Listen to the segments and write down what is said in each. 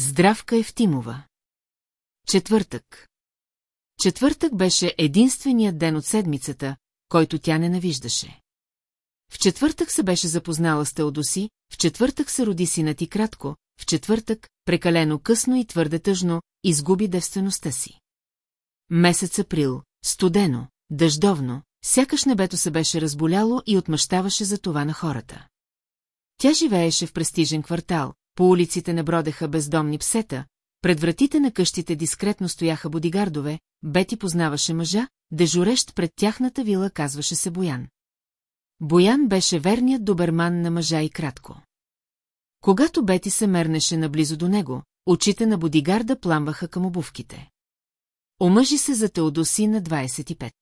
Здравка Евтимова. Четвъртък. Четвъртък беше единственият ден от седмицата, който тя ненавиждаше. В четвъртък се беше запознала с Теодоси, в четвъртък се роди синът и кратко, в четвъртък, прекалено късно и твърде тъжно, изгуби девствеността си. Месец април, студено, дъждовно, сякаш небето се беше разболяло и отмъщаваше за това на хората. Тя живееше в престижен квартал, по улиците не бродеха бездомни псета, пред вратите на къщите дискретно стояха бодигардове, Бети познаваше мъжа, дежурещ пред тяхната вила казваше се Боян. Боян беше верният доберман на мъжа и кратко. Когато Бети се мернеше наблизо до него, очите на бодигарда пламваха към обувките. Омъжи се за Теодоси на 25.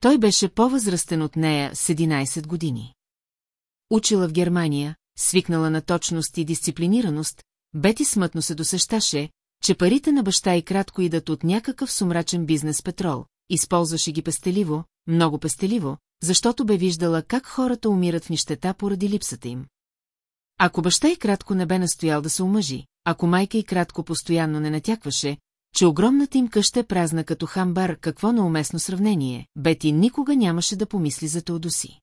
Той беше по-възрастен от нея с 11 години. Учила в Германия, свикнала на точност и дисциплинираност, Бети смътно се досещаше, че парите на баща и кратко идат от някакъв сумрачен бизнес петрол, използваше ги пестеливо, много пестеливо, защото бе виждала как хората умират в нищета поради липсата им. Ако баща и кратко не бе настоял да се омъжи, ако майка и кратко постоянно не натякваше, че огромната им къща е празна като хамбар, какво неуместно сравнение, Бети никога нямаше да помисли за Теодоси.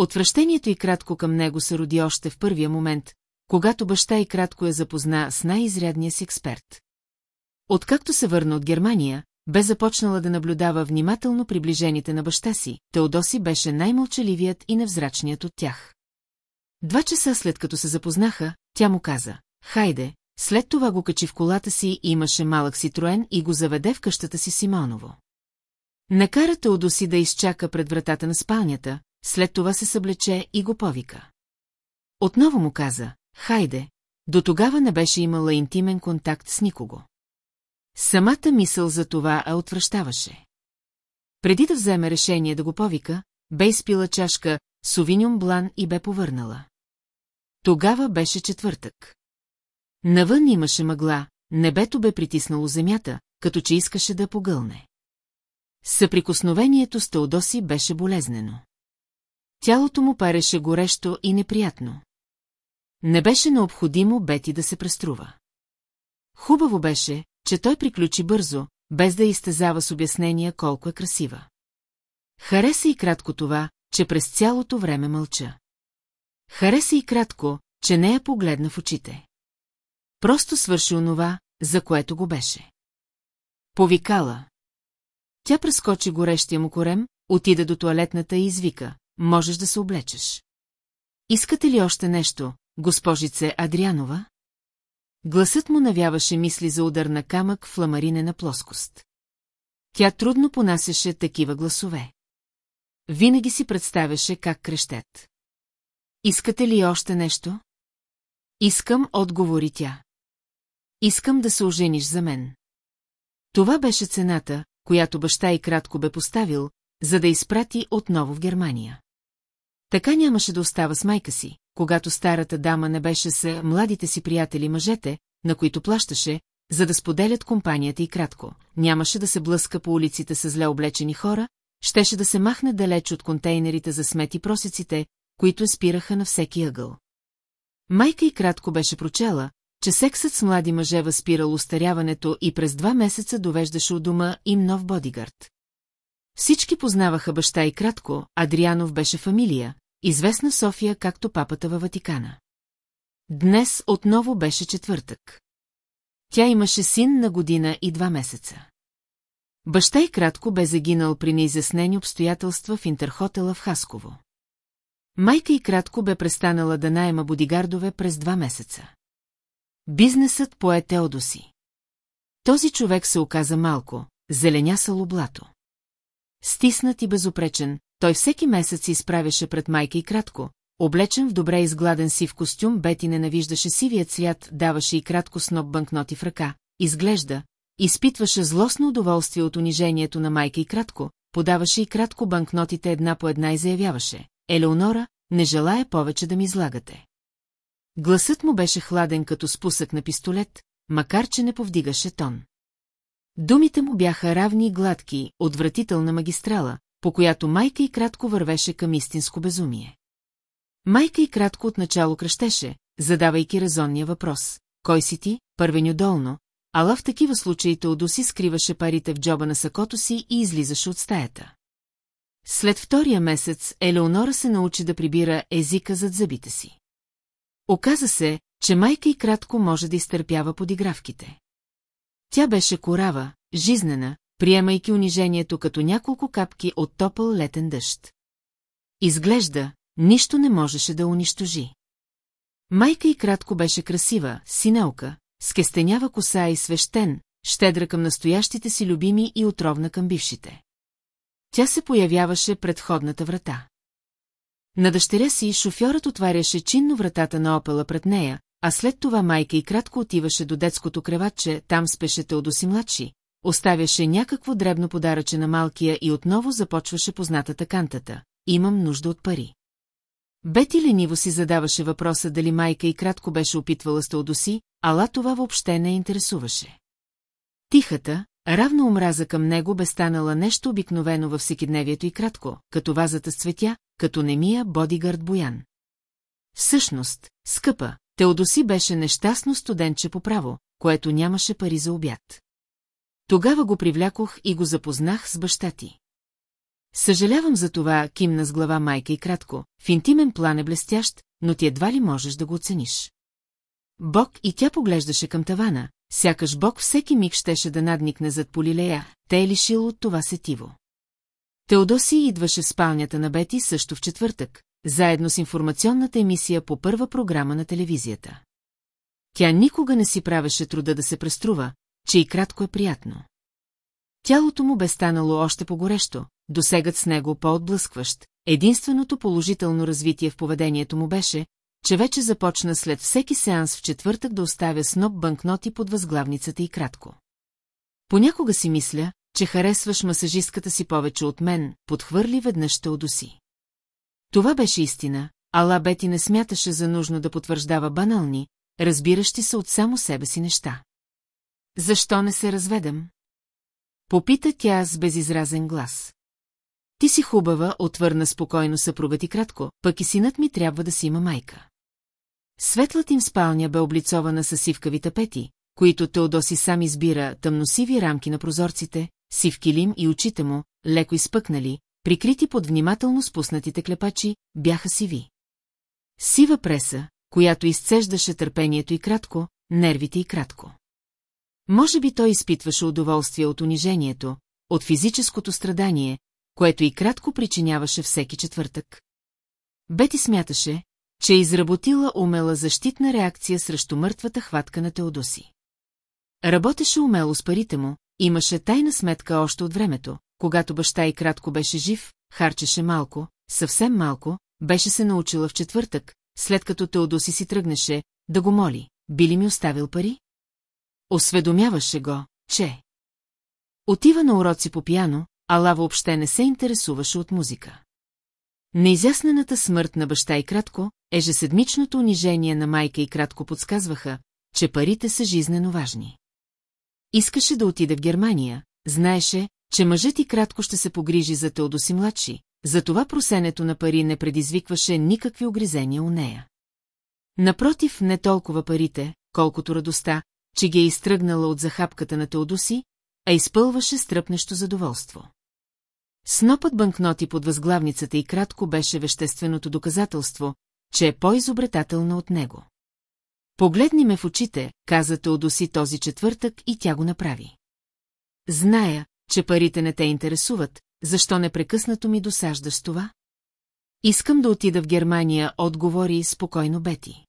Отвращението и кратко към него се роди още в първия момент, когато баща и кратко я запозна с най-изрядния си експерт. Откакто се върна от Германия, бе започнала да наблюдава внимателно приближените на баща си, Теодоси беше най-мълчаливият и невзрачният от тях. Два часа след като се запознаха, тя му каза, хайде, след това го качи в колата си и имаше малък ситроен и го заведе в къщата си Симоново. Накара Теодоси да изчака пред вратата на спалнята, след това се съблече и го повика. Отново му каза, хайде, до тогава не беше имала интимен контакт с никого. Самата мисъл за това а отвръщаваше. Преди да вземе решение да го повика, бе изпила чашка Совиньон Блан и бе повърнала. Тогава беше четвъртък. Навън имаше мъгла, небето бе притиснало земята, като че искаше да погълне. Съприкосновението с Теодоси беше болезнено. Тялото му пареше горещо и неприятно. Не беше необходимо Бети да се преструва. Хубаво беше, че той приключи бързо, без да изтезава с обяснения колко е красива. Хареса и кратко това, че през цялото време мълча. Хареса и кратко, че не я погледна в очите. Просто свърши онова, за което го беше. Повикала. Тя прескочи горещия му корем, отида до туалетната и извика, можеш да се облечеш. Искате ли още нещо, госпожице Адрианова? Гласът му навяваше мисли за удар на камък в ламаринена плоскост. Тя трудно понасяше такива гласове. Винаги си представяше как крещет. Искате ли още нещо? Искам, отговори тя. Искам да се ожениш за мен. Това беше цената, която баща и кратко бе поставил, за да изпрати отново в Германия. Така нямаше да остава с майка си, когато старата дама не беше с младите си приятели мъжете, на които плащаше, за да споделят компанията и кратко. Нямаше да се блъска по улиците с зле облечени хора, щеше да се махне далеч от контейнерите за смет и просеците, които спираха на всеки ъгъл. Майка и кратко беше прочела, че сексът с млади мъже възпирал устаряването и през два месеца довеждаше от дома им нов бодигард. Всички познаваха баща и кратко, Адрианов беше фамилия, известна София както папата във Ватикана. Днес отново беше четвъртък. Тя имаше син на година и два месеца. Баща и кратко бе загинал при неизяснени обстоятелства в интерхотела в Хасково. Майка и кратко бе престанала да найема бодигардове през два месеца. Бизнесът пое Теодоси. Този човек се оказа малко, зеленясало блато. Стиснат и безопречен, той всеки месец се изправяше пред майка и кратко, облечен в добре изгладен сив костюм, Бети ненавиждаше сивия цвят, даваше и кратко сноп банкноти в ръка, изглежда, изпитваше злостно удоволствие от унижението на майка и кратко, подаваше и кратко банкнотите една по една и заявяваше. Елеонора, не желая повече да ми излагате. Гласът му беше хладен като спусък на пистолет, макар че не повдигаше тон. Думите му бяха равни и гладки, отвратителна магистрала, по която майка и кратко вървеше към истинско безумие. Майка и кратко отначало кръщеше, задавайки резонния въпрос. кой си ти, първеню долно, ала в такива случаи Теодоси скриваше парите в джоба на сакото си и излизаше от стаята. След втория месец Елеонора се научи да прибира езика зад зъбите си. Оказа се, че майка и кратко може да изтърпява подигравките. Тя беше корава, жизнена, приемайки унижението като няколко капки от топъл летен дъжд. Изглежда, нищо не можеше да унищожи. Майка и кратко беше красива, синелка, с кестенява коса и свещен, щедра към настоящите си любими и отровна към бившите. Тя се появяваше пред ходната врата. На дъщеря си шофьорът отваряше чинно вратата на опела пред нея, а след това майка и кратко отиваше до детското креватче, там спеше Теодоси младши, оставяше някакво дребно подаръче на малкия и отново започваше познатата кантата. Имам нужда от пари. Бети лениво си задаваше въпроса дали майка и кратко беше опитвала с Теодоси, ала това въобще не интересуваше. Тихата, равна омраза към него бе станала нещо обикновено във всекидневието и кратко, като вазата с цветя, като немия бодигард Боян. Всъщност, скъпа, Теодоси беше нещастно студентче по право, което нямаше пари за обяд. Тогава го привлякох и го запознах с баща ти. Съжалявам за това, кимна с глава майка и кратко, в интимен план е блестящ, но ти едва ли можеш да го оцениш. Бог и тя поглеждаше към тавана, сякаш Бог всеки миг щеше да надникне зад полилея, те е лишил от това сетиво. Теодоси идваше в спалнята на Бети също в четвъртък, заедно с информационната емисия по първа програма на телевизията. Тя никога не си правеше труда да се преструва, че и кратко е приятно. Тялото му бе станало още по-горещо, досегът с него по-отблъскващ, единственото положително развитие в поведението му беше, че вече започна след всеки сеанс в четвъртък да оставя сноп банкноти под възглавницата и кратко. Понякога си мисля, че харесваш масажистката си повече от мен, подхвърли веднъж Теодоси. Това беше истина, ала Бети не смяташе за нужно да потвърждава банални, разбиращи се от само себе си неща. Защо не се разведем? Попита тя с безизразен глас. Ти си хубава, отвърна спокойно съпругът и кратко, пък и синът ми трябва да си има майка. Светлата им спалня бе облицована с сивкави тапети, които Теодоси сам избира тъмносиви рамки на прозорците, сив килим и очите му, леко изпъкнали, прикрити под внимателно спуснатите клепачи, бяха сиви. Сива преса, която изцеждаше търпението и кратко, нервите и кратко. Може би той изпитваше удоволствие от унижението, от физическото страдание, което и кратко причиняваше всеки четвъртък. Бети смяташе, че е изработила умела защитна реакция срещу мъртвата хватка на Теодоси. Работеше умело с парите му, имаше тайна сметка още от времето, когато баща и кратко беше жив, харчеше малко, съвсем малко, беше се научила в четвъртък, след като Теодоси си тръгнеше, да го моли, би ли ми оставил пари? Осведомяваше го, че... Отива на уроци по пияно, ала въобще не се интересуваше от музика. Неизяснената смърт на баща и кратко, ежеседмичното унижение на майка и кратко подсказваха, че парите са жизнено важни. Искаше да отиде в Германия, знаеше, че мъжът и кратко ще се погрижи за Теодоси младши, затова просенето на пари не предизвикваше никакви огризения у нея. Напротив, не толкова парите, колкото радостта, че ги е изтръгнала от захапката на Теодоси, а изпълваше стръпнещо задоволство. Снопът банкноти под възглавницата и кратко беше вещественото доказателство, че е по-изобретателна от него. Погледни ме в очите, каза Теодоси този четвъртък и тя го направи. Зная, че парите не те интересуват, защо непрекъснато ми досаждаш това? Искам да отида в Германия, отговори спокойно Бети.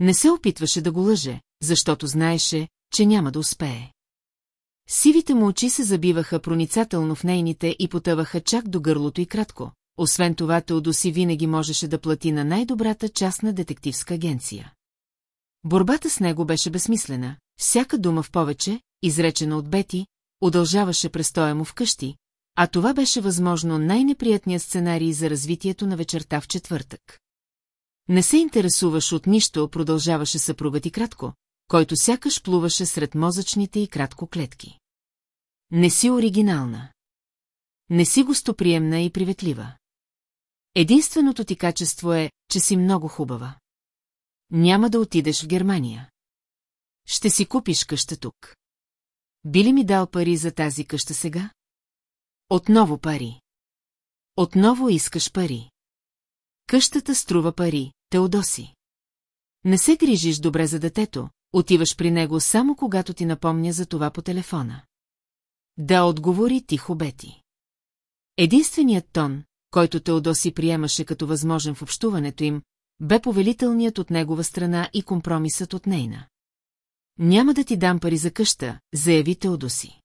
Не се опитваше да го лъже, защото знаеше, че няма да успее. Сивите му очи се забиваха проницателно в нейните и потъваха чак до гърлото и кратко. Освен това, Теодоси винаги можеше да плати на най-добрата частна детективска агенция. Борбата с него беше безсмислена, всяка дума в повече, изречена от Бети, удължаваше престоя му вкъщи, а това беше възможно най-неприятният сценарий за развитието на вечерта в четвъртък. Не се интересуваш от нищо, продължаваше съпругът и кратко, който сякаш плуваше сред мозъчните и кратко клетки. Не си оригинална. Не си гостоприемна и приветлива. Единственото ти качество е, че си много хубава. Няма да отидеш в Германия. Ще си купиш къща тук. Би ли ми дал пари за тази къща сега? Отново пари. Отново искаш пари. Къщата струва пари, Теодоси. Не се грижиш добре за детето, отиваш при него само когато ти напомня за това по телефона. Да отговори тихо Бети. Единственият тон, който Теодоси приемаше като възможен в общуването им, бе повелителният от негова страна и компромисът от нейна. Няма да ти дам пари за къща, заяви Теодоси.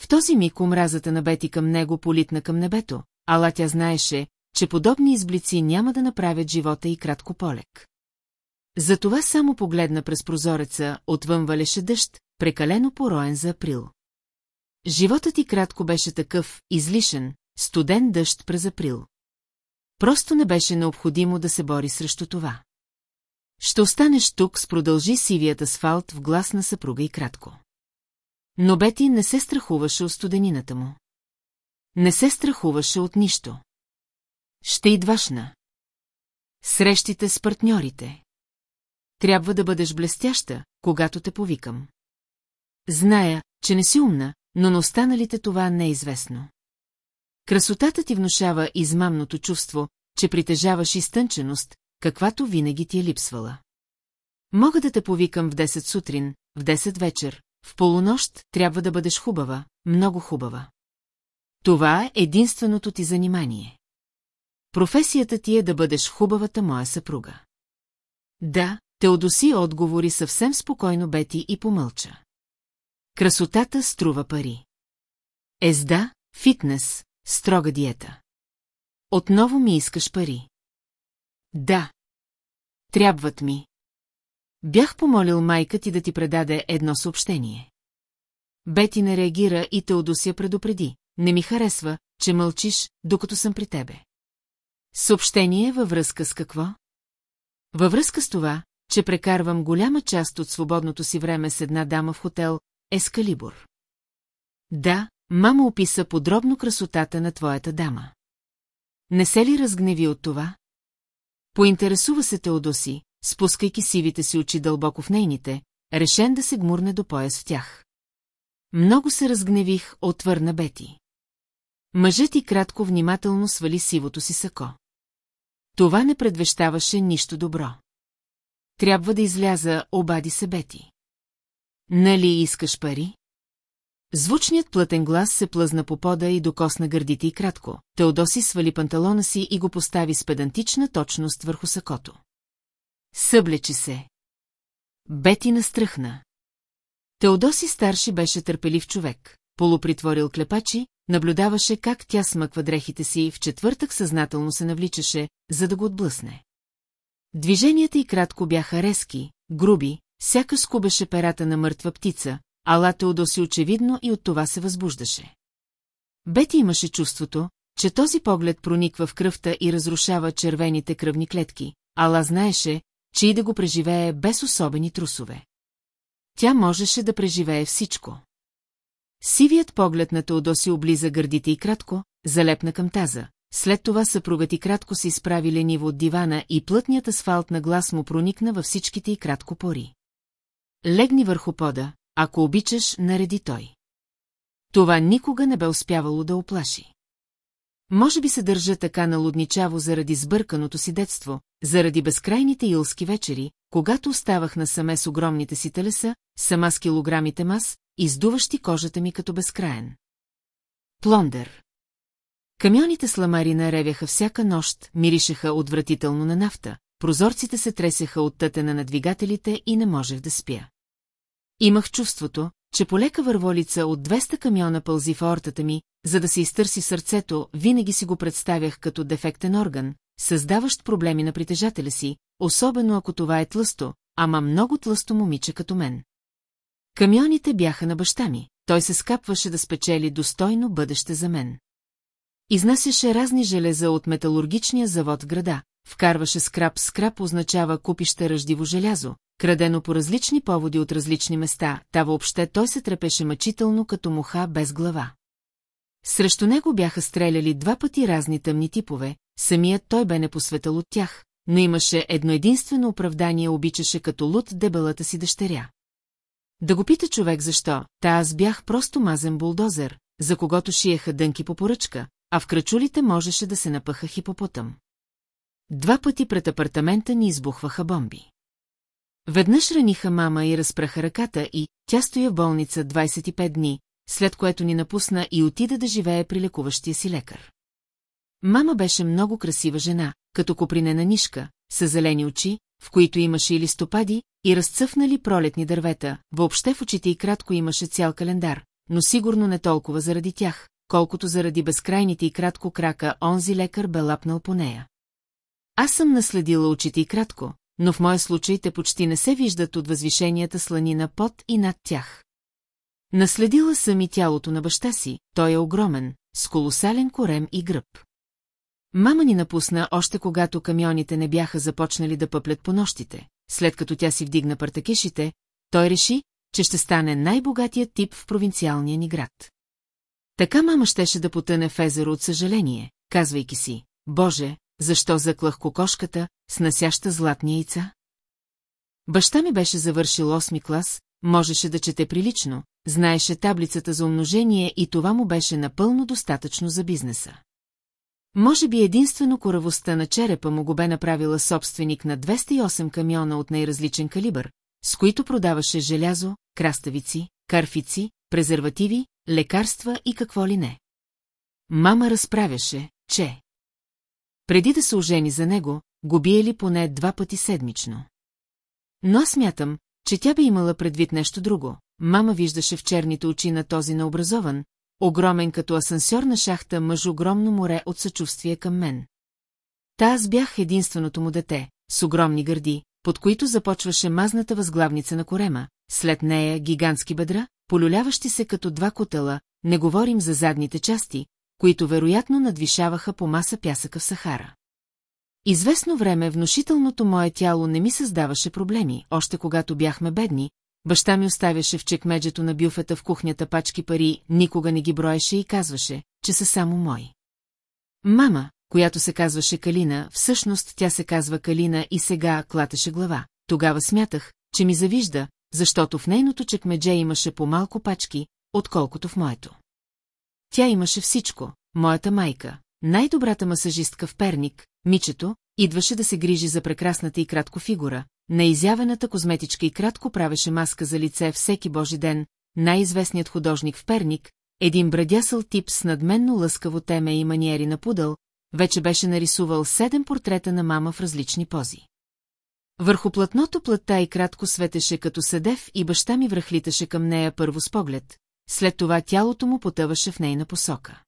В този миг омразата на Бети към него политна към небето, ала тя знаеше, че подобни изблици няма да направят живота и кратко полек. Затова само погледна през прозореца, отвън валеше дъжд, прекалено пороен за април. Животът ти кратко беше такъв, излишен, студен дъжд през април. Просто не беше необходимо да се бори срещу това. Ще останеш тук с продължи сивият асфалт в глас на съпруга и кратко. Но Бети не се страхуваше от студенината му. Не се страхуваше от нищо. Ще идваш на. Срещите с партньорите. Трябва да бъдеш блестяща, когато те повикам. Зная, че не си умна, но на останалите това не е известно. Красотата ти внушава измамното чувство, че притежаваш изтънченост, каквато винаги ти е липсвала. Мога да те повикам в 10 сутрин, в 10 вечер, в полунощ трябва да бъдеш хубава, много хубава. Това е единственото ти занимание. Професията ти е да бъдеш хубавата моя съпруга. Да, Теодоси отговори съвсем спокойно Бети и помълча. Красотата струва пари. Езда, фитнес, строга диета. Отново ми искаш пари. Да. Трябват ми. Бях помолил майка ти да ти предаде едно съобщение. Бети не реагира и Теодосия предупреди. Не ми харесва, че мълчиш, докато съм при тебе. Съобщение във връзка с какво? Във връзка с това, че прекарвам голяма част от свободното си време с една дама в хотел Ескалибур. Да, мама описа подробно красотата на твоята дама. Не се ли разгневи от това? Поинтересува се Теодоси, спускайки сивите си очи дълбоко в нейните, решен да се гмурне до пояс в тях. Много се разгневих, отвърна Бети. Мъжът и кратко внимателно свали сивото си сако. Това не предвещаваше нищо добро. Трябва да изляза, обади се Бети. Нали искаш пари? Звучният плътен глас се плъзна по пода и докосна гърдите и кратко. Теодоси свали панталона си и го постави с педантична точност върху сакото. Съблечи се. Бети настръхна. Теодоси старши беше търпелив човек, полупритворил клепачи, наблюдаваше как тя смъква дрехите си и в четвъртък съзнателно се навличаше, за да го отблъсне. Движенията й кратко бяха резки, груби, сякаш скубеше перата на мъртва птица, ала Теодоси очевидно и от това се възбуждаше. Бети имаше чувството, че този поглед прониква в кръвта и разрушава червените кръвни клетки, ала знаеше, че и да го преживее без особени трусове. Тя можеше да преживее всичко. Сивият поглед на Теодоси облиза гърдите и кратко, залепна към таза. След това съпругът и кратко се изправи лениво от дивана и плътният асфалт на глас му проникна във всичките и кратко пори. Легни върху пода, ако обичаш, нареди той. Това никога не бе успявало да оплаши. Може би се държа така налудничаво заради сбърканото си детство, заради безкрайните илски вечери, когато оставах насаме с огромните си телеса, сама с килограмите мас, издуващи кожата ми като безкраен. Плондер. Камионите с ламарина ревяха всяка нощ, миришеха отвратително на нафта, прозорците се тресеха от тътена на двигателите и не можех да спя. Имах чувството, че полека върволица от 200 камиона пълзи в аортата ми, за да се изтърси сърцето, винаги си го представях като дефектен орган, създаващ проблеми на притежателя си, особено ако това е тлъсто, ама много тлъсто момиче като мен. Камионите бяха на баща ми, той се скапваше да спечели достойно бъдеще за мен. Изнасяше разни железа от металургичния завод в града, вкарваше скрап, скрап означава купище ръждиво желязо, крадено по различни поводи от различни места, та въобще той се трепеше мъчително като муха без глава. Срещу него бяха стреляли два пъти разни тъмни типове, самият той бе непосветал от тях, но имаше едно единствено оправдание обичаше като луд дебелата си дъщеря. Да го пита човек защо, та аз бях просто мазен булдозер, за когото шиеха дънки по поръчка, а в крачулите можеше да се напъха хипопотъм. Два пъти пред апартамента ни избухваха бомби. Веднъж раниха мама и разпраха ръката и тя стоя в болница 25 дни, след което ни напусна и отида да живее при лекуващия си лекар. Мама беше много красива жена, като копринена нишка, с зелени очи, в които имаше и листопади, и разцъфнали пролетни дървета, въобще в очите и кратко имаше цял календар, но сигурно не толкова заради тях, колкото заради безкрайните и кратко крака онзи лекар бе лапнал по нея. Аз съм наследила очите и кратко, но в моя случай те почти не се виждат от възвишенията сланина под и над тях. Наследила съм и тялото на баща си, той е огромен, с колосален корем и гръб. Мама ни напусна още когато камионите не бяха започнали да пъплят по нощите. След като тя си вдигна партакешите, той реши, че ще стане най-богатият тип в провинциалния ни град. Така мама щеше да потъне в езеро от съжаление, казвайки си, Боже, защо заклах кокошката с насяща златни яйца? Баща ми беше завършил 8 клас, можеше да чете прилично, знаеше таблицата за умножение и това му беше напълно достатъчно за бизнеса. Може би единствено коравостта на черепа му го бе направила собственик на 208 камиона от най-различен калибър, с които продаваше желязо, краставици, карфици, презервативи, лекарства и какво ли не. Мама разправяше, че... Преди да се ожени за него, го биели поне два пъти седмично. Но аз смятам, че тя бе имала предвид нещо друго. Мама виждаше в черните очи на този необразован, огромен като асансьор на шахта мъж огромно море от съчувствие към мен. Та аз бях единственото му дете, с огромни гърди, под които започваше мазната възглавница на корема, след нея гигантски бедра, полюляващи се като два котела, не говорим за задните части, които вероятно надвишаваха по маса пясъка в Сахара. Известно време внушителното мое тяло не ми създаваше проблеми, още когато бяхме бедни, баща ми оставяше в чекмеджето на бюфета в кухнята пачки пари, никога не ги броеше и казваше, че са само мои. Мама, която се казваше Калина, всъщност тя се казва Калина и сега клатеше глава. Тогава смятах, че ми завижда, защото в нейното чекмедже имаше по-малко пачки, отколкото в моето. Тя имаше всичко, моята майка, най-добрата масажистка в Перник, Мичето, идваше да се грижи за прекрасната и кратко фигура, на изявената козметичка и кратко правеше маска за лице всеки божи ден, най-известният художник в Перник, един брадясъл тип с надменно лъскаво теме и маниери на пудъл, вече беше нарисувал седем портрета на мама в различни пози. Върху платното плътта и кратко светеше като седев и баща ми връхлиташе към нея първо с поглед, след това тялото му потъваше в нейна посока.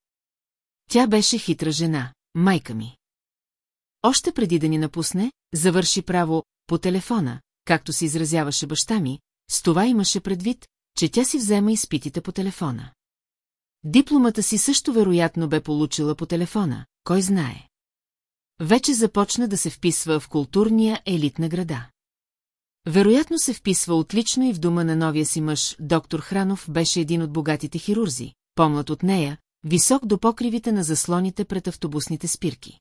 Тя беше хитра жена, майка ми. Още преди да ни напусне, завърши право по телефона, както се изразяваше баща ми, с това имаше предвид, че тя си взема изпитите по телефона. Дипломата си също вероятно бе получила по телефона, кой знае. Вече започна да се вписва в културния елит на града. Вероятно се вписва отлично и в дома на новия си мъж, доктор Хранов беше един от богатите хирурзи, помлад от нея, висок до покривите на заслоните пред автобусните спирки.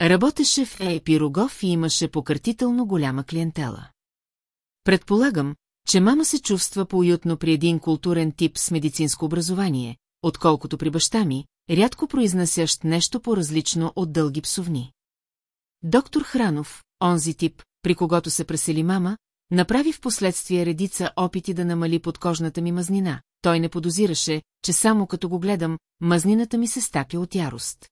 Работеше в Ей Пирогов и имаше пократително голяма клиентела. Предполагам, че мама се чувства по-уютно при един културен тип с медицинско образование, отколкото при баща ми, рядко произнасящ нещо по-различно от дълги псовни. Доктор Хранов, онзи тип, при когото се пресели мама, направи в последствие редица опити да намали подкожната ми мазнина. Той не подозираше, че само като го гледам, мазнината ми се стапя от ярост.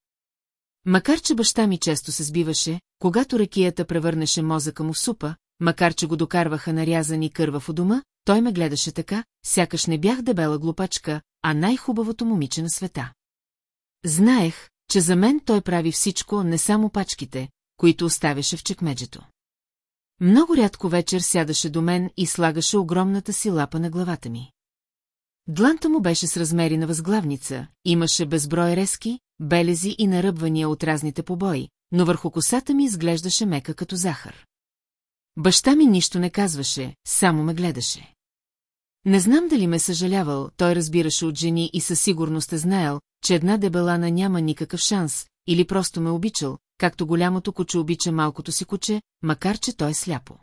Макар, че баща ми често се сбиваше, когато ракията превърнеше мозъка му в супа, макар, че го докарваха нарязани кърва в дома, той ме гледаше така, сякаш не бях дебела глупачка, а най-хубавото момиче на света. Знаех, че за мен той прави всичко, не само пачките, които оставяше в чекмеджето. Много рядко вечер сядаше до мен и слагаше огромната си лапа на главата ми. Дланта му беше с размери на възглавница, имаше безброй резки, белези и наръбвания от разните побои, но върху косата ми изглеждаше мека като захар. Баща ми нищо не казваше, само ме гледаше. Не знам дали ме съжалявал, той разбираше от жени и със сигурност е знаел, че една дебелана няма никакъв шанс, или просто ме обичал, както голямото куче обича малкото си куче, макар че той е сляпо.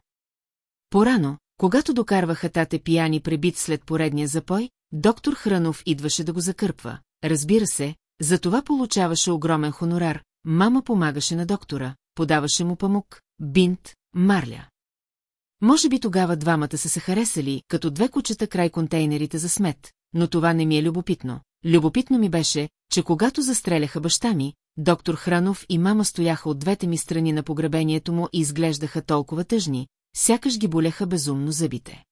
Порано, Когато докарваха тате пияни пребит след поредния запой, доктор Хранов идваше да го закърпва. Разбира се, за това получаваше огромен хонорар, мама помагаше на доктора, подаваше му памук, бинт, марля. Може би тогава двамата са се харесали, като две кучета край контейнерите за смет, но това не ми е любопитно. Любопитно ми беше, че когато застреляха баща ми, доктор Хранов и мама стояха от двете ми страни на погребението му и изглеждаха толкова тъжни, сякаш ги болеха безумно зъбите.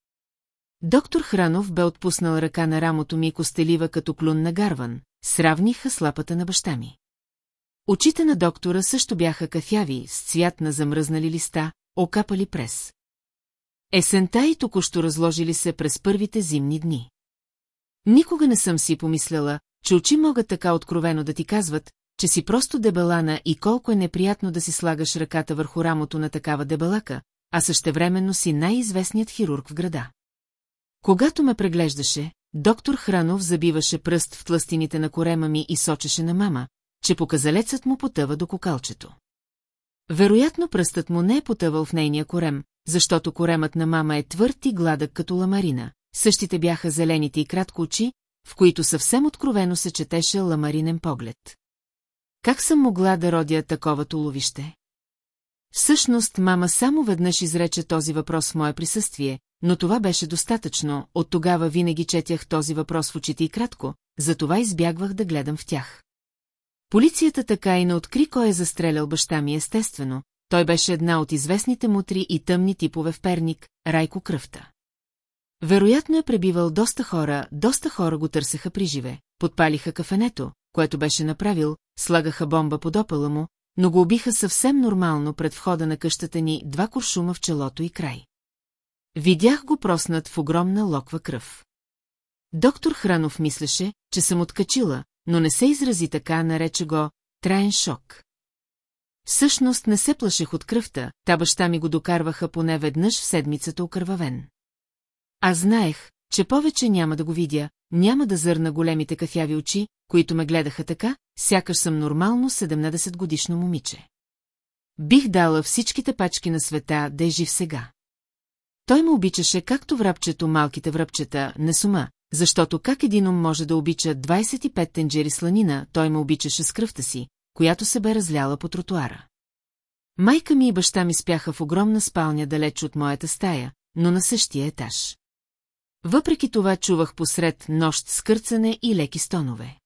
Доктор Хранов бе отпуснал ръка на рамото ми костелива като клюн на гарван, сравниха с лапата на баща ми. Очите на доктора също бяха кафяви, с цвят на замръзнали листа, окапали прес. Есента и току-що разложили се през първите зимни дни. Никога не съм си помисляла, че очи могат така откровено да ти казват, че си просто дебелана и колко е неприятно да си слагаш ръката върху рамото на такава дебелака, а същевременно си най-известният хирург в града. Когато ме преглеждаше, доктор Хранов забиваше пръст в тластините на корема ми и сочеше на мама, че показалецът му потъва до кокалчето. Вероятно пръстът му не е потъвал в нейния корем, защото коремът на мама е твърд и гладък като ламарина. Същите бяха зелените и кратко очи, в които съвсем откровено се четеше ламаринен поглед. Как съм могла да родя такова туловище? Всъщност, мама само веднъж изрече този въпрос в мое присъствие, но това беше достатъчно, от тогава винаги четях този въпрос в очите и кратко, затова избягвах да гледам в тях. Полицията така и не откри кой е застрелял баща ми естествено, той беше една от известните мутри и тъмни типове в Перник, Райко Кръвта. Вероятно е пребивал доста хора, доста хора го търсеха при живе, подпалиха кафенето, което беше направил, слагаха бомба под опала му, но го убиха съвсем нормално пред входа на къщата ни два куршума в челото и край. Видях го проснат в огромна локва кръв. Доктор Хранов мислеше, че съм откачила, но не се изрази така, нарече го траен шок. Всъщност не се плашех от кръвта, та баща ми го докарваха поне веднъж в седмицата окървавен. Аз знаех, че повече няма да го видя, няма да зърна големите кафяви очи, които ме гледаха така, сякаш съм нормално 17 годишно момиче. Бих дала всичките пачки на света да е жив сега. Той ме обичаше както врабчето малките връбчета, не сума, защото как един ум може да обича 25 тенджери сланина, той ме обичаше с кръвта си, която се бе разляла по тротуара. Майка ми и баща ми спяха в огромна спалня далеч от моята стая, но на същия етаж. Въпреки това чувах посред нощ скърцане и леки стонове.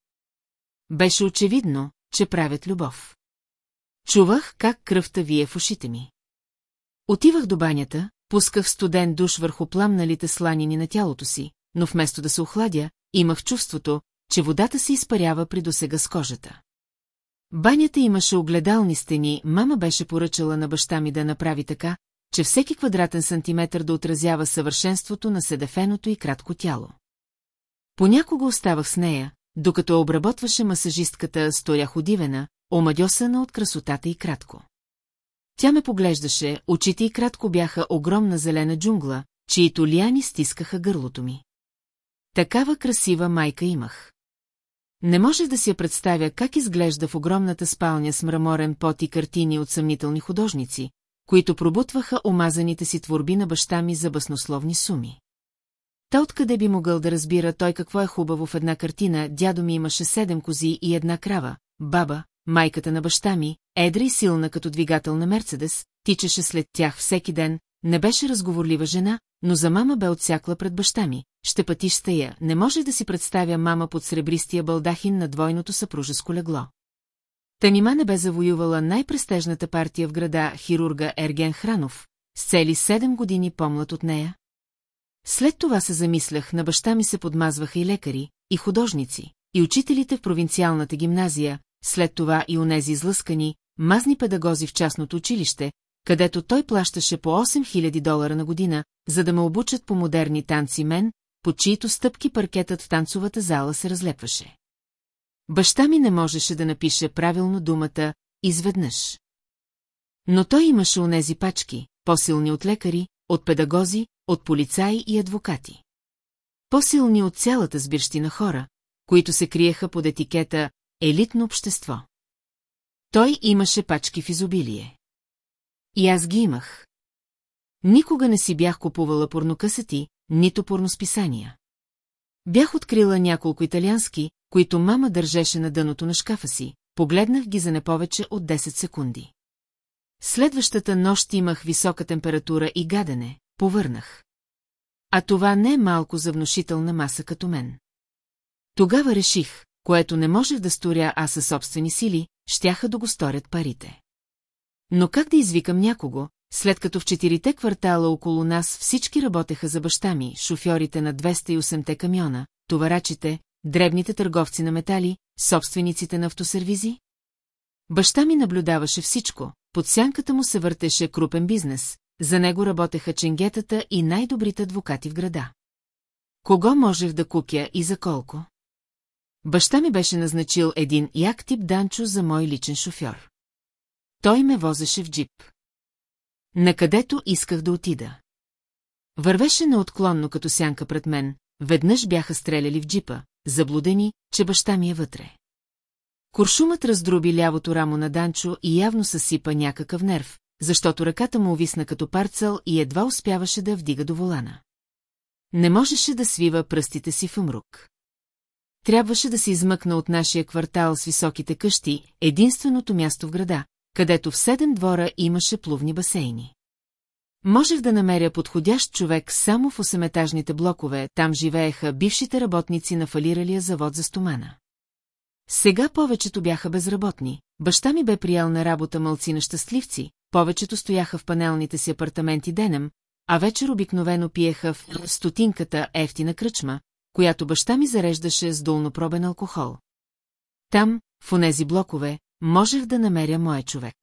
Беше очевидно, че правят любов. Чувах как кръвта вие в ушите ми. Отивах до банята, пусках студен душ върху пламналите сланини на тялото си, но вместо да се охладя, имах чувството, че водата се изпарява при досега с кожата. Банята имаше огледални стени, мама беше поръчала на баща ми да направи така, че всеки квадратен сантиметър да отразява съвършенството на седефеното и кратко тяло. Понякога оставах с нея, докато обработваше масажистката, стоях удивена, омадьосана от красотата и кратко. Тя ме поглеждаше, очите и кратко бяха огромна зелена джунгла, чието лияни стискаха гърлото ми. Такава красива майка имах. Не можех да си я представя как изглежда в огромната спалня с мраморен пот и картини от съмнителни художници, които пробутваха омазаните си творби на баща ми за баснословни суми. Та откъде би могъл да разбира той какво е хубаво в една картина, дядо ми имаше седем кози и една крава, баба, майката на баща ми, едра и силна като двигател на Мерцедес, тичаше след тях всеки ден, не беше разговорлива жена, но за мама бе отсякла пред баща ми. Ще пътиш стая, не може да си представя мама под сребристия балдахин на двойното съпружеско легло. Та нима не бе завоювала най-престежната партия в града хирурга Ерген Хранов, с цели седем години по-млад от нея. След това се замислях, на баща ми се подмазваха и лекари, и художници, и учителите в провинциалната гимназия, след това и онези излъскани, мазни педагози в частното училище, където той плащаше по 8000 долара на година, за да ме обучат по модерни танци мен, по чието стъпки паркетът в танцовата зала се разлепваше. Баща ми не можеше да напише правилно думата «изведнъж». Но той имаше онези пачки, по-силни от лекари, от педагози, от полицаи и адвокати. По-силни от цялата сбирщина хора, които се криеха под етикета «елитно общество». Той имаше пачки в изобилие. И аз ги имах. Никога не си бях купувала порнокъсети, нито порносписания. Бях открила няколко италиански, които мама държеше на дъното на шкафа си, погледнах ги за не повече от 10 секунди. Следващата нощ имах висока температура и гадене, повърнах. А това не е малко за внушителна маса като мен. Тогава реших, което не можех да сторя аз със собствени сили, щяха да го сторят парите. Но как да извикам някого, след като в четирите квартала около нас всички работеха за баща ми, шофьорите на 208-те камиона, товарачите, дребните търговци на метали, собствениците на автосервизи? Баща ми наблюдаваше всичко, под сянката му се въртеше крупен бизнес, за него работеха ченгетата и най-добрите адвокати в града. Кого можех да купя и за колко? Баща ми беше назначил един як тип Данчо за мой личен шофьор. Той ме возеше в джип. Накъдето исках да отида. Вървеше неотклонно като сянка пред мен, веднъж бяха стреляли в джипа, заблудени, че баща ми е вътре. Куршумът раздроби лявото рамо на Данчо и явно съсипа някакъв нерв, защото ръката му увисна като парцел и едва успяваше да вдига до волана. Не можеше да свива пръстите си в умрук. Трябваше да се измъкна от нашия квартал с високите къщи, единственото място в града, където в седем двора имаше плувни басейни. Можех да намеря подходящ човек само в осеметажните блокове, там живееха бившите работници на фалиралия завод за стомана. Сега повечето бяха безработни, баща ми бе приял на работа мълци на щастливци, повечето стояха в панелните си апартаменти денем, а вечер обикновено пиеха в стотинката ефтина кръчма, която баща ми зареждаше с долнопробен алкохол. Там, в онези блокове, можех да намеря моя човек.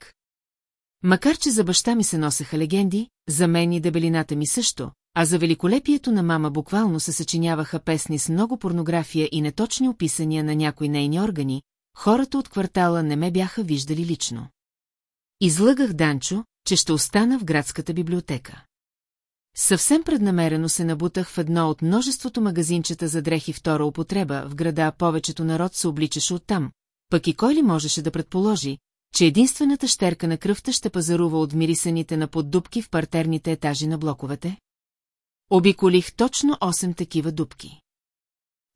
Макар, че за баща ми се носеха легенди, за мен и дебелината ми също, а за великолепието на мама буквално се съчиняваха песни с много порнография и неточни описания на някои нейни органи, хората от квартала не ме бяха виждали лично. Излъгах Данчо, че ще остана в градската библиотека. Съвсем преднамерено се набутах в едно от множеството магазинчета за дрехи втора употреба, в града повечето народ се обличаше оттам, пък и кой ли можеше да предположи, че единствената щерка на кръвта ще пазарува от мирисаните на поддубки в партерните етажи на блоковете? Обиколих точно 8 такива дубки.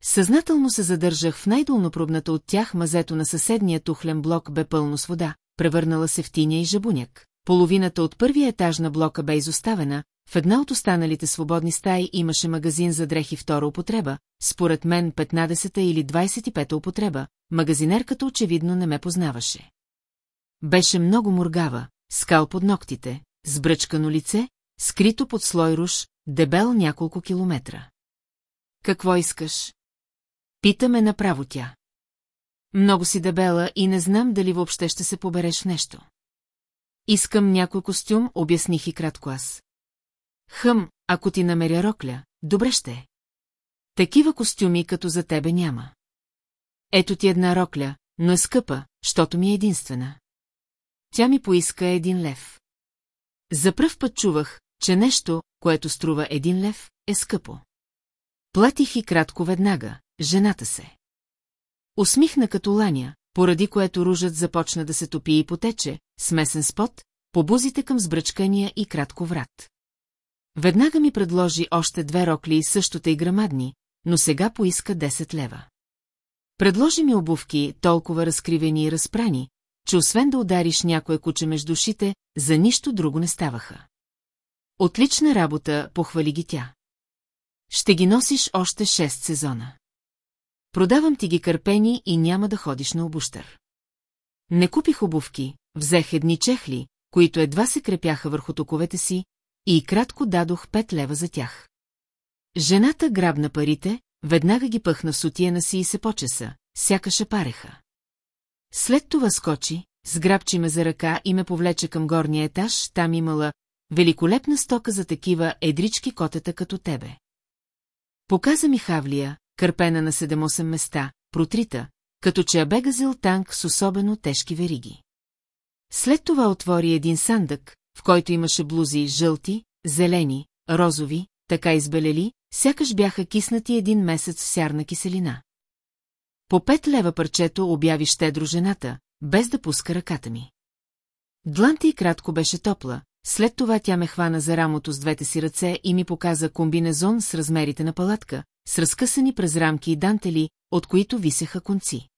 Съзнателно се задържах в най-долнопробната от тях мазето на съседния тухлен блок бе пълно с вода, превърнала се в тиня и жабуняк. Половината от първия етаж на блока бе изоставена, в една от останалите свободни стаи имаше магазин за дрехи втора употреба, според мен 15-та или 25-та употреба, магазинерката очевидно не ме познаваше. Беше много моргава, скал под ногтите, сбръчкано лице, скрито под слой руш, дебел няколко километра. Какво искаш? Питаме направо тя. Много си дебела и не знам дали въобще ще се побереш нещо. Искам някой костюм, обясних и кратко аз. Хъм, ако ти намеря рокля, добре ще е. Такива костюми като за тебе няма. Ето ти една рокля, но е скъпа, щото ми е единствена. Тя ми поиска един лев. За пръв път чувах, че нещо, което струва един лев, е скъпо. Платих и кратко веднага, жената се. Усмихна като ланя, поради което ружът започна да се топи и потече, смесен спот, по бузите към сбръчкания и кратко врат. Веднага ми предложи още две рокли и същото и грамадни, но сега поиска 10 лева. Предложи ми обувки, толкова разкривени и разпрани, че освен да удариш някое куче между ушите, за нищо друго не ставаха. Отлична работа, похвали ги тя. Ще ги носиш още 6 сезона. Продавам ти ги кърпени и няма да ходиш на обущър. Не купих обувки, взех едни чехли, които едва се крепяха върху токовете си, и кратко дадох пет лева за тях. Жената грабна парите, веднага ги пъхна в сутиена си и се почеса, сякаше пареха. След това скочи, сграбчи ме за ръка и ме повлече към горния етаж, там имала великолепна стока за такива едрички котета като тебе. Показа ми хавлия, кърпена на 7-8 места, протрита, като че я бегазил танк с особено тежки вериги. След това отвори един сандък, в който имаше блузи жълти, зелени, розови, така избелели, сякаш бяха киснати един месец в сярна киселина. По пет лева парчето обяви щедро жената, без да пуска ръката ми. Дланта и кратко беше топла, след това тя ме хвана за рамото с двете си ръце и ми показа комбинезон с размерите на палатка, с разкъсани през рамки и дантели, от които висеха конци.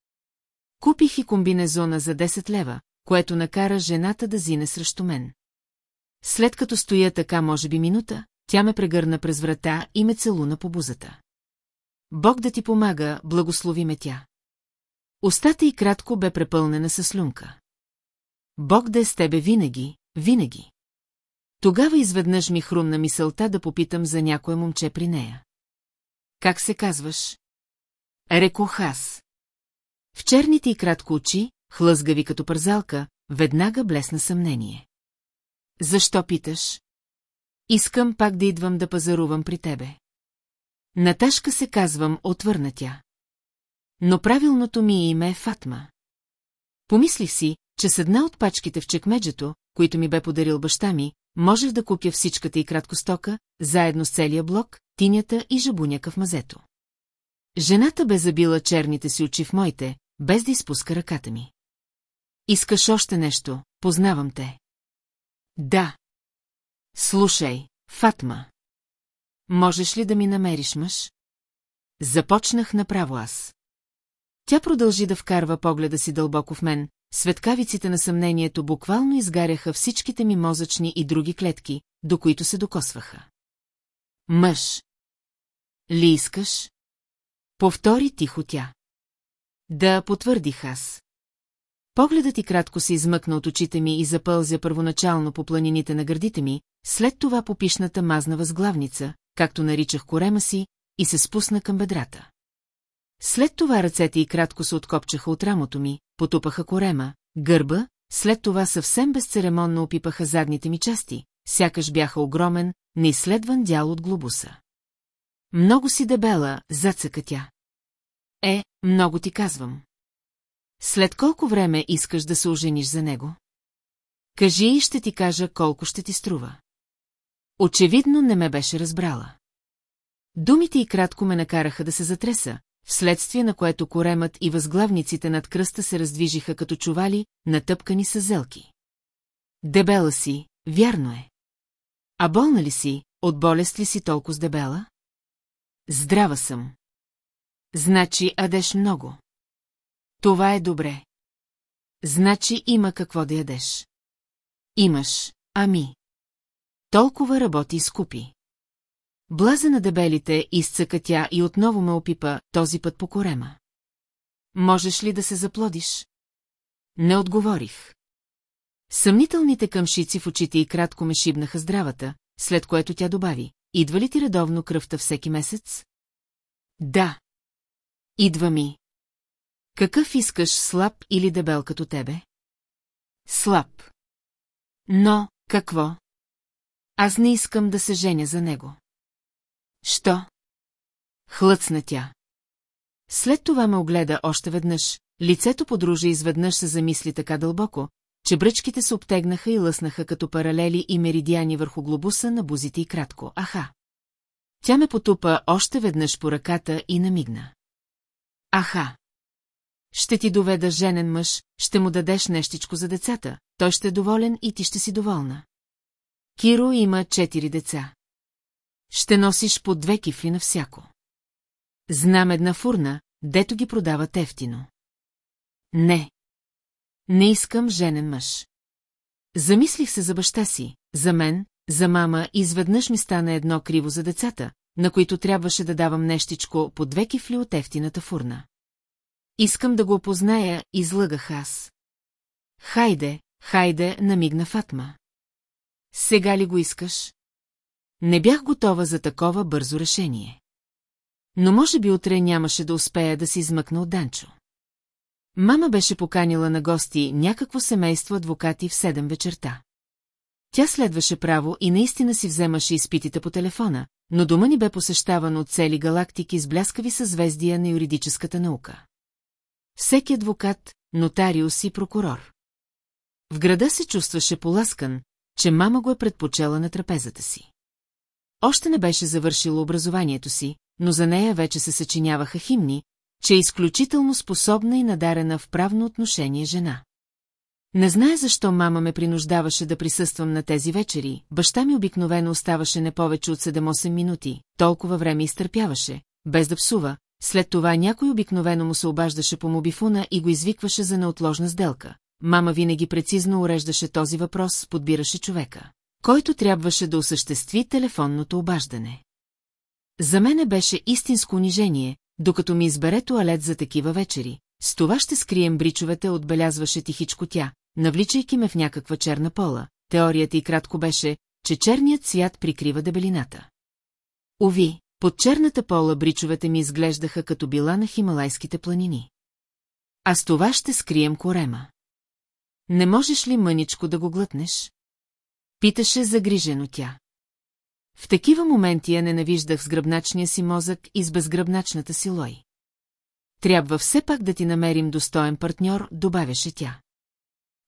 Купих и комбинезона за 10 лева, което накара жената да зине срещу мен. След като стоя така може би минута, тя ме прегърна през врата и ме целуна по бузата. Бог да ти помага, благослови ме тя. Остата и кратко бе препълнена със слюнка. Бог да е с тебе винаги, винаги. Тогава изведнъж ми хрумна мисълта да попитам за някое момче при нея. Как се казваш? Рекох аз. В черните и кратко очи, хлъзгави като пързалка, веднага блесна съмнение. Защо питаш? Искам пак да идвам да пазарувам при тебе. Наташка се казвам, отвърна тя. Но правилното ми име е Фатма. Помислих си, че с една от пачките в чекмеджето, които ми бе подарил баща ми, можех да купя всичката и краткостока, заедно с целия блок, тинята и жабуняка в мазето. Жената бе забила черните си очи в моите, без да изпуска ръката ми. Искаш още нещо, познавам те. Да. Слушай, Фатма. Можеш ли да ми намериш мъж? Започнах направо аз. Тя продължи да вкарва погледа си дълбоко в мен, светкавиците на съмнението буквално изгаряха всичките ми мозъчни и други клетки, до които се докосваха. Мъж. Ли искаш? Повтори тихо тя. Да, потвърдих аз. Погледът ти кратко се измъкна от очите ми и запълзя първоначално по планините на гърдите ми, след това по пишната мазна възглавница, както наричах корема си, и се спусна към бедрата. След това ръцете и кратко се откопчаха от рамото ми, потупаха корема, гърба, след това съвсем безцеремонно опипаха задните ми части, сякаш бяха огромен, неизследван дял от глобуса. Много си дебела, зацъка тя. Е, много ти казвам. След колко време искаш да се ожениш за него? Кажи и ще ти кажа колко ще ти струва. Очевидно не ме беше разбрала. Думите и кратко ме накараха да се затреса, вследствие на което коремът и възглавниците над кръста се раздвижиха като чували, натъпкани с зелки. Дебела си, вярно е. А болна ли си, от болест ли си толкова с дебела? Здрава съм. Значи адеш много. Това е добре. Значи има какво да ядеш. Имаш, ами. Толкова работи и скупи. Блаза на дебелите изцъка тя и отново ме опипа, този път по корема. Можеш ли да се заплодиш? Не отговорих. Съмнителните къмшици в очите и кратко ме шибнаха здравата, след което тя добави. Идва ли ти редовно кръвта всеки месец? Да. Идва ми. Какъв искаш слаб или дебел като тебе? Слаб. Но, какво? Аз не искам да се женя за него. Що? Хлъцна тя. След това ме огледа още веднъж, лицето подружа изведнъж се замисли така дълбоко, че бръчките се обтегнаха и лъснаха като паралели и меридиани върху глобуса на бузите и кратко. Аха! Тя ме потупа още веднъж по ръката и намигна. Аха! Ще ти доведа женен мъж, ще му дадеш нещичко за децата, той ще е доволен и ти ще си доволна. Киро има четири деца. Ще носиш по две кифли на всяко. Знам една фурна, дето ги продават ефтино. Не. Не искам женен мъж. Замислих се за баща си, за мен, за мама и изведнъж ми стана едно криво за децата, на които трябваше да давам нещичко по две кифли от ефтината фурна. Искам да го опозная, излъгах аз. Хайде, хайде, намигна Фатма. Сега ли го искаш? Не бях готова за такова бързо решение. Но може би утре нямаше да успея да се измъкна от Данчо. Мама беше поканила на гости някакво семейство адвокати в седем вечерта. Тя следваше право и наистина си вземаше изпитите по телефона, но дома ни бе посещаван от цели галактики с бляскави съзвездия на юридическата наука. Всеки адвокат, нотариус и прокурор. В града се чувстваше поласкан, че мама го е предпочела на трапезата си. Още не беше завършила образованието си, но за нея вече се съчиняваха химни, че е изключително способна и надарена в правно отношение жена. Не знае защо мама ме принуждаваше да присъствам на тези вечери, баща ми обикновено оставаше не повече от 7-8 минути, толкова време изтърпяваше, без да псува, след това някой обикновено му се обаждаше по мобифуна и го извикваше за неотложна сделка. Мама винаги прецизно уреждаше този въпрос, подбираше човека, който трябваше да осъществи телефонното обаждане. За мене беше истинско унижение, докато ми избере туалет за такива вечери. С това ще скрием бричовете, отбелязваше тихичко тя, навличайки ме в някаква черна пола. Теорията и кратко беше, че черният цвят прикрива дебелината. Ови, под черната пола бричовете ми изглеждаха като била на Хималайските планини. А с това ще скрием корема. Не можеш ли мъничко да го глътнеш? Питаше загрижено тя. В такива моменти я ненавиждах с гръбначния си мозък и с безгръбначната си лой. Трябва все пак да ти намерим достоен партньор, добавяше тя.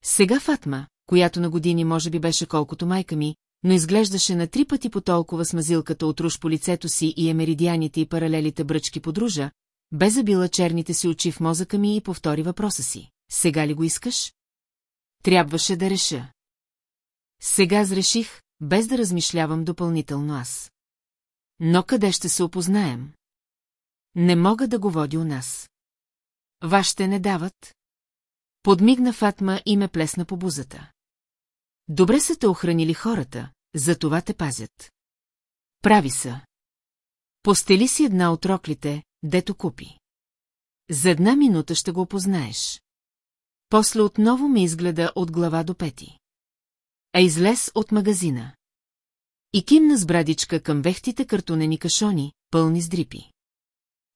Сега Фатма, която на години може би беше колкото майка ми, но изглеждаше на три пъти по толкова смазилката от руш по лицето си и емеридианите и паралелите бръчки подружа, бе забила черните си очи в мозъка ми и повтори въпроса си. Сега ли го искаш? Трябваше да реша. Сега зреших, без да размишлявам допълнително аз. Но къде ще се опознаем? Не мога да го води у нас. Вашите не дават? Подмигна Фатма и ме плесна по бузата. Добре са те охранили хората, за това те пазят. Прави са. Постели си една от роклите, дето купи. За една минута ще го опознаеш. После отново ме изгледа от глава до пети. А излез от магазина. И кимна с брадичка към вехтите картонени кашони, пълни с дрипи.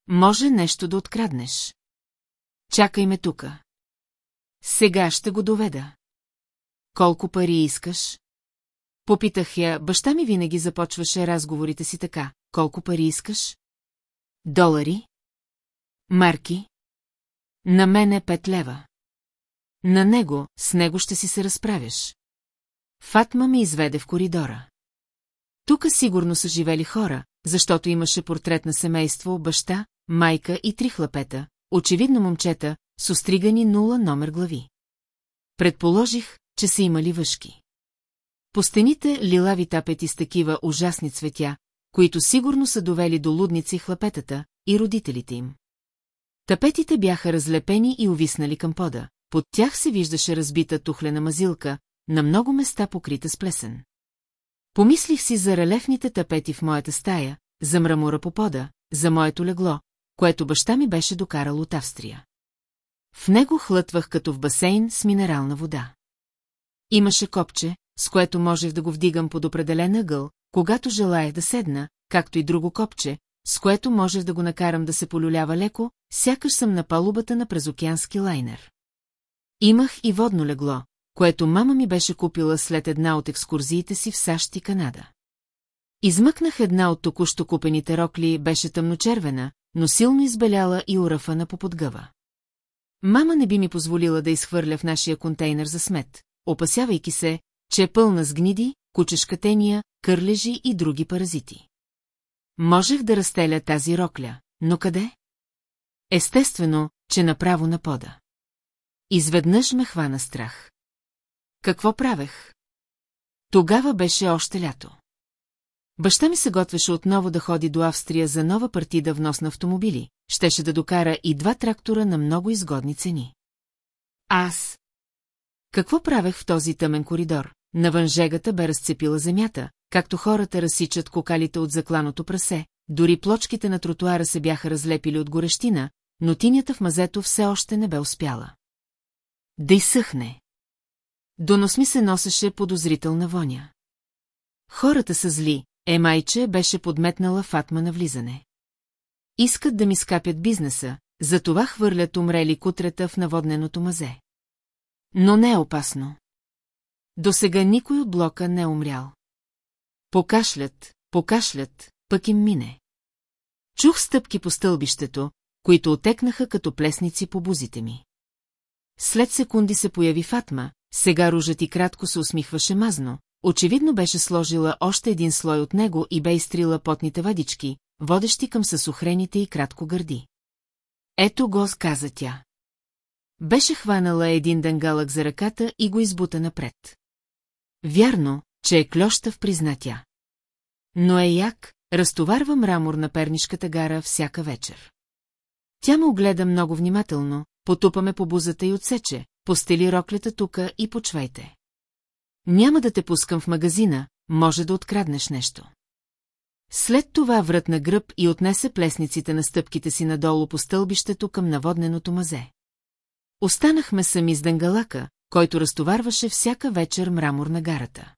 Може нещо да откраднеш. Чакай ме тука. Сега ще го доведа. Колко пари искаш? Попитах я, баща ми винаги започваше разговорите си така. Колко пари искаш? Долари? Марки? На мен е пет лева. На него, с него ще си се разправяш. Фатма ме изведе в коридора. Тука сигурно са живели хора, защото имаше портрет на семейство, баща, майка и три хлапета, очевидно момчета, с остригани нула номер глави. Предположих, че са имали въшки. По стените лилави тапети с такива ужасни цветя, които сигурно са довели до лудници хлапетата и родителите им. Тапетите бяха разлепени и увиснали към пода, под тях се виждаше разбита тухлена мазилка, на много места покрита с плесен. Помислих си за релефните тапети в моята стая, за мрамора по пода, за моето легло, което баща ми беше докарал от Австрия. В него хлътвах като в басейн с минерална вода. Имаше копче, с което можех да го вдигам под определен ъгъл, когато желая да седна, както и друго копче, с което можех да го накарам да се полюлява леко, сякаш съм на палубата на презокеански лайнер. Имах и водно легло, което мама ми беше купила след една от екскурзиите си в САЩ и Канада. Измъкнах една от току-що купените рокли, беше тъмночервена, но силно избеляла и урафана по подгъва. Мама не би ми позволила да изхвърля в нашия контейнер за смет, опасявайки се, че е пълна с гниди, кучешкатения, кърлежи и други паразити. Можех да разстеля тази рокля, но къде? Естествено, че направо на пода. Изведнъж ме хвана страх. Какво правех? Тогава беше още лято. Баща ми се готвеше отново да ходи до Австрия за нова партида внос на автомобили, щеше да докара и два трактора на много изгодни цени. Аз. Какво правех в този тъмен коридор? Навън жегата бе разцепила земята, както хората разсичат кокалите от закланото прасе, дори плочките на тротуара се бяха разлепили от горещина, но тинята в мазето все още не бе успяла. Да изсъхне. До нос ми се носеше подозрителна воня. Хората са зли, Емайче беше подметнала Фатма на влизане. Искат да ми скапят бизнеса, затова хвърлят умрели кутрета в наводненото мазе. Но не е опасно. До сега никой от блока не е умрял. Покашлят, покашлят, пък им мине. Чух стъпки по стълбището, които отекнаха като плесници по бузите ми. След секунди се появи Фатма, сега ружът и кратко се усмихваше мазно, очевидно беше сложила още един слой от него и бе изтрила потните вадички, водещи към съсухрените и кратко гърди. Ето го, каза тя. Беше хванала един дънгалък за ръката и го избута напред. Вярно, че е клющав, призна тя. Но е як, разтоварва мрамор на пернишката гара всяка вечер. Тя ме огледа много внимателно, потупаме по бузата и отсече, постели роклята тука и почвайте. Няма да те пускам в магазина, може да откраднеш нещо. След това вратна гръб и отнесе плесниците на стъпките си надолу по стълбището към наводненото мазе. Останахме сами с дънгалака, който разтоварваше всяка вечер мрамор на гарата.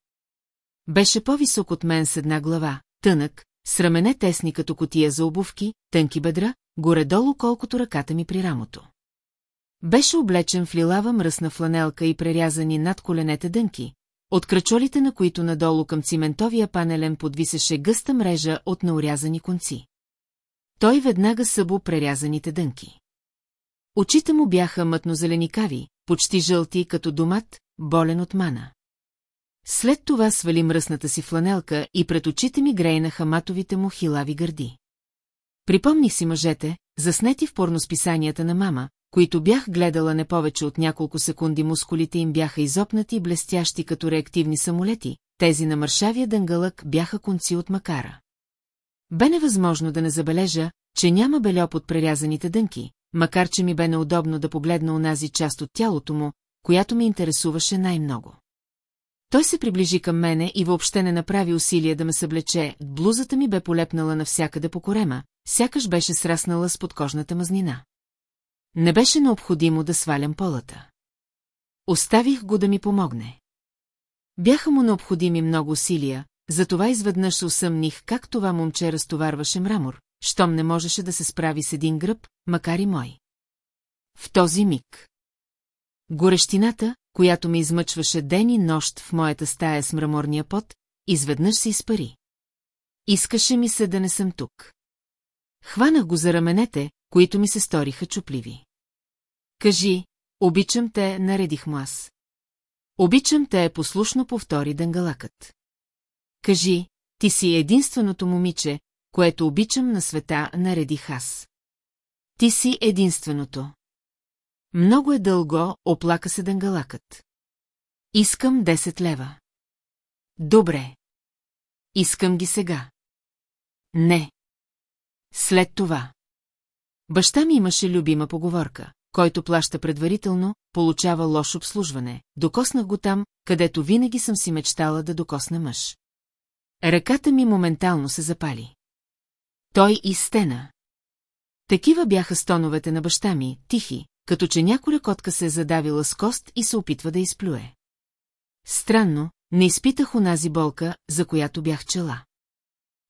Беше по-висок от мен с една глава, тънък, с рамене тесни като котия за обувки, тънки бедра, горе-долу колкото ръката ми при рамото. Беше облечен в лилава мръсна фланелка и прерязани над коленете дънки, от кръчолите на които надолу към циментовия панелен подвисеше гъста мрежа от наурязани конци. Той веднага събо прерязаните дънки. Очите му бяха мътно-зеленикави, почти жълти като домат, болен от мана. След това свали мръсната си фланелка и пред очите ми грейнаха матовите му хилави гърди. Припомних си мъжете, заснети в порносписанията на мама, които бях гледала не повече от няколко секунди мускулите им бяха изопнати и блестящи като реактивни самолети, тези на мършавия дънгълък бяха конци от макара. Бе невъзможно да не забележа, че няма бельо под прерязаните дънки, макар че ми бе неудобно да погледна онази част от тялото му, която ми интересуваше най-много. Той се приближи към мене и въобще не направи усилие да ме съблече, блузата ми бе полепнала навсякъде по корема, сякаш беше сраснала с подкожната мазнина. Не беше необходимо да свалям полата. Оставих го да ми помогне. Бяха му необходими много усилия, затова изведнъж усъмних как това момче разтоварваше мрамор, щом не можеше да се справи с един гръб, макар и мой. В този миг. Горещината, която ми измъчваше ден и нощ в моята стая с мраморния пот, изведнъж се изпари. Искаше ми се да не съм тук. Хванах го за раменете, които ми се сториха чупливи. Кажи, обичам те, наредих му аз. Обичам те, послушно повтори дънгалакът. Кажи, ти си единственото момиче, което обичам на света, наредих аз. Ти си единственото. Много е дълго, оплака се дънгалакът. Искам 10 лева. Добре. Искам ги сега. Не. След това. Баща ми имаше любима поговорка. Който плаща предварително, получава лошо обслужване. Докоснах го там, където винаги съм си мечтала да докосна мъж. Ръката ми моментално се запали. Той изстена. Такива бяха стоновете на баща ми, тихи, като че няколя котка се е задавила с кост и се опитва да изплюе. Странно, не изпитах онази болка, за която бях чела.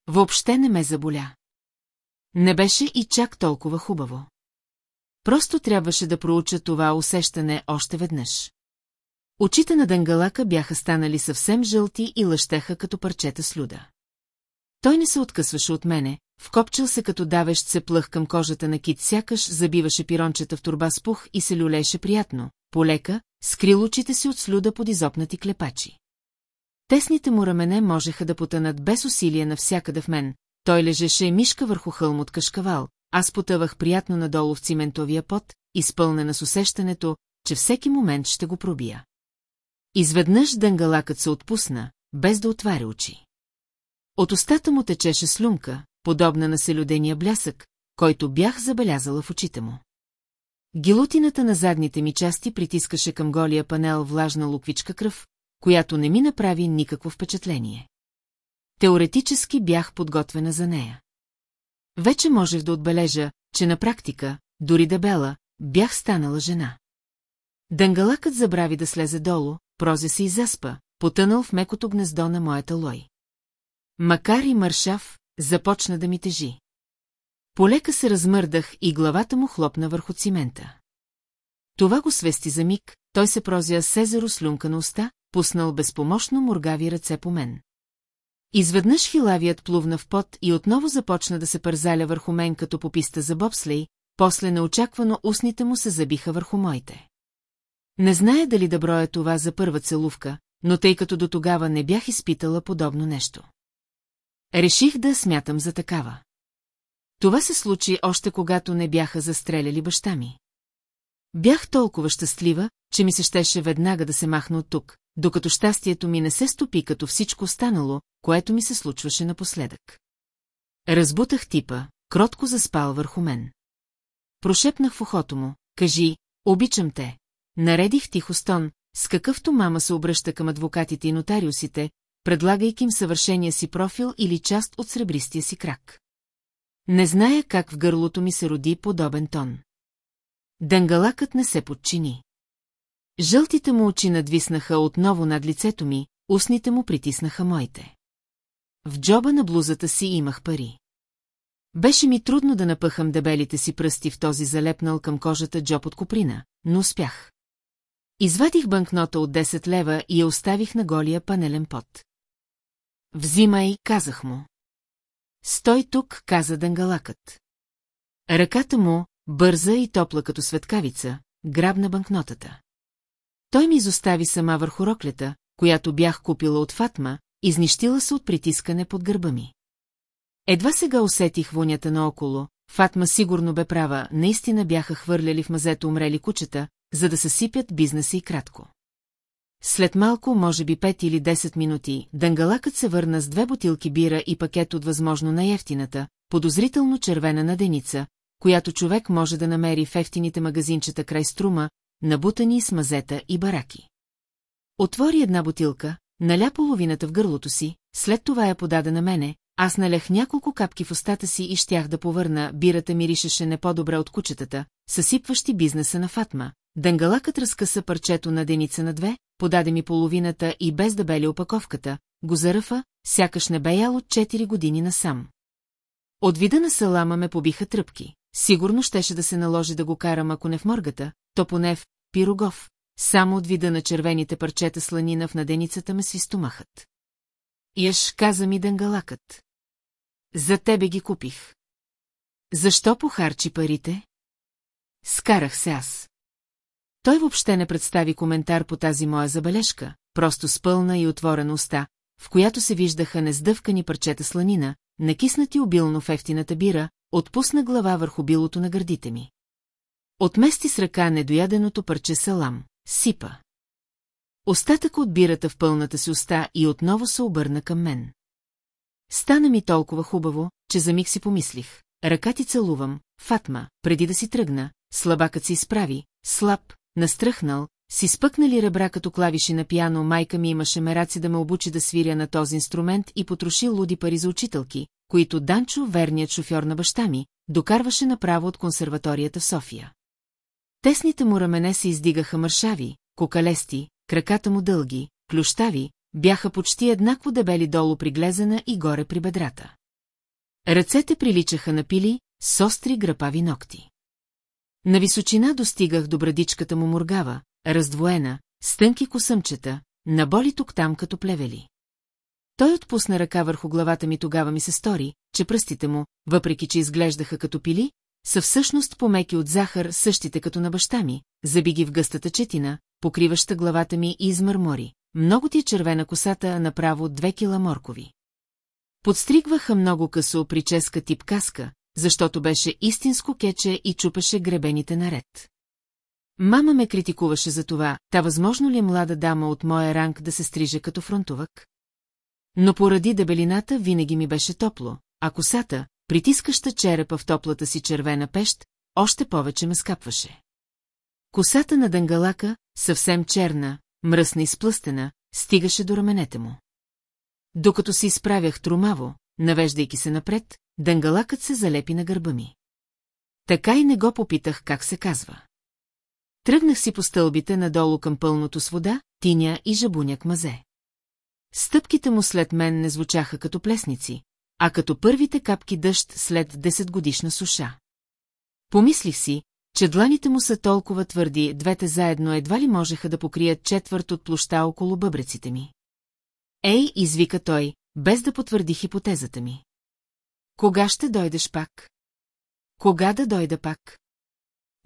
Въобще не ме заболя. Не беше и чак толкова хубаво. Просто трябваше да проуча това усещане още веднъж. Очите на Дънгалака бяха станали съвсем жълти и лъщеха като парчета слюда. Той не се откъсваше от мене, вкопчил се като давещ се плъх към кожата на кит, сякаш забиваше пирончета в турба с пух и се люлеше приятно, полека, скрил очите си от слюда под изопнати клепачи. Тесните му рамене можеха да потънат без усилие навсякъде в мен, той лежеше мишка върху хълм от кашкавал, аз потъвах приятно надолу в циментовия пот, изпълнена с усещането, че всеки момент ще го пробия. Изведнъж дънгалакът се отпусна, без да отваря очи. От устата му течеше слюнка, подобна на селюдения блясък, който бях забелязала в очите му. Гилотината на задните ми части притискаше към голия панел влажна луквичка кръв, която не ми направи никакво впечатление. Теоретически бях подготвена за нея. Вече можех да отбележа, че на практика, дори дебела, бях станала жена. Дънгалакът забрави да слезе долу, прозе се и заспа, потънал в мекото гнездо на моята лой. Макар и мършав, започна да ми тежи. Полека се размърдах и главата му хлопна върху цимента. Това го свести за миг, той се прозя с слюнка на уста, пуснал безпомощно моргави ръце по мен. Изведнъж хилавият плувна в пот и отново започна да се пързаля върху мен като по писта за бобслей, после неочаквано устните му се забиха върху моите. Не зная дали да броя това за първа целувка, но тъй като до тогава не бях изпитала подобно нещо. Реших да смятам за такава. Това се случи още когато не бяха застреляли баща ми. Бях толкова щастлива, че ми се щеше веднага да се махна от тук, докато щастието ми не се стопи като всичко останало, което ми се случваше напоследък. Разбутах типа, кротко заспал върху мен. Прошепнах в ухото му, кажи, обичам те. Наредих тихо стон, с какъвто мама се обръща към адвокатите и нотариусите, предлагайки им съвършения си профил или част от сребристия си крак. Не зная как в гърлото ми се роди подобен тон. Дънгалакът не се подчини. Жълтите му очи надвиснаха отново над лицето ми, устните му притиснаха моите. В джоба на блузата си имах пари. Беше ми трудно да напъхам дебелите си пръсти в този залепнал към кожата джоб от коприна, но успях. Извадих банкнота от 10 лева и я оставих на голия панелен пот. Взимай, казах му. Стой тук, каза дънгалакът. Ръката му, бърза и топла като светкавица, грабна банкнотата. Той ми изостави сама върху роклята, която бях купила от Фатма, изнищила се от притискане под гърба ми. Едва сега усетих вонята наоколо, Фатма сигурно бе права, наистина бяха хвърляли в мазето умрели кучета, за да съсипят бизнеса и кратко. След малко, може би 5 или 10 минути, дънгалакът се върна с две бутилки бира и пакет от възможно най-ефтината, подозрително червена наденица, която човек може да намери в ефтините магазинчета край струма, набутани с мазета и бараки. Отвори една бутилка, наля половината в гърлото си, след това я подаде на мене, аз налех няколко капки в устата си и щях да повърна, бирата миришеше не по-добре от кучетата, съсипващи бизнеса на Фатма. Дънгалакът разкъса парчето на деница на две, подаде ми половината и без да бели опаковката, го заръфа, сякаш не бе ял от 4 години насам. От вида на салама ме побиха тръпки. Сигурно щеше да се наложи да го карам, ако не в моргата, то поне в пирогов. Само от вида на червените парчета сланина в наденицата ме си стомахът. Яш, каза ми дънгалакът. За тебе ги купих. Защо похарчи парите? Скарах се аз. Той въобще не представи коментар по тази моя забележка, просто с пълна и отворена уста, в която се виждаха нездъвкани парчета сланина, накиснати обилно в ефтината бира, отпусна глава върху билото на гърдите ми. Отмести с ръка недояденото парче салам, сипа. Остатък от бирата в пълната си уста и отново се обърна към мен. Стана ми толкова хубаво, че за миг си помислих. Ръка ти целувам, Фатма, преди да си тръгна, слабакът се изправи, слаб, настръхнал, си спъкнали ребра като клавиши на пиано, майка ми имаше мераци да ме обучи да свиря на този инструмент и потроши луди пари за учителки, които Данчо, верният шофьор на баща ми, докарваше направо от консерваторията в София. Тесните му рамене се издигаха мършави, кокалести, краката му дълги, клющави, бяха почти еднакво дебели долу при глезена и горе при бедрата. Ръцете приличаха на пили, с остри грапави ногти. На височина достигах до брадичката му моргава, раздвоена, с тънки косъмчета, наболи тук-там като плевели. Той отпусна ръка върху главата ми тогава ми се стори, че пръстите му, въпреки че изглеждаха като пили, са всъщност помеки от захар, същите като на баща ми, заби ги в гъстата четина, покриваща главата ми и измърмори. Много ти е червена косата, направо две кила моркови. Подстригваха много късо прическа тип каска, защото беше истинско кече и чупеше гребените наред. Мама ме критикуваше за това, та възможно ли е млада дама от моя ранг да се стриже като фронтовък? Но поради дебелината винаги ми беше топло, а косата, притискаща черепа в топлата си червена пещ, още повече ме скапваше. Косата на дънгалака, съвсем черна, мръсна и сплъстена, стигаше до раменете му. Докато се изправях тромаво, навеждайки се напред, дънгалакът се залепи на гърба ми. Така и не го попитах как се казва. Тръгнах си по стълбите надолу към пълното с вода, тиня и жабуняк мазе. Стъпките му след мен не звучаха като плесници, а като първите капки дъжд след 10 годишна суша. Помислих си, че дланите му са толкова твърди, двете заедно едва ли можеха да покрият четвърт от площа около бъбреците ми. Ей, извика той, без да потвърди хипотезата ми. Кога ще дойдеш пак? Кога да дойда пак?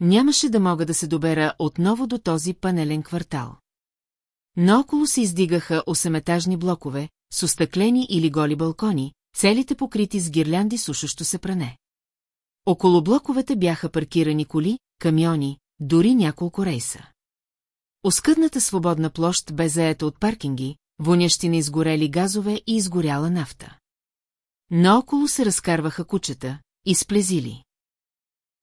Нямаше да мога да се добера отново до този панелен квартал. Наоколо се издигаха осеметажни блокове, с остъклени или голи балкони, целите покрити с гирлянди сушащо се пране. Около блоковете бяха паркирани коли, камиони, дори няколко рейса. Оскъдната свободна площ бе заета от паркинги, вонящи на изгорели газове и изгоряла нафта. Наоколо се разкарваха кучета, изплезили.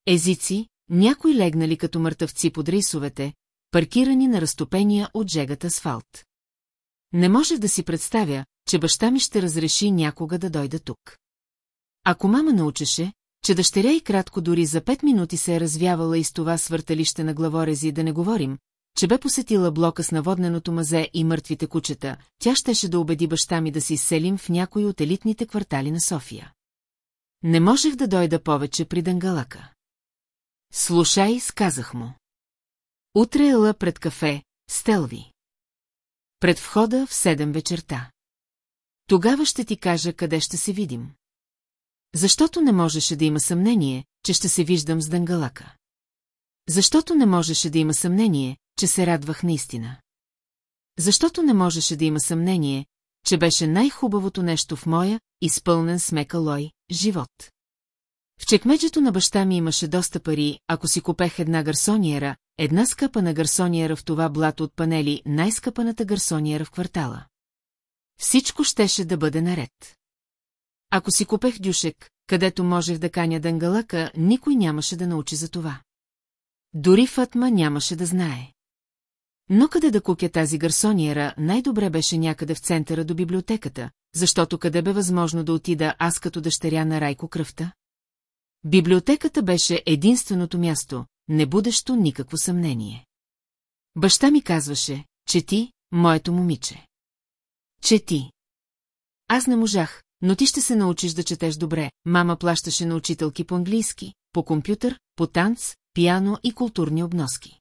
Езици, някои легнали като мъртъвци под рейсовете, паркирани на разтопения от жегата асфалт. Не можех да си представя, че баща ми ще разреши някога да дойда тук. Ако мама научеше, че дъщеря и кратко дори за пет минути се е развявала из това свърталище на главорези, да не говорим, че бе посетила блока с наводненото мазе и мъртвите кучета, тя щеше да убеди баща ми да се изселим в някой от елитните квартали на София. Не можех да дойда повече при Дангалака. Слушай, сказах му. Утре ела пред кафе, стелви. Пред входа в седем вечерта. Тогава ще ти кажа къде ще се видим. Защото не можеше да има съмнение, че ще се виждам с Дангалака. Защото не можеше да има съмнение, че се радвах наистина. Защото не можеше да има съмнение, че беше най-хубавото нещо в моя, изпълнен с мекалой, живот. В чекмеджето на баща ми имаше доста пари, ако си купех една гарсониера, една скъпа на гарсониера в това блато от панели, най-скъпаната гарсониера в квартала. Всичко щеше да бъде наред. Ако си купех дюшек, където можех да каня дънгалъка, никой нямаше да научи за това. Дори Фатма нямаше да знае. Но къде да купя тази гарсониера, най-добре беше някъде в центъра до библиотеката, защото къде бе възможно да отида аз като дъщеря на Райко кръвта? Библиотеката беше единственото място, не будещо никакво съмнение. Баща ми казваше, че ти, моето момиче. Че ти. Аз не можах, но ти ще се научиш да четеш добре. Мама плащаше на учителки по английски, по компютър, по танц, пиано и културни обноски.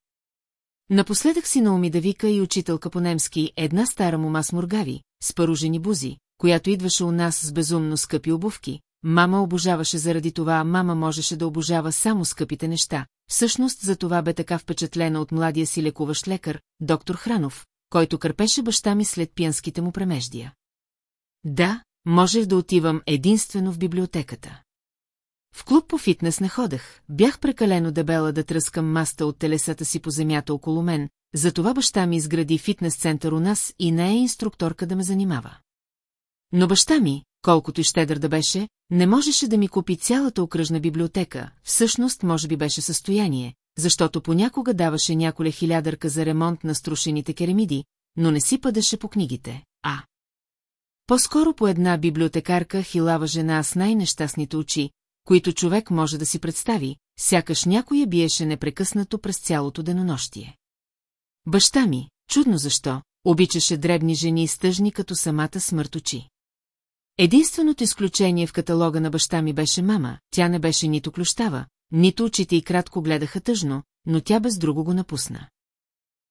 Напоследък си науми да вика и учителка по немски една стара мома с моргави, с паружени бузи, която идваше у нас с безумно скъпи обувки. Мама обожаваше заради това, мама можеше да обожава само скъпите неща. Всъщност за това бе така впечатлена от младия си лекуващ лекар, доктор Хранов, който кърпеше баща ми след пиянските му премеждия. Да, можех да отивам единствено в библиотеката. В клуб по фитнес не ходех, бях прекалено дебела да тръскам маста от телесата си по земята около мен, затова баща ми изгради фитнес-център у нас и не е инструкторка да ме занимава. Но баща ми, колкото и щедър да беше, не можеше да ми купи цялата окръжна библиотека, всъщност може би беше състояние, защото понякога даваше няколе хилядърка за ремонт на струшените керамиди, но не си падаше по книгите, а... По-скоро по една библиотекарка хилава жена с най-нещастните очи, които човек може да си представи, сякаш някоя биеше непрекъснато през цялото денонощие. Баща ми, чудно защо, обичаше дребни жени с тъжни като самата смърт очи. Единственото изключение в каталога на баща ми беше мама, тя не беше нито клющава, нито очите и кратко гледаха тъжно, но тя без друго го напусна.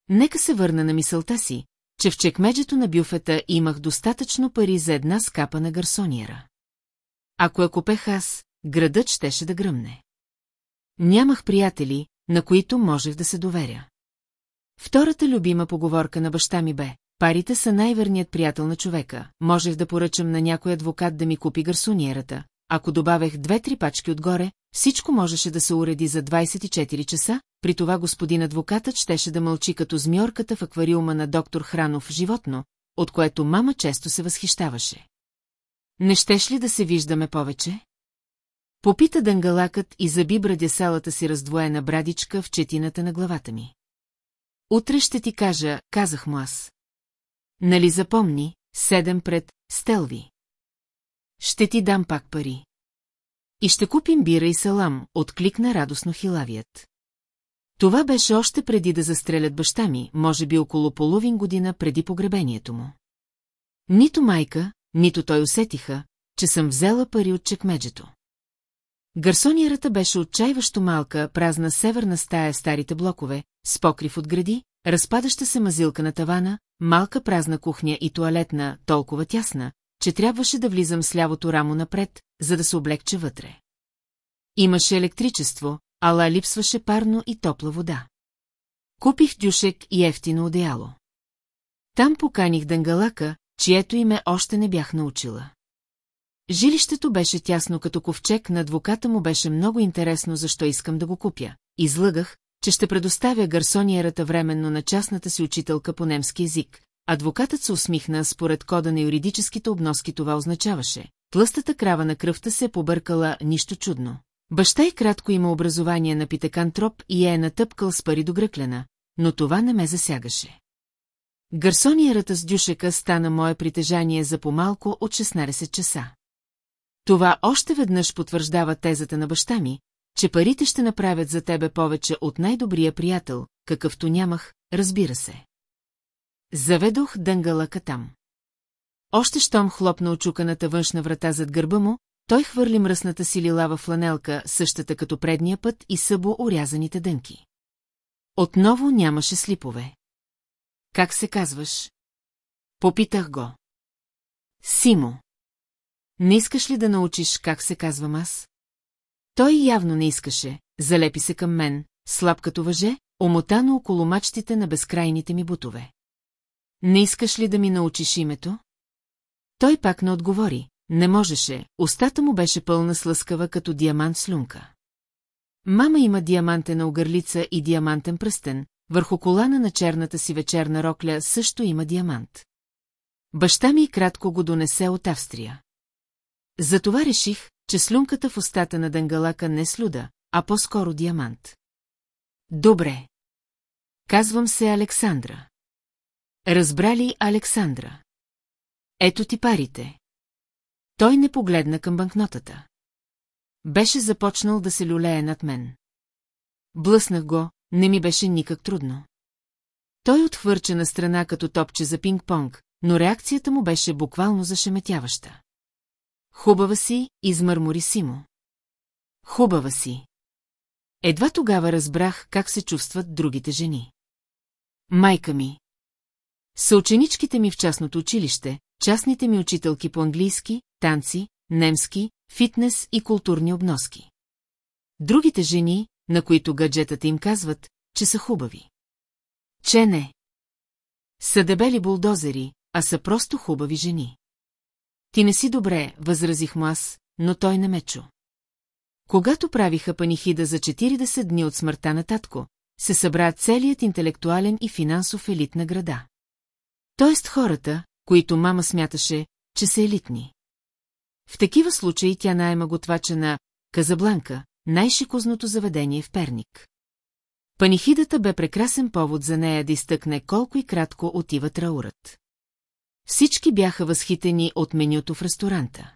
Нека се върна на мисълта си, че в чекмеджето на бюфета имах достатъчно пари за една скапа на гарсониера. Ако я купех аз, градът щеше да гръмне. Нямах приятели, на които можех да се доверя. Втората любима поговорка на баща ми бе парите са най-верният приятел на човека. Можех да поръчам на някой адвокат да ми купи гарсониерата. Ако добавех две-три пачки отгоре, всичко можеше да се уреди за 24 часа, при това господин адвокатът щеше да мълчи като змиорката в аквариума на доктор Хранов животно, от което мама често се възхищаваше. Не щеш ли да се виждаме повече? Попита дънгалакът и заби брадясалата си раздвоена брадичка в четината на главата ми. Утре ще ти кажа, казах му аз. Нали запомни, седем пред Стелви. Ще ти дам пак пари. И ще купим бира и салам, откликна радостно хилавият. Това беше още преди да застрелят баща ми, може би около половин година преди погребението му. Нито майка, нито той усетиха, че съм взела пари от чекмеджето. Гарсонierата беше отчаиващо малка, празна северна стая старите блокове, с покрив от гради, разпадаща се мазилка на тавана, малка празна кухня и туалетна, толкова тясна, че трябваше да влизам с лявото рамо напред, за да се облегча вътре. Имаше електричество, ала липсваше парно и топла вода. Купих дюшек и ефтино одеяло. Там поканих дънгалака, чието име още не бях научила. Жилището беше тясно като ковчег, на адвоката му беше много интересно защо искам да го купя. Излъгах, че ще предоставя гарсониерата временно на частната си учителка по немски език. Адвокатът се усмихна според кода на юридическите обноски това означаваше. Тлъстата крава на кръвта се е побъркала нищо чудно. Баща и кратко има образование на питекантроп и е натъпкал с пари до гръклена, но това не ме засягаше. Гарсониерата с дюшека стана мое притежание за по-малко от 16 часа. Това още веднъж потвърждава тезата на баща ми, че парите ще направят за тебе повече от най-добрия приятел, какъвто нямах, разбира се. Заведох дънгалъка там. Още щом хлопна очуканата външна врата зад гърба му, той хвърли мръсната си лилава фланелка, същата като предния път и събо орязаните дънки. Отново нямаше слипове. Как се казваш? Попитах го. Симо. Не искаш ли да научиш как се казвам аз? Той явно не искаше, залепи се към мен, слаб като въже, омотано около мачтите на безкрайните ми бутове. Не искаш ли да ми научиш името? Той пак не отговори, не можеше, устата му беше пълна слъскава като диамант слюнка. Мама има диамантена огърлица и диамантен пръстен, върху колана на черната си вечерна рокля също има диамант. Баща ми кратко го донесе от Австрия. Затова реших, че слюнката в устата на Дангалака не слюда, а по-скоро диамант. Добре. Казвам се Александра. Разбрали Александра? Ето ти парите. Той не погледна към банкнотата. Беше започнал да се люлее над мен. Блъснах го, не ми беше никак трудно. Той отхвърча на страна като топче за пинг-понг, но реакцията му беше буквално зашеметяваща. Хубава си, измърмори си му. Хубава си. Едва тогава разбрах как се чувстват другите жени. Майка ми. Съученичките ми в частното училище, частните ми учителки по английски, танци, немски, фитнес и културни обноски. Другите жени, на които гаджетата им казват, че са хубави. Че не. Са дебели булдозери, а са просто хубави жени. Ти не си добре, възразих му аз, но той не ме чу. Когато правиха панихида за 40 дни от смъртта на татко, се събра целият интелектуален и финансов елит на града. Тоест хората, които мама смяташе, че са елитни. В такива случаи тя найема готвача на Казабланка, най-шикозното заведение в Перник. Панихидата бе прекрасен повод за нея да изтъкне колко и кратко отива траурът. Всички бяха възхитени от менюто в ресторанта.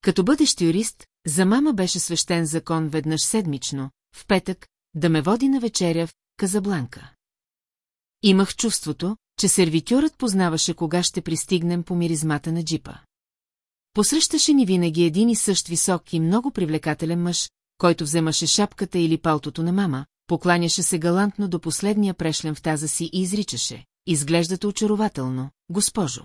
Като бъдещ юрист, за мама беше свещен закон веднъж седмично, в петък, да ме води на вечеря в Казабланка. Имах чувството, че сервитюрът познаваше кога ще пристигнем по миризмата на джипа. Посрещаше ни винаги един и същ висок и много привлекателен мъж, който вземаше шапката или палтото на мама, покланяше се галантно до последния прешлен в таза си и изричаше. Изглеждате очарователно, госпожо.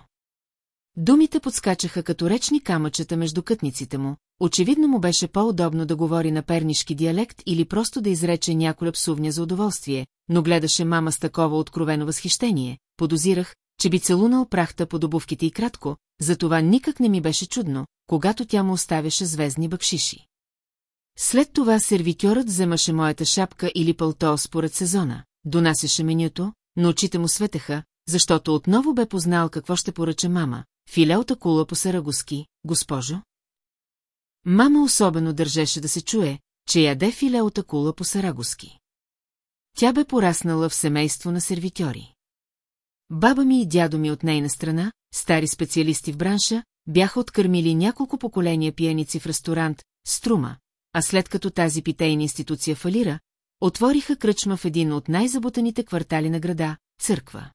Думите подскачаха като речни камъчета между кътниците му, очевидно му беше по-удобно да говори на пернишки диалект или просто да изрече няколя псувня за удоволствие, но гледаше мама с такова откровено възхищение, подозирах, че би целунал прахта под обувките и кратко, затова никак не ми беше чудно, когато тя му оставяше звездни бъкшиши. След това сервитьорът вземаше моята шапка или пълто според сезона, донасяше менюто, но очите му светеха, защото отново бе познал какво ще поръча мама. Филе от акула по сарагуски, госпожо? Мама особено държеше да се чуе, че яде филе от акула по сарагуски. Тя бе пораснала в семейство на сервитьори. Баба ми и дядо ми от нейна страна, стари специалисти в бранша, бяха откърмили няколко поколения пияници в ресторант «Струма», а след като тази питейна институция фалира, отвориха кръчма в един от най-заботаните квартали на града – църква.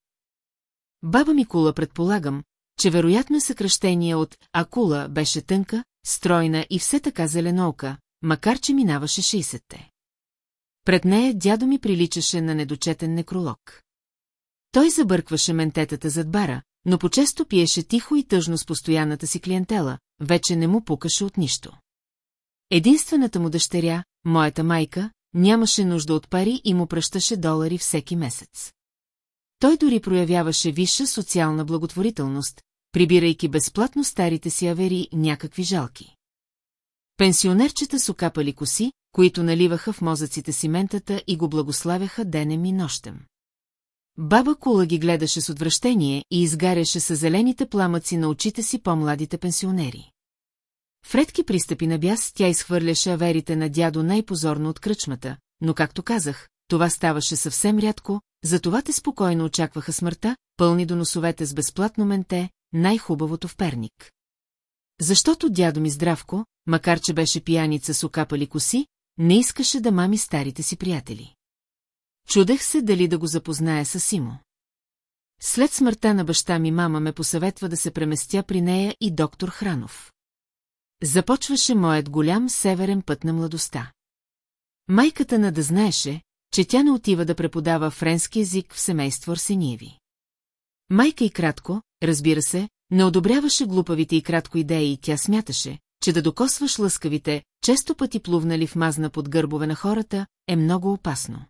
Баба Микула предполагам, че вероятно съкръщение от «Акула» беше тънка, стройна и все така зеленолка, макар че минаваше 60-те. Пред нея дядо ми приличаше на недочетен некролог. Той забъркваше ментетата зад бара, но почесто пиеше тихо и тъжно с постоянната си клиентела, вече не му пукаше от нищо. Единствената му дъщеря, моята майка, нямаше нужда от пари и му пръщаше долари всеки месец. Той дори проявяваше висша социална благотворителност, прибирайки безплатно старите си авери някакви жалки. Пенсионерчета с окапали коси, които наливаха в мозъците си ментата и го благославяха денем и нощем. Баба Кула ги гледаше с отвращение и изгаряше с зелените пламъци на очите си по-младите пенсионери. В редки пристъпи на бяс тя изхвърляше аверите на дядо най-позорно от кръчмата, но както казах, това ставаше съвсем рядко, затова те спокойно очакваха смъртта, пълни до носовете с безплатно менте, най-хубавото в перник. Защото дядо ми Здравко, макар че беше пияница с окапали коси, не искаше да мами старите си приятели. Чудех се дали да го запозная с Симо. След смъртта на баща ми мама ме посъветва да се преместя при нея и доктор Хранов. Започваше моят голям северен път на младостта. Майката на да знаеше, че тя не отива да преподава френски език в семейство Арсениеви. Майка и кратко, разбира се, не одобряваше глупавите и кратко идеи и тя смяташе, че да докосваш лъскавите, често пъти плувнали в мазна под гърбове на хората, е много опасно.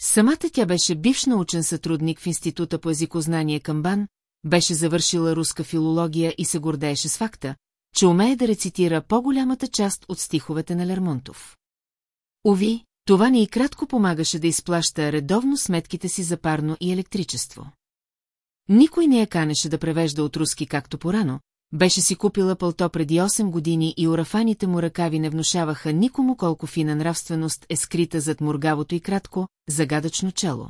Самата тя беше бивш научен сътрудник в Института по езикознание Камбан, беше завършила руска филология и се гордееше с факта, че умее да рецитира по-голямата част от стиховете на Лермонтов. Ови, това ни и кратко помагаше да изплаща редовно сметките си за парно и електричество. Никой не я канеше да превежда от руски както порано, беше си купила пълто преди 8 години и урафаните му ръкави не внушаваха никому колко фина нравственост е скрита зад мургавото и кратко, загадъчно чело.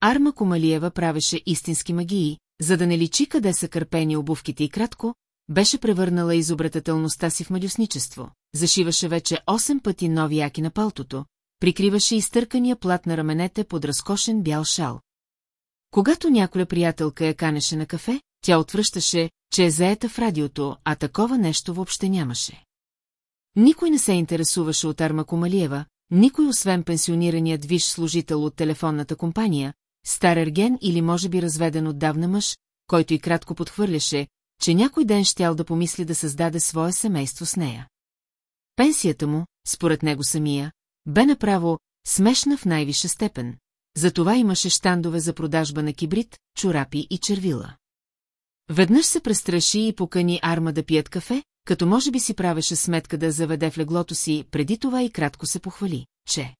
Арма Комалиева правеше истински магии, за да не личи къде са кърпени обувките и кратко, беше превърнала изобретателността си в мадюсничество, зашиваше вече 8 пъти нови яки на палтото, прикриваше изтъркания плат на раменете под разкошен бял шал. Когато някоя приятелка я канеше на кафе, тя отвръщаше, че е заета в радиото, а такова нещо въобще нямаше. Никой не се интересуваше от Арма Комалиева, никой освен пенсионираният виш служител от телефонната компания, стар ерген или може би разведен отдавна мъж, който и кратко подхвърляше, че някой ден щял да помисли да създаде свое семейство с нея. Пенсията му, според него самия, бе направо смешна в най-висша степен, затова имаше щандове за продажба на кибрид, чорапи и червила. Веднъж се престраши и покани Арма да пият кафе, като може би си правеше сметка да заведе в леглото си, преди това и кратко се похвали, че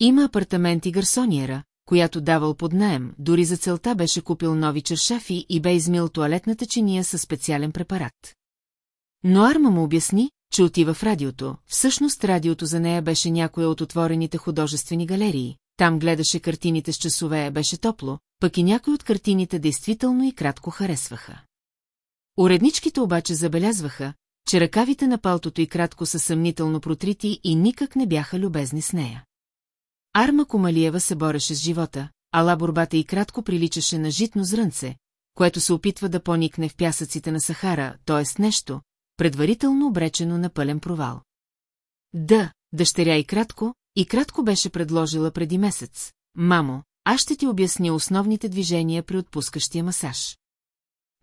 има апартамент и гарсониера, която давал под наем, дори за целта беше купил нови чершафи и бе измил туалетната чиния със специален препарат. Но Арма му обясни, че отива в радиото, всъщност радиото за нея беше някоя от отворените художествени галерии, там гледаше картините с часове, беше топло, пък и някои от картините действително и кратко харесваха. Уредничките обаче забелязваха, че ръкавите на палтото и кратко са съмнително протрити и никак не бяха любезни с нея. Арма Комалиева се бореше с живота, ала борбата и кратко приличаше на житно зрънце, което се опитва да поникне в пясъците на Сахара, т.е. нещо, предварително обречено на пълен провал. Да, дъщеря и кратко, и кратко беше предложила преди месец. Мамо, аз ще ти обясня основните движения при отпускащия масаж.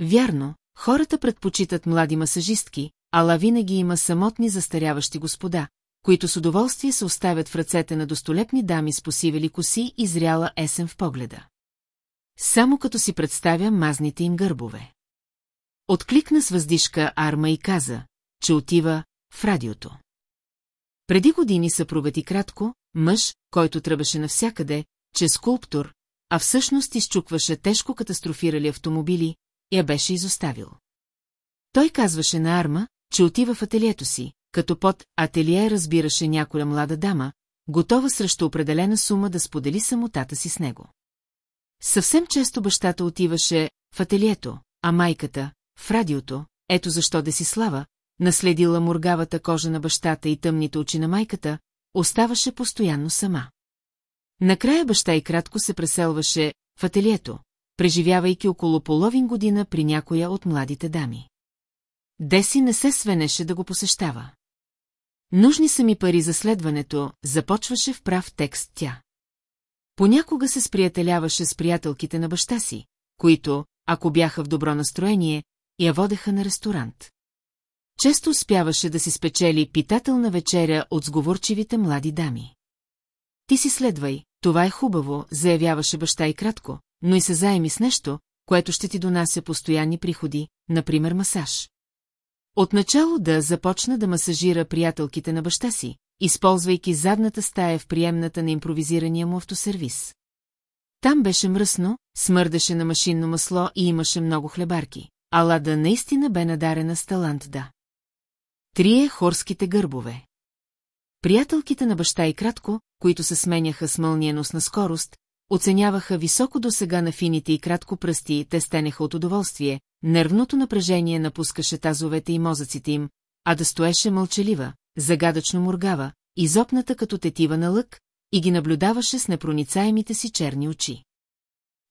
Вярно, хората предпочитат млади масажистки, ала винаги има самотни застаряващи господа, които с удоволствие се оставят в ръцете на достолепни дами с посивели коси и зряла есен в погледа. Само като си представя мазните им гърбове. Откликна с въздишка Арма и каза, че отива в радиото. Преди години съпругът и кратко, мъж, който тръбеше навсякъде, че скулптор, а всъщност изчукваше тежко катастрофирали автомобили, я беше изоставил. Той казваше на Арма, че отива в ателието си, като под ателие разбираше някоя млада дама, готова срещу определена сума да сподели самотата си с него. Съвсем често бащата отиваше в ателието, а майката – в радиото, ето защо да си слава, наследила мургавата кожа на бащата и тъмните очи на майката, оставаше постоянно сама. Накрая баща и кратко се преселваше в ателието, преживявайки около половин година при някоя от младите дами. Деси не се свенеше да го посещава. Нужни са ми пари за следването, започваше в прав текст тя. Понякога се сприятеляваше с приятелките на баща си, които, ако бяха в добро настроение, я водеха на ресторант. Често успяваше да си спечели питателна вечеря от сговорчивите млади дами. Ти си следвай, това е хубаво, заявяваше баща и кратко, но и се заеми с нещо, което ще ти донася постоянни приходи, например масаж. Отначало да започна да масажира приятелките на баща си, използвайки задната стая в приемната на импровизирания му автосервис. Там беше мръсно, смърдеше на машинно масло и имаше много хлебарки. Алада наистина бе надарена с талант да. Трие хорските гърбове. Приятелките на баща и кратко, които се сменяха с мълниеносна скорост, оценяваха високо до сега на фините и кратко пръсти и те стенеха от удоволствие, нервното напрежение напускаше тазовете и мозъците им, а да стоеше мълчалива, загадъчно моргава, изопната като тетива на лък, и ги наблюдаваше с непроницаемите си черни очи.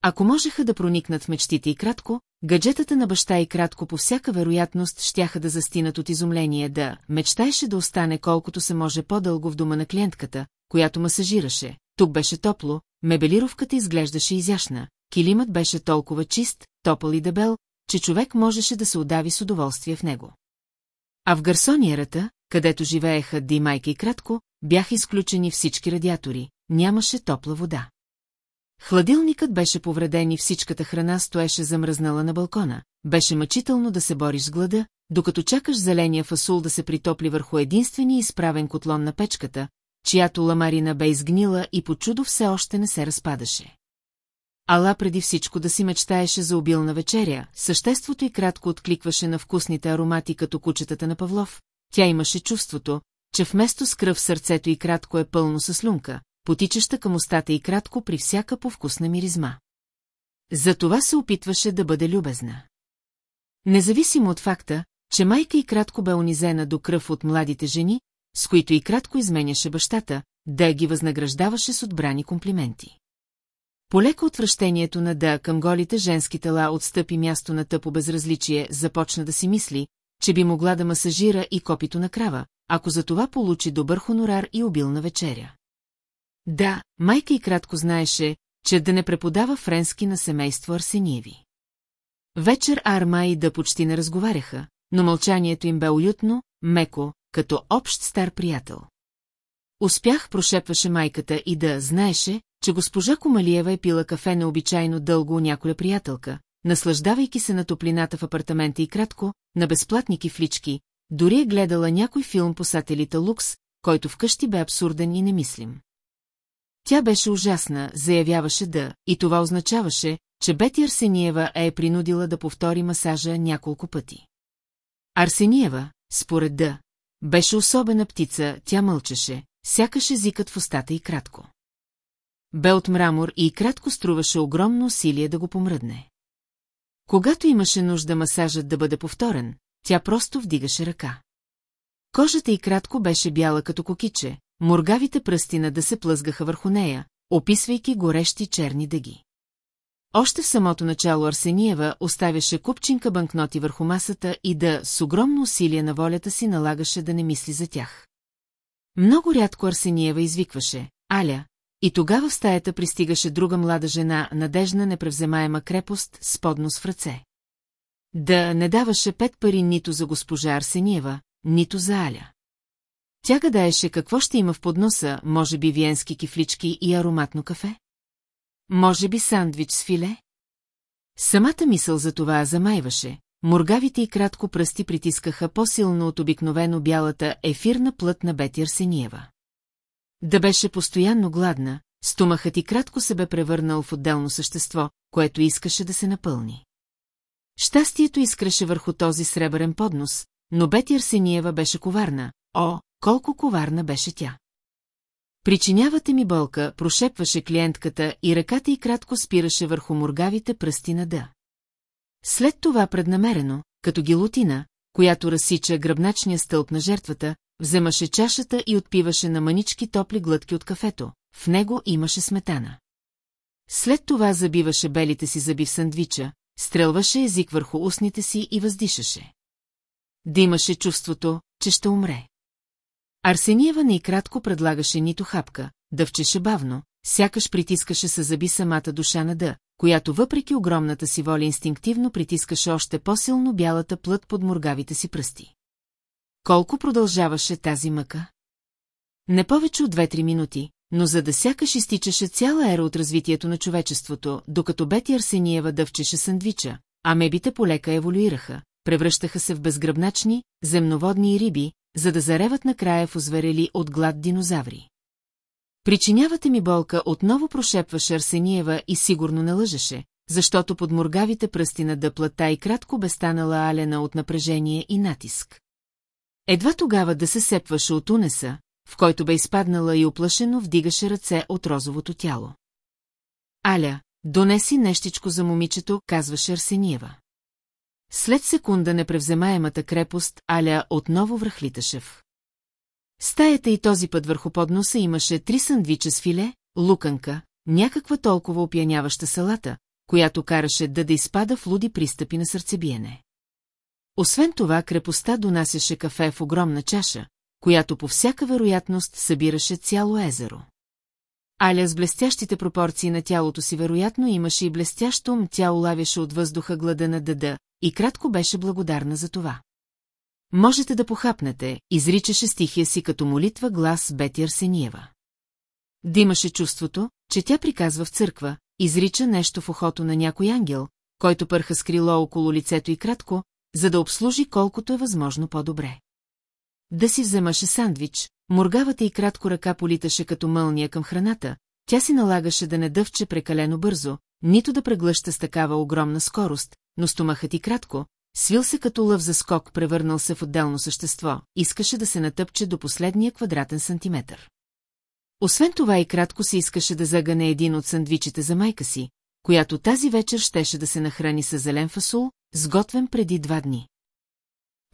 Ако можеха да проникнат мечтите и кратко, гаджетата на баща и кратко по всяка вероятност щяха да застинат от изумление да мечтаеше да остане колкото се може по-дълго в дома на клиентката, която масажираше. Тук беше топло, мебелировката изглеждаше изящна, килимът беше толкова чист, топъл и дебел, че човек можеше да се удави с удоволствие в него. А в гарсониерата, където живееха Димайка и кратко, бяха изключени всички радиатори, нямаше топла вода. Хладилникът беше повреден и всичката храна стоеше замръзнала на балкона. Беше мъчително да се бориш с глада, докато чакаш зеления фасул да се притопли върху единствения изправен котлон на печката, чиято ламарина бе изгнила и по чудо все още не се разпадаше. Ала преди всичко да си мечтаеше за обилна вечеря, съществото и кратко откликваше на вкусните аромати като кучетата на Павлов, тя имаше чувството, че вместо с кръв сърцето и кратко е пълно с слюнка, потичаща към устата и кратко при всяка повкусна миризма. Затова се опитваше да бъде любезна. Независимо от факта, че майка и кратко бе унизена до кръв от младите жени, с които и кратко изменяше бащата, да ги възнаграждаваше с отбрани комплименти. Полека отвращението на Да към голите женски тела отстъпи място на тъпо безразличие, започна да си мисли, че би могла да масажира и копито на крава, ако за това получи добър хонорар и обилна вечеря. Да, майка и кратко знаеше, че да не преподава френски на семейство Арсениеви. Вечер Арма и да почти не разговаряха, но мълчанието им бе уютно, меко, като общ стар приятел. Успях, прошепваше майката и да знаеше, че госпожа Комалиева е пила кафе необичайно дълго у някоя приятелка, наслаждавайки се на топлината в апартамента и кратко, на безплатни кифлички, дори е гледала някой филм по сателита Лукс, който вкъщи бе абсурден и немислим. Тя беше ужасна, заявяваше да, и това означаваше, че Бети Арсениева е принудила да повтори масажа няколко пъти. Арсениева, според да, беше особена птица, тя мълчеше, сякаш езикът в устата и кратко. Бе от мрамор и кратко струваше огромно усилие да го помръдне. Когато имаше нужда масажът да бъде повторен, тя просто вдигаше ръка. Кожата й кратко беше бяла като кокиче, моргавите пръсти на да се плъзгаха върху нея, описвайки горещи черни дъги. Още в самото начало Арсениева оставяше купчинка банкноти върху масата и да, с огромно усилие на волята си, налагаше да не мисли за тях. Много рядко Арсениева извикваше «Аля», и тогава в стаята пристигаше друга млада жена, надежна непревземаема крепост с поднос в ръце. Да не даваше пет пари нито за госпожа Арсениева, нито за Аля. Тя гадаеше какво ще има в подноса, може би виенски кифлички и ароматно кафе? Може би сандвич с филе? Самата мисъл за това замайваше, моргавите и кратко пръсти притискаха по-силно от обикновено бялата ефирна плът на Бети Арсениева. Да беше постоянно гладна, стомахът и кратко се бе превърнал в отделно същество, което искаше да се напълни. Щастието искреше върху този сребърен поднос, но Бети Арсениева беше коварна. О, колко коварна беше тя! Причинявате ми болка, прошепваше клиентката и ръката й кратко спираше върху моргавите пръсти на да. След това преднамерено, като гилотина, която разсича гръбначния стълб на жертвата, вземаше чашата и отпиваше на манички топли глътки от кафето. В него имаше сметана. След това забиваше белите си зъби в сандвича, стрелваше език върху устните си и въздишаше. Да имаше чувството, че ще умре. Арсениева не и кратко предлагаше нито хапка, дъвчеше бавно, сякаш притискаше се зъби самата душа на Д, която въпреки огромната си воля инстинктивно притискаше още по-силно бялата плът под моргавите си пръсти. Колко продължаваше тази мъка? Не повече от две-три минути, но за да сякаш изтичаше цяла ера от развитието на човечеството, докато Бети Арсениева дъвчеше сандвича, а мебите полека еволюираха, превръщаха се в безгръбначни, земноводни риби, за да зареват накрая в озверели от глад динозаври. Причинявате ми болка, отново прошепваше Арсениева и сигурно не лъжеше, защото под моргавите пръсти на дъплата и кратко бе станала алена от напрежение и натиск. Едва тогава да се сепваше от унеса, в който бе изпаднала и оплашено вдигаше ръце от розовото тяло. Аля, донеси нещичко за момичето, казваше Арсениева. След секунда непревземаемата крепост, Аля отново връхлиташе в. Стаята и този път върху подноса имаше три сандвича с филе, луканка, някаква толкова опяняваща салата, която караше да да изпада в луди пристъпи на сърцебиене. Освен това, крепостта донасяше кафе в огромна чаша, която по всяка вероятност събираше цяло езеро. Аля с блестящите пропорции на тялото си вероятно имаше и блестящо ум, тя улавяше от въздуха глада на дъда и кратко беше благодарна за това. Можете да похапнете, изричаше стихия си като молитва глас Бети Арсениева. Да имаше чувството, че тя приказва в църква, изрича нещо в ухото на някой ангел, който пърха с крило около лицето и кратко, за да обслужи колкото е възможно по-добре. Да си вземаше сандвич, моргавата и кратко ръка политаше като мълния към храната, тя си налагаше да не дъвче прекалено бързо, нито да преглъща с такава огромна скорост, но стомахът и кратко, свил се като лъв за скок, превърнал се в отделно същество, искаше да се натъпче до последния квадратен сантиметър. Освен това и кратко се искаше да загане един от сандвичите за майка си, която тази вечер щеше да се нахрани с зелен фасул, сготвен преди два дни.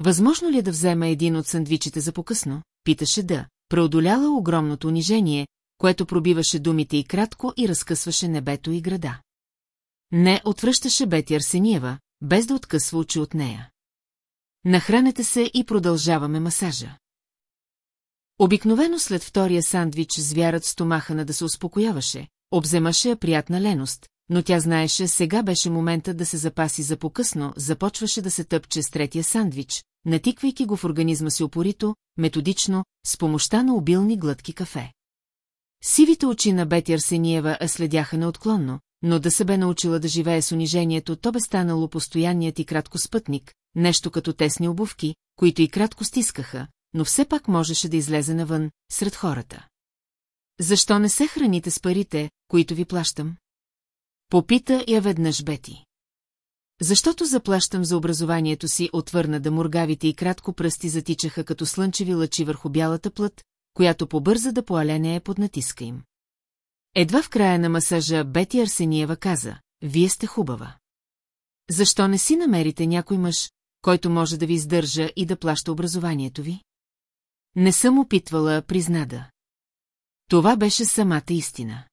Възможно ли е да взема един от сандвичите за покъсно? Питаше да, преодоляла огромното унижение, което пробиваше думите и кратко и разкъсваше небето и града. Не отвръщаше Бети Арсениева, без да откъсва очи от нея. Нахранете се и продължаваме масажа. Обикновено след втория сандвич звярат стомаха на да се успокояваше, обземаше я приятна леност, но тя знаеше, сега беше момента да се запаси за покъсно, започваше да се тъпче с третия сандвич, натиквайки го в организма си опорито, методично, с помощта на обилни глътки кафе. Сивите очи на Бети Арсениева следяха неотклонно, но да се бе научила да живее с унижението, то бе станало постоянният и кратко спътник, нещо като тесни обувки, които и кратко стискаха, но все пак можеше да излезе навън, сред хората. Защо не се храните с парите, които ви плащам? Попита я веднъж Бети. Защото заплащам за образованието си, отвърна да мургавите и кратко пръсти затичаха като слънчеви лъчи върху бялата плът, която побърза да поалене е под натиска им. Едва в края на масажа Бети Арсениева каза, вие сте хубава. Защо не си намерите някой мъж, който може да ви издържа и да плаща образованието ви? Не съм опитвала, признада. Това беше самата истина.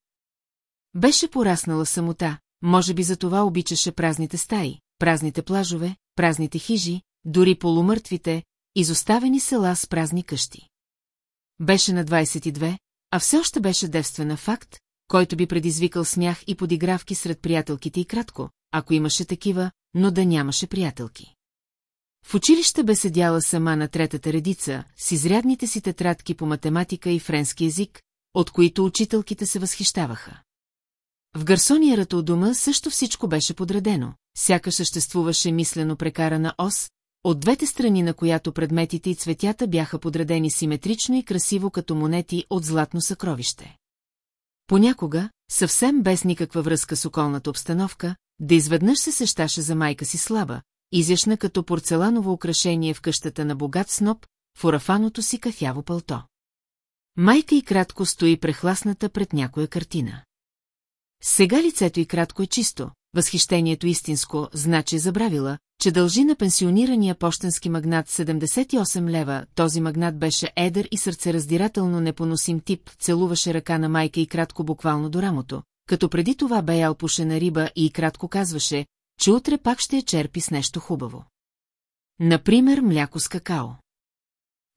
Беше пораснала самота, може би за това обичаше празните стаи, празните плажове, празните хижи, дори полумъртвите, изоставени села с празни къщи. Беше на 22, а все още беше девствена факт, който би предизвикал смях и подигравки сред приятелките и кратко, ако имаше такива, но да нямаше приятелки. В училище бе седяла сама на третата редица, с изрядните си тетрадки по математика и френски език, от които учителките се възхищаваха. В гарсониерата у дома също всичко беше подредено, сяка съществуваше мислено прекарана ос, от двете страни на която предметите и цветята бяха подредени симетрично и красиво като монети от златно съкровище. Понякога, съвсем без никаква връзка с околната обстановка, да изведнъж се сещаше за майка си слаба, изящна като порцеланово украшение в къщата на богат сноп, в урафаното си кафяво пълто. Майка и кратко стои прехласната пред някоя картина. Сега лицето и кратко е чисто, възхищението истинско, значи забравила, че дължи на пенсионирания почтенски магнат 78 лева, този магнат беше едър и сърцераздирателно непоносим тип, целуваше ръка на майка и кратко буквално до рамото, като преди това бе ял пушена риба и кратко казваше, че утре пак ще я черпи с нещо хубаво. Например, мляко с какао.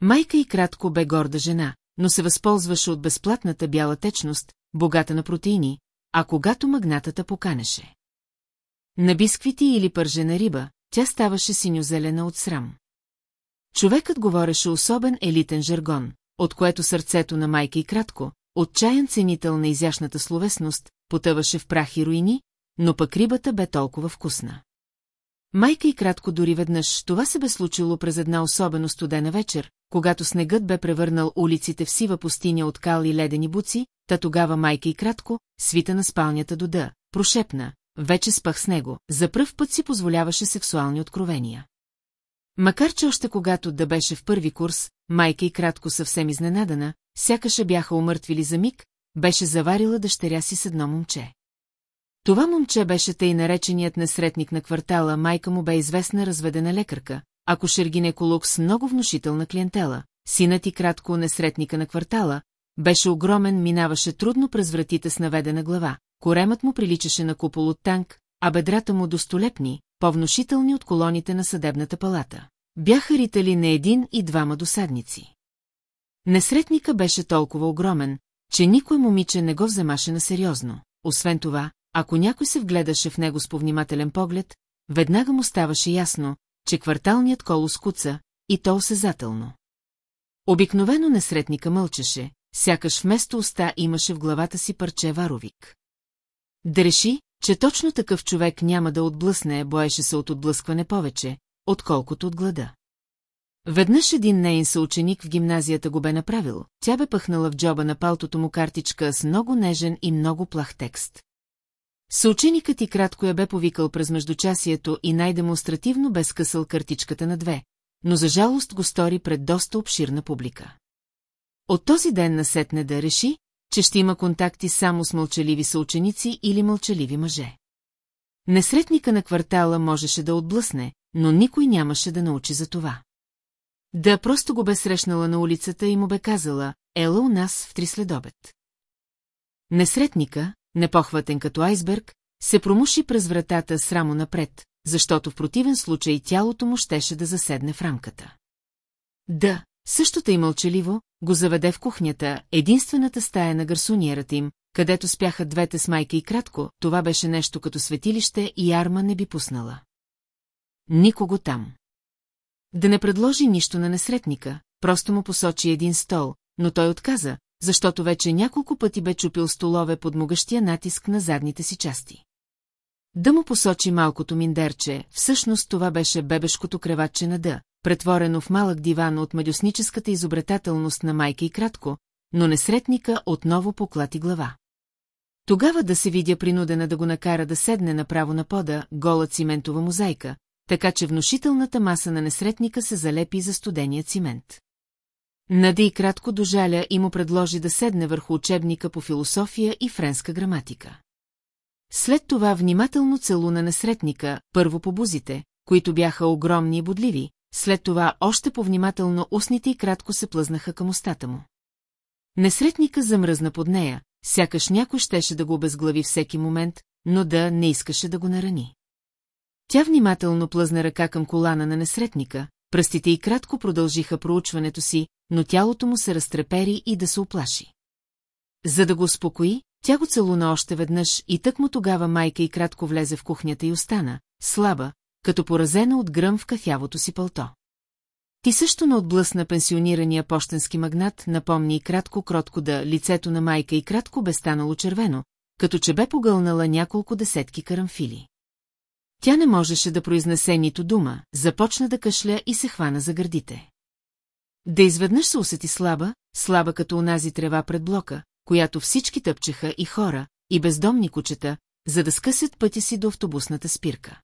Майка и кратко бе горда жена, но се възползваше от безплатната бяла течност, богата на протеини, а когато магнатата поканеше. На бисквити или пържена риба, тя ставаше синьозелена от срам. Човекът говореше особен елитен жаргон, от което сърцето на майка и кратко, отчаян ценител на изящната словесност, потъваше в прах и руини, но пък рибата бе толкова вкусна. Майка и кратко дори веднъж това се бе случило през една особено студена вечер, когато снегът бе превърнал улиците в сива пустиня от кал и ледени буци, та тогава майка и кратко, свита на спалнята до да, прошепна, вече спах с него, за пръв път си позволяваше сексуални откровения. Макар че още когато да беше в първи курс, майка и кратко съвсем изненадана, сякаше бяха умъртвили за миг, беше заварила дъщеря си с едно момче. Това момче беше тъй нареченият несретник на квартала, майка му бе известна разведена лекарка, ако шергинеколог с много внушителна клиентела, синът и кратко несретника на квартала, беше огромен, минаваше трудно през вратите с наведена глава, коремът му приличаше на купол от танк, а бедрата му достолепни, по-внушителни от колоните на съдебната палата. Бяха ритали не един и двама досадници. Несретника беше толкова огромен, че никой момиче не го вземаше на сериозно. Освен това, ако някой се вгледаше в него с повнимателен поглед, веднага му ставаше ясно, че кварталният колос куца, и то осезателно. Обикновено несретника мълчеше, сякаш вместо уста имаше в главата си парче варовик. Да реши, че точно такъв човек няма да отблъсне, боеше се от отблъскване повече, отколкото от глада. Веднъж един нейн съученик в гимназията го бе направил, тя бе пъхнала в джоба на палтото му картичка с много нежен и много плах текст. Съученикът и кратко я бе повикал през междучасието и най-демонстративно бе скъсал картичката на две, но за жалост го стори пред доста обширна публика. От този ден насетне да реши, че ще има контакти само с мълчаливи съученици или мълчаливи мъже. Несретника на квартала можеше да отблъсне, но никой нямаше да научи за това. Да просто го бе срещнала на улицата и му бе казала, ела у нас в три следобед. Несретника, непохватен като айсберг, се промуши през вратата с рамо напред, защото в противен случай тялото му щеше да заседне в рамката. Да, същото и мълчаливо, го заведе в кухнята, единствената стая на гарсониерата им, където спяха двете с майка и кратко, това беше нещо като светилище и арма не би пуснала. Никого там. Да не предложи нищо на несретника, просто му посочи един стол, но той отказа, защото вече няколко пъти бе чупил столове под могъщия натиск на задните си части. Да му посочи малкото миндерче, всъщност това беше бебешкото креватче на Д, претворено в малък диван от мадюсническата изобретателност на майка и кратко, но несретника отново поклати глава. Тогава да се видя принудена да го накара да седне направо на пода, гола циментова мозайка, така че внушителната маса на несретника се залепи за студения цимент. Нади кратко дожаля и му предложи да седне върху учебника по философия и френска граматика. След това внимателно целуна несретника, първо по бузите, които бяха огромни и бодливи, след това още повнимателно устните и кратко се плъзнаха към устата му. Несретника замръзна под нея, сякаш някой щеше да го обезглави всеки момент, но да не искаше да го нарани. Тя внимателно плъзна ръка към колана на несретника, пръстите и кратко продължиха проучването си, но тялото му се разтрепери и да се оплаши. За да го успокои, тя го целуна още веднъж и тък му тогава майка и кратко влезе в кухнята и остана, слаба, като поразена от гръм в кафявото си пълто. Ти също не отблъсна пенсионирания почтенски магнат, напомни и кратко кротко да лицето на майка и кратко бе станало червено, като че бе погълнала няколко десетки карамфили. Тя не можеше да произнесе нито дума, започна да кашля и се хвана за гърдите. Да изведнъж се усети слаба, слаба като онази трева пред блока, която всички тъпчеха и хора, и бездомни кучета, за да скъсят пътя си до автобусната спирка.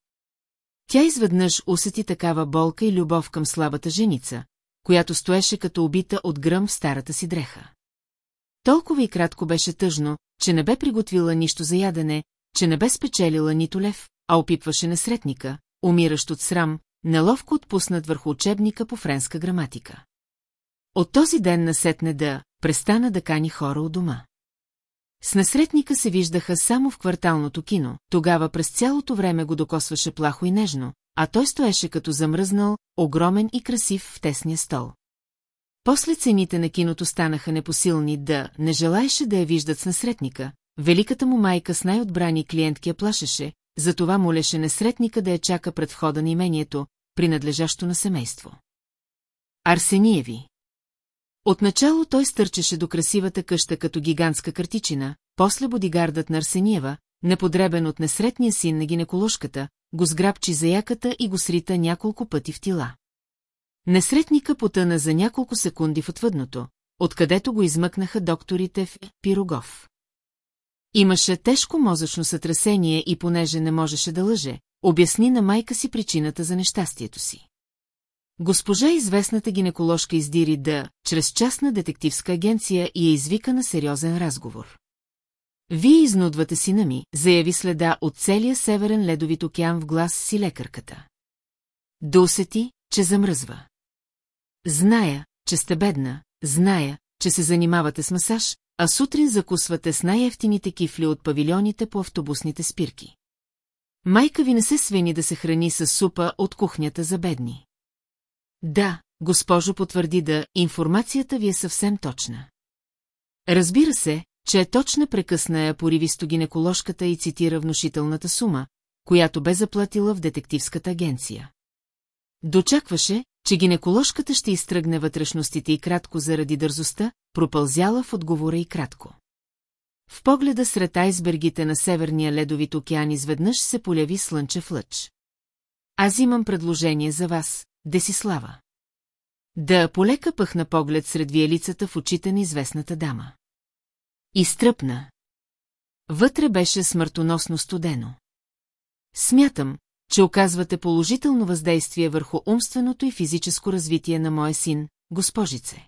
Тя изведнъж усети такава болка и любов към слабата женица, която стоеше като убита от гръм в старата си дреха. Толкова и кратко беше тъжно, че не бе приготвила нищо за ядене, че не бе спечелила нито лев, а опипваше несретника, умиращ от срам, неловко отпуснат върху учебника по френска граматика. От този ден насетне да престана да кани хора у дома. С насретника се виждаха само в кварталното кино, тогава през цялото време го докосваше плахо и нежно, а той стоеше като замръзнал, огромен и красив в тесния стол. После цените на киното станаха непосилни да не желаеше да я виждат с насретника, великата му майка с най-отбрани клиентки я плашеше, затова молеше несретника да я чака пред входа на имението, принадлежащо на семейство. Арсениеви Отначало той стърчеше до красивата къща като гигантска картичина, после бодигардът на Арсениева, неподребен от несретния син на гинеколожката, го сграбчи за яката и го срита няколко пъти в тила. Несретника потъна за няколко секунди в отвъдното, откъдето го измъкнаха докторите в Пирогов. Имаше тежко мозъчно сътресение и понеже не можеше да лъже, обясни на майка си причината за нещастието си. Госпожа известната гинеколожка издири да, чрез частна детективска агенция и е извика на сериозен разговор. Вие изнудвате сина ми, заяви следа от целия Северен ледовит океан в глас си лекарката. Да усети, че замръзва. Зная, че сте бедна, зная, че се занимавате с масаж, а сутрин закусвате с най-ефтините кифли от павилионите по автобусните спирки. Майка ви не се свени да се храни с супа от кухнята за бедни. Да, госпожо потвърди да, информацията ви е съвсем точна. Разбира се, че е точна прекъсна я поривисто гинеколожката и цитира внушителната сума, която бе заплатила в детективската агенция. Дочакваше, че гинеколожката ще изтръгне вътрешностите и кратко заради дързостта, пропълзяла в отговора и кратко. В погледа сред айсбергите на Северния ледовит океан изведнъж се поляви слънчев лъч. Аз имам предложение за вас, Десислава. Да полека пъхна поглед сред виелицата в очите на известната дама. Изтръпна. Вътре беше смъртоносно студено. Смятам, че оказвате положително въздействие върху умственото и физическо развитие на моя син, госпожице.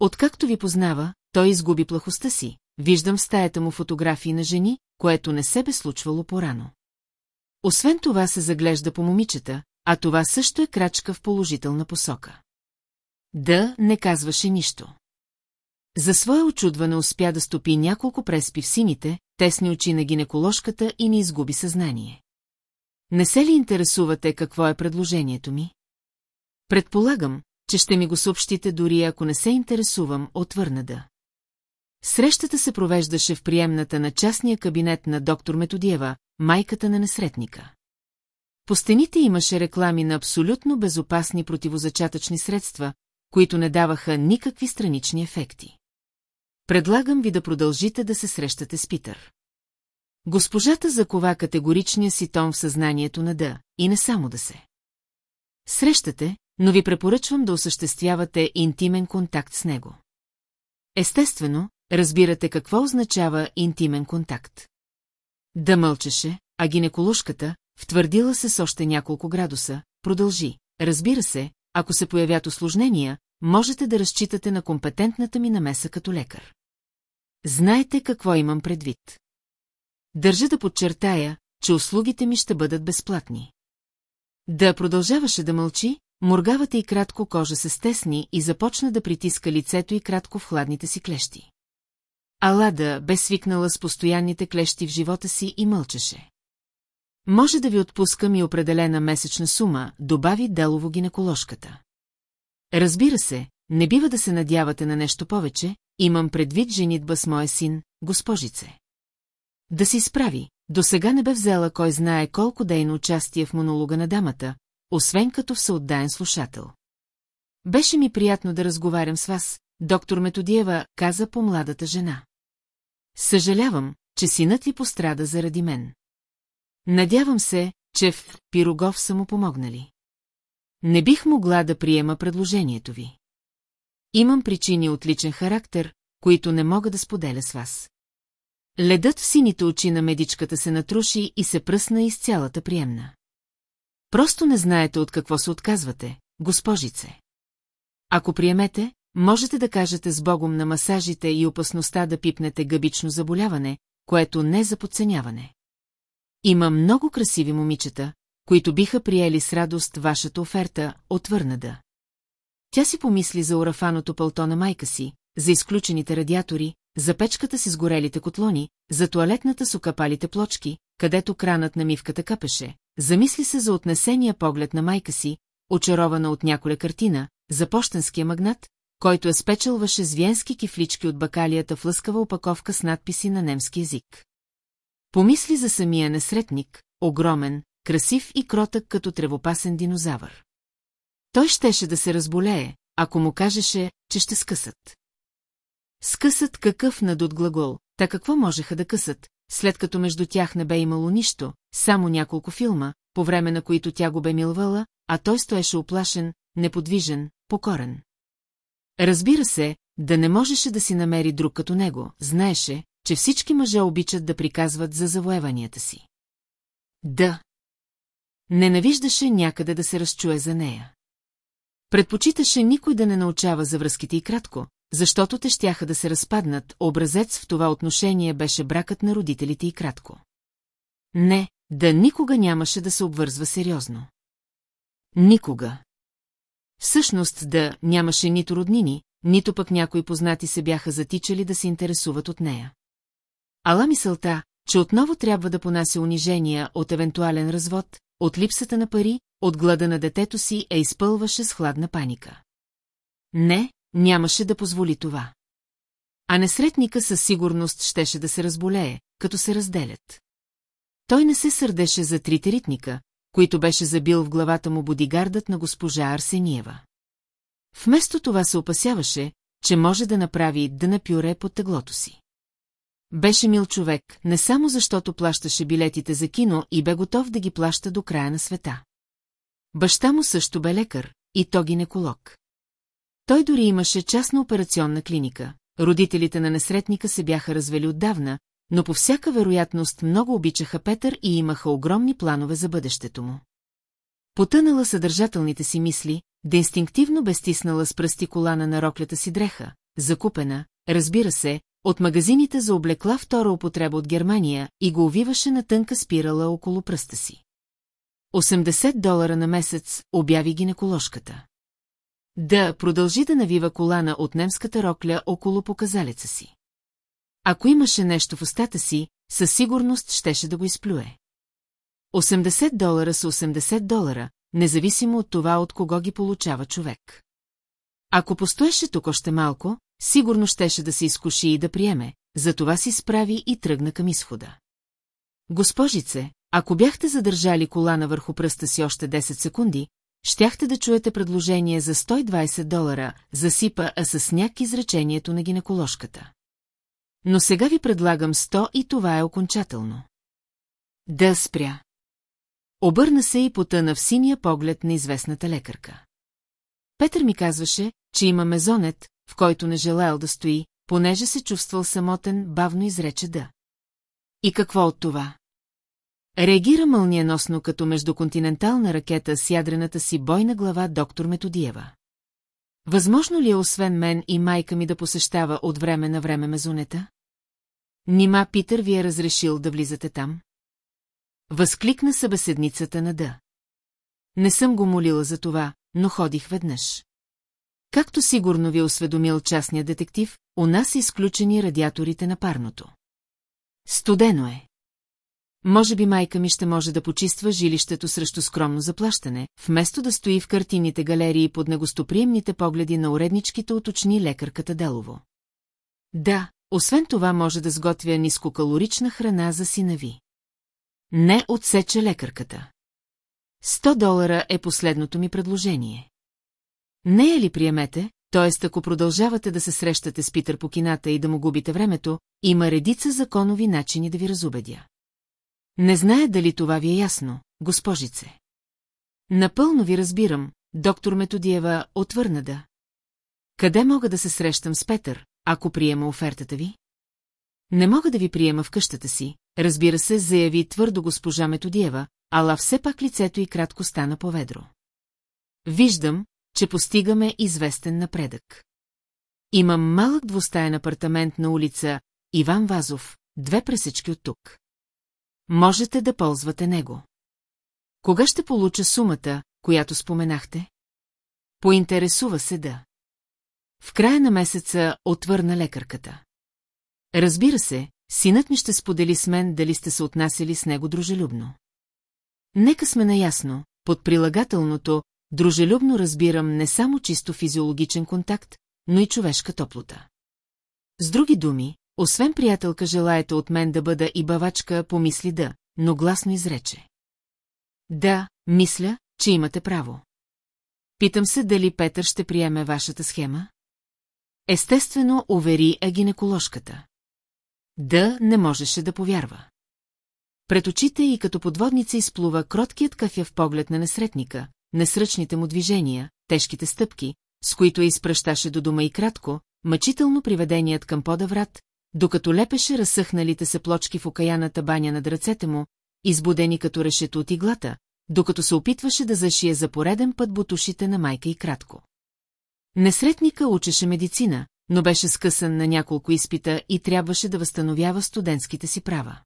Откакто ви познава, той изгуби плахостта си, виждам в стаята му фотографии на жени, което не се бе случвало порано. Освен това се заглежда по момичета, а това също е крачка в положителна посока. Да, не казваше нищо. За свое очудване успя да стопи няколко преспи в сините, тесни очи на гинеколожката и не изгуби съзнание. Не се ли интересувате какво е предложението ми? Предполагам, че ще ми го съобщите дори ако не се интересувам, отвърна да. Срещата се провеждаше в приемната на частния кабинет на доктор Методиева, майката на несретника. По стените имаше реклами на абсолютно безопасни противозачатъчни средства, които не даваха никакви странични ефекти. Предлагам ви да продължите да се срещате с Питър. Госпожата закова категоричния си тон в съзнанието на Да, и не само да се. Срещате, но ви препоръчвам да осъществявате интимен контакт с него. Естествено, разбирате какво означава интимен контакт. Да мълчеше, а гинеколушката, втвърдила се с още няколко градуса, продължи. Разбира се, ако се появят осложнения, можете да разчитате на компетентната ми намеса като лекар. Знаете какво имам предвид. Държа да подчертая, че услугите ми ще бъдат безплатни. Да продължаваше да мълчи, моргавата и кратко кожа се стесни и започна да притиска лицето и кратко в хладните си клещи. Алада бе свикнала с постоянните клещи в живота си и мълчеше. Може да ви отпускам и определена месечна сума, добави делово гинеколожката. Разбира се, не бива да се надявате на нещо повече, имам предвид женитба с моя син, госпожице. Да си справи, до сега не бе взела кой знае колко дейно участие в монолога на дамата, освен като всеотдаен слушател. Беше ми приятно да разговарям с вас, доктор Методиева каза по младата жена. Съжалявам, че синът ви пострада заради мен. Надявам се, че в Пирогов са му помогнали. Не бих могла да приема предложението ви. Имам причини от личен характер, които не мога да споделя с вас. Ледът в сините очи на медичката се натруши и се пръсна из цялата приемна. Просто не знаете от какво се отказвате, госпожице. Ако приемете, можете да кажете с Богом на масажите и опасността да пипнете гъбично заболяване, което не е за подценяване. Има много красиви момичета, които биха приели с радост вашата оферта, отвърна да. Тя си помисли за урафаното пълто на майка си, за изключените радиатори, за печката си с горелите котлони, за туалетната с окапалите плочки, където кранът на мивката капеше, замисли се за отнесения поглед на майка си, очарована от няколя картина, за почтенския магнат, който е спечелваше с виенски кифлички от бакалията в лъскава опаковка с надписи на немски език. Помисли за самия несретник, огромен, красив и кротък като тревопасен динозавър. Той щеше да се разболее, ако му кажеше, че ще скъсат. Скъсат какъв надут глагол, та какво можеха да късат, след като между тях не бе имало нищо, само няколко филма, по време на които тя го бе милвала, а той стоеше оплашен, неподвижен, покорен. Разбира се, да не можеше да си намери друг като него, знаеше, че всички мъже обичат да приказват за завоеванията си. Да. Ненавиждаше някъде да се разчуе за нея. Предпочиташе никой да не научава за връзките и кратко, защото те щяха да се разпаднат, образец в това отношение беше бракът на родителите и кратко. Не, да никога нямаше да се обвързва сериозно. Никога. Всъщност да нямаше нито роднини, нито пък някои познати се бяха затичали да се интересуват от нея. Ала мисълта, че отново трябва да понася унижения от евентуален развод, от липсата на пари, от глада на детето си е изпълваше с хладна паника. Не, нямаше да позволи това. А несретника със сигурност щеше да се разболее, като се разделят. Той не се сърдеше за трите ритника, които беше забил в главата му бодигардът на госпожа Арсениева. Вместо това се опасяваше, че може да направи да напюре под теглото си. Беше мил човек, не само защото плащаше билетите за кино и бе готов да ги плаща до края на света. Баща му също бе лекар, и то гинеколог. Той дори имаше частна операционна клиника. Родителите на несретника се бяха развели отдавна, но по всяка вероятност много обичаха Петър и имаха огромни планове за бъдещето му. Потънала съдържателните си мисли, да инстинктивно бе стиснала с пръсти колана на роклята си дреха, закупена, разбира се, от магазините за облекла втора употреба от Германия и го увиваше на тънка спирала около пръста си. 80 долара на месец, обяви гинеколожката. Да, продължи да навива колана от немската рокля около показалеца си. Ако имаше нещо в устата си, със сигурност щеше да го изплюе. 80 долара са 80 долара, независимо от това от кого ги получава човек. Ако постоеше тук още малко, сигурно щеше да се изкуши и да приеме, затова си справи и тръгна към изхода. Госпожице, ако бяхте задържали колана върху пръста си още 10 секунди, щяхте да чуете предложение за 120 долара, засипа а с сняг изречението на гинеколожката. Но сега ви предлагам 100 и това е окончателно. Да спря. Обърна се и потъна в синия поглед на известната лекарка. Петър ми казваше, че има мезонет, в който не желаял да стои, понеже се чувствал самотен, бавно изрече да. И какво от това? Реагира мълниеносно като междуконтинентална ракета с ядрената си бойна глава доктор Методиева. Възможно ли е освен мен и майка ми да посещава от време на време мезонета? Нима Питър ви е разрешил да влизате там? Възкликна събеседницата на Да. Не съм го молила за това, но ходих веднъж. Както сигурно ви е осведомил частният детектив, у нас са изключени радиаторите на парното. Студено е. Може би майка ми ще може да почиства жилището срещу скромно заплащане, вместо да стои в картинните галерии под негостоприемните погледи на уредничките уточни лекарката Делово. Да, освен това може да сготвя нискокалорична храна за сина ви. Не отсече лекарката. 100 долара е последното ми предложение. Не е ли приемете, т.е. ако продължавате да се срещате с Питър по кината и да му губите времето, има редица законови начини да ви разубедя. Не знае дали това ви е ясно, госпожице. Напълно ви разбирам, доктор Методиева отвърна да. Къде мога да се срещам с Петър, ако приема офертата ви? Не мога да ви приема в къщата си, разбира се, заяви твърдо госпожа Методиева, ала все пак лицето й кратко стана поведро. Виждам, че постигаме известен напредък. Имам малък двустаен апартамент на улица Иван Вазов, две пресечки от тук. Можете да ползвате него. Кога ще получа сумата, която споменахте? Поинтересува се да. В края на месеца отвърна лекарката. Разбира се, синът ми ще сподели с мен дали сте се отнасяли с него дружелюбно. Нека сме наясно, под прилагателното, дружелюбно разбирам не само чисто физиологичен контакт, но и човешка топлота. С други думи, освен приятелка желаете от мен да бъда и бавачка, помисли да, но гласно изрече. Да, мисля, че имате право. Питам се дали Петър ще приеме вашата схема? Естествено, увери е гинеколожката. Да, не можеше да повярва. Пред очите и като подводница изплува кроткият кафяв поглед на несретника, несръчните му движения, тежките стъпки, с които я изпращаше до дома и кратко, мъчително приведеният към пода врат, докато лепеше разсъхналите се плочки в окаяната баня над ръцете му, избудени като решето от иглата, докато се опитваше да зашие за пореден път бутушите на майка и кратко. Несретника учеше медицина, но беше скъсан на няколко изпита и трябваше да възстановява студентските си права.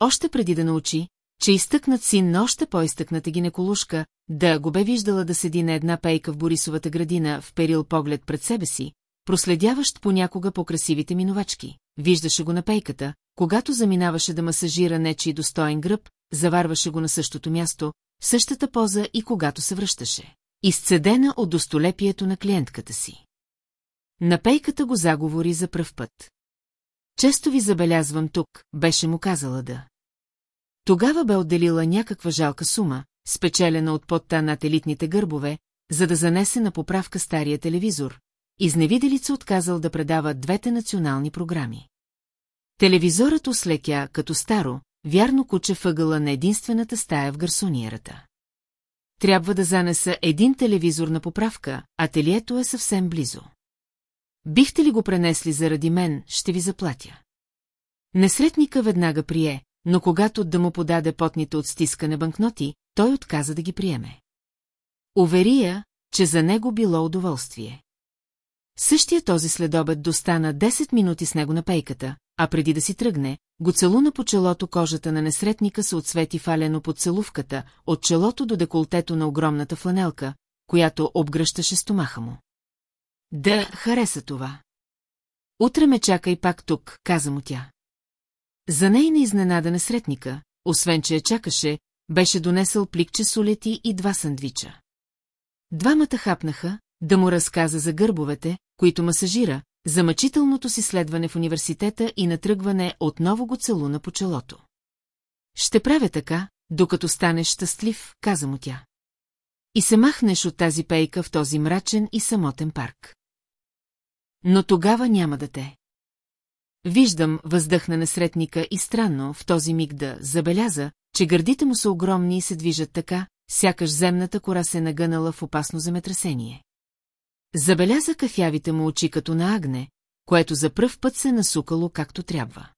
Още преди да научи, че изтъкнат син на още по-изтъкната гинеколушка, да го бе виждала да седи на една пейка в Борисовата градина, в перил поглед пред себе си, проследяващ понякога по красивите минувачки. Виждаше го на пейката, когато заминаваше да масажира нечи достоен гръб, заварваше го на същото място, в същата поза и когато се връщаше. Изцедена от достолепието на клиентката си. На пейката го заговори за пръв път. Често ви забелязвам тук, беше му казала да. Тогава бе отделила някаква жалка сума, спечелена от подта над елитните гърбове, за да занесе на поправка стария телевизор. Изневиделица отказал да предава двете национални програми. Телевизорът услекя, като старо, вярно куче въгъла на единствената стая в гарсониерата. Трябва да занеса един телевизор на поправка, ателието е съвсем близо. Бихте ли го пренесли заради мен, ще ви заплатя. Несретника веднага прие, но когато да му подаде потните от стискане банкноти, той отказа да ги приеме. Увери я, че за него било удоволствие. Същия този следобед достана 10 минути с него на пейката, а преди да си тръгне, го целуна по челото кожата на несретника се отсвети фалено под целувката, от челото до деколтето на огромната фланелка, която обгръщаше стомаха му. Да, хареса това. Утре ме чакай пак тук, каза му тя. За нейна изненада несретника, освен че я чакаше, беше донесъл пликче солети и два сандвича. Двамата хапнаха, да му разказа за гърбовете, които масажира, за мъчителното си следване в университета и натръгване отново го целуна по челото. Ще правя така, докато станеш щастлив, каза му тя. И се махнеш от тази пейка в този мрачен и самотен парк. Но тогава няма да те. Виждам, въздъхна насретника и странно в този миг да забеляза, че гърдите му са огромни и се движат така, сякаш земната кора се нагънала в опасно земетресение. Забеляза кафявите му очи като на агне, което за пръв път се насукало както трябва.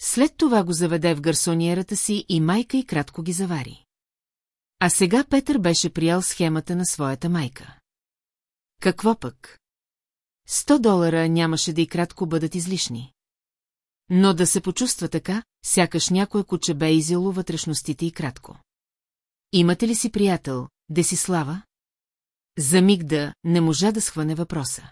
След това го заведе в гарсониерата си и майка и кратко ги завари. А сега Петър беше приял схемата на своята майка. Какво пък? Сто долара нямаше да и кратко бъдат излишни. Но да се почувства така, сякаш някое куче бе изяло вътрешностите и кратко. Имате ли си приятел, Десислава? За миг да не можа да схване въпроса.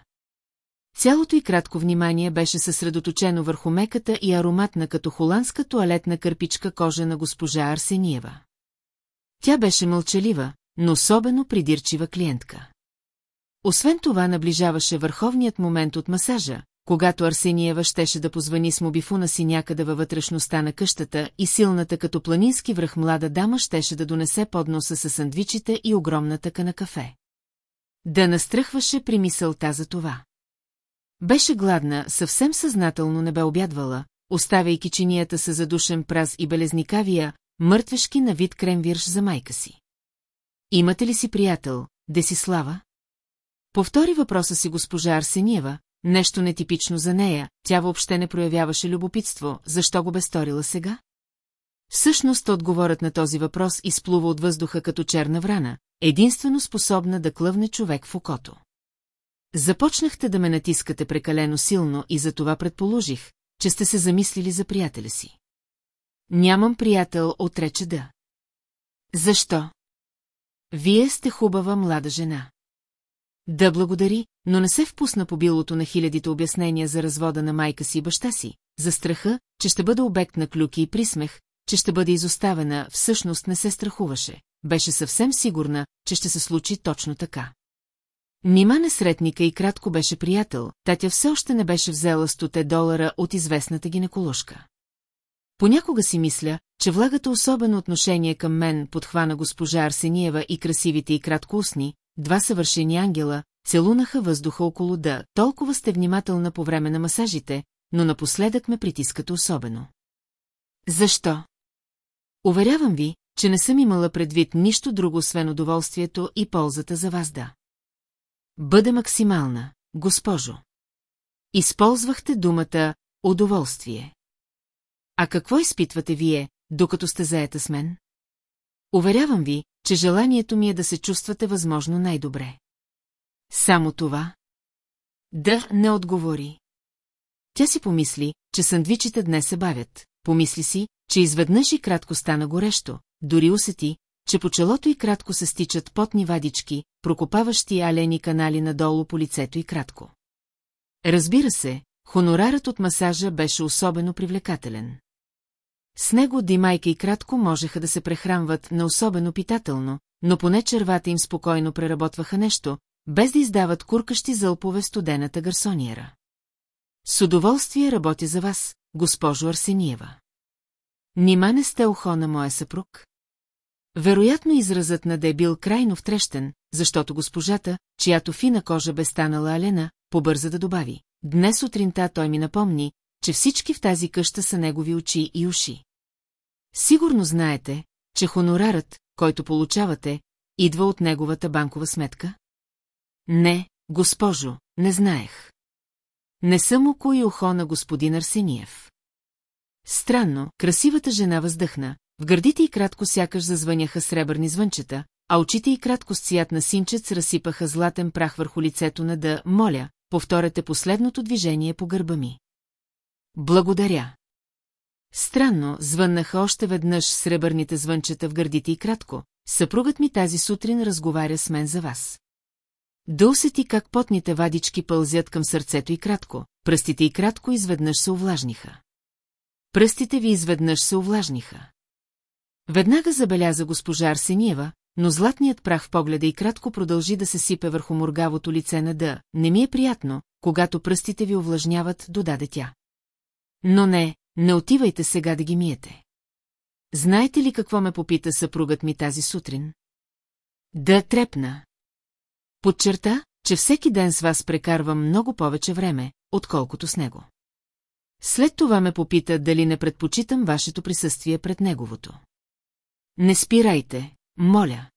Цялото и кратко внимание беше съсредоточено върху меката и ароматна като холандска туалетна кърпичка кожа на госпожа Арсениева. Тя беше мълчалива, но особено придирчива клиентка. Освен това наближаваше върховният момент от масажа, когато Арсениева щеше да позвани с мобифуна си някъде във вътрешността на къщата и силната като планински връх млада дама щеше да донесе подноса с сандвичите и огромната къна кафе. Да настръхваше при мисълта за това. Беше гладна, съвсем съзнателно не бе обядвала, оставяйки чинията се задушен праз и белезникавия, мъртвешки на вид кремвирш за майка си. Имате ли си приятел, Десислава? Повтори въпроса си госпожа Арсениева, нещо нетипично за нея, тя въобще не проявяваше любопитство, защо го бе сторила сега? Всъщност отговорът на този въпрос изплува от въздуха като черна врана, единствено способна да клъвне човек в окото. Започнахте да ме натискате прекалено силно и за това предположих, че сте се замислили за приятеля си. Нямам приятел, отрече да. Защо? Вие сте хубава млада жена. Да благодари, но не се впусна по билото на хилядите обяснения за развода на майка си и баща си, за страха, че ще бъде обект на клюки и присмех, че ще бъде изоставена, всъщност не се страхуваше. Беше съвсем сигурна, че ще се случи точно така. Нима несретника и кратко беше приятел, татя все още не беше взела стоте долара от известната гинеколожка. Понякога си мисля, че влагате особено отношение към мен, подхвана госпожа Арсениева и красивите и кратко устни, два съвършени ангела, целунаха въздуха около да, толкова сте внимателна по време на масажите, но напоследък ме притискате особено. Защо? Уверявам ви, че не съм имала предвид нищо друго, освен удоволствието и ползата за вас да. Бъде максимална, госпожо. Използвахте думата удоволствие. А какво изпитвате вие, докато сте заета с мен? Уверявам ви, че желанието ми е да се чувствате възможно най-добре. Само това? Да, не отговори. Тя си помисли, че сандвичите днес се бавят. Помисли си, че изведнъж и кратко стана горещо, дори усети, че по челото и кратко се стичат потни вадички, прокопаващи алени канали надолу по лицето и кратко. Разбира се, хонорарът от масажа беше особено привлекателен. С него Димайка и кратко можеха да се прехранват на особено питателно, но поне червата им спокойно преработваха нещо, без да издават куркащи зълпове студената гарсониера. С удоволствие работя за вас, госпожо Арсениева. Нима не сте ухо на моя съпруг? Вероятно изразът на е бил крайно втрещен, защото госпожата, чиято фина кожа бе станала алена, побърза да добави. Днес сутринта той ми напомни, че всички в тази къща са негови очи и уши. Сигурно знаете, че хонорарът, който получавате, идва от неговата банкова сметка? Не, госпожо, не знаех. Не съм око и ухо на господин Арсениев. Странно, красивата жена въздъхна, в гърдите и кратко сякаш зазвъняха сребърни звънчета, а очите и кратко с цвят на синчец разсипаха златен прах върху лицето на да, моля, повторете последното движение по гърба ми. Благодаря. Странно, звъннаха още веднъж сребърните звънчета в гърдите и кратко. Съпругът ми тази сутрин разговаря с мен за вас. Да усети как потните вадички пълзят към сърцето и кратко, пръстите и кратко изведнъж се увлажниха. Пръстите ви изведнъж се увлажниха. Веднага забеляза госпожа Арсениева, но златният прах в погледа и кратко продължи да се сипе върху моргавото лице на Д. Не ми е приятно, когато пръстите ви увлажняват, додаде тя. Но не, не отивайте сега да ги миете. Знаете ли какво ме попита съпругът ми тази сутрин? Да трепна. Подчерта, че всеки ден с вас прекарвам много повече време, отколкото с него. След това ме попита дали не предпочитам вашето присъствие пред неговото. Не спирайте, моля.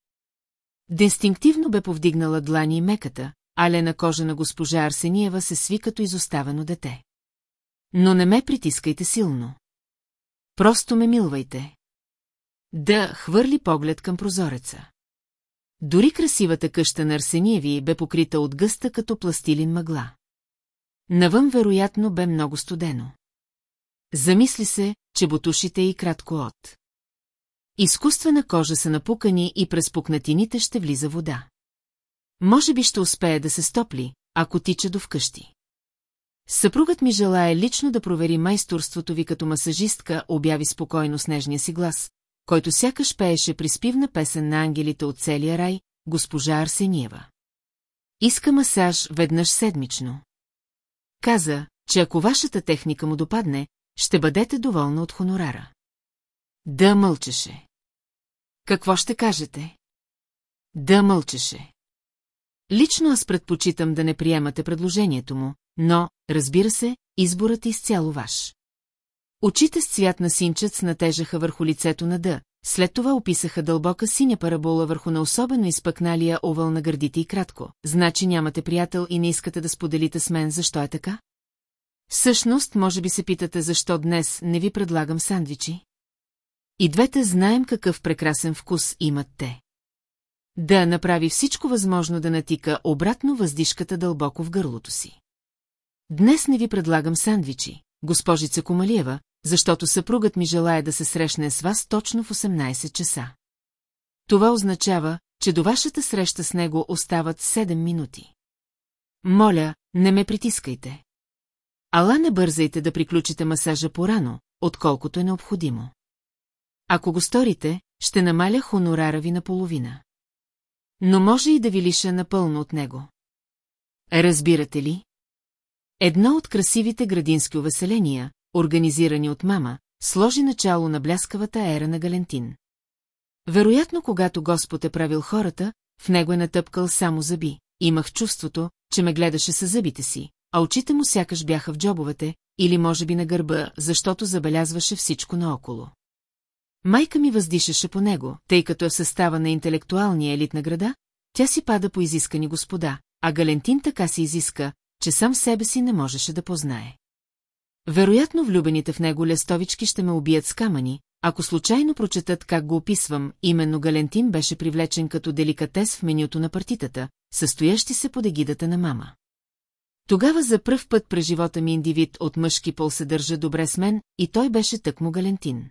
Динстинктивно бе повдигнала длани и меката, а лена кожа на госпожа Арсениева се сви като изоставено дете. Но не ме притискайте силно. Просто ме милвайте. Да хвърли поглед към прозореца. Дори красивата къща на Арсениеви бе покрита от гъста като пластилин мъгла. Навън вероятно бе много студено. Замисли се, че бутушите и кратко от. Изкуствена кожа са напукани и през пукнатините ще влиза вода. Може би ще успее да се стопли, ако тича до вкъщи. Съпругът ми желая лично да провери майсторството ви като масажистка, обяви спокойно с нежния си глас, който сякаш пееше приспивна песен на ангелите от целия рай, госпожа Арсениева. Иска масаж веднъж седмично. Каза, че ако вашата техника му допадне, ще бъдете доволна от хонорара. Да мълчеше. Какво ще кажете? Да мълчеше. Лично аз предпочитам да не приемате предложението му, но, разбира се, изборът е изцяло ваш. Очите с цвят на синчец натежаха върху лицето на Д, след това описаха дълбока синя парабола върху на особено изпъкналия овал на гърдите и кратко. Значи нямате приятел и не искате да споделите с мен защо е така? Всъщност, може би се питате защо днес не ви предлагам сандвичи? И двете знаем какъв прекрасен вкус имат те. Да направи всичко възможно да натика обратно въздишката дълбоко в гърлото си. Днес не ви предлагам сандвичи, госпожица Комалиева, защото съпругът ми желая да се срещне с вас точно в 18 часа. Това означава, че до вашата среща с него остават 7 минути. Моля, не ме притискайте. Ала не бързайте да приключите масажа порано, отколкото е необходимо. Ако го сторите, ще намаля хонорара ви наполовина. Но може и да ви лиша напълно от него. Разбирате ли? Едно от красивите градински увеселения, организирани от мама, сложи начало на бляскавата ера на Галентин. Вероятно, когато Господ е правил хората, в него е натъпкал само зъби. Имах чувството, че ме гледаше със зъбите си, а очите му сякаш бяха в джобовете, или може би на гърба, защото забелязваше всичко наоколо. Майка ми въздишаше по него, тъй като е в състава на интелектуалния елит на града, тя си пада по изискани господа, а Галентин така се изиска, че сам себе си не можеше да познае. Вероятно влюбените в него лестовички ще ме убият с камъни, ако случайно прочетат как го описвам, именно Галентин беше привлечен като деликатес в менюто на партитата, състоящи се под егидата на мама. Тогава за пръв път през живота ми индивид от мъжки пол се държа добре с мен и той беше тъкмо Галентин.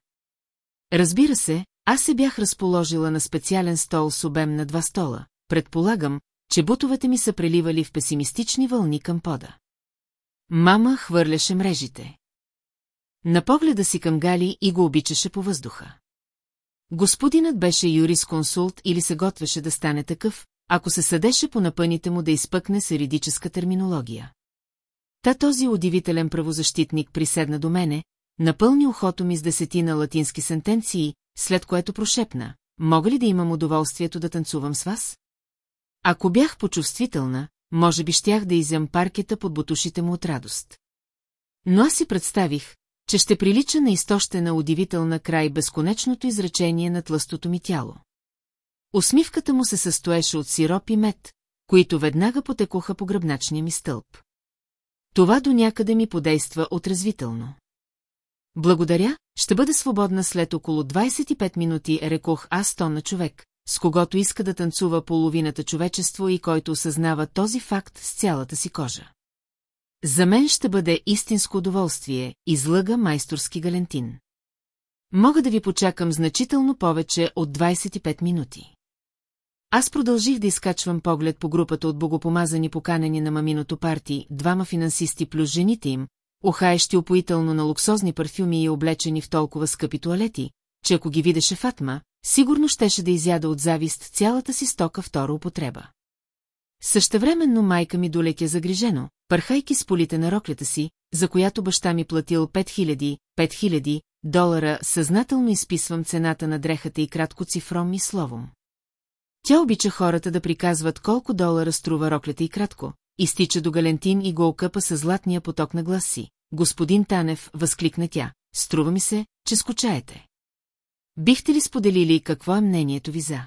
Разбира се, аз се бях разположила на специален стол с обем на два стола. Предполагам, че бутовете ми са преливали в песимистични вълни към пода. Мама хвърляше мрежите. На погледа си към Гали и го обичаше по въздуха. Господинът беше юрисконсулт или се готвеше да стане такъв, ако се съдеше по напъните му да изпъкне с юридическа терминология. Та този удивителен правозащитник приседна до мене, напълни ухото ми с десетина латински сентенции, след което прошепна. Мога ли да имам удоволствието да танцувам с вас? Ако бях почувствителна, може би щях да изям паркета под бутушите му от радост. Но аз си представих, че ще прилича на изтощена удивителна край безконечното изречение на тлъстото ми тяло. Усмивката му се състоеше от сироп и мед, които веднага потекоха по гръбначния ми стълб. Това до някъде ми подейства отразвително. Благодаря, ще бъда свободна след около 25 минути, рекох аз тон на човек, с когото иска да танцува половината човечество и който осъзнава този факт с цялата си кожа. За мен ще бъде истинско удоволствие, излъга майсторски Галентин. Мога да ви почакам значително повече от 25 минути. Аз продължих да изкачвам поглед по групата от богопомазани поканени на маминото парти, двама финансисти плюс жените им, ухаещи опоително на луксозни парфюми и облечени в толкова скъпи туалети, че ако ги видеше Фатма, сигурно щеше да изяда от завист цялата си стока втора употреба. Същевременно майка ми долекя загрижено, пърхайки с полите на роклята си, за която баща ми платил 5000, 5000 долара, съзнателно изписвам цената на дрехата и кратко цифром и словом. Тя обича хората да приказват колко долара струва роклята и кратко, изтича до Галентин и го окъпа с златния поток на глас си. Господин Танев, възкликна тя, струва ми се, че скучаете. Бихте ли споделили какво е мнението ви за?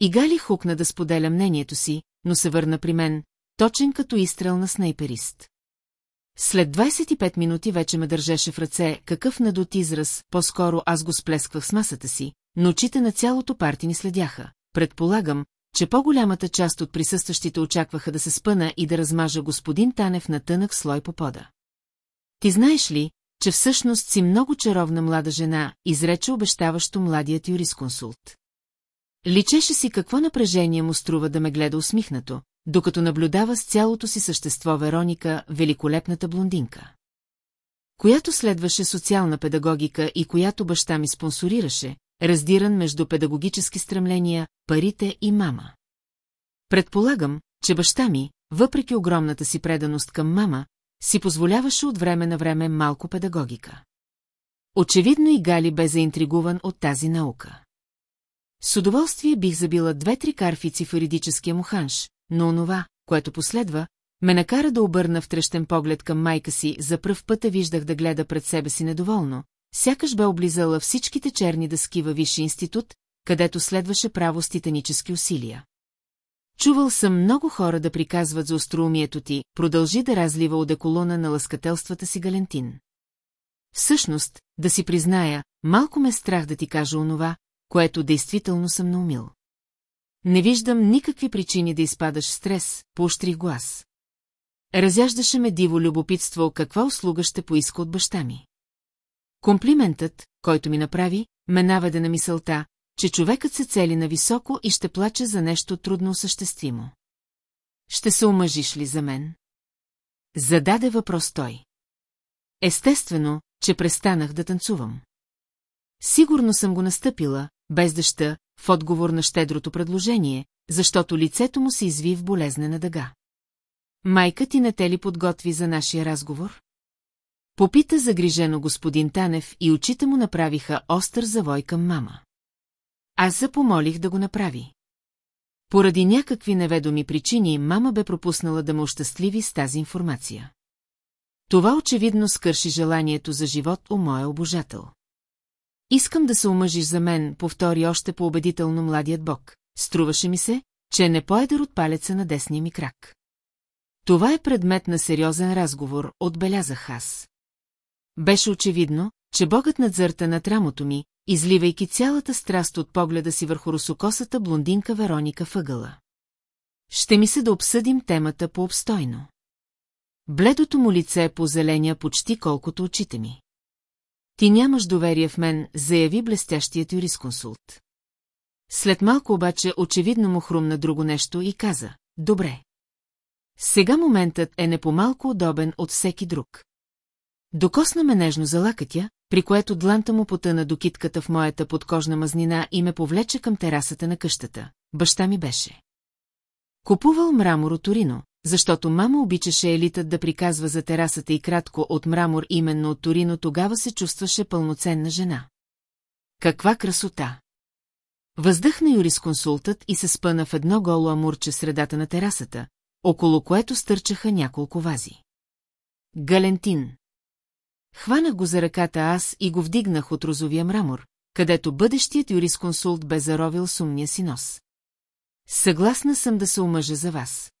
И Гали хукна да споделя мнението си, но се върна при мен, точен като изстрел на снайперист. След 25 минути вече ме държеше в ръце какъв надут израз, по-скоро аз го сплесквах с масата си, но очите на цялото парти ни следяха. Предполагам, че по-голямата част от присъстващите очакваха да се спъна и да размажа господин Танев на тънък слой по пода. Ти знаеш ли, че всъщност си много чаровна млада жена, изрече обещаващо младият юрисконсулт. Личеше си какво напрежение му струва да ме гледа усмихнато, докато наблюдава с цялото си същество Вероника, великолепната блондинка. Която следваше социална педагогика и която баща ми спонсорираше, раздиран между педагогически стремления, парите и мама. Предполагам, че баща ми, въпреки огромната си преданост към мама, си позволяваше от време на време малко педагогика. Очевидно и Гали бе заинтригуван от тази наука. С удоволствие бих забила две-три карфици в юридическия му ханш, но онова, което последва, ме накара да обърна втрещен поглед към майка си, за пръв път виждах да гледа пред себе си недоволно, сякаш бе облизала всичките черни дъски във Висши институт, където следваше право с титанически усилия. Чувал съм много хора да приказват за остроумието ти, продължи да разлива одеколона на лъскателствата си Галентин. Всъщност, да си призная, малко ме страх да ти кажа онова, което действително съм наумил. Не виждам никакви причини да изпадаш в стрес, поощрих глас. Разяждаше ме диво любопитство каква услуга ще поиска от баща ми. Комплиментът, който ми направи, ме наведе на мисълта, че човекът се цели на високо и ще плаче за нещо трудно осъществимо. Ще се омъжиш ли за мен? Зададе въпрос той. Естествено, че престанах да танцувам. Сигурно съм го настъпила, без дъща, в отговор на щедрото предложение, защото лицето му се изви в болезнена дъга. Майка ти не те ли подготви за нашия разговор? Попита загрижено господин Танев и очите му направиха остър завой към мама. Аз запомолих да го направи. Поради някакви неведоми причини, мама бе пропуснала да ме ощастливи с тази информация. Това очевидно скърши желанието за живот у моя обожател. Искам да се омъжиш за мен, повтори още по-убедително младият бог. Струваше ми се, че не поедър от палеца на десния ми крак. Това е предмет на сериозен разговор, отбелязах аз. Беше очевидно, че богът надзърта над рамото ми, изливайки цялата страст от погледа си върху русокосата блондинка Вероника въгъла. Ще ми се да обсъдим темата по-обстойно. Бледото му лице позеленя почти колкото очите ми. Ти нямаш доверие в мен, заяви блестящият юрисконсулт. След малко обаче очевидно му хрумна друго нещо и каза, добре. Сега моментът е не по-малко удобен от всеки друг. Докосна ме нежно за лакътя, при което дланта му потъна до китката в моята подкожна мазнина и ме повлече към терасата на къщата. Баща ми беше. Купувал мрамор от Торино, защото мама обичаше елитът да приказва за терасата и кратко от мрамор именно от Торино тогава се чувстваше пълноценна жена. Каква красота! Въздъхна юрисконсултът и се спъна в едно голо амурче средата на терасата, около което стърчаха няколко вази. Галентин. Хванах го за ръката аз и го вдигнах от розовия мрамор, където бъдещият юрисконсулт бе заровил сумния си нос. Съгласна съм да се омъжа за вас.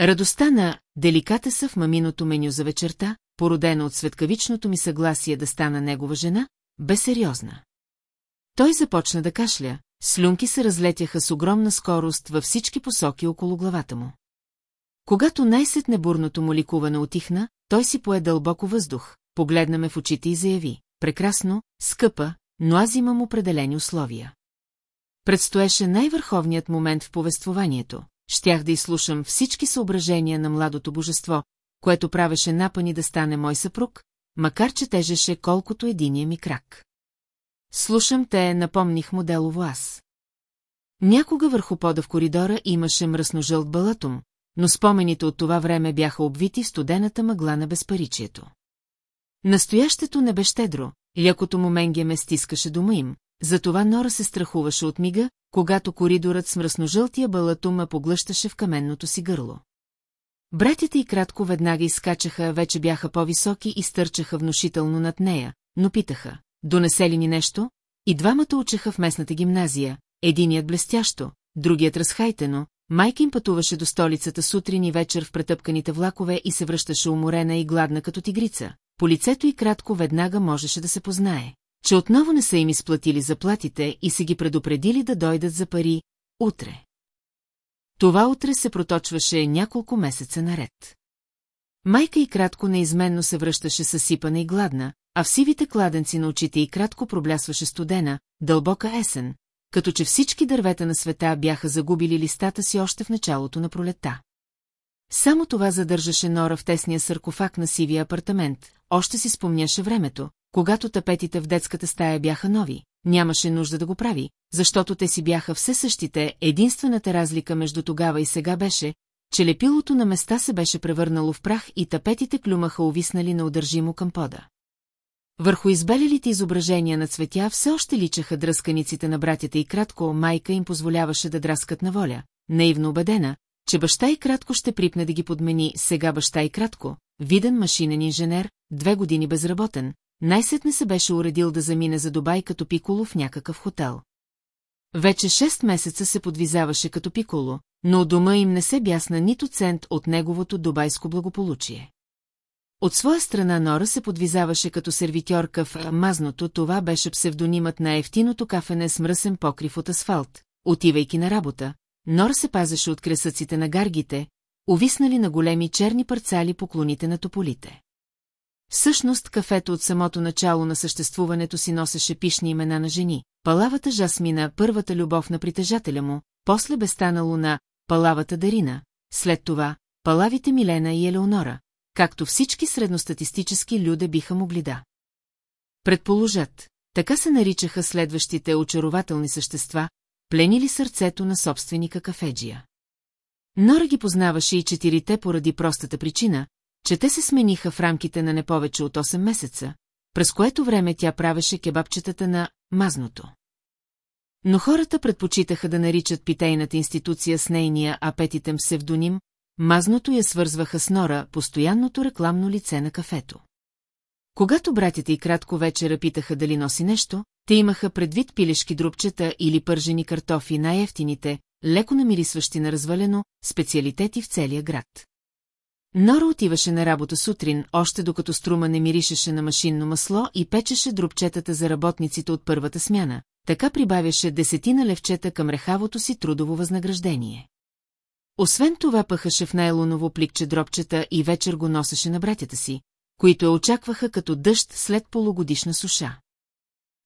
Радостта на деликатеса в маминото меню за вечерта, породена от светкавичното ми съгласие да стана негова жена, бе сериозна. Той започна да кашля, слюнки се разлетяха с огромна скорост във всички посоки около главата му. Когато най-сетне бурното му ликуване отихна, той си пое дълбоко въздух, погледна ме в очите и заяви. Прекрасно, скъпа, но аз имам определени условия. Предстоеше най-върховният момент в повествованието. Щях да изслушам всички съображения на младото божество, което правеше напани да стане мой съпруг, макар че тежеше колкото единия ми крак. Слушам те, напомних моделово аз. Някога върху пода в коридора имаше мръсно-жълт балатум, но спомените от това време бяха обвити в студената мъгла на безпаричието. Настоящето не бе щедро, лекото му менге ме стискаше дома им, затова Нора се страхуваше от мига, когато коридорът с мръсножълтия балатум ме поглъщаше в каменното си гърло. Братята и кратко веднага изкачаха, вече бяха по-високи и стърчаха внушително над нея, но питаха, донесе ли ни нещо? И двамата учеха в местната гимназия, единият блестящо, другият разхайтено, майка им пътуваше до столицата сутрин и вечер в претъпканите влакове и се връщаше уморена и гладна като тигрица. По лицето и кратко веднага можеше да се познае, че отново не са им изплатили заплатите и се ги предупредили да дойдат за пари утре. Това утре се проточваше няколко месеца наред. Майка и кратко неизменно се връщаше съсипана и гладна, а в сивите кладенци на очите и кратко проблясваше студена, дълбока есен, като че всички дървета на света бяха загубили листата си още в началото на пролета. Само това задържаше Нора в тесния саркофаг на сивия апартамент, още си спомняше времето, когато тапетите в детската стая бяха нови, нямаше нужда да го прави, защото те си бяха все същите, единствената разлика между тогава и сега беше, че лепилото на места се беше превърнало в прах и тапетите клюмаха увиснали неудържимо към пода. Върху избелелите изображения на цветя все още личаха дръсканиците на братята и кратко, майка им позволяваше да драскат на воля, наивно убедена, че баща и кратко ще припне да ги подмени, сега баща и кратко, виден машинен инженер, две години безработен, най-сетне се беше уредил да замине за Дубай като пиколо в някакъв хотел. Вече шест месеца се подвизаваше като пиколо, но дома им не се бясна нито цент от неговото дубайско благополучие. От своя страна Нора се подвизаваше като сервитьорка в мазното, това беше псевдонимът на ефтиното кафене с мръсен покрив от асфалт. Отивайки на работа, Нора се пазеше от кресъците на гаргите, увиснали на големи черни парцали по клоните на тополите. Всъщност кафето от самото начало на съществуването си носеше пишни имена на жени. Палавата Жасмина, първата любов на притежателя му, после бе станало на Палавата Дарина, след това Палавите Милена и Елеонора, както всички средностатистически люде биха могли да. Предположат, така се наричаха следващите очарователни същества, пленили сърцето на собственика кафеджия. Нора ги познаваше и четирите поради простата причина, че те се смениха в рамките на не повече от 8 месеца, през което време тя правеше кебабчетата на мазното. Но хората предпочитаха да наричат питейната институция с нейния апетитен псевдоним, мазното я свързваха с Нора, постоянното рекламно лице на кафето. Когато братята и кратко вечера питаха дали носи нещо, те имаха предвид пилешки друбчета или пържени картофи най-ефтините, леко намирисващи на развалено, специалитети в целия град. Нора отиваше на работа сутрин, още докато струма не миришеше на машинно масло и печеше друбчетата за работниците от първата смяна, така прибавяше десетина левчета към рехавото си трудово възнаграждение. Освен това пъхаше в найлоново пликче дробчета и вечер го носеше на братята си, които я очакваха като дъжд след полугодишна суша.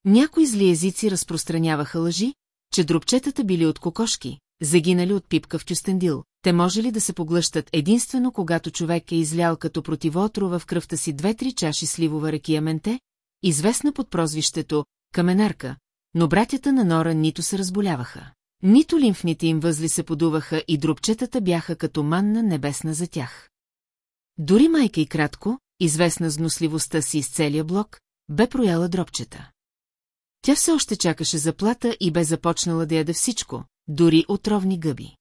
Някои зли езици разпространяваха лъжи, че дробчетата били от кокошки, загинали от пипка в кюстендил. Те може ли да се поглъщат единствено, когато човек е излял като противоотрова в кръвта си две-три чаши сливова ракия менте, известна под прозвището каменарка, но братята на Нора нито се разболяваха. Нито лимфните им възли се подуваха и дробчетата бяха като манна небесна за тях. Дори майка и кратко, известна с носливостта си из целия блок, бе прояла дробчета. Тя все още чакаше заплата и бе започнала да яде всичко, дори отровни гъби.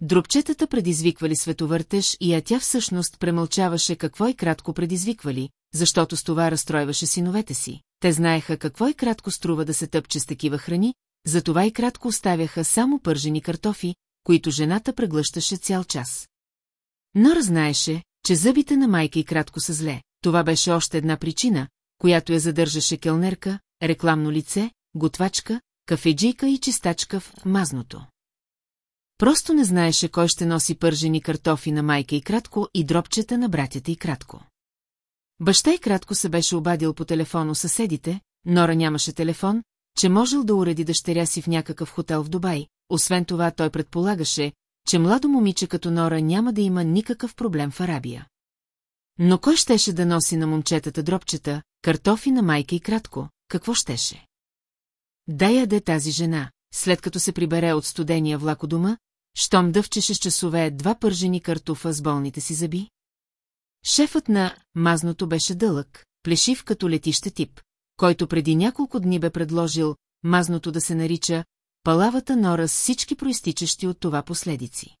Дробчетата предизвиквали световъртеж и а тя всъщност премълчаваше какво и кратко предизвиквали, защото с това разстройваше синовете си. Те знаеха какво и кратко струва да се тъпче с такива храни, затова и кратко оставяха само пържени картофи, които жената преглъщаше цял час. Но разнаеше, че зъбите на майка и кратко са зле. Това беше още една причина, която я задържаше келнерка, рекламно лице, готвачка, кафеджийка и чистачка в мазното. Просто не знаеше кой ще носи пържени картофи на майка и кратко и дробчета на братята и кратко. Баща и кратко се беше обадил по телефоно съседите, Нора нямаше телефон, че можел да уреди дъщеря си в някакъв хотел в Дубай, освен това той предполагаше, че младо момиче като Нора няма да има никакъв проблем в Арабия. Но кой щеше да носи на момчетата дробчета, картофи на майка и кратко, какво щеше? Да яде тази жена, след като се прибере от студения влако дома, щом дъвчеше с часове два пържени картофа с болните си зъби? Шефът на мазното беше дълъг, плешив като летище тип, който преди няколко дни бе предложил мазното да се нарича палавата нора с всички проистичащи от това последици.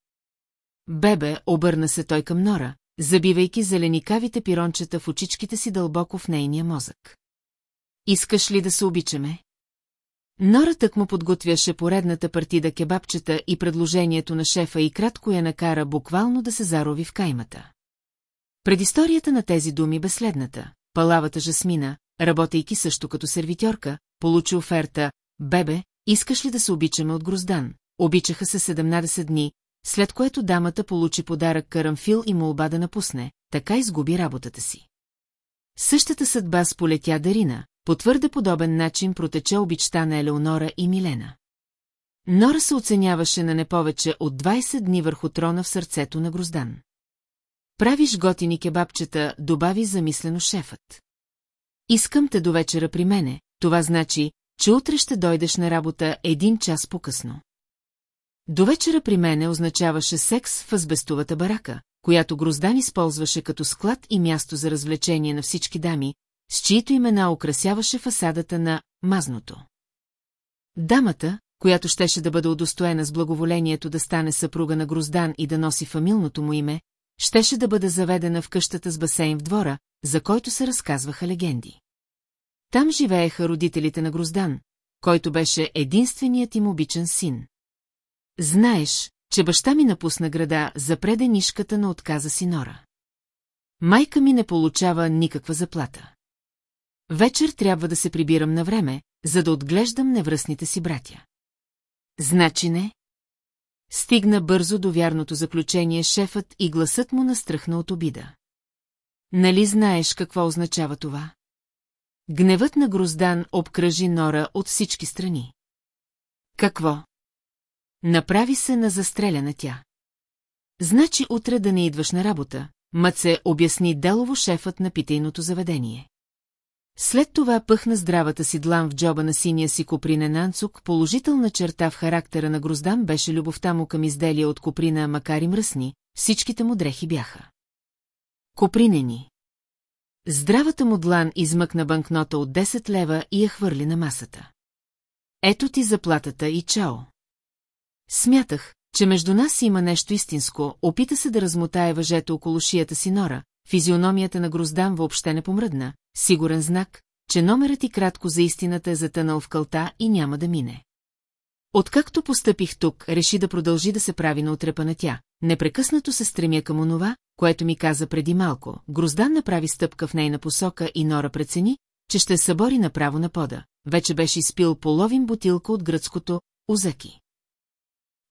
Бебе, обърна се той към нора, забивайки зеленикавите пирончета в очичките си дълбоко в нейния мозък. Искаш ли да се обичаме? Нора тък му подготвяше поредната партида кебабчета и предложението на шефа и кратко я накара буквално да се зарови в каймата. Предисторията на тези думи бе следната. Палавата Жасмина, работейки също като сервитьорка, получи оферта «Бебе, искаш ли да се обичаме от Гроздан?» Обичаха се 17 дни, след което дамата получи подарък карамфил и молба да напусне, така изгуби работата си. Същата съдба сполетя Дарина, по твърде подобен начин протече обичта на Елеонора и Милена. Нора се оценяваше на не повече от 20 дни върху трона в сърцето на Гроздан. Правиш готини кебабчета, добави замислено шефът. Искам те до вечера при мене, това значи, че утре ще дойдеш на работа един час по-късно. До вечера при мене означаваше секс в азбестовата барака, която Гроздан използваше като склад и място за развлечение на всички дами, с чието имена украсяваше фасадата на мазното. Дамата, която щеше да бъде удостоена с благоволението да стане съпруга на Гроздан и да носи фамилното му име, щеше да бъде заведена в къщата с басейн в двора, за който се разказваха легенди. Там живееха родителите на Гроздан, който беше единственият им обичан син. Знаеш, че баща ми напусна града, запреде нишката на отказа си Нора. Майка ми не получава никаква заплата. Вечер трябва да се прибирам на време, за да отглеждам невръстните си братя. Значи не? Стигна бързо до вярното заключение шефът и гласът му настръхна от обида. Нали знаеш какво означава това? Гневът на Гроздан обкръжи Нора от всички страни. Какво? Направи се на застреляна тя. Значи утре да не идваш на работа, Маце обясни делово шефът на питейното заведение. След това пъхна здравата си длан в джоба на синия си купринен анцук, положителна черта в характера на Гроздан беше любовта му към изделия от куприна, макар и мръсни, всичките му дрехи бяха. Купринени. Здравата му длан измъкна банкнота от 10 лева и я хвърли на масата. Ето ти заплатата и чао. Смятах, че между нас има нещо истинско, опита се да размотае въжето около шията си Нора, физиономията на Гроздан въобще не помръдна, сигурен знак, че номерът и кратко за истината е затънал в кълта и няма да мине. Откакто постъпих тук, реши да продължи да се прави на отрепана тя. Непрекъснато се стремя към онова, което ми каза преди малко. Гроздан направи стъпка в нейна посока и Нора прецени, че ще събори направо на пода. Вече беше изпил половин бутилка от гръцкото «Узаки».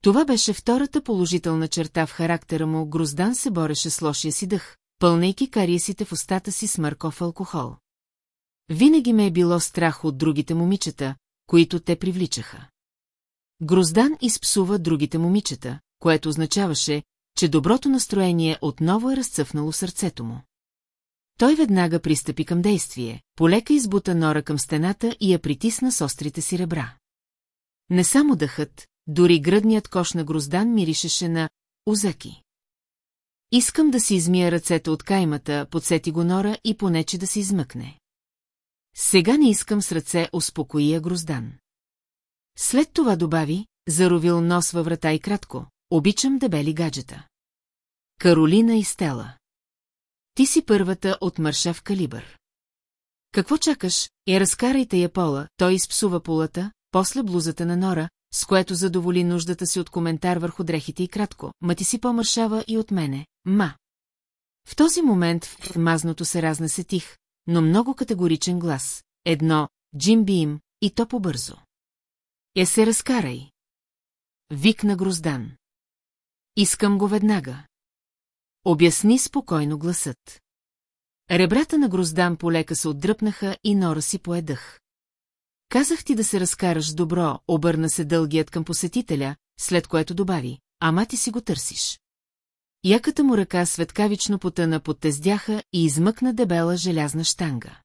Това беше втората положителна черта в характера му, Гроздан се бореше с лошия си дъх, пълнейки кариесите в устата си с мърков алкохол. Винаги ме е било страх от другите момичета, които те привличаха. Гроздан изпсува другите момичета, което означаваше, че доброто настроение отново е разцъфнало сърцето му. Той веднага пристъпи към действие, полека избута Нора към стената и я притисна с острите си ребра. Не само дъхът, дори гръдният кош на Гроздан миришеше на узаки. Искам да си измия ръцете от каймата, подсети го Нора и понече да се измъкне. Сега не искам с ръце успокоия Гроздан. След това добави, заровил нос във врата и кратко, обичам дебели гаджета. Каролина и Стела. Ти си първата от мършав калибър. Какво чакаш? Я разкарайте я пола, той изпсува полата, после блузата на Нора, с което задоволи нуждата си от коментар върху дрехите и кратко. Ма ти си по-мършава и от мене, ма. В този момент в мазното се разнесе тих, но много категоричен глас. Едно, Джим Бим, и то побързо. Я се разкарай. Викна Гроздан. Искам го веднага. Обясни спокойно гласът. Ребрата на Гроздан полека се отдръпнаха и Нора си поедах. Казах ти да се разкараш добро, обърна се дългият към посетителя, след което добави, ама ти си го търсиш. Яката му ръка светкавично потъна под тездяха и измъкна дебела желязна штанга.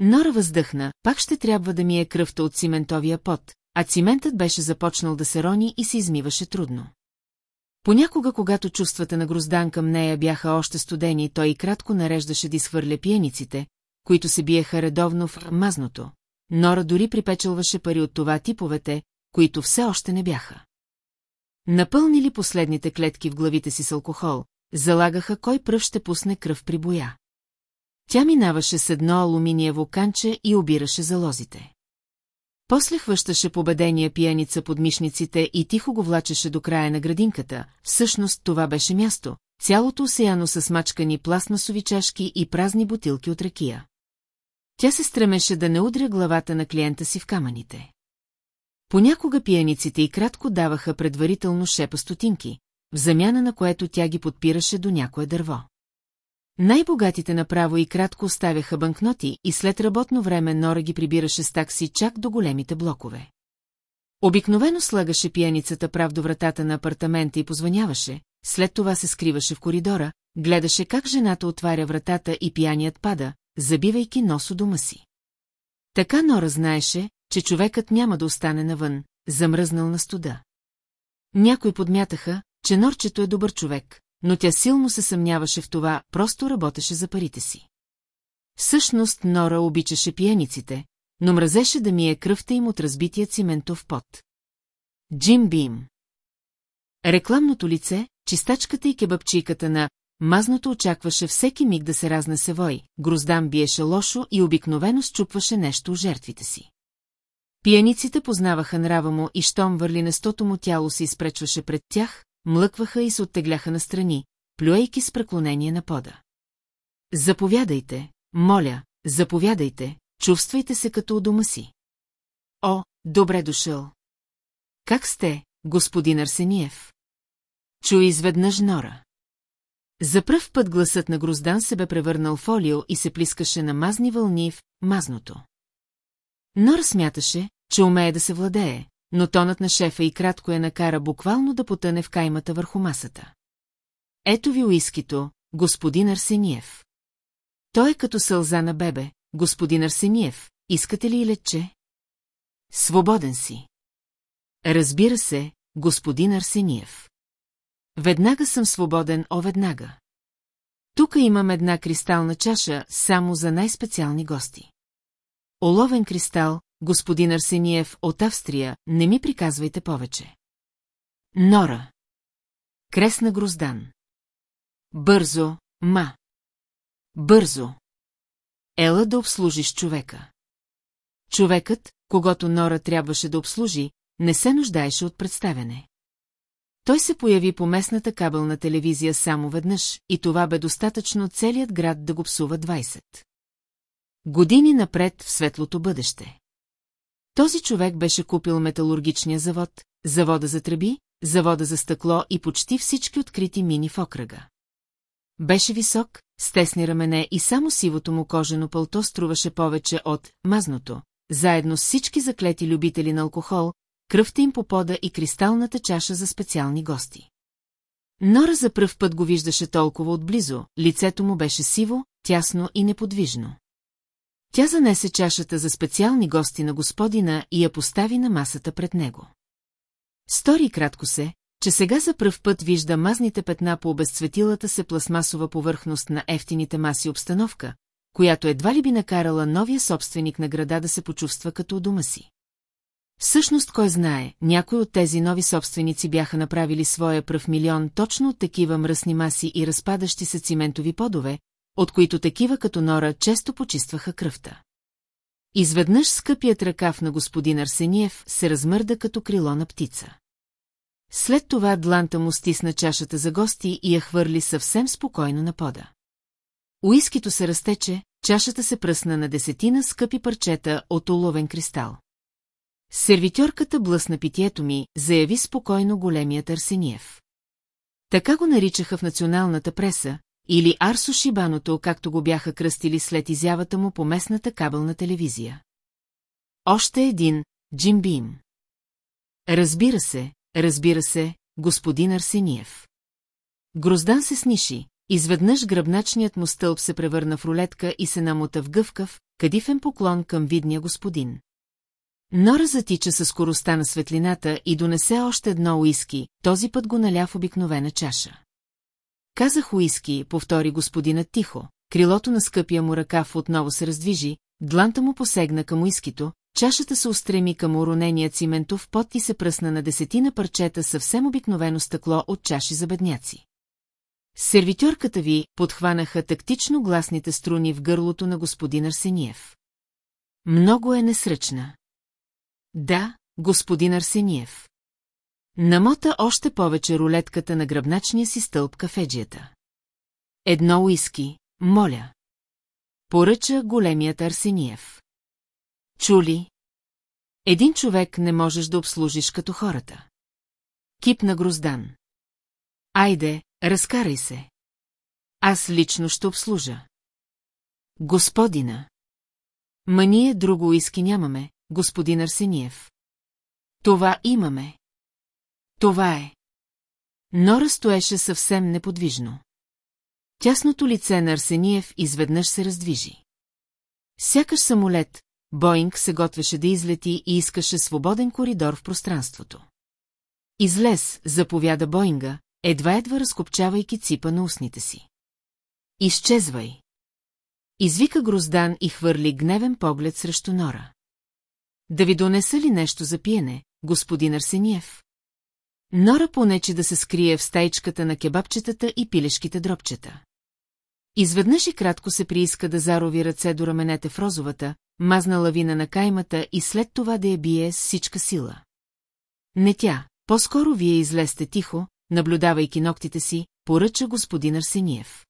Нора въздъхна, пак ще трябва да ми е кръвта от циментовия пот, а циментът беше започнал да се рони и се измиваше трудно. Понякога, когато чувствата на Гроздан към нея бяха още студени, той и кратко нареждаше да изхвърля пиениците, които се биеха редовно в мазното. Нора дори припечелваше пари от това типовете, които все още не бяха. Напълнили последните клетки в главите си с алкохол, залагаха кой пръв ще пусне кръв при боя. Тя минаваше с едно алуминиево канче и обираше залозите. После хващаше победения пияница под мишниците и тихо го влачеше до края на градинката. Всъщност това беше място, цялото осеяно с мачкани пластмасови чашки и празни бутилки от ракия. Тя се стремеше да не удря главата на клиента си в камъните. Понякога пияниците и кратко даваха предварително шепа стотинки, в замяна на което тя ги подпираше до някое дърво. Най-богатите направо и кратко оставяха банкноти и след работно време Нора ги прибираше с такси чак до големите блокове. Обикновено слагаше пияницата прав до вратата на апартамента и позваняваше, след това се скриваше в коридора, гледаше как жената отваря вратата и пияният пада, забивайки нос у дома си. Така Нора знаеше, че човекът няма да остане навън, замръзнал на студа. Някои подмятаха, че Норчето е добър човек, но тя силно се съмняваше в това, просто работеше за парите си. Всъщност Нора обичаше пияниците, но мразеше да ми е кръвта им от разбития циментов пот. Джим Бим Рекламното лице, чистачката и кебапчийката на мазното очакваше всеки миг да се разнесе вой, Гроздан биеше лошо и обикновено счупваше нещо у жертвите си. Пияниците познаваха нрава му и щом върлинестото му тяло се изпречваше пред тях, млъкваха и се оттегляха настрани, плюейки с преклонение на пода. Заповядайте, моля, заповядайте, чувствайте се като у дома си. О, добре дошъл. Как сте, господин Арсениев? Чу изведнъж Нора. За пръв път гласът на Гроздан се бе превърнал в олио и се плискаше на мазни вълни в мазното. Нора смяташе, че умее да се владее, но тонът на шефа и кратко я накара буквално да потъне в каймата върху масата. Ето ви уискито, господин Арсениев. Той е като сълза на бебе, господин Арсениев, искате ли и лече? Свободен си. Разбира се, господин Арсениев. Веднага съм свободен, о веднага. Тук имам една кристална чаша, само за най-специални гости. Оловен кристал, господин Арсениев от Австрия, не ми приказвайте повече. Нора. Кресна Гроздан. Бързо, ма. Бързо. Ела да обслужиш човека. Човекът, когато Нора трябваше да обслужи, не се нуждаеше от представяне. Той се появи по местната кабелна телевизия само веднъж, и това бе достатъчно целият град да го псува 20. Години напред в светлото бъдеще. Този човек беше купил металургичния завод, завода за тръби, завода за стъкло и почти всички открити мини в окръга. Беше висок, с тесни рамене и само сивото му кожено пълто струваше повече от мазното, заедно с всички заклети любители на алкохол, кръвта им по пода и кристалната чаша за специални гости. Нора за пръв път го виждаше толкова отблизо, лицето му беше сиво, тясно и неподвижно. Тя занесе чашата за специални гости на господина и я постави на масата пред него. Стори кратко се, че сега за пръв път вижда мазните петна по обезцветилата се пластмасова повърхност на ефтините маси обстановка, която едва ли би накарала новия собственик на града да се почувства като у дома си. Всъщност кой знае, някои от тези нови собственици бяха направили своя пръв милион точно от такива мръсни маси и разпадащи се циментови подове, от които такива като Нора често почистваха кръвта. Изведнъж скъпият ръкав на господин Арсениев се размърда като крило на птица. След това дланта му стисна чашата за гости и я хвърли съвсем спокойно на пода. Уискито се разтече, чашата се пръсна на десетина скъпи парчета от уловен кристал. Сервитьорката блъсна питието ми, заяви спокойно големият Арсениев. Така го наричаха в националната преса, или Арсо Шибаното, както го бяха кръстили след изявата му по местната кабелна телевизия. Още един, Джим Бим. Разбира се, разбира се, господин Арсениев. Гроздан се сниши, изведнъж гръбначният му стълб се превърна в рулетка и се намота в гъвкав, кадифен поклон към видния господин. Нора затича със скоростта на светлината и донесе още едно уиски, този път го наля в обикновена чаша. Казах уиски, повтори господинът тихо, крилото на скъпия му ръкав отново се раздвижи, дланта му посегна към уискито, чашата се устреми към уронения циментов пот и се пръсна на десетина парчета съвсем обикновено стъкло от чаши за бедняци. Сервитьорката ви подхванаха тактично гласните струни в гърлото на господин Арсениев. Много е несръчна. Да, господин Арсениев. Намота още повече рулетката на гръбначния си стълб кафеджията. Едно уиски, моля. Поръча големият Арсениев. Чули? Един човек не можеш да обслужиш като хората. Кип на Гроздан. Айде, разкарай се. Аз лично ще обслужа. Господина. Ма ние друго уиски нямаме, господин Арсениев. Това имаме. Това е. Нора стоеше съвсем неподвижно. Тясното лице на Арсениев изведнъж се раздвижи. Сякаш самолет, Боинг се готвеше да излети и искаше свободен коридор в пространството. Излез, заповяда Боинга, едва-едва разкопчавайки ципа на устните си. Изчезвай! Извика Гроздан и хвърли гневен поглед срещу Нора. Да ви донеса ли нещо за пиене, господин Арсениев? Нора понече да се скрие в стайчката на кебабчетата и пилешките дропчета. Изведнъж и кратко се прииска да зарови ръце до раменете в розовата, мазна лавина на каймата и след това да я бие с всичка сила. Не тя, по-скоро вие излезте тихо, наблюдавайки ногтите си, поръча господин Арсениев.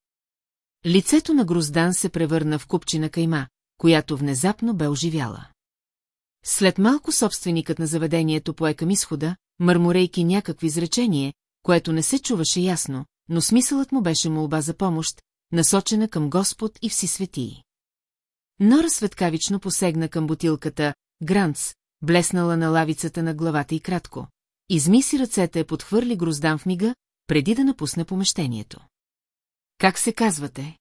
Лицето на Гроздан се превърна в купчина кайма, която внезапно бе оживяла. След малко собственикът на заведението пое към изхода, мърморейки някакви изречение, което не се чуваше ясно, но смисълът му беше молба за помощ, насочена към Господ и вси светии. Нора светкавично посегна към бутилката «Гранц», блеснала на лавицата на главата и кратко. Измиси ръцете и подхвърли гроздан в мига, преди да напусне помещението. Как се казвате?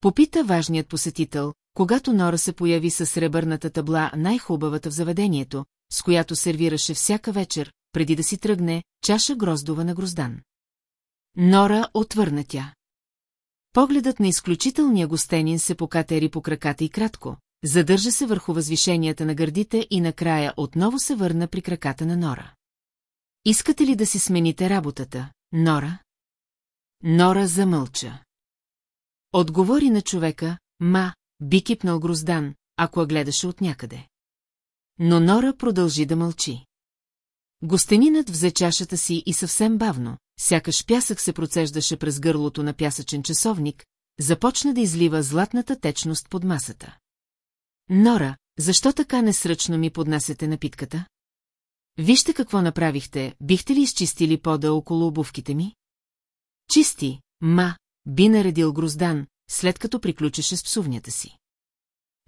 Попита важният посетител, когато Нора се появи с сребърната табла най-хубавата в заведението, с която сервираше всяка вечер, преди да си тръгне, чаша гроздова на гроздан. Нора отвърна тя. Погледът на изключителния гостенин се покатери по краката и кратко, задържа се върху възвишенията на гърдите и накрая отново се върна при краката на Нора. Искате ли да си смените работата, Нора? Нора замълча. Отговори на човека, ма, би кипнал Гроздан, ако я гледаше от някъде. Но Нора продължи да мълчи. Гостенинът взе чашата си и съвсем бавно, сякаш пясък се процеждаше през гърлото на пясъчен часовник, започна да излива златната течност под масата. Нора, защо така несръчно ми поднасяте напитката? Вижте какво направихте, бихте ли изчистили пода около обувките ми? Чисти, ма, би наредил Гроздан, след като приключеше с псувнята си.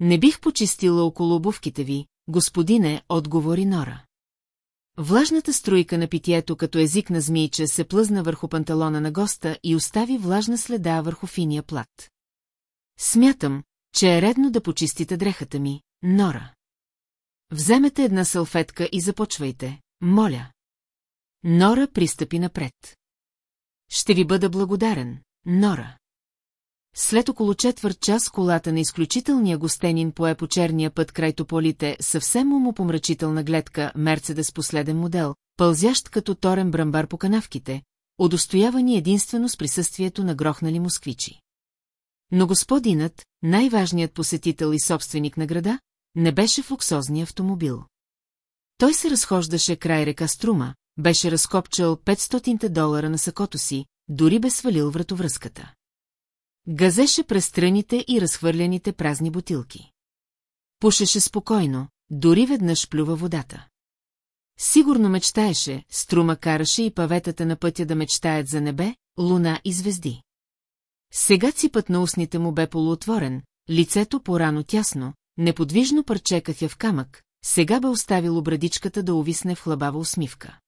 Не бих почистила около обувките ви, господине, отговори Нора. Влажната струйка на питието като език на змийче се плъзна върху панталона на госта и остави влажна следа върху финия плат. Смятам, че е редно да почистите дрехата ми, Нора. Вземете една салфетка и започвайте, моля. Нора пристъпи напред. Ще ви бъда благодарен, Нора. След около четвърт час колата на изключителния гостенин пое по черния път край тополите съвсем умопомрачителна гледка Мерцедес последен модел, пълзящ като торен брамбар по канавките, удостоявани единствено с присъствието на грохнали москвичи. Но господинът, най-важният посетител и собственик на града, не беше в луксозния автомобил. Той се разхождаше край река Струма, беше разкопчал 500 долара на сакото си, дори бе свалил вратовръзката. Газеше през страните и разхвърляните празни бутилки. Пушеше спокойно, дори веднъж плюва водата. Сигурно мечтаеше, струма караше и паветата на пътя да мечтаят за небе, луна и звезди. Сега ципът на устните му бе полуотворен, лицето порано тясно, неподвижно парче кафя в камък, сега бе оставило брадичката да увисне в хлабава усмивка.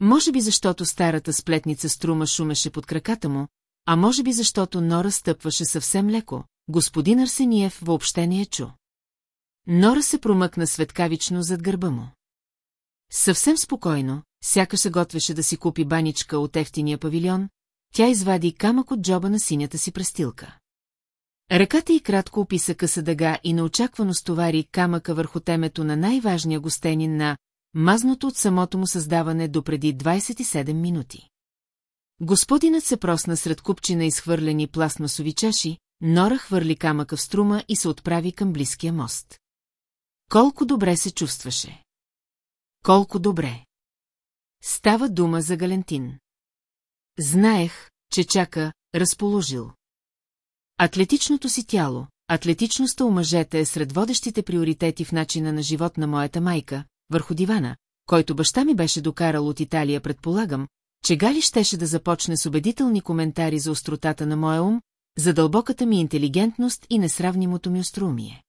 Може би защото старата сплетница струма шумеше под краката му, а може би защото Нора стъпваше съвсем леко, господин Арсениев въобще не я чу. Нора се промъкна светкавично зад гърба му. Съвсем спокойно, сякаш се готвеше да си купи баничка от ефтиния павилион, тя извади камък от джоба на синята си престилка. Ръката й кратко описа къса дъга и неочаквано стовари камъка върху темето на най-важния гостенин на мазното от самото му създаване до преди 27 минути. Господинът се просна сред купчина изхвърлени пластмасови чаши, Нора хвърли камъка в струма и се отправи към близкия мост. Колко добре се чувстваше. Колко добре. Става дума за Галентин. Знаех, че чака, разположил. Атлетичното си тяло, атлетичността у мъжете е сред водещите приоритети в начина на живот на моята майка, върху дивана, който баща ми беше докарал от Италия, предполагам, че Гали щеше да започне с убедителни коментари за остротата на моя ум, за дълбоката ми интелигентност и несравнимото ми остроумие.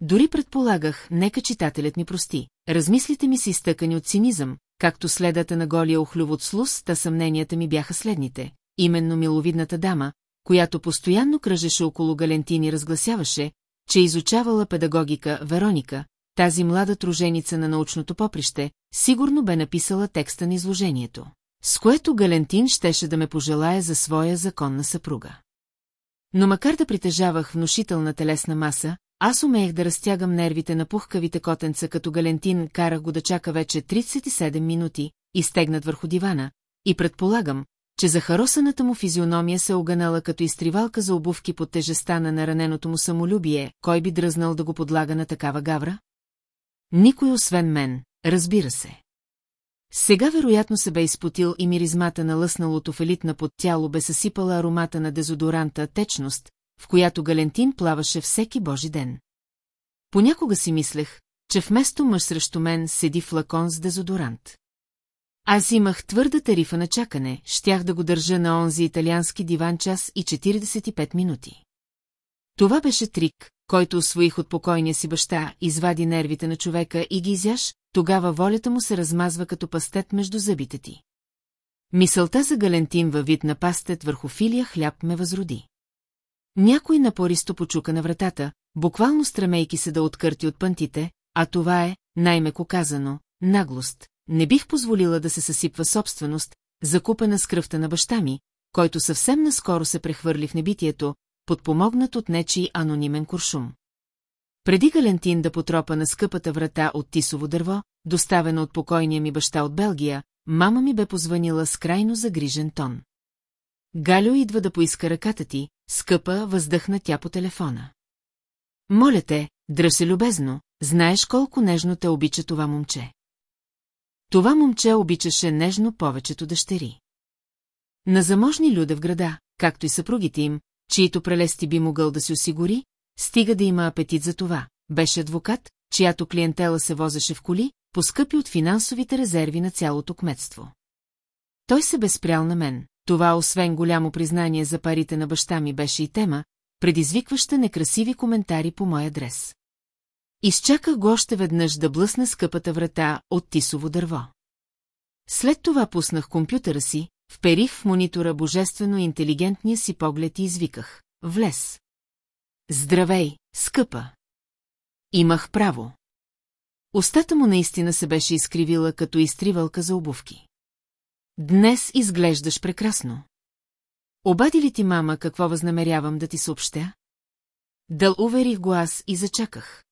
Дори предполагах, нека читателят ми прости, размислите ми си изтъкани от цинизъм, както следата на голия охлюв слус, та съмненията ми бяха следните. Именно миловидната дама, която постоянно кръжеше около Галентин и разгласяваше, че изучавала педагогика Вероника, тази млада труженица на научното поприще, сигурно бе написала текста на изложението, с което Галентин щеше да ме пожелая за своя законна съпруга. Но макар да притежавах внушителна телесна маса, аз умеех да разтягам нервите на пухкавите котенца, като Галентин карах го да чака вече 37 минути, изтегнат върху дивана, и предполагам, че захаросаната му физиономия се оганала като изтривалка за обувки под тежеста на нараненото му самолюбие, кой би дръзнал да го подлага на такава гавра? Никой освен мен, разбира се. Сега вероятно се бе изпотил и миризмата на лъсналото фелитна под тяло бе съсипала аромата на дезодоранта течност, в която Галентин плаваше всеки божи ден. Понякога си мислех, че вместо мъж срещу мен седи флакон с дезодорант. Аз имах твърда тарифа на чакане, щях да го държа на онзи италиански диван час и 45 минути. Това беше трик, който освоих от покойния си баща, извади нервите на човека и ги изяш, тогава волята му се размазва като пастет между зъбите ти. Мисълта за Галентин във вид на пастет върху филия хляб ме възроди. Някой напористо почука на вратата, буквално стремейки се да откърти от пънтите, а това е, най-меко казано, наглост. Не бих позволила да се съсипва собственост, закупена с кръвта на баща ми, който съвсем наскоро се прехвърли в небитието, подпомогнат от нечи анонимен куршум. Преди Галентин да потропа на скъпата врата от тисово дърво, доставена от покойния ми баща от Белгия, мама ми бе позванила с крайно загрижен тон. Галю идва да поиска ръката ти, скъпа, въздъхна тя по телефона. Моля те, дръж се любезно, знаеш колко нежно те обича това момче. Това момче обичаше нежно повечето дъщери. На заможни люде в града, както и съпругите им, чието прелести би могъл да се осигури, стига да има апетит за това. Беше адвокат, чиято клиентела се возеше в коли, поскъпи от финансовите резерви на цялото кметство. Той се безпрял на мен. Това, освен голямо признание за парите на баща ми, беше и тема, предизвикваща некрасиви коментари по мой адрес. Изчаках го още веднъж да блъсне скъпата врата от тисово дърво. След това пуснах компютъра си, вперих в монитора божествено интелигентния си поглед и извиках. Влез. Здравей, скъпа. Имах право. Остата му наистина се беше изкривила като изтривалка за обувки. Днес изглеждаш прекрасно. Обади ли ти мама какво възнамерявам да ти съобщя? Дъл уверих го аз и зачаках.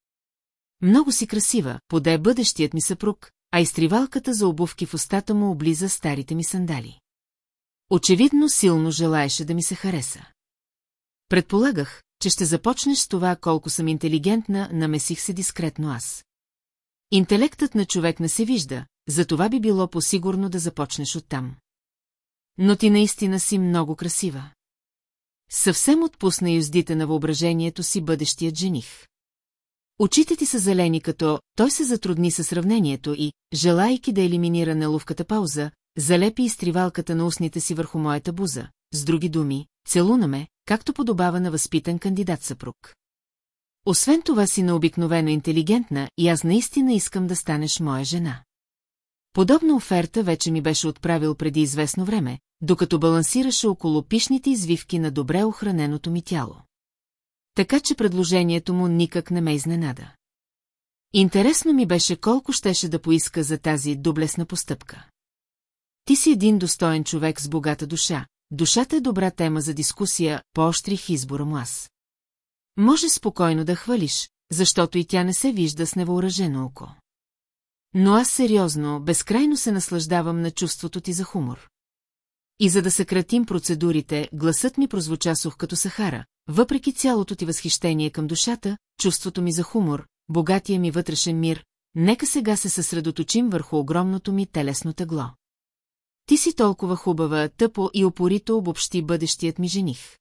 Много си красива, поде бъдещият ми съпруг, а изтривалката за обувки в устата му облиза старите ми сандали. Очевидно силно желаеше да ми се хареса. Предполагах, че ще започнеш с това колко съм интелигентна, намесих се дискретно аз. Интелектът на човек не се вижда, затова би било посигурно да започнеш оттам. Но ти наистина си много красива. Съвсем отпусна юздите на въображението си бъдещият жених. Очите ти са зелени като той се затрудни със сравнението и, желайки да елиминира неловката пауза, залепи изтривалката на устните си върху моята буза. С други думи, целуна ме, както подобава на възпитан кандидат съпруг. Освен това си необикновено интелигентна и аз наистина искам да станеш моя жена. Подобна оферта вече ми беше отправил преди известно време, докато балансираше около пишните извивки на добре охраненото ми тяло. Така че предложението му никак не ме изненада. Интересно ми беше колко щеше да поиска за тази доблесна постъпка. Ти си един достоен човек с богата душа. Душата е добра тема за дискусия, поощрих избора му аз. Може спокойно да хвалиш, защото и тя не се вижда с невооръжено око. Но аз сериозно, безкрайно се наслаждавам на чувството ти за хумор. И за да съкратим процедурите, гласът ми прозвуча сух като Сахара, въпреки цялото ти възхищение към душата, чувството ми за хумор, богатия ми вътрешен мир, нека сега се съсредоточим върху огромното ми телесно тегло. Ти си толкова хубава, тъпо и опорито обобщи бъдещият ми жених.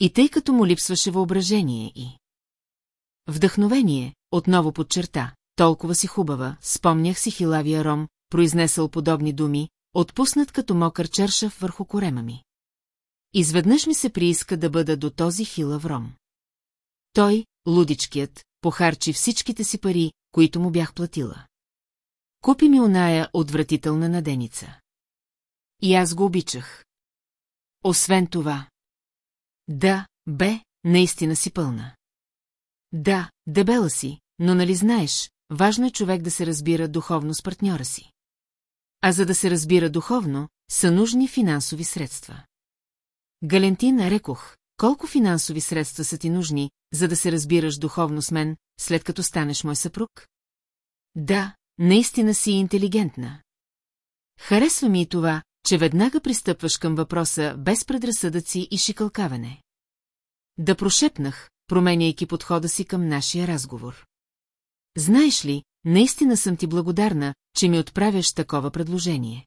И тъй като му липсваше въображение и... Вдъхновение, отново подчерта, толкова си хубава, спомнях си хилавия ром, произнесъл подобни думи, отпуснат като мокър чершав върху корема ми. Изведнъж ми се прииска да бъда до този хилав ром. Той, лудичкият, похарчи всичките си пари, които му бях платила. Купи ми оная отвратителна наденица. И аз го обичах. Освен това. Да, бе, наистина си пълна. Да, дебела си, но нали знаеш, важно е човек да се разбира духовно с партньора си. А за да се разбира духовно, са нужни финансови средства. Галентин рекох, колко финансови средства са ти нужни, за да се разбираш духовно с мен, след като станеш мой съпруг? Да, наистина си интелигентна. Харесва ми и това, че веднага пристъпваш към въпроса без предразсъдъци и шикалкаване. Да прошепнах, променяйки подхода си към нашия разговор. Знаеш ли, наистина съм ти благодарна, че ми отправяш такова предложение.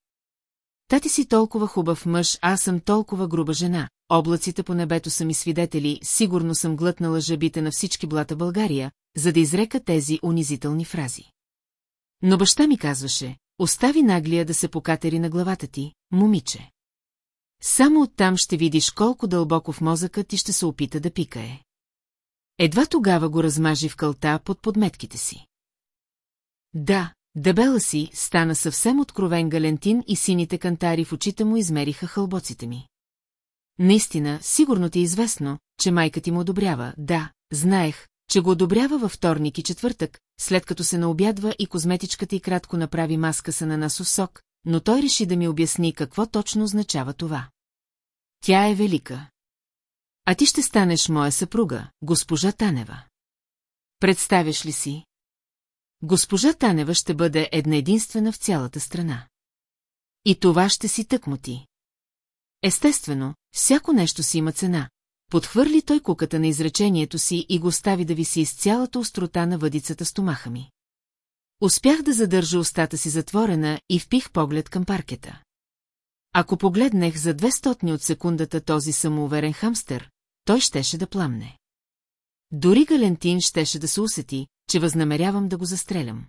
Тати си толкова хубав мъж, аз съм толкова груба жена, облаците по небето са ми свидетели, сигурно съм глътнала жабите на всички блата България, за да изрека тези унизителни фрази. Но баща ми казваше, остави наглия да се покатери на главата ти, момиче. Само оттам ще видиш колко дълбоко в мозъка ти ще се опита да пикае. Едва тогава го размажи в кълта под подметките си. Да, дебела си, стана съвсем откровен Галентин и сините кантари в очите му измериха хълбоците ми. Наистина, сигурно ти е известно, че майка ти му одобрява, да, знаех, че го одобрява във вторник и четвъртък, след като се наобядва и козметичката и кратко направи маска с ананасов сок, но той реши да ми обясни какво точно означава това. Тя е велика. А ти ще станеш моя съпруга, госпожа Танева. Представяш ли си? Госпожа Танева ще бъде една единствена в цялата страна. И това ще си тъкмо ти. Естествено, всяко нещо си има цена, подхвърли той куката на изречението си и го остави да виси с цялата острота на въдицата стомаха ми. Успях да задържа устата си затворена и впих поглед към паркета. Ако погледнех за две стотни от секундата този самоуверен хамстер, той щеше да пламне. Дори Галентин щеше да се усети, че възнамерявам да го застрелям.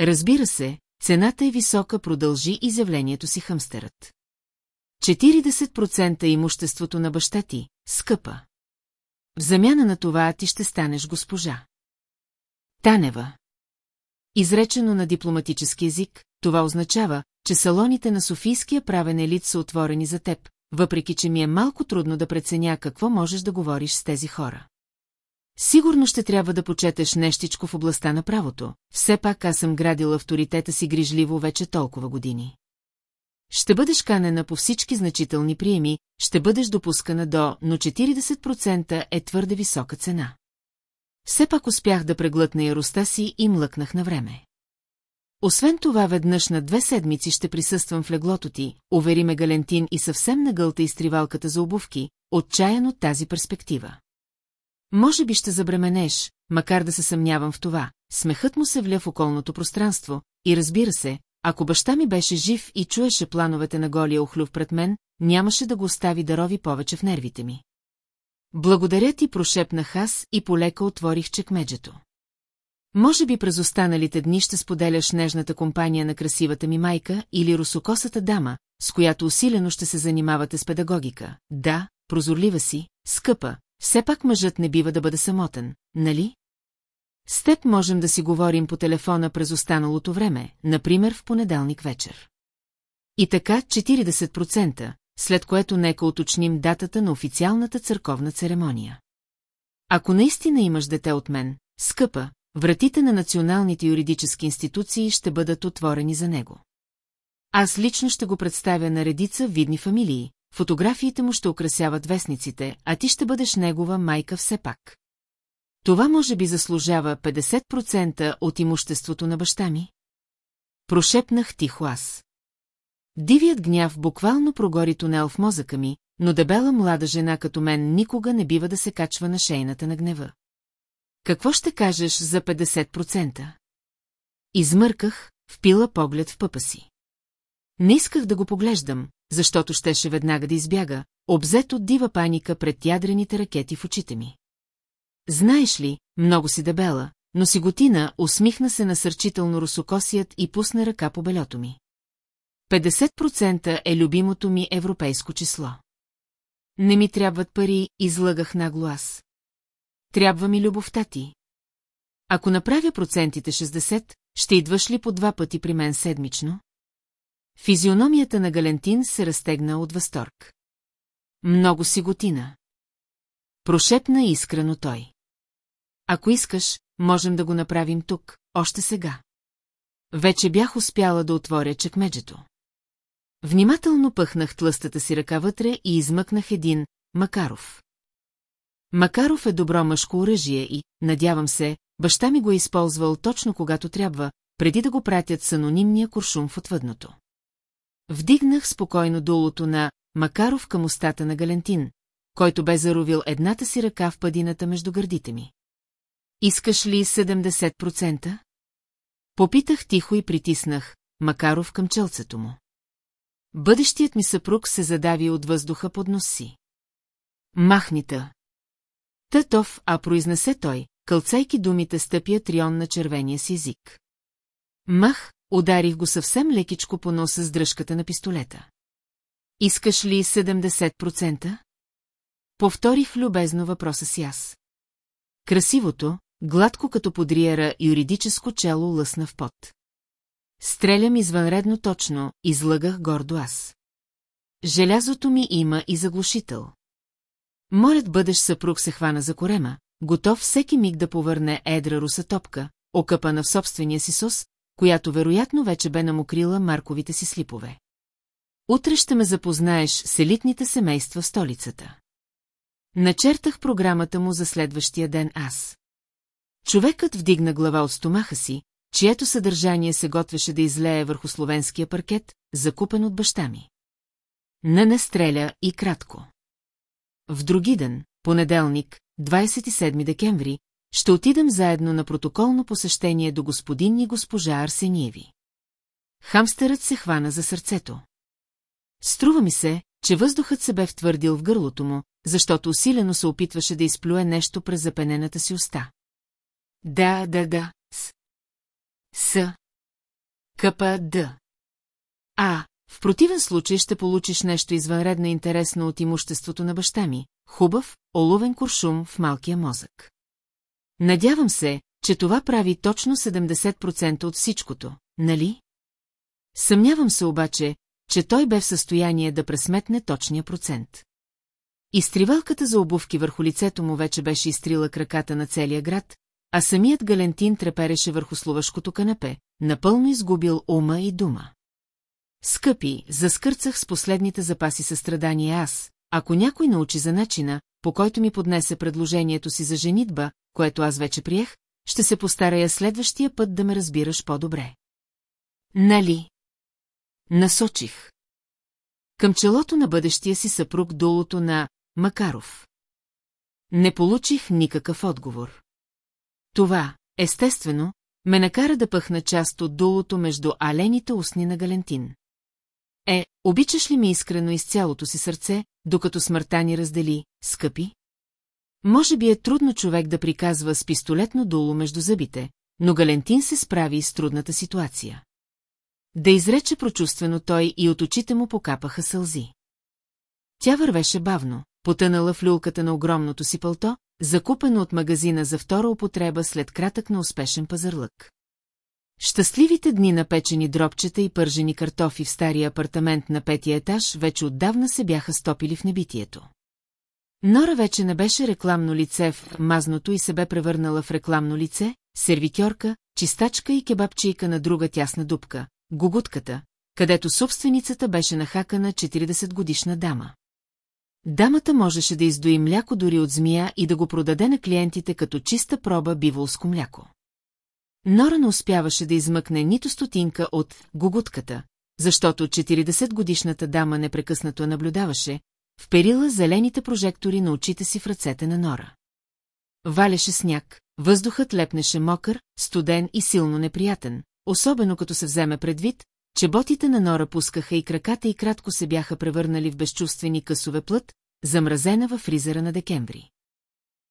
Разбира се, цената е висока, продължи изявлението си хамстерът. 40% имуществото на баща ти, скъпа. В замяна на това ти ще станеш госпожа. Танева. Изречено на дипломатически език, това означава, че салоните на Софийския правен елит са отворени за теб, въпреки че ми е малко трудно да преценя какво можеш да говориш с тези хора. Сигурно ще трябва да почетеш нещичко в областта на правото, все пак аз съм градил авторитета си грижливо вече толкова години. Ще бъдеш канена по всички значителни приеми, ще бъдеш допускана до, но 40% е твърде висока цена. Все пак успях да преглътна яростта си и млъкнах на време. Освен това, веднъж на две седмици ще присъствам в леглото ти, увери ме Галентин и съвсем нагълта изтривалката за обувки, отчаян от тази перспектива. Може би ще забременеш, макар да се съмнявам в това. Смехът му се вля в околното пространство и разбира се, ако баща ми беше жив и чуеше плановете на голия охлюв пред мен, нямаше да го остави да рови повече в нервите ми. Благодаря ти, прошепнах аз и полека отворих чекмеджето. Може би през останалите дни ще споделяш нежната компания на красивата ми майка или русокосата дама, с която усилено ще се занимавате с педагогика. Да, прозорлива си, скъпа, все пак мъжът не бива да бъде самотен, нали? С теб можем да си говорим по телефона през останалото време, например в понеделник вечер. И така 40%, след което нека уточним датата на официалната църковна церемония. Ако наистина имаш дете от мен, скъпа, вратите на националните юридически институции ще бъдат отворени за него. Аз лично ще го представя на редица видни фамилии, фотографиите му ще украсяват вестниците, а ти ще бъдеш негова майка все пак. Това може би заслужава 50% от имуществото на баща ми? Прошепнах тихо аз. Дивият гняв буквално прогори тунел в мозъка ми, но дебела млада жена като мен никога не бива да се качва на шейната на гнева. Какво ще кажеш за 50%? Измърках, впила поглед в пъпа си. Не исках да го поглеждам, защото щеше веднага да избяга, обзет от дива паника пред ядрените ракети в очите ми. Знаеш ли, много си дебела, но си готина, усмихна се насърчително русокосият и пусна ръка по белето ми. 50% е любимото ми европейско число. Не ми трябват пари, излъгах нагло аз. Трябва ми любовта ти. Ако направя процентите 60, ще идваш ли по два пъти при мен седмично? Физиономията на Галентин се разтегна от възторг. Много си готина. Прошепна искрено той. Ако искаш, можем да го направим тук, още сега. Вече бях успяла да отворя чекмеджето. Внимателно пъхнах тлъстата си ръка вътре и измъкнах един Макаров. Макаров е добро мъжко оръжие и, надявам се, баща ми го е използвал точно когато трябва, преди да го пратят с анонимния куршум в отвъдното. Вдигнах спокойно дулото на Макаров към устата на Галентин, който бе заровил едната си ръка в падината между гърдите ми. Искаш ли 70%? Попитах тихо и притиснах Макаров към челцето му. Бъдещият ми съпруг се задави от въздуха под нос си. Махнита. Тътов, а произнесе той, кълцайки думите стъпия трион на червения си език. Мах, ударих го съвсем лекичко по носа с дръжката на пистолета. Искаш ли 70%? Повторих любезно въпроса си аз. Красивото, гладко като подриера юридическо чело лъсна в пот. Стрелям извънредно точно, излъгах гордо аз. Желязото ми има и заглушител. Моят бъдеш съпруг се хвана за корема, готов всеки миг да повърне едра руса топка, окъпана в собствения си сос, която вероятно вече бе намокрила марковите си слипове. Утре ще ме запознаеш с елитните семейства в столицата. Начертах програмата му за следващия ден аз. Човекът вдигна глава от стомаха си, чието съдържание се готвеше да излее върху словенския паркет, закупен от баща ми. Не настреля и кратко. в други ден, понеделник, 27 декември, ще отидем заедно на протоколно посещение до господин и госпожа Арсениеви. Хамстерът се хвана за сърцето. Струва ми се, че въздухът се бе втвърдил в гърлото му, защото усилено се опитваше да изплюе нещо през запенената си уста. Да, да, да, с. С. Къпа. А, в противен случай ще получиш нещо извънредно интересно от имуществото на баща ми, хубав, оловен куршум в малкия мозък. Надявам се, че това прави точно 70% от всичкото, нали? Съмнявам се обаче, че той бе в състояние да пресметне точния процент. Изтривалката за обувки върху лицето му вече беше изтрила краката на целия град, а самият Галентин трепереше върху словашкото канапе, напълно изгубил ума и дума. Скъпи, заскърцах с последните запаси състрадание аз, ако някой научи за начина, по който ми поднесе предложението си за женитба, което аз вече приех, ще се постарая следващия път да ме разбираш по-добре. Нали? Насочих. Към челото на бъдещия си съпруг долото на Макаров. Не получих никакъв отговор. Това, естествено, ме накара да пъхна част от дулото между алените устни на Галентин. Е, обичаш ли ми искрено из цялото си сърце, докато смъртта ни раздели, скъпи? Може би е трудно човек да приказва с пистолетно дуло между зъбите, но Галентин се справи с трудната ситуация. Да изрече прочувствено той и от очите му покапаха сълзи. Тя вървеше бавно, потънала в люлката на огромното си пълто, закупено от магазина за втора употреба след кратък на успешен пазарлък. Щастливите дни на печени дробчета и пържени картофи в стария апартамент на петия етаж вече отдавна се бяха стопили в небитието. Нора вече не беше рекламно лице в мазното и се бе превърнала в рекламно лице, сервитьорка, чистачка и кебабчийка на друга тясна дупка, гугутката, където собственицата беше нахакана 40-годишна дама. Дамата можеше да издои мляко дори от змия и да го продаде на клиентите като чиста проба биволско мляко. Нора не успяваше да измъкне нито стотинка от гугутката, защото 40-годишната дама непрекъснато наблюдаваше, вперила зелените прожектори на очите си в ръцете на Нора. Валеше сняг, въздухът лепнеше мокър, студен и силно неприятен, особено като се вземе предвид, че ботите на Нора пускаха и краката и кратко се бяха превърнали в безчувствени късове плът, замразена във фризера на декември.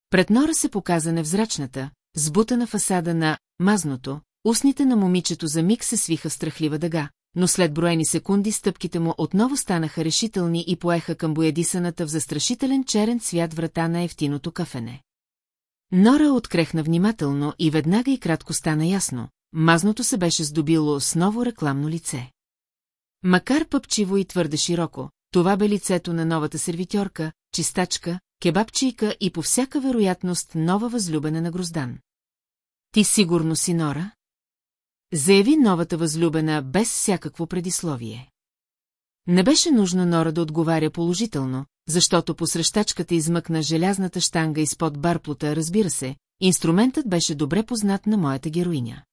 Пред Нора се показа невзрачната, сбутана фасада на мазното, устните на момичето за миг се свиха страхлива дъга, но след броени секунди стъпките му отново станаха решителни и поеха към боядисаната в застрашителен черен цвят врата на ефтиното кафене. Нора открехна внимателно и веднага и кратко стана ясно, мазното се беше здобило с ново рекламно лице. Макар пъпчиво и твърде широко, това бе лицето на новата сервитьорка, чистачка, кебабчийка и по всяка вероятност нова възлюбена на Гроздан. Ти сигурно си Нора? Заяви новата възлюбена без всякакво предисловие. Не беше нужно Нора да отговаря положително, защото посрещачката измъкна желязната штанга изпод барплота, разбира се, инструментът беше добре познат на моята героиня.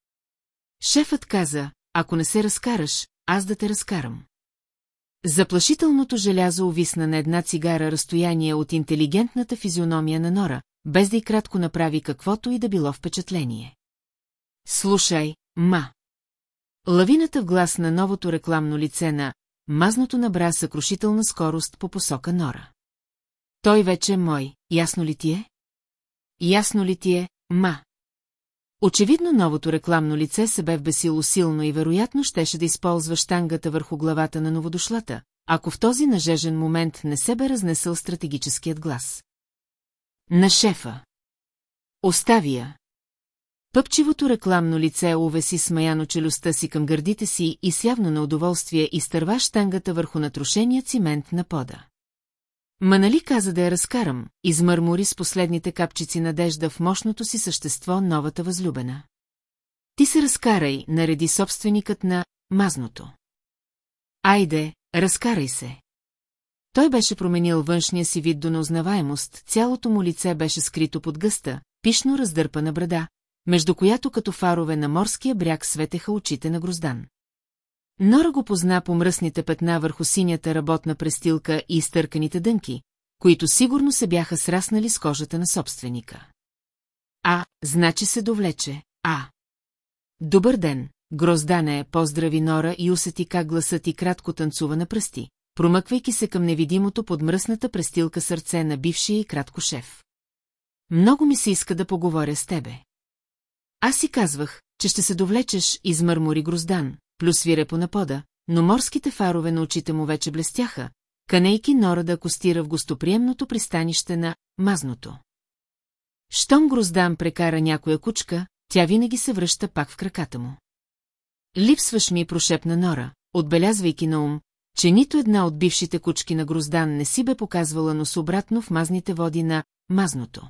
Шефът каза, ако не се разкараш, аз да те разкарам. Заплашителното желязо увисна на една цигара разстояние от интелигентната физиономия на Нора, без да и кратко направи каквото и да било впечатление. Слушай, ма. Лавината в глас на новото рекламно лице на мазното набра съкрушителна скорост по посока Нора. Той вече е мой, ясно ли ти е? Ясно ли ти е, ма? Очевидно новото рекламно лице се бе вбесило силно и вероятно щеше да използва штангата върху главата на новодошлата, ако в този нажежен момент не се бе разнесъл стратегическият глас. На шефа. Остави я. Пъпчивото рекламно лице увеси смаяно челюстта си към гърдите си и с явно на удоволствие изтърва штангата върху натрошения цимент на пода. Ма нали каза да я разкарам, измърмори с последните капчици надежда в мощното си същество новата възлюбена. Ти се разкарай, нареди собственикът на мазното. Айде, разкарай се. Той беше променил външния си вид до неузнаваемост, цялото му лице беше скрито под гъста, пишно раздърпана брада, между която като фарове на морския бряг светеха очите на Гроздан. Нора го позна по мръсните петна върху синята работна престилка и изтърканите дънки, които сигурно се бяха сраснали с кожата на собственика. А, значи се довлече, а. Добър ден, Гроздане, поздрави Нора и усети как гласът и кратко танцува на пръсти, промъквайки се към невидимото под мръсната престилка сърце на бившия и кратко шеф. Много ми се иска да поговоря с тебе. Аз си казвах, че ще се довлечеш, измърмори Гроздан, плюс свирепо на пода, но морските фарове на очите му вече блестяха, канейки Нора да акостира в гостоприемното пристанище на Мазното. Щом Гроздан прекара някоя кучка, тя винаги се връща пак в краката му. Липсваш ми, прошепна Нора, отбелязвайки на ум, че нито една от бившите кучки на Гроздан не си бе показвала нос обратно в мазните води на Мазното.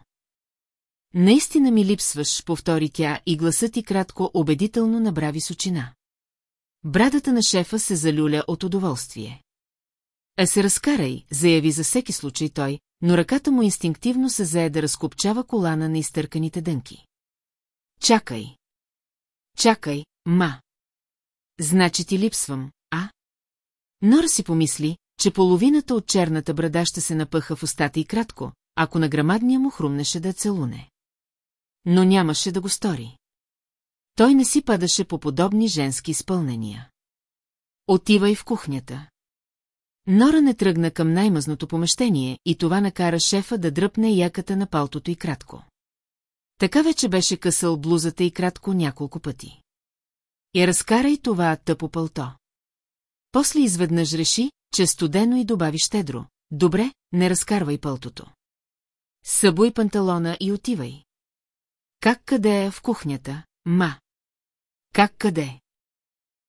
Наистина ми липсваш, повтори тя и гласът ти кратко убедително набрави с очина. Брадата на шефа се залюля от удоволствие. А се разкарай, заяви за всеки случай той, но ръката му инстинктивно се зае да разкопчава колана на изтърканите дънки. Чакай. Чакай, ма. Значи ти липсвам, а? Нора си помисли, че половината от черната брада ще се напъха в устата и кратко, ако на грамадния му хрумнеше да целуне. Но нямаше да го стори. Той не си падаше по подобни женски изпълнения. Отивай в кухнята. Нора не тръгна към най-мъзното помещение и това накара шефа да дръпне яката на палтото и кратко. Така вече беше късал блузата и кратко няколко пъти. И разкара и това тъпо пълто. После изведнъж реши, че е студено и добави щедро. Добре, не разкарвай пълтото. Събуй панталона и отивай. Как къде е в кухнята, ма? Как къде?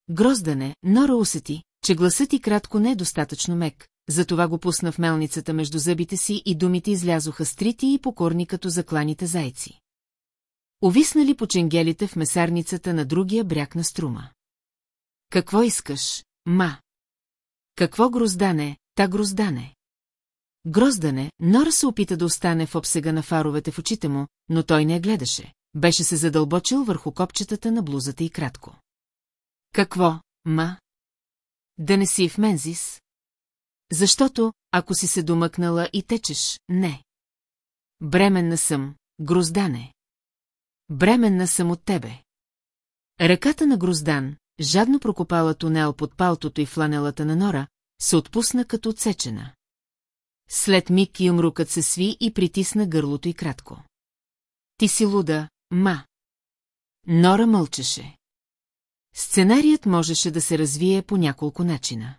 Гроздане, Нора усети, че гласът и кратко не е достатъчно мек, затова го пусна в мелницата между зъбите си и думите излязоха стрити и покорни като закланите зайци. Овиснали по ченгелите в месарницата на другия бряг на струма. Какво искаш, ма? Какво гроздане, та гроздане? Гроздане, Нора се опита да остане в обсега на фаровете в очите му, но той не я гледаше. Беше се задълбочил върху копчетата на блузата и кратко. Какво, ма? Да не си в Мензис? Защото, ако си се домъкнала и течеш, не. Бременна съм, гроздане. Бременна съм от тебе. Ръката на Гроздан, жадно прокопала тунел под палтото и фланелата на Нора, се отпусна като отсечена. След миг юмрукът се сви и притисна гърлото и кратко. Ти си луда, ма. Нора мълчеше. Сценарият можеше да се развие по няколко начина.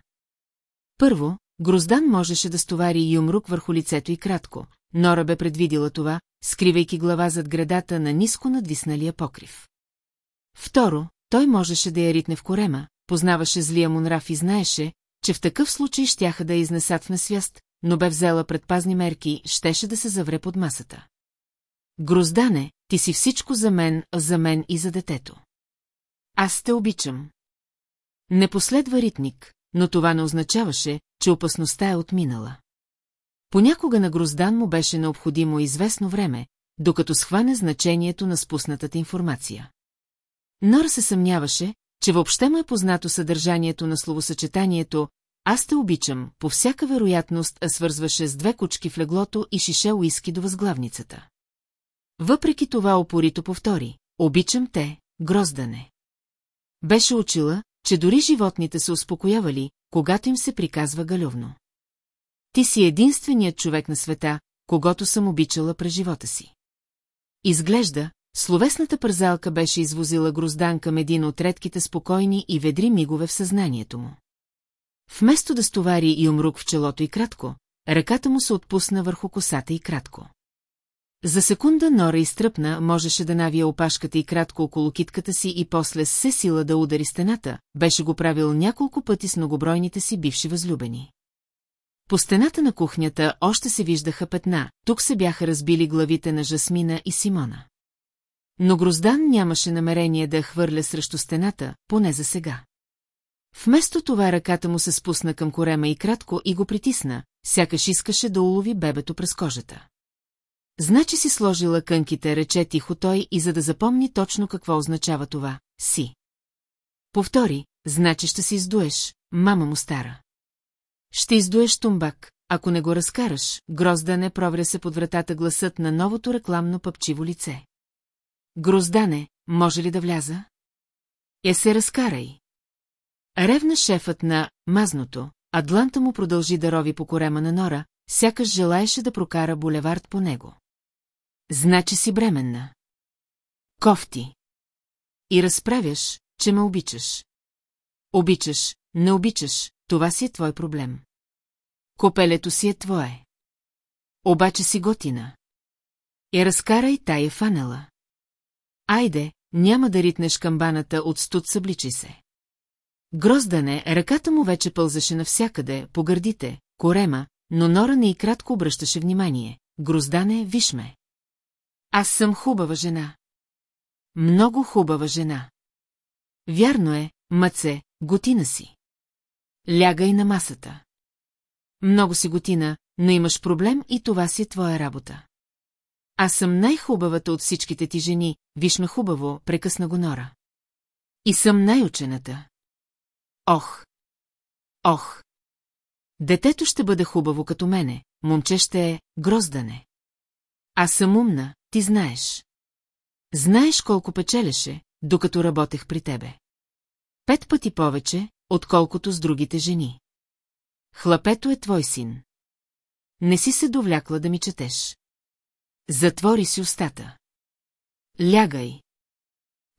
Първо, Гроздан можеше да стовари юмрук върху лицето и кратко. Нора бе предвидила това, скривайки глава зад градата на ниско надвисналия покрив. Второ, той можеше да я ритне в корема, познаваше злия му нрав и знаеше, че в такъв случай щяха да я изнесат в насвяст, но бе взела предпазни мерки, щеше да се завре под масата. Гроздане, ти си всичко за мен, за мен и за детето. Аз те обичам. Не последва ритник, но това не означаваше, че опасността е отминала. Понякога на Гроздан му беше необходимо известно време, докато схване значението на спуснатата информация. Нора се съмняваше, че въобще му е познато съдържанието на словосъчетанието «Аз те обичам», по всяка вероятност а свързваше с две кучки в леглото и шише уиски до възглавницата. Въпреки това опорито повтори «Обичам те, гроздане». Беше учила, че дори животните се успокоявали, когато им се приказва галювно. Ти си единственият човек на света, когато съм обичала през живота си. Изглежда, словесната пързалка беше извозила Гроздан към един от редките спокойни и ведри мигове в съзнанието му. Вместо да стовари и умрук в челото и кратко, ръката му се отпусна върху косата и кратко. За секунда Нора изтръпна, можеше да навия опашката и кратко около китката си и после се сила да удари стената, беше го правил няколко пъти с многобройните си бивши възлюбени. По стената на кухнята още се виждаха петна, тук се бяха разбили главите на Жасмина и Симона. Но Гроздан нямаше намерение да я хвърля срещу стената, поне за сега. Вместо това ръката му се спусна към корема и кратко и го притисна, сякаш искаше да улови бебето през кожата. Значи си сложила кънките, рече тихо той и за да запомни точно какво означава това, си. Повтори, значи ще си издуеш, мама му стара. Ще издуеш тумбак, ако не го разкараш, Гроздане провря се под вратата гласът на новото рекламно пъпчиво лице. Гроздане, може ли да вляза? Я се разкарай. Ревна шефът на «Мазното», а дланта му продължи да рови по корема на нора, сякаш желаеше да прокара булевард по него. Значи си бременна. Кофти. И разправяш, че ме обичаш. Обичаш, не обичаш, това си е твой проблем. Копелето си е твое. Обаче си готина. Я разкарай тая фанела. Айде, няма да ритнеш камбаната от студ събличи се. Гроздане, ръката му вече пълзаше навсякъде, по гърдите, корема, но Нора не и кратко обръщаше внимание. Гроздане, виж ме. Аз съм хубава жена. Много хубава жена. Вярно е, мъце, готина си. Лягай на масата. Много си готина, но имаш проблем и това си е твоя работа. Аз съм най-хубавата от всичките ти жени, виж хубаво, прекъсна го Нора. И съм най-учената. Ох! Ох! Детето ще бъде хубаво като мене, момче ще е гроздане. Аз съм умна, ти знаеш. Знаеш колко печелеше, докато работех при тебе. Пет пъти повече, отколкото с другите жени. Хлапето е твой син. Не си се довлякла да ми четеш. Затвори си устата. Лягай.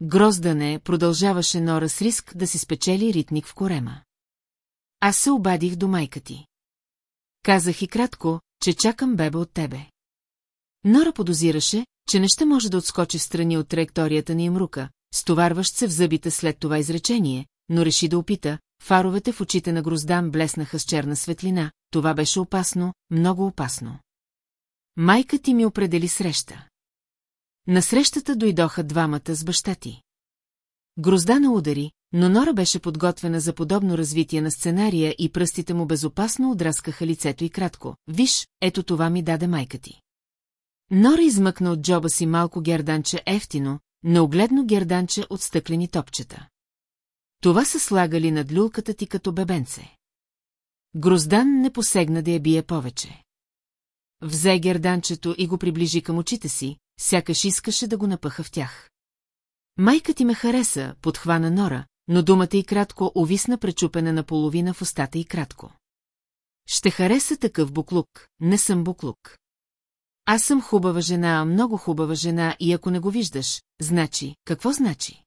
Гроздане продължаваше Нора с риск да си спечели ритник в корема. Аз се обадих до майка ти. Казах и кратко, че чакам бебе от тебе. Нора подозираше, че не ще може да отскочи в страни от траекторията на имрука, стоварващ се в зъбите след това изречение, но реши да опита, фаровете в очите на Гроздан блеснаха с черна светлина, това беше опасно, много опасно. Майка ти ми определи среща. На срещата дойдоха двамата с баща ти. Гроздана удари, но Нора беше подготвена за подобно развитие на сценария и пръстите му безопасно отраскаха лицето и кратко. Виж, ето това ми даде майка ти. Нора измъкна от джоба си малко герданче ефтино, неогледно герданче от стъклени топчета. Това са слагали над люлката ти като бебенце. Гроздан не посегна да я бие повече. Взе герданчето и го приближи към очите си, сякаш искаше да го напъха в тях. Майка ти ме хареса, подхвана Нора, но думата и кратко овисна пречупена наполовина в устата и кратко. Ще хареса такъв буклук, не съм буклук. Аз съм хубава жена, много хубава жена и ако не го виждаш, значи, какво значи?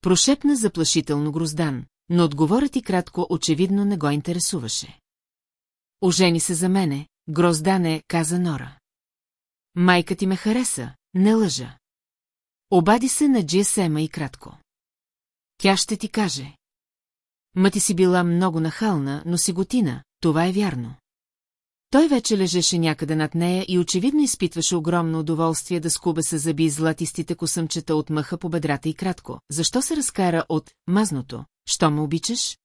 Прошепна заплашително Гроздан, но отговорът и кратко очевидно не го интересуваше. Ожени се за мене, Гроздане, каза Нора. Майка ти ме хареса, не лъжа. Обади се на GSM и кратко. Тя ще ти каже. Ма ти си била много нахална, но си готина, това е вярно. Той вече лежеше някъде над нея и очевидно изпитваше огромно удоволствие да скуба се зъби златистите косъмчета от мъха по бедрата и кратко. Защо се разкара от мазното? Що ме обичаш?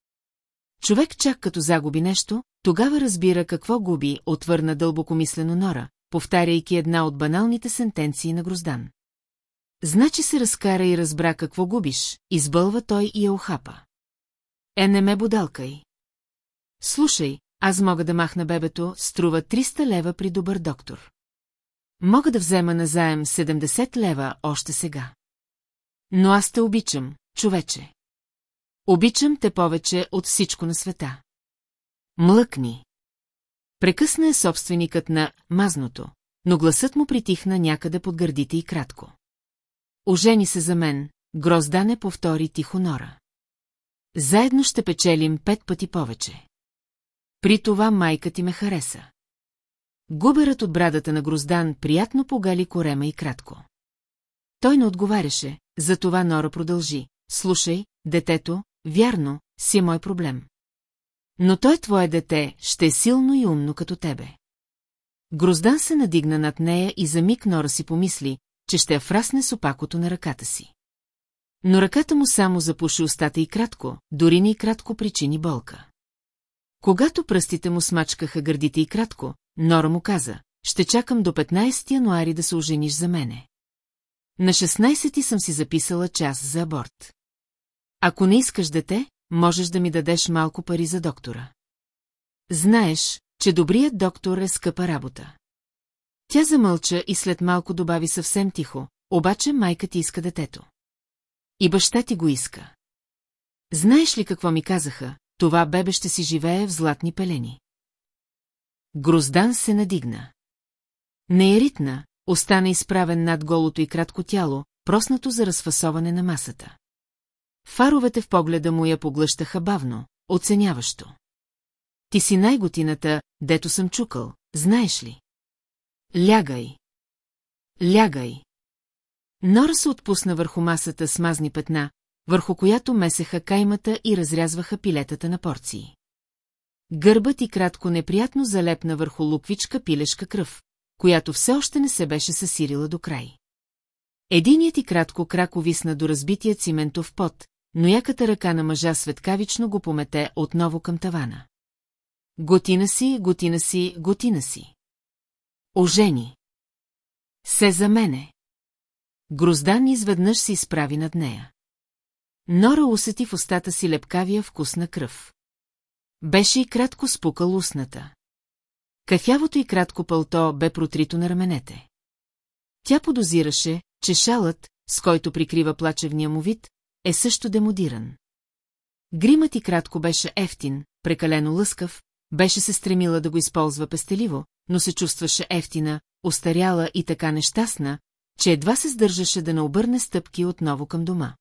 Човек чак като загуби нещо, тогава разбира какво губи, отвърна дълбокомислено Нора, повтаряйки една от баналните сентенции на Гроздан. Значи се разкара и разбра какво губиш, избълва той и я охапа. Е, не ме будалкай. Слушай, аз мога да махна бебето, струва 300 лева при добър доктор. Мога да взема назаем 70 лева още сега. Но аз те обичам, човече. Обичам те повече от всичко на света. Млъкни. Прекъсна е собственикът на мазното, но гласът му притихна някъде под гърдите и кратко. Ожени се за мен, Гроздане повтори тихо Нора. Заедно ще печелим пет пъти повече. При това майка ти ме хареса. Губерът от брадата на Гроздан приятно погали корема и кратко. Той не отговаряше, затова Нора продължи. Слушай, детето, вярно, си е мой проблем. Но той твое дете ще е силно и умно като тебе. Гроздан се надигна над нея и за миг Нора си помисли, че ще я фрасне с опакото на ръката си. Но ръката му само запуши устата и кратко, дори не и кратко причини болка. Когато пръстите му смачкаха гърдите и кратко, Нора му каза, ще чакам до 15 януари да се ожениш за мене. На 16 съм си записала час за аборт. Ако не искаш дете, можеш да ми дадеш малко пари за доктора. Знаеш, че добрият доктор е скъпа работа. Тя замълча и след малко добави съвсем тихо, обаче майка ти иска детето. И баща ти го иска. Знаеш ли какво ми казаха? Това бебе ще си живее в златни пелени. Гроздан се надигна. Не е остана изправен над голото и кратко тяло, проснато за разфасоване на масата. Фаровете в погледа му я поглъщаха бавно, оценяващо. Ти си най-готината, дето съм чукал, знаеш ли? Лягай. Лягай. Нора се отпусна върху масата с мазни петна, върху която месеха каймата и разрязваха пилетата на порции. Гърбът и кратко неприятно залепна върху луквичка пилешка кръв, която все още не се беше съсирила до край. Единият и кратко крак увисна до разбития циментов пот, но яката ръка на мъжа светкавично го помете отново към тавана. Готина си, готина си, готина си. Ожени. Се за мене. Гроздан изведнъж се изправи над нея. Нора усети в устата си лепкавия вкус на кръв. Беше и кратко спукал устната. Кафявото и кратко пълто бе протрито на раменете. Тя подозираше, че шалът, с който прикрива плачевния му вид, е също демодиран. Гримът и кратко беше ефтин, прекалено лъскав, беше се стремила да го използва пестеливо, но се чувстваше ефтина, устаряла и така нещастна, че едва се сдържаше да не обърне стъпки отново към дома.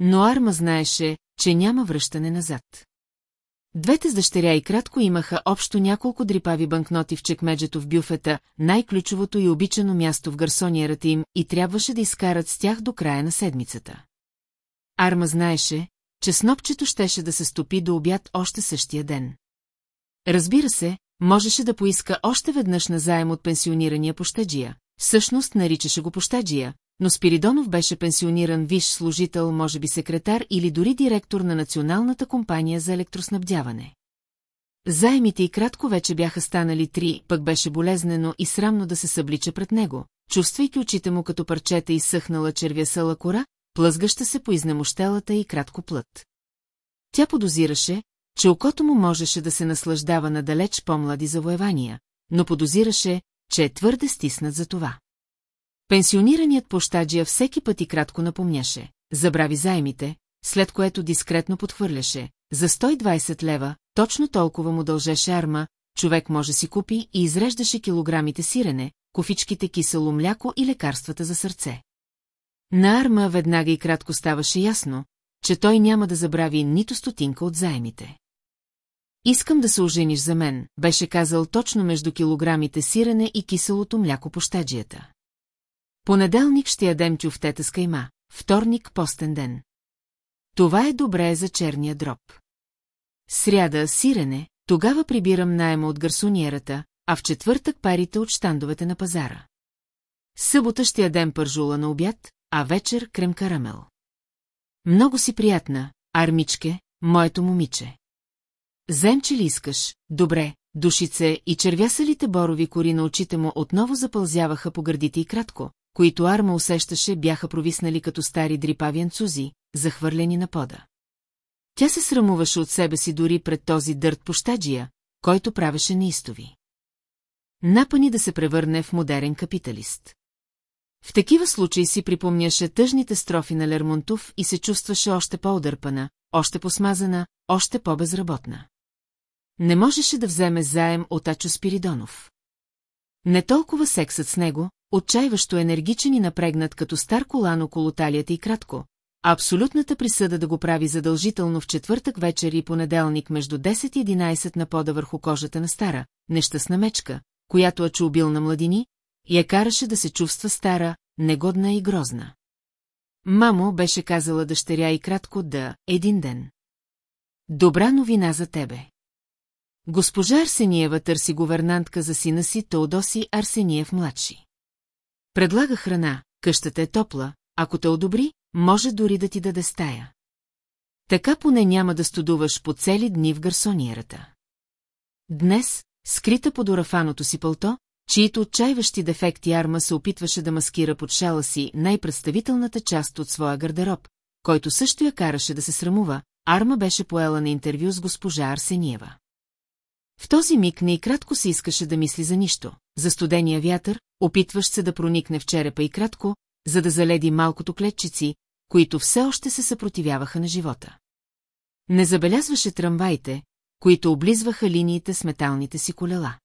Но Арма знаеше, че няма връщане назад. Двете с дъщеря и кратко имаха общо няколко дрипави банкноти в чекмеджето в бюфета, най-ключовото и обичано място в гарсониерата им и трябваше да изкарат с тях до края на седмицата. Арма знаеше, че снопчето щеше да се стопи до обяд още същия ден. Разбира се, можеше да поиска още веднъж на заем от пенсионирания пощаджия. Всъщност наричаше го пощаджия, но Спиридонов беше пенсиониран виш служител, може би секретар или дори директор на Националната компания за електроснабдяване. Заемите и кратко вече бяха станали три, пък беше болезнено и срамно да се съблича пред него, чувствайки очите му като парчета и съхнала червясала кора, плъзгаща се по изнемощелата и кратко плът. Тя подозираше, че окото му можеше да се наслаждава на далеч по-млади завоевания, но подозираше, че е твърде стиснат за това. Пенсионираният пощаджия всеки път и кратко напомняше, забрави заемите, след което дискретно подхвърляше. За 120 лева, точно толкова му дължеше арма, човек може си купи и изреждаше килограмите сирене, кофичките кисело мляко и лекарствата за сърце. На арма веднага и кратко ставаше ясно, че той няма да забрави нито стотинка от заемите. Искам да се ожениш за мен, беше казал точно между килограмите сирене и киселото мляко по щаджията. Понеделник ще ядем тюфтета с кайма, вторник постен ден. Това е добре за черния дроб. Сряда сирене, тогава прибирам найема от гарсониерата, а в четвъртък парите от штандовете на пазара. Събота ще ядем пържула на обяд, а вечер крем карамел. Много си приятна, армичке, моето момиче. Земче ли искаш? Добре, душице и червясалите борови кори на очите му отново запълзяваха по гърдите и кратко, които Арма усещаше бяха провиснали като стари дрипави анцузи, захвърлени на пода. Тя се срамуваше от себе си дори пред този дърт пощаджия, който правеше неистови. Напани да се превърне в модерен капиталист. В такива случаи си припомняше тъжните строфи на Лермонтов и се чувстваше още по-одърпана, още по-смазана, още по-безработна. Не можеше да вземе заем от Ачо Спиридонов. Не толкова сексът с него, отчаиващо енергичен и напрегнат като стар колан около талията и кратко, а абсолютната присъда да го прави задължително в четвъртък вечер и понеделник между 10 и 11 на пода върху кожата на стара, нещастна мечка, която Ачо убил на младини, я караше да се чувства стара, негодна и грозна. Мамо беше казала дъщеря и кратко да, един ден. Добра новина за тебе. Госпожа Арсениева търси говернантка за сина си Теодоси Арсениев-младши. Предлага храна, къщата е топла, ако те одобри, може дори да ти даде стая. Така поне няма да студуваш по цели дни в гарсониерата. Днес, скрита под орафаното си пълто, чието отчаиващи дефекти Арма се опитваше да маскира под шала си най-представителната част от своя гардероб, който също я караше да се срамува, Арма беше поела на интервю с госпожа Арсениева. В този миг не и кратко се искаше да мисли за нищо, за студения вятър, опитващ се да проникне в черепа и кратко, за да заледи малкото клетчици, които все още се съпротивяваха на живота. Не забелязваше трамваите, които облизваха линиите с металните си колела.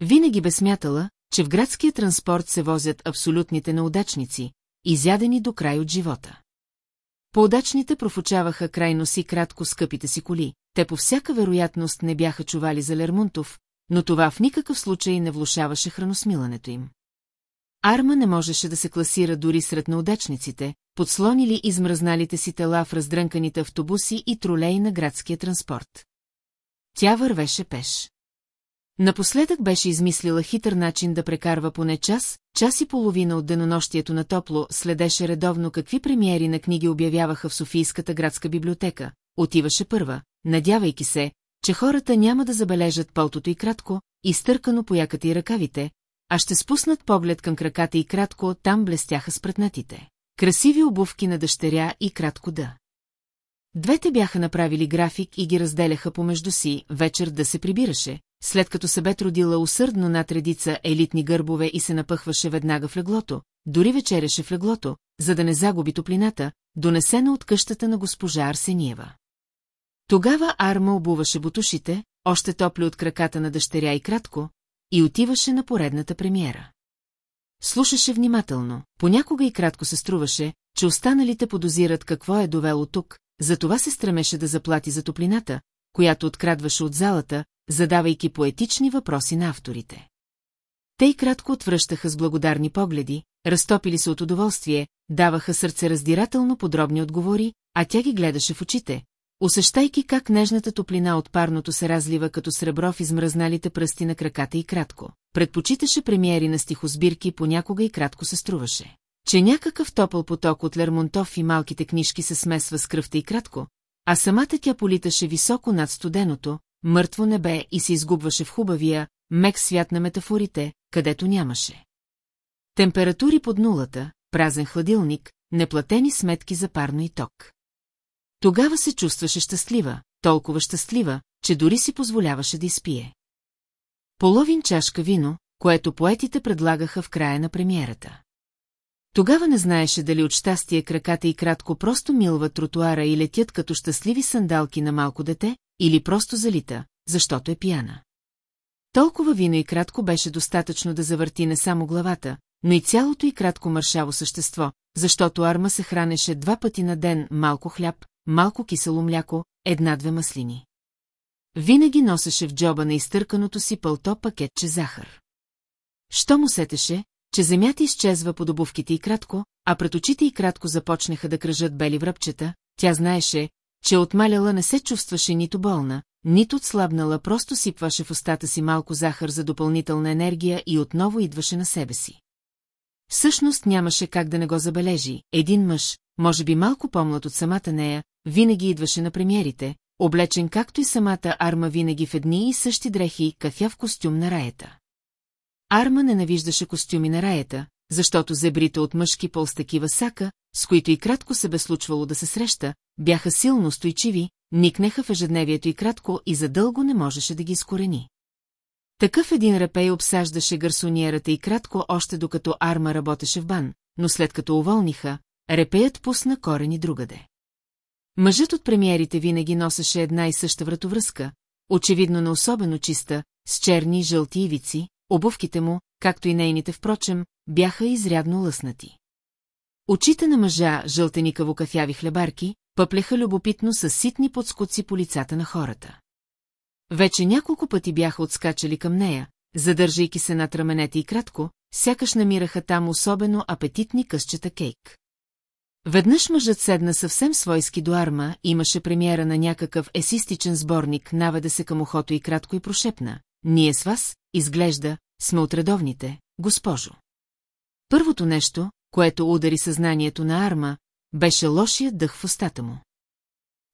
Винаги бе смятала, че в градския транспорт се возят абсолютните неудачници, изядени до край от живота. Поудачните профучаваха крайно си кратко скъпите си коли, те по всяка вероятност не бяха чували за Лермунтов, но това в никакъв случай не влушаваше храносмилането им. Арма не можеше да се класира дори сред неудачниците, подслонили измръзналите си тела в раздрънканите автобуси и тролеи на градския транспорт. Тя вървеше пеш. Напоследък беше измислила хитър начин да прекарва поне час, час и половина от денонощието на топло, следеше редовно какви премиери на книги обявяваха в Софийската градска библиотека, отиваше първа, надявайки се, че хората няма да забележат пълтото и кратко, изтъркано по яката и ръкавите, а ще спуснат поглед към краката и кратко, там блестяха спретнатите. Красиви обувки на дъщеря и кратко да. Двете бяха направили график и ги разделяха помежду си, вечер да се прибираше, след като се бе трудила усърдно над редица елитни гърбове и се напъхваше веднага в леглото, дори вечеряше в леглото, за да не загуби топлината, донесена от къщата на госпожа Арсениева. Тогава Арма обуваше бутушите, още топли от краката на дъщеря и кратко, и отиваше на поредната премиера. Слушаше внимателно, понякога и кратко се струваше, че останалите подозират какво е довело тук, затова се стремеше да заплати за топлината, която открадваше от залата, задавайки поетични въпроси на авторите. Те и кратко отвръщаха с благодарни погледи, разтопили се от удоволствие, даваха сърцераздирателно подробни отговори, а тя ги гледаше в очите, усещайки как нежната топлина от парното се разлива като сребро в измръзналите пръсти на краката и кратко. Предпочиташе премиери на стихосбирки, понякога и кратко се струваше. Че някакъв топъл поток от Лермонтов и малките книжки се смесва с кръвта и кратко, а самата тя политаше високо над студеното, мъртво небе и се изгубваше в хубавия, мек свят на метафорите, където нямаше. Температури под нулата, празен хладилник, неплатени сметки за парно и ток. Тогава се чувстваше щастлива, толкова щастлива, че дори си позволяваше да изпие. Половин чашка вино, което поетите предлагаха в края на премиерата. Тогава не знаеше дали от щастие краката и кратко просто милват тротуара и летят като щастливи сандалки на малко дете, или просто залита, защото е пияна. Толкова вино и кратко беше достатъчно да завърти не само главата, но и цялото и кратко мършаво същество, защото Арма се хранеше два пъти на ден малко хляб, малко кисело мляко, една-две маслини. Винаги носеше в джоба на изтърканото си пълто пакетче захар. Що му сетеше, че земята изчезва под обувките и кратко, а пред очите и кратко започнаха да кръжат бели връбчета, тя знаеше, че отмаляла не се чувстваше нито болна, нито отслабнала, просто сипваше в устата си малко захар за допълнителна енергия и отново идваше на себе си. Всъщност нямаше как да не го забележи, един мъж, може би малко помлад от самата нея, винаги идваше на премиерите, облечен както и самата Арма винаги в едни и същи дрехи, кафяв костюм на раята. Арма ненавиждаше костюми на раята, защото зебрите от мъжки пол с такива сака, с които и кратко се бе случвало да се среща, бяха силно устойчиви, никнеха в ежедневието и кратко и задълго не можеше да ги изкорени. Такъв един репей обсаждаше гарсониерата и кратко още докато Арма работеше в бан, но след като уволниха, репеят пусна корени другаде. Мъжът от премиерите винаги носеше една и съща вратовръзка, очевидно на особено чиста, с черни и жълти ивици, обувките му, както и нейните впрочем, бяха изрядно лъснати. Очите на мъжа, жълтеникаво кафяви хлебарки, пъплеха любопитно с ситни подскоци по лицата на хората. Вече няколко пъти бяха отскачали към нея, задържайки се над раменете и кратко, сякаш намираха там особено апетитни късчета кейк. Веднъж мъжът седна съвсем свойски до арма, имаше премиера на някакъв есистичен сборник, наведе се към ухото и кратко и прошепна. Ние с вас, изглежда, сме от редовните, госпожо. Първото нещо, което удари съзнанието на Арма, беше лошия дъх в устата му.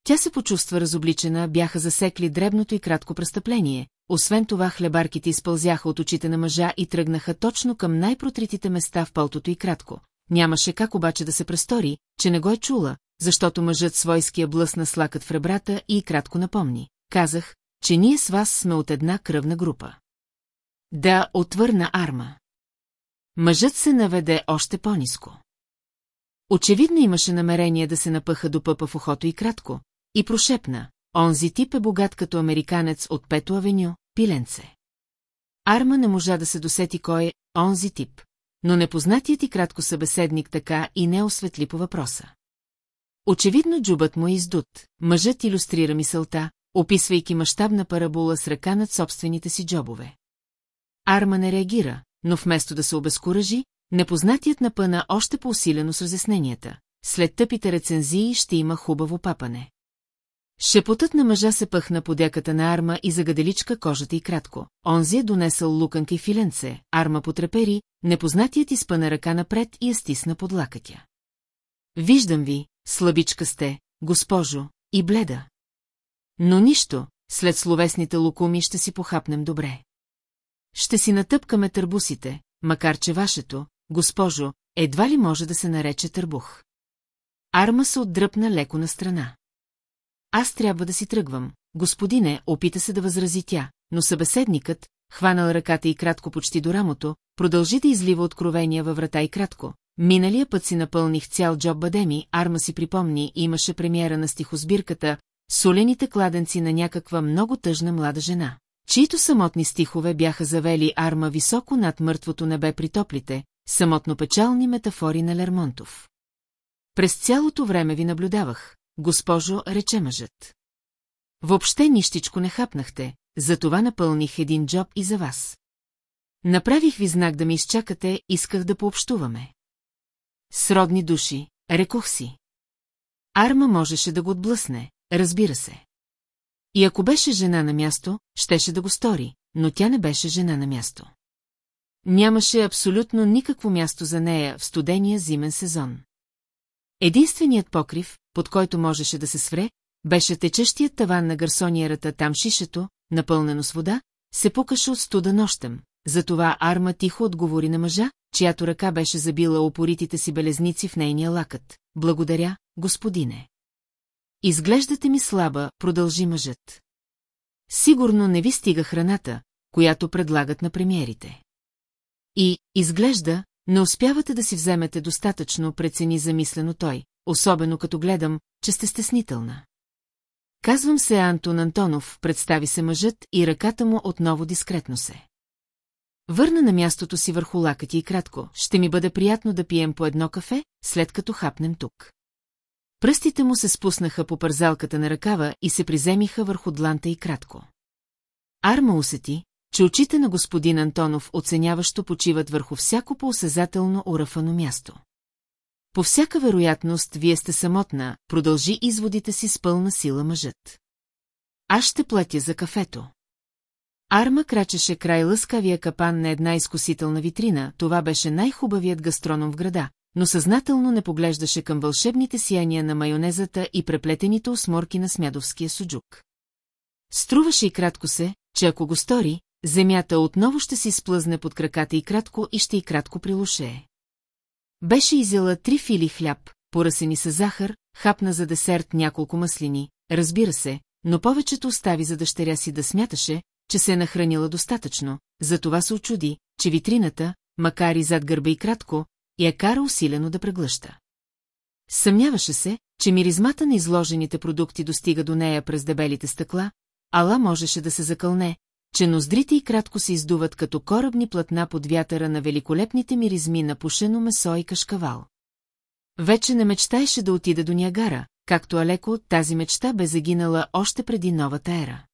Тя се почувства разобличена, бяха засекли дребното и кратко престъпление, освен това хлебарките изпълзяха от очите на мъжа и тръгнаха точно към най-протритите места в пълтото и кратко. Нямаше как обаче да се престори, че не го е чула, защото мъжът свойския блъсна слакът в ребрата и кратко напомни. Казах, че ние с вас сме от една кръвна група. Да, отвърна Арма. Мъжът се наведе още по-низко. Очевидно имаше намерение да се напъха до пъпа в ухото и кратко, и прошепна, онзи тип е богат като американец от Пето авеню, пиленце. Арма не можа да се досети кой е онзи тип, но непознатият и кратко събеседник така и не осветли по въпроса. Очевидно джубът му е издут, мъжът иллюстрира мисълта, описвайки мащабна парабола с ръка над собствените си джобове. Арма не реагира, но вместо да се обезкуражи, непознатият напъна още по-усилено с разясненията. След тъпите рецензии ще има хубаво папане. Шепотът на мъжа се пъхна по дяката на Арма и загаделичка кожата и кратко. Онзи е донесъл луканка и филенце, Арма потрепери, непознатият изпъна ръка напред и я стисна под лакътя. Виждам ви, слабичка сте, госпожо, и бледа. Но нищо, след словесните лукуми ще си похапнем добре. Ще си натъпкаме търбусите, макар че вашето, госпожо, едва ли може да се нарече търбух. Арма се отдръпна леко на страна. Аз трябва да си тръгвам. Господине, опита се да възрази тя, но събеседникът, хванал ръката и кратко почти до рамото, продължи да излива откровения във врата и кратко. Миналия път си напълних цял джоб бадеми, Арма си припомни, имаше премиера на стихосбирката, солените кладенци на някаква много тъжна млада жена, чието самотни стихове бяха завели Арма високо над мъртвото небе при топлите, самотно печални метафори на Лермонтов. През цялото време ви наблюдавах, госпожо, рече мъжът. Въобще нищичко не хапнахте, затова напълних един джоб и за вас. Направих ви знак да ме изчакате, исках да пообщуваме. Сродни души, рекох си. Арма можеше да го отблъсне, разбира се. И ако беше жена на място, щеше да го стори, но тя не беше жена на място. Нямаше абсолютно никакво място за нея в студения зимен сезон. Единственият покрив, под който можеше да се свре, беше течещият таван на гарсониерата там шишето, напълнено с вода, се пукаше от студа нощем. Затова Арма тихо отговори на мъжа, чиято ръка беше забила опоритите си белезници в нейния лакът. Благодаря, господине. Изглеждате ми слаба, продължи мъжът. Сигурно не ви стига храната, която предлагат на премиерите. И, изглежда, не успявате да си вземете достатъчно, прецени замислено той, особено като гледам, че сте стеснителна. Казвам се Антон Антонов, представи се мъжът и ръката му отново дискретно се. Върна на мястото си върху лакъти и кратко, ще ми бъде приятно да пием по едно кафе, след като хапнем тук. Пръстите му се спуснаха по пързалката на ръкава и се приземиха върху дланта и кратко. Арма усети, че очите на господин Антонов оценяващо почиват върху всяко поосезателно урафано място. По всяка вероятност, вие сте самотна, продължи изводите си с пълна сила мъжът. Аз ще платя за кафето. Арма крачеше край лъскавия капан на една изкусителна витрина, това беше най-хубавият гастроном в града, но съзнателно не поглеждаше към вълшебните сияния на майонезата и преплетените осморки на смядовския суджук. Струваше и кратко се, че ако го стори, земята отново ще си сплъзне под краката и кратко и ще и кратко прилушее. Беше изяла три фили хляб, поръсени с захар, хапна за десерт няколко маслини, разбира се, но повечето остави за дъщеря си да смяташе, че се е нахранила достатъчно, затова се очуди, че витрината, макар и зад гърба и кратко, я кара усилено да преглъща. Съмняваше се, че миризмата на изложените продукти достига до нея през дебелите стъкла, ала можеше да се закълне, че ноздрите и кратко се издуват като корабни платна под вятъра на великолепните миризми на пушено месо и кашкавал. Вече не мечтаеше да отида до Ниагара, както Алеко тази мечта бе загинала още преди новата ера.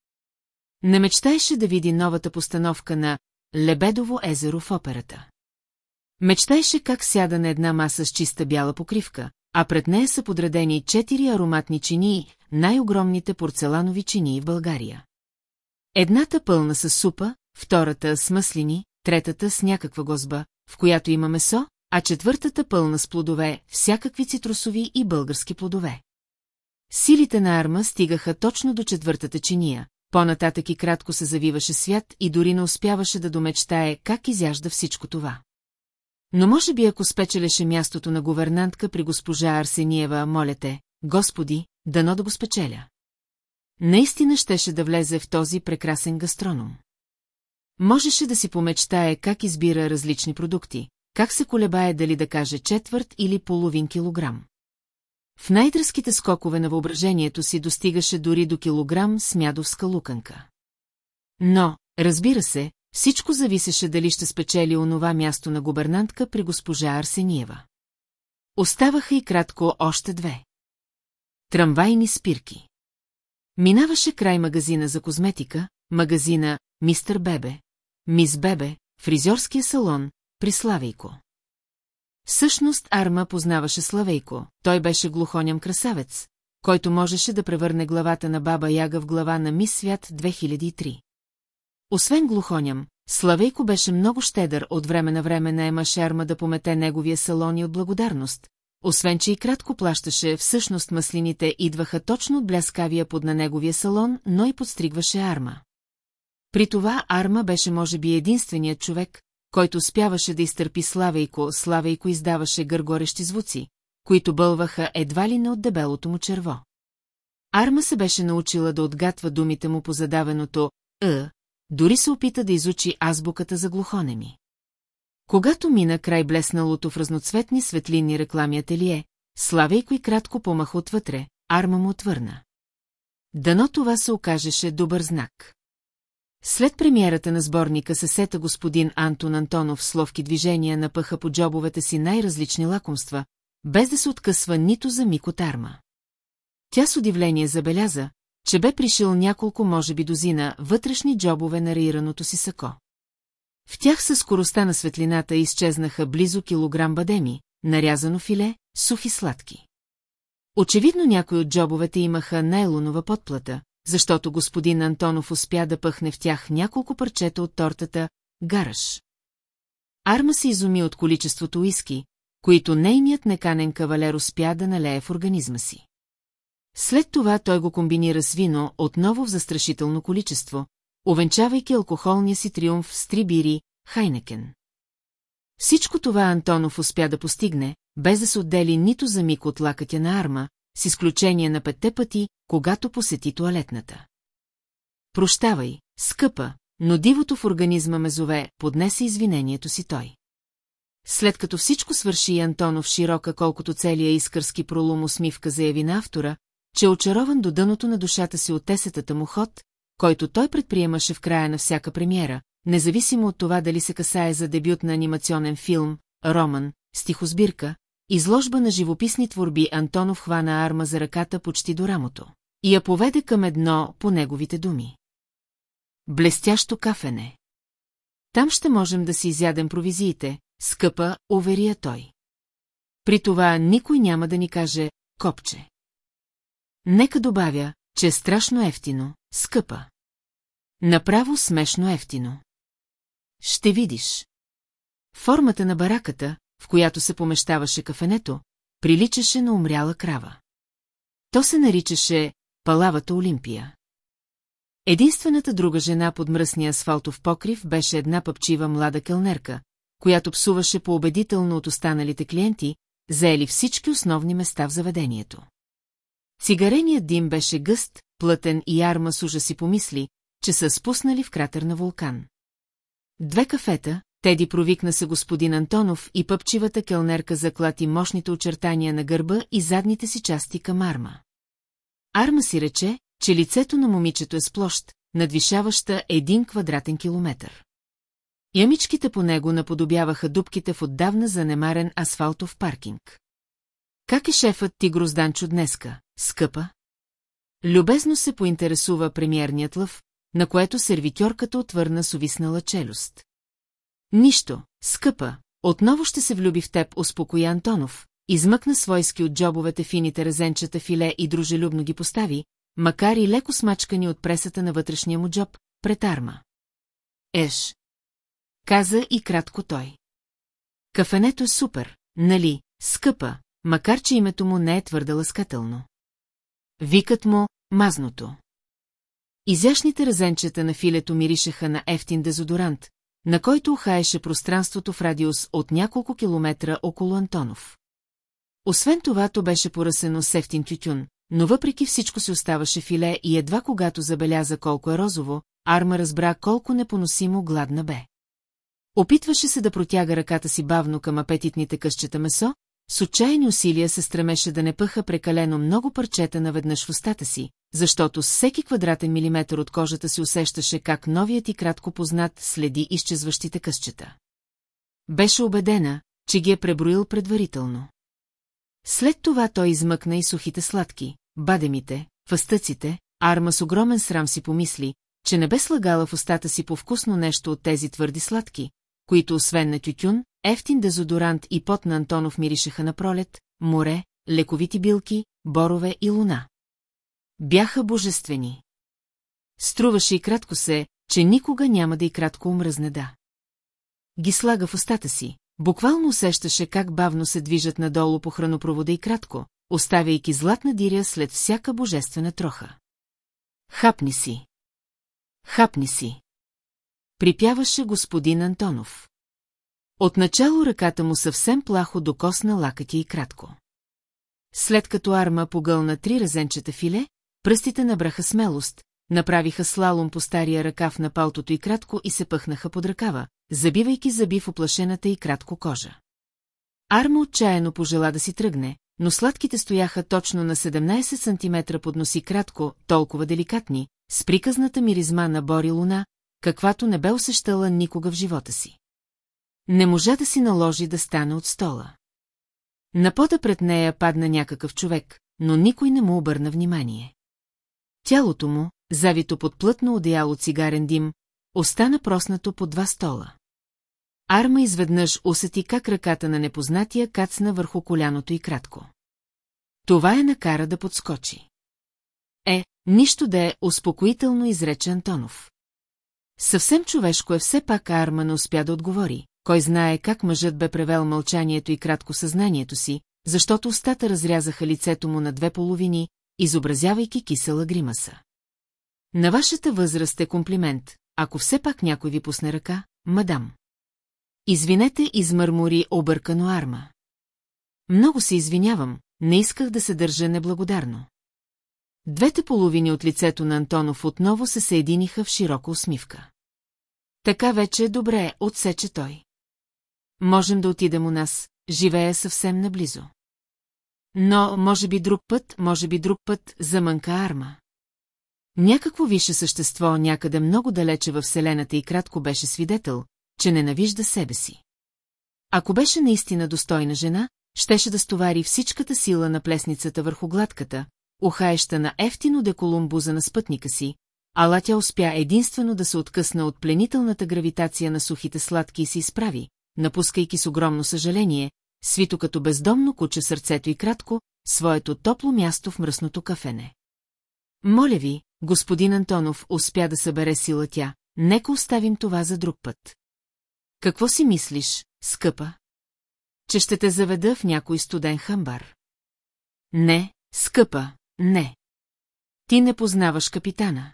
Не мечтаеше да види новата постановка на Лебедово езеро в операта. Мечтаеше как сяда на една маса с чиста бяла покривка, а пред нея са подредени четири ароматни чинии, най-огромните порцеланови чинии в България. Едната пълна с супа, втората с мъслини, третата с някаква гозба, в която има месо, а четвъртата пълна с плодове, всякакви цитрусови и български плодове. Силите на Арма стигаха точно до четвъртата чиния, по-нататък и кратко се завиваше свят и дори не успяваше да домечтае как изяжда всичко това. Но може би ако спечелеше мястото на гувернантка при госпожа Арсениева, моля те, Господи, дано да го спечеля. Наистина щеше да влезе в този прекрасен гастроном. Можеше да си помечтае как избира различни продукти, как се колебае дали да каже четвърт или половин килограм. В най-дръзките скокове на въображението си достигаше дори до килограм смядовска луканка. Но, разбира се, всичко зависеше дали ще спечели онова място на губернантка при госпожа Арсениева. Оставаха и кратко още две. Трамвайни спирки. Минаваше край магазина за козметика, магазина Мистер Бебе, Мис Бебе, фризьорския салон, при Славейко. Всъщност Арма познаваше Славейко, той беше глухоням красавец, който можеше да превърне главата на баба Яга в глава на Мис Свят 2003. Освен глухоням, Славейко беше много щедър от време на време наемаше Арма да помете неговия салон и от благодарност, освен че и кратко плащаше, всъщност маслините идваха точно от бляскавия под на неговия салон, но и подстригваше Арма. При това Арма беше може би единственият човек, който успяваше да изтърпи Славейко, Славейко издаваше гъргорещи звуци, които бълваха едва ли не от дебелото му черво. Арма се беше научила да отгатва думите му по задавеното «ъ», дори се опита да изучи азбуката за глухонеми. Когато мина край блесналото в разноцветни светлинни реклами ателие, Славейко и кратко помаха отвътре, Арма му отвърна. Дано това се окажеше добър знак. След премиерата на сборника съсета господин Антон Антонов с ловки движения напъха по джобовете си най-различни лакомства, без да се откъсва нито за миг от арма. Тя с удивление забеляза, че бе пришил няколко, може би дозина, вътрешни джобове на раираното си сако. В тях със скоростта на светлината изчезнаха близо килограм бадеми, нарязано филе, сухи сладки. Очевидно някои от джобовете имаха найлонова подплата, защото господин Антонов успя да пъхне в тях няколко парчета от тортата гараш. Арма се изуми от количеството уиски, които нейният неканен кавалер успя да налее в организма си. След това той го комбинира с вино отново в застрашително количество, овенчавайки алкохолния си триумф с три бири Хайнекен. Всичко това Антонов успя да постигне, без да се отдели нито за миг от лакътя на арма, с изключение на петте пъти, когато посети туалетната. Прощавай, скъпа, но дивото в организма ме зове, поднесе извинението си той. След като всичко свърши Антонов широка, колкото целия искърски пролум усмивка заяви на автора, че е очарован до дъното на душата си от тесетата му ход, който той предприемаше в края на всяка премиера, независимо от това дали се касае за дебют на анимационен филм, роман, стихосбирка, изложба на живописни творби Антонов хвана арма за ръката почти до рамото и я поведе към едно по неговите думи. Блестящо кафене. Там ще можем да си изядем провизиите, скъпа, уверия той. При това никой няма да ни каже копче. Нека добавя, че е страшно ефтино, скъпа. Направо смешно ефтино. Ще видиш. Формата на бараката, в която се помещаваше кафенето, приличаше на умряла крава. То се наричаше Палавата Олимпия. Единствената друга жена под мръсния асфалтов покрив беше една пъпчива млада келнерка, която псуваше по-убедително от останалите клиенти, заели всички основни места в заведението. Цигареният дим беше гъст, плътен и Арма с ужаси помисли, че са спуснали в кратер на вулкан. Две кафета, Теди провикна се господин Антонов и пъпчивата келнерка заклати мощните очертания на гърба и задните си части към Арма. Арма си рече, че лицето на момичето е с площ, надвишаваща един квадратен километър. Ямичките по него наподобяваха дубките в отдавна занемарен асфалтов паркинг. Как е шефът ти Грозданчо днеска, скъпа? Любезно се поинтересува премиерният лъв, на което сервитьорката отвърна с увиснала челюст. Нищо, скъпа, отново ще се влюби в теб, успокоя Антонов, измъкна свойски от джобовете фините резенчета филе и дружелюбно ги постави, макар и леко смачкани от пресата на вътрешния му джоб, пред арма. Еш. Каза и кратко той. Кафенето е супер, нали, скъпа, макар че името му не е твърде ласкателно. Викът му – мазното. Изящните резенчета на филето миришеха на ефтин дезодорант, на който ухаеше пространството в радиус от няколко километра около Антонов. Освен това, то беше поръсено с ефтин тютюн, но въпреки всичко си оставаше филе и едва когато забеляза колко е розово, Арма разбра колко непоносимо гладна бе. Опитваше се да протяга ръката си бавно към апетитните къщета месо, с отчаяни усилия се стремеше да не пъха прекалено много парчета наведнъж в устата си, защото всеки квадратен милиметър от кожата си усещаше как новият и кратко познат следи изчезващите късчета. Беше убедена, че ги е преброил предварително. След това той измъкна и сухите сладки, бадемите, фъстъците, Арма с огромен срам си помисли, че не бе слагала в устата си по вкусно нещо от тези твърди сладки, които освен на тютюн, ефтин дезодорант и пот на Антонов миришеха на пролет, море, лековити билки, борове и луна. Бяха божествени. Струваше и кратко се, че никога няма да и кратко умръзне да. Ги слага в устата си, буквално усещаше как бавно се движат надолу по хранопровода и кратко, оставяйки златна диря след всяка божествена троха. Хапни си. Хапни си. Припяваше господин Антонов. Отначало ръката му съвсем плахо докосна лакътя и кратко. След като арма погълна три резенчета филе, пръстите набраха смелост, направиха слалом по стария ръкав на палтото и кратко и се пъхнаха под ръкава, забивайки зъби в оплашената и кратко кожа. Арма отчаяно пожела да си тръгне, но сладките стояха точно на 17 см под носи кратко, толкова деликатни, с приказната миризма на Бори Луна, каквато не бе усещала никога в живота си. Не можа да си наложи да стане от стола. На пода пред нея падна някакъв човек, но никой не му обърна внимание. Тялото му, завито под плътно одеяло цигарен дим, остана проснато по два стола. Арма изведнъж усети как ръката на непознатия кацна върху коляното и кратко. Това е накара да подскочи. Е, нищо да е, успокоително изрече Антонов. Съвсем човешко е все пак Арма не успя да отговори, кой знае как мъжът бе превел мълчанието и кратко съзнанието си, защото устата разрязаха лицето му на две половини, изобразявайки кисела гримаса. На вашата възраст е комплимент, ако все пак някой ви пусне ръка, мадам. Извинете, измърмори объркано арма. Много се извинявам, не исках да се държа неблагодарно. Двете половини от лицето на Антонов отново се съединиха в широка усмивка. Така вече е добре, отсече той. Можем да отидем у нас, живея съвсем наблизо. Но, може би друг път, може би друг път, замънка арма. Някакво висше същество някъде много далече във Вселената и кратко беше свидетел, че ненавижда себе си. Ако беше наистина достойна жена, щеше да стовари всичката сила на плесницата върху гладката, ухаеща на ефтино деколумбуза на спътника си, ала тя успя единствено да се откъсна от пленителната гравитация на сухите сладки и се изправи, напускайки с огромно съжаление, свито като бездомно куче сърцето и кратко, своето топло място в мръсното кафене. Моля ви, господин Антонов успя да събере сила тя, нека оставим това за друг път. Какво си мислиш, скъпа? Че ще те заведа в някой студен хамбар. Не, скъпа, не. Ти не познаваш капитана.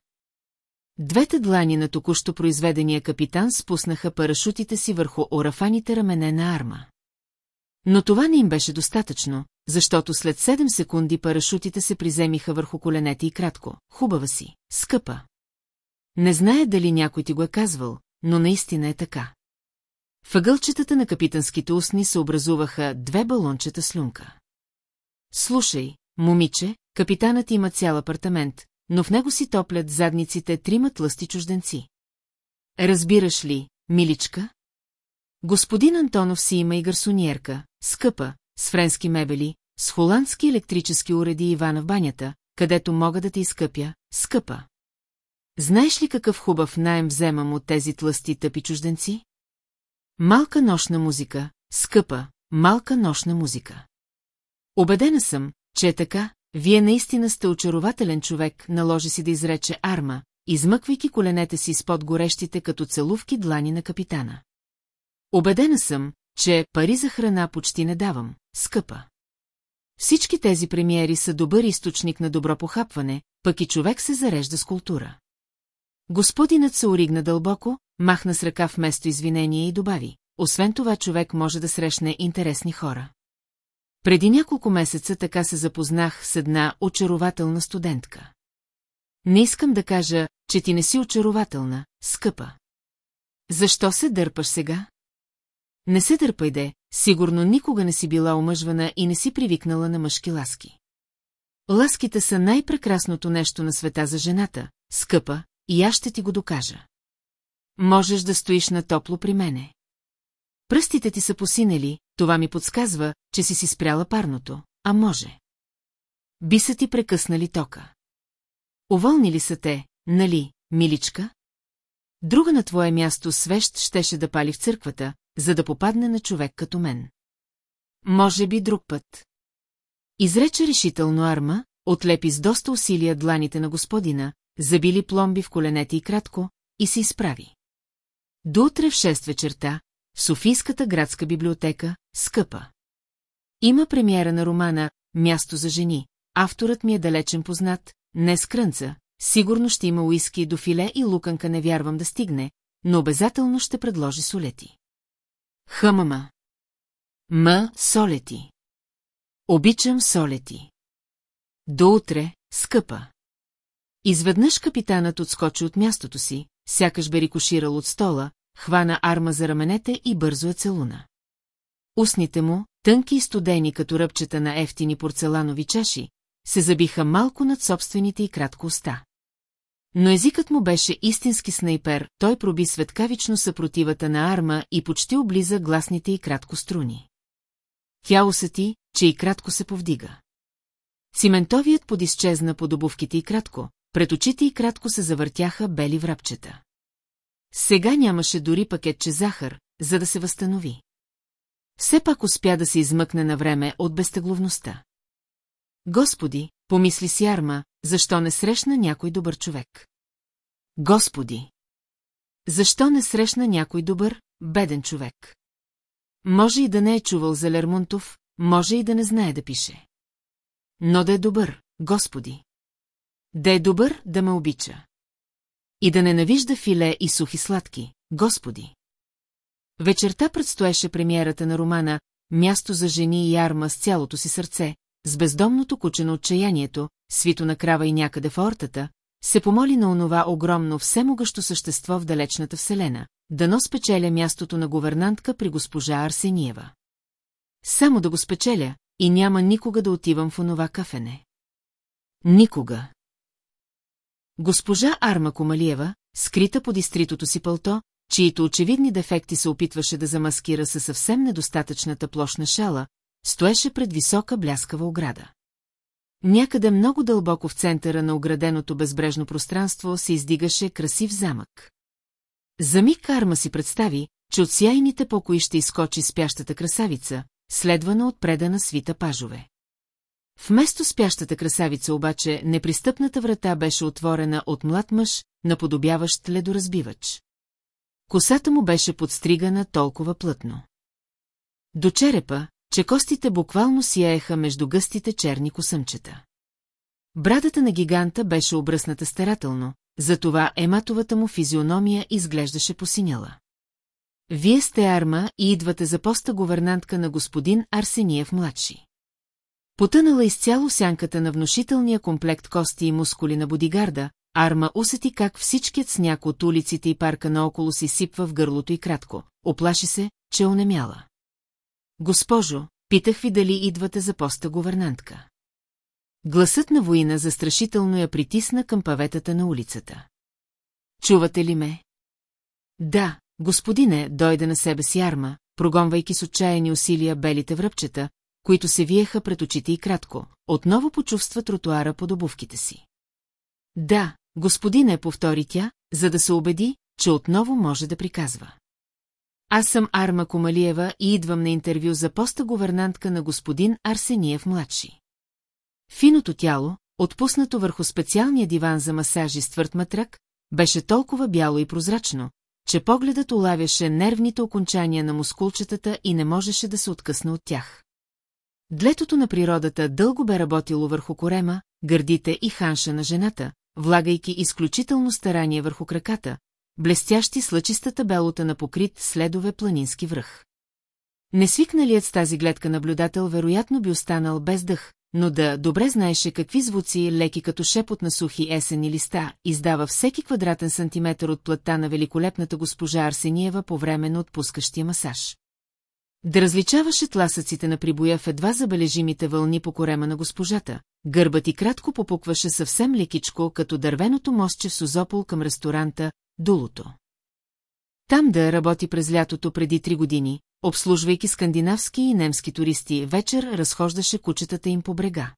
Двете длани на току-що произведения капитан спуснаха парашутите си върху орафаните рамене на арма. Но това не им беше достатъчно, защото след 7 секунди парашутите се приземиха върху коленете и кратко. Хубава си, скъпа. Не знае дали някой ти го е казвал, но наистина е така. Въгълчетата на капитанските устни се образуваха две балончета слюнка. Слушай, момиче, капитанът има цял апартамент, но в него си топлят задниците трима тлъсти чужденци. Разбираш ли, миличка? Господин Антонов си има и гарсониерка, скъпа, с френски мебели, с холандски електрически уреди Ивана в банята, където мога да те изкъпя, скъпа. Знаеш ли какъв хубав найем вземам от тези тлъсти тъпи чужденци? Малка нощна музика, скъпа, малка нощна музика. Обедена съм, че е така, вие наистина сте очарователен човек, наложи си да изрече арма, измъквайки коленете си спод горещите като целувки длани на капитана. Обедена съм, че пари за храна почти не давам, скъпа. Всички тези премиери са добър източник на добро похапване, пък и човек се зарежда с култура. Господинът се оригна дълбоко, махна с ръка вместо извинение и добави. Освен това човек може да срещне интересни хора. Преди няколко месеца така се запознах с една очарователна студентка. Не искам да кажа, че ти не си очарователна, скъпа. Защо се дърпаш сега? Не се дърпай де, сигурно никога не си била омъжвана и не си привикнала на мъжки ласки. Ласките са най-прекрасното нещо на света за жената, скъпа, и аз ще ти го докажа. Можеш да стоиш на топло при мене. Пръстите ти са посинели, това ми подсказва, че си си спряла парното, а може. Би са ти прекъснали тока. Уволнили са те, нали, миличка? Друга на твое място свещ щеше да пали в църквата, за да попадне на човек като мен. Може би друг път. Изрече решително арма, отлепи с доста усилия дланите на господина, забили пломби в коленете и кратко, и се изправи. До утре в 6 вечерта, Софийската градска библиотека, скъпа. Има премиера на романа «Място за жени». Авторът ми е далечен познат, не с крънца, сигурно ще има уиски до филе и луканка не вярвам да стигне, но обязателно ще предложи солети. Хъмама. М. Солети. Обичам солети. До утре, скъпа. Изведнъж капитанът отскочи от мястото си, сякаш бе рикоширал от стола, хвана арма за раменете и бързо я целуна. Устните му, тънки и студени като ръбчета на ефтини порцеланови чаши, се забиха малко над собствените и кратко уста. Но езикът му беше истински снайпер, той проби светкавично съпротивата на арма и почти облиза гласните и кратко струни. Тя усети, че и кратко се повдига. Циментовият подизчезна под обувките и кратко, пред очите и кратко се завъртяха бели врабчета. Сега нямаше дори пакетче захар, за да се възстанови. Все пак успя да се измъкне на време от безтегловността. Господи, помисли си Арма, защо не срещна някой добър човек? Господи! Защо не срещна някой добър, беден човек? Може и да не е чувал за Лермонтов, може и да не знае да пише. Но да е добър, Господи! Да е добър, да ме обича. И да ненавижда филе и сухи сладки, Господи! Вечерта предстоеше премиерата на романа «Място за жени и арма с цялото си сърце», с бездомното куче на отчаянието, свито на крава и някъде в ортата, се помоли на онова огромно всемогъщо същество в далечната вселена, дано спечеля мястото на гувернантка при госпожа Арсениева. Само да го спечеля и няма никога да отивам в онова кафене. Никога. Госпожа Арма Комалиева, скрита под изтритото си пълто, чието очевидни дефекти се опитваше да замаскира със съвсем недостатъчната площна шала, стоеше пред висока бляскава ограда. Някъде много дълбоко в центъра на ограденото безбрежно пространство се издигаше красив замък. За миг Карма си представи, че от сияйните покои ще изкочи спящата красавица, следвана от предана свита пажове. Вместо спящата красавица обаче, непристъпната врата беше отворена от млад мъж, наподобяващ ледоразбивач. Косата му беше подстригана толкова плътно. До черепа, че костите буквално сияеха между гъстите черни косъмчета. Брадата на гиганта беше обръсната старателно, затова ематовата му физиономия изглеждаше посиняла. Вие сте Арма и идвате за поста говернантка на господин Арсениев младши. Потънала изцяло сянката на внушителния комплект кости и мускули на бодигарда, Арма усети как всичкият сняг от улиците и парка наоколо си сипва в гърлото и кратко. Оплаши се, че онемяла. Госпожо, питах ви дали идвате за поста говернантка. Гласът на воина застрашително я притисна към паветата на улицата. Чувате ли ме? Да, господине, дойде на себе си арма, прогонвайки с отчаяни усилия белите връбчета, които се виеха пред очите и кратко, отново почувства тротуара под обувките си. Да, господине, повтори тя, за да се убеди, че отново може да приказва. Аз съм Арма Комалиева и идвам на интервю за поста говернантка на господин Арсениев младши. Финото тяло, отпуснато върху специалния диван за масажи с твърд матрак, беше толкова бяло и прозрачно, че погледът улавяше нервните окончания на мускулчетата и не можеше да се откъсне от тях. Длетото на природата дълго бе работило върху корема, гърдите и ханша на жената, влагайки изключително старание върху краката, блестящи с лъчистата белота на покрит следове планински връх. Несвикналият с тази гледка наблюдател вероятно би останал без дъх, но да добре знаеше какви звуци, леки като шепот на сухи есени листа, издава всеки квадратен сантиметър от плътта на великолепната госпожа Арсениева по време на отпускащия масаж. Да различаваше тласъците на прибоя в едва забележимите вълни по корема на госпожата, гърбът и кратко попукваше съвсем лекичко, като дървеното мостче в Созопол към ресторанта «Дулото». Там да работи през лятото преди три години, обслужвайки скандинавски и немски туристи, вечер разхождаше кучетата им по брега.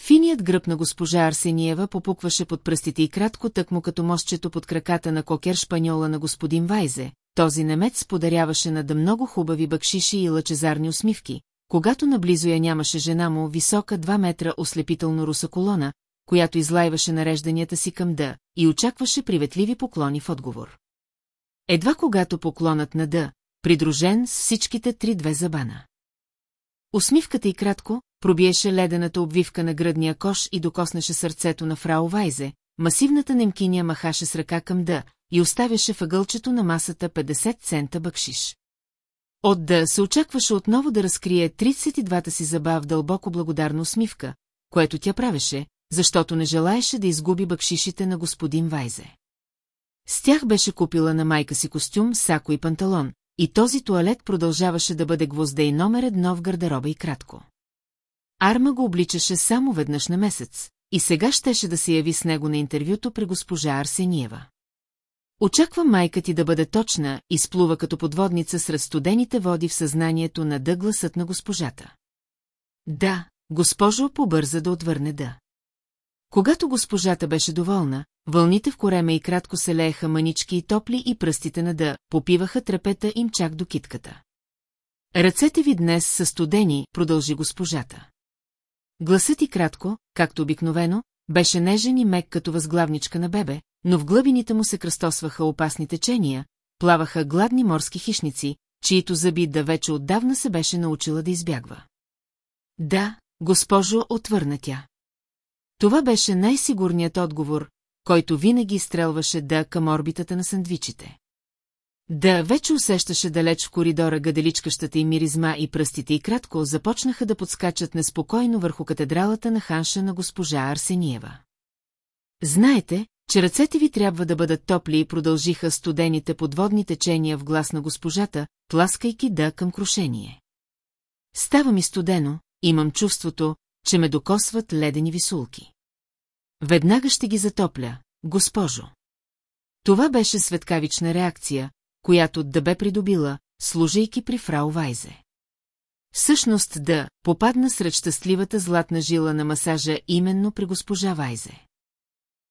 Финият гръб на госпожа Арсениева попукваше под пръстите и кратко тъкмо като мостчето под краката на кокер шпаньола на господин Вайзе. Този немец подаряваше на да много хубави бакшиши и лъчезарни усмивки, когато наблизо я нямаше жена му висока 2 метра ослепително руса колона, която излайваше нарежданията си към да и очакваше приветливи поклони в отговор. Едва когато поклонът на да, придружен с всичките три-две забана. Усмивката и кратко пробиеше ледената обвивка на гръдния кош и докоснеше сърцето на фрау Вайзе, масивната немкиня махаше с ръка към да и оставяше въгълчето на масата 50 цента бъкшиш. От да се очакваше отново да разкрие 32-та си зъба в дълбоко благодарна усмивка, което тя правеше, защото не желаеше да изгуби бъкшишите на господин Вайзе. С тях беше купила на майка си костюм, сако и панталон, и този туалет продължаваше да бъде гвоздей номер едно в гардероба и кратко. Арма го обличаше само веднъж на месец, и сега щеше да се яви с него на интервюто при госпожа Арсениева. Очаква майка ти да бъде точна и сплува като подводница сред студените води в съзнанието на дъгласът на госпожата. Да, госпожо побърза да отвърне да. Когато госпожата беше доволна, вълните в корема и кратко се лееха манички и топли и пръстите на да попиваха трепета им чак до китката. Ръцете ви днес са студени, продължи госпожата. Гласът и кратко, както обикновено, беше нежен и мек като възглавничка на бебе, но в глъбините му се кръстосваха опасни течения, плаваха гладни морски хищници, чието зъби да вече отдавна се беше научила да избягва. Да, госпожо, отвърна тя. Това беше най-сигурният отговор, който винаги изстрелваше да към орбитата на сандвичите. Да вече усещаше далеч в коридора гаделичкащата и миризма и пръстите и кратко започнаха да подскачат неспокойно върху катедралата на ханша на госпожа Арсениева. Знаете, че ръцете ви трябва да бъдат топли и продължиха студените подводни течения в глас на госпожата, тласкайки да към крушение. Става ми студено, имам чувството, че ме докосват ледени висулки. Веднага ще ги затопля, госпожо. Това беше светкавична реакция, която да бе придобила, служейки при фрау Вайзе. Всъщност да попадна сред щастливата златна жила на масажа именно при госпожа Вайзе.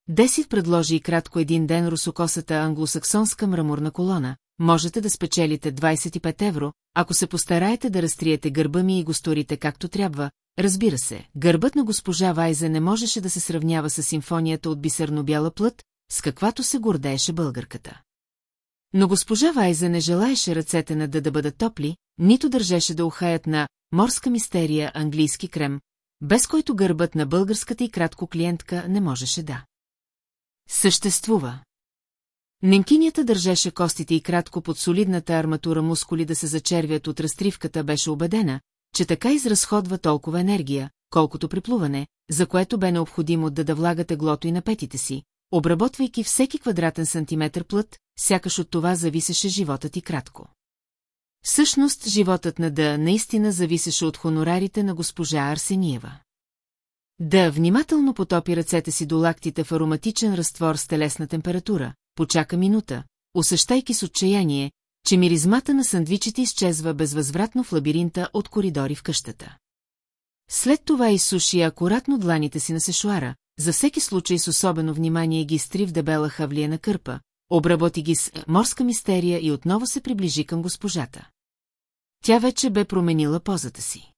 Десит предложи и кратко един ден русокосата англосаксонска мраморна колона, можете да спечелите 25 евро, ако се постараете да разтриете гърба ми и го сторите както трябва, Разбира се, гърбът на госпожа Вайзе не можеше да се сравнява с симфонията от бисерно-бяла плът, с каквато се гордееше българката. Но госпожа Вайзе не желаеше ръцете на да да бъдат топли, нито държеше да ухаят на морска мистерия английски крем, без който гърбът на българската и кратко клиентка не можеше да. Съществува. Немкинята държеше костите и кратко под солидната арматура мускули да се зачервят от разтривката беше убедена, че така изразходва толкова енергия, колкото приплуване, за което бе необходимо да да влага теглото и на петите си, обработвайки всеки квадратен сантиметър плът, сякаш от това зависеше животът и кратко. Всъщност, животът на Да наистина зависеше от хонорарите на госпожа Арсениева. Да внимателно потопи ръцете си до лактите в ароматичен разтвор с телесна температура, почака минута, усещайки с отчаяние, че миризмата на сандвичите изчезва безвъзвратно в лабиринта от коридори в къщата. След това изсуши акуратно дланите си на сешуара, за всеки случай с особено внимание ги стри в дебела хавлия кърпа, обработи ги с морска мистерия и отново се приближи към госпожата. Тя вече бе променила позата си.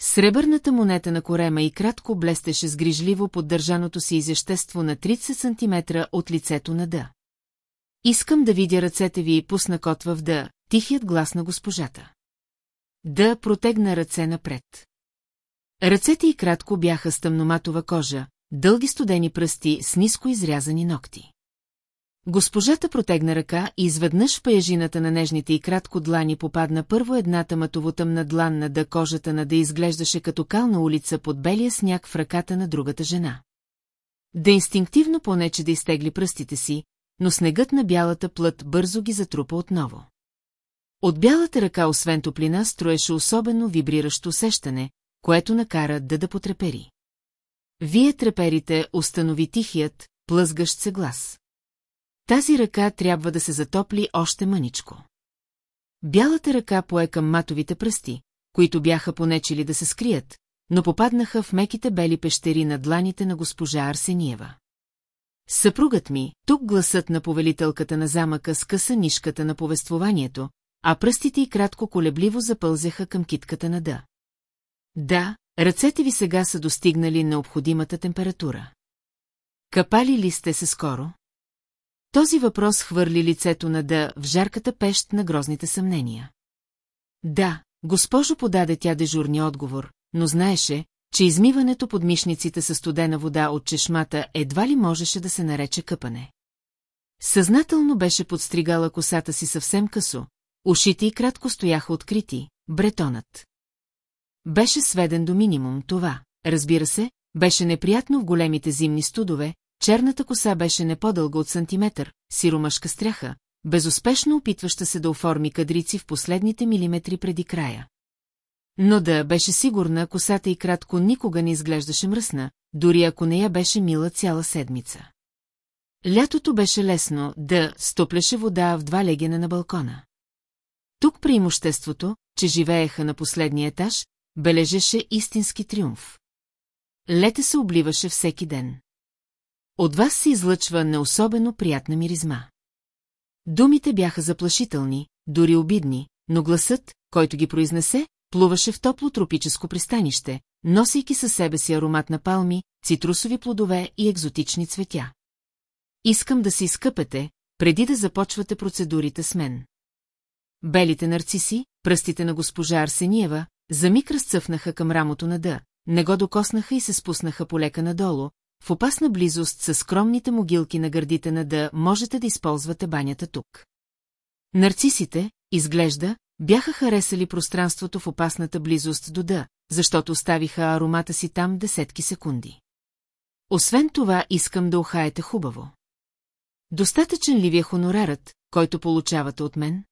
Сребърната монета на корема и кратко блестеше с грижливо поддържаното си изящество на 30 см от лицето на Д. Искам да видя ръцете ви и пусна кот в да, тихият глас на госпожата. Да протегна ръце напред. Ръцете й кратко бяха с тъмноматова кожа, дълги студени пръсти с ниско изрязани ногти. Госпожата протегна ръка и изведнъж в паяжината на нежните и кратко длани попадна първо едната матовотъмна длан на да кожата на да изглеждаше като кална улица под белия сняг в ръката на другата жена. Да инстинктивно понече да изтегли пръстите си, но снегът на бялата плът бързо ги затрупа отново. От бялата ръка, освен топлина, строеше особено вибриращо усещане, което накара да да потрепери. Вие треперите, установи тихият, плъзгащ се глас. Тази ръка трябва да се затопли още мъничко. Бялата ръка пое към матовите пръсти, които бяха понечели да се скрият, но попаднаха в меките бели пещери на дланите на госпожа Арсениева. Съпругът ми, тук гласът на повелителката на замъка скъса нишката на повествованието, а пръстите й кратко колебливо запълзяха към китката на Д. Да, ръцете ви сега са достигнали необходимата температура. Капали ли сте се скоро? Този въпрос хвърли лицето на Да в жарката пещ на грозните съмнения. Да, госпожо подаде тя дежурния отговор, но знаеше, че измиването под мишниците със студена вода от чешмата едва ли можеше да се нарече къпане. Съзнателно беше подстригала косата си съвсем късо, ушите и кратко стояха открити, бретонът. Беше сведен до минимум това, разбира се, беше неприятно в големите зимни студове, черната коса беше не по-дълга от сантиметър, сиромашка стряха, безуспешно опитваща се да оформи кадрици в последните милиметри преди края. Но да беше сигурна, косата и кратко никога не изглеждаше мръсна, дори ако не я беше мила цяла седмица. Лятото беше лесно да стопляше вода в два легена на балкона. Тук преимуществото, че живееха на последния етаж, бележеше истински триумф. Лете се обливаше всеки ден. От вас се излъчва неособено приятна миризма. Думите бяха заплашителни, дори обидни, но гласът, който ги произнесе, плуваше в топло тропическо пристанище, носейки със себе си аромат на палми, цитрусови плодове и екзотични цветя. Искам да се изкъпете, преди да започвате процедурите с мен. Белите нарциси, пръстите на госпожа Арсениева, за миг разцъфнаха към рамото на Д, не го докоснаха и се спуснаха полека надолу, в опасна близост с скромните могилки на гърдите на Д можете да използвате банята тук. Нарцисите, изглежда, бяха харесали пространството в опасната близост до Д, защото оставиха аромата си там десетки секунди. Освен това искам да ухаете хубаво. Достатъчен ли ви е хонорарът, който получавате от мен?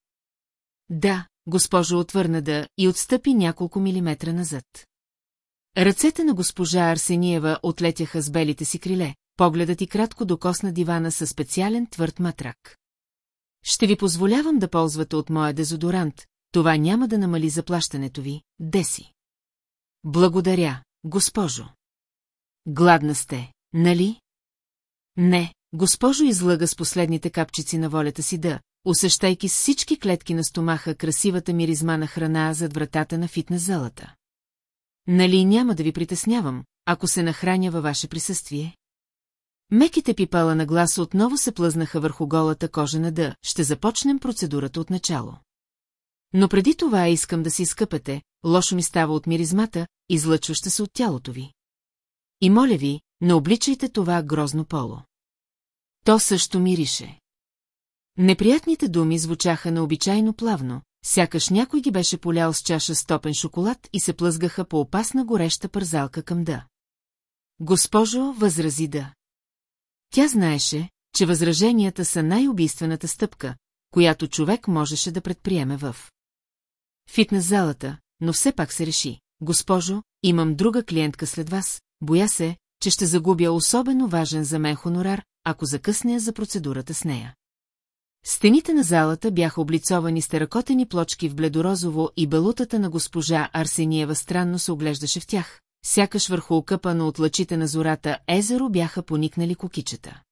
Да, госпожо отвърна да и отстъпи няколко милиметра назад. Ръцете на госпожа Арсениева отлетяха с белите си криле, погледът и кратко докосна дивана със специален твърд матрак. Ще ви позволявам да ползвате от моя дезодорант, това няма да намали заплащането ви, Деси. Благодаря, госпожо. Гладна сте, нали? Не, госпожо излъга с последните капчици на волята си да, усещайки с всички клетки на стомаха красивата миризма на храна зад вратата на фитнес-залата. Нали няма да ви притеснявам, ако се нахраня във ваше присъствие? Меките пипала на глас отново се плъзнаха върху голата кожа на Д. Ще започнем процедурата от начало. Но преди това искам да си изкъпете, лошо ми става от миризмата, излъчваща се от тялото ви. И моля ви, не обличайте това грозно поло. То също мирише. Неприятните думи звучаха необичайно плавно, сякаш някой ги беше полял с чаша стопен шоколад и се плъзгаха по опасна гореща пързалка към да. Госпожо, възрази да. Тя знаеше, че възраженията са най-убийствената стъпка, която човек можеше да предприеме в фитнес залата, но все пак се реши. Госпожо, имам друга клиентка след вас, боя се, че ще загубя особено важен за мен хонорар, ако закъсня за процедурата с нея. Стените на залата бяха облицовани с теракотени плочки в бледорозово и белутата на госпожа Арсениева странно се оглеждаше в тях, сякаш върху окъпано от лъчите на зората езеро бяха поникнали кукичета.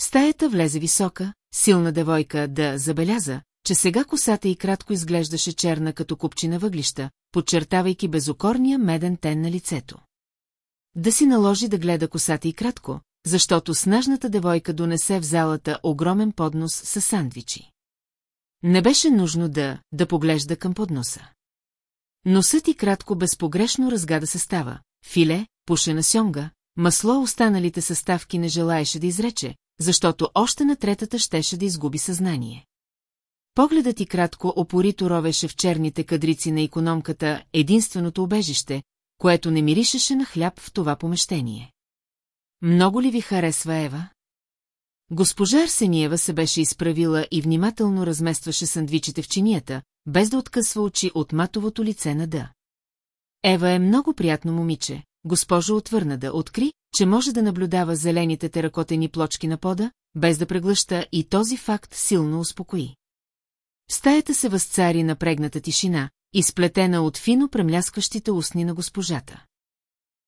стаята влезе висока, силна девойка да забеляза, че сега косата и кратко изглеждаше черна като купчина въглища, подчертавайки безокорния меден тен на лицето. Да си наложи да гледа косата и кратко, защото снажната девойка донесе в залата огромен поднос с сандвичи. Не беше нужно да, да поглежда към подноса. Носът и кратко безпогрешно разгада състава, филе, пушена сьомга, масло останалите съставки не желаеше да изрече, защото още на третата щеше да изгуби съзнание. Погледът и кратко опорито ровеше в черните кадрици на економката единственото убежище, което не миришеше на хляб в това помещение. Много ли ви харесва Ева? Госпожа Арсениева се беше изправила и внимателно разместваше сандвичите в чинията, без да откъсва очи от матовото лице на Дъ. Ева е много приятно момиче, госпожо отвърна да откри, че може да наблюдава зелените теракотени плочки на пода, без да преглъща и този факт силно успокои. Стаята се възцари напрегната тишина, изплетена от фино премляскащите устни на госпожата.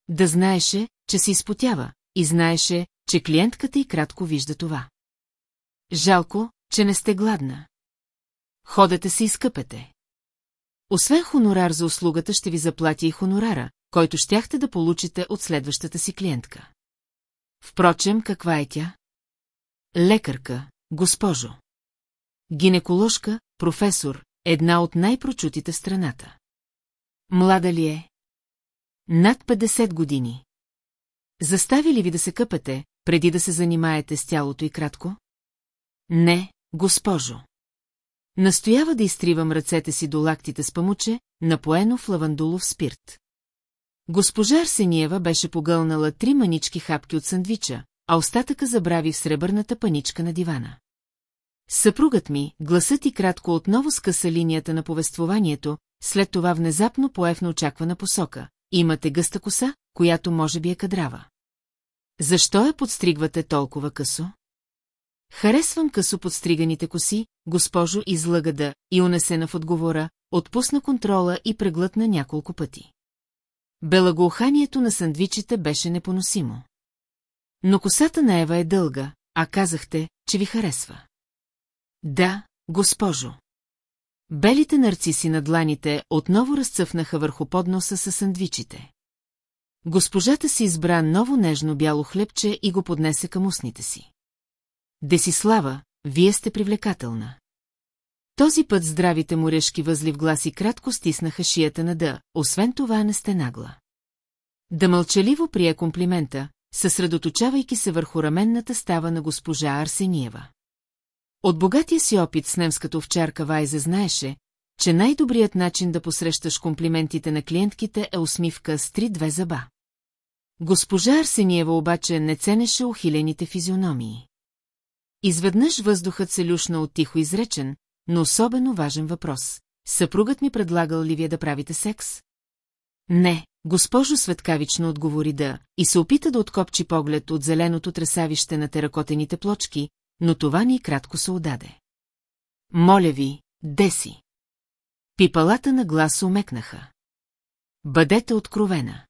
Да знаеше, че се изпотява, и знаеше, че клиентката и кратко вижда това. Жалко, че не сте гладна. Ходете се изкъпете. Освен хонорар за услугата ще ви заплати и хонорара, който щяхте да получите от следващата си клиентка. Впрочем, каква е тя? Лекарка, госпожо. Гинеколожка, професор, една от най-прочутите в страната. Млада ли е? Над 50 години. Застави ли ви да се къпете, преди да се занимаете с тялото и кратко? Не, госпожо. Настоява да изтривам ръцете си до лактите с памуче, напоено в лавандулов спирт. Госпожа Арсениева беше погълнала три манички хапки от сандвича, а остатъка забрави в сребърната паничка на дивана. Съпругът ми, гласът и кратко отново скъса линията на повествованието, след това внезапно поев на очаквана посока. Имате гъста коса, която може би е кадрава. Защо я подстригвате толкова късо? Харесвам късо подстриганите коси, госпожо излъга да, и унесена в отговора, отпусна контрола и преглътна няколко пъти. Белагоуханието на сандвичите беше непоносимо. Но косата на Ева е дълга, а казахте, че ви харесва. Да, госпожо. Белите нарциси на дланите отново разцъфнаха върху подноса с сандвичите. Госпожата си избра ново нежно бяло хлебче и го поднесе към устните си. Десислава, вие сте привлекателна. Този път здравите морешки възли в гласи кратко стиснаха шията на Дъ, освен това не сте нагла. Да мълчаливо прие комплимента, съсредоточавайки се върху раменната става на госпожа Арсениева. От богатия си опит с немската овчарка Вайзе знаеше, че най-добрият начин да посрещаш комплиментите на клиентките е усмивка с три-две зъба. Госпожа Арсениева обаче не ценеше ухилените физиономии. Изведнъж въздухът се люшна от тихо изречен, но особено важен въпрос. Съпругът ми предлагал ли вие да правите секс? Не, госпожо Светкавично отговори да, и се опита да откопчи поглед от зеленото тресавище на теракотените плочки, но това ни кратко се отдаде. Моля ви, деси. Пипалата на глас умекнаха. Бъдете откровена.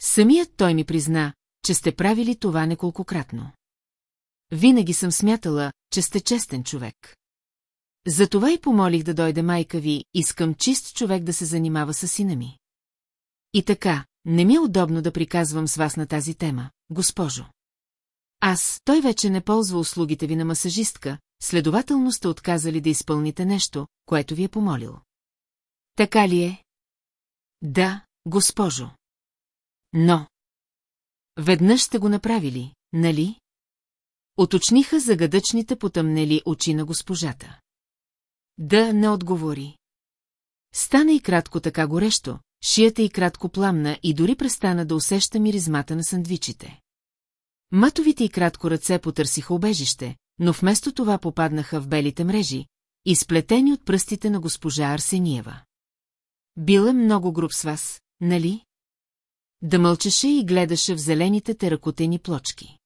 Самият той ми призна, че сте правили това неколкократно. Винаги съм смятала, че сте честен човек. Затова и помолих да дойде майка ви, искам чист човек да се занимава с сина ми. И така, не ми е удобно да приказвам с вас на тази тема, госпожо. Аз, той вече не ползва услугите ви на масажистка, следователно сте отказали да изпълните нещо, което ви е помолил. Така ли е? Да, госпожо. Но. Веднъж сте го направили, нали? Оточниха загадъчните потъмнели очи на госпожата. Да не отговори. Стана и кратко така горещо, шията и кратко пламна и дори престана да усеща миризмата на сандвичите. Матовите и кратко ръце потърсиха обежище, но вместо това попаднаха в белите мрежи, изплетени от пръстите на госпожа Арсениева. Бил е много груб с вас, нали? Да мълчеше и гледаше в зелените теракотени плочки.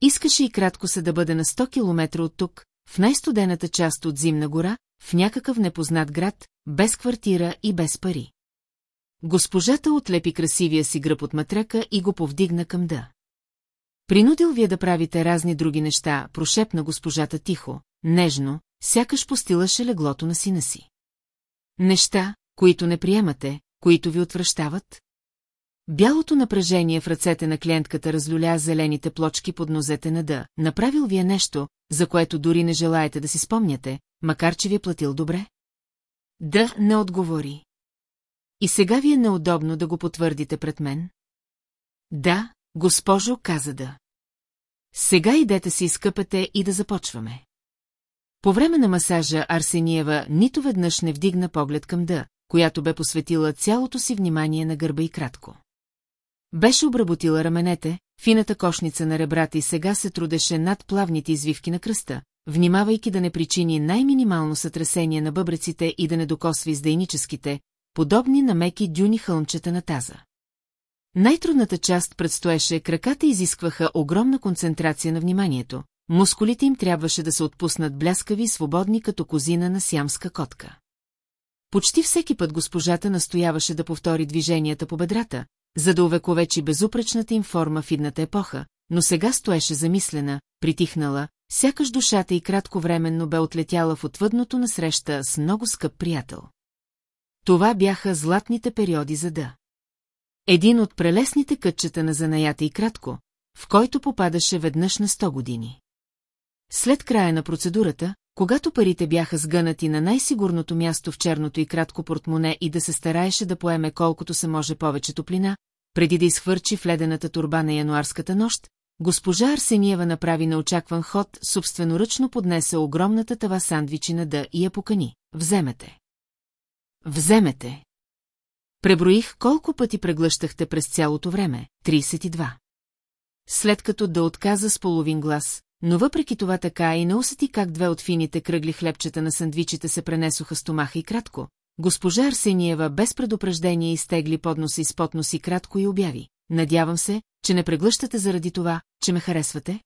Искаше и кратко се да бъде на 100 километра от тук, в най-студената част от Зимна гора, в някакъв непознат град, без квартира и без пари. Госпожата отлепи красивия си гръб от матрека и го повдигна към да. Принудил вие да правите разни други неща, прошепна госпожата тихо, нежно, сякаш постилаше леглото на сина си. Неща, които не приемате, които ви отвръщават? Бялото напрежение в ръцете на клиентката разлюля зелените плочки под нозете на Д. Направил ви е нещо, за което дори не желаете да си спомняте, макар че ви е платил добре? Да, не отговори. И сега ви е неудобно да го потвърдите пред мен? Да, госпожо каза да. Сега идете си изкъпете и да започваме. По време на масажа Арсениева нито веднъж не вдигна поглед към Д, която бе посветила цялото си внимание на гърба и кратко. Беше обработила раменете, фината кошница на ребрата и сега се трудеше над плавните извивки на кръста, внимавайки да не причини най-минимално сътресение на бъбреците и да не докосва издейническите, подобни на меки дюни хълмчета на таза. Най-трудната част предстоеше, краката изискваха огромна концентрация на вниманието, мускулите им трябваше да се отпуснат бляскави и свободни като козина на сямска котка. Почти всеки път госпожата настояваше да повтори движенията по бедрата, за да увековечи безупречната им форма в идната епоха, но сега стоеше замислена, притихнала, сякаш душата и кратковременно бе отлетяла в отвъдното насреща с много скъп приятел. Това бяха златните периоди за да. Един от прелесните кътчета на занаята и кратко, в който попадаше веднъж на 100 години. След края на процедурата, когато парите бяха сгънати на най-сигурното място в черното и кратко портмоне и да се стараеше да поеме колкото се може повече топлина, преди да изхвърчи в ледената турба на януарската нощ, госпожа Арсениева направи неочакван ход, собственоръчно поднесе огромната тава сандвичи на да и я покани. Вземете. Вземете. Преброих колко пъти преглъщахте през цялото време – 32. След като да отказа с половин глас, но въпреки това така и не усети как две от фините кръгли хлебчета на сандвичите се пренесоха стомаха и кратко, госпожа Арсениева без предупреждение изтегли подноса и спотноси кратко и обяви. Надявам се, че не преглъщате заради това, че ме харесвате?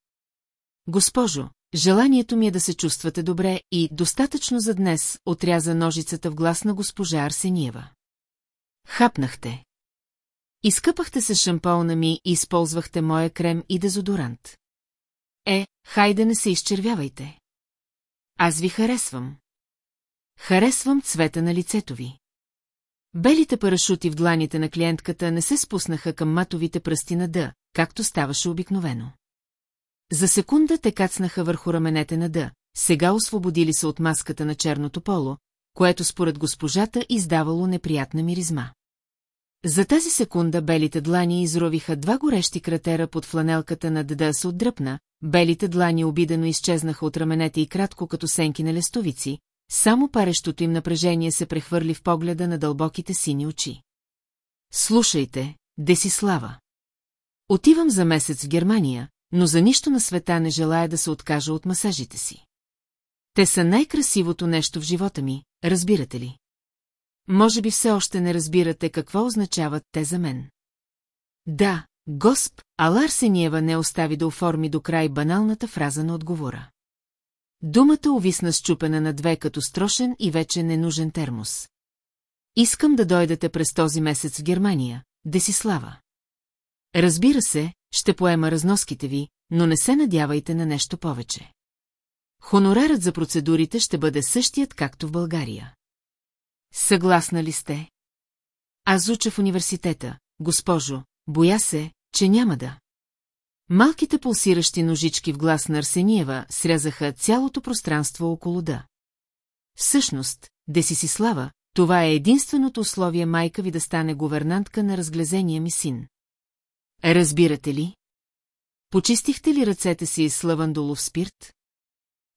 Госпожо, желанието ми е да се чувствате добре и достатъчно за днес отряза ножицата в глас на госпожа Арсениева. Хапнахте. Изкъпахте се шампона ми и използвахте моя крем и дезодорант. Е, хайде не се изчервявайте. Аз ви харесвам. Харесвам цвета на лицето ви. Белите парашути в дланите на клиентката не се спуснаха към матовите пръсти на Д, както ставаше обикновено. За секунда те кацнаха върху раменете на Д, сега освободили се от маската на черното поло, което според госпожата издавало неприятна миризма. За тази секунда белите длани изровиха два горещи кратера под фланелката на Дада се отдръпна, белите длани обидено изчезнаха от раменете и кратко като сенки на лестовици, само парещото им напрежение се прехвърли в погледа на дълбоките сини очи. Слушайте, Десислава. Отивам за месец в Германия, но за нищо на света не желая да се откажа от масажите си. Те са най-красивото нещо в живота ми, разбирате ли? Може би все още не разбирате какво означават те за мен. Да, госп, а Ларсениева не остави да оформи до край баналната фраза на отговора. Думата увисна счупена на две като строшен и вече ненужен термос. Искам да дойдете през този месец в Германия, Десислава. Разбира се, ще поема разноските ви, но не се надявайте на нещо повече. Хонорарът за процедурите ще бъде същият, както в България. Съгласна ли сте? Аз уча в университета, госпожо, боя се, че няма да. Малките пулсиращи ножички в глас на Арсениева срязаха цялото пространство около да. Всъщност, деси си слава, това е единственото условие майка ви да стане говернантка на разглезения ми син. Разбирате ли? Почистихте ли ръцете си с лавандолов спирт?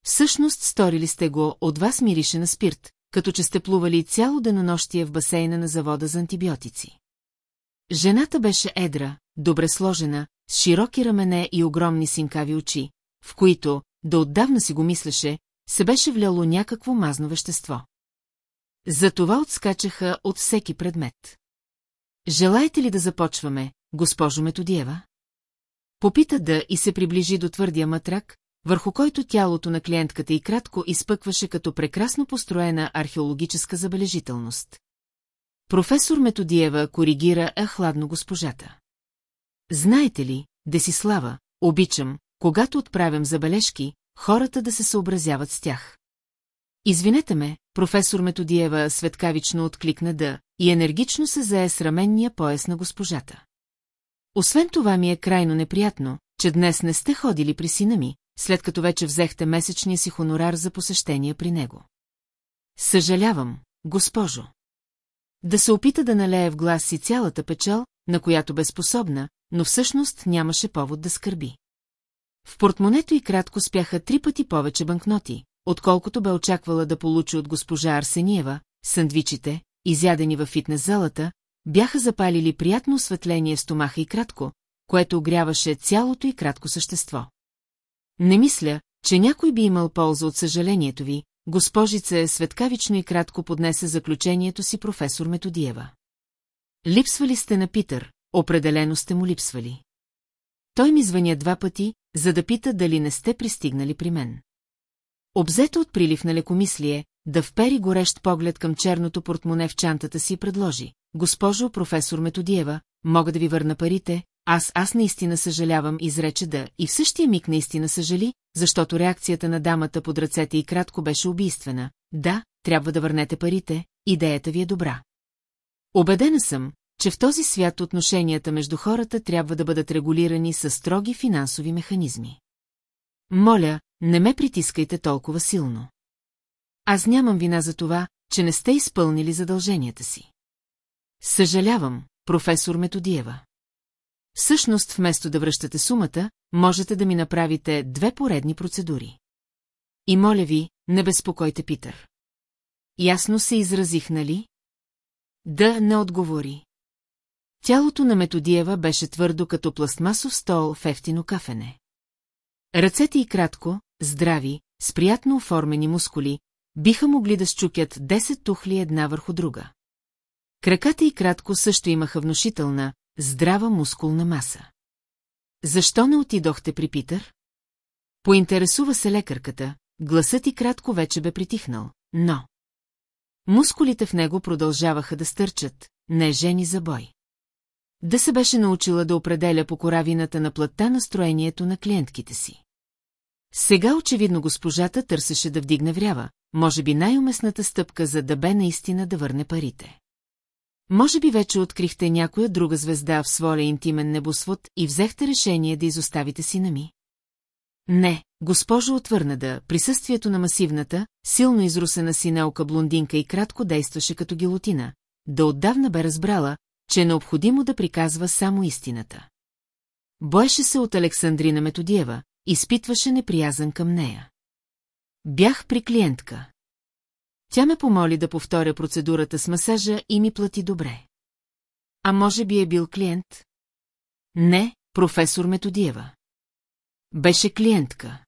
Всъщност сторили сте го, от вас мирише на спирт, като че сте плували цяло денонощие в басейна на завода за антибиотици. Жената беше едра, добре сложена, с широки рамене и огромни синкави очи, в които, да отдавна си го мислеше, се беше вляло някакво мазно вещество. Затова отскачаха от всеки предмет. Желаете ли да започваме, госпожо Методиева? Попита да и се приближи до твърдия матрак, върху който тялото на клиентката и кратко изпъкваше като прекрасно построена археологическа забележителност. Професор Методиева коригира ахладно госпожата. Знаете ли, Десислава, обичам, когато отправям забележки, хората да се съобразяват с тях. Извинете ме, професор Методиева светкавично откликна да и енергично се зае с раменния пояс на госпожата. Освен това ми е крайно неприятно, че днес не сте ходили при сина ми, след като вече взехте месечния си хонорар за посещение при него. Съжалявам, госпожо. Да се опита да налее в глас си цялата печал, на която бе способна, но всъщност нямаше повод да скърби. В портмонето и кратко спяха три пъти повече банкноти, отколкото бе очаквала да получи от госпожа Арсениева, сандвичите, изядени във фитнес залата, бяха запалили приятно осветление стомаха и кратко, което огряваше цялото и кратко същество. Не мисля, че някой би имал полза от съжалението ви, госпожица е светкавично и кратко поднесе заключението си професор Методиева. Липсвали сте на Питър, определено сте му липсвали. Той ми звъня два пъти, за да пита дали не сте пристигнали при мен. Обзето от прилив на лекомислие, да впери горещ поглед към черното портмоне в чантата си предложи. Госпожо професор Методиева, мога да ви върна парите, аз, аз наистина съжалявам, изрече да, и в същия миг наистина съжали, защото реакцията на дамата под ръцете и кратко беше убийствена. Да, трябва да върнете парите, идеята ви е добра. Обедена съм, че в този свят отношенията между хората трябва да бъдат регулирани с строги финансови механизми. Моля, не ме притискайте толкова силно. Аз нямам вина за това, че не сте изпълнили задълженията си. Съжалявам, професор Методиева. Всъщност, вместо да връщате сумата, можете да ми направите две поредни процедури. И моля ви, не безпокойте Питър. Ясно се изразих, нали? Да не отговори. Тялото на Методиева беше твърдо като пластмасов стол в ефтино кафене. Ръцете и кратко, здрави, с приятно оформени мускули, биха могли да щукят 10 тухли една върху друга. Краката и кратко също имаха внушителна, здрава мускулна маса. Защо не отидохте при Питър? Поинтересува се лекарката, гласът и кратко вече бе притихнал, но... Мускулите в него продължаваха да стърчат, не жени за бой. Да се беше научила да определя по коравината на плътта настроението на клиентките си. Сега очевидно госпожата търсеше да вдигне врява, може би най-уместната стъпка за да бе наистина да върне парите. Може би вече открихте някоя друга звезда в своя интимен небосвод и взехте решение да изоставите сина ми? Не, госпожо отвърна да, присъствието на масивната, силно изрусена синелка блондинка и кратко действаше като гилотина, да отдавна бе разбрала, че е необходимо да приказва само истината. Боеше се от Александрина Методиева, изпитваше неприязан към нея. Бях при клиентка. Тя ме помоли да повторя процедурата с масажа и ми плати добре. А може би е бил клиент? Не, професор Методиева. Беше клиентка.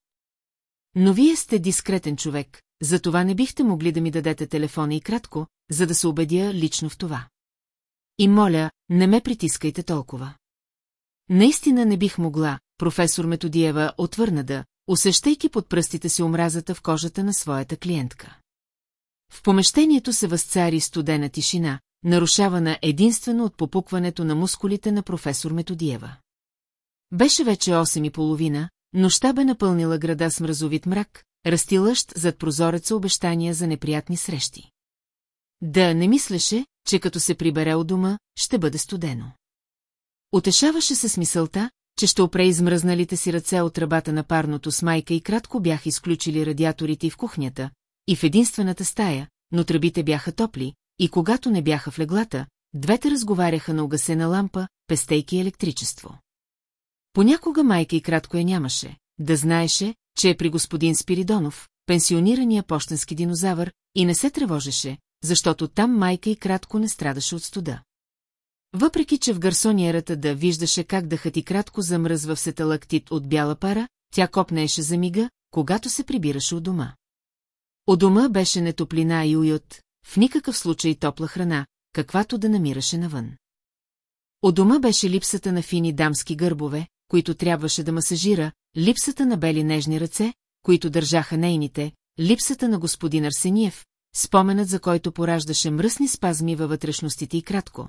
Но вие сте дискретен човек, затова не бихте могли да ми дадете телефона и кратко, за да се убедя лично в това. И моля, не ме притискайте толкова. Наистина не бих могла, професор Методиева отвърна да, усещайки под пръстите си омразата в кожата на своята клиентка. В помещението се възцари студена тишина, нарушавана единствено от попукването на мускулите на професор Методиева. Беше вече 8 и половина, нощта бе напълнила града с мразовит мрак, растилащ зад прозореца обещания за неприятни срещи. Да не мислеше, че като се прибере от дома, ще бъде студено. Утешаваше се с мисълта, че ще опре измръзналите си ръце от ръбата на парното с майка и кратко бяха изключили радиаторите в кухнята, и в единствената стая, но тръбите бяха топли, и когато не бяха в леглата, двете разговаряха на угасена лампа, пестейки електричество. Понякога майка и кратко я нямаше, да знаеше, че е при господин Спиридонов, пенсионирания почтенски динозавър, и не се тревожеше, защото там майка и кратко не страдаше от студа. Въпреки, че в гарсониерата да виждаше как дъхът и кратко замръзва в сеталактит от бяла пара, тя копнееше за мига, когато се прибираше от дома. У дома беше не топлина и уют, в никакъв случай топла храна, каквато да намираше навън. У дома беше липсата на фини дамски гърбове, които трябваше да масажира, липсата на бели нежни ръце, които държаха нейните, липсата на господин Арсениев, споменът за който пораждаше мръсни спазми във вътрешностите и кратко.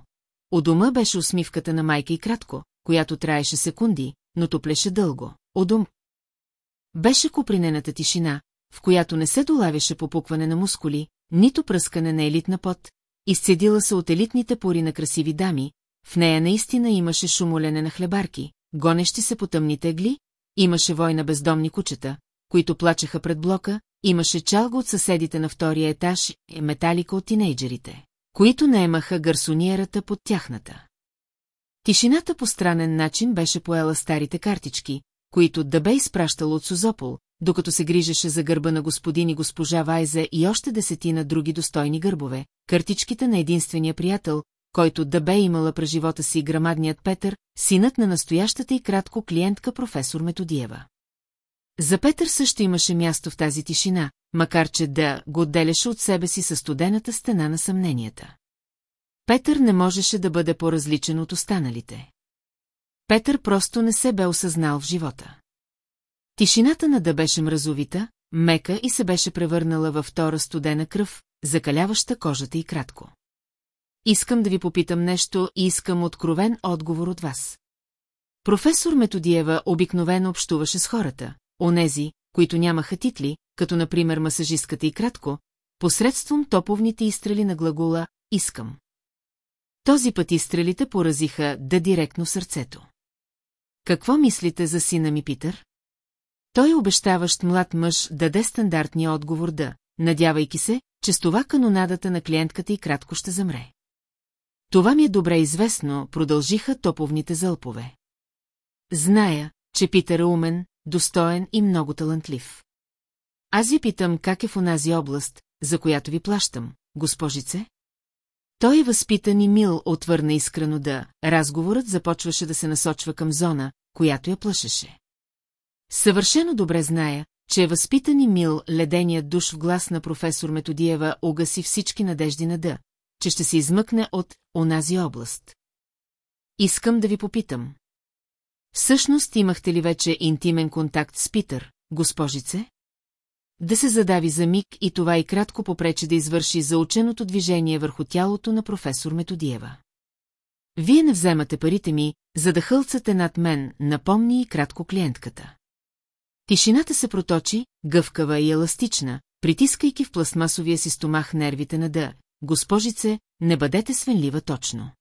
У дома беше усмивката на майка и кратко, която траеше секунди, но топлеше дълго. У дом беше купринената тишина, в която не се долавяше попукване на мускули, нито пръскане на елитна пот, изцедила се от елитните пори на красиви дами, в нея наистина имаше шумолене на хлебарки, гонещи се по тъмните егли, имаше война бездомни кучета, които плачеха пред блока, имаше чалга от съседите на втория етаж и металика от тинейджерите, които наемаха гарсониерата под тяхната. Тишината по странен начин беше поела старите картички, които да бе изпращал от Сузопол, докато се грижеше за гърба на господин и госпожа Вайза и още десетина други достойни гърбове, картичките на единствения приятел, който да бе имала през живота си грамадният Петър, синът на настоящата и кратко клиентка професор Методиева. За Петър също имаше място в тази тишина, макар че да го отделяше от себе си със студената стена на съмненията. Петър не можеше да бъде по-различен от останалите. Петър просто не се бе осъзнал в живота. Тишината на да беше мразовита, мека и се беше превърнала във втора студена кръв, закаляваща кожата и кратко. Искам да ви попитам нещо и искам откровен отговор от вас. Професор Методиева обикновено общуваше с хората, онези, които нямаха титли, като например масажистката и кратко, посредством топовните изстрели на глагола «искам». Този път изстрелите поразиха да директно сърцето. Какво мислите за сина ми, Питър? Той обещаващ млад мъж даде стандартния отговор да, надявайки се, че с това канонадата на клиентката и кратко ще замре. Това ми е добре известно, продължиха топовните зълпове. Зная, че Питър е умен, достоен и много талантлив. Аз ви питам как е в онази област, за която ви плащам, госпожице? Той е възпитан и мил, отвърна искрено да, разговорът започваше да се насочва към зона, която я плашеше. Съвършено добре зная, че е възпитан и мил, леденият душ в глас на професор Методиева угаси всички надежди на да, че ще се измъкне от онази област. Искам да ви попитам. Всъщност имахте ли вече интимен контакт с Питър, госпожице? Да се задави за миг и това и кратко попрече да извърши заученото движение върху тялото на професор Методиева. Вие не вземате парите ми, за да хълцате над мен, напомни и кратко клиентката. Тишината се проточи, гъвкава и еластична, притискайки в пластмасовия си стомах нервите на да. Госпожице, не бъдете свенлива точно.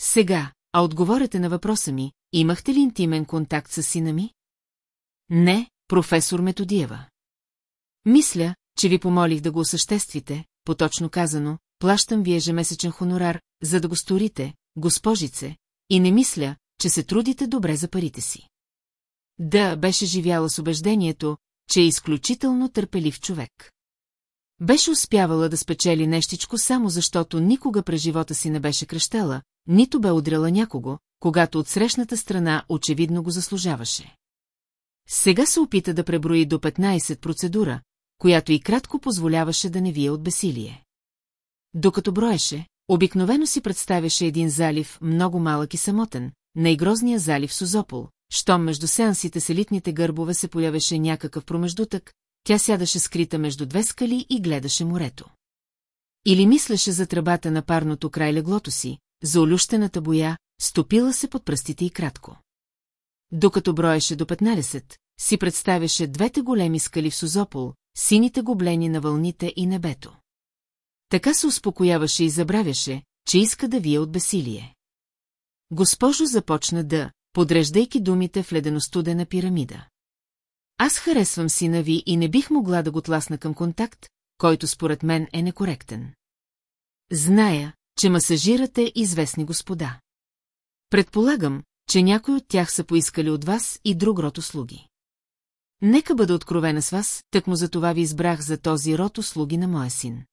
Сега, а отговорете на въпроса ми, имахте ли интимен контакт с сина ми? Не, професор Методиева. Мисля, че ви помолих да го осъществите, поточно казано, плащам ви ежемесечен хонорар, за да го сторите, госпожице, и не мисля, че се трудите добре за парите си. Да, беше живяла с убеждението, че е изключително търпелив човек. Беше успявала да спечели нещичко само защото никога през живота си не беше крещела, нито бе удряла някого, когато от срещната страна очевидно го заслужаваше. Сега се опита да преброи до 15 процедура, която и кратко позволяваше да не вие от бесилие. Докато броеше, обикновено си представяше един залив много малък и самотен, най-грозния залив Сузопол, щом между сеансите с елитните гърбове се появеше някакъв промеждутък, тя сядаше скрита между две скали и гледаше морето. Или мислеше за тръбата на парното край леглото си, за олющената боя, стопила се под пръстите и кратко. Докато броеше до 15, си представяше двете големи скали в Сузопол, сините гоблени на вълните и небето. Така се успокояваше и забравяше, че иска да вие от бесилие. Госпожо започна да, подреждайки думите в леденостудена пирамида. Аз харесвам сина ви и не бих могла да го тласна към контакт, който според мен е некоректен. Зная, че масажирате известни господа. Предполагам, че някой от тях са поискали от вас и друг род услуги. Нека бъда откровена с вас, тък му за това ви избрах за този род услуги на моя син.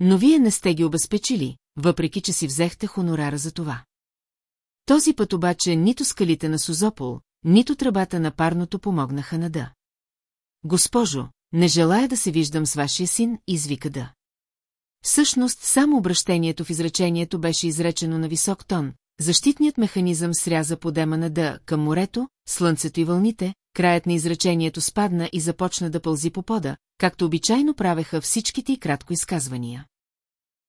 Но вие не сте ги обезпечили, въпреки че си взехте хонорара за това. Този път обаче нито скалите на Сузопол, нито тръбата на парното помогнаха на да. Госпожо, не желая да се виждам с вашия син, извика да. Всъщност, само обращението в изречението беше изречено на висок тон, защитният механизъм сряза подема на да към морето, слънцето и вълните, краят на изречението спадна и започна да пълзи по пода, както обичайно правеха всичките и кратко изказвания.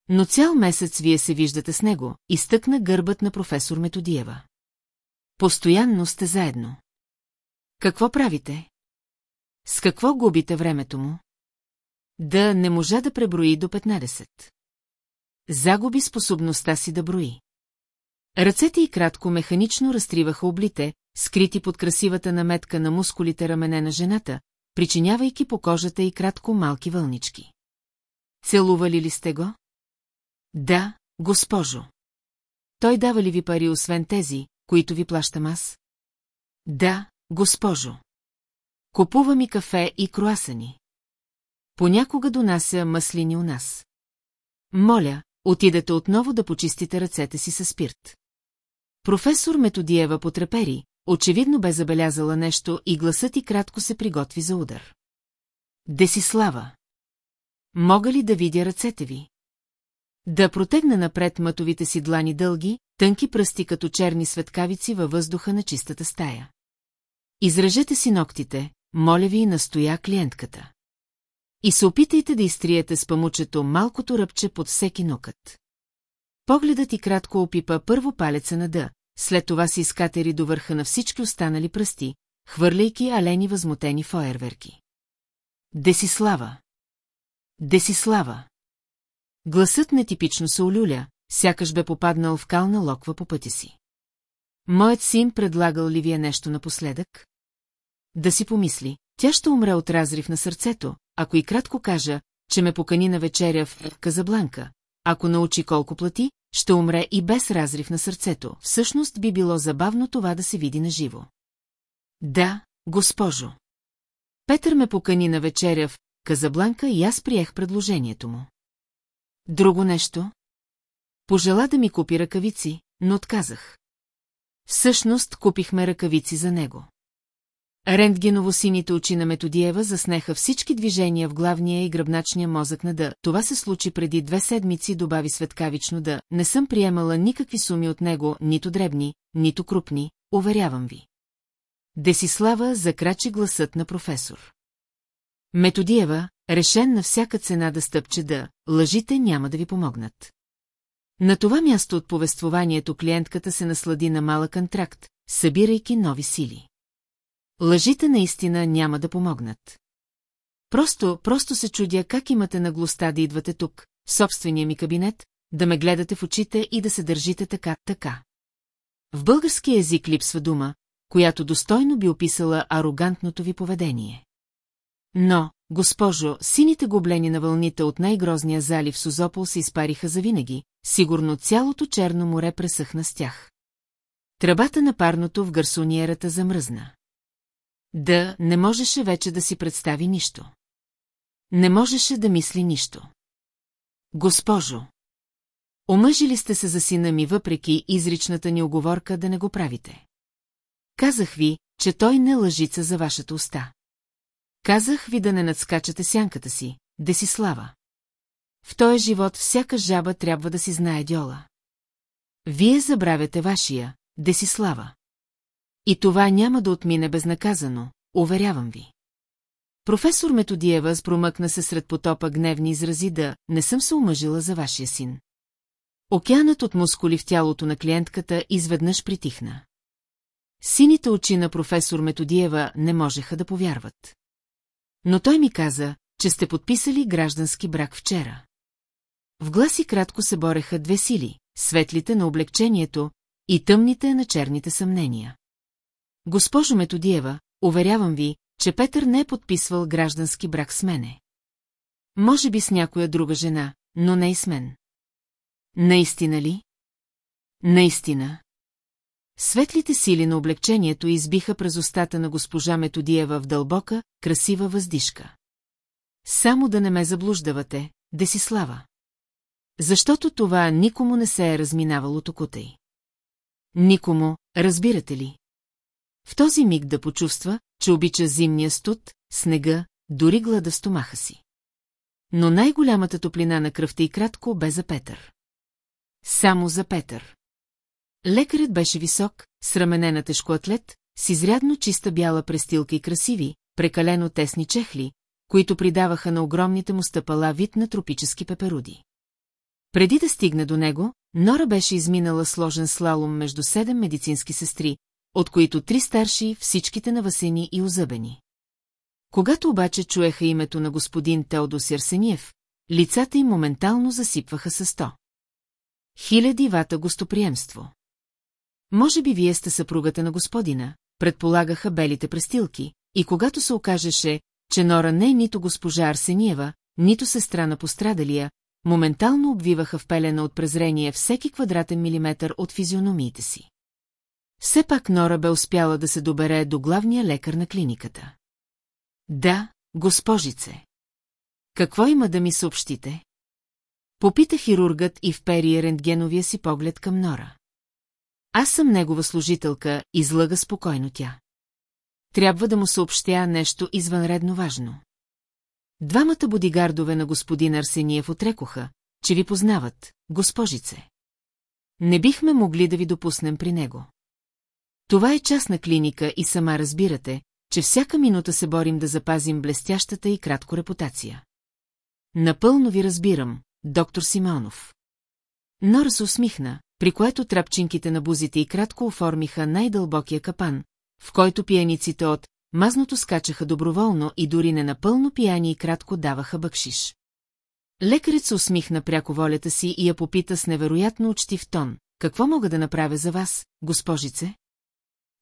Но цял месец вие се виждате с него, изтъкна гърбът на професор Методиева. Постоянно сте заедно. Какво правите? С какво губите времето му? Да не можа да преброи до 15. Загуби способността си да брои. Ръцете и кратко механично разтриваха облите, скрити под красивата наметка на мускулите рамене на жената, причинявайки по кожата и кратко малки вълнички. Целували ли сте го? Да, госпожо. Той дава ли ви пари освен тези, които ви плащам аз? Да, госпожо. Купува ми кафе и круасани. Понякога донася маслини у нас. Моля, отидете отново да почистите ръцете си със спирт. Професор Методиева потрепери, очевидно бе забелязала нещо и гласът и кратко се приготви за удар. Десислава. Мога ли да видя ръцете ви? Да протегна напред матовите си длани дълги, тънки пръсти като черни светкавици във въздуха на чистата стая. Изрежете си ногтите, моля ви, настоя клиентката. И се опитайте да изтриете с памучето малкото ръбче под всеки нокът. Погледът и кратко опипа първо палеца на Д, след това се изкатери до върха на всички останали пръсти, хвърляйки алени възмутени фойерверки. Десислава! Десислава! Гласът нетипично се олюля, сякаш бе попаднал в кална локва по пътя си. Моят син предлагал ли ви е нещо напоследък? Да си помисли, тя ще умре от разрив на сърцето, ако и кратко кажа, че ме покани на вечеря в Казабланка. Ако научи колко плати, ще умре и без разрив на сърцето. Всъщност би било забавно това да се види наживо. Да, госпожо. Петър ме покани на вечеря в Казабланка и аз приех предложението му. Друго нещо? Пожела да ми купи ръкавици, но отказах. Всъщност купихме ръкавици за него. Рентгеново-сините очи на Методиева заснеха всички движения в главния и гръбначния мозък на Д. Това се случи преди две седмици, добави светкавично да. Не съм приемала никакви суми от него, нито дребни, нито крупни, уверявам ви. Десислава закрачи гласът на професор. Методиева, решен на всяка цена да стъпче да, лъжите няма да ви помогнат. На това място от повествованието клиентката се наслади на малък антракт, събирайки нови сили. Лъжите наистина няма да помогнат. Просто, просто се чудя как имате наглостта да идвате тук, в собствения ми кабинет, да ме гледате в очите и да се държите така, така. В български език липсва дума, която достойно би описала арогантното ви поведение. Но, госпожо, сините гоблени на вълните от най-грозния залив Сузопол се изпариха завинаги, сигурно цялото Черно море пресъхна с тях. Тръбата на парното в гарсониерата замръзна. Да, не можеше вече да си представи нищо. Не можеше да мисли нищо. Госпожо! Омъжили сте се за сина ми въпреки изричната ни оговорка да не го правите. Казах ви, че той не лъжица за вашата уста. Казах ви да не надскачате сянката си, да си слава. В този живот всяка жаба трябва да си знае дьола. Вие забравяте вашия, да си слава. И това няма да отмине безнаказано, уверявам ви. Професор Методиева спромъкна се сред потопа гневни изрази да не съм се омъжила за вашия син. Океанът от мускули в тялото на клиентката изведнъж притихна. Сините очи на професор Методиева не можеха да повярват. Но той ми каза, че сте подписали граждански брак вчера. В гласи кратко се бореха две сили, светлите на облегчението и тъмните на черните съмнения. Госпожо Методиева, уверявам ви, че Петър не е подписвал граждански брак с мене. Може би с някоя друга жена, но не и с мен. Наистина ли? Наистина. Светлите сили на облегчението избиха през устата на госпожа Методиева в дълбока, красива въздишка. Само да не ме заблуждавате, Десислава. Защото това никому не се е разминавало й. Никому, разбирате ли? В този миг да почувства, че обича зимния студ, снега, дори глада в стомаха си. Но най-голямата топлина на кръвта и кратко бе за Петър. Само за Петър. Лекарят беше висок, с раменена тежкоатлет, с изрядно чиста бяла престилка и красиви, прекалено тесни чехли, които придаваха на огромните му стъпала вид на тропически пеперуди. Преди да стигне до него, Нора беше изминала сложен слалом между седем медицински сестри, от които три старши, всичките навасени и озъбени. Когато обаче чуеха името на господин Теодос Ярсениев, лицата им моментално засипваха със сто. Хиляди вата гостоприемство. Може би вие сте съпругата на господина, предполагаха белите престилки, и когато се окажеше, че Нора не е нито госпожа Арсениева, нито сестра на пострадалия, моментално обвиваха в пелена от презрение всеки квадратен милиметър от физиономиите си. Все пак Нора бе успяла да се добере до главния лекар на клиниката. Да, госпожице. Какво има да ми съобщите? Попита хирургът и впери рентгеновия си поглед към Нора. Аз съм негова служителка, излъга спокойно тя. Трябва да му съобщя нещо извънредно важно. Двамата бодигардове на господин Арсениев отрекоха, че ви познават, госпожице. Не бихме могли да ви допуснем при него. Това е частна клиника и сама разбирате, че всяка минута се борим да запазим блестящата и кратко репутация. Напълно ви разбирам, доктор Симеонов. Се усмихна, при което трапчинките на бузите и кратко оформиха най-дълбокия капан, в който пияниците от мазното скачаха доброволно и дори не напълно пияни и кратко даваха бъкшиш. Лекарят се усмихна пряко волята си и я попита с невероятно учтив тон. Какво мога да направя за вас, госпожице?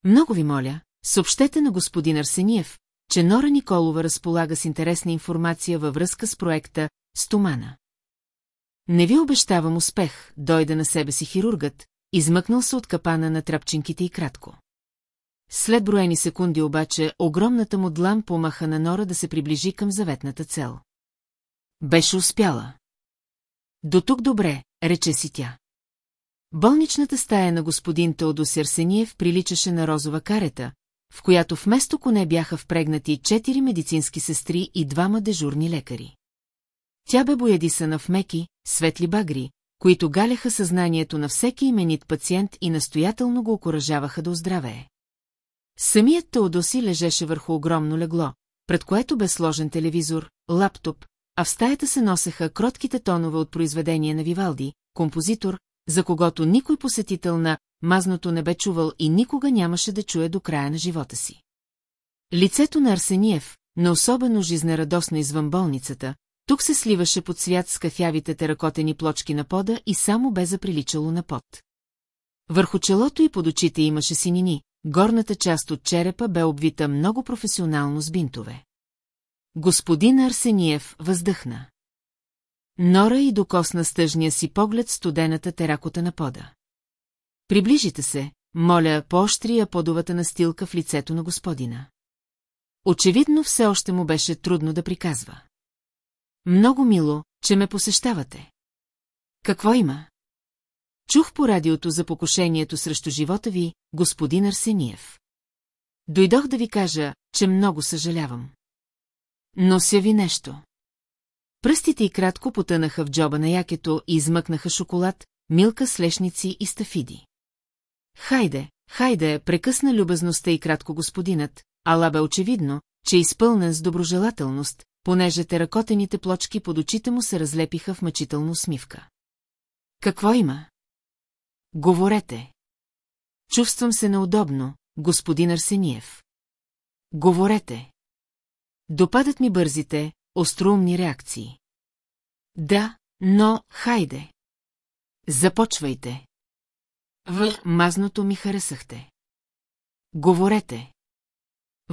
Много ви моля, съобщете на господин Арсениев, че Нора Николова разполага с интересна информация във връзка с проекта «Стомана». Не ви обещавам успех, дойде на себе си хирургът, измъкнал се от капана на трапчинките и кратко. След броени секунди обаче, огромната му длан помаха на Нора да се приближи към заветната цел. Беше успяла. До тук добре, рече си тя. Болничната стая на господин Теодос Арсениев приличаше на розова карета, в която вместо коне бяха впрегнати четири медицински сестри и двама дежурни лекари. Тя бе боядисана в меки, светли багри, които галяха съзнанието на всеки именит пациент и настоятелно го окоръжаваха да оздравее. Самият Теодоси лежеше върху огромно легло, пред което бе сложен телевизор, лаптоп, а в стаята се носеха кротките тонове от произведения на Вивалди, композитор, за когото никой посетител на мазното не бе чувал и никога нямаше да чуе до края на живота си. Лицето на Арсениев, на особено жизнерадосно извън болницата, тук се сливаше под свят с кафявите теракотени плочки на пода и само бе заприличало на пот. Върху челото и под очите имаше синини, горната част от черепа бе обвита много професионално с бинтове. Господин Арсениев въздъхна. Нора и докосна стъжния си поглед студената теракота на пода. Приближите се, моля, поощрия подовата настилка в лицето на господина. Очевидно все още му беше трудно да приказва. Много мило, че ме посещавате. Какво има? Чух по радиото за покушението срещу живота ви, господин Арсениев. Дойдох да ви кажа, че много съжалявам. Нося ви нещо. Пръстите й кратко потънаха в джоба на якето и измъкнаха шоколад, милка слешници и стафиди. Хайде, хайде, прекъсна любезността и кратко господинът, ала бе очевидно, че е изпълнен с доброжелателност, понеже теракотените плочки под очите му се разлепиха в мъчителна усмивка. Какво има? Говорете. Чувствам се неудобно, господин Арсениев. Говорете. Допадат ми бързите, остроумни реакции. Да, но, хайде. Започвайте. В мазното ми харесахте. Говорете.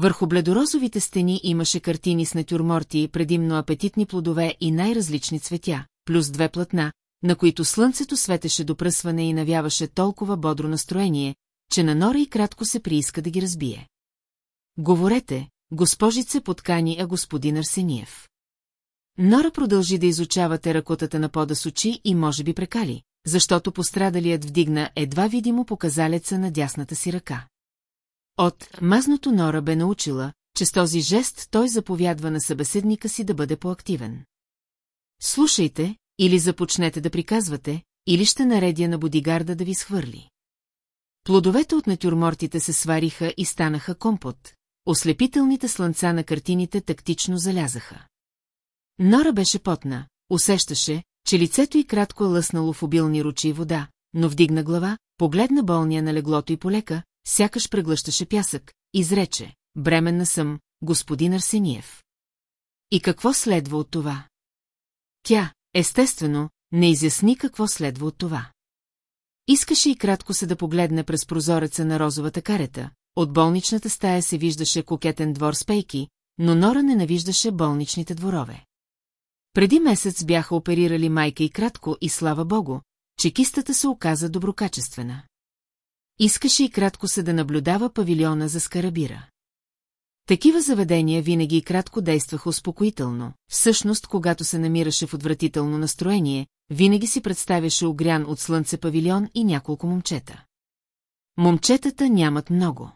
Върху бледорозовите стени имаше картини с натюрморти, предимно апетитни плодове и най-различни цветя, плюс две платна, на които слънцето светеше до пръсване и навяваше толкова бодро настроение, че на Нора и кратко се прииска да ги разбие. Говорете, госпожице подкани, а господин Арсениев. Нора продължи да изучава теракотата на пода с очи и може би прекали, защото пострадалият вдигна едва видимо показалеца на дясната си ръка. От мазното Нора бе научила, че с този жест той заповядва на събеседника си да бъде по-активен. Слушайте, или започнете да приказвате, или ще наредя на бодигарда да ви схвърли. Плодовете от натюрмортите се свариха и станаха компот. Ослепителните слънца на картините тактично залязаха. Нора беше потна, усещаше, че лицето й кратко е лъснало в обилни ручи вода, но вдигна глава, погледна болния на леглото и полека, сякаш преглъщаше пясък, изрече, бременна съм, господин Арсениев. И какво следва от това? Тя, естествено, не изясни какво следва от това. Искаше и кратко се да погледне през прозореца на розовата карета, от болничната стая се виждаше кокетен двор с пейки, но Нора ненавиждаше болничните дворове. Преди месец бяха оперирали майка и кратко и слава богу, че кистата се оказа доброкачествена. Искаше и кратко се да наблюдава павилиона за скарабира. Такива заведения винаги и кратко действаха успокоително. Всъщност, когато се намираше в отвратително настроение, винаги си представяше огрян от слънце павилион и няколко момчета. Момчетата нямат много.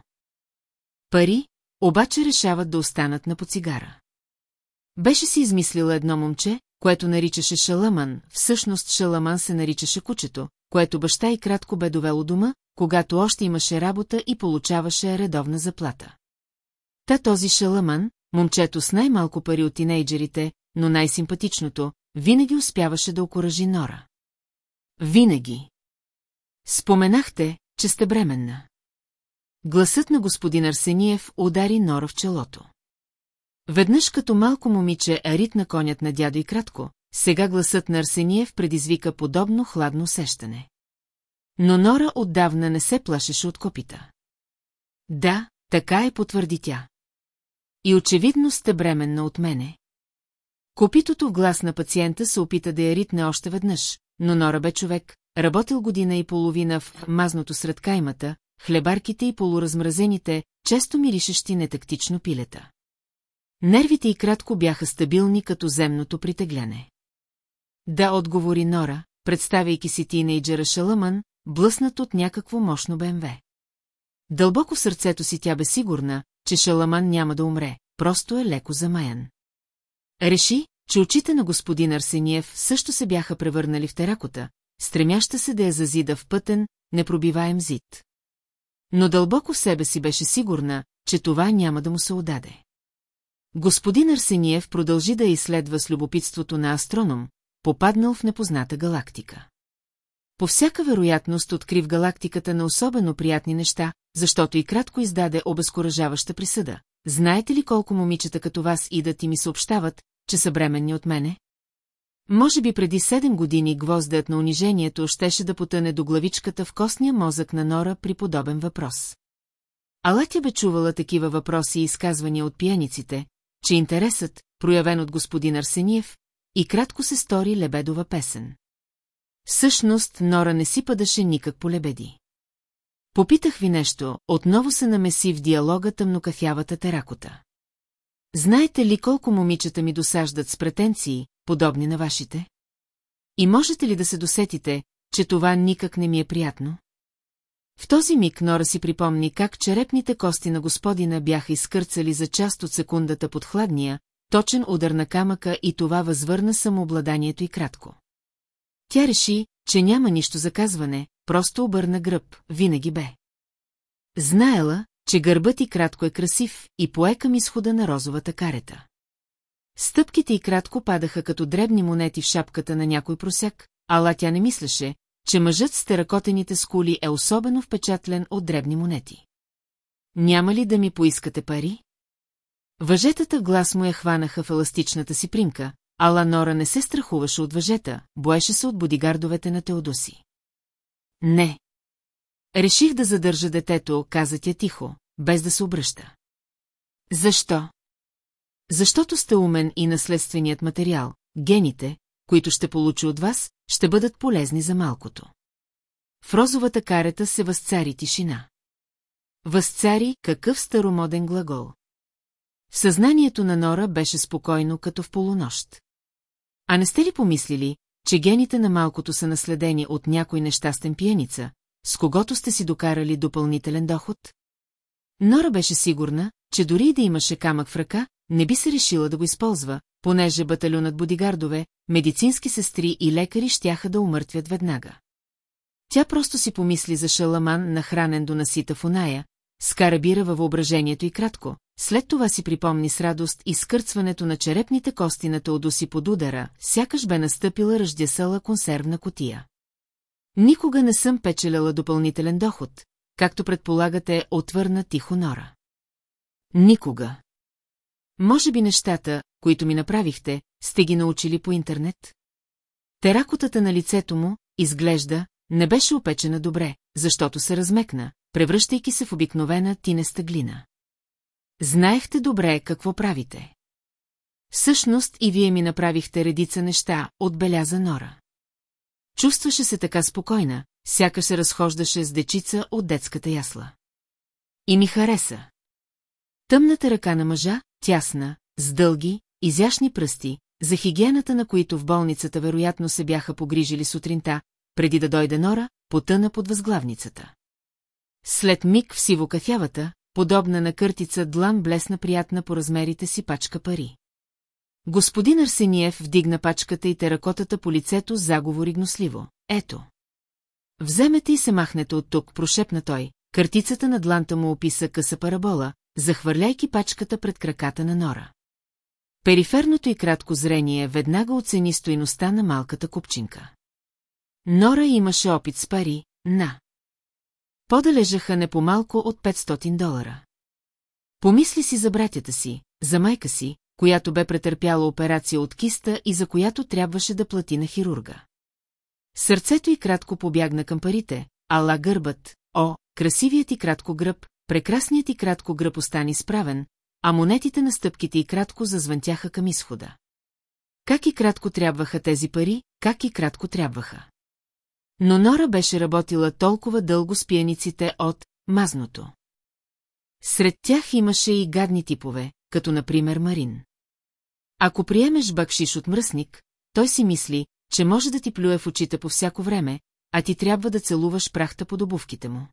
Пари, обаче решават да останат на поцигара. Беше си измислила едно момче, което наричаше Шаламан, всъщност Шаламан се наричаше кучето, което баща и кратко бе довело дома, когато още имаше работа и получаваше редовна заплата. Та този Шаламан, момчето с най-малко пари от тинейджерите, но най-симпатичното, винаги успяваше да окоръжи Нора. Винаги. Споменахте, че сте бременна. Гласът на господин Арсениев удари Нора в челото. Веднъж като малко момиче арит на конят на дядо и кратко, сега гласът на Арсениев предизвика подобно хладно усещане. Но Нора отдавна не се плашеше от копита. Да, така е потвърди тя. И очевидно сте бременна от мене. Копитото в глас на пациента се опита да я ритне още веднъж, но Нора бе човек, работил година и половина в мазното сред каймата, хлебарките и полуразмразените, често миришещи нетактично пилета. Нервите й кратко бяха стабилни като земното притегляне. Да, отговори Нора, представяйки си тинейджера Шаламан, блъснат от някакво мощно БМВ. Дълбоко в сърцето си тя бе сигурна, че Шаламан няма да умре, просто е леко замаян. Реши, че очите на господин Арсениев също се бяха превърнали в теракота, стремяща се да я зазида в пътен, непробиваем зид. Но дълбоко в себе си беше сигурна, че това няма да му се отдаде. Господин Арсениев продължи да изследва с любопитството на астроном, попаднал в непозната галактика. По всяка вероятност откри в галактиката на особено приятни неща, защото и кратко издаде обезкуражаваща присъда. Знаете ли колко момичета като вас идат и ми съобщават, че са бременни от мене? Може би преди седем години гвоздът на унижението щеше да потъне до главичката в костния мозък на Нора при подобен въпрос. Ала тя бе чувала такива въпроси и изказвания от пияниците, че интересът, проявен от господин Арсениев, и кратко се стори лебедова песен. Всъщност Нора не си падаше никак по лебеди. Попитах ви нещо, отново се намеси в диалога тъмнокафявата теракота. Знаете ли колко момичета ми досаждат с претенции, подобни на вашите? И можете ли да се досетите, че това никак не ми е приятно? В този миг Нора си припомни как черепните кости на господина бяха изкърцали за част от секундата под хладния, точен удар на камъка и това възвърна самообладанието и кратко. Тя реши, че няма нищо за казване, просто обърна гръб, винаги бе. Знаела, че гърбът и кратко е красив и пое към изхода на розовата карета. Стъпките и кратко падаха като дребни монети в шапката на някой просяк, ала тя не мислеше, че мъжът с теракотените скули е особено впечатлен от дребни монети. Няма ли да ми поискате пари? Въжетата глас му я хванаха в еластичната си примка, ала Нора не се страхуваше от въжета, боеше се от бодигардовете на Теодоси. Не. Реших да задържа детето, каза тя тихо, без да се обръща. Защо? Защото сте умен и наследственият материал, гените, които ще получи от вас, ще бъдат полезни за малкото. В розовата карета се възцари тишина. Възцари какъв старомоден глагол. Съзнанието на Нора беше спокойно, като в полунощ. А не сте ли помислили, че гените на малкото са наследени от някой нещастен пиеница, с когото сте си докарали допълнителен доход? Нора беше сигурна, че дори и да имаше камък в ръка, не би се решила да го използва, понеже батальонът бодигардове, медицински сестри и лекари щяха да умъртвят веднага. Тя просто си помисли за шаламан, нахранен до насита в оная, скара бира във въображението и кратко, след това си припомни с радост и скърцването на черепните кости на Теодоси под удара, сякаш бе настъпила ръждясала консервна котия. Никога не съм печеляла допълнителен доход, както предполагате, отвърна тихо Нора. Никога. Може би нещата, които ми направихте, сте ги научили по интернет? Теракотата на лицето му, изглежда, не беше опечена добре, защото се размекна, превръщайки се в обикновена тинеста глина. Знаехте добре какво правите. Всъщност и вие ми направихте редица неща, отбеляза Нора. Чувстваше се така спокойна, сякаш се разхождаше с дечица от детската ясла. И ми хареса. Тъмната ръка на мъжа, тясна, с дълги, изящни пръсти, за хигиената на които в болницата вероятно се бяха погрижили сутринта, преди да дойде Нора, потъна под възглавницата. След миг в сивокафявата, подобна на къртица длан блесна приятна по размерите си пачка пари. Господин Арсениев вдигна пачката и теракотата по лицето заговори гносливо. Ето. Вземете и се махнете от тук, прошепна той. Картицата на дланта му описа къса парабола, захвърляйки пачката пред краката на Нора. Периферното и кратко зрение веднага оцени стоиността на малката купчинка. Нора имаше опит с пари, на. Подалежаха не по-малко от 500 долара. Помисли си за братята си, за майка си, която бе претърпяла операция от киста и за която трябваше да плати на хирурга. Сърцето й кратко побягна към парите, ала гърбът, о, красивият и кратко гръб, прекрасният и кратко гръб остани справен, а монетите на стъпките и кратко зазвънтяха към изхода. Как и кратко трябваха тези пари, как и кратко трябваха. Но Нора беше работила толкова дълго с пияниците от мазното. Сред тях имаше и гадни типове, като например Марин. Ако приемеш бакшиш от мръсник, той си мисли, че може да ти плюе в очите по всяко време, а ти трябва да целуваш прахта под обувките му.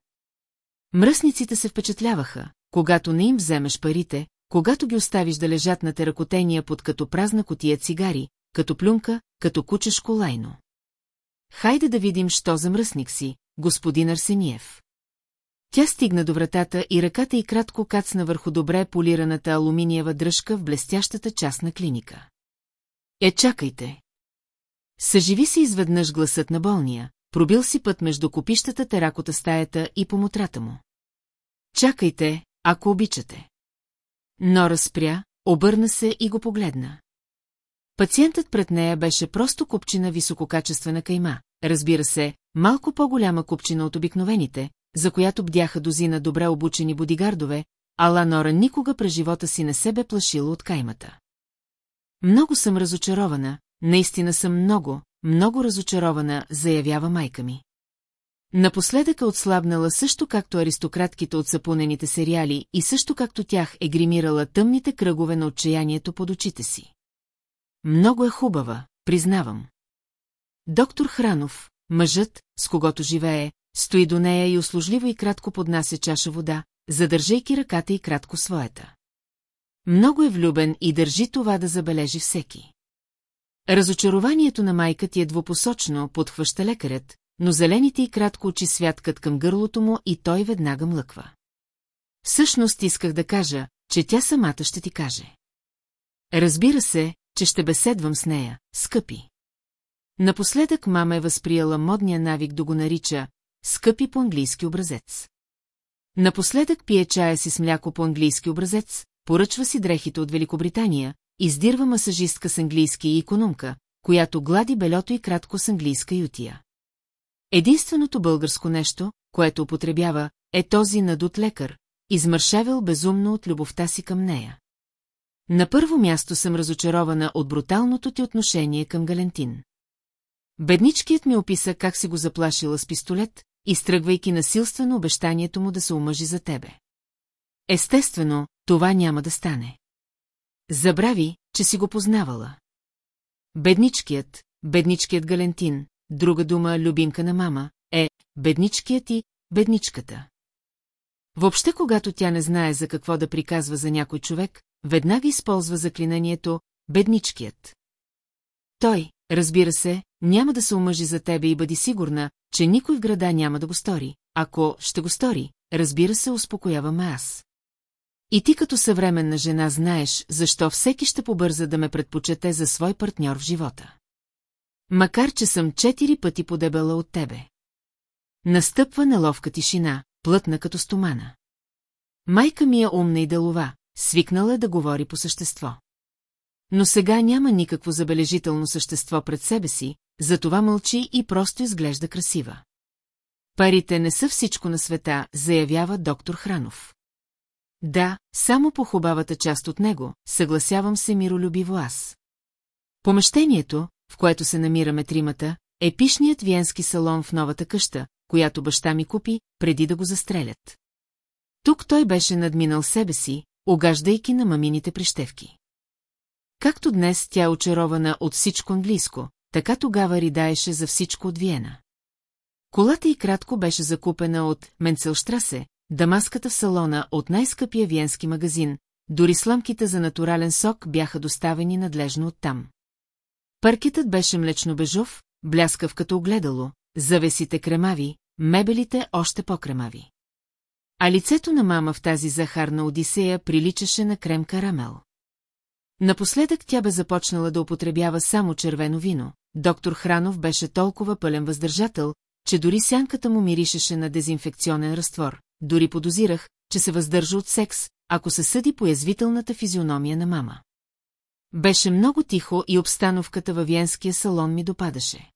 Мръсниците се впечатляваха, когато не им вземеш парите, когато ги оставиш да лежат на теракотения под като празна котия цигари, като плюнка, като кучешко лайно. Хайде да видим, що за мръсник си, господин Арсениев. Тя стигна до вратата и ръката й кратко кацна върху добре полираната алуминиева дръжка в блестящата част на клиника. Е, чакайте! Съживи се изведнъж гласът на болния, пробил си път между копищата теракота стаята и помотрата му. Чакайте, ако обичате. Нора спря, обърна се и го погледна. Пациентът пред нея беше просто купчина висококачествена кайма, разбира се, малко по-голяма купчина от обикновените, за която бдяха дозина добре обучени бодигардове, ала Нора никога през живота си не се бе плашила от каймата. Много съм разочарована, наистина съм много, много разочарована, заяви майка ми. Напоследък е отслабнала също както аристократките от сапунените сериали и също както тях е гримирала тъмните кръгове на отчаянието под очите си. Много е хубава, признавам. Доктор Хранов, мъжът, с когото живее, стои до нея и услужливо и кратко поднася чаша вода, задържайки ръката и кратко своята. Много е влюбен и държи това да забележи всеки. Разочарованието на майка ти е двупосочно, подхваща лекарят, но зелените и кратко очи святкат към гърлото му и той веднага млъква. Всъщност исках да кажа, че тя самата ще ти каже. Разбира се, че ще беседвам с нея, скъпи. Напоследък мама е възприела модния навик да го нарича «скъпи по английски образец». Напоследък пие чая си с мляко по английски образец, поръчва си дрехите от Великобритания, издирва масажистка с английски и економка, която глади белето и кратко с английска ютия. Единственото българско нещо, което употребява, е този надут лекар, измършавил безумно от любовта си към нея. На първо място съм разочарована от бруталното ти отношение към Галентин. Бедничкият ми описа как си го заплашила с пистолет, изтръгвайки насилствено обещанието му да се омъжи за тебе. Естествено, това няма да стане. Забрави, че си го познавала. Бедничкият, бедничкият Галентин, друга дума любимка на мама, е бедничкият и бедничката. Въобще, когато тя не знае за какво да приказва за някой човек, веднага използва заклинанието «бедничкият». Той, разбира се, няма да се омъжи за тебе и бъди сигурна, че никой в града няма да го стори. Ако ще го стори, разбира се, успокояваме аз. И ти като съвременна жена знаеш, защо всеки ще побърза да ме предпочете за свой партньор в живота. Макар, че съм четири пъти подебела от тебе. Настъпва неловка тишина, плътна като стомана. Майка ми е умна и делова, свикнала е да говори по същество. Но сега няма никакво забележително същество пред себе си, затова мълчи и просто изглежда красива. Парите не са всичко на света, заявява доктор Хранов. Да, само по хубавата част от него, съгласявам се миролюбиво аз. Помещението, в което се намираме тримата, е пишният виенски салон в новата къща, която баща ми купи, преди да го застрелят. Тук той беше надминал себе си, огаждайки на мамините прищевки. Както днес тя е очарована от всичко английско, така тогава ридаеше за всичко от Виена. Колата и кратко беше закупена от Менцелштрасе, дамаската в салона от най-скъпия виенски магазин, дори сламките за натурален сок бяха доставени надлежно оттам. Паркетът беше млечно-бежов, бляскав като огледало, завесите кремави, мебелите още по-кремави. А лицето на мама в тази захарна одисея приличаше на крем карамел. Напоследък тя бе започнала да употребява само червено вино. Доктор Хранов беше толкова пълен въздържател, че дори сянката му миришеше на дезинфекционен разтвор. Дори подозирах, че се въздържа от секс, ако се съди по язвителната физиономия на мама. Беше много тихо и обстановката във венския салон ми допадаше.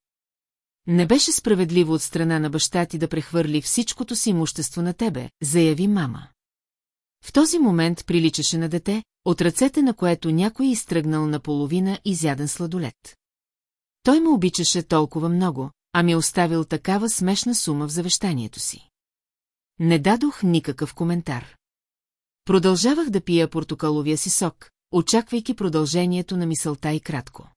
Не беше справедливо от страна на баща ти да прехвърли всичкото си имущество на тебе, заяви мама. В този момент приличаше на дете, от ръцете на което някой изтръгнал наполовина изяден сладолет. Той ме обичаше толкова много, а ми е оставил такава смешна сума в завещанието си. Не дадох никакъв коментар. Продължавах да пия портокаловия си сок, очаквайки продължението на мисълта и кратко.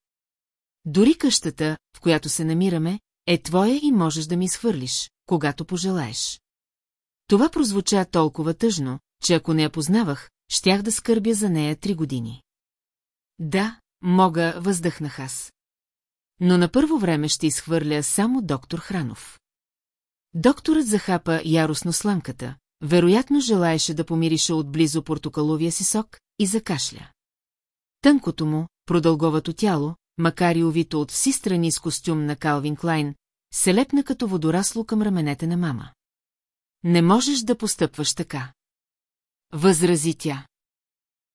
Дори къщата, в която се намираме, е твоя и можеш да ми изхвърлиш, когато пожелаеш. Това прозвуча толкова тъжно, че ако не я познавах, щях да скърбя за нея три години. Да, мога, въздъхнах аз. Но на първо време ще изхвърля само доктор Хранов. Докторът захапа яростно сламката, вероятно желаеше да помирише отблизо портокаловия си сок и закашля. Тънкото му, продълговато тяло, макар и увито от вси страни с костюм на Калвин Клайн, се лепна като водорасло към раменете на мама. Не можеш да постъпваш така. Възрази тя.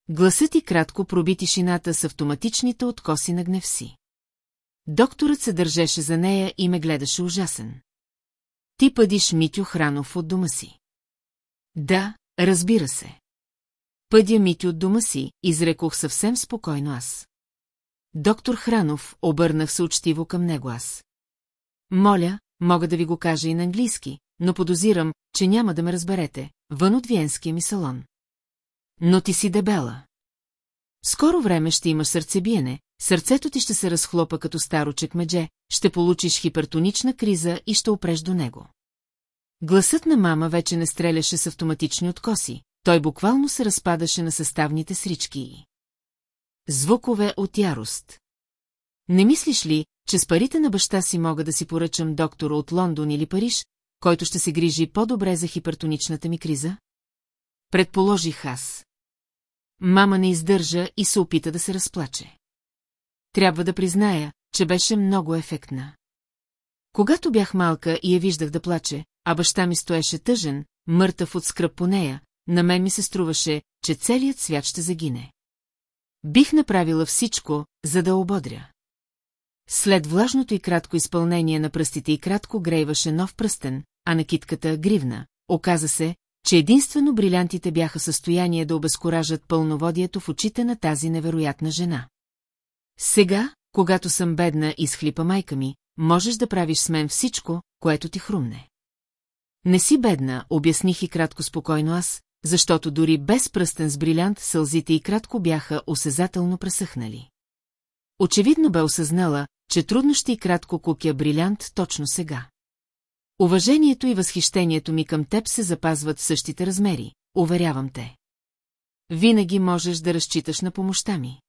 Гласът и кратко проби тишината с автоматичните откоси на гнев си. Докторът се държеше за нея и ме гледаше ужасен. Ти пъдиш Митю Хранов от дома си. Да, разбира се. Пъдя Митю от дома си, изрекох съвсем спокойно аз. Доктор Хранов, обърнах се учтиво към него аз. Моля, мога да ви го кажа и на английски, но подозирам, че няма да ме разберете, вън от виенския ми салон. Но ти си дебела. Скоро време ще имаш сърцебиене, сърцето ти ще се разхлопа като старо чекмедже, ще получиш хипертонична криза и ще опреш до него. Гласът на мама вече не стреляше с автоматични откоси, той буквално се разпадаше на съставните срички. Звукове от ярост. Не мислиш ли, че с парите на баща си мога да си поръчам доктора от Лондон или Париж, който ще се грижи по-добре за хипертоничната ми криза? Предположих аз. Мама не издържа и се опита да се разплаче. Трябва да призная, че беше много ефектна. Когато бях малка и я виждах да плаче, а баща ми стоеше тъжен, мъртъв от скръп по нея, на мен ми се струваше, че целият свят ще загине. Бих направила всичко, за да ободря. След влажното и кратко изпълнение на пръстите и кратко грейваше нов пръстен, а на китката гривна. Оказа се, че единствено брилянтите бяха състояние да обезкуражат пълноводието в очите на тази невероятна жена. Сега, когато съм бедна и схлипа майка ми, можеш да правиш с мен всичко, което ти хрумне. Не си бедна, обясних и кратко спокойно аз, защото дори без пръстен с брилянт сълзите и кратко бяха осезателно пресъхнали. Очевидно бе осъзнала, че трудно ще и кратко кукя брилянт точно сега. Уважението и възхищението ми към теб се запазват в същите размери, уверявам те. Винаги можеш да разчиташ на помощта ми.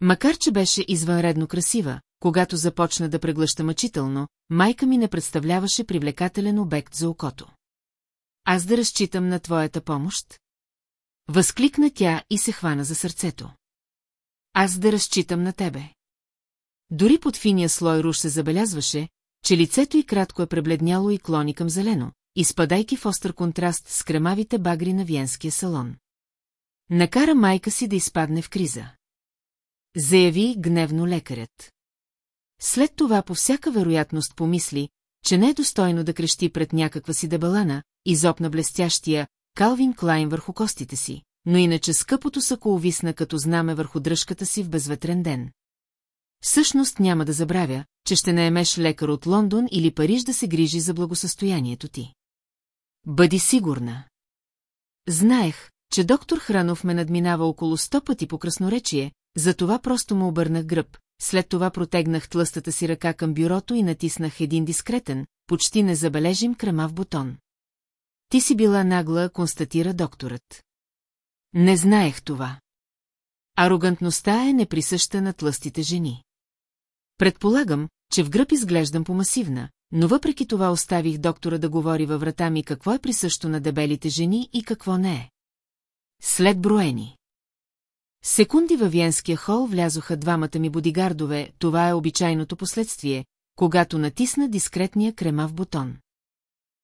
Макар, че беше извънредно красива, когато започна да преглъща мъчително, майка ми не представляваше привлекателен обект за окото. Аз да разчитам на твоята помощ? Възкликна тя и се хвана за сърцето. Аз да разчитам на тебе. Дори под финия слой руш се забелязваше, че лицето й кратко е пребледняло и клони към зелено, изпадайки в остър контраст с кремавите багри на виенския салон. Накара майка си да изпадне в криза. Заяви гневно лекарят. След това по всяка вероятност помисли, че не е достойно да крещи пред някаква си дебалана, изопна блестящия Калвин Клайн върху костите си, но иначе скъпото сако увисна като знаме върху дръжката си в безветрен ден. Всъщност няма да забравя, че ще наемеш лекар от Лондон или Париж да се грижи за благосъстоянието ти. Бъди сигурна. Знаех, че доктор Хранов ме надминава около сто пъти по красноречие, затова просто му обърнах гръб, след това протегнах тлъстата си ръка към бюрото и натиснах един дискретен, почти незабележим кремав бутон. Ти си била нагла, констатира докторът. Не знаех това. Арогантността е неприсъща на тлъстите жени. Предполагам, че в гръб изглеждам помасивна, но въпреки това оставих доктора да говори във врата ми какво е присъщо на дебелите жени и какво не е. След броени. Секунди във Виенския хол влязоха двамата ми бодигардове, това е обичайното последствие, когато натисна дискретния кремав бутон.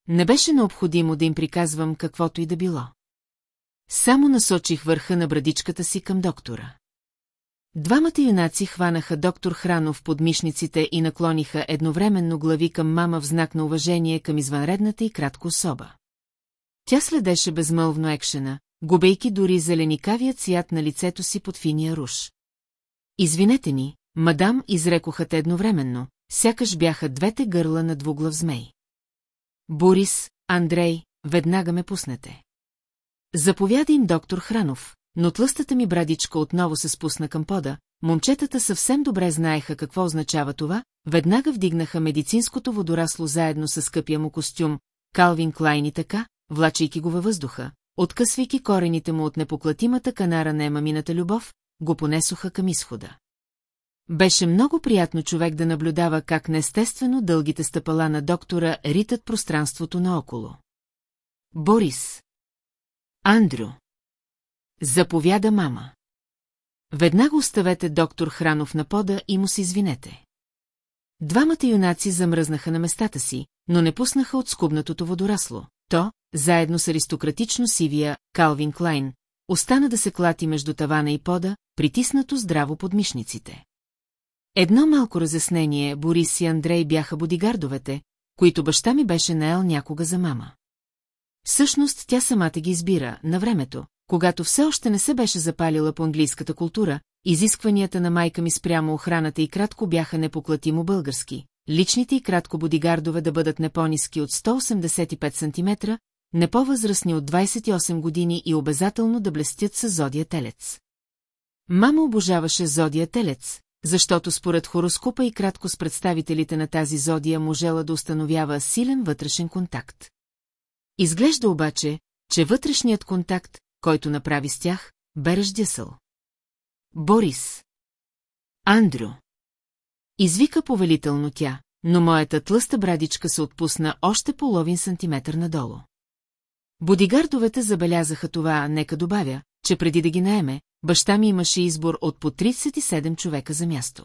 Не беше необходимо да им приказвам каквото и да било. Само насочих върха на брадичката си към доктора. Двамата юнаци хванаха доктор Хранов под мишниците и наклониха едновременно глави към мама в знак на уважение към извънредната и кратко особа. Тя следеше безмълвно екшена, губейки дори зеленикавият цвят на лицето си под финия руш. Извинете ни, мадам, изрекоха те едновременно, сякаш бяха двете гърла на двуглав змей. Борис, Андрей, веднага ме пуснете. Заповяда им доктор Хранов, но тлъстата ми брадичка отново се спусна към пода, момчетата съвсем добре знаеха какво означава това, веднага вдигнаха медицинското водорасло заедно с скъпия му костюм, Калвин Клайн и така, влачайки го във въздуха, откъсвайки корените му от непоклатимата канара на емамината любов, го понесоха към изхода. Беше много приятно човек да наблюдава как неестествено дългите стъпала на доктора ритат пространството наоколо. Борис. Андрю. Заповяда мама. Веднага оставете доктор Хранов на пода и му се извинете. Двамата юнаци замръзнаха на местата си, но не пуснаха от скубнатото водорасло. То, заедно с аристократично сивия Калвин Клайн, остана да се клати между тавана и пода, притиснато здраво под мишниците. Едно малко разяснение, Борис и Андрей бяха бодигардовете, които баща ми беше наел някога за мама. Всъщност тя самата ги избира, на времето, когато все още не се беше запалила по английската култура, изискванията на майка ми спрямо охраната и кратко бяха непоклатимо български. Личните и кратко бодигардове да бъдат не по-низки от 185 см, не по-възрастни от 28 години и обязателно да блестят с зодия телец. Мама обожаваше зодия телец, защото според хороскопа и кратко с представителите на тази зодия можела да установява силен вътрешен контакт. Изглежда обаче, че вътрешният контакт, който направи с тях, бе ръждясъл. Борис. Андрю. Извика повелително тя, но моята тлъста брадичка се отпусна още половин сантиметър надолу. Бодигардовете забелязаха това, нека добавя, че преди да ги наеме, баща ми имаше избор от по 37 човека за място.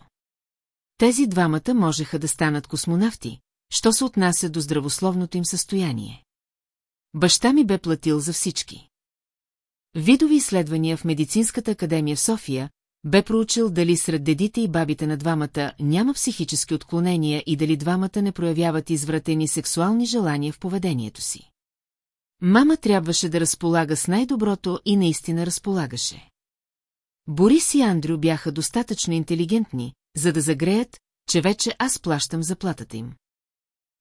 Тези двамата можеха да станат космонавти, що се отнася до здравословното им състояние. Баща ми бе платил за всички. Видови изследвания в Медицинската академия в София, бе проучил дали сред дедите и бабите на двамата няма психически отклонения и дали двамата не проявяват извратени сексуални желания в поведението си. Мама трябваше да разполага с най-доброто и наистина разполагаше. Борис и Андрю бяха достатъчно интелигентни, за да загреят, че вече аз плащам заплатата им.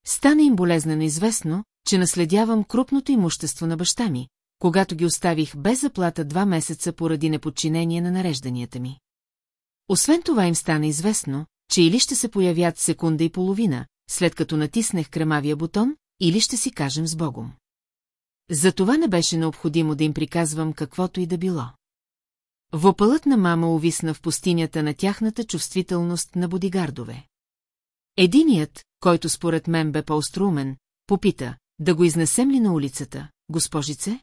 Стана им болезнено известно, че наследявам крупното имущество на баща ми, когато ги оставих без заплата два месеца поради неподчинение на нарежданията ми. Освен това им стана известно, че или ще се появят секунда и половина, след като натиснех кремавия бутон, или ще си кажем с Богом. За това не беше необходимо да им приказвам каквото и да било. Вопълът на мама увисна в пустинята на тяхната чувствителност на бодигардове. Единият, който според мен бе по-острумен, попита, да го изнесем ли на улицата, госпожице?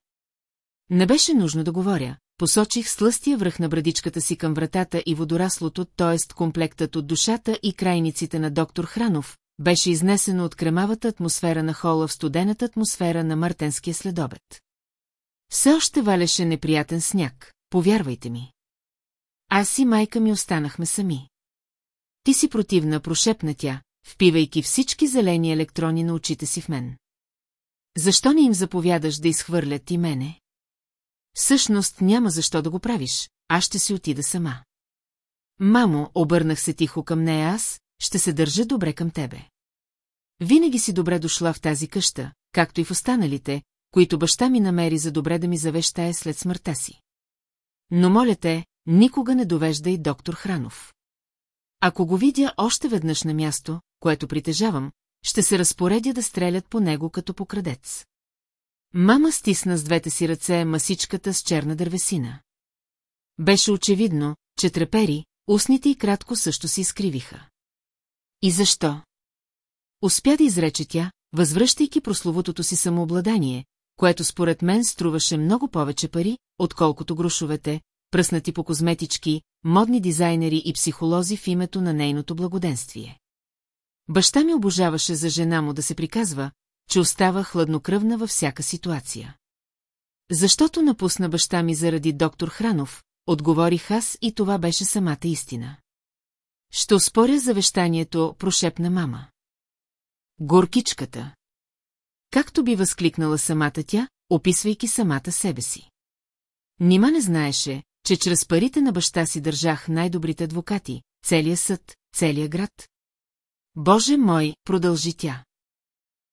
Не беше нужно да говоря. Посочих слъстия връх на брадичката си към вратата и водораслото, т.е. комплектът от душата и крайниците на доктор Хранов, беше изнесено от кремавата атмосфера на хола в студената атмосфера на мартенския следобед. Все още валеше неприятен сняг, повярвайте ми. Аз и майка ми останахме сами. Ти си противна, прошепна тя, впивайки всички зелени електрони на очите си в мен. Защо не им заповядаш да изхвърлят и мене? Всъщност няма защо да го правиш, аз ще си отида сама. Мамо, обърнах се тихо към нея аз, ще се държа добре към тебе. Винаги си добре дошла в тази къща, както и в останалите, които баща ми намери за добре да ми завещае след смъртта си. Но моля те, никога не довеждай доктор Хранов. Ако го видя още веднъж на място, което притежавам, ще се разпоредя да стрелят по него като по крадец. Мама стисна с двете си ръце масичката с черна дървесина. Беше очевидно, че трепери, устните и кратко също се изкривиха. И защо? Успя да изрече тя, възвръщайки прословутото си самообладание, което според мен струваше много повече пари, отколкото грушовете, пръснати по козметички, модни дизайнери и психолози в името на нейното благоденствие. Баща ми обожаваше за жена му да се приказва, че остава хладнокръвна във всяка ситуация. Защото напусна баща ми заради доктор Хранов, отговорих аз и това беше самата истина. Ще успоря завещанието, прошепна мама. Горкичката. Както би възкликнала самата тя, описвайки самата себе си. Нима не знаеше, че чрез парите на баща си държах най-добрите адвокати, целия съд, целия град. Боже мой, продължи тя.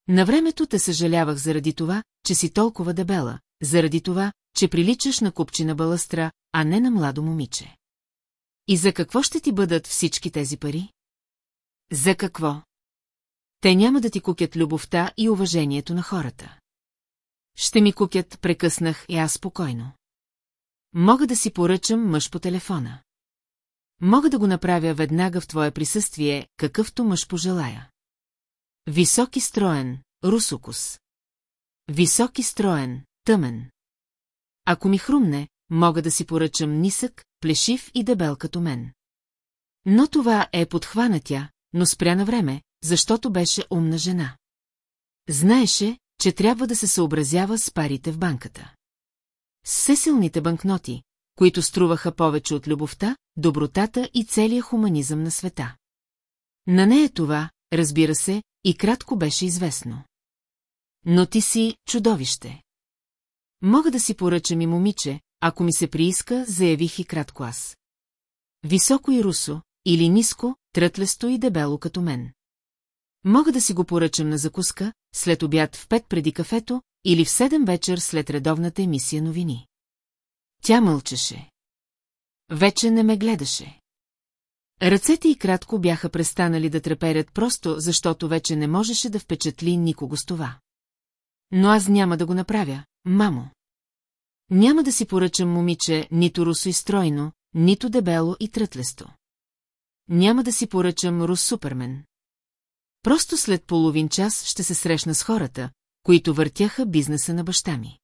На времето те съжалявах заради това, че си толкова дебела, заради това, че приличаш на купчина баластра, а не на младо момиче. И за какво ще ти бъдат всички тези пари? За какво? Те няма да ти кукят любовта и уважението на хората. Ще ми кукят, прекъснах и аз спокойно. Мога да си поръчам мъж по телефона. Мога да го направя веднага в твое присъствие, какъвто мъж пожелая. Високи строен, русокус. Високи строен, тъмен. Ако ми хрумне, мога да си поръчам нисък, плешив и дебел като мен. Но това е подхвана тя, но спря на време, защото беше умна жена. Знаеше, че трябва да се съобразява с парите в банката. С всесилните банкноти, които струваха повече от любовта, добротата и целия хуманизъм на света. На нея това, разбира се, и кратко беше известно. Но ти си чудовище. Мога да си поръчам и момиче, ако ми се прииска, заявих и кратко аз. Високо и русо, или ниско, трътлесто и дебело като мен. Мога да си го поръчам на закуска, след обяд в пет преди кафето или в седем вечер след редовната емисия новини. Тя мълчеше. Вече не ме гледаше. Ръцете й кратко бяха престанали да треперят просто, защото вече не можеше да впечатли никого с това. Но аз няма да го направя, мамо. Няма да си поръчам момиче нито русо и стройно, нито дебело и трътлесто. Няма да си поръчам рус супермен. Просто след половин час ще се срещна с хората, които въртяха бизнеса на баща ми.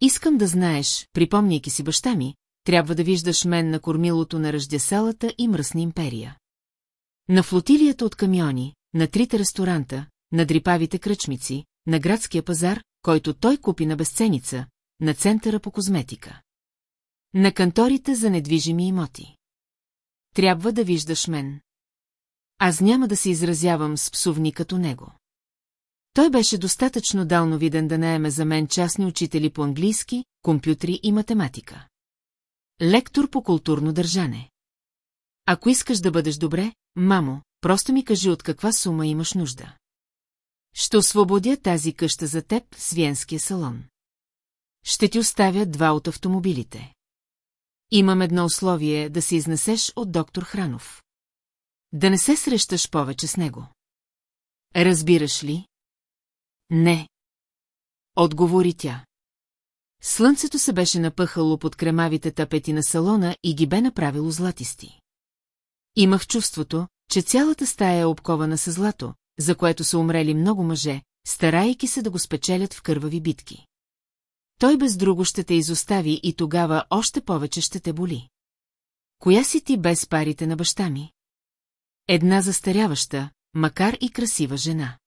Искам да знаеш, припомняйки си баща ми, трябва да виждаш мен на кормилото на ръждеселата и мръсна империя. На флотилията от камиони, на трите ресторанта, на дрипавите кръчмици, на градския пазар, който той купи на безценица, на центъра по козметика. На канторите за недвижими имоти. Трябва да виждаш мен. Аз няма да се изразявам с псовни като него. Той беше достатъчно далновиден да наеме за мен частни учители по английски, компютри и математика. Лектор по културно държане. Ако искаш да бъдеш добре, мамо, просто ми кажи от каква сума имаш нужда. Ще освободя тази къща за теб с Виенския салон. Ще ти оставя два от автомобилите. Имам едно условие да се изнесеш от доктор Хранов. Да не се срещаш повече с него. Разбираш ли? Не. Отговори тя. Слънцето се беше напъхало под кремавите тапети на салона и ги бе направило златисти. Имах чувството, че цялата стая е обкована с злато, за което са умрели много мъже, старайки се да го спечелят в кървави битки. Той без друго ще те изостави и тогава още повече ще те боли. Коя си ти без парите на баща ми? Една застаряваща, макар и красива жена.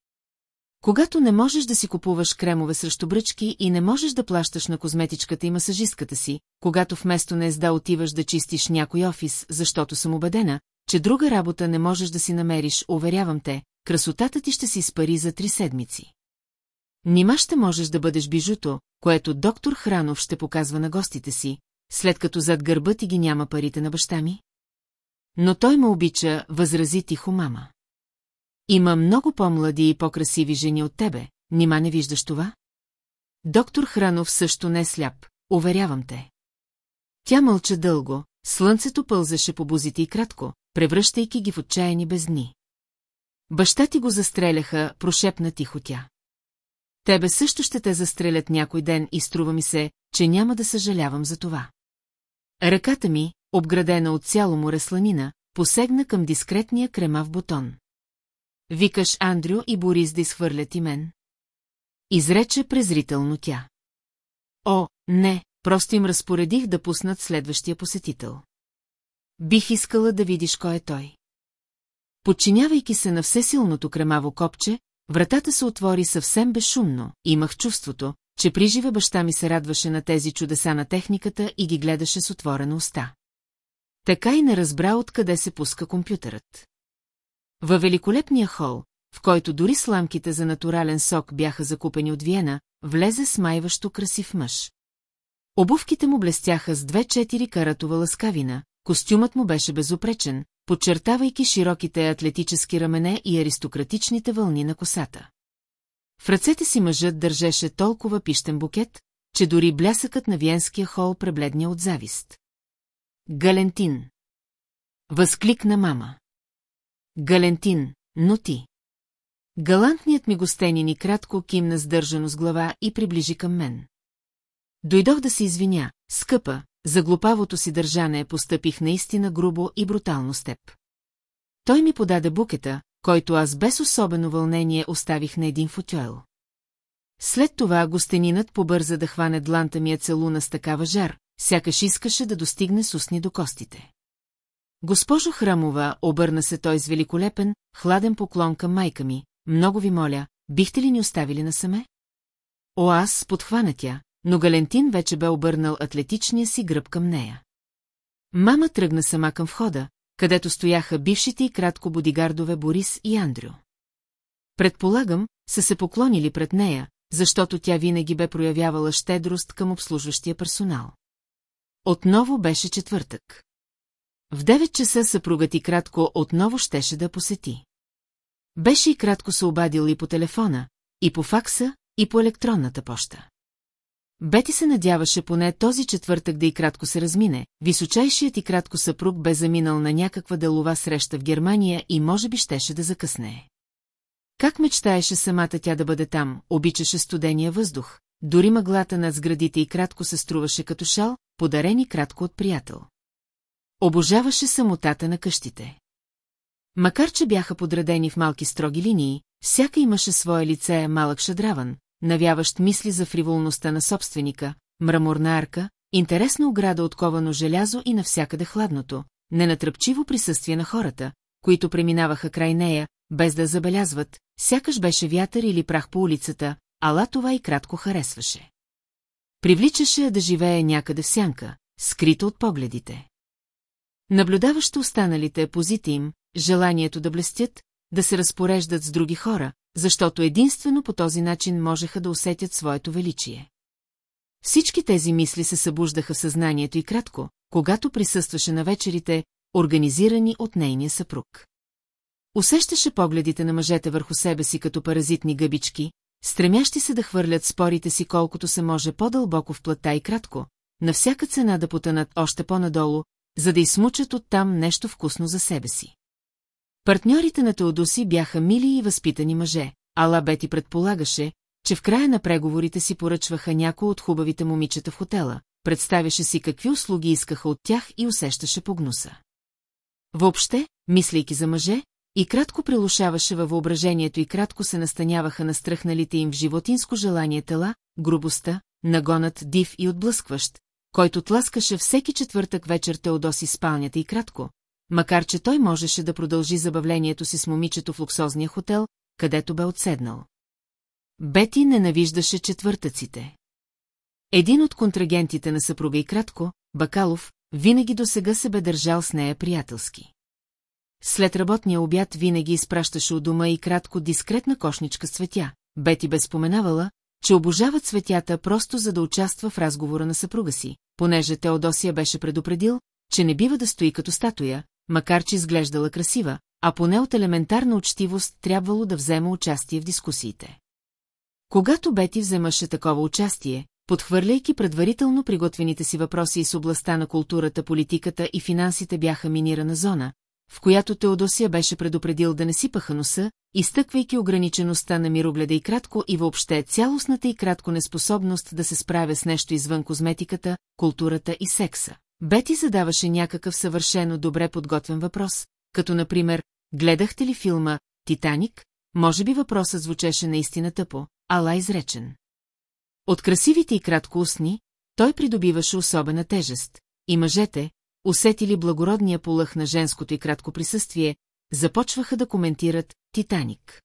Когато не можеш да си купуваш кремове срещу бръчки и не можеш да плащаш на козметичката и масажистката си, когато вместо не езда отиваш да чистиш някой офис, защото съм убедена, че друга работа не можеш да си намериш, уверявам те, красотата ти ще си спари за три седмици. Нима ще можеш да бъдеш бижуто, което доктор Хранов ще показва на гостите си, след като зад гърба ти ги няма парите на баща ми? но той ме обича, възрази тихо мама. Има много по-млади и по-красиви жени от тебе, нима не виждаш това? Доктор Хранов също не е сляп, уверявам те. Тя мълча дълго, слънцето пълзаше по бузите и кратко, превръщайки ги в отчаяни бездни. Баща ти го застреляха, прошепна тихо тя. Тебе също ще те застрелят някой ден и струва ми се, че няма да съжалявам за това. Ръката ми, обградена от цяло море сланина, посегна към дискретния кремав бутон. Викаш Андрю и Борис да изхвърлят и мен. Изрече презрително тя. О, не, просто им разпоредих да пуснат следващия посетител. Бих искала да видиш кой е той. Подчинявайки се на всесилното кремаво копче, вратата се отвори съвсем безшумно, имах чувството, че приживе баща ми се радваше на тези чудеса на техниката и ги гледаше с отворена уста. Така и не разбра откъде се пуска компютърът. Във великолепния хол, в който дори сламките за натурален сок бяха закупени от Виена, влезе смайващо красив мъж. Обувките му блестяха с две-четири каратова ласкавина, костюмът му беше безопречен, подчертавайки широките атлетически рамене и аристократичните вълни на косата. В ръцете си мъжът държеше толкова пищен букет, че дори блясъкът на Виенския хол пребледня от завист. Галентин. Възкликна мама. Галентин, но ти. Галантният ми гостенин и кратко кимна сдържано с глава и приближи към мен. Дойдох да се извиня, скъпа, за глупавото си държане постъпих наистина грубо и брутално с теб. Той ми подаде букета, който аз без особено вълнение оставих на един футюел. След това гостенинът побърза да хване дланта ми е целуна с такава жар, сякаш искаше да достигне с устни до костите. Госпожо Храмова, обърна се той с великолепен, хладен поклон към майка ми, много ви моля, бихте ли ни оставили насаме? О, аз подхвана тя, но Галентин вече бе обърнал атлетичния си гръб към нея. Мама тръгна сама към входа, където стояха бившите и кратко бодигардове Борис и Андрю. Предполагам, са се поклонили пред нея, защото тя винаги бе проявявала щедрост към обслужващия персонал. Отново беше четвъртък. В 9 часа съпругът и кратко отново щеше да посети. Беше и кратко се обадил и по телефона, и по факса, и по електронната поща. Бети се надяваше поне този четвъртък да и кратко се размине, височайшият и кратко съпруг бе заминал на някаква делова среща в Германия и може би щеше да закъсне. Как мечтаеше самата тя да бъде там, обичаше студения въздух, дори мъглата над сградите и кратко се струваше като шал, подарени кратко от приятел. Обожаваше самотата на къщите. Макар, че бяха подредени в малки строги линии, всяка имаше свое лице малък шадраван, навяващ мисли за фриволността на собственика, мраморна арка, интересна ограда от ковано желязо и навсякъде хладното, ненатръпчиво присъствие на хората, които преминаваха край нея, без да забелязват, сякаш беше вятър или прах по улицата, ала това и кратко харесваше. Привличаше да живее някъде в сянка, скрито от погледите. Наблюдаващо останалите позите им, желанието да блестят, да се разпореждат с други хора, защото единствено по този начин можеха да усетят своето величие. Всички тези мисли се събуждаха в съзнанието и кратко, когато присъстваше на вечерите, организирани от нейния съпруг. Усещаше погледите на мъжете върху себе си като паразитни гъбички, стремящи се да хвърлят спорите си колкото се може по-дълбоко в плътта и кратко, на всяка цена да потънат още по-надолу, за да измучат оттам нещо вкусно за себе си. Партньорите на Теодоси бяха мили и възпитани мъже, ала Бети предполагаше, че в края на преговорите си поръчваха някои от хубавите момичета в хотела, представяше си какви услуги искаха от тях и усещаше погнуса. Въобще, мислейки за мъже, и кратко прилушаваше във въображението и кратко се настаняваха на стръхналите им в животинско желание тела, грубостта, нагонът див и отблъскващ, който тласкаше всеки четвъртък вечер Теодоси спалнята и кратко, макар че той можеше да продължи забавлението си с момичето в луксозния хотел, където бе отседнал. Бети ненавиждаше четвъртъците. Един от контрагентите на съпруга и кратко, Бакалов, винаги досега се бе държал с нея приятелски. След работния обяд винаги изпращаше от дома и кратко дискретна кошничка с цветя. Бети бе споменавала, че обожава цветята просто за да участва в разговора на съпруга си, понеже Теодосия беше предупредил, че не бива да стои като статуя, макар че изглеждала красива, а поне от елементарна учтивост трябвало да взема участие в дискусиите. Когато Бети вземаше такова участие, подхвърляйки предварително приготвените си въпроси с областта на културата, политиката и финансите бяха минирана зона, в която Теодосия беше предупредил да не сипаха носа, изтъквайки ограничеността на мирогледа и кратко и въобще цялостната и кратко неспособност да се справя с нещо извън козметиката, културата и секса. Бети задаваше някакъв съвършено добре подготвен въпрос, като например, гледахте ли филма «Титаник»? Може би въпросът звучеше наистина тъпо, ала изречен. От красивите и кратко устни, той придобиваше особена тежест, и мъжете, усетили благородния полъх на женското и кратко присъствие, започваха да коментират «Титаник».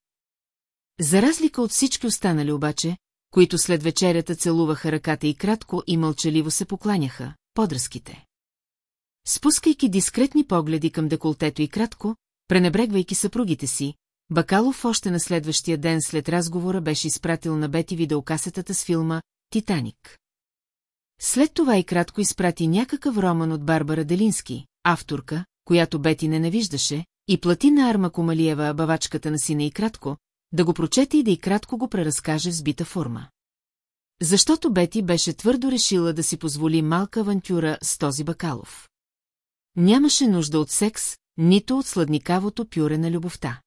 За разлика от всички останали обаче, които след вечерята целуваха ръката и кратко и мълчаливо се покланяха, подръзките. Спускайки дискретни погледи към деколтето и кратко, пренебрегвайки съпругите си, Бакалов още на следващия ден след разговора беше изпратил на Бети видеокасетата с филма «Титаник». След това и кратко изпрати някакъв роман от Барбара Делински, авторка, която Бети ненавиждаше, и плати на Арма Комалиева, бавачката на сина и кратко, да го прочете и да и кратко го преразкаже в сбита форма. Защото Бети беше твърдо решила да си позволи малка авантюра с този Бакалов. Нямаше нужда от секс, нито от сладникавото пюре на любовта.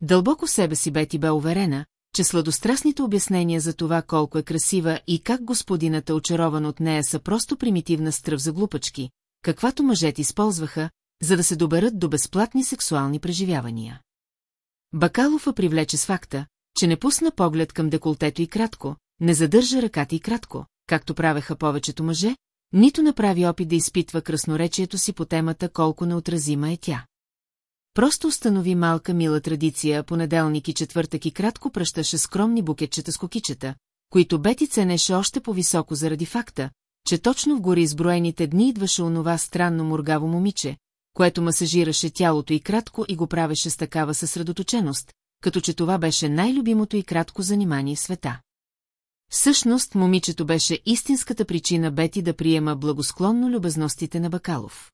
Дълбоко себе си Бети бе уверена, че сладострастните обяснения за това колко е красива и как господината очарован от нея са просто примитивна стръв за глупачки, каквато мъжете използваха, за да се доберат до безплатни сексуални преживявания. Бакалов привлече с факта, че не пусна поглед към деколтето и кратко, не задържа ръката и кратко, както правеха повечето мъже, нито направи опит да изпитва красноречието си по темата колко неотразима е тя. Просто установи малка мила традиция, понеделник и четвъртък и кратко пръщаше скромни букетчета с кокичета, които Бети ценеше още по-високо заради факта, че точно в гори изброените дни идваше онова странно моргаво момиче, което масажираше тялото и кратко и го правеше с такава съсредоточеност, като че това беше най-любимото и кратко занимание света. Всъщност, момичето беше истинската причина Бети да приема благосклонно любезностите на Бакалов.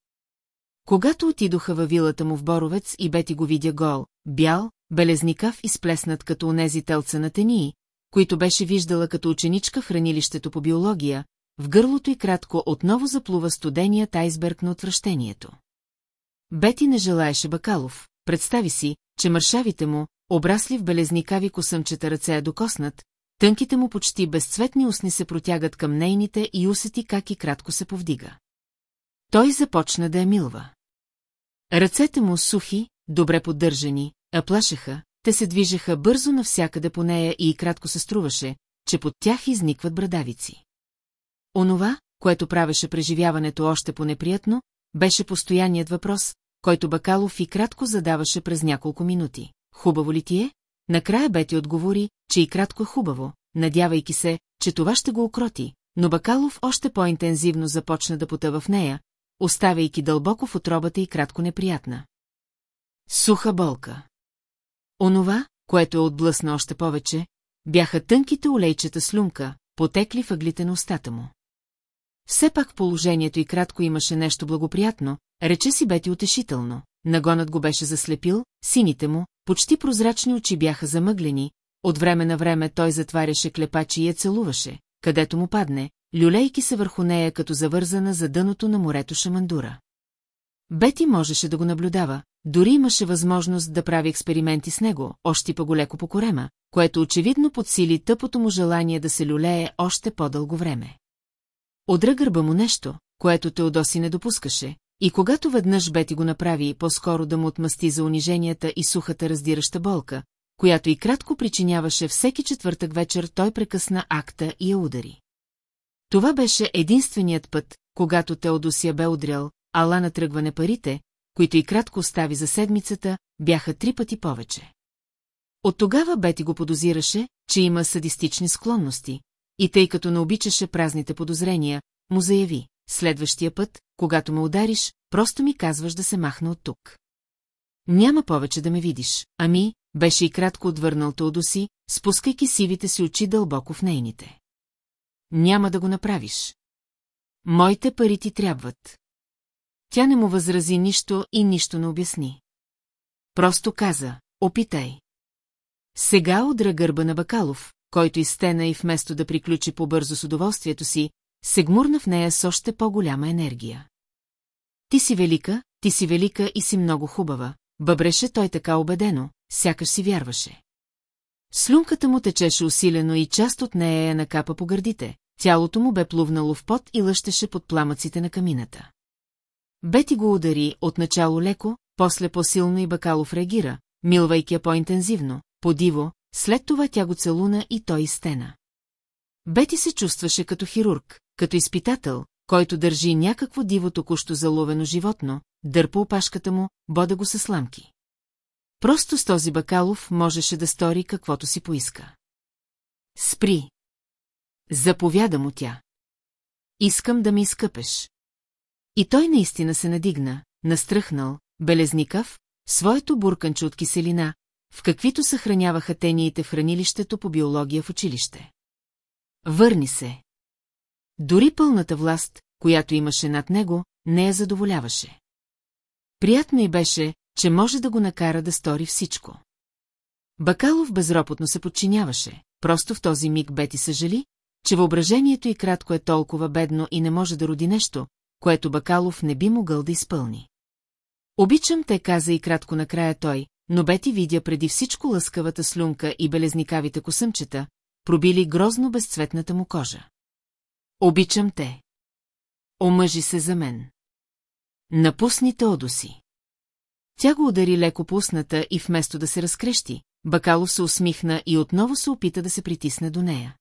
Когато отидоха във вилата му в Боровец и Бети го видя гол, бял, белезникав и сплеснат като онези телца на тении, които беше виждала като ученичка в хранилището по биология, в гърлото и кратко отново заплува студеният айсберг на отвращението. Бети не желаеше Бакалов, представи си, че мършавите му, обрасли в белезникави косъмчета ръце я докоснат, тънките му почти безцветни устни се протягат към нейните и усети как и кратко се повдига. Той започна да я милва. Ръцете му сухи, добре поддържани, а плашеха, те се движеха бързо навсякъде по нея и кратко се струваше, че под тях изникват брадавици. Онова, което правеше преживяването още по-неприятно, беше постоянният въпрос, който Бакалов и кратко задаваше през няколко минути. Хубаво ли ти е? Накрая Бети отговори, че и кратко е хубаво, надявайки се, че това ще го окроти, но Бакалов още по-интензивно започна да потъва в нея, оставяйки дълбоко в отробата и кратко неприятна. Суха болка. Онова, което е отблъсна още повече, бяха тънките олейчета с люмка, потекли въглите на устата му. Все пак положението и кратко имаше нещо благоприятно, рече си Бети утешително. Нагонът го беше заслепил, сините му, почти прозрачни очи бяха замъглени, от време на време той затваряше клепачи и я целуваше, където му падне, люлейки се върху нея като завързана за дъното на морето Шамандура. Бети можеше да го наблюдава, дори имаше възможност да прави експерименти с него, още по-голеко по корема, което очевидно подсили тъпото му желание да се люлее още по-дълго време. Одра гърба му нещо, което Теодоси не допускаше, и когато веднъж Бети го направи, по-скоро да му отмъсти за униженията и сухата раздираща болка, която и кратко причиняваше всеки четвъртък вечер, той прекъсна акта и я удари. Това беше единственият път, когато Теодосия бе удрял, ала на тръгване парите, които и кратко остави за седмицата, бяха три пъти повече. От тогава Бети го подозираше, че има садистични склонности, и тъй като не обичаше празните подозрения, му заяви, следващия път, когато ме удариш, просто ми казваш да се махна от тук. Няма повече да ме видиш, ами, беше и кратко отвърнал Теодоси, спускайки сивите си очи дълбоко в нейните. Няма да го направиш. Моите пари ти трябват. тя не му възрази нищо и нищо не обясни. Просто каза, опитай. Сега удра гърба на Бакалов, който изстена и вместо да приключи побързо с удоволствието си, се гмурна в нея с още по-голяма енергия. Ти си велика, ти си велика и си много хубава, бъбреше той така убедено, сякаш си вярваше. Слюнката му течеше усилено и част от нея я накапа по гърдите, тялото му бе плувнало в пот и лъщеше под пламъците на камината. Бети го удари, отначало леко, после по-силно и Бакалов реагира, милвайки я по-интензивно, по-диво, след това тя го целуна и той изтена. Бети се чувстваше като хирург, като изпитател, който държи някакво диво току-що заловено животно, дърпа опашката му, бода го със сламки. Просто с този Бакалов можеше да стори каквото си поиска. Спри. Заповяда му тя. Искам да ми изкъпеш. И той наистина се надигна, настръхнал, белезникав, своето бурканче от киселина, в каквито съхраняваха тениите в хранилището по биология в училище. Върни се. Дори пълната власт, която имаше над него, не я задоволяваше. Приятно й беше, че може да го накара да стори всичко. Бакалов безропотно се подчиняваше, просто в този миг Бети съжали, че въображението и кратко е толкова бедно и не може да роди нещо, което Бакалов не би могъл да изпълни. Обичам те, каза и кратко накрая той, но Бети видя преди всичко лъскавата слюнка и белезникавите косъмчета, пробили грозно безцветната му кожа. Обичам те. Омъжи се за мен. Напусни Теодоси. Тя го удари леко по устната и вместо да се разкрещи, Бакалов се усмихна и отново се опита да се притисне до нея.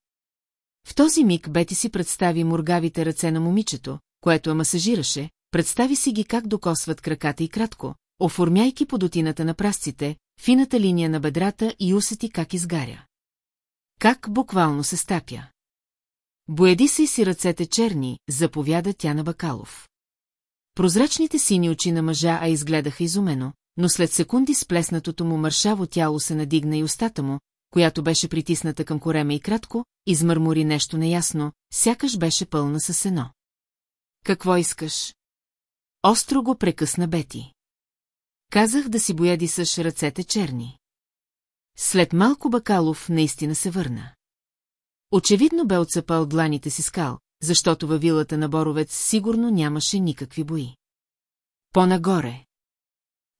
В този миг Бети си представи мургавите ръце на момичето, което я масажираше, представи си ги как докосват краката и кратко, оформяйки подотината на прасците, фината линия на бедрата и усети как изгаря. Как буквално се стапя. Боеди се и си ръцете черни, заповяда тя на Бакалов. Прозрачните сини очи на мъжа а изгледаха изумено, но след секунди сплеснатото му мършаво тяло се надигна и устата му, която беше притисната към корема и кратко, измърмори нещо неясно, сякаш беше пълна със сено. Какво искаш? Остро го прекъсна Бети. Казах да си боядисаш ръцете черни. След малко Бакалов наистина се върна. Очевидно бе отсъпал дланите си скал, защото във вилата на Боровец сигурно нямаше никакви бои. По-нагоре.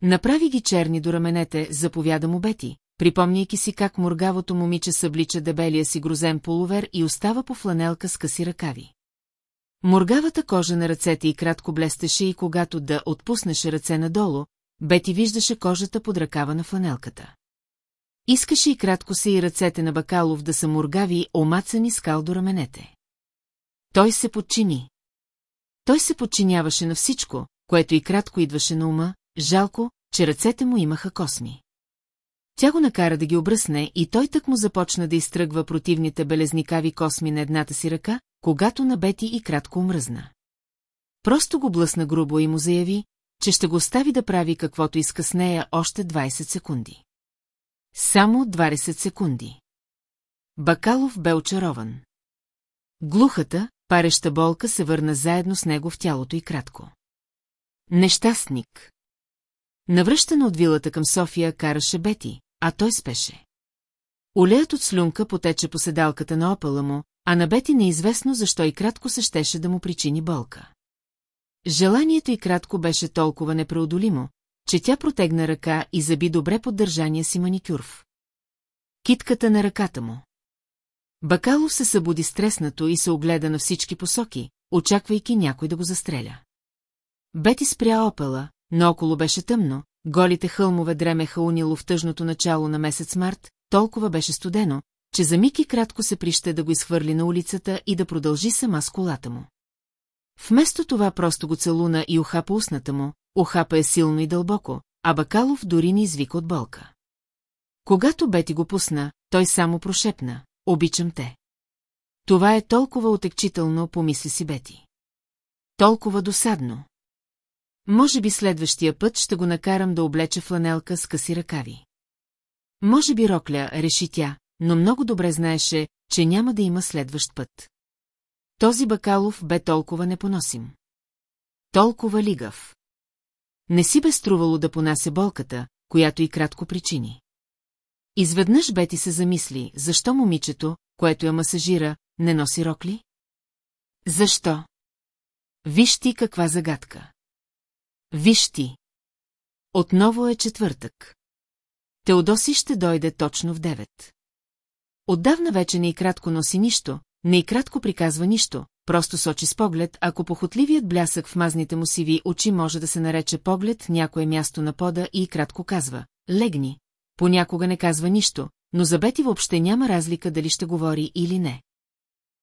Направи ги черни до раменете, заповяда му Бети, припомняйки си как моргавото момиче съблича дебелия си грозен полувер и остава по фланелка с къси ръкави. Моргавата кожа на ръцете и кратко блестеше и когато да отпуснеше ръце надолу, Бети виждаше кожата под ръкава на фланелката. Искаше и кратко се и ръцете на Бакалов да са моргави, омацани скал до раменете. Той се подчини. Той се подчиняваше на всичко, което и кратко идваше на ума, жалко, че ръцете му имаха косми. Тя го накара да ги обръсне и той так му започна да изтръгва противните белезникави косми на едната си ръка, когато набети и кратко омръзна. Просто го блъсна грубо и му заяви, че ще го остави да прави каквото иска с нея още 20 секунди. Само 20 секунди. Бакалов бе очарован. Глухата, пареща болка се върна заедно с него в тялото и кратко. Нещастник. Навръщана от вилата към София караше Бети, а той спеше. Олеят от слюнка потече по седалката на опала му, а на Бети неизвестно защо и кратко се щеше да му причини болка. Желанието и кратко беше толкова непреодолимо, че тя протегна ръка и заби добре поддържания си маникюрв. Китката на ръката му. Бакалов се събуди стреснато и се огледа на всички посоки, очаквайки някой да го застреля. Бети спря опела, но около беше тъмно, голите хълмове дремеха унило в тъжното начало на месец март, толкова беше студено, че за миг и кратко се прище да го изхвърли на улицата и да продължи сама с колата му. Вместо това просто го целуна и ухапа устната му, ухапа е силно и дълбоко, а Бакалов дори не извика от болка. Когато Бети го пусна, той само прошепна «Обичам те». Това е толкова отекчително, помисли си Бети. Толкова досадно. Може би следващия път ще го накарам да облече фланелка с къси ръкави. Може би рокля, реши тя, но много добре знаеше, че няма да има следващ път. Този Бакалов бе толкова непоносим. Толкова лигав. не си бе струвало да понася болката, която и кратко причини. Изведнъж Бети се замисли, защо момичето, което я масажира, не носи рокли? Защо? Виж ти каква загадка. Виж ти. Отново е четвъртък. Теодоси ще дойде точно в 9. Отдавна вече не и кратко носи нищо, не и кратко приказва нищо, просто сочи с поглед, ако похотливият блясък в мазните му сиви очи може да се нарече поглед някое място на пода и кратко казва «Легни». Понякога не казва нищо, но за Бети въобще няма разлика дали ще говори или не.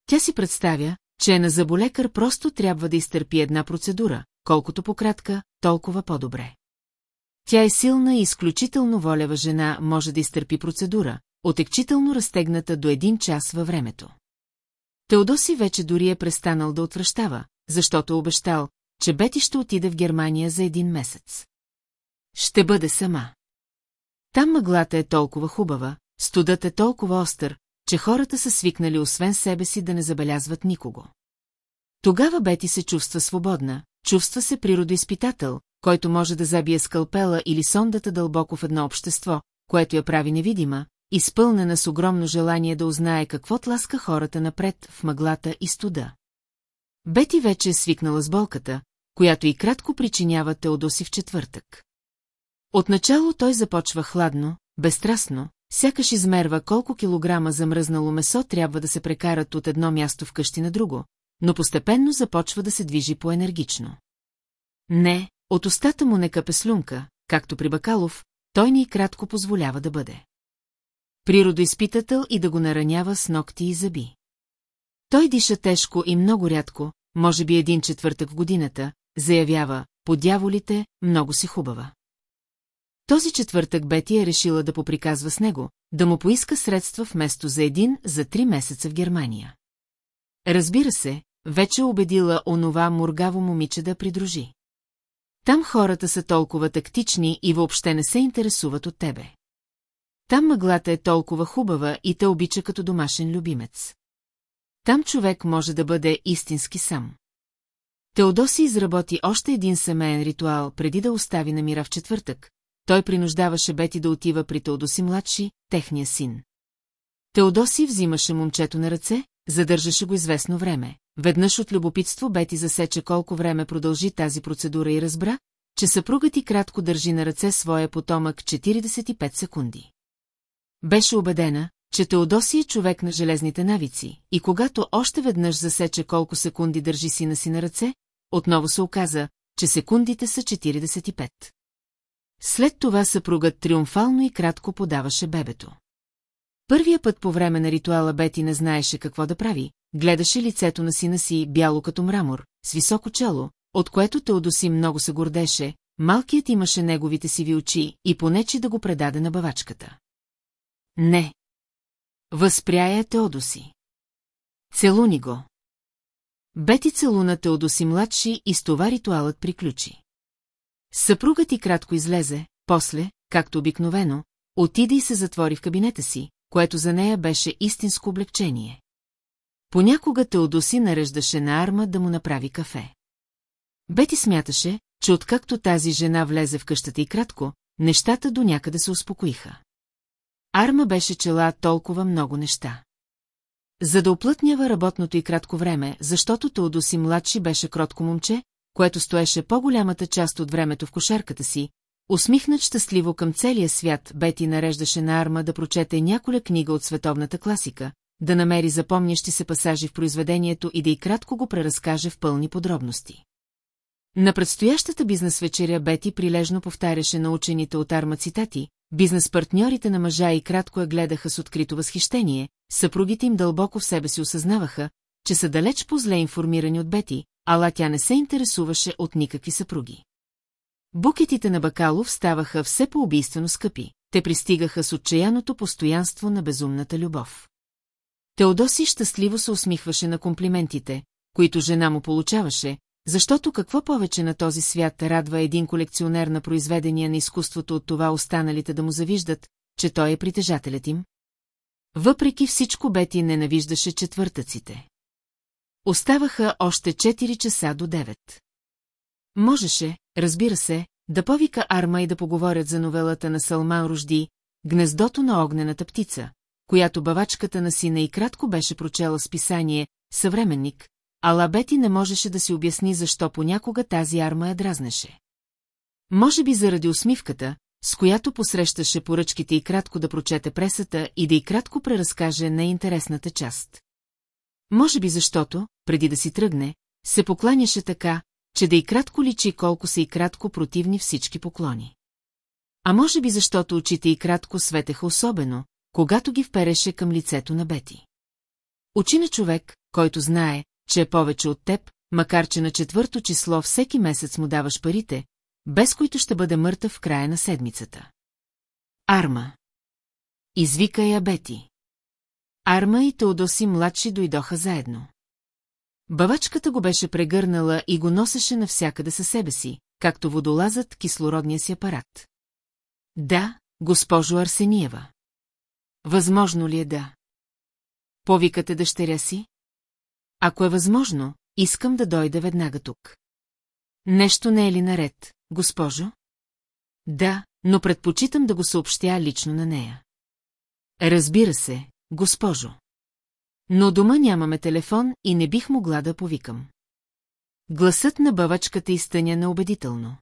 Тя си представя, че е на заболекар просто трябва да изтърпи една процедура, колкото пократка, толкова по-добре. Тя е силна и изключително волева жена, може да изтърпи процедура, отекчително разтегната до един час във времето. Теодоси вече дори е престанал да отвръщава, защото обещал, че Бети ще отиде в Германия за един месец. Ще бъде сама. Там мъглата е толкова хубава, студът е толкова остър, че хората са свикнали освен себе си да не забелязват никого. Тогава Бети се чувства свободна, чувства се природоизпитател, който може да забие скалпела или сондата дълбоко в едно общество, което я прави невидима, изпълнена с огромно желание да узнае какво тласка хората напред в мъглата и студа. Бети вече е свикнала с болката, която и кратко причинява Теодоси в четвъртък. Отначало той започва хладно, безстрастно, сякаш измерва колко килограма замръзнало месо трябва да се прекарат от едно място в къщи на друго, но постепенно започва да се движи по-енергично. Не, от устата му не капе слюнка, както при Бакалов, той ни и кратко позволява да бъде. Природоизпитател и да го наранява с ногти и зъби. Той диша тежко и много рядко, може би един четвъртък в годината, заявява, по дяволите, много си хубава. Този четвъртък Бети е решила да поприказва с него, да му поиска средства вместо за един за три месеца в Германия. Разбира се, вече убедила онова мургаво момиче да придружи. Там хората са толкова тактични и въобще не се интересуват от тебе. Там мъглата е толкова хубава и те обича като домашен любимец. Там човек може да бъде истински сам. Теодоси изработи още един семейен ритуал преди да остави на мира в четвъртък. Той принуждаваше Бети да отива при Теодоси младши, техния син. Теодоси взимаше момчето на ръце, задържаше го известно време. Веднъж от любопитство Бети засече колко време продължи тази процедура и разбра, че съпругът и кратко държи на ръце своя потомък 45 секунди. Беше убедена, че Теодоси е човек на железните навици, и когато още веднъж засече колко секунди държи сина си на ръце, отново се оказа, че секундите са 45. След това съпругът триумфално и кратко подаваше бебето. Първия път по време на ритуала Бети не знаеше какво да прави, гледаше лицето на сина си бяло като мрамор, с високо чело, от което Теодоси много се гордеше, малкият имаше неговите сиви очи и понече да го предаде на бавачката. Не. Възпряя Теодоси. Целуни го. Бети целуна Теодоси младши и с това ритуалът приключи. Съпругът и кратко излезе, после, както обикновено, отиде и се затвори в кабинета си, което за нея беше истинско облегчение. Понякога Теодоси нареждаше на Арма да му направи кафе. Бети смяташе, че откакто тази жена влезе в къщата и кратко, нещата до някъде се успокоиха. Арма беше чела толкова много неща. За да оплътнява работното и кратко време, защото Теодоси младши беше кротко момче, което стоеше по-голямата част от времето в кошарката си, усмихнат щастливо към целия свят, Бети нареждаше на Арма да прочете няколя книга от световната класика, да намери запомнящи се пасажи в произведението и да и кратко го преразкаже в пълни подробности. На предстоящата бизнес вечеря Бети прилежно повтаряше научените от Арма цитати, бизнес-партньорите на мъжа и кратко я гледаха с открито възхищение, съпругите им дълбоко в себе си осъзнаваха, че са далеч по-зле информирани от Бети, ала тя не се интересуваше от никакви съпруги. Букетите на Бакалов ставаха все по-убийствено скъпи, те пристигаха с отчаяното постоянство на безумната любов. Теодоси щастливо се усмихваше на комплиментите, които жена му получаваше, защото какво повече на този свят радва един колекционер на произведения на изкуството от това останалите да му завиждат, че той е притежателят им? Въпреки всичко Бети ненавиждаше четвъртъците. Оставаха още 4 часа до 9. Можеше, разбира се, да повика Арма и да поговорят за новелата на Салман Рожди «Гнездото на огнената птица», която бавачката на сина и кратко беше прочела с писание «Съвременник», ала Бети не можеше да си обясни защо понякога тази арма я дразнеше. Може би заради усмивката, с която посрещаше поръчките и кратко да прочете пресата и да и кратко преразкаже неинтересната част. Може би защото, преди да си тръгне, се покланяше така, че да и кратко личи колко са и кратко противни всички поклони. А може би защото очите и кратко светеха особено, когато ги впереше към лицето на Бети. Очи на човек, който знае, че е повече от теб, макар че на четвърто число всеки месец му даваш парите, без които ще бъде мъртъв в края на седмицата. Арма. Извика я Бети. Арма и Теодоси младши дойдоха заедно. Бавачката го беше прегърнала и го носеше навсякъде със себе си, както водолазът кислородния си апарат. Да, госпожо Арсениева. Възможно ли е да? Повикате дъщеря си? Ако е възможно, искам да дойде веднага тук. Нещо не е ли наред, госпожо? Да, но предпочитам да го съобщя лично на нея. Разбира се, госпожо. Но дома нямаме телефон и не бих могла да повикам. Гласът на бъвачката изтъня неубедително.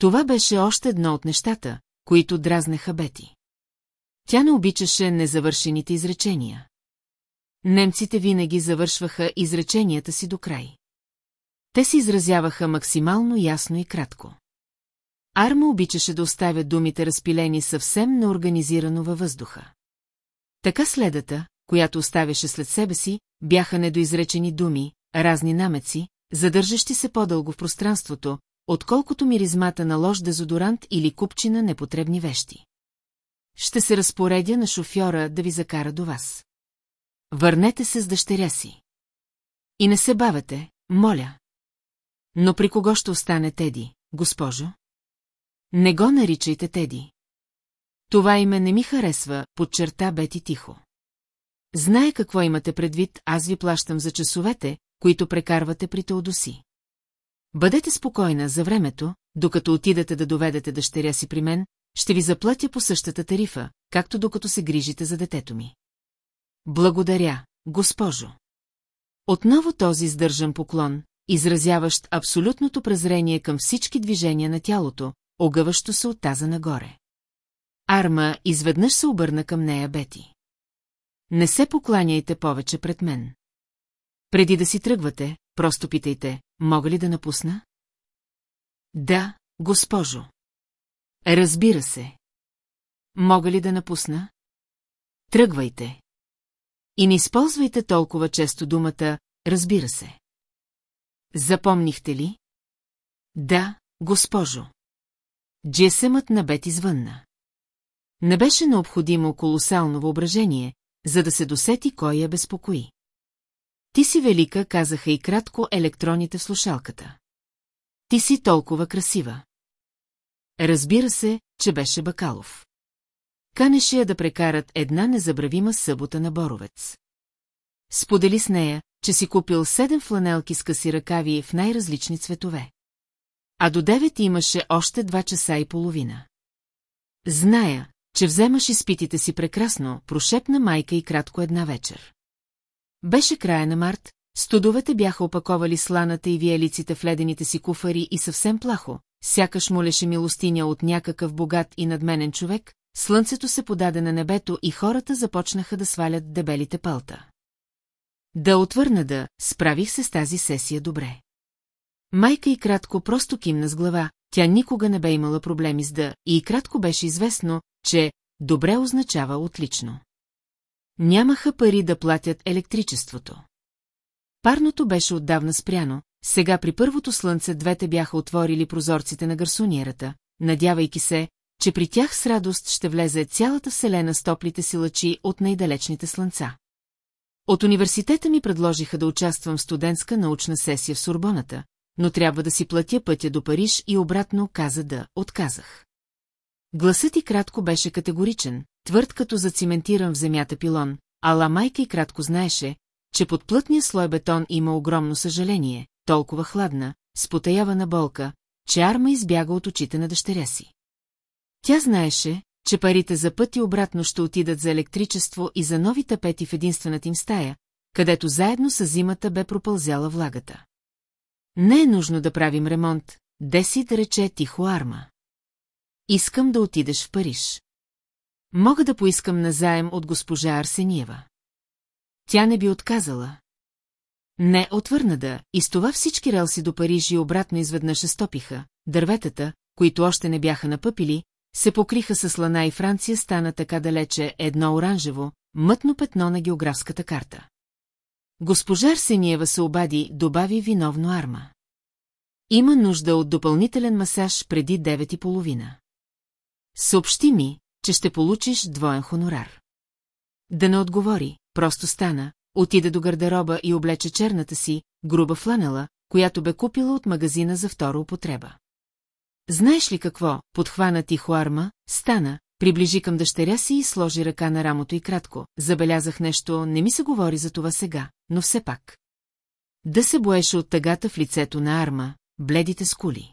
Това беше още едно от нещата, които дразнеха Бети. Тя не обичаше незавършените изречения. Немците винаги завършваха изреченията си до край. Те се изразяваха максимално ясно и кратко. Арма обичаше да оставя думите разпилени съвсем неорганизирано във въздуха. Така следата, която оставяше след себе си, бяха недоизречени думи, разни намеци, задържащи се по-дълго в пространството, отколкото миризмата на лош дезодорант или купчина непотребни вещи. Ще се разпоредя на шофьора да ви закара до вас. Върнете се с дъщеря си. И не се бавете, моля. Но при кого ще остане Теди, госпожо? Не го наричайте Теди. Това име не ми харесва, подчерта Бети тихо. Знае какво имате предвид, аз ви плащам за часовете, които прекарвате при Теодоси. Бъдете спокойна за времето, докато отидете да доведете дъщеря си при мен, ще ви заплатя по същата тарифа, както докато се грижите за детето ми. Благодаря, госпожо. Отново този сдържан поклон, изразяващ абсолютното презрение към всички движения на тялото, огъващо се от таза нагоре. Арма изведнъж се обърна към нея Бети. Не се покланяйте повече пред мен. Преди да си тръгвате, просто питайте, мога ли да напусна? Да, госпожо. Разбира се. Мога ли да напусна? Тръгвайте. И не използвайте толкова често думата «разбира се». Запомнихте ли? Да, госпожо. Джесемът на Бет извънна. Не беше необходимо колосално въображение, за да се досети кой я безпокои. Ти си велика, казаха и кратко електроните в слушалката. Ти си толкова красива. Разбира се, че беше Бакалов. Канеше я да прекарат една незабравима събота на Боровец. Сподели с нея, че си купил седем фланелки с къси ръкави в най-различни цветове. А до девет имаше още два часа и половина. Зная, че вземаш изпитите си прекрасно, прошепна майка и кратко една вечер. Беше края на март, студовете бяха опаковали сланата и виелиците в ледените си куфари и съвсем плахо, сякаш молеше милостиня от някакъв богат и надменен човек, слънцето се подаде на небето и хората започнаха да свалят дебелите пълта. Да отвърна да, справих се с тази сесия добре. Майка и кратко просто кимна с глава, тя никога не бе имала проблеми с да, и кратко беше известно, че «добре» означава отлично. Нямаха пари да платят електричеството. Парното беше отдавна спряно, сега при първото слънце двете бяха отворили прозорците на гарсониерата, надявайки се, че при тях с радост ще влезе цялата вселена с топлите си лъчи от най-далечните слънца. От университета ми предложиха да участвам в студентска научна сесия в Сурбоната, но трябва да си платя пътя до Париж и обратно каза да, отказах. Гласът и кратко беше категоричен, твърд като зациментиран в земята пилон, ала майка и кратко знаеше, че под плътния слой бетон има огромно съжаление, толкова хладна, спотаявана болка, че Арма избяга от очите на дъщеря си. Тя знаеше, че парите за път и обратно ще отидат за електричество и за нови тапети в единствената им стая, където заедно с зимата бе пропълзяла влагата. Не е нужно да правим ремонт, Деси да рече тихо Арма. Искам да отидеш в Париж. Мога да поискам назаем от госпожа Арсениева. Тя не би отказала. Не, отвърна да, и с това всички релси до Париж и обратно изведнъж стопиха, дърветата, които още не бяха напъпили, се покриха с лана и Франция стана така далече едно оранжево, мътно петно на географската карта. Госпожа Арсениева се обади, добави виновно арма. Има нужда от допълнителен масаж преди девет и половина. Съобщи ми, че ще получиш двоен хонорар. Да не отговори, просто стана, отида до гардероба и облече черната си, груба фланела, която бе купила от магазина за втора употреба. Знаеш ли какво, подхвана тихо арма, стана, приближи към дъщеря си и сложи ръка на рамото и кратко. Забелязах нещо, не ми се говори за това сега, но все пак. Да се боеше от тъгата в лицето на арма, бледите скули.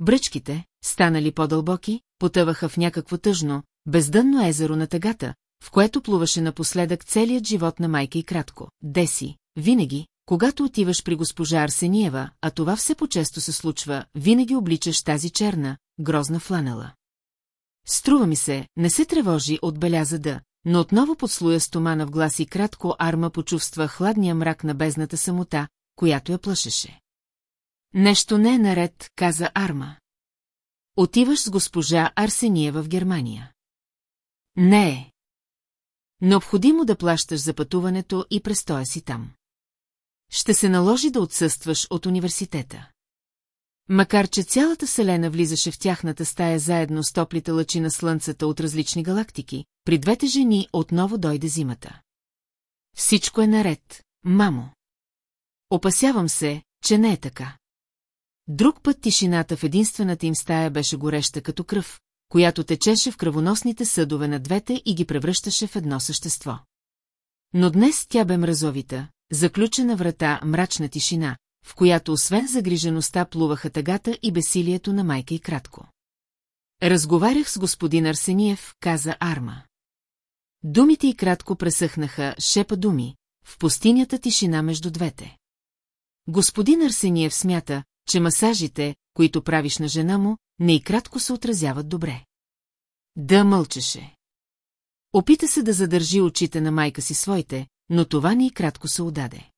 Бръчките, станали по-дълбоки, потъваха в някакво тъжно, бездънно езеро на тъгата, в което плуваше напоследък целият живот на майка и кратко. Деси, винаги, когато отиваш при госпожа Арсениева, а това все по-често се случва, винаги обличаш тази черна, грозна фланела. Струва ми се, не се тревожи, отбеляза да, но отново подслуя стомана в глас и кратко Арма почувства хладния мрак на бездната самота, която я плашеше. Нещо не е наред, каза Арма. Отиваш с госпожа Арсениева в Германия. Не е. Необходимо да плащаш за пътуването и престоя си там. Ще се наложи да отсъстваш от университета. Макар, че цялата Вселена влизаше в тяхната стая заедно с топлите лъчи на Слънцата от различни галактики, при двете жени отново дойде зимата. Всичко е наред, мамо. Опасявам се, че не е така. Друг път тишината в единствената им стая беше гореща като кръв, която течеше в кръвоносните съдове на двете и ги превръщаше в едно същество. Но днес тя бе мразовита, заключена врата мрачна тишина, в която освен загрижеността плуваха тъгата и бесилието на майка и кратко. Разговарях с господин Арсениев, каза Арма. Думите и кратко пресъхнаха, шепа думи, в пустинята тишина между двете. Господин Арсениев смята, че масажите, които правиш на жена му, не и кратко се отразяват добре. Да мълчеше. Опита се да задържи очите на майка си своите, но това не и кратко се удаде.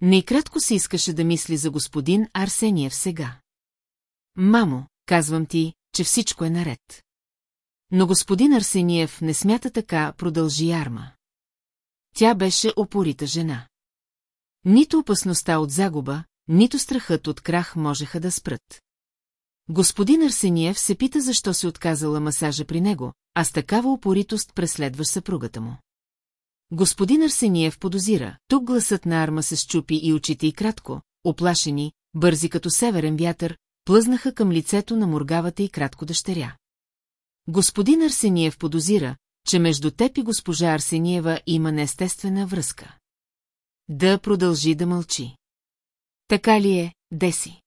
Не и кратко се искаше да мисли за господин Арсениев сега. Мамо, казвам ти, че всичко е наред. Но господин Арсениев не смята така, продължи Арма. Тя беше опорита жена. Нито опасността от загуба, нито страхът от крах можеха да спрат. Господин Арсениев се пита защо се отказала масажа при него, а с такава упоритост преследваш съпругата му. Господин Арсениев подозира, тук гласът на Арма се щупи и очите и кратко, оплашени, бързи като северен вятър, плъзнаха към лицето на моргавата и кратко дъщеря. Господин Арсениев подозира, че между теб и госпожа Арсениева има неестествена връзка. Да продължи да мълчи. Така ли е, Деси?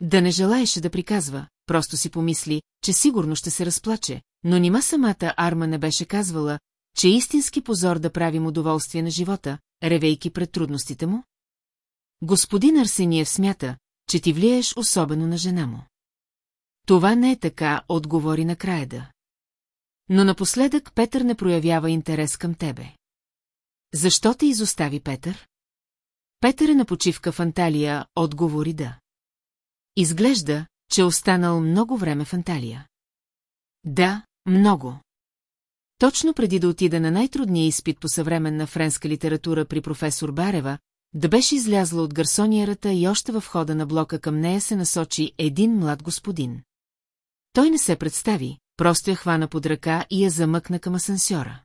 Да не желаеше да приказва, просто си помисли, че сигурно ще се разплаче, но нима самата Арма не беше казвала, че е истински позор да правим удоволствие на живота, ревейки пред трудностите му? Господин Арсениев смята, че ти влияеш особено на жена му. Това не е така, отговори накрая да. Но напоследък Петър не проявява интерес към тебе. Защо те изостави Петър? Петър е на почивка в Анталия, отговори да. Изглежда, че е останал много време в Анталия. Да, много. Точно преди да отида на най-трудния изпит по съвременна френска литература при професор Барева, да беше излязла от гарсониерата и още в хода на блока към нея се насочи един млад господин. Той не се представи, просто я хвана под ръка и я замъкна към асансьора.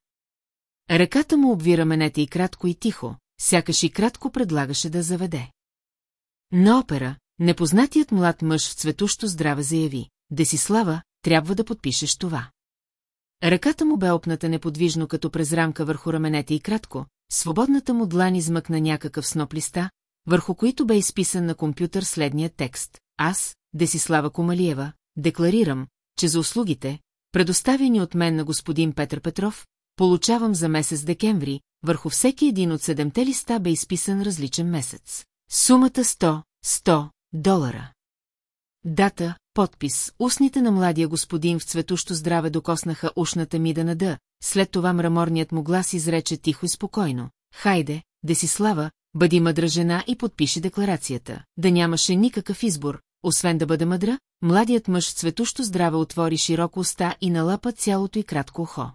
Ръката му обвира менете и кратко и тихо, сякаш и кратко предлагаше да заведе. На опера, непознатият млад мъж в цветущо здраве заяви, Десислава, трябва да подпишеш това. Ръката му бе опната неподвижно като през рамка върху раменете и кратко, свободната му длан измъкна някакъв сноп листа, върху които бе изписан на компютър следния текст. аз, Десислава Комалиева, декларирам, че за услугите, предоставени от мен на господин Петър Петров, получавам за месец декември, върху всеки един от седемте листа бе изписан различен месец. Сумата 100, 100 долара. Дата, подпис, устните на младия господин в цветущо здраве докоснаха ушната ми да нада, след това мраморният му глас изрече тихо и спокойно. Хайде, Десислава, бъди мъдра жена и подпиши декларацията. Да нямаше никакъв избор, освен да бъде мъдра, младият мъж в цветущо здраве отвори широко уста и налапа цялото и кратко ухо.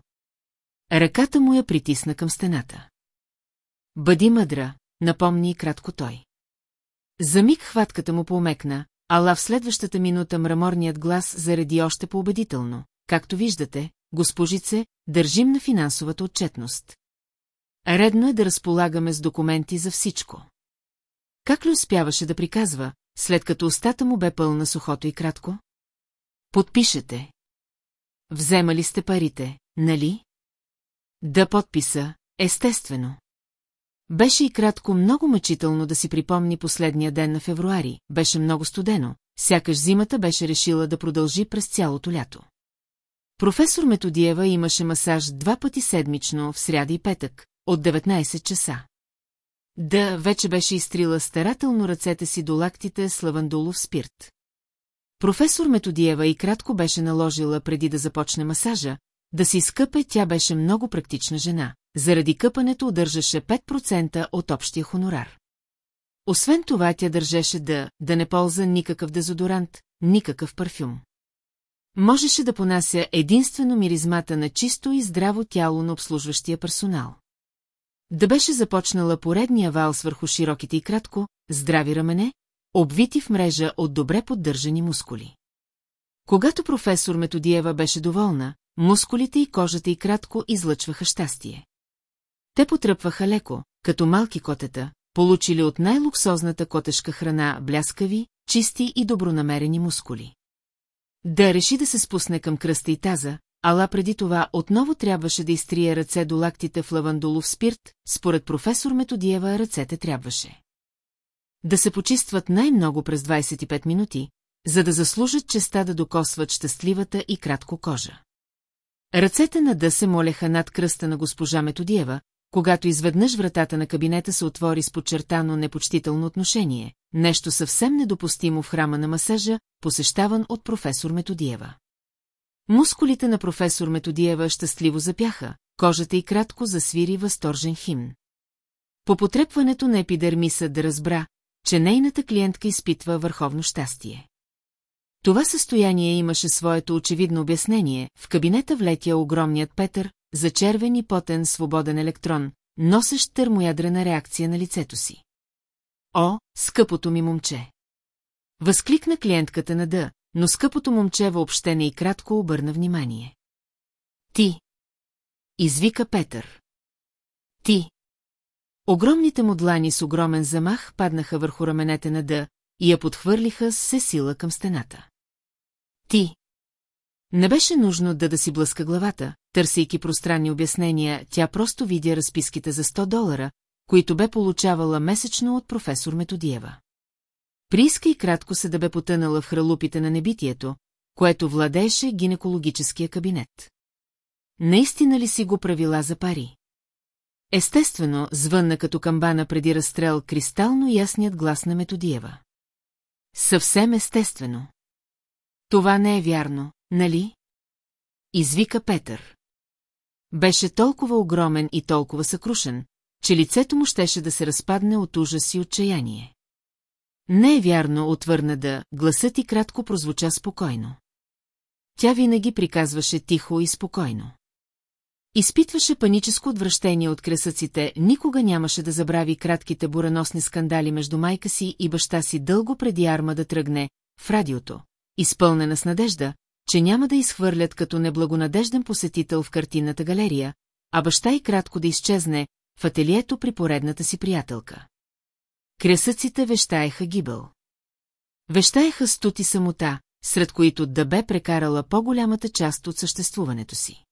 Ръката му я притисна към стената. Бъди мъдра, напомни кратко той. За миг хватката му поумекна, ала в следващата минута мраморният глас зареди още поубедително. Както виждате, госпожице, държим на финансовата отчетност. Редно е да разполагаме с документи за всичко. Как ли успяваше да приказва, след като устата му бе пълна сухото и кратко? Подпишете. Вземали сте парите, нали? Да подписа, естествено. Беше и кратко много мъчително да си припомни последния ден на февруари, беше много студено, сякаш зимата беше решила да продължи през цялото лято. Професор Методиева имаше масаж два пъти седмично в сряда и петък, от 19 часа. Да, вече беше изтрила старателно ръцете си до лактите с лавандулов спирт. Професор Методиева и кратко беше наложила преди да започне масажа, да си скъпе тя беше много практична жена, заради къпането удържаше 5% от общия хонорар. Освен това тя държеше да, да не полза никакъв дезодорант, никакъв парфюм. Можеше да понася единствено миризмата на чисто и здраво тяло на обслужващия персонал. Да беше започнала поредния валс върху широките и кратко, здрави рамене, обвити в мрежа от добре поддържани мускули. Когато професор Методиева беше доволна, мускулите и кожата и кратко излъчваха щастие. Те потръпваха леко, като малки котета, получили от най-луксозната котешка храна бляскави, чисти и добронамерени мускули. Да реши да се спусне към кръста и таза, ала преди това отново трябваше да изтрие ръце до лактите в лавандолов спирт, според професор Методиева ръцете трябваше. Да се почистват най-много през 25 минути, за да заслужат честа да докосват щастливата и кратко кожа. Ръцете на Дъ се молеха над кръста на госпожа Методиева, когато изведнъж вратата на кабинета се отвори с подчертано непочтително отношение, нещо съвсем недопустимо в храма на масажа, посещаван от професор Методиева. Мускулите на професор Методиева щастливо запяха, кожата й кратко засвири възторжен химн. По потрепването на епидермиса да разбра, че нейната клиентка изпитва върховно щастие. Това състояние имаше своето очевидно обяснение, в кабинета влетя огромният Петър, зачервен и потен свободен електрон, носещ термоядрена реакция на лицето си. О, скъпото ми момче! Възкликна клиентката на Д, но скъпото момче въобще не и кратко обърна внимание. Ти! Извика Петър. Ти! Огромните му длани с огромен замах паднаха върху раменете на Д и я подхвърлиха с сила към стената. Ти! Не беше нужно да да си блъска главата, търсейки пространни обяснения, тя просто видя разписките за 100 долара, които бе получавала месечно от професор Методиева. Прииска и кратко се да бе потънала в хралупите на небитието, което владееше гинекологическия кабинет. Наистина ли си го правила за пари? Естествено, звънна като камбана преди разстрел кристално ясният глас на Методиева. Съвсем естествено. Това не е вярно, нали? Извика Петър. Беше толкова огромен и толкова съкрушен, че лицето му щеше да се разпадне от ужас и отчаяние. Не е вярно, отвърна да, гласът и кратко прозвуча спокойно. Тя винаги приказваше тихо и спокойно. Изпитваше паническо отвращение от кресъците, никога нямаше да забрави кратките бураносни скандали между майка си и баща си дълго преди арма да тръгне, в радиото, изпълнена с надежда, че няма да изхвърлят като неблагонадежден посетител в картинната галерия, а баща и кратко да изчезне в ателието при поредната си приятелка. Кресъците вещаеха гибел. Вещаеха стути самота, сред които да бе прекарала по-голямата част от съществуването си.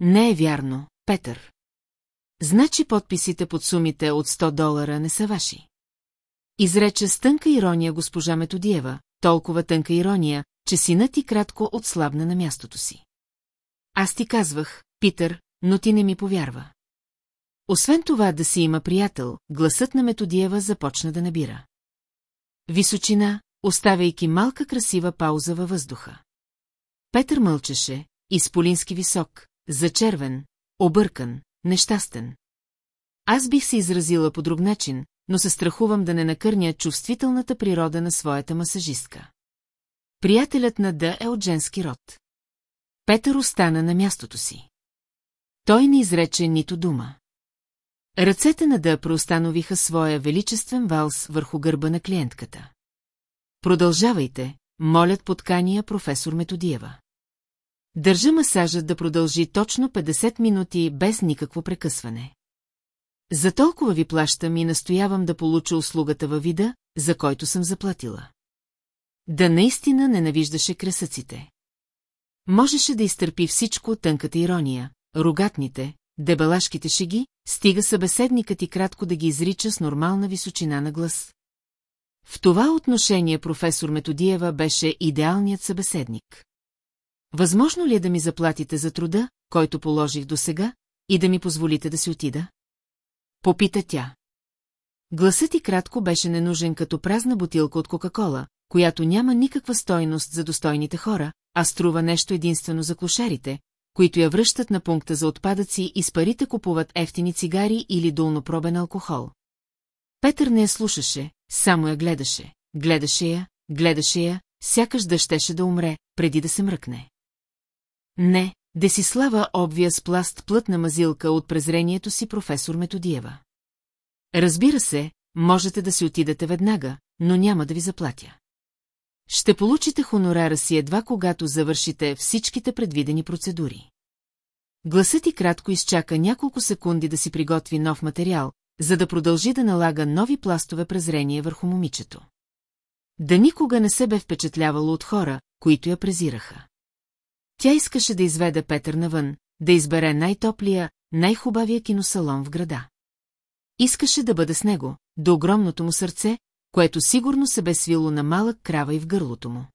Не е вярно, Петър. Значи подписите под сумите от 100 долара не са ваши. Изрече с тънка ирония госпожа Методиева, толкова тънка ирония, че синът ти кратко отслабна на мястото си. Аз ти казвах, Питър, но ти не ми повярва. Освен това да си има приятел, гласът на Методиева започна да набира. Височина, оставяйки малка красива пауза във въздуха. Петър мълчеше, изполински висок, зачервен, объркан, нещастен. Аз бих се изразила по друг начин, но се страхувам да не накърня чувствителната природа на своята масажистка. Приятелят на Д е от женски род. Петър остана на мястото си. Той не изрече нито дума. Ръцете на Д проустановиха своя величествен валс върху гърба на клиентката. Продължавайте, молят подкания професор Методиева. Държа масажът да продължи точно 50 минути без никакво прекъсване. За толкова ви плащам и настоявам да получа услугата във вида, за който съм заплатила. Да наистина ненавиждаше кресъците. Можеше да изтърпи всичко тънката ирония, рогатните, дебелашките шеги, стига събеседникът и кратко да ги изрича с нормална височина на глас. В това отношение професор Методиева беше идеалният събеседник. Възможно ли е да ми заплатите за труда, който положих до сега, и да ми позволите да си отида? Попита тя. Гласът и кратко беше ненужен като празна бутилка от Кока-Кола, която няма никаква стойност за достойните хора, а струва нещо единствено за клошарите, които я връщат на пункта за отпадъци и с парите купуват ефтини цигари или долнопробен алкохол. Петър не я слушаше, само я гледаше, гледаше я, гледаше я, сякаш да щеше да умре, преди да се мръкне. Не, Десислава обвия с пласт плътна мазилка от презрението си професор Методиева. Разбира се, можете да си отидете веднага, но няма да ви заплатя. Ще получите хонорара си едва когато завършите всичките предвидени процедури. Гласът и кратко изчака няколко секунди да си приготви нов материал, за да продължи да налага нови пластове презрение върху момичето. Да никога не се бе впечатлявало от хора, които я презираха. Тя искаше да изведе Петър навън, да избере най-топлия, най-хубавия киносалон в града. Искаше да бъде с него, до огромното му сърце, което сигурно се бе свило на малък крава и в гърлото му.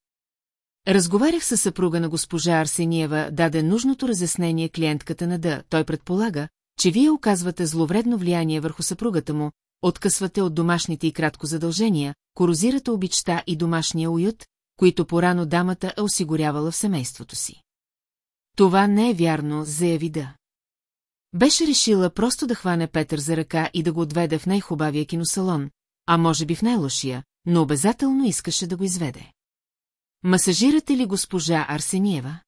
Разговарях с съпруга на госпожа Арсениева, даде нужното разяснение клиентката на Д. Той предполага, че вие оказвате зловредно влияние върху съпругата му, откъсвате от домашните и кратко задължения, корозирате обичта и домашния уют, които порано дамата е осигурявала в семейството си. Това не е вярно, заяви да. Беше решила просто да хване Петър за ръка и да го отведе в най-хубавия киносалон, а може би в най-лошия, но обязателно искаше да го изведе. Масажирате ли госпожа Арсениева?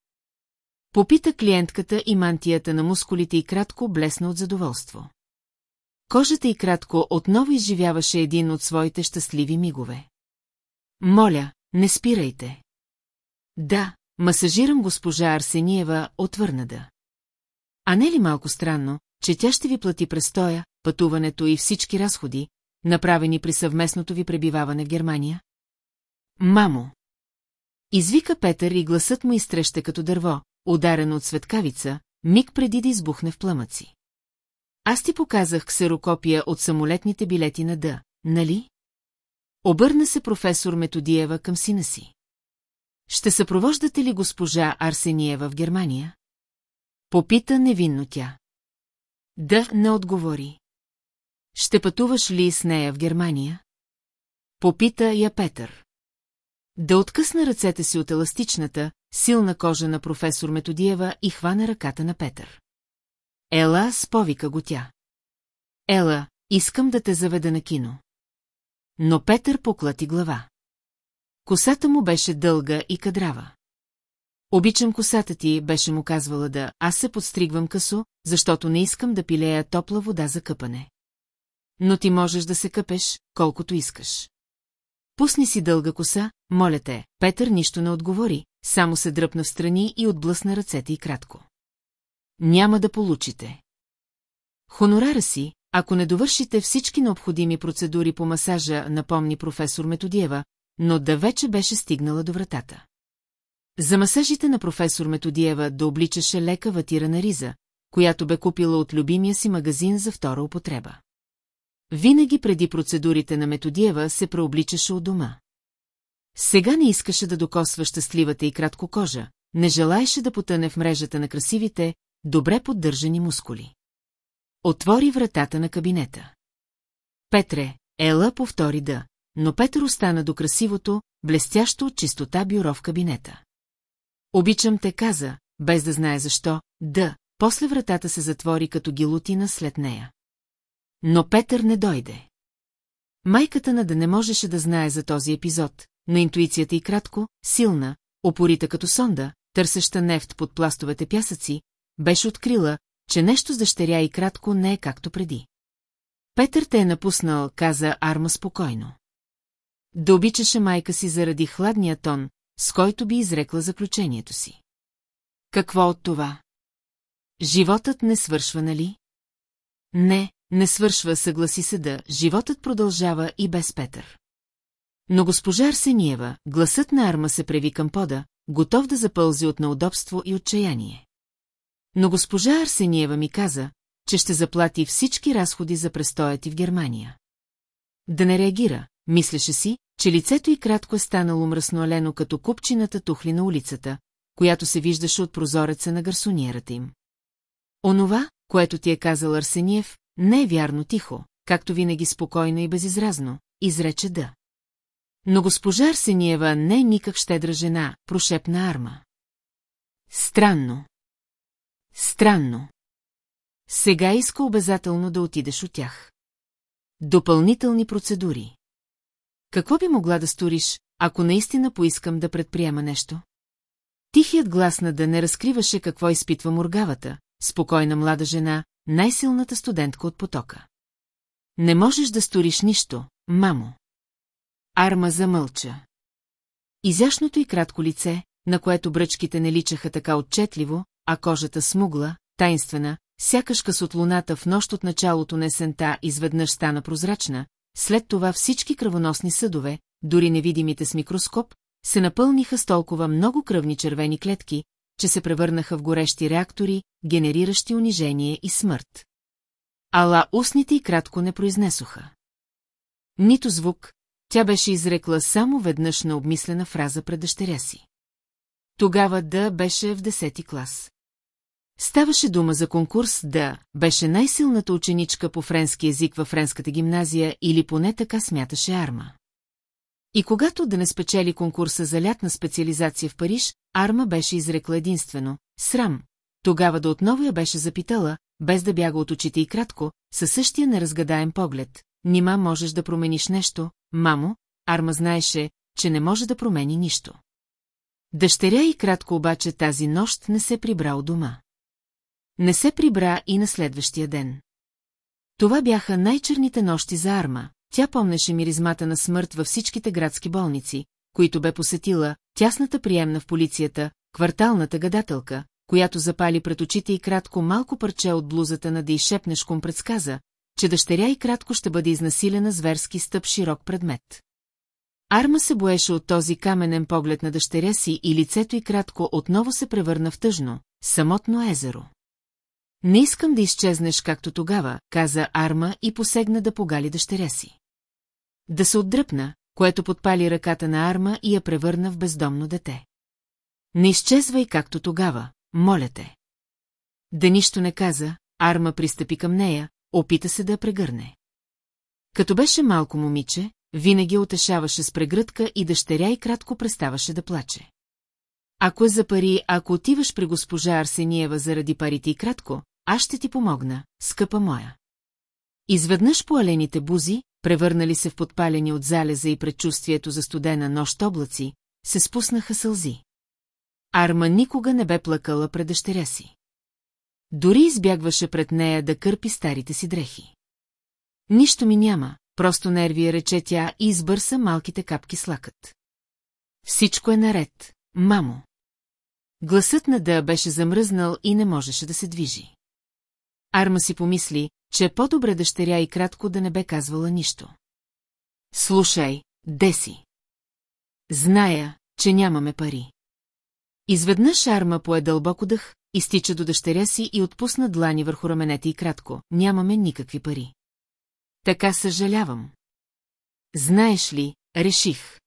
Попита клиентката и мантията на мускулите и кратко блесна от задоволство. Кожата и кратко отново изживяваше един от своите щастливи мигове. Моля, не спирайте. Да, масажирам госпожа Арсениева, отвърна да. А не ли малко странно, че тя ще ви плати престоя, пътуването и всички разходи, направени при съвместното ви пребиваване в Германия? Мамо! Извика Петър и гласът му изтреща като дърво, ударено от светкавица, миг преди да избухне в пламъци. Аз ти показах ксерокопия от самолетните билети на Д, нали? Обърна се професор Методиева към сина си. Ще съпровождате ли госпожа Арсениева в Германия? Попита невинно тя. Да, не отговори. Ще пътуваш ли с нея в Германия? Попита я Петър. Да откъсна ръцете си от еластичната, силна кожа на професор Методиева и хвана ръката на Петър. Ела, сповика го тя. Ела, искам да те заведа на кино. Но Петър поклати глава. Косата му беше дълга и кадрава. Обичам косата ти, беше му казвала да, аз се подстригвам късо, защото не искам да пилея топла вода за къпане. Но ти можеш да се къпеш, колкото искаш. Пусни си дълга коса, моля те, Петър нищо не отговори, само се дръпна в страни и отблъсна ръцете и кратко. Няма да получите. Хонорара си, ако не довършите всички необходими процедури по масажа, напомни професор Методиева, но да вече беше стигнала до вратата. За масажите на професор Методиева да обличаше лека ватирана риза, която бе купила от любимия си магазин за втора употреба. Винаги преди процедурите на Методиева се преобличаше от дома. Сега не искаше да докосва щастливата и кратко кожа, не желаеше да потъне в мрежата на красивите, добре поддържани мускули. Отвори вратата на кабинета. Петре, Ела повтори да, но Петър остана до красивото, блестящо от чистота бюро в кабинета. Обичам те, каза, без да знае защо, да, после вратата се затвори като гилотина след нея. Но Петър не дойде. Майката на да не можеше да знае за този епизод, на интуицията и кратко, силна, опорита като сонда, търсеща нефт под пластовете пясъци, беше открила, че нещо с дъщеря и кратко не е както преди. Петър те е напуснал, каза Арма спокойно. Да обичаше майка си заради хладния тон, с който би изрекла заключението си. Какво от това? Животът не свършва, нали? Не, не свършва, съгласи се да, животът продължава и без Петър. Но госпожа Арсениева, гласът на Арма се преви към пода, готов да запълзи от неудобство и отчаяние. Но госпожа Арсениева ми каза, че ще заплати всички разходи за престоя ти в Германия. Да не реагира, мислеше си, че лицето й кратко е станало мръсноалено като купчината тухли на улицата, която се виждаше от прозореца на гарсониерата им. Онова, което ти е казал Арсениев, не е вярно тихо, както винаги спокойно и безизразно, изрече да. Но госпожа Арсениева не е никак щедра жена, прошепна Арма. Странно. Странно. Сега иска обязателно да отидеш от тях. Допълнителни процедури. Какво би могла да сториш, ако наистина поискам да предприема нещо? Тихият глас на да не разкриваше какво изпитва моргавата, спокойна млада жена, най-силната студентка от потока. Не можеш да сториш нищо, мамо. Арма замълча. Изящното и кратко лице, на което бръчките не личаха така отчетливо, а кожата смугла, тайнствена, сякаш къс от луната в нощ от началото на есента изведнъж стана прозрачна, след това всички кръвоносни съдове, дори невидимите с микроскоп, се напълниха с толкова много кръвни червени клетки, че се превърнаха в горещи реактори, генериращи унижение и смърт. Ала устните и кратко не произнесоха. Нито звук, тя беше изрекла само веднъж на обмислена фраза пред дъщеря си. Тогава да беше в десети клас. Ставаше дума за конкурс да беше най-силната ученичка по френски език във френската гимназия или поне така смяташе Арма. И когато да не спечели конкурса за лятна специализация в Париж, Арма беше изрекла единствено «Срам», тогава да отново я беше запитала, без да бяга от очите и кратко, със същия неразгадаем поглед. Нима можеш да промениш нещо, мамо, Арма знаеше, че не може да промени нищо. Дъщеря и кратко обаче тази нощ не се прибра от дома. Не се прибра и на следващия ден. Това бяха най-черните нощи за Арма, тя помнеше миризмата на смърт във всичките градски болници, които бе посетила, тясната приемна в полицията, кварталната гадателка, която запали пред очите и кратко малко парче от блузата на да изшепнешком предсказа, че дъщеря и кратко ще бъде изнасилена зверски стъп широк предмет. Арма се боеше от този каменен поглед на дъщеря си и лицето й кратко отново се превърна в тъжно, самотно езеро. Не искам да изчезнеш както тогава, каза Арма и посегна да погали дъщеря си. Да се отдръпна, което подпали ръката на Арма и я превърна в бездомно дете. Не изчезвай както тогава, моля те. Да нищо не каза, Арма пристъпи към нея, опита се да я прегърне. Като беше малко момиче, винаги отешаваше с прегръдка и дъщеря и кратко преставаше да плаче. Ако е за пари, ако отиваш при госпожа Арсениева заради парите и кратко, аз ще ти помогна, скъпа моя. Изведнъж по алените бузи, превърнали се в подпалени от залеза и предчувствието за студена нощ облаци, се спуснаха сълзи. Арма никога не бе плакала пред дъщеря си. Дори избягваше пред нея да кърпи старите си дрехи. Нищо ми няма, просто нервия рече тя и избърса малките капки с лакът. Всичко е наред, мамо. Гласът на Да беше замръзнал и не можеше да се движи. Арма си помисли, че е по-добре дъщеря и кратко да не бе казвала нищо. Слушай, Деси. Зная, че нямаме пари. Изведнъж Арма пое дълбоко дъх, изтича до дъщеря си и отпусна длани върху раменете и кратко. Нямаме никакви пари. Така съжалявам. Знаеш ли, реших.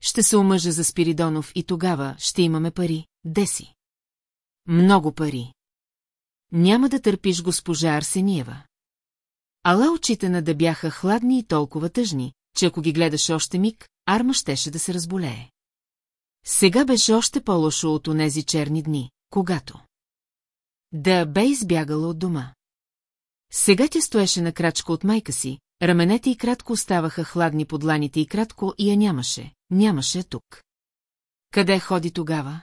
Ще се омъжа за Спиридонов и тогава ще имаме пари, деси. Много пари. Няма да търпиш госпожа Арсениева. Ала очите на да бяха хладни и толкова тъжни, че ако ги гледаше още миг, Арма щеше да се разболее. Сега беше още по-лошо от онези черни дни, когато... Да бе избягала от дома. Сега тя стоеше на крачка от майка си, раменете и кратко оставаха хладни под ланите и кратко и я нямаше, нямаше тук. Къде ходи тогава?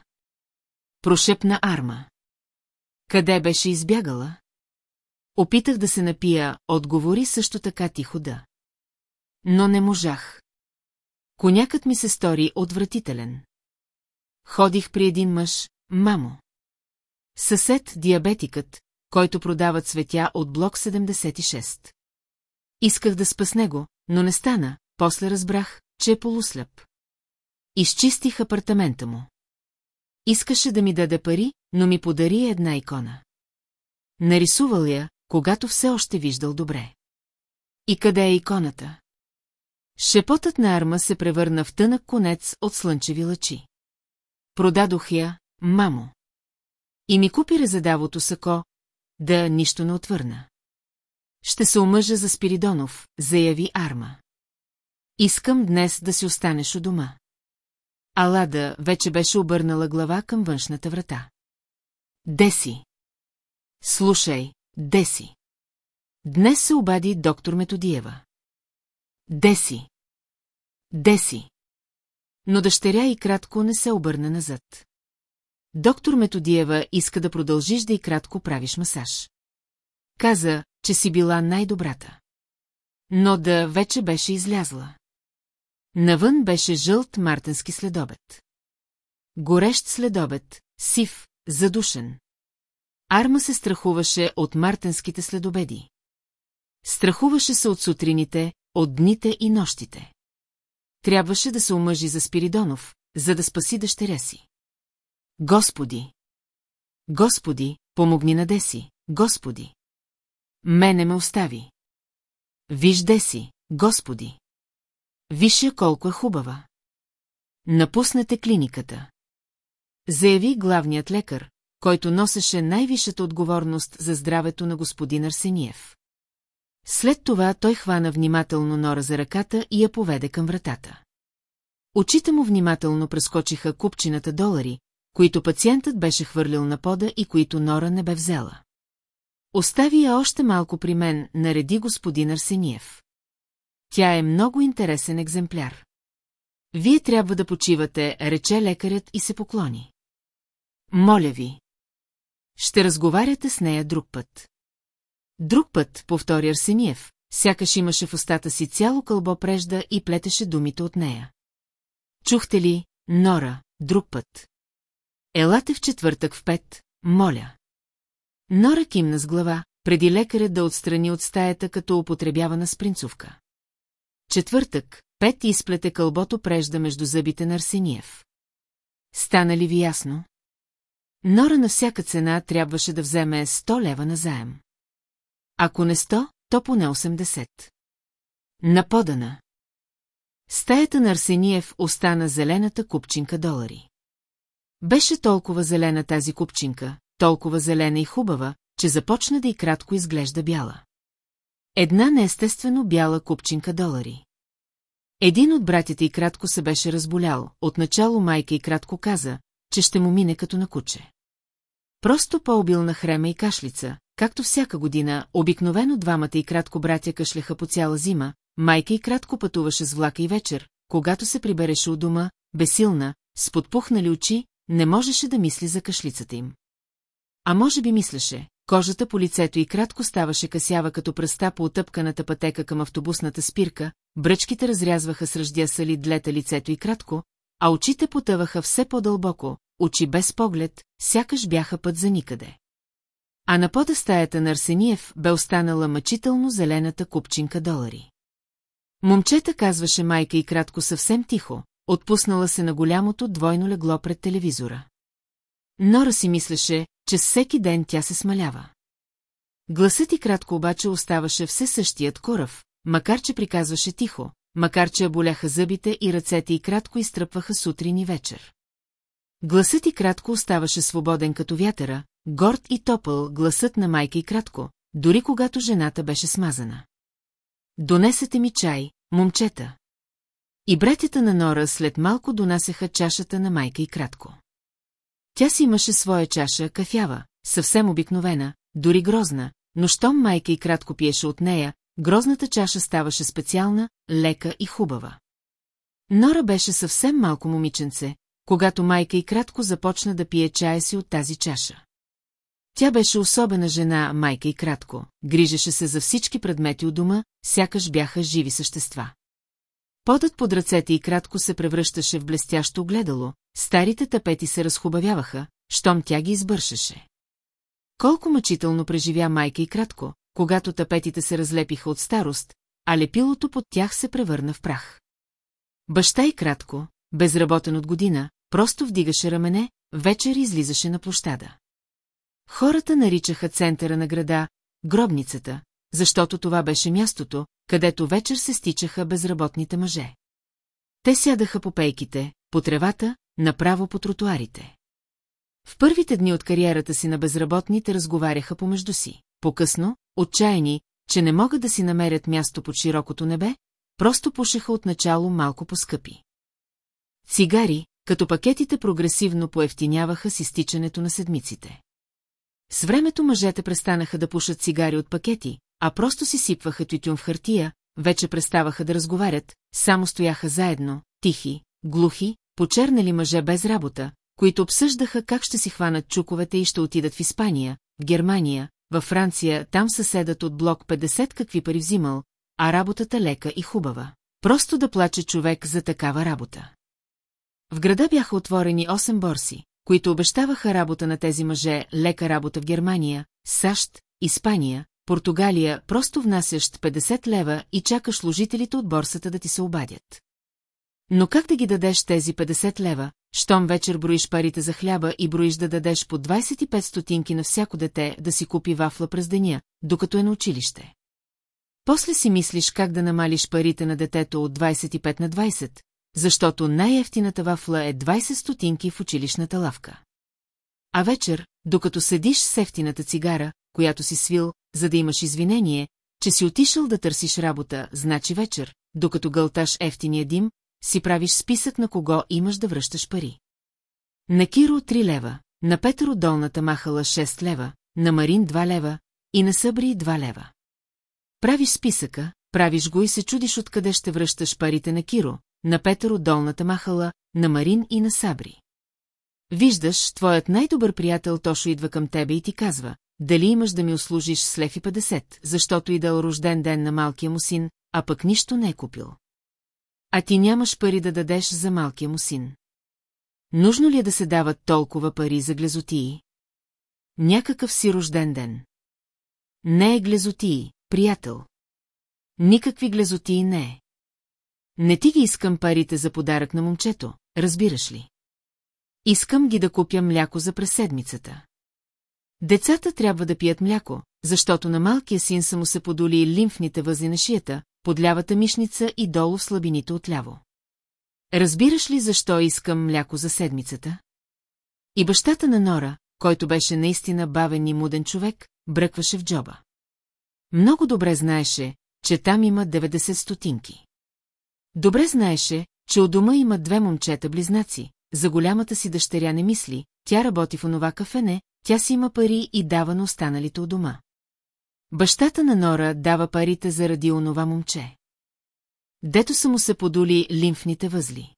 Прошепна Арма. Къде беше избягала? Опитах да се напия, отговори също така тихо да. Но не можах. Конякът ми се стори отвратителен. Ходих при един мъж, мамо. Съсед, диабетикът, който продава цветя от блок 76. Исках да спа с него, но не стана, после разбрах, че е полусляп. Изчистих апартамента му. Искаше да ми даде пари, но ми подари една икона. Нарисувал я, когато все още виждал добре. И къде е иконата? Шепотът на арма се превърна в тънък конец от слънчеви лъчи. Продадох я, мамо. И ми купи резадавото сако, да нищо не отвърна. Ще се омъжа за Спиридонов, заяви Арма. Искам днес да си останеш у дома. Алада вече беше обърнала глава към външната врата. Деси. Слушай, Деси. Днес се обади доктор Методиева. Деси. Деси. Но дъщеря и кратко не се обърна назад. Доктор Методиева иска да продължиш да и кратко правиш масаж. Каза, че си била най-добрата. Но да вече беше излязла. Навън беше жълт мартенски следобед. Горещ следобед, сив, задушен. Арма се страхуваше от мартенските следобеди. Страхуваше се от сутрините, от дните и нощите. Трябваше да се омъжи за Спиридонов, за да спаси дъщеря си. Господи! Господи, помогни на Деси, Господи! Мене ме остави. Виж Деси, Господи! Виж колко е хубава. Напуснете клиниката. Заяви главният лекар, който носеше най-висшата отговорност за здравето на господин Арсениев. След това той хвана внимателно Нора за ръката и я поведе към вратата. Очите му внимателно прескочиха купчината долари, които пациентът беше хвърлил на пода и които Нора не бе взела. Остави я още малко при мен, нареди господин Арсениев. Тя е много интересен екземпляр. Вие трябва да почивате, рече лекарят и се поклони. Моля ви. Ще разговаряте с нея друг път. Друг път, повтори Арсениев, сякаш имаше в устата си цяло кълбо прежда и плетеше думите от нея. Чухте ли, Нора, друг път? Елате в четвъртък в пет, моля. Нора кимна с глава, преди лекарят да отстрани от стаята като употребявана спринцовка. Четвъртък, пет изплете кълбото прежда между зъбите на Арсениев. Стана ли ви ясно? Нора на всяка цена трябваше да вземе 100 лева на заем. Ако не 100, то поне 80. На подана. Стаята на Арсениев остана зелената купчинка долари. Беше толкова зелена тази купчинка, толкова зелена и хубава, че започна да и кратко изглежда бяла. Една неестествено бяла купчинка долари. Един от братята и кратко се беше разболял, отначало майка и кратко каза, че ще му мине като на куче. Просто по-обилна хрема и кашлица, както всяка година, обикновено двамата и кратко братя кашляха по цяла зима, майка и кратко пътуваше с влака и вечер, когато се прибереше у дома, бесилна, с подпухнали очи, не можеше да мисли за кашлицата им. А може би мислеше, кожата по лицето и кратко ставаше касява като пръста по отъпканата пътека към автобусната спирка, бръчките разрязваха с ръждясали длета лицето и кратко, а очите потъваха все по-дълбоко, очи без поглед, сякаш бяха път за никъде. А на пода стаята на Арсениев бе останала мъчително зелената купчинка долари. Момчета казваше майка и кратко съвсем тихо, отпуснала се на голямото двойно легло пред телевизора. Нора си мислеше, че всеки ден тя се смалява. Гласът и кратко обаче оставаше все същият корав, макар че приказваше тихо, макар че боляха зъбите и ръцете и кратко изтръпваха сутрин и вечер. Гласът и кратко оставаше свободен като вятъра, горд и топъл гласът на майка и кратко, дори когато жената беше смазана. Донесете ми чай, момчета. И братята на Нора след малко донасяха чашата на майка и кратко. Тя си имаше своя чаша, кафява, съвсем обикновена, дори грозна, но щом майка и кратко пиеше от нея, грозната чаша ставаше специална, лека и хубава. Нора беше съвсем малко момиченце, когато майка и кратко започна да пие чая си от тази чаша. Тя беше особена жена, майка и кратко, грижеше се за всички предмети от дома, сякаш бяха живи същества. Подът под ръцете и кратко се превръщаше в блестящо огледало, старите тапети се разхубавяваха, щом тя ги избършеше. Колко мъчително преживя майка и кратко, когато тапетите се разлепиха от старост, а лепилото под тях се превърна в прах. Баща и кратко, безработен от година, просто вдигаше рамене, вечер излизаше на площада. Хората наричаха центъра на града гробницата, защото това беше мястото, където вечер се стичаха безработните мъже. Те сядаха по пейките, по тревата, направо по тротуарите. В първите дни от кариерата си на безработните разговаряха помежду си. По-късно, отчаяни, че не могат да си намерят място под широкото небе, просто пушеха отначало малко по-скъпи. Цигари, като пакетите прогресивно поевтиняваха с изтичането на седмиците. С времето мъжете престанаха да пушат цигари от пакети, а просто си сипваха тютюн в хартия, вече преставаха да разговарят, само стояха заедно, тихи, глухи, почернали мъже без работа, които обсъждаха как ще си хванат чуковете и ще отидат в Испания, в Германия, във Франция, там съседът от блок 50 какви пари взимал, а работата лека и хубава. Просто да плаче човек за такава работа. В града бяха отворени 8 борси, които обещаваха работа на тези мъже, лека работа в Германия, САЩ, Испания, Португалия, просто внасящ 50 лева и чакаш служителите от борсата да ти се обадят. Но как да ги дадеш тези 50 лева, щом вечер броиш парите за хляба и броиш да дадеш по 25 стотинки на всяко дете да си купи вафла през деня, докато е на училище? После си мислиш как да намалиш парите на детето от 25 на 20, защото най-ефтината вафла е 20 стотинки в училищната лавка. А вечер, докато седиш с ефтината цигара, която си свил, за да имаш извинение, че си отишъл да търсиш работа, значи вечер, докато гълташ ефтиния дим, си правиш списък на кого имаш да връщаш пари. На Киро 3 лева, на Петър долната махала 6 лева, на Марин 2 лева и на Събри 2 лева. Правиш списъка, правиш го и се чудиш откъде ще връщаш парите на Киро, на Петър от долната махала, на Марин и на Сабри. Виждаш, твоят най-добър приятел Тошо идва към тебе и ти казва, дали имаш да ми услужиш с лев и 50, защото идал рожден ден на малкия му син, а пък нищо не е купил. А ти нямаш пари да дадеш за малкия му син. Нужно ли е да се дават толкова пари за глезотии? Някакъв си рожден ден. Не е глезотии, приятел. Никакви глезотии не е. Не ти ги искам парите за подарък на момчето, разбираш ли? Искам ги да купя мляко за преседмицата. Децата трябва да пият мляко, защото на малкия син са му се подоли лимфните възли на шията, под лявата мишница и долу в слабините отляво. Разбираш ли защо искам мляко за седмицата? И бащата на Нора, който беше наистина бавен и муден човек, бръкваше в джоба. Много добре знаеше, че там има 90 стотинки. Добре знаеше, че у дома има две момчета-близнаци, за голямата си дъщеря не мисли, тя работи в онова кафене, тя си има пари и дава на останалите у дома. Бащата на Нора дава парите заради онова момче. Дето са му се подули лимфните възли.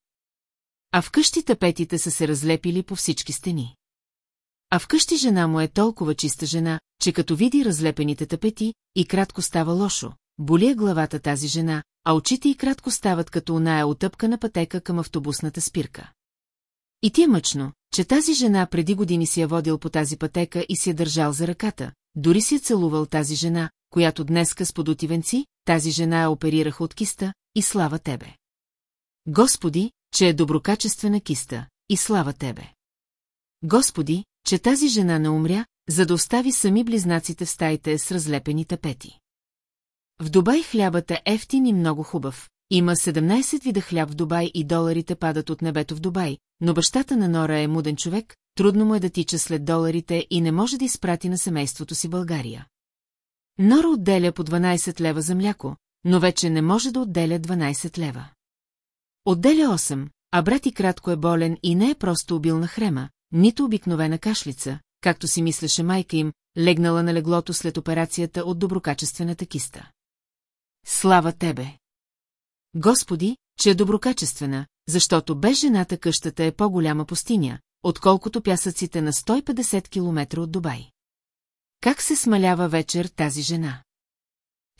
А вкъщи тапетите са се разлепили по всички стени. А вкъщи жена му е толкова чиста жена, че като види разлепените тапети, и кратко става лошо, болия главата тази жена, а очите й кратко стават като оная отъпкана пътека към автобусната спирка. И ти е мъчно, че тази жена преди години си я водил по тази пътека и си е държал за ръката, дори си е целувал тази жена, която днеска с подути венци, тази жена я оперираха от киста, и слава тебе. Господи, че е доброкачествена киста, и слава тебе. Господи, че тази жена не умря, за да остави сами близнаците в стаите с разлепени тапети. В Дубай хлябът е ефтин и много хубав, има 17 вида хляб в Дубай и доларите падат от небето в Дубай, но бащата на Нора е муден човек, трудно му е да тича след доларите и не може да изпрати на семейството си България. Нора отделя по 12 лева за мляко, но вече не може да отделя 12 лева. Отделя 8, а брат и кратко е болен и не е просто убил на хрема, нито обикновена кашлица, както си мислеше майка им, легнала на леглото след операцията от доброкачествената киста. Слава тебе! Господи, че е доброкачествена, защото без жената къщата е по-голяма пустиня, отколкото пясъците на 150 км от Дубай. Как се смалява вечер тази жена?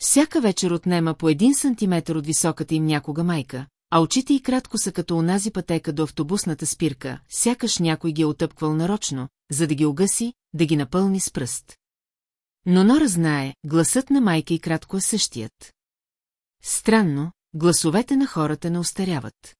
Всяка вечер отнема по един сантиметр от високата им някога майка, а очите й кратко са като онази пътека до автобусната спирка, сякаш някой ги е отъпквал нарочно, за да ги огаси, да ги напълни с пръст. Но Нора знае, гласът на майка и кратко е същият. Странно, гласовете на хората не устаряват.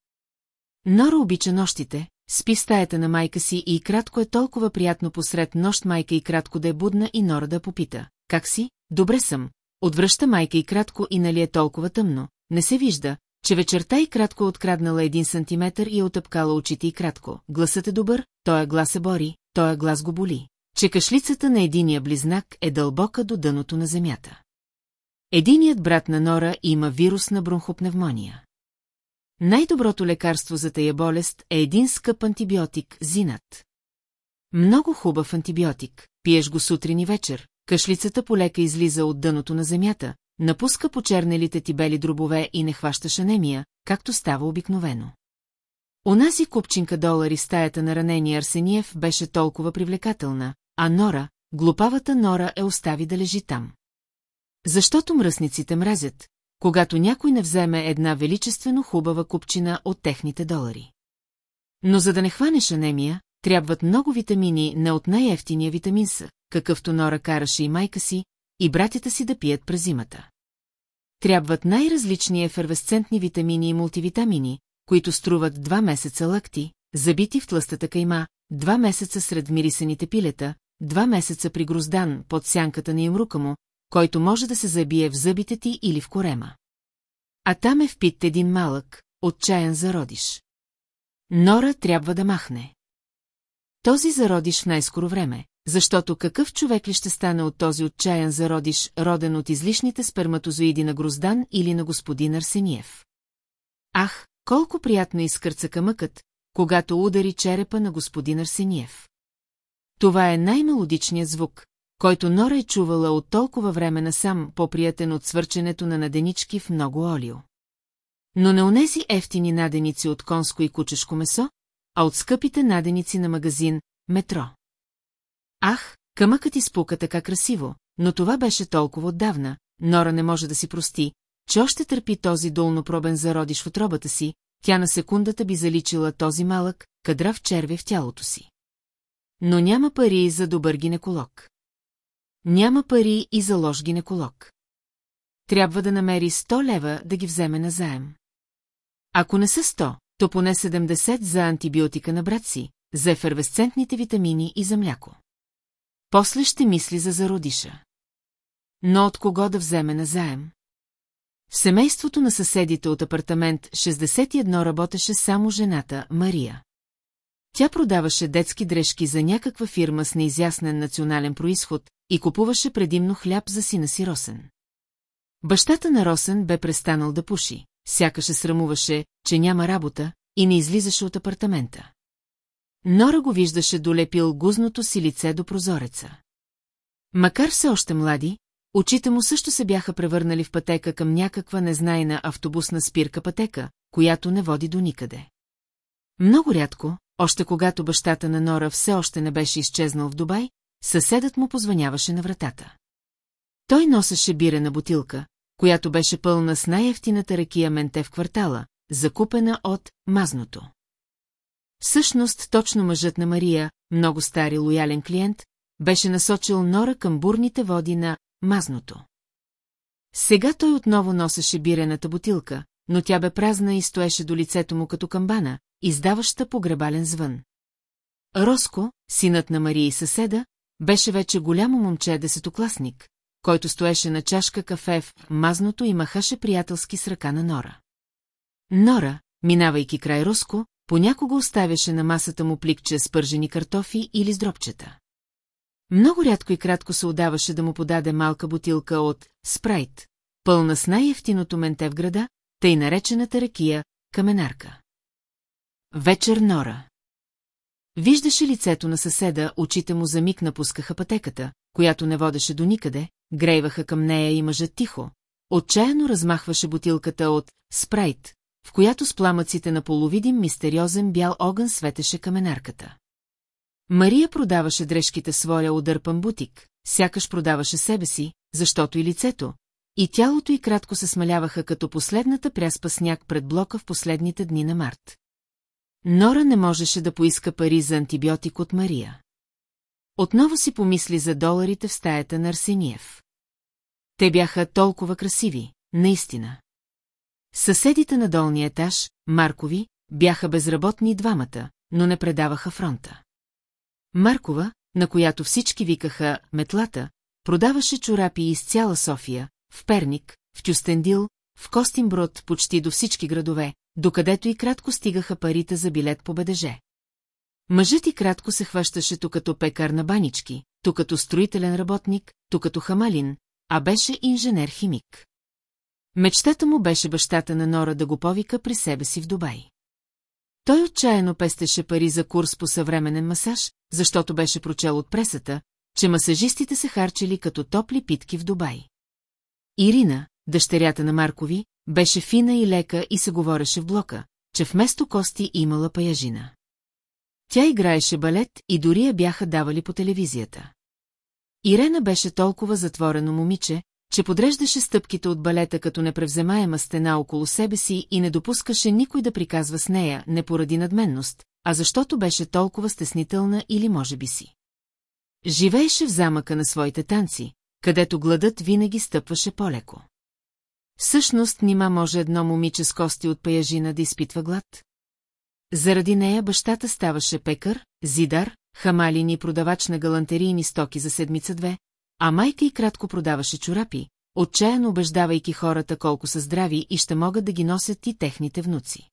Нора обича нощите, спи стаята на майка си и кратко е толкова приятно посред нощ майка и кратко да е будна и Нора да попита. Как си? Добре съм. Отвръща майка и кратко и нали е толкова тъмно. Не се вижда, че вечерта и кратко откраднала един сантиметър и е отъпкала очите и кратко. Гласът е добър, тоя глас се бори, тоя глас го боли. Че кашлицата на единия близнак е дълбока до дъното на земята. Единият брат на Нора има вирус на бронхопневмония. Най-доброто лекарство за тая болест е един скъп антибиотик – зинат. Много хубав антибиотик, пиеш го сутрин и вечер, кашлицата полека излиза от дъното на земята, напуска почернелите ти бели дробове и не хващаш анемия, както става обикновено. Онази купчинка долари стаята на ранения Арсениев беше толкова привлекателна, а Нора, глупавата Нора е остави да лежи там. Защото мръсниците мразят, когато някой не вземе една величествено хубава купчина от техните долари. Но за да не хванеш анемия, трябват много витамини не от най-ефтиния витамин С, какъвто Нора караше и майка си, и братята си да пият през зимата. Трябват най-различни ефервесцентни витамини и мултивитамини, които струват два месеца лъкти, забити в тлъстата кайма, два месеца сред мирисените пилета, два месеца при груздан под сянката на имрука му, който може да се забие в зъбите ти или в корема. А там е впит един малък, отчаян зародиш. Нора трябва да махне. Този зародиш в най-скоро време, защото какъв човек ли ще стане от този отчаян зародиш, роден от излишните сперматозоиди на Груздан или на господин Арсениев? Ах, колко приятно изкърца камъкът, когато удари черепа на господин Арсениев. Това е най-мелодичният звук, който Нора е чувала от толкова време насам, по-приятен от свърченето на наденички в много олио. Но не онези ефтини наденици от конско и кучешко месо, а от скъпите наденици на магазин «Метро». Ах, камъкът изпука така красиво, но това беше толкова отдавна, Нора не може да си прости, че още търпи този долнопробен зародиш в отробата си, тя на секундата би заличила този малък, кадрав черве в тялото си. Но няма пари за добър гинеколог. Няма пари и за лош гинеколог. Трябва да намери 100 лева да ги вземе на заем. Ако не са 100, то поне 70 за антибиотика на брат си, за ефервесцентните витамини и за мляко. После ще мисли за зародиша. Но от кого да вземе на заем? В семейството на съседите от апартамент 61 работеше само жената, Мария. Тя продаваше детски дрежки за някаква фирма с неизяснен национален происход и купуваше предимно хляб за сина си Росен. Бащата на Росен бе престанал да пуши, сякаше срамуваше, че няма работа и не излизаше от апартамента. Нора го виждаше долепил гузното си лице до прозореца. Макар все още млади, очите му също се бяха превърнали в пътека към някаква незнайна автобусна спирка пътека, която не води до никъде. Много рядко, още когато бащата на Нора все още не беше изчезнал в Дубай, съседът му позваняваше на вратата. Той носеше бирена бутилка, която беше пълна с най-ефтината ракия менте в квартала, закупена от мазното. Всъщност, точно мъжът на Мария, много стари лоялен клиент, беше насочил Нора към бурните води на мазното. Сега той отново носеше бирената бутилка, но тя бе празна и стоеше до лицето му като камбана, издаваща погребален звън. Роско, синът на Мария и съседа, беше вече голямо момче десетокласник, който стоеше на чашка кафе в мазното и махаше приятелски с ръка на Нора. Нора, минавайки край Роско, понякога оставяше на масата му пликче с пържени картофи или с дропчета. Много рядко и кратко се отдаваше да му подаде малка бутилка от «Спрайт», пълна с най-ефтиното менте в града, тъй наречената ракия «Каменарка». Вечер Нора. Виждаше лицето на съседа, очите му за миг напускаха пътеката, която не водеше до никъде, грейваха към нея и мъжът тихо. Отчаяно размахваше бутилката от «Спрайт», в която с пламъците на половидим мистериозен бял огън светеше каменарката. Мария продаваше дрежките своя удърпан бутик, сякаш продаваше себе си, защото и лицето, и тялото й кратко се смаляваха като последната пряспа сняг пред блока в последните дни на март. Нора не можеше да поиска пари за антибиотик от Мария. Отново си помисли за доларите в стаята на Арсениев. Те бяха толкова красиви, наистина. Съседите на долния етаж, Маркови, бяха безработни двамата, но не предаваха фронта. Маркова, на която всички викаха «метлата», продаваше чорапи из цяла София, в Перник, в Тюстендил, в Костинброд, почти до всички градове, докъдето и кратко стигаха парите за билет по БДЖ. Мъжът и кратко се хващаше то като пекар на банички, то като строителен работник, то като хамалин, а беше инженер-химик. Мечтата му беше бащата на Нора да го повика при себе си в Дубай. Той отчаяно пестеше пари за курс по съвременен масаж, защото беше прочел от пресата, че масажистите се харчили като топли питки в Дубай. Ирина, дъщерята на Маркови, беше фина и лека и се говореше в блока, че вместо кости имала паяжина. Тя играеше балет и дори я бяха давали по телевизията. Ирена беше толкова затворено момиче, че подреждаше стъпките от балета като непревземаема стена около себе си и не допускаше никой да приказва с нея не поради надменност, а защото беше толкова стеснителна или може би си. Живееше в замъка на своите танци, където гладът винаги стъпваше по-леко. Всъщност, нима може едно момиче с кости от паяжина да изпитва глад? Заради нея бащата ставаше пекар, зидар, хамалин и продавач на галантерийни стоки за седмица-две, а майка и кратко продаваше чорапи, отчаяно убеждавайки хората колко са здрави и ще могат да ги носят и техните внуци.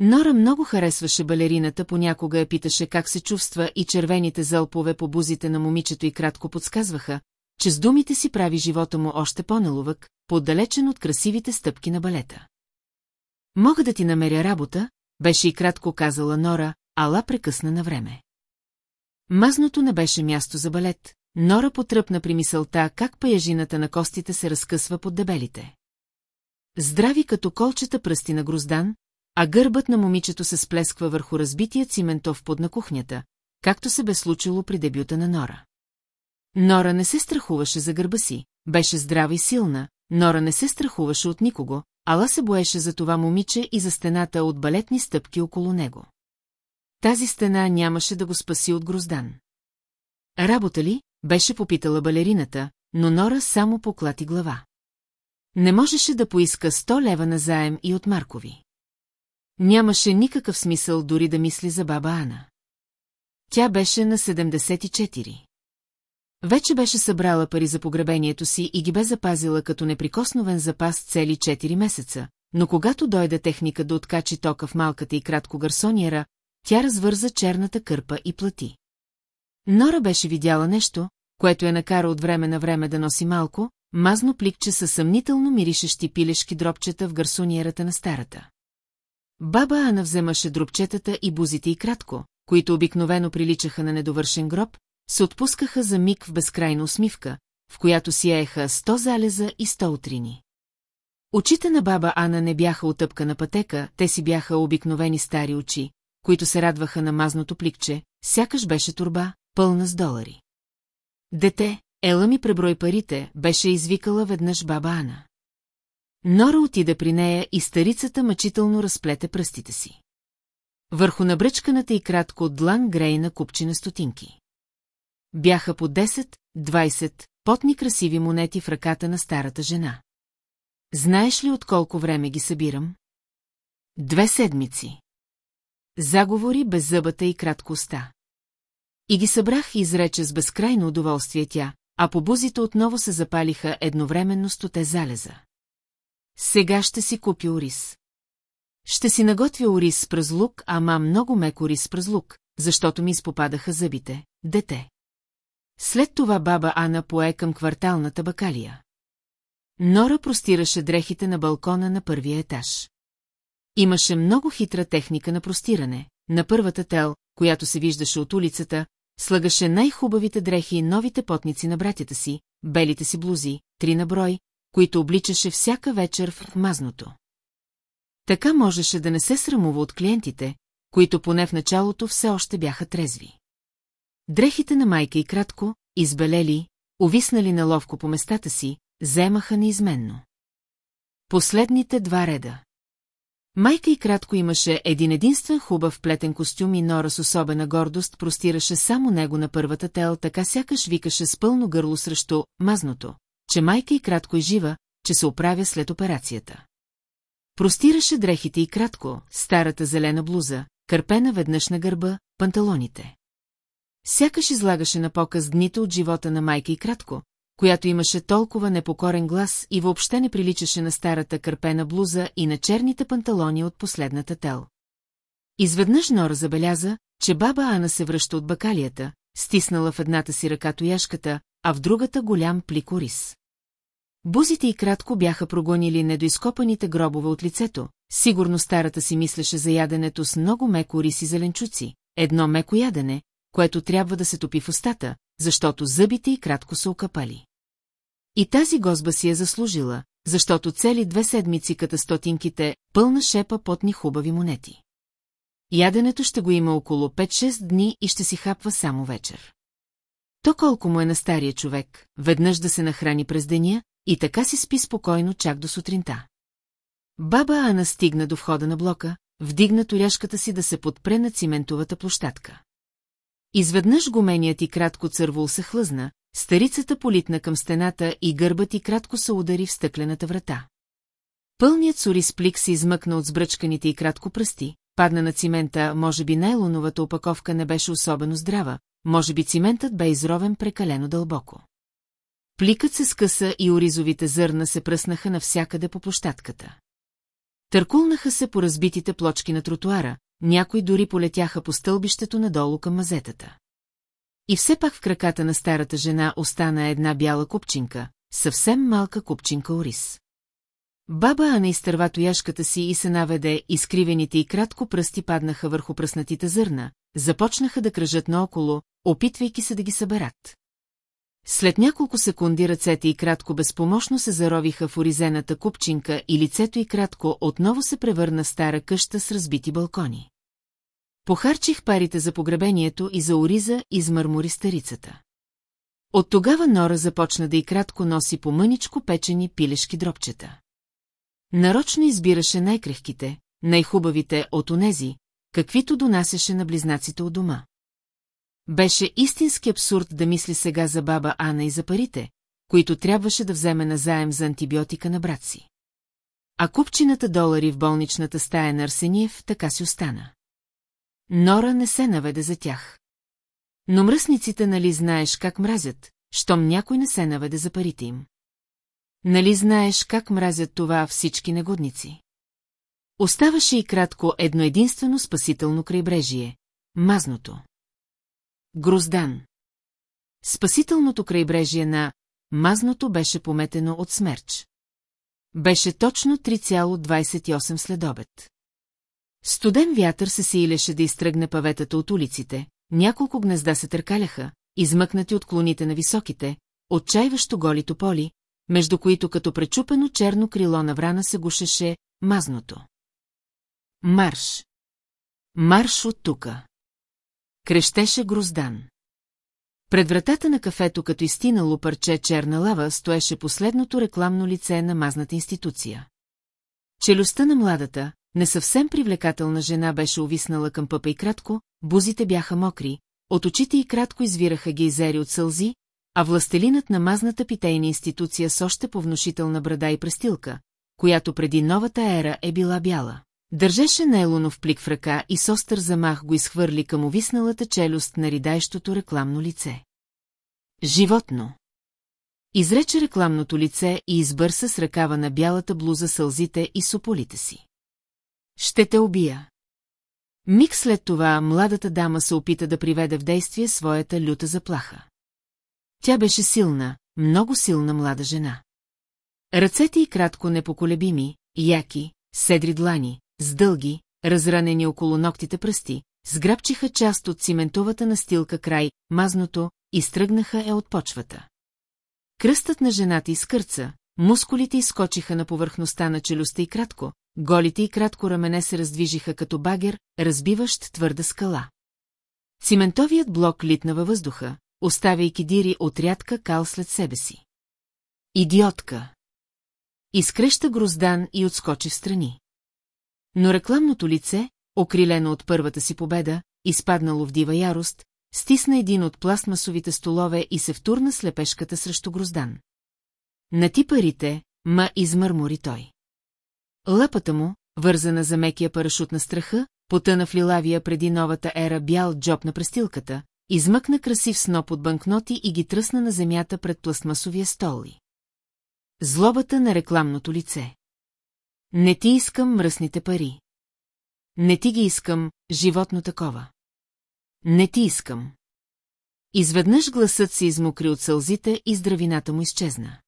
Нора много харесваше балерината, понякога я питаше как се чувства и червените зълпове по бузите на момичето и кратко подсказваха, че с думите си прави живота му още по-налувък, поддалечен от красивите стъпки на балета. Мога да ти намеря работа, беше и кратко казала Нора, ала прекъсна на време. Мазното не беше място за балет, Нора потръпна при мисълта как паяжината на костите се разкъсва под дебелите. Здрави като колчета пръсти на груздан, а гърбът на момичето се сплесква върху разбития циментов под на кухнята, както се бе случило при дебюта на Нора. Нора не се страхуваше за гърба си, беше здрава и силна, Нора не се страхуваше от никого, ала се боеше за това момиче и за стената от балетни стъпки около него. Тази стена нямаше да го спаси от Гроздан. Работа ли, беше попитала балерината, но Нора само поклати глава. Не можеше да поиска 100 лева на заем и от Маркови. Нямаше никакъв смисъл дори да мисли за баба Ана. Тя беше на 74. Вече беше събрала пари за погребението си и ги бе запазила като неприкосновен запас цели 4 месеца, но когато дойде техника да откачи тока в малката и кратко гарсониера, тя развърза черната кърпа и плати. Нора беше видяла нещо, което я накара от време на време да носи малко, мазно пликче със съмнително миришещи пилешки дробчета в гарсониерата на старата. Баба Ана вземаше дробчетата и бузите и кратко, които обикновено приличаха на недовършен гроб, се отпускаха за миг в безкрайна усмивка, в която сияеха сто залеза и сто утрини. Очите на баба Ана не бяха отъпка на пътека, те си бяха обикновени стари очи, които се радваха на мазното пликче, сякаш беше турба, пълна с долари. Дете, ела ми преброй парите, беше извикала веднъж баба Ана. Нора отида при нея и старицата мъчително разплете пръстите си. Върху набръчканата и кратко длан грейна купчина стотинки. Бяха по 10, 20, потни красиви монети в ръката на старата жена. Знаеш ли от колко време ги събирам? Две седмици. Заговори без зъбата и кратко уста. И ги събрах и изрече с безкрайно удоволствие тя, а по бузите отново се запалиха едновременно стоте залеза. Сега ще си купи ориз. Ще си наготвя ориз с празлук, ама много мек ориз с празлук, защото ми изпопадаха зъбите, дете. След това баба Ана пое към кварталната бакалия. Нора простираше дрехите на балкона на първия етаж. Имаше много хитра техника на простиране. На първата тел, която се виждаше от улицата, слагаше най-хубавите дрехи и новите потници на братята си, белите си блузи, три на брой, които обличаше всяка вечер в мазното. Така можеше да не се срамува от клиентите, които поне в началото все още бяха трезви. Дрехите на майка и кратко, избелели, увиснали наловко по местата си, вземаха неизменно. Последните два реда. Майка и кратко имаше един единствен хубав плетен костюм и Нора с особена гордост простираше само него на първата тел, така сякаш викаше с пълно гърло срещу мазното, че майка и кратко е жива, че се оправя след операцията. Простираше дрехите и кратко, старата зелена блуза, кърпена веднъж на гърба, панталоните. Сякаш излагаше на показ дните от живота на майка и кратко, която имаше толкова непокорен глас и въобще не приличаше на старата кърпена блуза и на черните панталони от последната тел. Изведнъж Нора забеляза, че баба Ана се връща от бакалията, стиснала в едната си ръка тояшката, а в другата голям плик рис. Бузите и кратко бяха прогонили недоископаните гробове от лицето, сигурно старата си мислеше за яденето с много меко рис и зеленчуци, едно меко ядене, което трябва да се топи в устата, защото зъбите и кратко са окапали. И тази гозба си е заслужила, защото цели две седмици ката стотинките, пълна шепа потни хубави монети. Яденето ще го има около 5-6 дни и ще си хапва само вечер. То колко му е на стария човек, веднъж да се нахрани през деня и така си спи спокойно чак до сутринта. Баба Ана стигна до входа на блока, вдигна толяшката си да се подпре на циментовата площадка. Изведнъж гуменият и кратко цървол се хлъзна, старицата политна към стената и гърбът и кратко се удари в стъклената врата. Пълният сорис плик се измъкна от сбръчканите и кратко пръсти, падна на цимента, може би найлоновата опаковка не беше особено здрава, може би циментът бе изровен прекалено дълбоко. Пликът се скъса и оризовите зърна се пръснаха навсякъде по площадката. Търкулнаха се по разбитите плочки на тротуара, някои дори полетяха по стълбището надолу към мазетата. И все пак в краката на старата жена остана една бяла купчинка, съвсем малка купчинка ориз. Баба Ана изтърва тояшката си и се наведе, изкривените и кратко пръсти паднаха върху пръснатите зърна, започнаха да кръжат наоколо, опитвайки се да ги съберат. След няколко секунди ръцете и кратко безпомощно се заровиха в оризената купчинка и лицето и кратко отново се превърна стара къща с разбити балкони. Похарчих парите за погребението и за ориза измърмори старицата. От тогава Нора започна да и кратко носи по мъничко печени пилешки дропчета. Нарочно избираше най-крехките, най-хубавите от онези, каквито донасяше на близнаците от дома. Беше истински абсурд да мисли сега за баба Ана и за парите, които трябваше да вземе назаем за антибиотика на брат си. А купчината долари в болничната стая на Арсениев така си остана. Нора не се наведе за тях. Но мръсниците нали знаеш как мразят, щом някой не се наведе за парите им. Нали знаеш как мразят това всички негодници? Оставаше и кратко едно единствено спасително крайбрежие – мазното. Гроздан. Спасителното крайбрежие на Мазното беше пометено от смерч. Беше точно 3,28 следобед. Студен вятър се силеше да изтръгне паветата от улиците, няколко гнезда се търкаляха, измъкнати от клоните на високите, отчаиващо голи тополи, между които като пречупено черно крило на врана се гушеше мазното. Марш! Марш от тука! Крещеше Гроздан. Пред вратата на кафето, като изтинало парче черна лава, стоеше последното рекламно лице на мазната институция. Челюстта на младата, не съвсем привлекателна жена беше увиснала към пъпа и кратко, бузите бяха мокри, от очите и кратко извираха гейзери от сълзи, а властелинът на мазната питейна институция с още повнушителна брада и престилка, която преди новата ера е била бяла. Държеше нейлонов плик в ръка и с остър замах го изхвърли към увисналата челюст на ридаещото рекламно лице. Животно. Изрече рекламното лице и избърса с ръкава на бялата блуза сълзите и сополите си. Ще те убия. Миг след това младата дама се опита да приведе в действие своята люта заплаха. Тя беше силна, много силна млада жена. Ръцете й кратко непоколебими, яки, седри длани, с дълги, разранени около ногтите пръсти, сграбчиха част от циментовата настилка край мазното и стръгнаха е от почвата. Кръстът на жената изкърца, мускулите изскочиха на повърхността на челюстта и кратко, голите и кратко рамене се раздвижиха като багер, разбиващ твърда скала. Циментовият блок литна във въздуха, оставяйки дири от рядка кал след себе си. Идиотка! Изкреща Гроздан и отскочи в страни. Но рекламното лице, окрилено от първата си победа, изпаднало в дива ярост, стисна един от пластмасовите столове и се втурна слепешката срещу Гроздан. На ти парите, ма измърмори той. Лъпата му, вързана за мекия парашут на страха, потъна в лилавия преди новата ера бял джоб на престилката, измъкна красив сноп от банкноти и ги тръсна на земята пред пластмасовия столи. Злобата на рекламното лице. Не ти искам мръсните пари. Не ти ги искам, животно такова. Не ти искам. Изведнъж гласът се измокри от сълзите и здравината му изчезна.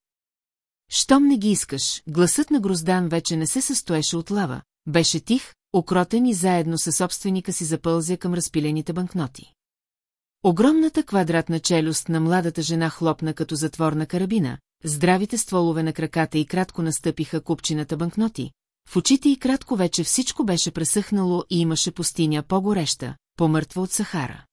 Щом не ги искаш, гласът на Гроздан вече не се състоеше от лава, беше тих, окротен и заедно със собственика си запълзя към разпилените банкноти. Огромната квадратна челюст на младата жена хлопна като затворна карабина, здравите стволове на краката и кратко настъпиха купчината банкноти, в очите и кратко вече всичко беше пресъхнало и имаше пустиня по-гореща, по-мъртва от Сахара.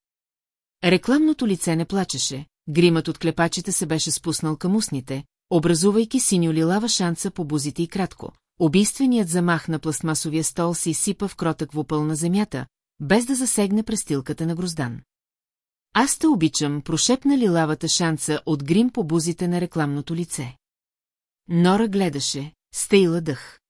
Рекламното лице не плачеше, гримът от клепачите се беше спуснал към устните, образувайки синьо-лилава шанса по бузите и кратко. Убийственият замах на пластмасовия стол се изсипа в кротък вупъл на земята, без да засегне престилката на Гроздан. Аз те обичам, прошепна лилавата шанса от грим по бузите на рекламното лице. Нора гледаше, стейла дъх.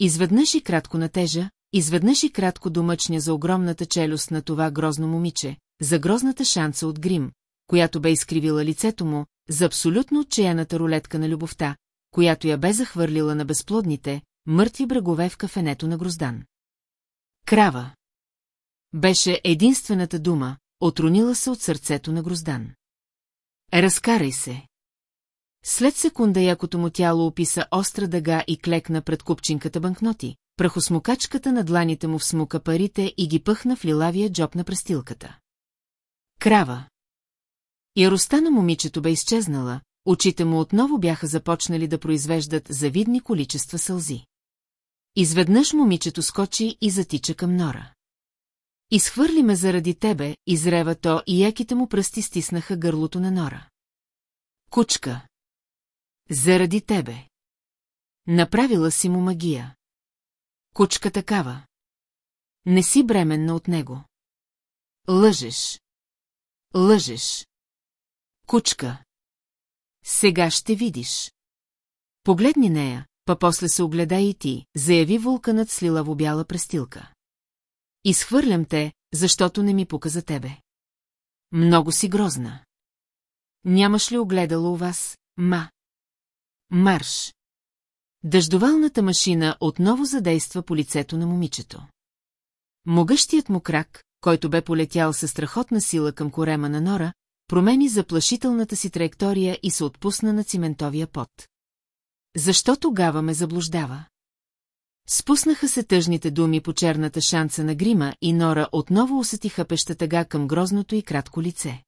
Изведнъж и кратко натежа, изведнъж и кратко домъчня за огромната челюст на това грозно момиче, за грозната шанса от грим, която бе изкривила лицето му, за абсолютно отчаяната рулетка на любовта, която я бе захвърлила на безплодните, мъртви брегове в кафенето на Гроздан. Крава. Беше единствената дума, отронила се от сърцето на Гроздан. Разкарай се. След секунда якото му тяло описа остра дъга и клекна пред купчинката банкноти, прахосмокачката на дланите му всмука парите и ги пъхна в лилавия джоб на престилката. Крава. Яростта на момичето бе изчезнала, очите му отново бяха започнали да произвеждат завидни количества сълзи. Изведнъж момичето скочи и затича към Нора. Изхвърли ме заради тебе, изрева то и яките му пръсти стиснаха гърлото на Нора. Кучка. Заради тебе. Направила си му магия. Кучка такава. Не си бременна от него. Лъжеш. Лъжеш. Кучка. Сега ще видиш. Погледни нея, па после се огледа и ти, заяви вулканът с лилаво бяла престилка. Изхвърлям те, защото не ми пука за тебе. Много си грозна. Нямаш ли огледало у вас, ма? Марш! Дъждовалната машина отново задейства по лицето на момичето. Могъщият му крак, който бе полетял със страхотна сила към корема на Нора, промени заплашителната си траектория и се отпусна на циментовия пот. Защо тогава ме заблуждава? Спуснаха се тъжните думи по черната шанса на грима и Нора отново усети хъпеща тъга към грозното и кратко лице.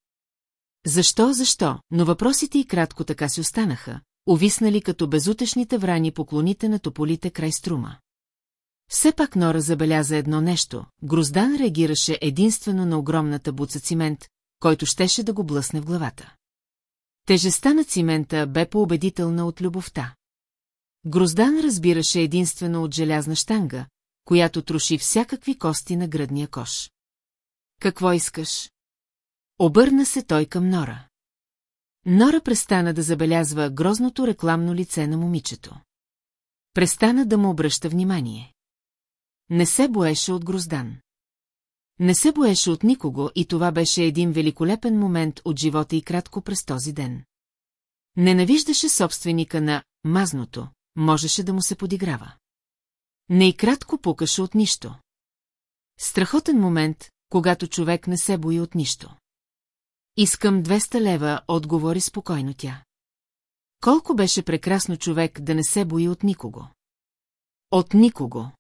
Защо, защо, но въпросите и кратко така си останаха, увиснали като безутешните врани поклоните на тополите край струма. Все пак Нора забеляза едно нещо, Гроздан реагираше единствено на огромната буца цимент, който щеше да го блъсне в главата. Тежестта на цимента бе поубедителна от любовта. Гроздан разбираше единствено от желязна штанга, която троши всякакви кости на гръдния кош. Какво искаш? Обърна се той към Нора. Нора престана да забелязва грозното рекламно лице на момичето. Престана да му обръща внимание. Не се боеше от Гроздан. Не се боеше от никого и това беше един великолепен момент от живота и кратко през този ден. Ненавиждаше собственика на «мазното», можеше да му се подиграва. Не и кратко пукаше от нищо. Страхотен момент, когато човек не се бои от нищо. Искам 200 лева, отговори спокойно тя. Колко беше прекрасно човек да не се бои от никого. От никого.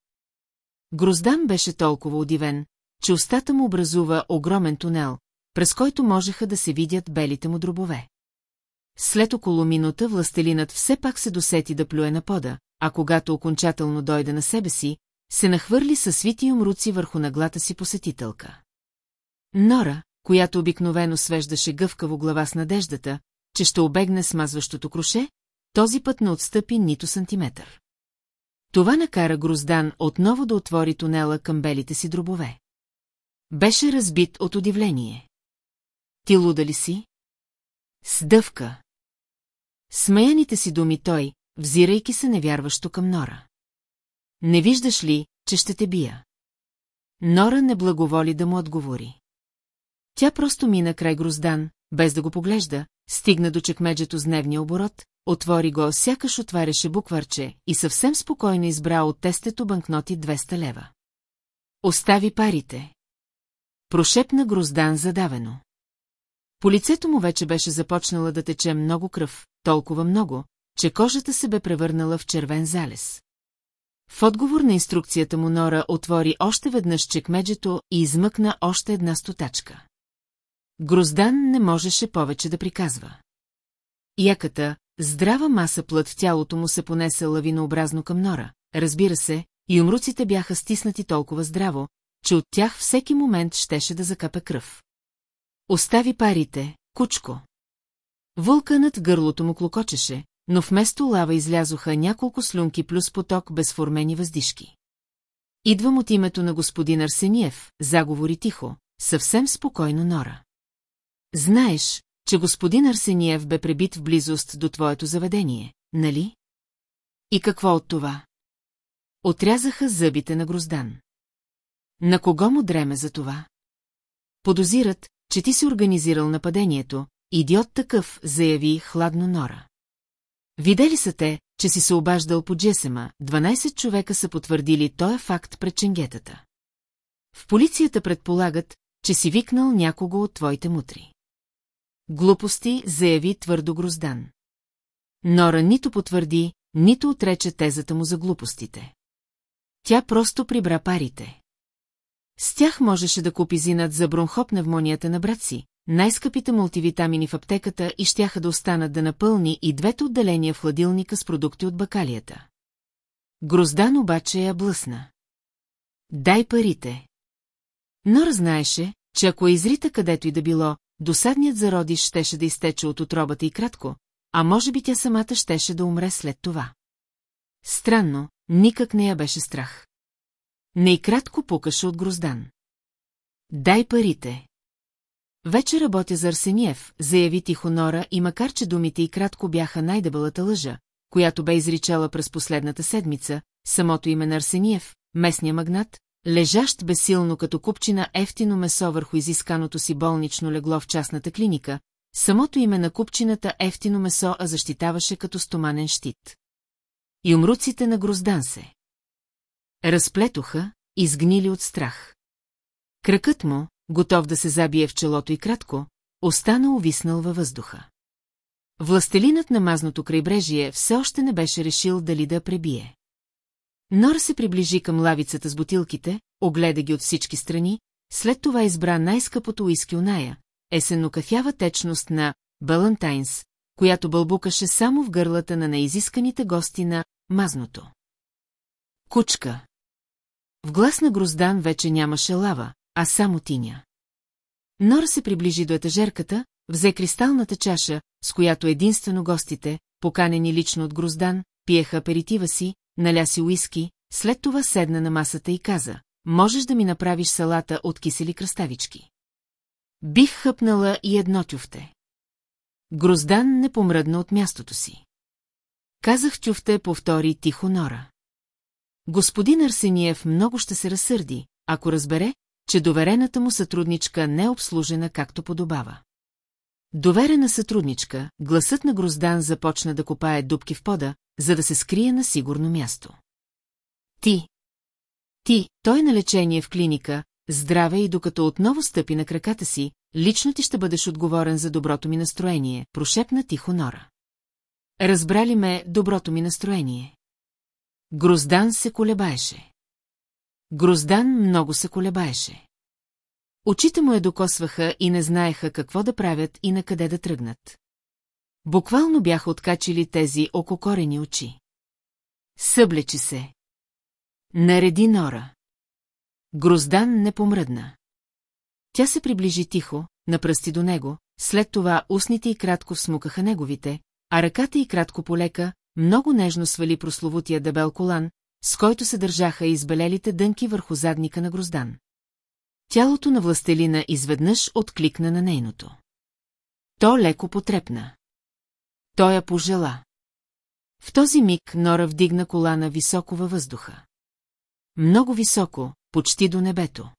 Гроздан беше толкова удивен, че устата му образува огромен тунел, през който можеха да се видят белите му дробове. След около минута властелинът все пак се досети да плюе на пода, а когато окончателно дойде на себе си, се нахвърли със свити умруци върху наглата си посетителка. Нора, която обикновено свеждаше гъвкаво глава с надеждата, че ще обегне смазващото круше, този път не отстъпи нито сантиметър. Това накара Гроздан отново да отвори тунела към белите си дробове. Беше разбит от удивление. Ти луда ли си? Сдъвка. Смеяните си думи той, взирайки се невярващо към Нора. Не виждаш ли, че ще те бия? Нора не благоволи да му отговори. Тя просто мина край Гроздан, без да го поглежда, стигна до чекмеджето с дневния оборот, отвори го, сякаш отваряше букварче и съвсем спокойно избра от тестето банкноти 200 лева. Остави парите. Прошепна Гроздан задавено. По лицето му вече беше започнала да тече много кръв, толкова много, че кожата се бе превърнала в червен залез. В отговор на инструкцията му Нора отвори още веднъж чекмеджето и измъкна още една стотачка. Гроздан не можеше повече да приказва. Яката, здрава маса плът в тялото му се понесе лавинообразно към Нора. Разбира се, и умруците бяха стиснати толкова здраво, че от тях всеки момент щеше да закапе кръв. Остави парите, кучко. Вулканът гърлото му клокочеше, но вместо лава излязоха няколко слюнки плюс поток безформени въздишки. Идвам от името на господин Арсениев, заговори тихо, съвсем спокойно Нора. Знаеш, че господин Арсениев бе пребит в близост до твоето заведение, нали? И какво от това? Отрязаха зъбите на Гроздан. На кого му дреме за това? Подозират, че ти си организирал нападението, идиот такъв, заяви хладно Нора. Видели са те, че си се обаждал по Джесема, 12 човека са потвърдили този факт пред ченгетата. В полицията предполагат, че си викнал някого от твоите мутри. Глупости заяви твърдо Гроздан. Нора нито потвърди, нито отрече тезата му за глупостите. Тя просто прибра парите. С тях можеше да купи зинат за бронхопневмонията на брат си, най-скъпите мултивитамини в аптеката и щяха да останат да напълни и двете отделения в хладилника с продукти от бакалията. Гроздан обаче я блъсна. Дай парите. Нора знаеше, че ако е изрита където и да било, досадният зародиш щеше да изтече от отробата и кратко, а може би тя самата щеше да умре след това. Странно, никак не я беше страх. Не и кратко пукаше от Гроздан. Дай парите. Вече работя за Арсениев, заяви тихо Нора и макар че думите и кратко бяха най-дебелата лъжа, която бе изричала през последната седмица, самото име на Арсениев, местния магнат, лежащ безсилно като купчина ефтино месо върху изисканото си болнично легло в частната клиника, самото име на купчината ефтино месо а защитаваше като стоманен щит. И умруците на Гроздан се. Разплетоха, изгнили от страх. Кракът му, готов да се забие в челото и кратко, остана увиснал във въздуха. Властелинът на мазното крайбрежие все още не беше решил дали да пребие. Нор се приближи към лавицата с бутилките, огледа ги от всички страни, след това избра най-скъпото уиски оная, есенно-кафява течност на Балантайнс, която бълбукаше само в гърлата на неизисканите гости на мазното. Кучка. В глас на Гроздан вече нямаше лава, а само тиня. Нор се приближи до етажерката, взе кристалната чаша, с която единствено гостите, поканени лично от Гроздан, пиеха аперитива си, наля си уиски, след това седна на масата и каза, можеш да ми направиш салата от кисели кръставички. Бих хъпнала и едно тюфте. Гроздан не помръдна от мястото си. Казах тюфте, повтори тихо Нора. Господин Арсениев много ще се разсърди, ако разбере, че доверената му сътрудничка не е обслужена както подобава. Доверена сътрудничка, гласът на Гроздан започна да копае дубки в пода, за да се скрие на сигурно място. Ти, Ти, той е на лечение в клиника, здраве и докато отново стъпи на краката си, лично ти ще бъдеш отговорен за доброто ми настроение, прошепна тихо Нора. Разбрали ме доброто ми настроение. Гроздан се колебаеше. Гроздан много се колебаеше. Очите му я докосваха и не знаеха какво да правят и на къде да тръгнат. Буквално бяха откачили тези ококорени очи. Съблечи се. Нареди Нора. Гроздан не помръдна. Тя се приближи тихо, напръсти до него, след това устните и кратко всмукаха неговите, а ръката и кратко полека, много нежно свали прословутия дебел колан, с който се държаха избелелите дънки върху задника на Гроздан. Тялото на властелина изведнъж откликна на нейното. То леко потрепна. Той я пожела. В този миг Нора вдигна колана високо във въздуха. Много високо, почти до небето.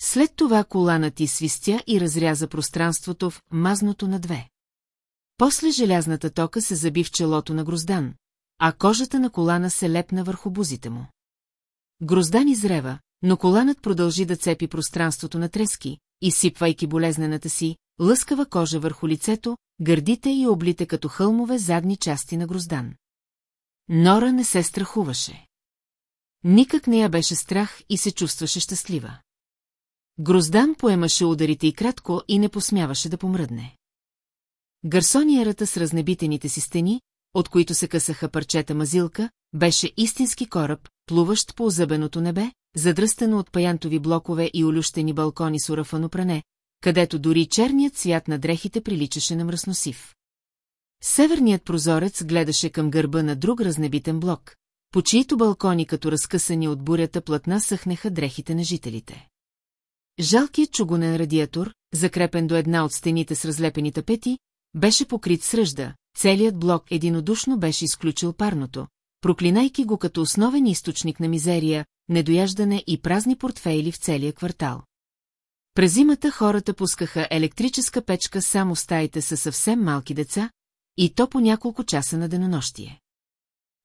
След това колана ти свистя и разряза пространството в мазното на две. После желязната тока се заби в челото на Гроздан, а кожата на колана се лепна върху бузите му. Гроздан изрева, но коланът продължи да цепи пространството на трески, изсипвайки болезнената си, лъскава кожа върху лицето, гърдите и облите като хълмове задни части на Гроздан. Нора не се страхуваше. Никак не я беше страх и се чувстваше щастлива. Гроздан поемаше ударите и кратко и не посмяваше да помръдне. Гарсониерата с разнебитените си стени, от които се късаха парчета мазилка, беше истински кораб, плуващ по озъбеното небе, задръстено от паянтови блокове и олющени балкони с урафано пране, където дори черният цвят на дрехите приличаше на мръсносив. Северният прозорец гледаше към гърба на друг разнебитен блок, по чието балкони като разкъсани от бурята платна съхнеха дрехите на жителите. Жалкият чугунен радиатор, закрепен до една от стените с разлепени тапети, беше покрит с ръжда, целият блок единодушно беше изключил парното, проклинайки го като основен източник на мизерия, недояждане и празни портфейли в целия квартал. През зимата хората пускаха електрическа печка само стаите със съвсем малки деца, и то по няколко часа на денонощие.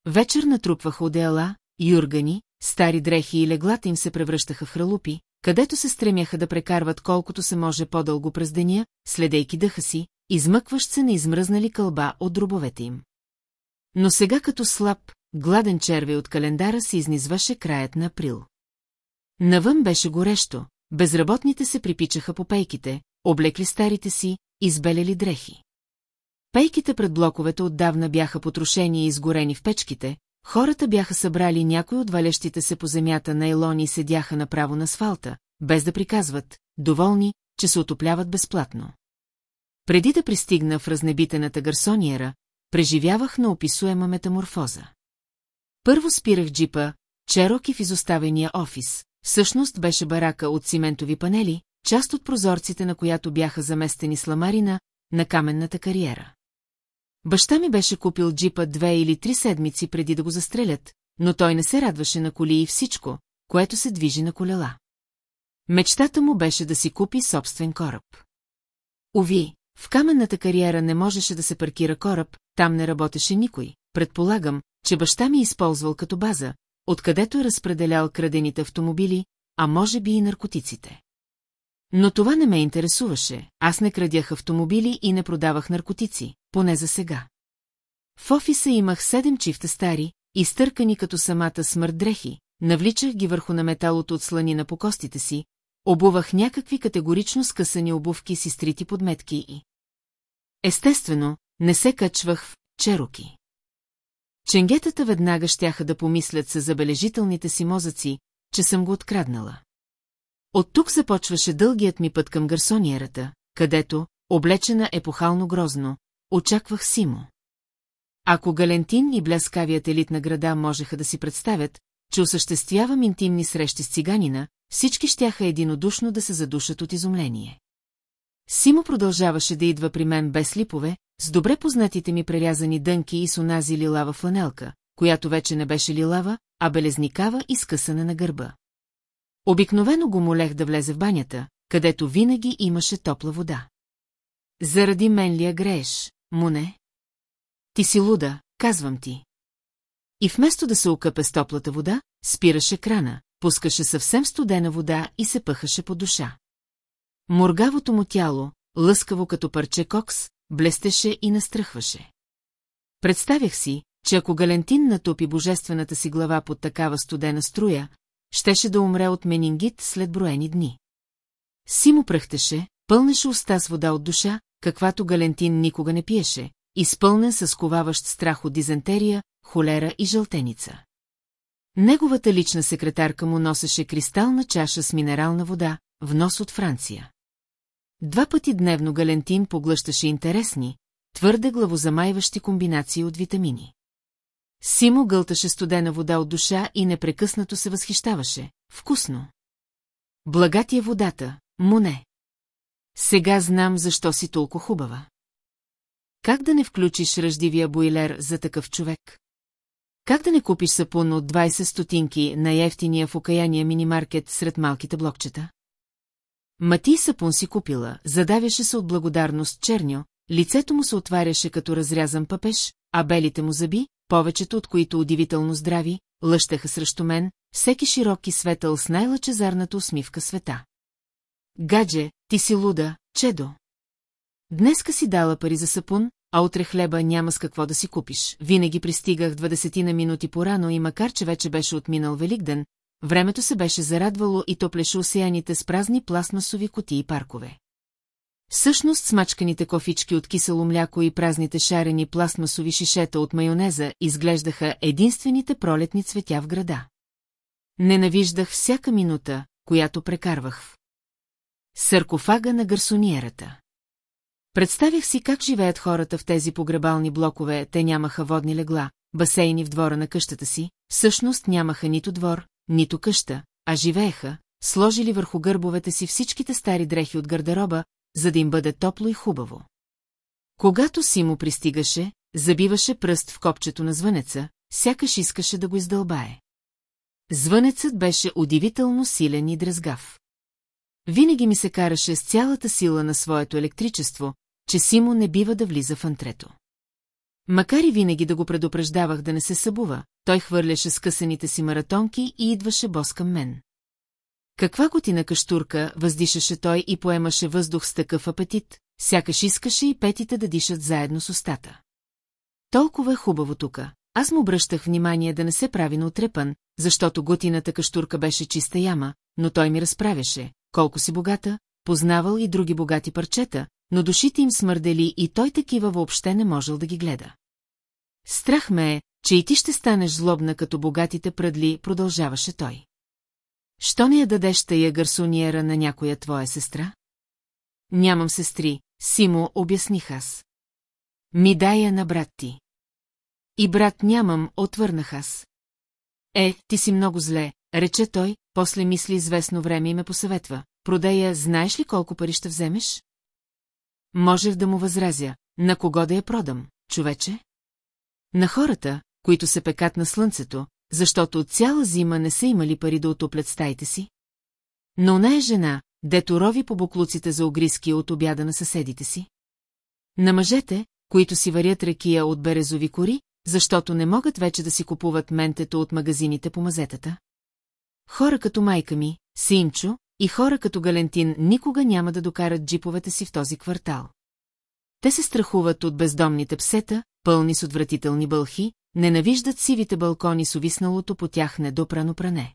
Вечер натрупваха одеяла, юргани, стари дрехи и леглата им се превръщаха в хралупи, където се стремяха да прекарват колкото се може по-дълго през деня, следейки дъха си, измъкващ се на измръзнали кълба от дробовете им. Но сега като слаб, гладен червей от календара се изнизваше краят на април. Навън беше горещо, безработните се припичаха по пейките, облекли старите си, избелели дрехи. Пейките пред блоковете отдавна бяха потрошени и изгорени в печките, хората бяха събрали някои от валящите се по земята на елони и седяха направо на асфалта, без да приказват, доволни, че се отопляват безплатно. Преди да пристигна в разнебитената гарсониера, преживявах на описуема метаморфоза. Първо спирах джипа, чероки в изоставения офис, всъщност беше барака от циментови панели, част от прозорците на която бяха заместени с ламарина на каменната кариера. Баща ми беше купил джипа две или три седмици преди да го застрелят, но той не се радваше на коли и всичко, което се движи на колела. Мечтата му беше да си купи собствен кораб. Ови, в каменната кариера не можеше да се паркира кораб, там не работеше никой. Предполагам, че баща ми е използвал като база, откъдето е разпределял крадените автомобили, а може би и наркотиците. Но това не ме интересуваше, аз не крадях автомобили и не продавах наркотици, поне за сега. В офиса имах седем чифта стари, изтъркани като самата смърт дрехи, навличах ги върху на металото от сланина по костите си, обувах някакви категорично скъсани обувки с изтрити подметки и... Естествено, не се качвах в чероки. Ченгетата веднага щяха да помислят с забележителните си мозъци, че съм го откраднала. От тук започваше дългият ми път към гарсониерата, където, облечена епохално грозно, очаквах Симо. Ако Галентин и бляскавият елит на града можеха да си представят, че осъществявам интимни срещи с циганина, всички щяха единодушно да се задушат от изумление. Симо продължаваше да идва при мен без липове, с добре познатите ми прерязани дънки и с онази лилава фланелка, която вече не беше лилава, а белезникава и скъсана на гърба. Обикновено го молех да влезе в банята, където винаги имаше топла вода. Заради мен ли я грееш, Муне? Ти си луда, казвам ти. И вместо да се окъпе с топлата вода, спираше крана, пускаше съвсем студена вода и се пъхаше по душа. Моргавото му тяло, лъскаво като парче кокс, блестеше и настръхваше. Представях си, че ако Галентин натопи божествената си глава под такава студена струя, щеше да умре от менингит след броени дни. Си му пръхтеше, пълнеше уста с вода от душа, каквато Галентин никога не пиеше, изпълнен с коваващ страх от дизентерия, холера и жълтеница. Неговата лична секретарка му носеше кристална чаша с минерална вода, в нос от Франция. Два пъти дневно Галентин поглъщаше интересни, твърде главозамайващи комбинации от витамини. Симо гълташе студена вода от душа и непрекъснато се възхищаваше. Вкусно. Блага ти е водата, Моне. Сега знам защо си толкова хубава. Как да не включиш ръждивия бойлер за такъв човек? Как да не купиш сапун от 20 стотинки на ефтиния в окаяния минимаркет сред малките блокчета? Мати сапун си купила, задавяше се от благодарност черньо, лицето му се отваряше като разрязан пъпеш, а белите му зъби, повечето от които удивително здрави, лъщаха срещу мен, всеки широк и светъл с най-лъчезарната усмивка света. Гадже, ти си луда, чедо. Днеска си дала пари за сапун, а утре хлеба няма с какво да си купиш. Винаги пристигах 20 на минути по-рано и макар, че вече беше отминал Великден, времето се беше зарадвало и топлеше осеяните с празни пластмасови коти и паркове. Всъщност смачканите кофички от кисело мляко и празните шарени пластмасови шишета от майонеза изглеждаха единствените пролетни цветя в града. Ненавиждах всяка минута, която прекарвах саркофага на гарсониерата. Представях си как живеят хората в тези погребални блокове, те нямаха водни легла, басейни в двора на къщата си, всъщност нямаха нито двор, нито къща, а живееха, сложили върху гърбовете си всичките стари дрехи от гардероба, за да им бъде топло и хубаво. Когато си му пристигаше, забиваше пръст в копчето на звънеца, сякаш искаше да го издълбае. Звънецът беше удивително силен и дръзгав. Винаги ми се караше с цялата сила на своето електричество, че Симо не бива да влиза в антрето. Макар и винаги да го предупреждавах да не се събува, той хвърляше скъсаните си маратонки и идваше бос към мен. Каква готина каштурка, въздишаше той и поемаше въздух с такъв апетит, сякаш искаше и петите да дишат заедно с устата. Толкова е хубаво тука. Аз му обръщах внимание да не се прави на отрепан, защото готината каштурка беше чиста яма, но той ми разправяше, колко си богата, познавал и други богати парчета, но душите им смърдели и той такива въобще не можел да ги гледа. Страх ме е, че и ти ще станеш злобна като богатите пръдли, продължаваше той. Що не я дадеш тая гарсониера на някоя твоя сестра? Нямам сестри, Симо, обясних аз. Ми дай я на брат ти. И брат нямам, отвърнах аз. Е, ти си много зле, рече той, после мисли известно време и ме посъветва. Продея, знаеш ли колко пари ще вземеш? Можех да му възразя. На кого да я продам, човече? На хората, които се пекат на слънцето, защото от цяла зима не са имали пари да отоплят стаите си. Но не е жена, дето рови по буклуците за огриски от обяда на съседите си. На мъжете, които си варят ракия от березови кори, защото не могат вече да си купуват ментето от магазините по мазетата. Хора като майка ми, Симчо, и хора като Галентин никога няма да докарат джиповете си в този квартал. Те се страхуват от бездомните псета, пълни с отвратителни бълхи, ненавиждат сивите балкони с увисналото по тях недопрано пране.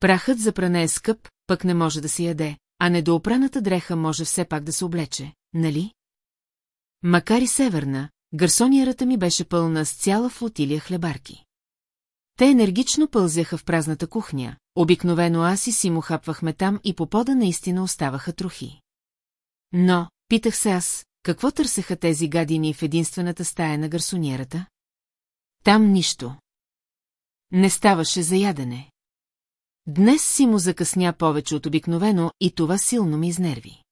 Прахът за пране е скъп, пък не може да се яде, а недоопраната дреха може все пак да се облече, нали? Макар и северна, гарсонierата ми беше пълна с цяла флотилия хлебарки. Те енергично пълзяха в празната кухня, обикновено аз и си му хапвахме там и по пода наистина оставаха трохи. Но, питах се аз, какво търсеха тези гадини в единствената стая на гарсонierата? Там нищо. Не ставаше за ядене. Днес си му закъсня повече от обикновено и това силно ми изнерви.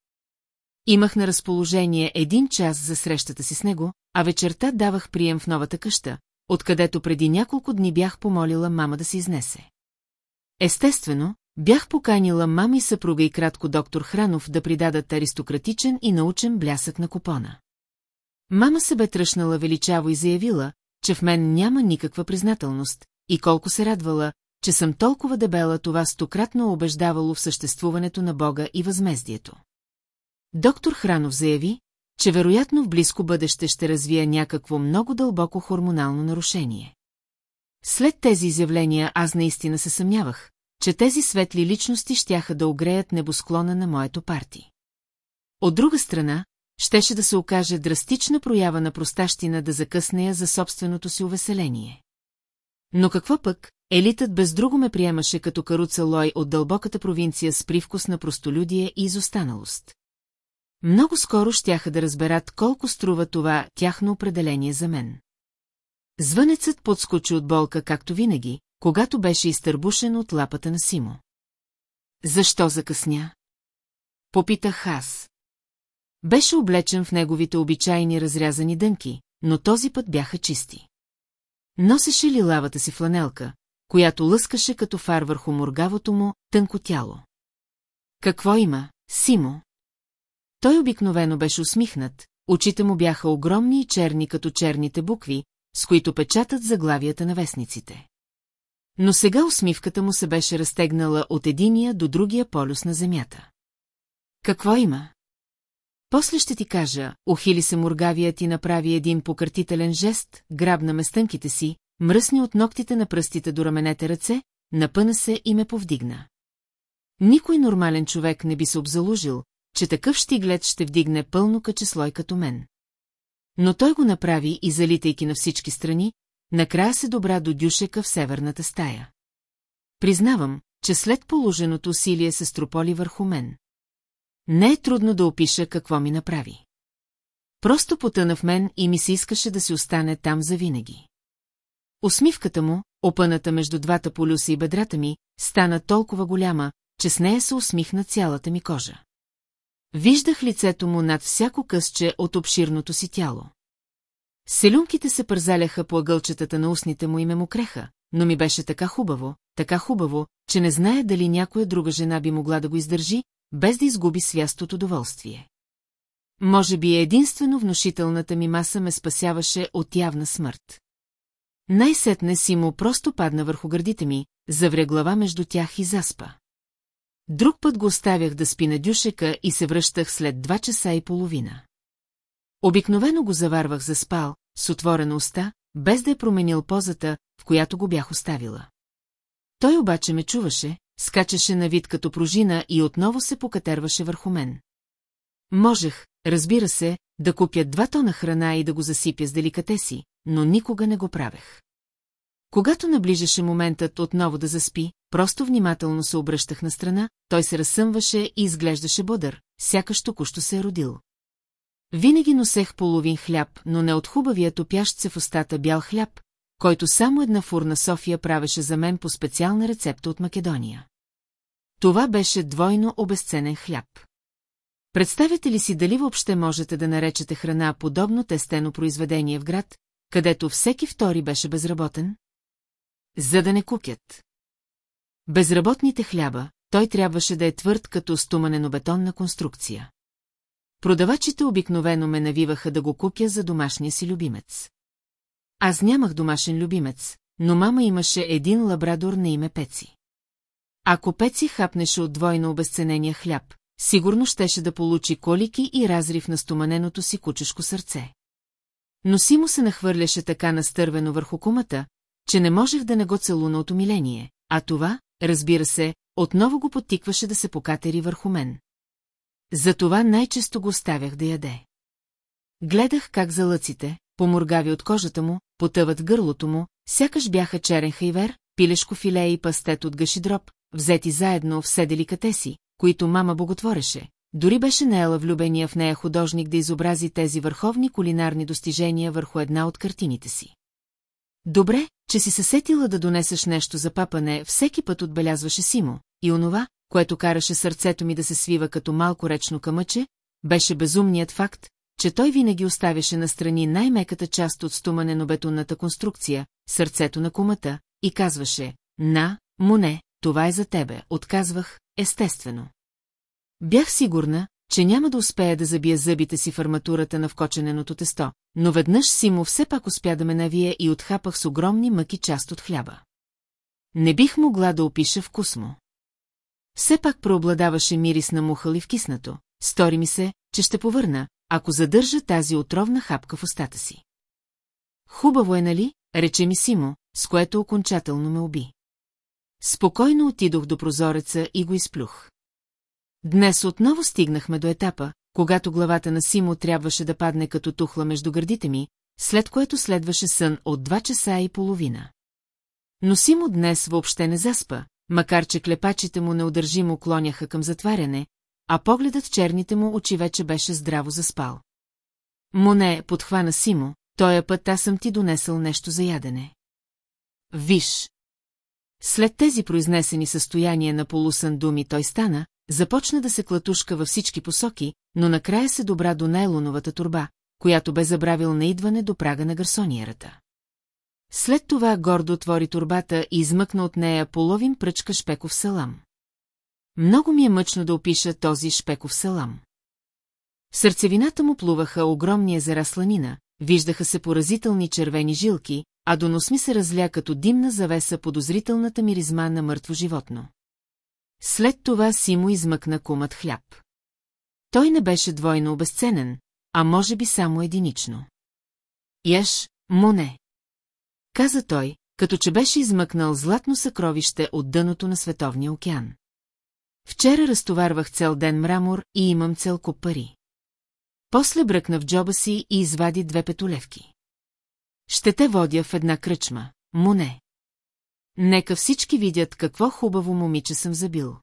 Имах на разположение един час за срещата си с него, а вечерта давах прием в новата къща, откъдето преди няколко дни бях помолила мама да се изнесе. Естествено, бях поканила мама и съпруга и кратко доктор Хранов да придадат аристократичен и научен блясък на купона. Мама се бе тръщнала величаво и заявила, че в мен няма никаква признателност, и колко се радвала, че съм толкова дебела, това стократно убеждавало в съществуването на Бога и възмездието. Доктор Хранов заяви, че вероятно в близко бъдеще ще развия някакво много дълбоко хормонално нарушение. След тези изявления аз наистина се съмнявах, че тези светли личности щяха да огреят небосклона на моето парти. От друга страна, щеше да се окаже драстична проява на простащина да закъснея за собственото си увеселение. Но какво пък, елитът без друго ме приемаше като каруца лой от дълбоката провинция с привкус на простолюдие и изостаналост. Много скоро щяха да разберат колко струва това тяхно определение за мен. Звънецът подскочи от болка, както винаги, когато беше изтърбушен от лапата на Симо. Защо закъсня? Попитах аз. Беше облечен в неговите обичайни разрязани дънки, но този път бяха чисти. Носеше ли лавата си фланелка, която лъскаше като фар върху моргавото му тънко тяло. Какво има, Симо? Той обикновено беше усмихнат, очите му бяха огромни и черни като черните букви, с които печатат заглавията на вестниците. Но сега усмивката му се беше разтегнала от единия до другия полюс на земята. Какво има? После ще ти кажа, ухили се мургавият и направи един покъртителен жест, грабна местънките си, мръсни от ногтите на пръстите до раменете ръце, напъна се и ме повдигна. Никой нормален човек не би се обзалужил, че такъв щиглет ще вдигне пълно качеслой като мен. Но той го направи и залитайки на всички страни, накрая се добра до дюшека в северната стая. Признавам, че след положеното усилие се строполи върху мен. Не е трудно да опиша какво ми направи. Просто потъна в мен и ми се искаше да си остане там завинаги. Усмивката му, опъната между двата полюса и бедрата ми, стана толкова голяма, че с нея се усмихна цялата ми кожа. Виждах лицето му над всяко късче от обширното си тяло. Селюнките се пързаляха по ъгълчетата на устните му и ме мокреха, но ми беше така хубаво, така хубаво, че не знае дали някоя друга жена би могла да го издържи, без да изгуби свяст от удоволствие. Може би единствено внушителната ми маса ме спасяваше от явна смърт. Най-сетне си му просто падна върху гърдите ми, завря глава между тях и заспа. Друг път го оставях да спи на дюшека и се връщах след два часа и половина. Обикновено го заварвах за спал, с отворена уста, без да е променил позата, в която го бях оставила. Той обаче ме чуваше, скачаше на вид като пружина и отново се покатерваше върху мен. Можех, разбира се, да купя два тона храна и да го засипя с деликатеси, но никога не го правех. Когато наближаше моментът отново да заспи, просто внимателно се обръщах на страна, той се разсъмваше и изглеждаше бодър, сякаш току-що се е родил. Винаги носех половин хляб, но не от хубавия топящ се в устата бял хляб, който само една фурна София правеше за мен по специална рецепта от Македония. Това беше двойно обесценен хляб. Представете ли си дали въобще можете да наречете храна подобно тестено произведение в град, където всеки втори беше безработен? За да не купят. Безработните хляба, той трябваше да е твърд като стуманено-бетонна конструкция. Продавачите обикновено ме навиваха да го купя за домашния си любимец. Аз нямах домашен любимец, но мама имаше един лабрадор на име Пеци. Ако Пеци хапнеше от двойно обесценения хляб, сигурно щеше да получи колики и разрив на стоманеното си кучешко сърце. Но си му се нахвърляше така настървено върху кумата, че не можех да не го целуна от умиление, а това, разбира се, отново го потикваше да се покатери върху мен. Затова най-често го оставях да яде. Гледах как залъците, поморгави от кожата му, потъват гърлото му, сякаш бяха черен хайвер, пилешко филе и пастет от гашидроб, взети заедно все деликатеси, които мама боготвореше. Дори беше наела влюбения в нея художник да изобрази тези върховни кулинарни достижения върху една от картините си. Добре, че си се сетила да донесеш нещо за папане, всеки път отбелязваше Симо, и онова, което караше сърцето ми да се свива като малко речно камъче, беше безумният факт, че той винаги оставяше настрани най-меката част от стуманено-бетонната конструкция, сърцето на кумата, и казваше, на, моне, това е за тебе, отказвах, естествено. Бях сигурна, че няма да успея да забия зъбите си в арматурата на вкочененото тесто, но веднъж Симо все пак успя да ме навие и отхапах с огромни мъки част от хляба. не бих могла да опиша вкус му. Все пак преобладаваше мирис на мухъл и вкиснато. Стори ми се, че ще повърна, ако задържа тази отровна хапка в устата си. Хубаво е, нали? Рече ми Симо, с което окончателно ме уби. Спокойно отидох до прозореца и го изплюх. Днес отново стигнахме до етапа, когато главата на Симо трябваше да падне като тухла между гърдите ми, след което следваше сън от два часа и половина. Но Симо днес въобще не заспа, макар че клепачите му неудържимо клоняха към затваряне, а погледът черните му очи вече беше здраво заспал. Моне, подхвана Симо, тоя път аз съм ти донесъл нещо за ядене. Виж. След тези произнесени състояния на полусън думи той стана, започна да се клатушка във всички посоки, но накрая се добра до нейлоновата турба, която бе забравил на идване до прага на гарсониерата. След това гордо отвори турбата и измъкна от нея половин пръчка шпеков салам. Много ми е мъчно да опиша този шпеков салам. В сърцевината му плуваха огромни езера сланина, виждаха се поразителни червени жилки, а до нос ми се разля като димна завеса подозрителната миризма на мъртво животно. След това си му измъкна кумът хляб. Той не беше двойно обесценен, а може би само единично. Яш, моне. Каза той, като че беше измъкнал златно съкровище от дъното на Световния океан. Вчера разтоварвах цел ден мрамор и имам цел куп пари. После бръкна в джоба си и извади две петолевки. Ще те водя в една кръчма, моне. Нека всички видят какво хубаво момиче съм забил.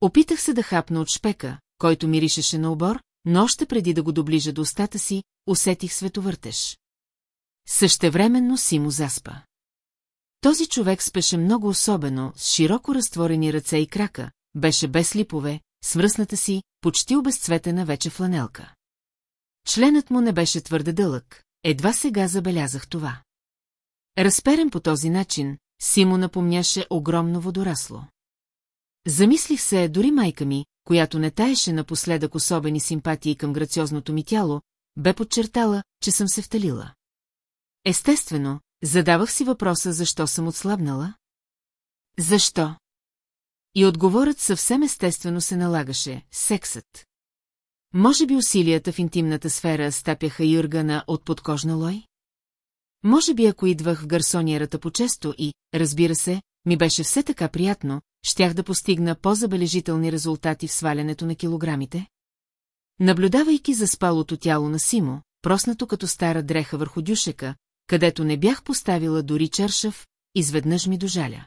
Опитах се да хапна от шпека, който миришеше на обор, но още преди да го доближа до устата си, усетих световъртеж. Същевременно си му заспа. Този човек спеше много особено, с широко разтворени ръце и крака, беше без липове, свръсната си, почти обезцветена вече фланелка. Членът му не беше твърде дълъг, едва сега забелязах това. Разперен по този начин, си му напомняше огромно водорасло. Замислих се, дори майка ми, която не таеше напоследък особени симпатии към грациозното ми тяло, бе подчертала, че съм се вталила. Естествено, задавах си въпроса, защо съм отслабнала. Защо? И отговорът съвсем естествено се налагаше – сексът. Може би усилията в интимната сфера стапяха Юргана от подкожна лой? Може би ако идвах в гарсониерата по-често и, разбира се, ми беше все така приятно, щях да постигна по-забележителни резултати в свалянето на килограмите? Наблюдавайки за спалото тяло на Симо, проснато като стара дреха върху дюшека, където не бях поставила дори чершав, изведнъж ми дожаля.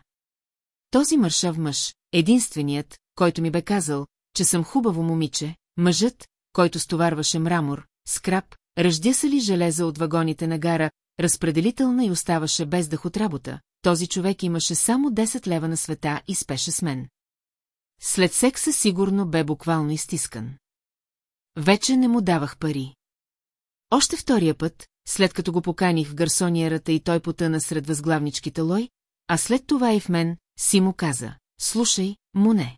Този мършав мъж, единственият, който ми бе казал, че съм хубаво момиче, мъжът, който стоварваше мрамор, скраб, ръждя се ли железа от вагоните на гара, разпределителна и оставаше без дъх от работа, този човек имаше само 10 лева на света и спеше с мен. След секса сигурно бе буквално изтискан. Вече не му давах пари. Още втория път, след като го поканих в гарсониерата и той потъна сред възглавничките лой, а след това и в мен, си му каза, слушай, Моне.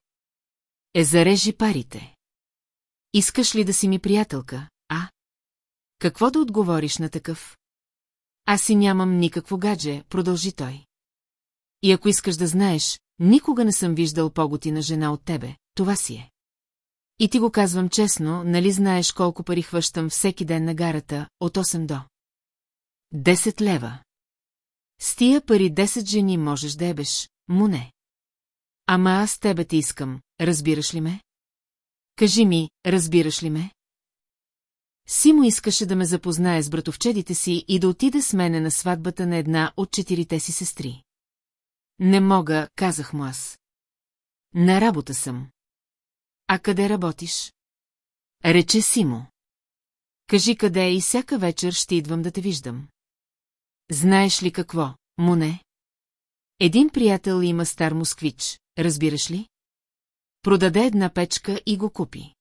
Е, зарежи парите. Искаш ли да си ми приятелка, а? Какво да отговориш на такъв? Аз си нямам никакво гадже, продължи той. И ако искаш да знаеш, никога не съм виждал по-готина жена от тебе, това си е. И ти го казвам честно, нали знаеш колко пари хващам всеки ден на гарата, от 8 до. 10 лева. С тия пари 10 жени можеш да ебеш, му не. Ама аз тебе те искам, разбираш ли ме? Кажи ми, разбираш ли ме? Симо искаше да ме запознае с братовчедите си и да отиде с мене на сватбата на една от четирите си сестри. Не мога, казах му аз. На работа съм. А къде работиш? Рече Симо. Кажи къде и всяка вечер ще идвам да те виждам. Знаеш ли какво, Моне? Един приятел има стар москвич, разбираш ли? Продаде една печка и го купи.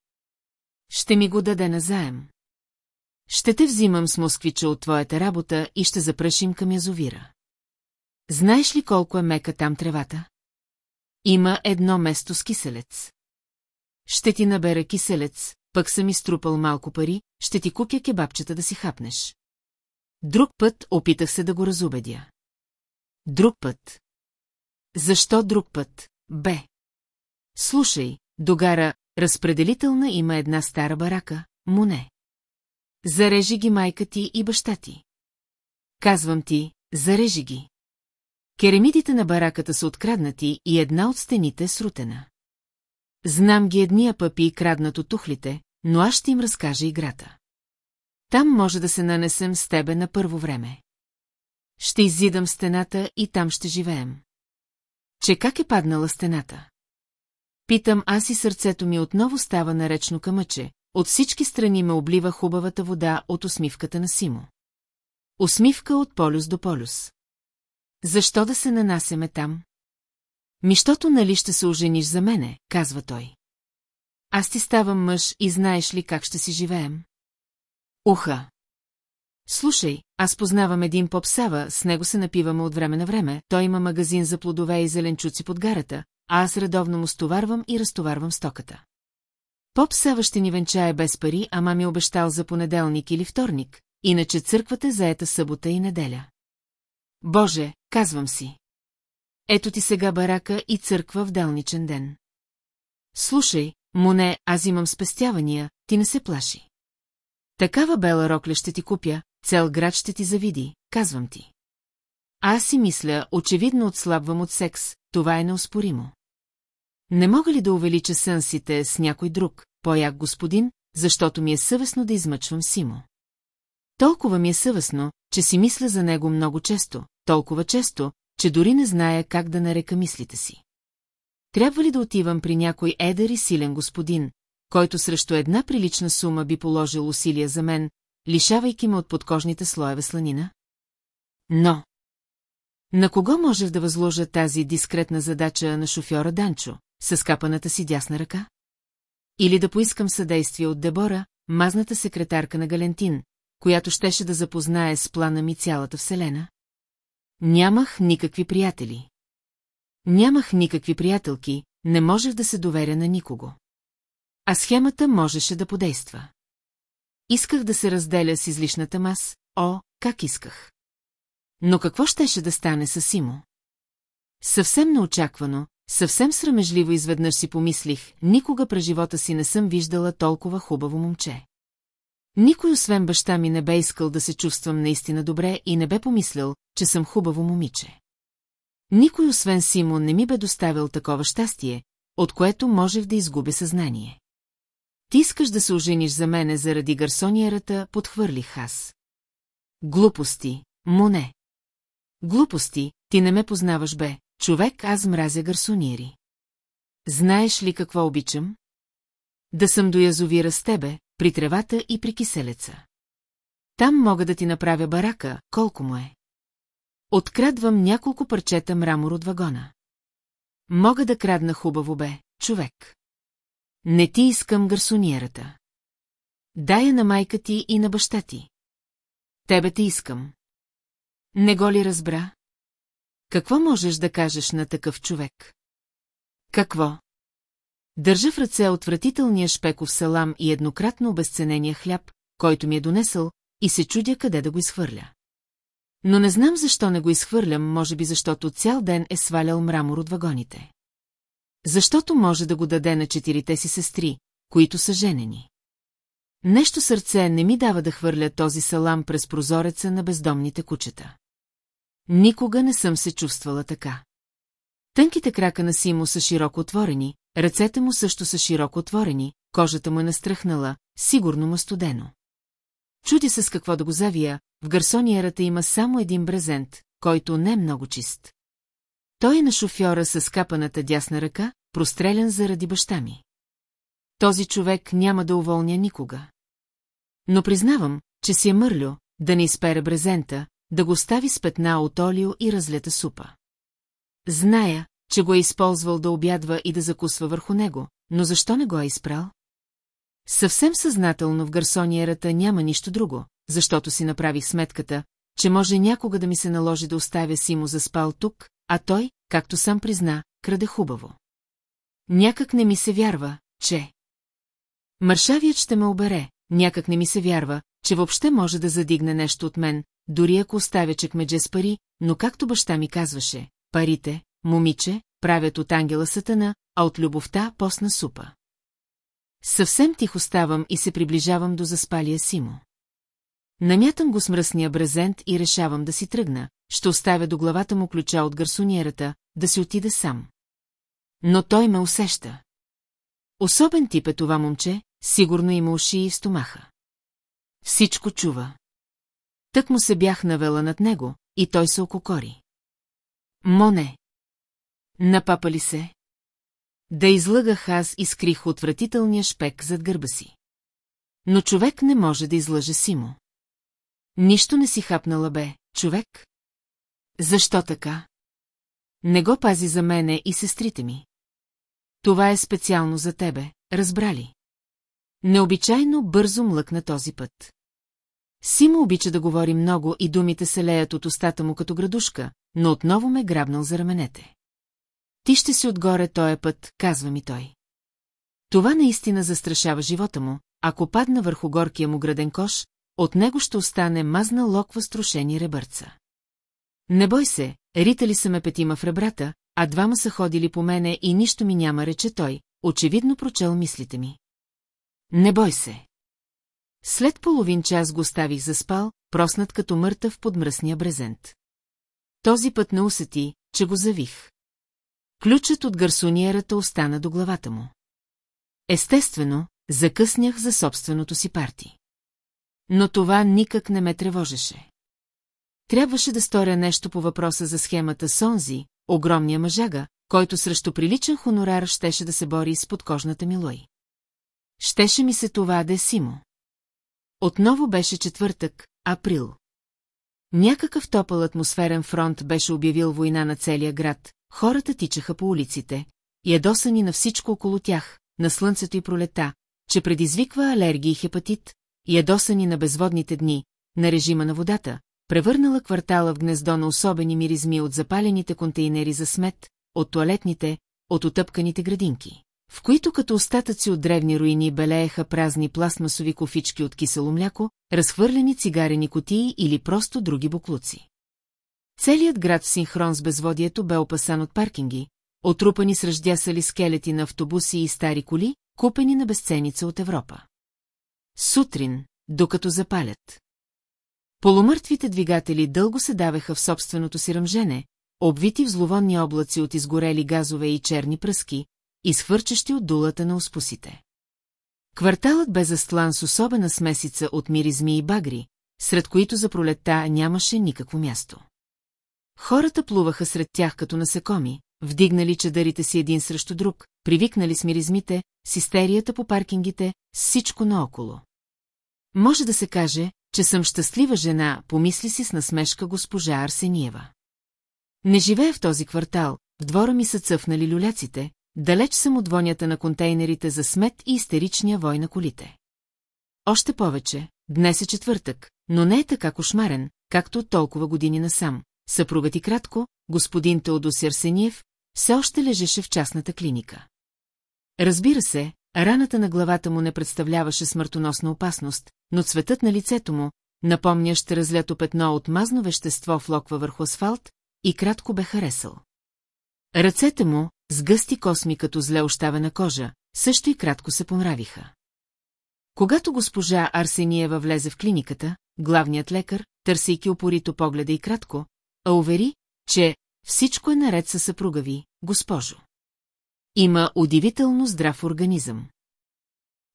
Ще ми го даде назаем. Ще те взимам с москвича от твоята работа и ще запрашим към язовира. Знаеш ли колко е мека там тревата? Има едно место с киселец. Ще ти набера киселец, пък съм изтрупал малко пари, ще ти купя кебабчета да си хапнеш. Друг път опитах се да го разубедя. Друг път. Защо друг път, бе? Слушай, догара, разпределителна има една стара барака, Моне. Зарежи ги майка ти и баща ти. Казвам ти, зарежи ги. Керемидите на бараката са откраднати и една от стените е срутена. Знам ги едния пъпи и краднат от тухлите, но аз ще им разкажа играта. Там може да се нанесем с тебе на първо време. Ще изидам стената и там ще живеем. Че как е паднала стената? Питам аз и сърцето ми отново става наречно камъче, от всички страни ме облива хубавата вода от усмивката на Симо. Усмивка от полюс до полюс. Защо да се нанасеме там? Мищото нали ще се ожениш за мене, казва той. Аз ти ставам мъж и знаеш ли как ще си живеем? Уха! Слушай, аз познавам един поп-сава, с него се напиваме от време на време, той има магазин за плодове и зеленчуци под гарата, а аз редовно му стоварвам и разтоварвам стоката. Поп Сава ще ни венчае без пари, ама ми обещал за понеделник или вторник, иначе църквата е заета събота и неделя. Боже, казвам си. Ето ти сега барака и църква в делничен ден. Слушай, Моне, аз имам спестявания, ти не се плаши. Такава бела рокля ще ти купя, цел град ще ти завиди, казвам ти. Аз си мисля, очевидно отслабвам от секс, това е неоспоримо. Не мога ли да увелича сънсите с някой друг, по-як господин, защото ми е съвестно да измъчвам Симо? Толкова ми е съвестно, че си мисля за него много често, толкова често, че дори не зная как да нарека мислите си. Трябва ли да отивам при някой едър и силен господин, който срещу една прилична сума би положил усилия за мен, лишавайки ме от подкожните слоеве сланина? Но... На кого можех да възложа тази дискретна задача на шофьора Данчо, с капаната си дясна ръка? Или да поискам съдействие от Дебора, мазната секретарка на Галентин, която щеше да запознае с плана ми цялата вселена? Нямах никакви приятели. Нямах никакви приятелки, не можех да се доверя на никого. А схемата можеше да подейства. Исках да се разделя с излишната мас, о, как исках. Но какво щеше да стане с Симо? Съвсем неочаквано, съвсем срамежливо изведнъж си помислих, никога през живота си не съм виждала толкова хубаво момче. Никой освен баща ми не бе искал да се чувствам наистина добре и не бе помислил, че съм хубаво момиче. Никой освен Симо не ми бе доставил такова щастие, от което можех да изгубя съзнание. Ти искаш да се ожениш за мене заради гарсониерата, подхвърлих аз. Глупости, моне. Глупости, ти не ме познаваш бе, човек аз мразя гарсониери. Знаеш ли какво обичам? Да съм до язовира с тебе, при тревата и при киселеца. Там мога да ти направя барака, колко му е. Открадвам няколко парчета мрамор от вагона. Мога да крадна хубаво бе, човек. Не ти искам гарсониерата. Дая на майка ти и на баща ти. Тебе те искам. Не го ли разбра? Какво можеш да кажеш на такъв човек? Какво? Държа в ръце отвратителния шпеков салам и еднократно обесценения хляб, който ми е донесъл, и се чудя къде да го изхвърля. Но не знам защо не го изхвърлям, може би защото цял ден е свалял мрамор от вагоните. Защото може да го даде на четирите си сестри, които са женени. Нещо сърце не ми дава да хвърля този салам през прозореца на бездомните кучета. Никога не съм се чувствала така. Тънките крака на Симо са широко отворени, ръцете му също са широко отворени, кожата му е настръхнала, сигурно му студено. Чуди се с какво да го завия, в гарсониерата има само един брезент, който не е много чист. Той е на шофьора с капаната дясна ръка, прострелян заради баща ми. Този човек няма да уволня никога. Но признавам, че си е мърлю, да не изпере брезента, да го стави с петна от олио и разлета супа. Зная, че го е използвал да обядва и да закусва върху него, но защо не го е изпрал? Съвсем съзнателно в гарсониерата няма нищо друго, защото си направих сметката, че може някога да ми се наложи да оставя Симо за спал тук, а той, както сам призна, краде хубаво. Някак не ми се вярва, че... Маршавият ще ме обере, някак не ми се вярва, че въобще може да задигне нещо от мен, дори ако оставя чекмедже с пари, но както баща ми казваше, парите, момиче, правят от ангела сатана, а от любовта постна супа. Съвсем тихо ставам и се приближавам до заспалия Симо. Намятам го с мръсния брезент и решавам да си тръгна, ще оставя до главата му ключа от гарсониерата, да си отиде сам. Но той ме усеща. Особен тип е това момче, сигурно има уши и стомаха. Всичко чува. Тък му се бях навела над него, и той се ококори. Моне! Напапа ли се? Да излъгах аз и скрих отвратителния шпек зад гърба си. Но човек не може да излъже Симо. Нищо не си хапнала бе, човек. Защо така? Не го пази за мене и сестрите ми. Това е специално за тебе, разбрали? Необичайно бързо млъкна този път. Симо обича да говори много и думите се леят от устата му като градушка, но отново ме грабнал за раменете. Ти ще си отгоре тоя път, казва ми той. Това наистина застрашава живота му, ако падна върху горкия му граден кош, от него ще остане мазна локва струшени ребърца. Не бой се, ритали са ме петима в ребрата, а двама са ходили по мене и нищо ми няма, рече той, очевидно прочел мислите ми. Не бой се. След половин час го ставих за спал, проснат като мъртъв под мръсния брезент. Този път не усети, че го завих. Ключът от гарсониерата остана до главата му. Естествено, закъснях за собственото си парти. Но това никак не ме тревожеше. Трябваше да сторя нещо по въпроса за схемата Сонзи, огромния мъжага, който срещу приличен хонорар щеше да се бори с подкожната ми лой. Щеше ми се това да е Симо. Отново беше четвъртък, април. Някакъв топъл атмосферен фронт беше обявил война на целия град, хората тичаха по улиците, ядосани на всичко около тях, на слънцето и пролета, че предизвиква алергии и хепатит, ядосани на безводните дни, на режима на водата, превърнала квартала в гнездо на особени миризми от запалените контейнери за смет, от туалетните, от отъпканите градинки, в които като остатъци от древни руини белееха празни пластмасови кофички от кисело мляко, разхвърлени цигарени котии или просто други буклуци. Целият град в синхрон с безводието бе опасан от паркинги, отрупани с ръждясали скелети на автобуси и стари коли, купени на безценица от Европа. Сутрин, докато запалят. Полумъртвите двигатели дълго се давеха в собственото си ръмжене, обвити в зловонни облаци от изгорели газове и черни пръски, изхвърчащи от дулата на успусите. Кварталът бе застлан с особена смесица от миризми и багри, сред които за пролетта нямаше никакво място. Хората плуваха сред тях като насекоми, вдигнали чадърите си един срещу друг, привикнали с миризмите, с истерията по паркингите, всичко наоколо. Може да се каже, че съм щастлива жена, помисли си с насмешка госпожа Арсениева. Не живея в този квартал, в двора ми са цъфнали люляците, далеч съм от вонята на контейнерите за смет и истеричния вой на колите. Още повече, днес е четвъртък, но не е така кошмарен, както от толкова години насам. Съпругът и кратко, господин Теодос Арсениев, все още лежеше в частната клиника. Разбира се, раната на главата му не представляваше смъртоносна опасност, но цветът на лицето му, напомнящ разлято петно от мазно вещество в локва върху асфалт, и кратко бе харесал. Ръцете му, с гъсти косми като зле оставена кожа, също и кратко се понравиха. Когато госпожа Арсениева влезе в клиниката, главният лекар, търсейки опорито погледа и кратко, а увери, че всичко е наред със съпруга ви, госпожо. Има удивително здрав организъм.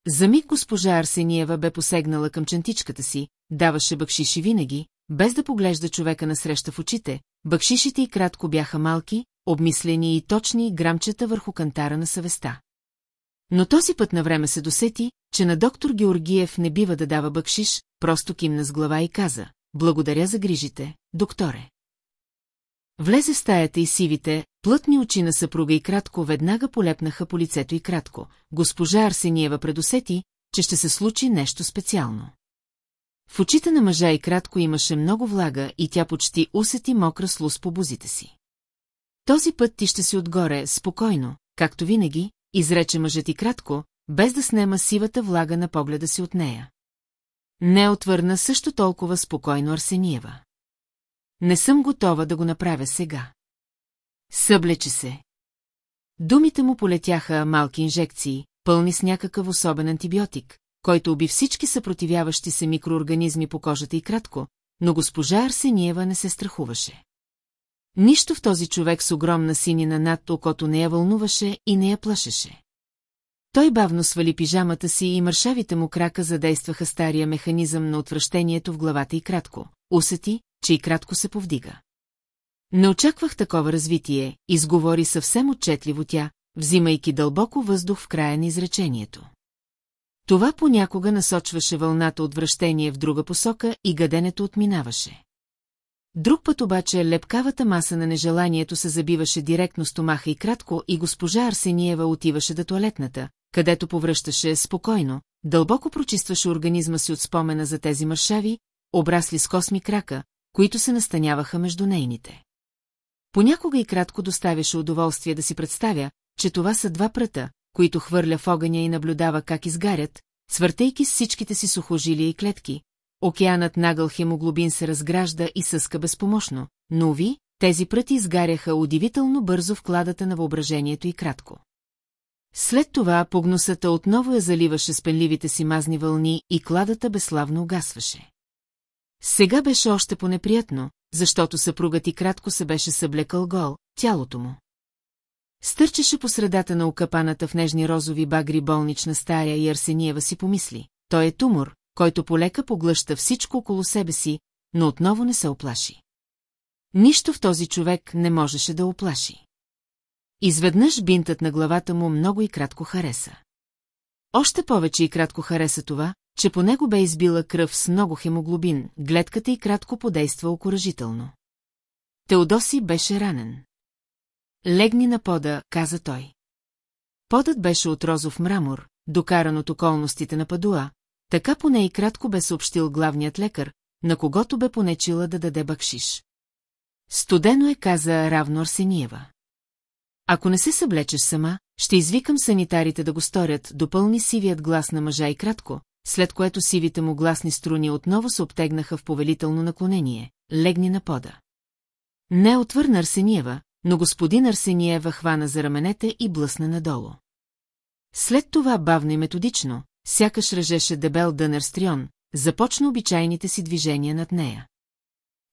За миг госпожа Арсениева бе посегнала към чантичката си, даваше бъкшиши винаги, без да поглежда човека насреща в очите, бъкшишите и кратко бяха малки, обмислени и точни грамчета върху кантара на съвестта. Но този път на време се досети, че на доктор Георгиев не бива да дава бъкшиш, просто кимна с глава и каза, благодаря за грижите, докторе. Влезе в стаята и сивите, плътни очи на съпруга и кратко веднага полепнаха по лицето и кратко. Госпожа Арсениева предусети, че ще се случи нещо специално. В очите на мъжа и кратко имаше много влага и тя почти усети мокра слуз по бузите си. Този път ти ще си отгоре, спокойно, както винаги, изрече мъжът и кратко, без да снема сивата влага на погледа си от нея. Не отвърна също толкова спокойно Арсениева. Не съм готова да го направя сега. Съблече се. Думите му полетяха малки инжекции, пълни с някакъв особен антибиотик, който уби всички съпротивяващи се микроорганизми по кожата и кратко, но госпожа Арсениева не се страхуваше. Нищо в този човек с огромна синина над окото не я вълнуваше и не я плашеше. Той бавно свали пижамата си и мършавите му крака задействаха стария механизъм на отвращението в главата и кратко. Усети, че и кратко се повдига. Не очаквах такова развитие, изговори съвсем отчетливо тя, взимайки дълбоко въздух в края на изречението. Това понякога насочваше вълната от вращение в друга посока и гаденето отминаваше. Друг път обаче лепкавата маса на нежеланието се забиваше директно стомаха и кратко и госпожа Арсениева отиваше до туалетната, където повръщаше спокойно, дълбоко прочистваше организма си от спомена за тези мършави, обрасли с косми крака, които се настаняваха между нейните. Понякога и кратко доставяше удоволствие да си представя, че това са два пръта, които хвърля в огъня и наблюдава как изгарят, свъртейки с всичките си сухожилия и клетки. Океанът нагъл хемоглобин се разгражда и съска безпомощно, но ви, тези пръти изгаряха удивително бързо в кладата на въображението и кратко. След това погносата отново я заливаше с пенливите си мазни вълни и кладата безславно угасваше. Сега беше още по-неприятно, защото съпругът и кратко се беше съблекал гол, тялото му. Стърчеше по средата на окапаната в нежни розови багри болнична старя и Арсениева си помисли. Той е тумор, който полека поглъща всичко около себе си, но отново не се оплаши. Нищо в този човек не можеше да оплаши. Изведнъж бинтът на главата му много и кратко хареса. Още повече и кратко хареса това, че по него бе избила кръв с много хемоглобин, гледката и кратко подейства окоръжително. Теодоси беше ранен. Легни на пода, каза той. Подът беше от розов мрамор, докаран от околностите на Падуа, така поне и кратко бе съобщил главният лекар, на когото бе понечила да даде бакшиш. Студено е, каза равно Арсениева. Ако не се съблечеш сама, ще извикам санитарите да го сторят, допълни сивият глас на мъжа и кратко, след което сивите му гласни струни отново се обтегнаха в повелително наклонение. Легни на пода. Не отвърна Арсениева, но господин Арсениева хвана за раменете и блъсна надолу. След това бавно и методично, сякаш режеше дебел дънер стрион, започна обичайните си движения над нея.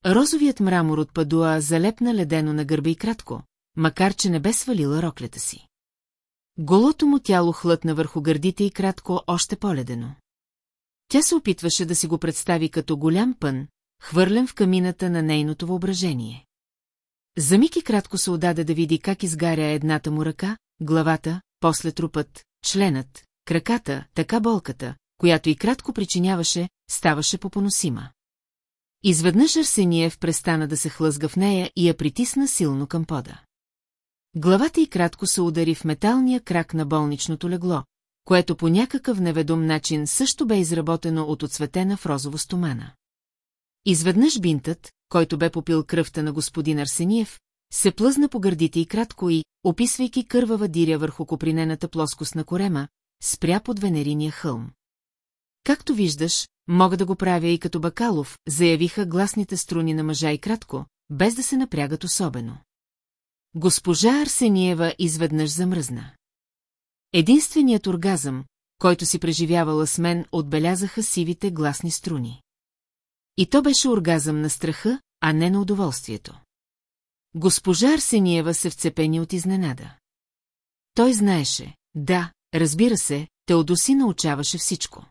Розовият мрамор от Падуа залепна ледено на гърба и кратко, макар че не бе свалила роклята си. Голото му тяло хлътна върху гърдите и кратко още по-ледено. Тя се опитваше да си го представи като голям пън, хвърлен в камината на нейното въображение. За миг и кратко се отдаде да види как изгаря едната му ръка, главата, после трупът, членът, краката, така болката, която и кратко причиняваше, ставаше попоносима. Изведнъж Арсениев престана да се хлъзга в нея и я притисна силно към пода. Главата й кратко се удари в металния крак на болничното легло, което по някакъв неведом начин също бе изработено от оцветена в розово стомана. Изведнъж бинтът, който бе попил кръвта на господин Арсениев, се плъзна по гърдите и кратко и, описвайки кървава диря върху копринената плоскост на корема, спря под венериния хълм. Както виждаш, мога да го правя и като Бакалов, заявиха гласните струни на мъжа и кратко, без да се напрягат особено. Госпожа Арсениева изведнъж замръзна. Единственият оргазъм, който си преживявала с мен, отбелязаха сивите гласни струни. И то беше оргазъм на страха, а не на удоволствието. Госпожа Арсениева се вцепени от изненада. Той знаеше, да, разбира се, Теодоси научаваше всичко.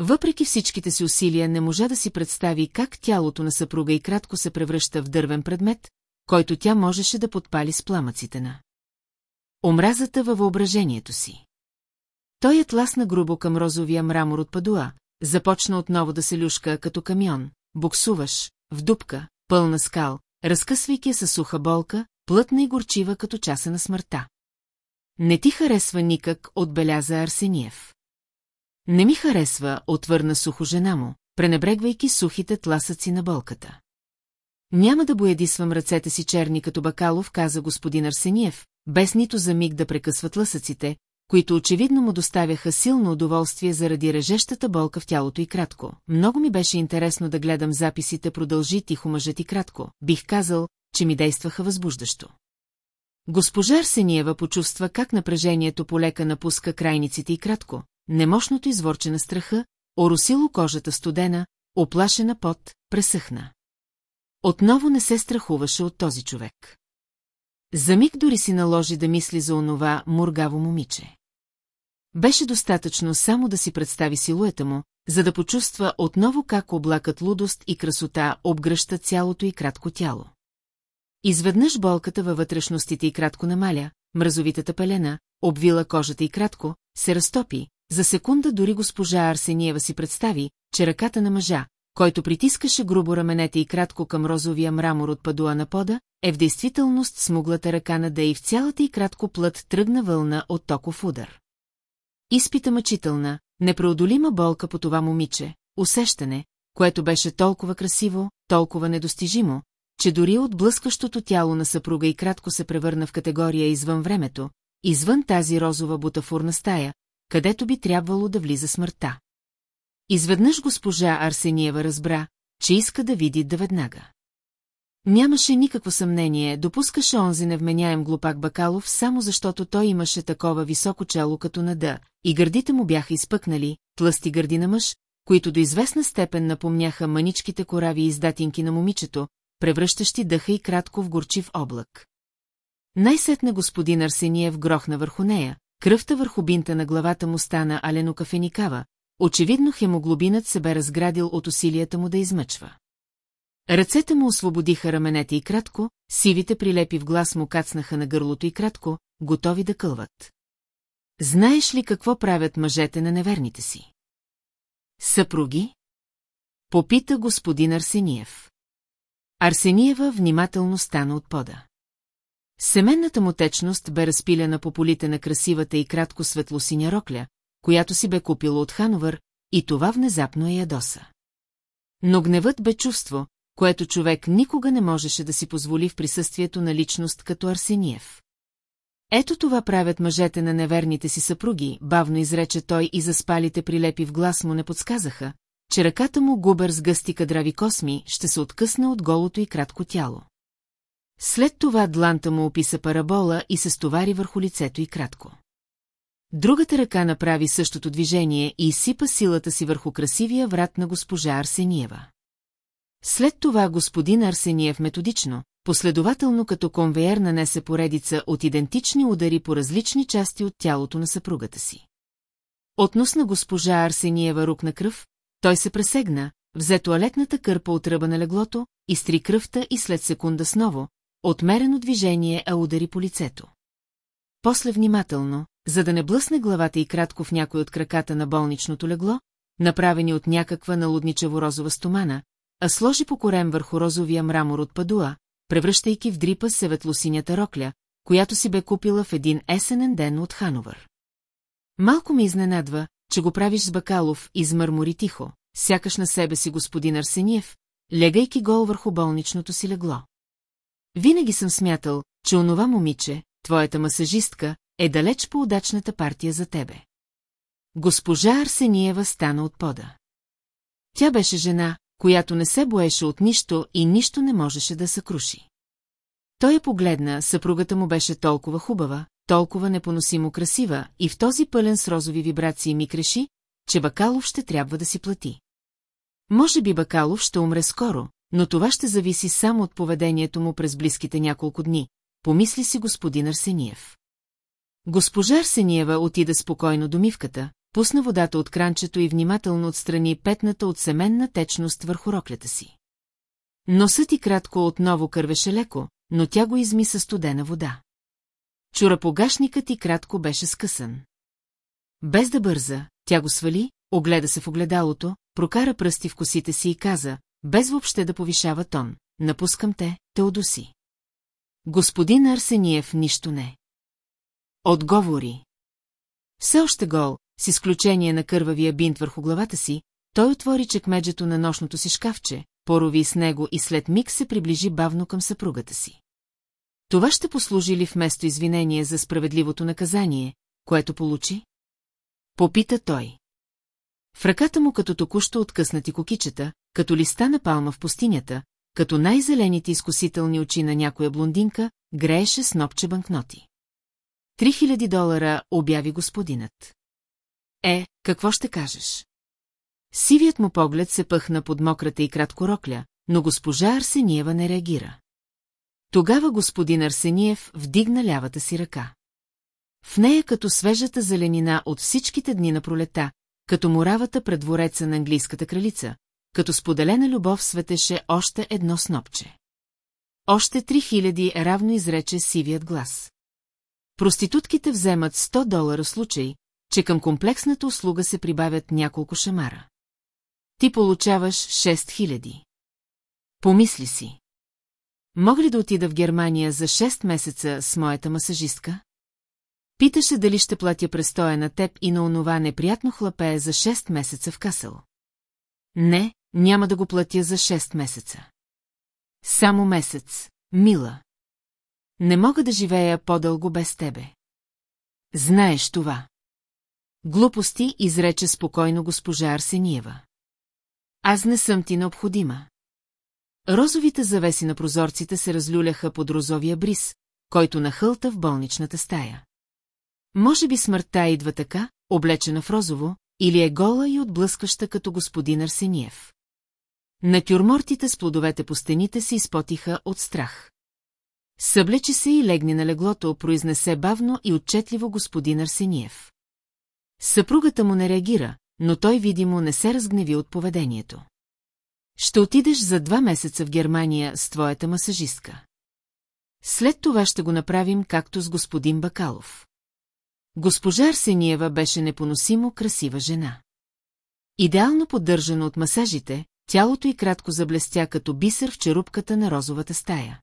Въпреки всичките си усилия не можа да си представи как тялото на съпруга и кратко се превръща в дървен предмет, който тя можеше да подпали с пламъците на. Омразата във въображението си. Той е тласна грубо към розовия мрамор от падуа, започна отново да се люшка като камион, буксуваш, в дупка, пълна скал, разкъсвайки със суха болка, плътна и горчива като часа на смъртта. Не ти харесва никак, отбеляза Арсениев. Не ми харесва, отвърна сухо жена му, пренебрегвайки сухите тласъци на болката. Няма да боядисвам ръцете си черни като бакалов, каза господин Арсениев, без нито за миг да прекъсват лъсъците, които очевидно му доставяха силно удоволствие заради режещата болка в тялото и кратко. Много ми беше интересно да гледам записите, продължи тихо мъжът и кратко. Бих казал, че ми действаха възбуждащо. Госпожа Арсениева почувства как напрежението полека напуска крайниците и кратко, немощното изворче на страха, оросило кожата студена, оплашена пот, пресъхна. Отново не се страхуваше от този човек. За миг дори си наложи да мисли за онова мургаво момиче. Беше достатъчно само да си представи силуета му, за да почувства отново как облакът лудост и красота обгръща цялото и кратко тяло. Изведнъж болката във вътрешностите и кратко намаля, мразовитата пелена, обвила кожата и кратко, се разтопи, за секунда дори госпожа Арсениева си представи, че ръката на мъжа, който притискаше грубо раменете и кратко към розовия мрамор от падуа на пода, е в действителност смуглата ръка на Дей в цялата и кратко плът тръгна вълна от токов удар. Изпита мъчителна, непреодолима болка по това момиче, усещане, което беше толкова красиво, толкова недостижимо, че дори от блъскащото тяло на съпруга и кратко се превърна в категория извън времето, извън тази розова бутафурна стая, където би трябвало да влиза смъртта. Изведнъж госпожа Арсениева разбра, че иска да види да веднага. Нямаше никакво съмнение, допускаше онзи невменяем глупак Бакалов, само защото той имаше такова високо чело като нада, и гърдите му бяха изпъкнали, тлъсти гърди на мъж, които до известна степен напомняха маничките корави и издатинки на момичето, превръщащи дъха и кратко в горчив облак. Най-сетне господин Арсениев грохна върху нея, кръвта върху бинта на главата му стана алено кафеникава, очевидно хемоглобинът се бе разградил от усилията му да измъчва. Ръцете му освободиха раменете и кратко, сивите прилепи в глас му кацнаха на гърлото и кратко, готови да кълват. Знаеш ли какво правят мъжете на неверните си? Съпруги? Попита господин Арсениев. Арсениева внимателно стана от пода. Семенната му течност бе разпилена по полите на красивата и кратко светлосиня рокля, която си бе купила от Хановър, и това внезапно я ядоса. Но гневът бе чувство, което човек никога не можеше да си позволи в присъствието на личност като Арсениев. Ето това правят мъжете на неверните си съпруги, бавно изрече той и заспалите прилепи в глас му не подсказаха, че ръката му губер с гъсти кадрави косми ще се откъсне от голото и кратко тяло. След това дланта му описа парабола и се стовари върху лицето и кратко. Другата ръка направи същото движение и изсипа силата си върху красивия врат на госпожа Арсениева. След това господин Арсениев методично, последователно като конвейер нанесе поредица от идентични удари по различни части от тялото на съпругата си. Относна госпожа Арсениева рук на кръв, той се пресегна, взе туалетната кърпа от ръба на леглото, изтри кръвта и след секунда сново, отмерено движение, а удари по лицето. После внимателно, за да не блъсне главата и кратко в някой от краката на болничното легло, направени от някаква налудничево-розова стомана, а сложи по корем върху розовия мрамор от падуа, превръщайки в дрипа севетлосинята рокля, която си бе купила в един есенен ден от Хановър. Малко ми изненадва, че го правиш с Бакалов, измърмори тихо, сякаш на себе си господин Арсениев, легайки гол върху болничното си легло. Винаги съм смятал, че онова момиче, твоята масажистка, е далеч по удачната партия за тебе. Госпожа Арсениева стана от пода. Тя беше жена, която не се боеше от нищо и нищо не можеше да съкруши. Той я погледна, съпругата му беше толкова хубава, толкова непоносимо красива и в този пълен с розови вибрации ми креши, че Бакалов ще трябва да си плати. Може би Бакалов ще умре скоро, но това ще зависи само от поведението му през близките няколко дни, помисли си господин Арсениев. Госпожа Арсениева отида спокойно до мивката, пусна водата от кранчето и внимателно отстрани петната от семенна течност върху роклята си. Носът и кратко отново кървеше леко, но тя го изми със студена вода. Чурапогашникът и кратко беше скъсан. Без да бърза, тя го свали, огледа се в огледалото, прокара пръсти в косите си и каза, без въобще да повишава тон, напускам те, Теодоси. Господин Арсениев нищо не. Отговори. Все още гол, с изключение на кървавия бинт върху главата си, той отвори чекмеджето на нощното си шкафче, порови с него и след миг се приближи бавно към съпругата си. Това ще послужи ли вместо извинение за справедливото наказание, което получи? Попита той. В ръката му като току-що откъснати кокичета, като листа на палма в пустинята, като най-зелените изкусителни очи на някоя блондинка, грееше снопче банкноти. Три хиляди долара, обяви господинът. Е, какво ще кажеш? Сивият му поглед се пъхна под мократа и кратко рокля, но госпожа Арсениева не реагира. Тогава господин Арсениев вдигна лявата си ръка. В нея като свежата зеленина от всичките дни на пролета, като муравата пред двореца на английската кралица, като споделена любов светеше още едно снопче. Още три хиляди равно изрече сивият глас. Проститутките вземат 100 долара случай, че към комплексната услуга се прибавят няколко шамара. Ти получаваш 6 хиляди. Помисли си. Мога ли да отида в Германия за 6 месеца с моята масажистка? Питаше дали ще платя престоя на теб и на онова неприятно хлапе за 6 месеца в Касъл. Не, няма да го платя за 6 месеца. Само месец, мила. Не мога да живея по-дълго без тебе. Знаеш това. Глупости изрече спокойно госпожа Арсениева. Аз не съм ти необходима. Розовите завеси на прозорците се разлюляха под розовия бриз, който нахълта в болничната стая. Може би смъртта идва така, облечена в розово, или е гола и отблъскаща като господин Арсениев. Натюрмортите с плодовете по стените се изпотиха от страх. Съблече се и легни на леглото, произнесе бавно и отчетливо господин Арсениев. Съпругата му не реагира, но той видимо не се разгневи от поведението. Ще отидеш за два месеца в Германия с твоята масажистка. След това ще го направим както с господин Бакалов. Госпожа Арсениева беше непоносимо красива жена. Идеално поддържано от масажите, тялото й кратко заблестя като бисер в черупката на розовата стая.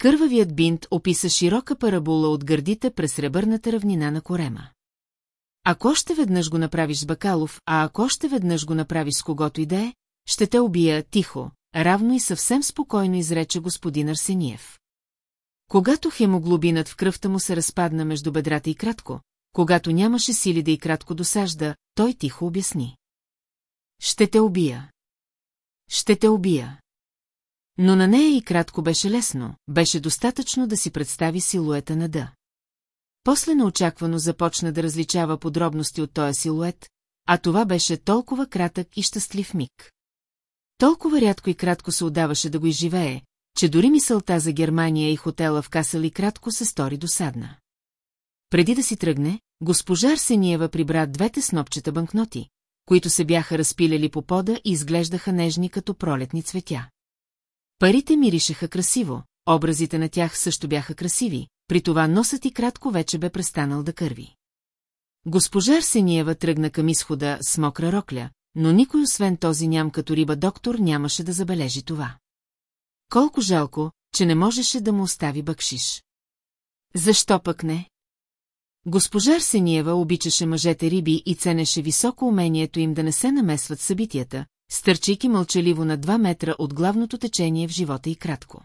Кървавият бинт описа широка парабола от гърдите през сребърната равнина на корема. Ако още веднъж го направиш с Бакалов, а ако още веднъж го направиш с когото и да е, ще те убия тихо, равно и съвсем спокойно изрече господин Арсениев. Когато хемоглобинът в кръвта му се разпадна между бедрата и кратко, когато нямаше сили да и кратко досажда, той тихо обясни. Ще те убия. Ще те убия. Но на нея и кратко беше лесно, беше достатъчно да си представи силуета на Д. После неочаквано започна да различава подробности от този силует, а това беше толкова кратък и щастлив миг. Толкова рядко и кратко се отдаваше да го изживее, че дори мисълта за Германия и хотела в Касали кратко се стори досадна. Преди да си тръгне, госпожа Арсениева прибра двете снопчета банкноти, които се бяха разпилели по пода и изглеждаха нежни като пролетни цветя. Парите миришеха красиво, образите на тях също бяха красиви, при това носът и кратко вече бе престанал да кърви. Госпожа Арсениева тръгна към изхода с мокра рокля, но никой освен този ням като риба доктор нямаше да забележи това. Колко жалко, че не можеше да му остави бъкшиш. Защо пък не? Госпожа Арсениева обичаше мъжете риби и ценеше високо умението им да не се намесват събитията, стърчайки мълчаливо на два метра от главното течение в живота и кратко.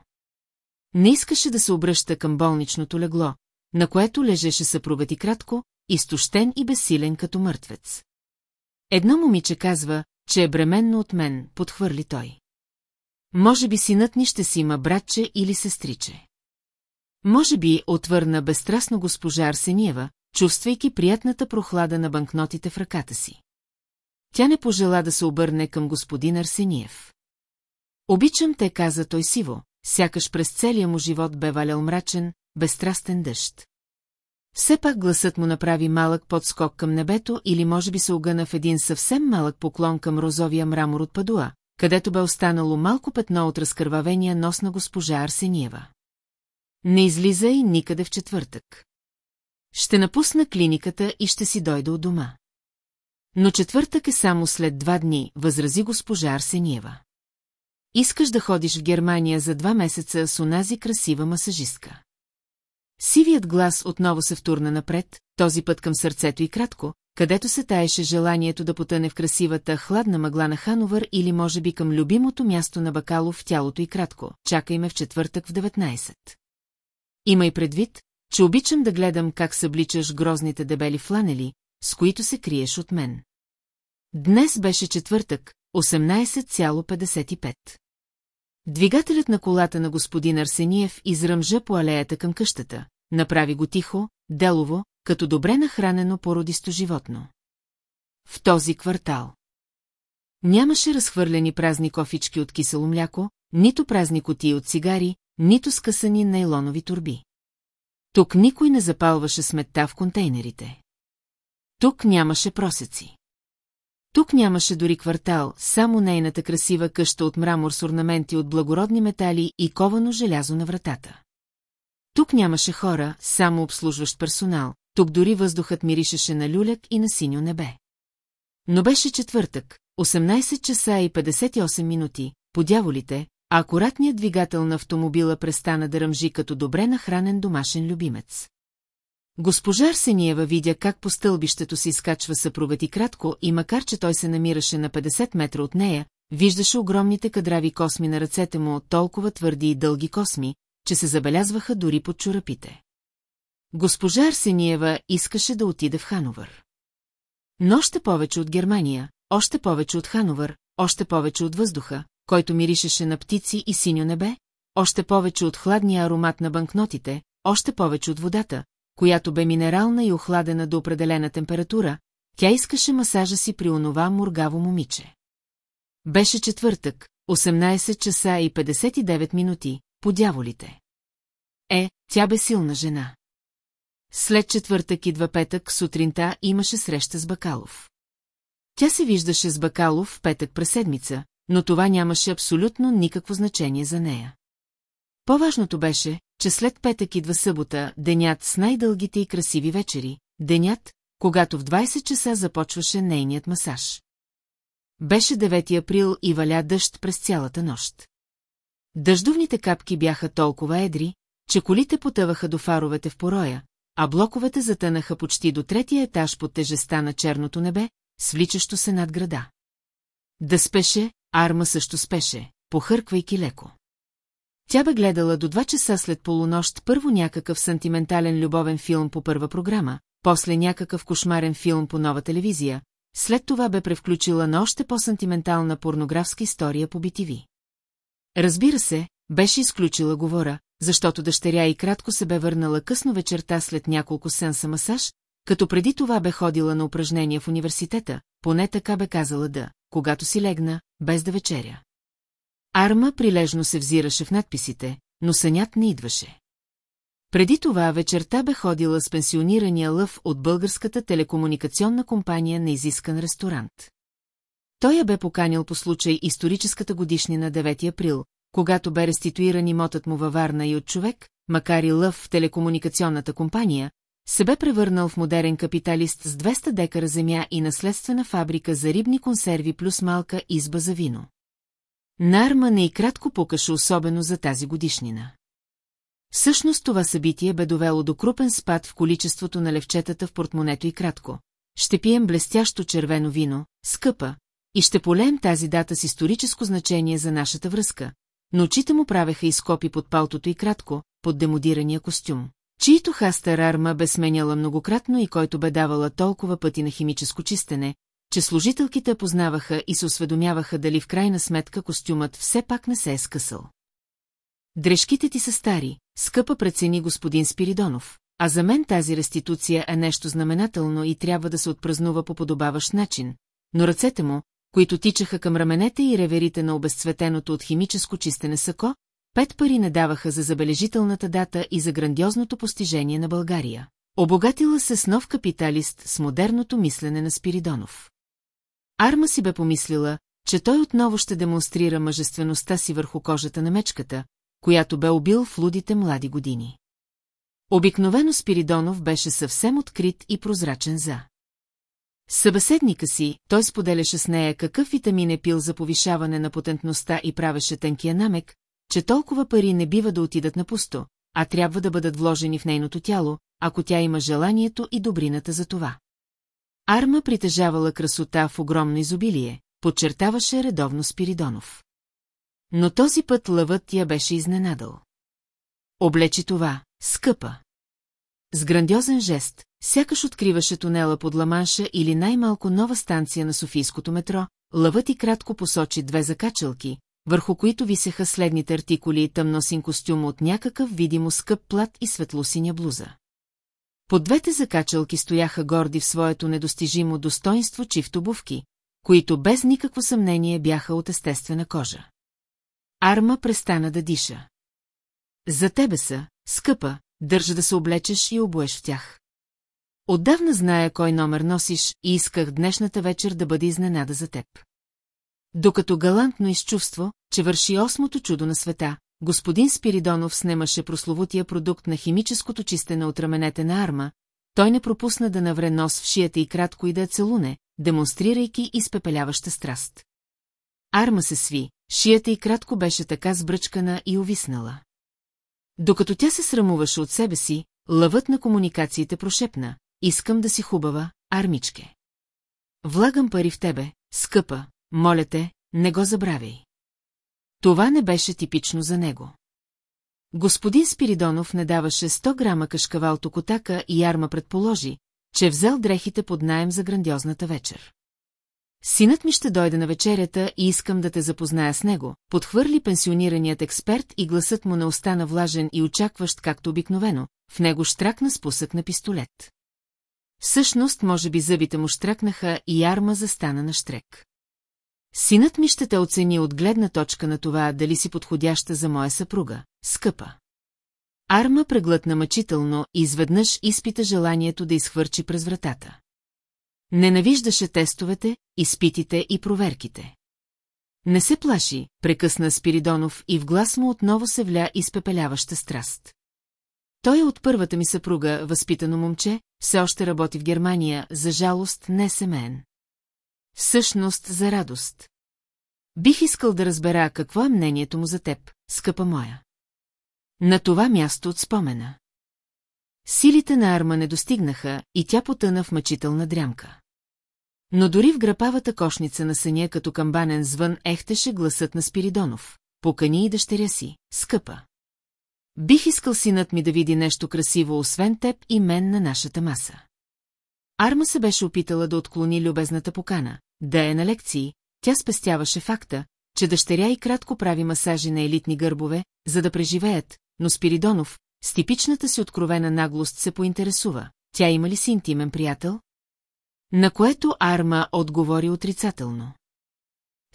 Не искаше да се обръща към болничното легло, на което лежеше съпругът и кратко, изтощен и безсилен като мъртвец. Едно момиче казва, че е бременно от мен, подхвърли той. Може би синът ни ще си има братче или сестриче. Може би отвърна безстрастно госпожа Арсениева, чувствайки приятната прохлада на банкнотите в ръката си. Тя не пожела да се обърне към господин Арсениев. Обичам те, каза той сиво, сякаш през целия му живот бе валял мрачен, безстрастен дъжд. Все пак гласът му направи малък подскок към небето или може би се огъна в един съвсем малък поклон към розовия мрамор от Падуа, където бе останало малко петно от разкървавения нос на госпожа Арсениева. Не излизай никъде в четвъртък. Ще напусна клиниката и ще си дойда от дома. Но четвъртък е само след два дни, възрази госпожа Арсениева. Искаш да ходиш в Германия за два месеца с онази красива масажистка. Сивият глас отново се втурна напред, този път към сърцето и кратко, където се таеше желанието да потъне в красивата хладна мъгла на Хановър или може би към любимото място на Бакалов в тялото и кратко. Чакай ме в четвъртък в 19. Имай предвид, че обичам да гледам как събличаш грозните дебели фланели, с които се криеш от мен. Днес беше четвъртък, 18,55. Двигателят на колата на господин Арсениев изръмжа по алеята към къщата, направи го тихо, делово, като добре нахранено породисто животно. В този квартал. Нямаше разхвърлени празни кофички от кисело мляко, нито празни котии от цигари, нито скъсани нейлонови турби. Тук никой не запалваше сметта в контейнерите. Тук нямаше просеци. Тук нямаше дори квартал, само нейната красива къща от мрамор с орнаменти от благородни метали и ковано желязо на вратата. Тук нямаше хора, само обслужващ персонал, тук дори въздухът миришеше на люляк и на синьо небе. Но беше четвъртък, 18 часа и 58 минути, по дяволите, а акуратният двигател на автомобила престана да ръмжи като добре нахранен домашен любимец. Госпожа Арсениева видя как по стълбището си изкачва съпругът и кратко и макар, че той се намираше на 50 метра от нея, виждаше огромните кадрави косми на ръцете му, толкова твърди и дълги косми, че се забелязваха дори под чурапите. Госпожа Арсениева искаше да отиде в Хановър. Но още повече от Германия, още повече от Хановър, още повече от въздуха, който миришеше на птици и синьо небе, още повече от хладния аромат на банкнотите, още повече от водата, която бе минерална и охладена до определена температура, тя искаше масажа си при онова моргаво момиче. Беше четвъртък, 18 часа и 59 минути, по дяволите. Е, тя бе силна жена. След четвъртък идва петък, сутринта имаше среща с Бакалов. Тя се виждаше с Бакалов петък през седмица, но това нямаше абсолютно никакво значение за нея. По-важното беше, че след петък идва събота, денят с най-дългите и красиви вечери, денят, когато в 20 часа започваше нейният масаж. Беше 9 април и валя дъжд през цялата нощ. Дъждовните капки бяха толкова едри, че колите потъваха до фаровете в пороя, а блоковете затънаха почти до третия етаж под тежеста на черното небе, свличащо се над града. Да спеше, Арма също спеше, похърквайки леко. Тя бе гледала до два часа след полунощ първо някакъв сантиментален любовен филм по първа програма, после някакъв кошмарен филм по нова телевизия, след това бе превключила на още по-сантиментална порнографска история по BTV. Разбира се, беше изключила говора, защото дъщеря и кратко се бе върнала късно вечерта след няколко сенса масаж, като преди това бе ходила на упражнения в университета, поне така бе казала да, когато си легна, без да вечеря. Арма прилежно се взираше в надписите, но сънят не идваше. Преди това вечерта бе ходила с пенсионирания лъв от българската телекомуникационна компания на изискан ресторант. Той я бе поканил по случай историческата годишнина 9 април, когато бе реституиран имотът му във Варна и от човек, макар и лъв в телекомуникационната компания, се бе превърнал в модерен капиталист с 200 декара земя и наследствена фабрика за рибни консерви плюс малка изба за вино. Нарма не и кратко покаше особено за тази годишнина. Всъщност това събитие бе довело до крупен спад в количеството на левчетата в портмонето и кратко. Ще пием блестящо червено вино, скъпа, и ще полеем тази дата с историческо значение за нашата връзка, но очите му правеха изкопи под палтото и кратко, под демодирания костюм, чието хастер арма бе сменяла многократно и който бе давала толкова пъти на химическо чистене, че служителките познаваха и се осведомяваха дали в крайна сметка костюмът все пак не се е скъсал. Дрежките ти са стари, скъпа прецени господин Спиридонов, а за мен тази реституция е нещо знаменателно и трябва да се отпразнува по подобаващ начин, но ръцете му, които тичаха към раменете и реверите на обезцветеното от химическо чистене сако, пет пари не даваха за забележителната дата и за грандиозното постижение на България. Обогатила се с нов капиталист с модерното мислене на Спиридонов. Арма си бе помислила, че той отново ще демонстрира мъжествеността си върху кожата на мечката, която бе убил в лудите млади години. Обикновено Спиридонов беше съвсем открит и прозрачен за. Събеседника си, той споделяше с нея какъв витамин е пил за повишаване на потентността и правеше тънкия намек, че толкова пари не бива да отидат на пусто, а трябва да бъдат вложени в нейното тяло, ако тя има желанието и добрината за това. Арма притежавала красота в огромно изобилие, подчертаваше редовно Спиридонов. Но този път лъвът я беше изненадал. Облечи това, скъпа. С грандиозен жест, сякаш откриваше тунела под Ламанша или най-малко нова станция на Софийското метро, лъвът и кратко посочи две закачалки, върху които висеха следните артикули тъмносин костюм от някакъв видимо скъп плат и светлосиня блуза. Под двете закачалки стояха горди в своето недостижимо достоинство чифт обувки, които без никакво съмнение бяха от естествена кожа. Арма престана да диша. За тебе са, скъпа, държа да се облечеш и обуеш в тях. Отдавна зная кой номер носиш и исках днешната вечер да бъде изненада за теб. Докато галантно изчувство, че върши осмото чудо на света, господин Спиридонов снемаше прословутия продукт на химическото чистене от раменете на арма, той не пропусна да навре нос в шията и кратко и да я целуне, демонстрирайки изпепеляваща страст. Арма се сви, шията и кратко беше така сбръчкана и увиснала. Докато тя се срамуваше от себе си, лъвът на комуникациите прошепна. Искам да си хубава, армичке. Влагам пари в тебе, скъпа, моля те, не го забравяй. Това не беше типично за него. Господин Спиридонов не даваше 100 грама кашкавал токотака и Ярма предположи, че взел дрехите под найем за грандиозната вечер. Синът ми ще дойде на вечерята и искам да те запозная с него, подхвърли пенсионираният експерт и гласът му не остана влажен и очакващ както обикновено, в него штракна спусък на пистолет. Всъщност, може би зъбите му штракнаха и ярма застана на штрек. Синът ми ще те оцени от гледна точка на това, дали си подходяща за моя съпруга, скъпа. Арма преглътна мъчително и изведнъж изпита желанието да изхвърчи през вратата. Ненавиждаше тестовете, изпитите и проверките. Не се плаши, прекъсна Спиридонов и в глас му отново се вля изпепеляваща страст. Той е от първата ми съпруга, възпитано момче, все още работи в Германия, за жалост не семейен. Всъщност за радост. Бих искал да разбера какво е мнението му за теб, скъпа моя. На това място от спомена. Силите на Арма не достигнаха и тя потъна в мъчителна дрямка. Но дори в грапавата кошница на съня като камбанен звън ехтеше гласът на Спиридонов. Покани и дъщеря си, скъпа. Бих искал синът ми да види нещо красиво, освен теб и мен на нашата маса. Арма се беше опитала да отклони любезната покана, да е на лекции, тя спестяваше факта, че дъщеря и кратко прави масажи на елитни гърбове, за да преживеят, но Спиридонов, с типичната си откровена наглост се поинтересува. Тя има ли си интимен приятел? На което Арма отговори отрицателно.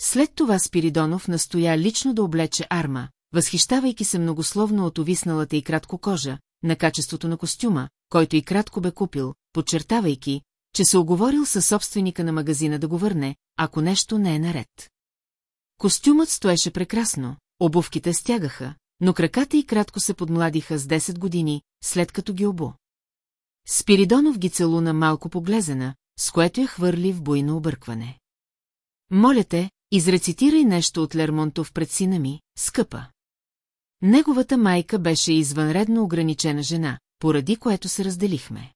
След това Спиридонов настоя лично да облече Арма, възхищавайки се многословно от овисналата и кратко кожа, на качеството на костюма, който и кратко бе купил, подчертавайки, че се оговорил със собственика на магазина да го върне, ако нещо не е наред. Костюмът стоеше прекрасно, обувките стягаха, но краката й кратко се подмладиха с 10 години, след като ги обу. Спиридонов ги целуна малко поглезена, с което я хвърли в буйно объркване. Моля те, изрецитирай нещо от Лермонтов пред сина ми, скъпа. Неговата майка беше извънредно ограничена жена, поради което се разделихме.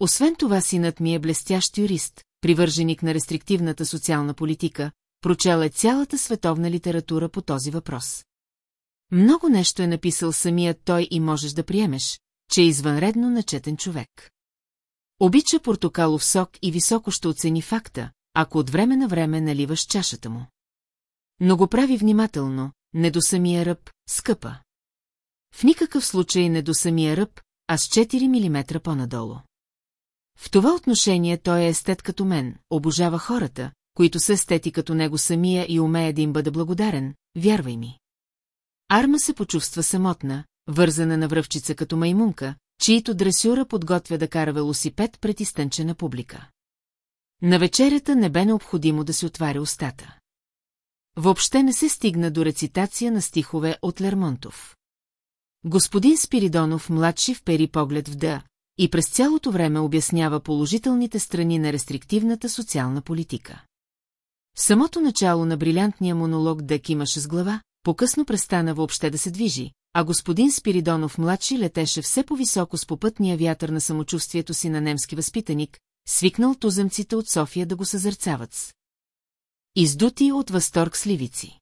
Освен това синът ми е блестящ юрист, привърженик на рестриктивната социална политика, прочел е цялата световна литература по този въпрос. Много нещо е написал самият той и можеш да приемеш, че е извънредно начетен човек. Обича портокалов сок и високо ще оцени факта, ако от време на време наливаш чашата му. Но го прави внимателно, не до самия ръб, скъпа. В никакъв случай не до самия ръб, а с 4 мм по-надолу. В това отношение той е естет като мен, обожава хората, които са естети като него самия и умее да им бъде благодарен, вярвай ми. Арма се почувства самотна, вързана на връвчица като маймунка, чието дресюра подготвя да кара велосипед пред изтънчена публика. На вечерята не бе необходимо да си отваря устата. Въобще не се стигна до рецитация на стихове от Лермонтов. Господин Спиридонов младши впери поглед в да, и през цялото време обяснява положителните страни на рестриктивната социална политика. В самото начало на брилянтния монолог Дък имаше с глава, по-късно престана въобще да се движи, а господин Спиридонов младши летеше все по-високо с попътния вятър на самочувствието си на немски възпитаник, свикнал туземците от София да го съзърцават с. Издути от възторг сливици.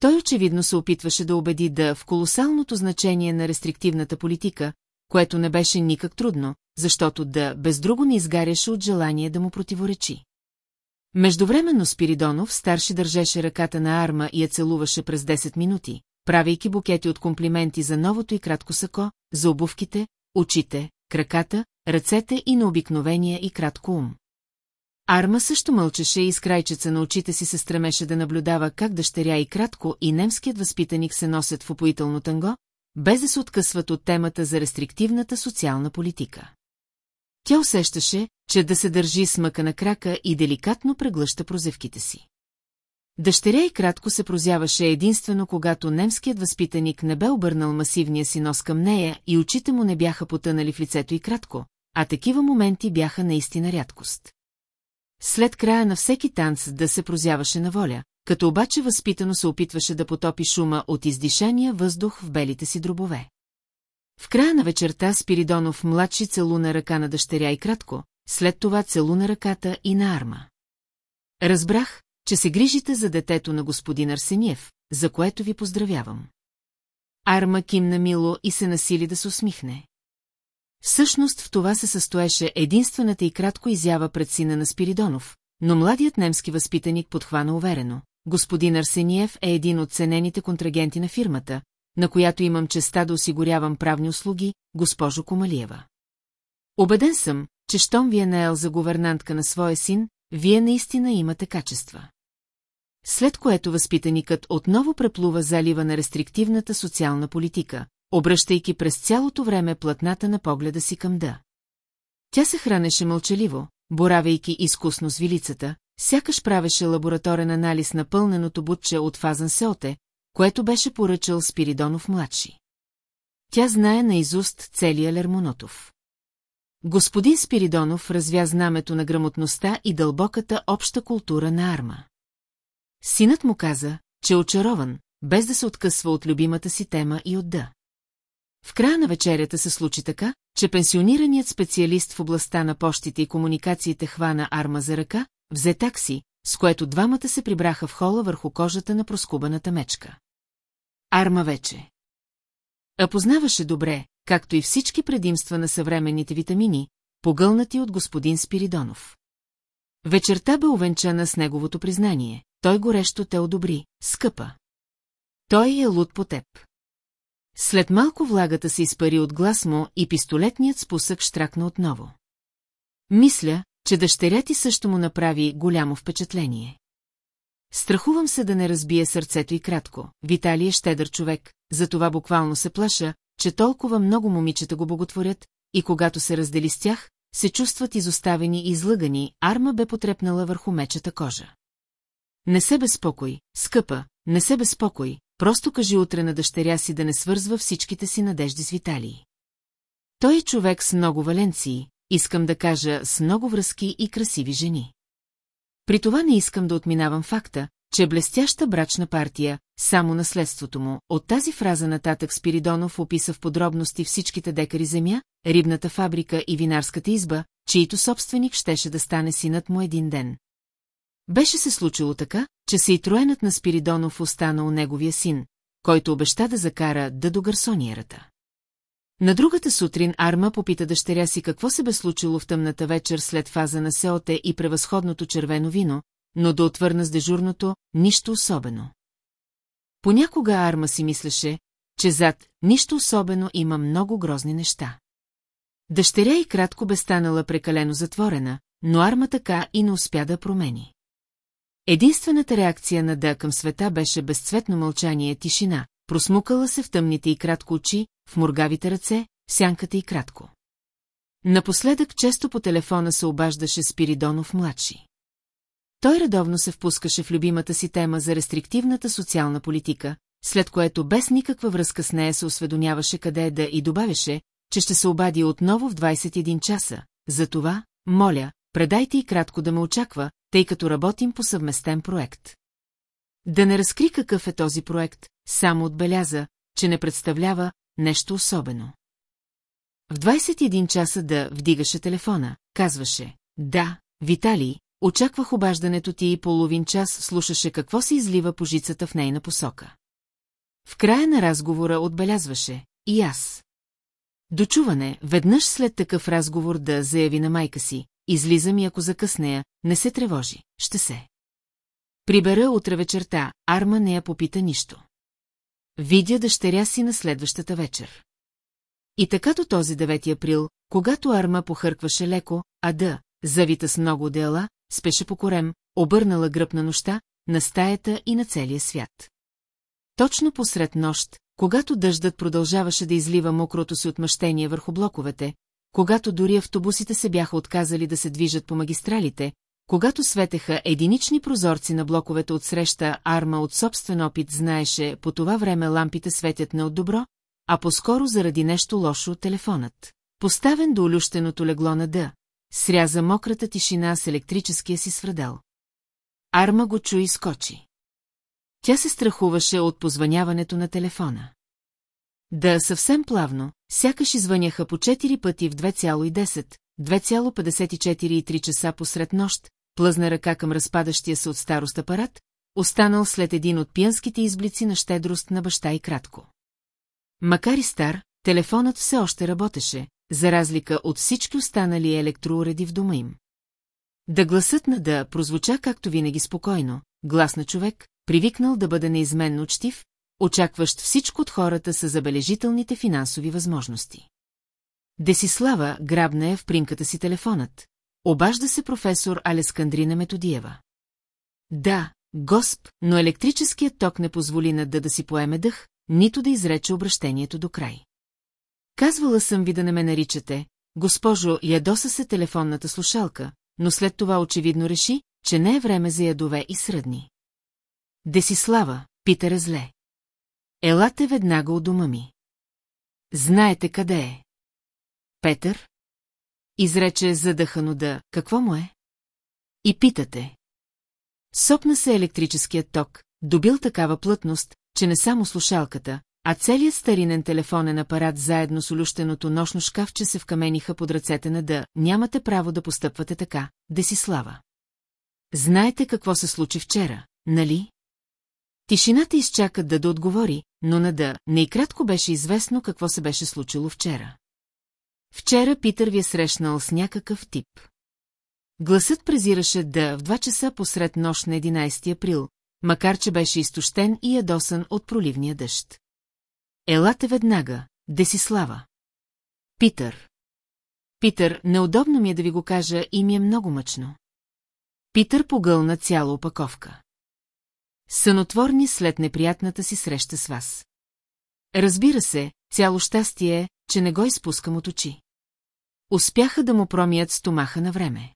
Той очевидно се опитваше да убеди да в колосалното значение на рестриктивната политика, което не беше никак трудно, защото да без друго не изгаряше от желание да му противоречи. Междувременно Спиридонов старши държеше ръката на Арма и я целуваше през 10 минути, правейки букети от комплименти за новото и кратко сако, за обувките, очите, краката, ръцете и на обикновения и кратко ум. Арма също мълчеше и с крайчеца на очите си се стремеше да наблюдава как дъщеря и кратко и немският възпитаник се носят в опоително танго, без да се откъсват от темата за рестриктивната социална политика. Тя усещаше, че да се държи с мъка на крака и деликатно преглъща прозевките си. Дъщеря и кратко се прозяваше единствено, когато немският възпитаник не бе обърнал масивния си нос към нея и очите му не бяха потънали в лицето и кратко, а такива моменти бяха наистина рядкост. След края на всеки танц да се прозяваше на воля, като обаче възпитано се опитваше да потопи шума от издишания въздух в белите си дробове. В края на вечерта Спиридонов младши целуна ръка на дъщеря и кратко, след това целуна ръката и на Арма. Разбрах, че се грижите за детето на господин Арсениев, за което ви поздравявам. Арма кимна мило и се насили да се усмихне. Всъщност в това се състоеше единствената и кратко изява пред сина на Спиридонов, но младият немски възпитаник подхвана уверено. Господин Арсениев е един от ценените контрагенти на фирмата, на която имам честа да осигурявам правни услуги, госпожо Комалиева. Обеден съм, че щом ви е наел за говернантка на своя син, вие наистина имате качества. След което възпитаникът отново преплува залива на рестриктивната социална политика, обръщайки през цялото време платната на погледа си към да. Тя се хранеше мълчаливо, боравейки изкусно с вилицата, сякаш правеше лабораторен анализ на пълненото бутче от фазан сеоте, което беше поръчал Спиридонов младши. Тя знае наизуст целия Лермонотов. Господин Спиридонов развя знамето на грамотността и дълбоката обща култура на Арма. Синът му каза, че е очарован, без да се откъсва от любимата си тема и от да. В края на вечерята се случи така, че пенсионираният специалист в областта на почтите и комуникациите хвана арма за ръка, взе такси, с което двамата се прибраха в хола върху кожата на проскубаната мечка. Арма вече. А познаваше добре, както и всички предимства на съвременните витамини, погълнати от господин Спиридонов. Вечерта бе увенчана с неговото признание. Той горещо те одобри, скъпа. Той е луд по теб. След малко влагата се изпари от глас му и пистолетният спусък штракна отново. Мисля, че дъщеря ти също му направи голямо впечатление. Страхувам се да не разбие сърцето и кратко. Виталий е щедър човек, затова буквално се плаша, че толкова много момичета го боготворят, и когато се раздели с тях, се чувстват изоставени и излъгани, арма бе потрепнала върху мечата кожа. Не се безпокой, скъпа, не се безпокой, просто кажи утре на дъщеря си да не свързва всичките си надежди с Виталий. Той е човек с много валенции, искам да кажа с много връзки и красиви жени. При това не искам да отминавам факта, че блестяща брачна партия, само наследството му. От тази фраза нататък Спиридонов описа в подробности всичките декари земя, рибната фабрика и винарската изба, чието собственик щеше да стане синът му един ден. Беше се случило така, че се и троенът на Спиридонов остана у неговия син, който обеща да закара да до гарсониерата. На другата сутрин Арма попита дъщеря си какво се бе случило в тъмната вечер след фаза на сеоте и превъзходното червено вино, но да отвърна с дежурното нищо особено. Понякога Арма си мислеше, че зад нищо особено има много грозни неща. Дъщеря и кратко бе станала прекалено затворена, но Арма така и не успя да промени. Единствената реакция на Да към света беше безцветно мълчание, тишина, просмукала се в тъмните и кратко очи, в моргавите ръце, сянката и кратко. Напоследък често по телефона се обаждаше Спиридонов младши. Той редовно се впускаше в любимата си тема за рестриктивната социална политика, след което без никаква връзка с нея се осведомяваше къде е да и добавяше, че ще се обади отново в 21 часа. Затова, моля, предайте и кратко да ме очаква, тъй като работим по съвместен проект. Да не разкри какъв е този проект, само отбеляза, че не представлява нещо особено. В 21 часа да вдигаше телефона, казваше, да, Виталий, очаквах обаждането ти и половин час слушаше какво се излива по жицата в нейна посока. В края на разговора отбелязваше, и аз. Дочуване, веднъж след такъв разговор да заяви на майка си, излизам и ако закъснея, не се тревожи, ще се. Прибера утре вечерта, Арма не я попита нищо. Видя дъщеря си на следващата вечер. И така до този 9 април, когато Арма похъркваше леко, а да, завита с много одеяла, спеше по корем, обърнала гръб на нощта, на стаята и на целия свят. Точно посред нощ, когато дъждът продължаваше да излива мокрото си отмъщение върху блоковете, когато дори автобусите се бяха отказали да се движат по магистралите, когато светеха единични прозорци на блоковете от среща, Арма от собствен опит знаеше, по това време лампите светят не от добро, а по-скоро заради нещо лошо телефонът. Поставен до олющеното легло на Д, сряза мократа тишина с електрическия си сврадел. Арма го чу и скочи. Тя се страхуваше от позваняването на телефона. Да, съвсем плавно, сякаш извъняха по 4 пъти в 2,10, 2,54 и 3 часа посред нощ, плъзна ръка към разпадащия се от старост апарат, останал след един от пиянските изблици на щедрост на баща и кратко. Макар и стар, телефонът все още работеше, за разлика от всички останали електроуреди в дома им. Да гласът на да прозвуча както винаги спокойно, глас на човек, привикнал да бъде неизменно учтив, очакващ всичко от хората с забележителните финансови възможности. Десислава грабна е в примката си телефонът. Обажда се професор Алескандрина Методиева. Да, госп, но електрическият ток не позволи на да да си поеме дъх, нито да изрече обращението до край. Казвала съм ви да не ме наричате, госпожо, ядоса се телефонната слушалка, но след това очевидно реши, че не е време за ядове и средни. Десислава, пита разле. Елате веднага у дома ми. Знаете къде е. Петър? Изрече задъхано да, какво му е? И питате. Сопна се електрическият ток, добил такава плътност, че не само слушалката, а целият старинен телефонен апарат заедно с олющеното нощно шкафче се вкамениха под ръцете на да, нямате право да постъпвате така, да си слава. Знаете какво се случи вчера, нали? Тишината изчака да да отговори, но на да, не и кратко беше известно какво се беше случило вчера. Вчера Питър ви е срещнал с някакъв тип. Гласът презираше да в два часа посред нощ на 11 април, макар че беше изтощен и ядосан от проливния дъжд. Елате веднага, Десислава. Питър. Питър, неудобно ми е да ви го кажа и ми е много мъчно. Питър погълна цяла опаковка. Сънотворни след неприятната си среща с вас. Разбира се, цяло щастие е, че не го изпускам от очи. Успяха да му промият стомаха на време.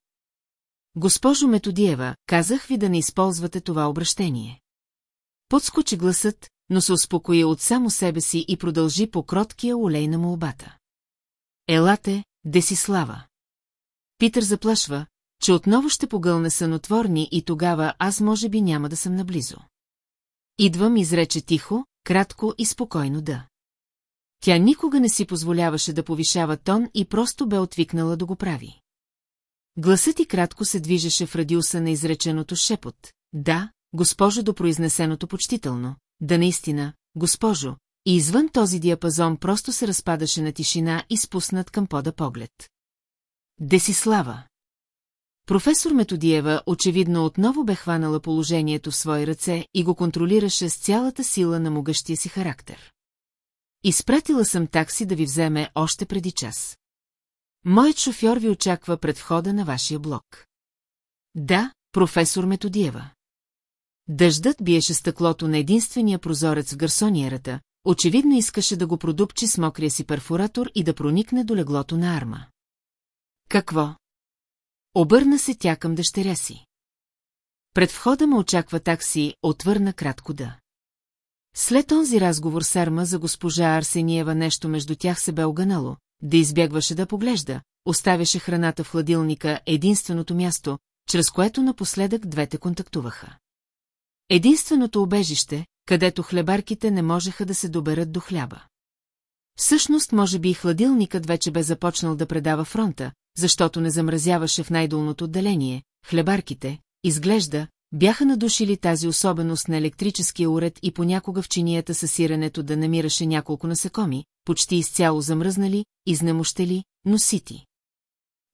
Госпожо Методиева, казах ви да не използвате това обращение. Подскочи гласът, но се успокои от само себе си и продължи по кроткия олей на молбата. Елате, Десислава. Питър заплашва, че отново ще погълне сънотворни и тогава аз може би няма да съм наблизо. Идвам, изрече тихо, кратко и спокойно да. Тя никога не си позволяваше да повишава тон и просто бе отвикнала да го прави. Гласът и кратко се движеше в радиуса на изреченото шепот. Да, госпожо до произнесеното почтително. Да наистина, госпожо. И извън този диапазон просто се разпадаше на тишина и спуснат към пода поглед. Десислава. Професор Методиева очевидно отново бе хванала положението в свои ръце и го контролираше с цялата сила на могъщия си характер. Изпратила съм такси да ви вземе още преди час. Моят шофьор ви очаква пред входа на вашия блок. Да, професор Методиева. Дъждът биеше стъклото на единствения прозорец в гарсониерата, очевидно искаше да го продупчи с мокрия си перфоратор и да проникне до леглото на арма. Какво? Обърна се тя към дъщеря си. Пред входа му очаква такси, отвърна кратко да. След този разговор с Арма за госпожа Арсениева нещо между тях се бе оганало, да избягваше да поглежда, оставяше храната в хладилника единственото място, чрез което напоследък двете контактуваха. Единственото обежище, където хлебарките не можеха да се доберат до хляба. Всъщност, може би и хладилникът вече бе започнал да предава фронта, защото не замразяваше в най-долното отделение, хлебарките, изглежда, бяха надушили тази особеност на електрическия уред и понякога в чинията със сиренето да намираше няколко насекоми, почти изцяло замръзнали, изнемощели, но сити.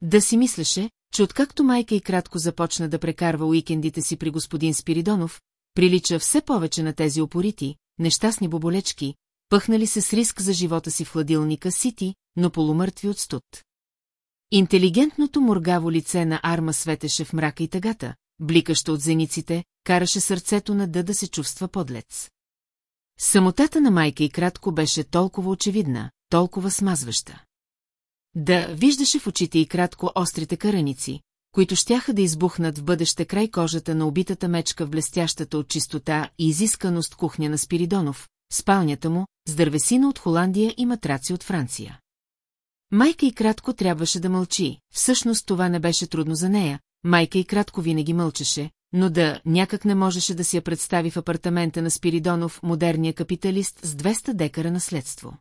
Да си мислеше, че откакто майка и кратко започна да прекарва уикендите си при господин Спиридонов, прилича все повече на тези опорити, нещастни боболечки, пъхнали се с риск за живота си в хладилника сити, но полумъртви от студ. Интелигентното моргаво лице на Арма светеше в мрака и тъгата, бликащо от зениците, караше сърцето на да да се чувства подлец. Самотата на майка и кратко беше толкова очевидна, толкова смазваща. Да виждаше в очите и кратко острите караници, които щяха да избухнат в бъдеще край кожата на убитата мечка в блестящата от чистота и изисканост кухня на Спиридонов, спалнята му, с дървесина от Холандия и матраци от Франция. Майка и кратко трябваше да мълчи, всъщност това не беше трудно за нея, майка и кратко винаги мълчеше, но да някак не можеше да си я представи в апартамента на Спиридонов модерния капиталист с 200 декара наследство.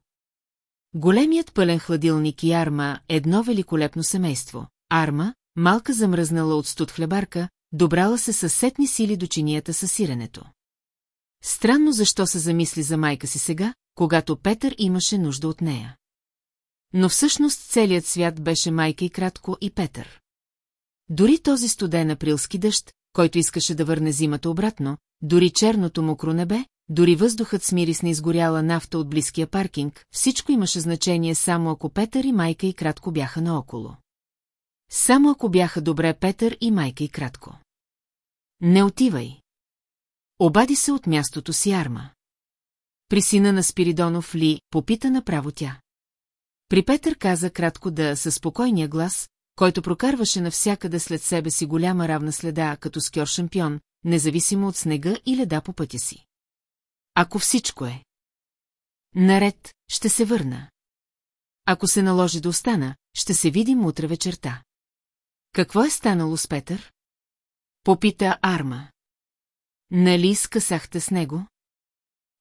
Големият пълен хладилник и Арма – едно великолепно семейство. Арма, малка замръзнала от студ хлебарка, добрала се със сетни сили до чинията със сиренето. Странно защо се замисли за майка си сега, когато Петър имаше нужда от нея. Но всъщност целият свят беше майка и кратко и Петър. Дори този студен априлски дъжд, който искаше да върне зимата обратно, дори черното мокро небе, дори въздухът с мирисна изгоряла нафта от близкия паркинг, всичко имаше значение само ако Петър и майка и кратко бяха наоколо. Само ако бяха добре Петър и майка и кратко. Не отивай. Обади се от мястото си Арма. При сина на Спиридонов ли, попита направо тя. При Петър каза кратко да със спокойния глас, който прокарваше навсякъде след себе си голяма равна следа като скьор шампион, независимо от снега и леда по пътя си. Ако всичко е. Наред, ще се върна. Ако се наложи да остана, ще се видим утре вечерта. Какво е станало с Петър? Попита Арма. Нали скъсахте с него?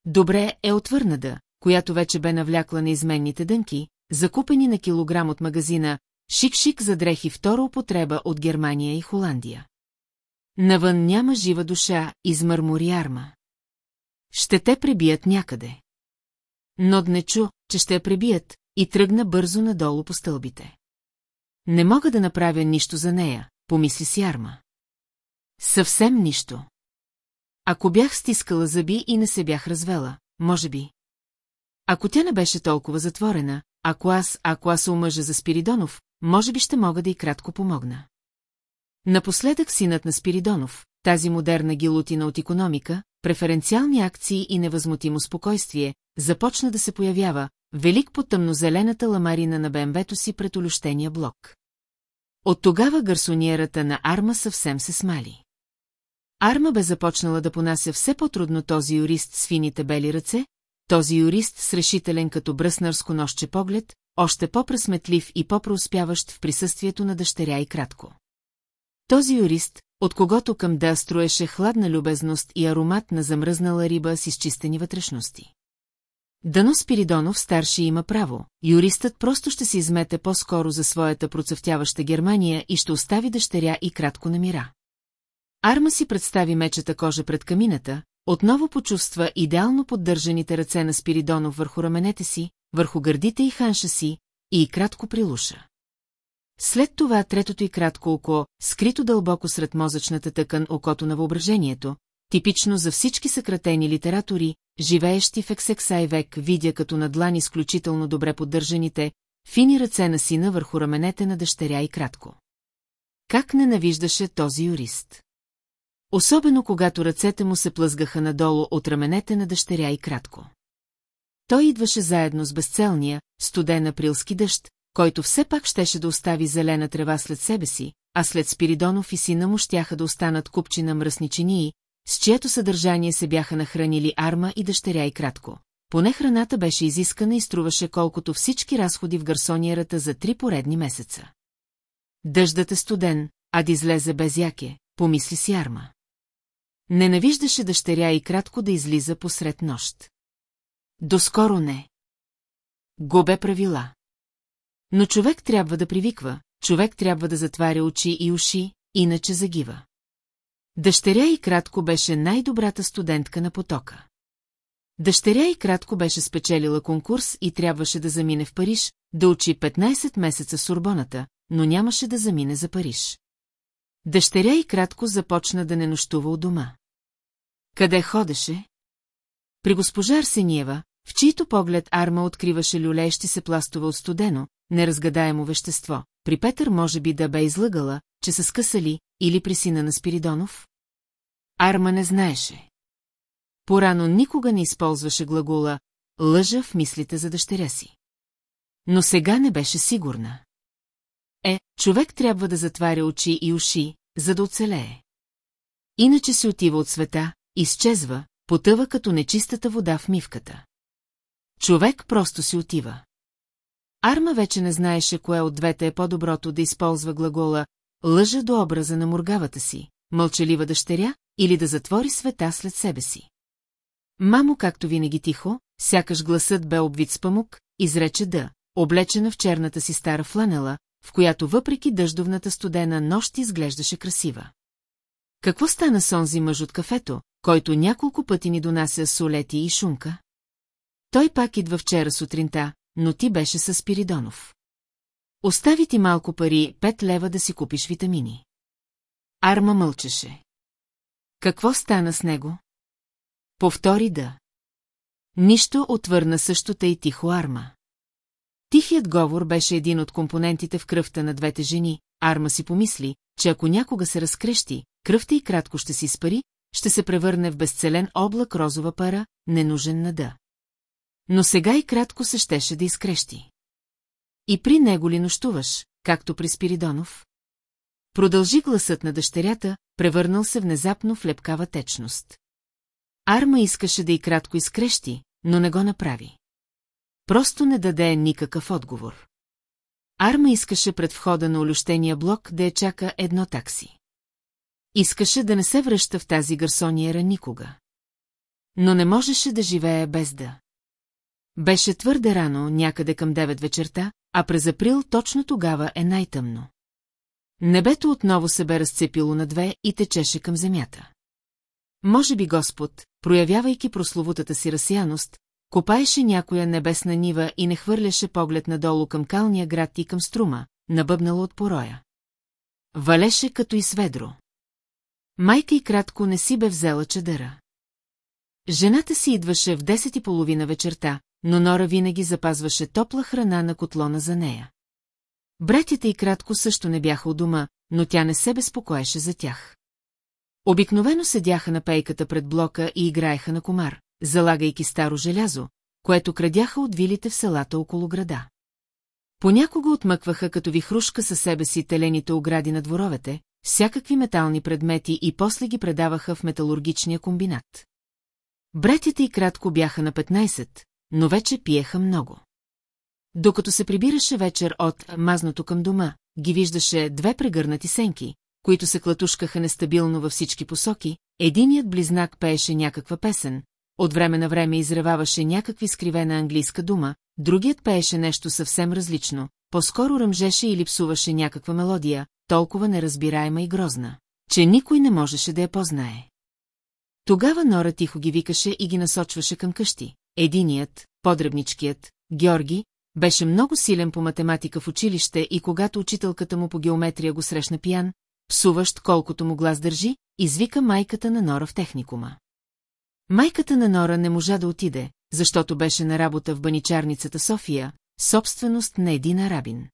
Добре е отвърна да, която вече бе навлякла на изменните дънки, закупени на килограм от магазина, шик-шик за дрехи втора употреба от Германия и Холандия. Навън няма жива душа, измърмори Арма. Ще те пребият някъде. Но не чу, че ще я пребият, и тръгна бързо надолу по стълбите. Не мога да направя нищо за нея, помисли си Арма. Съвсем нищо. Ако бях стискала зъби и не се бях развела, може би. Ако тя не беше толкова затворена, ако аз, ако аз омъжа за Спиридонов, може би ще мога да и кратко помогна. Напоследък синът на Спиридонов, тази модерна гилотина от економика, преференциални акции и невъзмутимо спокойствие, започна да се появява, велик по тъмнозелената ламарина на БМВ-то си пред олющения блок. От тогава гарсониерата на Арма съвсем се смали. Арма бе започнала да понася все по-трудно този юрист с фините бели ръце, този юрист с решителен като бръснарско нощче поглед, още по-пресметлив и по-преуспяващ в присъствието на дъщеря и кратко. Този юрист, от когото към да строеше хладна любезност и аромат на замръзнала риба с изчистени вътрешности. Дано Спиридонов старши има право, юристът просто ще се измете по-скоро за своята процъфтяваща Германия и ще остави дъщеря и кратко на мира. Арма си представи мечета кожа пред камината, отново почувства идеално поддържаните ръце на Спиридонов върху раменете си, върху гърдите и ханша си, и кратко прилуша. След това третото и кратко око, скрито дълбоко сред мозъчната тъкан окото на въображението, типично за всички съкратени литератори, живеещи в Ексексай век, видя като на длан изключително добре поддържаните, фини ръце на сина върху раменете на дъщеря и кратко. Как ненавиждаше този юрист? Особено когато ръцете му се плъзгаха надолу от раменете на дъщеря и кратко. Той идваше заедно с безцелния, студен априлски дъжд, който все пак щеше да остави зелена трева след себе си, а след Спиридонов и сина му щяха да останат купчина мръсни чинии, с чието съдържание се бяха нахранили арма и дъщеря и кратко. Поне храната беше изискана и струваше колкото всички разходи в гарсониерата за три поредни месеца. Дъждът е студен, а да излезе без яке, помисли си арма. Ненавиждаше дъщеря и кратко да излиза посред нощ. Доскоро не. Губе правила. Но човек трябва да привиква, човек трябва да затваря очи и уши, иначе загива. Дъщеря и кратко беше най-добрата студентка на потока. Дъщеря и кратко беше спечелила конкурс и трябваше да замине в Париж, да учи 15 месеца Сурбоната, но нямаше да замине за Париж. Дъщеря и кратко започна да не нощува у дома. Къде ходеше? При госпожа Арсениева, в чийто поглед Арма откриваше люлеещи се пластове от студено, неразгадаемо вещество. При Петър може би да бе излъгала, че са скъсали, или при сина на Спиридонов? Арма не знаеше. Порано никога не използваше глагола «лъжа» в мислите за дъщеря си. Но сега не беше сигурна. Е, човек трябва да затваря очи и уши, за да оцелее. Иначе се отива от света, изчезва, потъва като нечистата вода в мивката. Човек просто си отива. Арма вече не знаеше кое от двете е по-доброто да използва глагола «лъжа до образа на моргавата си», мълчалива дъщеря или да затвори света след себе си. Мамо, както винаги тихо, сякаш гласът бе обвит с памук, изрече да, облечена в черната си стара фланела, в която въпреки дъждовната студена нощ изглеждаше красива. Какво стана с онзи мъж от кафето, който няколко пъти ни донася солети и шунка? Той пак идва вчера сутринта, но ти беше с Спиридонов. Остави ти малко пари, пет лева да си купиш витамини. Арма мълчеше. Какво стана с него? Повтори да. Нищо отвърна същото и тихо Арма. Тихият говор беше един от компонентите в кръвта на двете жени, Арма си помисли, че ако някога се разкрещи, кръвта и кратко ще си спари, ще се превърне в безцелен облак розова пара, ненужен на да. Но сега и кратко се щеше да изкрещи. И при него ли нощуваш, както при Спиридонов? Продължи гласът на дъщерята, превърнал се внезапно в лепкава течност. Арма искаше да и кратко изкрещи, но не го направи. Просто не даде никакъв отговор. Арма искаше пред входа на олющения блок да я чака едно такси. Искаше да не се връща в тази гарсониера никога. Но не можеше да живее без да. Беше твърде рано, някъде към 9 вечерта, а през април точно тогава е най-тъмно. Небето отново се бе разцепило на две и течеше към земята. Може би Господ, проявявайки прословутата си разсияност, копаеше някоя небесна нива и не хвърляше поглед надолу към калния град и към струма, набъбнала от пороя. Валеше като и сведро. Майка и кратко не си бе взела чадъра. Жената си идваше в 10 и половина вечерта, но Нора винаги запазваше топла храна на котлона за нея. Братята и кратко също не бяха у дома, но тя не се безпокоеше за тях. Обикновено седяха на пейката пред блока и играеха на комар, залагайки старо желязо, което крадяха от вилите в селата около града. Понякога отмъкваха като вихрушка със себе си телените огради на дворовете, всякакви метални предмети и после ги предаваха в металургичния комбинат. Братята и кратко бяха на 15, но вече пиеха много. Докато се прибираше вечер от мазното към дома, ги виждаше две прегърнати сенки, които се клатушкаха нестабилно във всички посоки, единият близнак пееше някаква песен, от време на време изреваваше някакви скривена английска дума, другият пееше нещо съвсем различно, по-скоро ръмжеше и липсуваше някаква мелодия, толкова неразбираема и грозна, че никой не можеше да я познае. Тогава Нора тихо ги викаше и ги насочваше към къщи. Единият, подребничкият, Георги, беше много силен по математика в училище и когато учителката му по геометрия го срещна пиян, псуващ колкото му глас държи, извика майката на Нора в техникума. Майката на Нора не можа да отиде, защото беше на работа в баничарницата София, собственост на един арабин.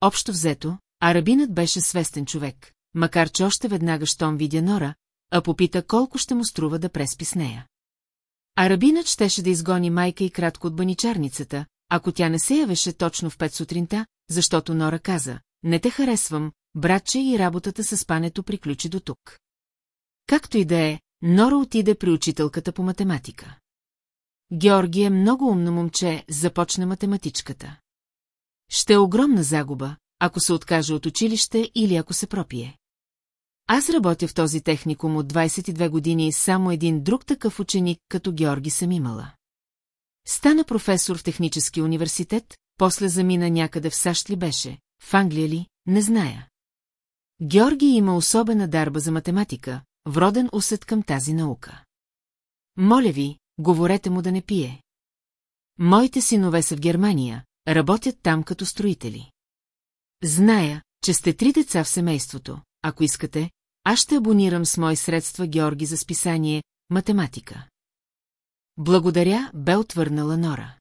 Общо взето, арабинът беше свестен човек, макар че още веднага щом видя Нора, а попита колко ще му струва да преспи с нея. Арабинът щеше да изгони майка и кратко от баничарницата, ако тя не се явеше точно в пет сутринта, защото Нора каза, не те харесвам, братче и работата с спането приключи до тук. Както и да е, Нора отиде при учителката по математика. Георги е много умно момче, започна математичката. Ще е огромна загуба, ако се откаже от училище или ако се пропие. Аз работя в този техникум от 22 години и само един друг такъв ученик, като Георги съм имала. Стана професор в технически университет, после замина някъде в САЩ ли беше, в Англия ли, не зная. Георги има особена дарба за математика, вроден усет към тази наука. Моля ви, говорете му да не пие. Моите синове са в Германия, работят там като строители. Зная, че сте три деца в семейството. Ако искате, аз ще абонирам с мои средства Георги за списание «Математика». Благодаря, бе отвърнала Нора.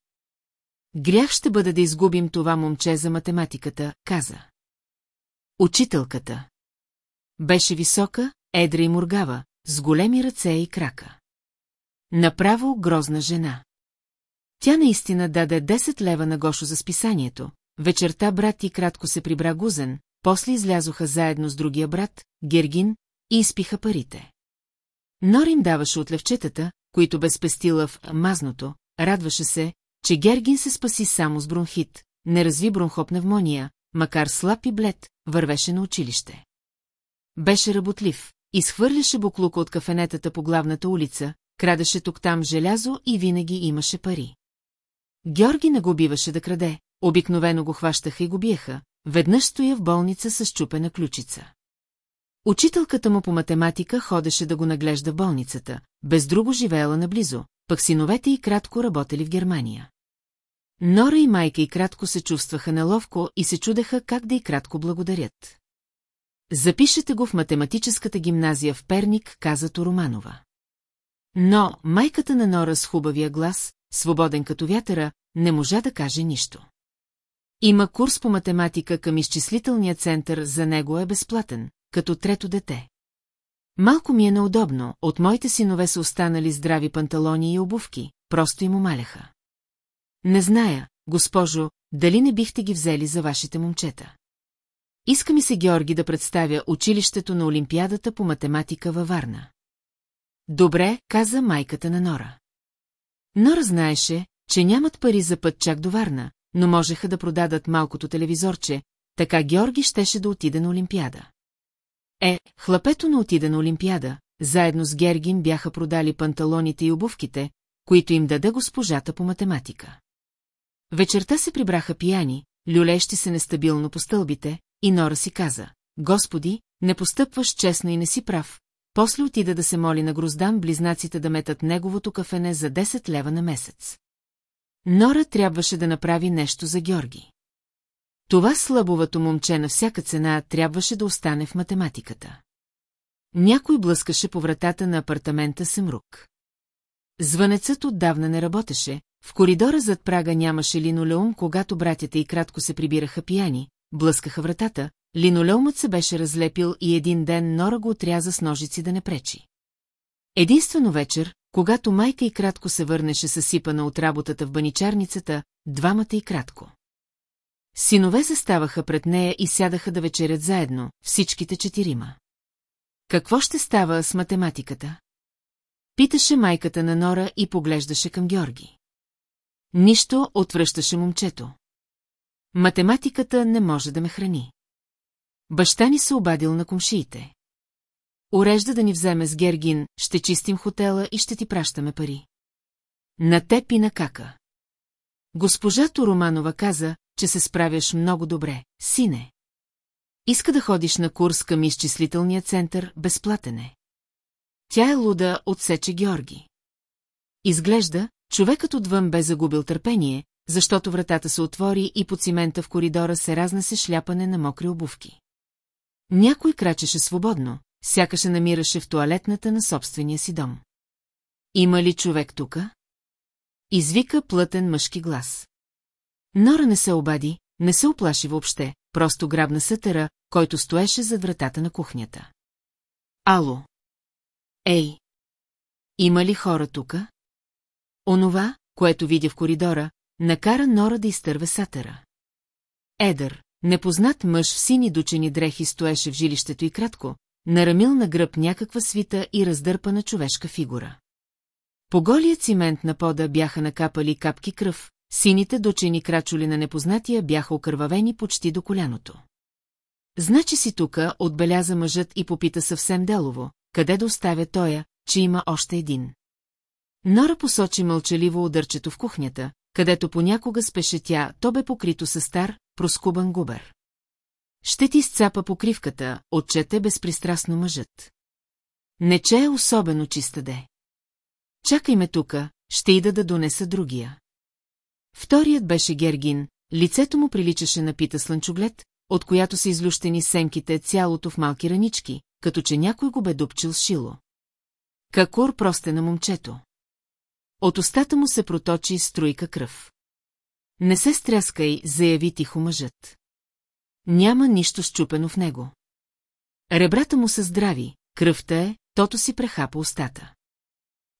Грях ще бъде да изгубим това момче за математиката, каза. Учителката. Беше висока, едра и моргава, с големи ръце и крака. Направо грозна жена. Тя наистина даде 10 лева на Гошо за списанието. Вечерта брат и кратко се прибра гузен, после излязоха заедно с другия брат, Гергин, и изпиха парите. Норим даваше от левчетата, които бе спестила в мазното, радваше се, че Гергин се спаси само с бронхит, не разви бронхопневмония, макар слаб и блед, вървеше на училище. Беше работлив, изхвърляше буклука от кафенетата по главната улица, крадеше тук-там желязо и винаги имаше пари. Георги не го биваше да краде, обикновено го хващаха и го биеха, веднъж стоя в болница с чупена ключица. Учителката му по математика ходеше да го наглежда в болницата, без друго живеела наблизо, пък синовете и кратко работели в Германия. Нора и майка и кратко се чувстваха неловко и се чудеха как да и кратко благодарят. Запишете го в математическата гимназия в Перник, каза Тороманова. Но майката на Нора с хубавия глас, свободен като вятъра, не можа да каже нищо. Има курс по математика към изчислителния център, за него е безплатен, като трето дете. Малко ми е неудобно, от моите синове са останали здрави панталони и обувки, просто им умаляха. Не зная, госпожо, дали не бихте ги взели за вашите момчета. Иска ми се Георги да представя училището на Олимпиадата по математика във Варна. Добре, каза майката на Нора. Нора знаеше, че нямат пари за път чак до Варна, но можеха да продадат малкото телевизорче, така Георги щеше да отиде на Олимпиада. Е, хлапето не отида на Олимпиада, заедно с Гергин бяха продали панталоните и обувките, които им даде госпожата по математика. Вечерта се прибраха пияни, люлещи се нестабилно по стълбите, и Нора си каза, Господи, не постъпваш честно и не си прав. После отида да се моли на Гроздан близнаците да метат неговото кафене за 10 лева на месец. Нора трябваше да направи нещо за Георги. Това слабовато момче на всяка цена трябваше да остане в математиката. Някой блъскаше по вратата на апартамента Семрук. Звънецът отдавна не работеше, в коридора зад прага нямаше линолеум, когато братята и кратко се прибираха пияни, блъскаха вратата, линолеумът се беше разлепил и един ден Нора го отряза с ножици да не пречи. Единствено вечер, когато майка и кратко се върнеше съсипана от работата в баничарницата, двамата и кратко. Синове заставаха пред нея и сядаха да вечерят заедно, всичките четирима. Какво ще става с математиката? Питаше майката на Нора и поглеждаше към Георги. Нищо отвръщаше момчето. Математиката не може да ме храни. Баща ни се обадил на комшиите. Урежда да ни вземе с Гергин, ще чистим хотела и ще ти пращаме пари. На теб и на кака. Госпожа Тороманова каза, че се справяш много добре, сине. Иска да ходиш на курс към изчислителния център, безплатене. Тя е луда, отсече Георги. Изглежда, човекът отвън бе загубил търпение, защото вратата се отвори и по цимента в коридора се разнесе шляпане на мокри обувки. Някой крачеше свободно, сякаш се намираше в туалетната на собствения си дом. Има ли човек тука? Извика плътен мъжки глас. Нора не се обади, не се оплаши въобще, просто грабна сътера, който стоеше зад вратата на кухнята. Ало! Ей! Има ли хора тука? Онова, което видя в коридора, накара Нора да изтърве сатера. Едър, непознат мъж в сини дучени дрехи стоеше в жилището и кратко, нарамил на гръб някаква свита и раздърпана човешка фигура. По голия цимент на пода бяха накапали капки кръв, сините дочени крачоли на непознатия бяха окървавени почти до коляното. Значи си тука, отбеляза мъжът и попита съвсем делово, къде да оставя тоя, че има още един. Нора посочи мълчаливо удърчето в кухнята, където понякога спеше тя, то бе покрито със стар, проскубан губер. Ще ти сцапа покривката, отчете безпристрастно мъжът. Не че е особено чиста де. Чакай ме тука, ще ида да донеса другия. Вторият беше Гергин, лицето му приличаше на пита слънчоглед, от която са излющени семките цялото в малки ранички, като че някой го бе дупчил шило. Какур просте на момчето. От устата му се проточи струйка кръв. Не се стряскай, заяви тихо мъжът. Няма нищо щупено в него. Ребрата му са здрави, кръвта е, тото си прехапа устата.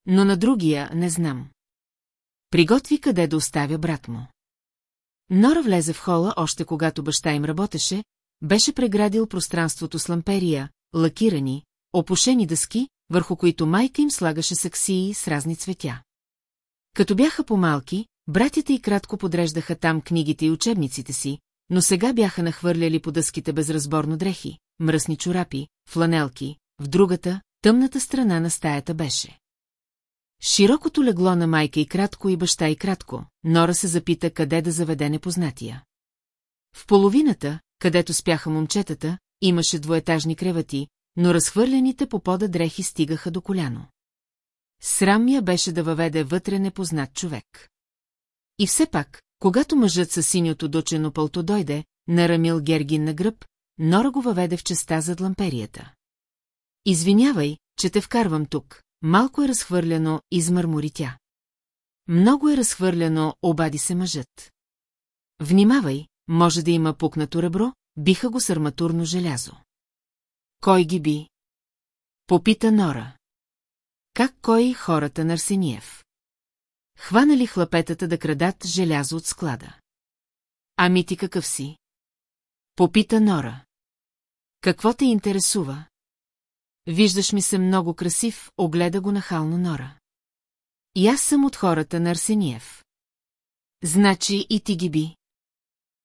Но на другия не знам. Приготви къде да оставя брат му. Нора влезе в хола още когато баща им работеше, беше преградил пространството с ламперия, лакирани, опушени дъски, върху които майка им слагаше саксии с разни цветя. Като бяха по-малки, братята и кратко подреждаха там книгите и учебниците си, но сега бяха нахвърляли по дъските безразборно дрехи, мръсни чорапи, фланелки, в другата, тъмната страна на стаята беше. Широкото легло на майка и кратко и баща и кратко, Нора се запита къде да заведе непознатия. В половината, където спяха момчетата, имаше двоетажни кревати, но разхвърлените по пода дрехи стигаха до коляно. Срам я беше да въведе вътре непознат човек. И все пак, когато мъжът със синьото дочено пълто дойде, нарамил Гергин на гръб, Нора го въведе в частта зад ламперията. Извинявай, че те вкарвам тук, малко е разхвърляно, измърмори тя. Много е разхвърляно, обади се мъжът. Внимавай, може да има пукнато ребро, биха го с арматурно желязо. Кой ги би? Попита Нора. Как кой хората на Арсениев? Хванали хлапетата да крадат желязо от склада. Ами ти какъв си? Попита Нора. Какво те интересува? Виждаш ми се много красив, огледа го нахално Нора. И аз съм от хората на Арсениев. Значи и ти ги би.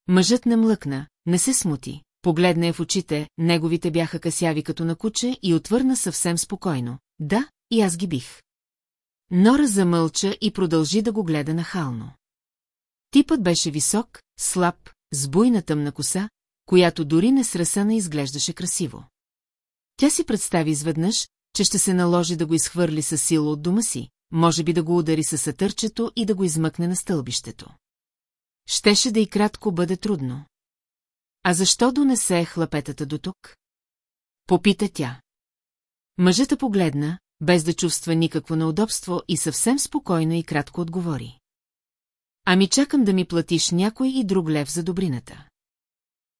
Мъжът не млъкна, не се смути, погледна я в очите, неговите бяха касяви като на куче и отвърна съвсем спокойно. Да, и аз ги бих. Нора замълча и продължи да го гледа нахално. Типът беше висок, слаб, с буйна тъмна коса, която дори не срасана изглеждаше красиво. Тя си представи изведнъж, че ще се наложи да го изхвърли със сила от дома си, може би да го удари със сатърчето и да го измъкне на стълбището. Щеше да и кратко бъде трудно. А защо донесе хлапетата до тук? Попита тя. Мъжата погледна, без да чувства никакво неудобство и съвсем спокойно и кратко отговори. Ами чакам да ми платиш някой и друг лев за добрината.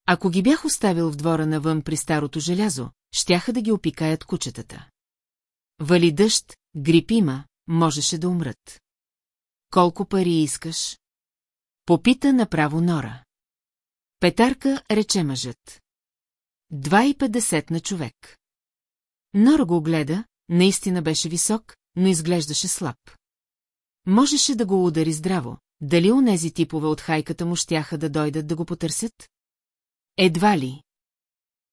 Ако ги бях оставил в двора навън при старото желязо, щяха да ги опикаят кучетата. Вали дъжд, грип има, можеше да умрат. Колко пари искаш? Попита направо Нора. Петарка рече мъжът. Два и петдесет на човек. Нора го огледа, наистина беше висок, но изглеждаше слаб. Можеше да го удари здраво, дали онези типове от хайката му щяха да дойдат да го потърсят? Едва ли.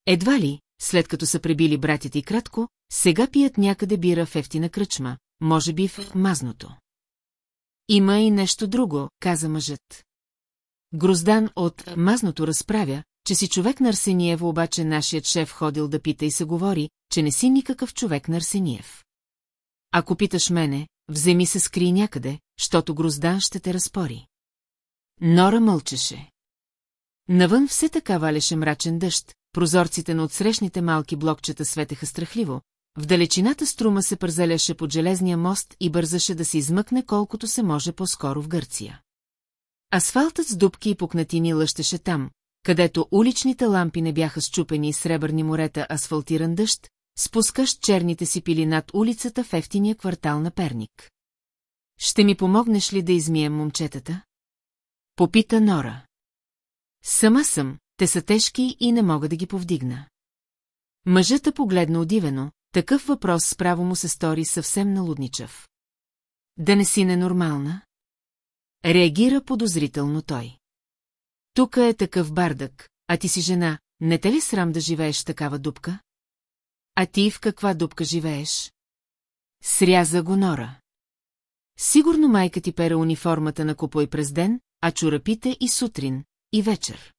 Едва ли, след като са пребили братите и кратко, сега пият някъде бира в ефтина кръчма, може би в мазното. Има и нещо друго, каза мъжът. Гроздан от мазното разправя, че си човек на Арсениево, обаче нашият шеф ходил да пита и се говори, че не си никакъв човек на Арсениев. Ако питаш мене, вземи се скри някъде, щото Гроздан ще те разпори. Нора мълчеше. Навън все така валеше мрачен дъжд, прозорците на отсрещните малки блокчета светеха страхливо, в далечината струма се пързеляше под железния мост и бързаше да се измъкне колкото се може по-скоро в Гърция. Асфалтът с дубки и пукнатини лъщеше там, където уличните лампи не бяха счупени с сребърни морета асфалтиран дъжд, спускащ черните си пили над улицата в ефтиния квартал на Перник. Ще ми помогнеш ли да измием момчетата? Попита Нора. Сама съм, те са тежки и не мога да ги повдигна. Мъжата погледна удивено, такъв въпрос справо му се стори съвсем налудничав. Да не си ненормална? Реагира подозрително той. Тук е такъв бардък, а ти си жена, не те ли срам да живееш такава дупка? А ти в каква дупка живееш? Сряза го Нора. Сигурно майка ти пере униформата на купой през ден, а чорапите и сутрин, и вечер.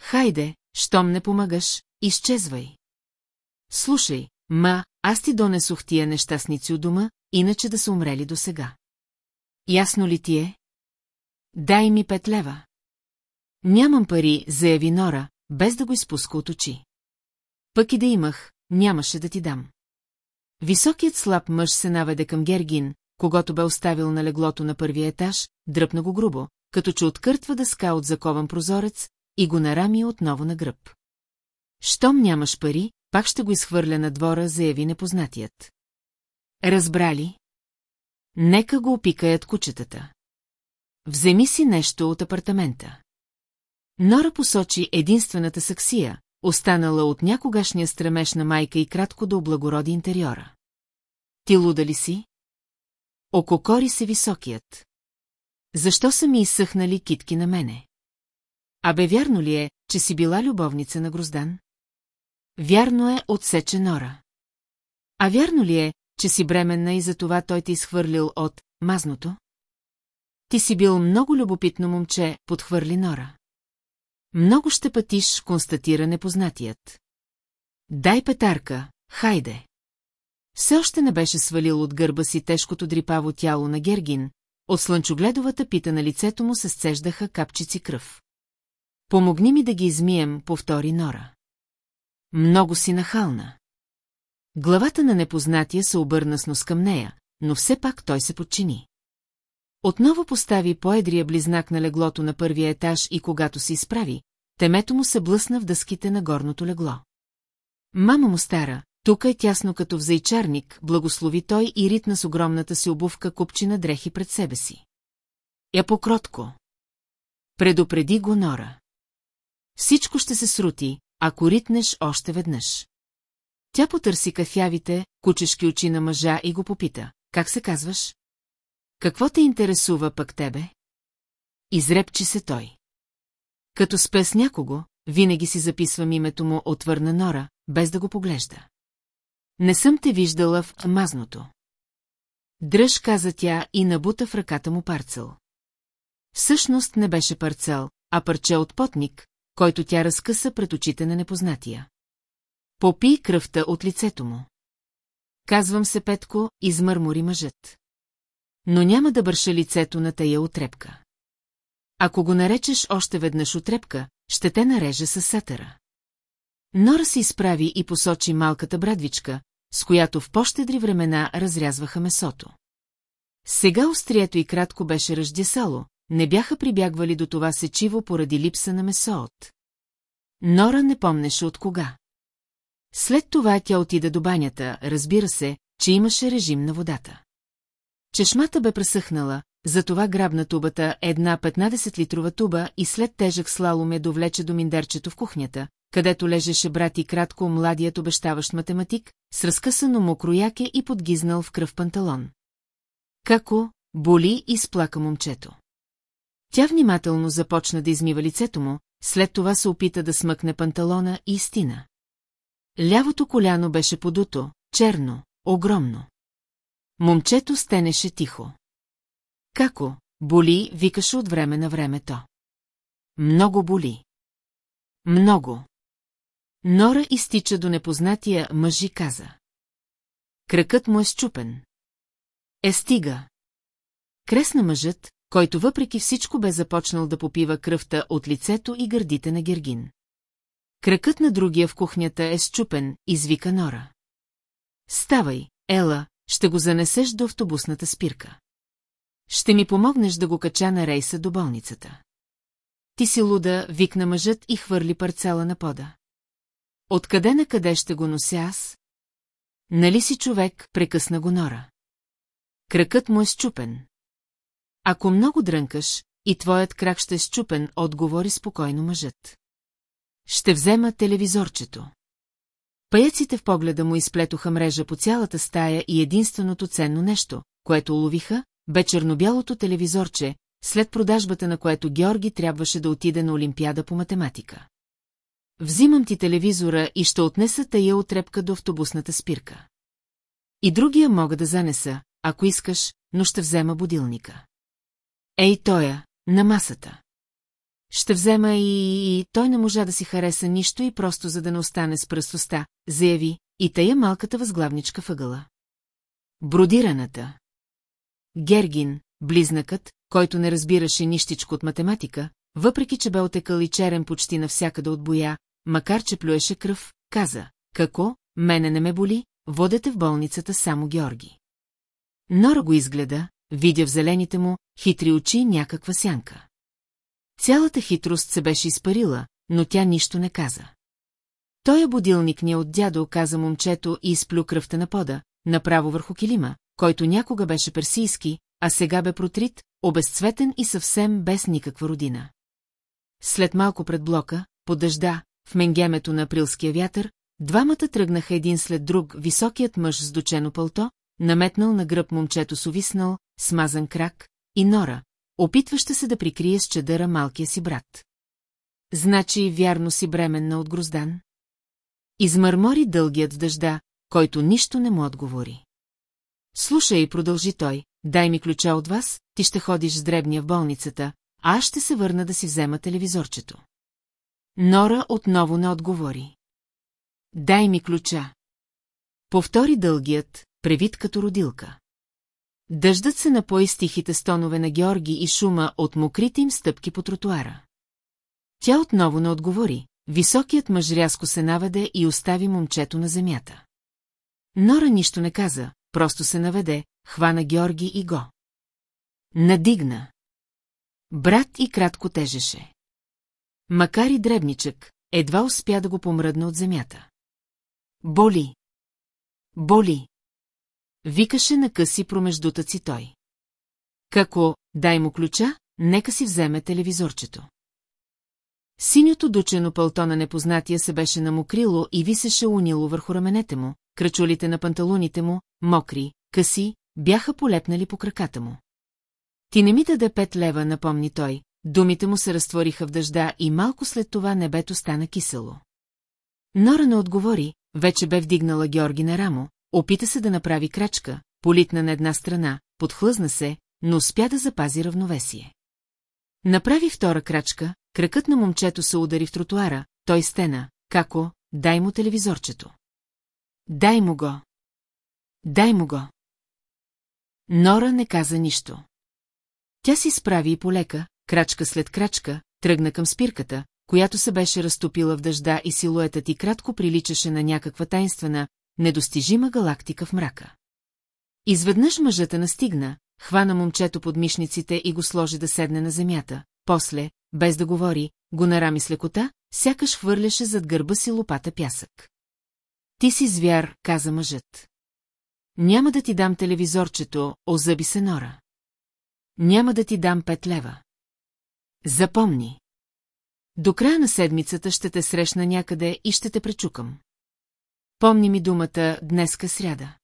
Хайде, щом не помагаш, изчезвай. Слушай, ма, аз ти донесох тия нещастници от дома, иначе да са умрели до сега. Ясно ли ти е? Дай ми пет лева. Нямам пари, заяви Нора, без да го изпуска от очи. Пък и да имах, нямаше да ти дам. Високият слаб мъж се наведе към Гергин, когато бе оставил на леглото на първия етаж, дръпна го грубо, като че откъртва дъска от закован прозорец и го нарами отново на гръб. Щом нямаш пари, пак ще го изхвърля на двора, заяви непознатият. Разбрали? Нека го опикаят кучетата. Вземи си нещо от апартамента. Нора посочи единствената саксия, останала от някогашния стремеж на майка и кратко да облагороди интериора. Ти луда ли си? Ококори се високият. Защо са ми изсъхнали китки на мене? Абе вярно ли е, че си била любовница на Гроздан? Вярно е, отсече Нора. А вярно ли е, че си бременна и за това той те изхвърлил от мазното? Ти си бил много любопитно момче, подхвърли Нора. Много ще пътиш, констатира непознатият. Дай петарка, хайде. Все още не беше свалил от гърба си тежкото дрипаво тяло на Гергин, от слънчогледовата пита на лицето му се сцеждаха капчици кръв. Помогни ми да ги измием, повтори Нора. Много си нахална. Главата на непознатия се обърна с нос към нея, но все пак той се подчини. Отново постави поедрия близнак на леглото на първия етаж и когато се изправи, темето му се блъсна в дъските на горното легло. Мама му стара, тук е тясно като в зайчарник, благослови той и ритна с огромната си обувка купчина дрехи пред себе си. Я покротко. Предупреди го Нора. Всичко ще се срути, ако ритнеш още веднъж. Тя потърси кафявите, кучешки очи на мъжа и го попита. Как се казваш? Какво те интересува пък тебе? Изрепчи се той. Като спе с някого, винаги си записвам името му отвърна Нора, без да го поглежда. Не съм те виждала в мазното. Дръж, каза тя и набута в ръката му парцел. Всъщност не беше парцел, а парче от потник, който тя разкъса пред очите на непознатия. Попи кръвта от лицето му. Казвам се Петко, измърмори мъжът. Но няма да бърша лицето на тая отрепка. Ако го наречеш още веднъж отрепка, ще те нарежа с сатъра. Нора се изправи и посочи малката брадвичка, с която в пощедри времена разрязваха месото. Сега острието и кратко беше ръждесало, не бяха прибягвали до това сечиво поради липса на месо от. Нора не помнеше от кога. След това тя отида до банята, разбира се, че имаше режим на водата. Чешмата бе пресъхнала, затова грабна тубата една 15-литрова туба и след тежък слалом я довлече до миндерчето в кухнята, където лежеше брат и кратко младият обещаващ математик, с разкъсано мокро яке и подгизнал в кръв панталон. Како, боли и сплака момчето. Тя внимателно започна да измива лицето му, след това се опита да смъкне панталона и истина. Лявото коляно беше подуто, черно, огромно. Момчето стенеше тихо. Како, боли, викаше от време на време то. Много боли. Много. Нора изтича до непознатия мъж и каза. Кръкът му е щупен. Е стига. Кресна мъжът, който въпреки всичко бе започнал да попива кръвта от лицето и гърдите на Гергин. Кръкът на другия в кухнята е щупен, извика Нора. Ставай, Ела, ще го занесеш до автобусната спирка. Ще ми помогнеш да го кача на рейса до болницата. Ти си луда, викна мъжът и хвърли парцела на пода. Откъде на къде ще го нося аз? Нали си човек, прекъсна го Нора. Кръкът му е щупен. Ако много дрънкаш, и твоят крак ще е щупен, отговори спокойно мъжът. Ще взема телевизорчето. Паяците в погледа му изплетоха мрежа по цялата стая и единственото ценно нещо, което уловиха, бе чернобялото телевизорче, след продажбата на което Георги трябваше да отиде на Олимпиада по математика. Взимам ти телевизора и ще отнеса тая отрепка до автобусната спирка. И другия мога да занеса, ако искаш, но ще взема будилника. Ей тоя, на масата. Ще взема и... и той не можа да си хареса нищо и просто за да не остане с пръстоста, заяви, и тая малката възглавничка въгъла. Бродираната. Гергин, близнакът, който не разбираше нищичко от математика, въпреки че бе отекал и черен почти навсякъде от боя, макар че плюеше кръв, каза, како, мене не ме боли, водете в болницата само Георги. Нора го изгледа, видя в зелените му, хитри очи някаква сянка. Цялата хитрост се беше изпарила, но тя нищо не каза. Той е будилник ни от дядо, каза момчето и изплю кръвта на пода, направо върху килима, който някога беше персийски, а сега бе протрит, обезцветен и съвсем без никаква родина. След малко пред блока, под дъжда, в менгемето на априлския вятър, двамата тръгнаха един след друг, високият мъж с дочено пълто, наметнал на гръб момчето с увиснал, смазан крак, и Нора, опитваща се да прикрие с чадъра малкия си брат. Значи вярно си бременна от Гроздан? Измърмори дългият дъжда, който нищо не му отговори. Слушай, продължи той, дай ми ключа от вас, ти ще ходиш с дребния в болницата, а аз ще се върна да си взема телевизорчето. Нора отново не отговори. Дай ми ключа. Повтори дългият, превит като родилка. Дъждът се напои стихите стонове на Георги и шума от мокрите им стъпки по тротуара. Тя отново не отговори. Високият мъж рязко се наведе и остави момчето на земята. Нора нищо не каза, просто се наведе, хвана Георги и го. Надигна. Брат и кратко тежеше. Макар и дребничък, едва успя да го помръдна от земята. Боли. Боли. Викаше на къси промеждутъци той. Како, дай му ключа, нека си вземе телевизорчето. Синьото дучено пълто на непознатия се беше намокрило и висеше унило върху раменете му, кръчолите на панталоните му, мокри, къси, бяха полепнали по краката му. Ти не ми даде пет лева, напомни той, думите му се разтвориха в дъжда и малко след това небето стана кисело. Нора не отговори, вече бе вдигнала Георги на рамо, опита се да направи крачка, политна на една страна, подхлъзна се, но успя да запази равновесие. Направи втора крачка, кракът на момчето се удари в тротуара, той стена, како, дай му телевизорчето. Дай му го. Дай му го. Нора не каза нищо. Тя си справи и полека, крачка след крачка, тръгна към спирката, която се беше разтопила в дъжда и силуетът и кратко приличаше на някаква тайнствена, недостижима галактика в мрака. Изведнъж мъжата настигна, хвана момчето под мишниците и го сложи да седне на земята. После, без да говори, го нарами с лекота, сякаш хвърляше зад гърба си лопата пясък. Ти си звяр, каза мъжът. Няма да ти дам телевизорчето, озъби се Нора. Няма да ти дам пет лева. Запомни. До края на седмицата ще те срещна някъде и ще те пречукам. Помни ми думата днеска сряда.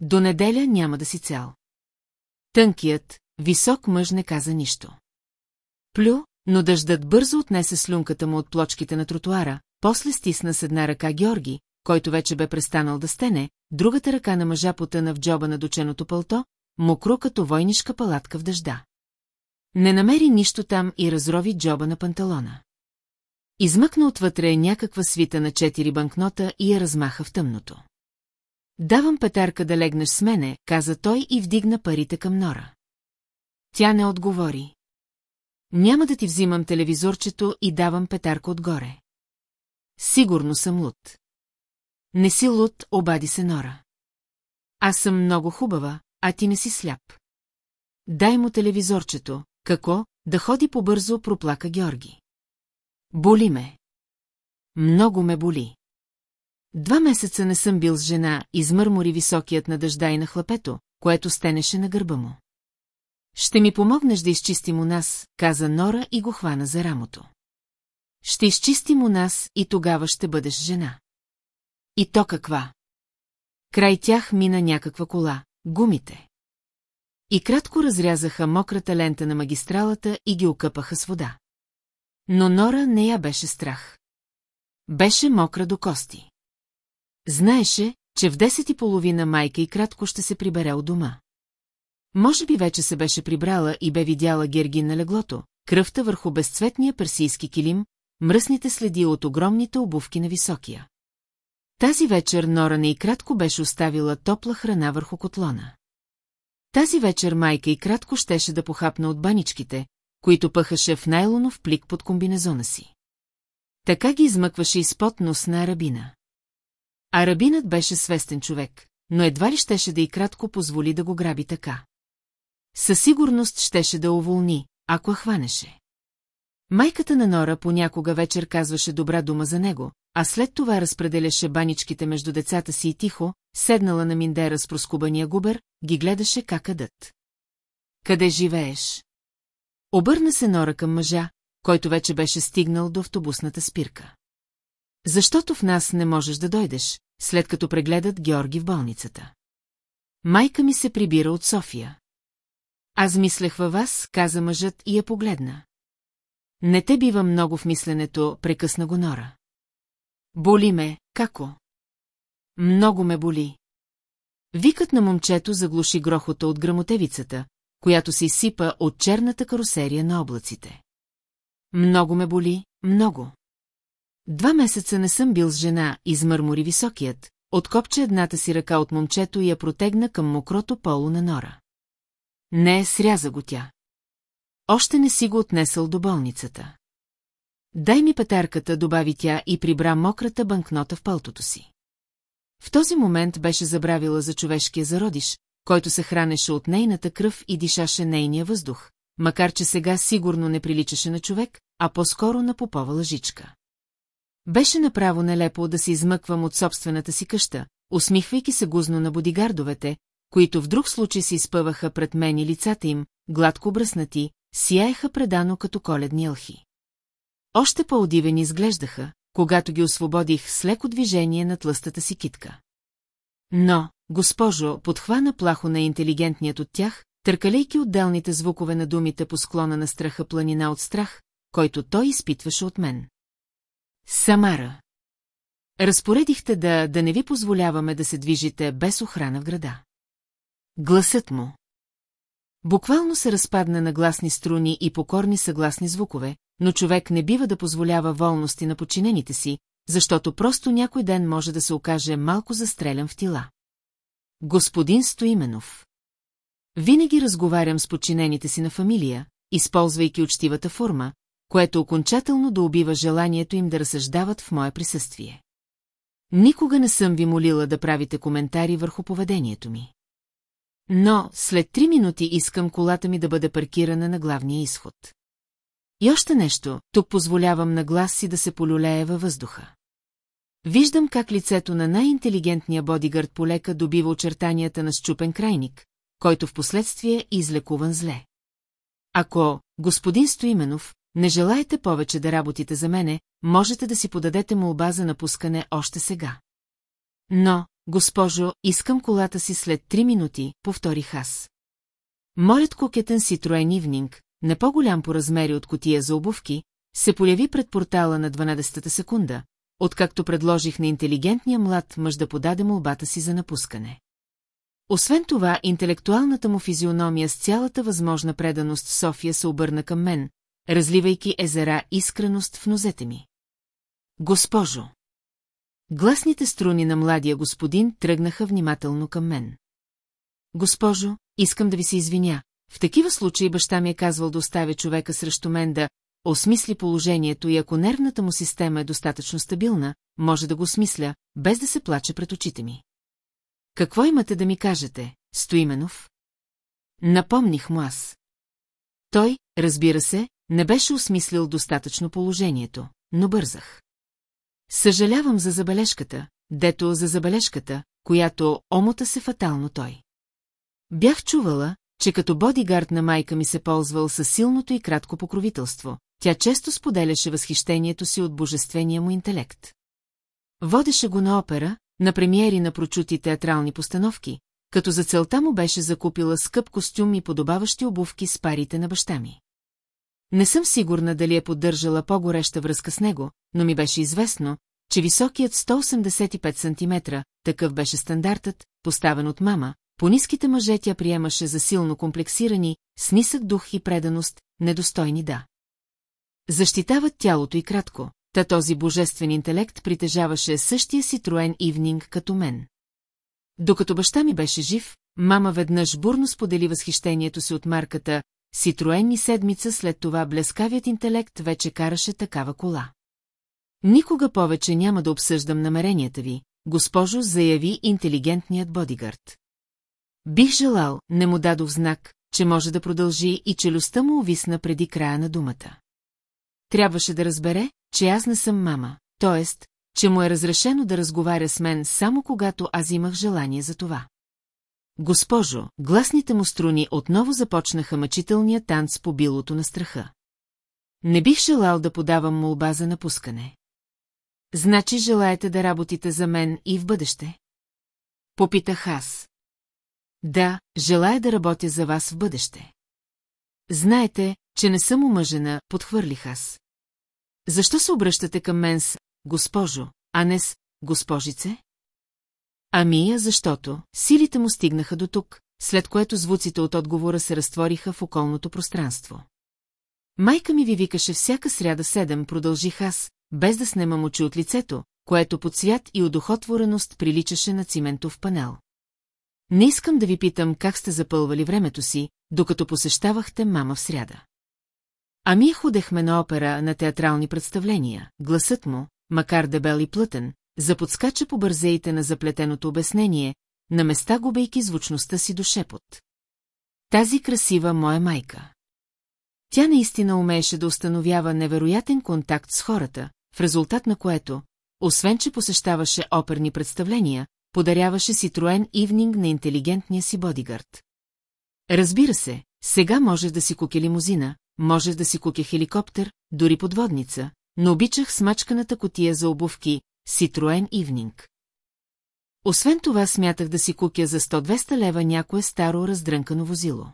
До неделя няма да си цял. Тънкият, висок мъж не каза нищо. Плю, но дъждът бързо отнесе слюнката му от плочките на тротуара, после стисна с една ръка Георги, който вече бе престанал да стене, другата ръка на мъжа потъна в джоба на доченото пълто, мокро като войнишка палатка в дъжда. Не намери нищо там и разрови джоба на панталона. Измъкна отвътре някаква свита на четири банкнота и я размаха в тъмното. Давам петарка да легнеш с мене, каза той и вдигна парите към Нора. Тя не отговори. Няма да ти взимам телевизорчето и давам петарка отгоре. Сигурно съм луд. Не си луд, обади се Нора. Аз съм много хубава, а ти не си сляп. Дай му телевизорчето, какво, да ходи побързо, проплака Георги. Боли ме. Много ме боли. Два месеца не съм бил с жена, измърмори високият на дъжда и на хлапето, което стенеше на гърба му. Ще ми помогнеш да изчистим у нас, каза Нора и го хвана за рамото. Ще изчистим у нас и тогава ще бъдеш жена. И то каква? Край тях мина някаква кола, гумите. И кратко разрязаха мократа лента на магистралата и ги окъпаха с вода. Но Нора не я беше страх. Беше мокра до кости. Знаеше, че в десет и половина майка и кратко ще се прибере от дома. Може би вече се беше прибрала и бе видяла Гергин на леглото, кръвта върху безцветния персийски килим, мръсните следи от огромните обувки на високия. Тази вечер Нора не и кратко беше оставила топла храна върху котлона. Тази вечер майка и кратко щеше да похапна от баничките, които пъхаше в найлонов плик под комбинезона си. Така ги измъкваше изпод нос на Арабина. Арабинът беше свестен човек, но едва ли щеше да и кратко позволи да го граби така. Със сигурност щеше да уволни, ако хванеше. Майката на Нора понякога вечер казваше добра дума за него, а след това разпределяше баничките между децата си и тихо, седнала на миндера с проскубания губер, ги гледаше как адът. Къде живееш? Обърна се Нора към мъжа, който вече беше стигнал до автобусната спирка. Защото в нас не можеш да дойдеш, след като прегледат Георги в болницата. Майка ми се прибира от София. Аз мислех във вас, каза мъжът и я погледна. Не те бива много в мисленето, прекъсна го Нора. Боли ме, како? Много ме боли. Викът на момчето заглуши грохота от грамотевицата, която се изсипа от черната карусерия на облаците. Много ме боли, много. Два месеца не съм бил с жена, измърмори високият, откопче едната си ръка от момчето и я протегна към мокрото поло на нора. Не, сряза го тя. Още не си го отнесъл до болницата. Дай ми петарката, добави тя и прибра мократа банкнота в пълтото си. В този момент беше забравила за човешкия зародиш, който се хранеше от нейната кръв и дишаше нейния въздух, макар че сега сигурно не приличаше на човек, а по-скоро на попова лъжичка. Беше направо нелепо да се измъквам от собствената си къща, усмихвайки се гузно на бодигардовете, които в друг случай се изпъваха пред мен и лицата им, гладко бръснати, сияеха предано като коледни елхи. Още по-удивени изглеждаха, когато ги освободих с леко движение на тлъстата си китка. Но, госпожо, подхвана плахо на интелигентният от тях, търкалейки отделните звукове на думите по склона на страха планина от страх, който той изпитваше от мен. Самара. Разпоредихте да, да не ви позволяваме да се движите без охрана в града. Гласът му. Буквално се разпадна на гласни струни и покорни съгласни звукове, но човек не бива да позволява волности на подчинените си, защото просто някой ден може да се окаже малко застрелян в тила. Господин Стоименов. Винаги разговарям с подчинените си на фамилия, използвайки учтивата форма, което окончателно да убива желанието им да разсъждават в мое присъствие. Никога не съм ви молила да правите коментари върху поведението ми. Но след три минути искам колата ми да бъде паркирана на главния изход. И още нещо, тук позволявам на глас си да се полюлее във въздуха. Виждам как лицето на най-интелигентния бодигърд полека добива очертанията на щупен крайник, който в последствие е излекуван зле. Ако, господин Стоименов, не желаете повече да работите за мене, можете да си подадете молба за напускане още сега. Но, госпожо, искам колата си след три минути, повторих аз. Моят кокетен Citroen Evening, не по-голям по размери от котия за обувки, се появи пред портала на 12-та секунда, откакто предложих на интелигентния млад мъж да подаде молбата си за напускане. Освен това, интелектуалната му физиономия с цялата възможна преданост в София се обърна към мен, разливайки езера искреност в нозете ми. Госпожо! Гласните струни на младия господин тръгнаха внимателно към мен. Госпожо, искам да ви се извиня. В такива случаи баща ми е казвал да оставя човека срещу мен да осмисли положението и ако нервната му система е достатъчно стабилна, може да го осмисля, без да се плаче пред очите ми. Какво имате да ми кажете, Стоименов? Напомних му аз. Той, разбира се, не беше осмислил достатъчно положението, но бързах. Съжалявам за забележката, дето за забележката, която омота се фатално той. Бях чувала, че като бодигард на майка ми се ползвал със силното и кратко покровителство, тя често споделяше възхищението си от божествения му интелект. Водеше го на опера, на премиери на прочути театрални постановки, като за целта му беше закупила скъп костюм и подобаващи обувки с парите на баща ми. Не съм сигурна дали е поддържала по-гореща връзка с него, но ми беше известно, че високият 185 см, такъв беше стандартът, поставен от мама, по ниските мъже тя приемаше за силно комплексирани, с нисък дух и преданост, недостойни да. Защитават тялото и кратко, та този божествен интелект притежаваше същия си троен ивнинг като мен. Докато баща ми беше жив, мама веднъж бурно сподели възхищението си от марката Ситроен и седмица след това блескавият интелект вече караше такава кола. Никога повече няма да обсъждам намеренията ви, госпожо, заяви интелигентният бодигард. Бих желал, не му дадох знак, че може да продължи и челюстта му увисна преди края на думата. Трябваше да разбере, че аз не съм мама, т.е. че му е разрешено да разговаря с мен само когато аз имах желание за това. Госпожо, гласните му струни отново започнаха мъчителния танц по билото на страха. Не бих желал да подавам молба за напускане. Значи желаете да работите за мен и в бъдеще? Попитах аз. Да, желая да работя за вас в бъдеще. Знаете, че не съм омъжена, подхвърлих аз. Защо се обръщате към мен с госпожо, а не с госпожице? Ами, защото силите му стигнаха до тук, след което звуците от отговора се разтвориха в околното пространство. Майка ми ви викаше всяка сряда седем, продължих аз, без да снемам очи от лицето, което под свят и удохотвореност приличаше на циментов панел. Не искам да ви питам как сте запълвали времето си, докато посещавахте мама в сряда. Ами ходехме на опера, на театрални представления, гласът му, макар дебел и плътен, заподскача по бързеите на заплетеното обяснение, на места губейки звучността си до шепот. Тази красива моя майка. Тя наистина умееше да установява невероятен контакт с хората, в резултат на което, освен че посещаваше оперни представления, подаряваше си троен ивнинг на интелигентния си бодигард. Разбира се, сега може да си куке лимузина, може да си куке хеликоптер, дори подводница, но обичах смачканата котия за обувки Citroen Ивнинг. Освен това смятах да си кукя за 100-200 лева някое старо раздрънкано возило.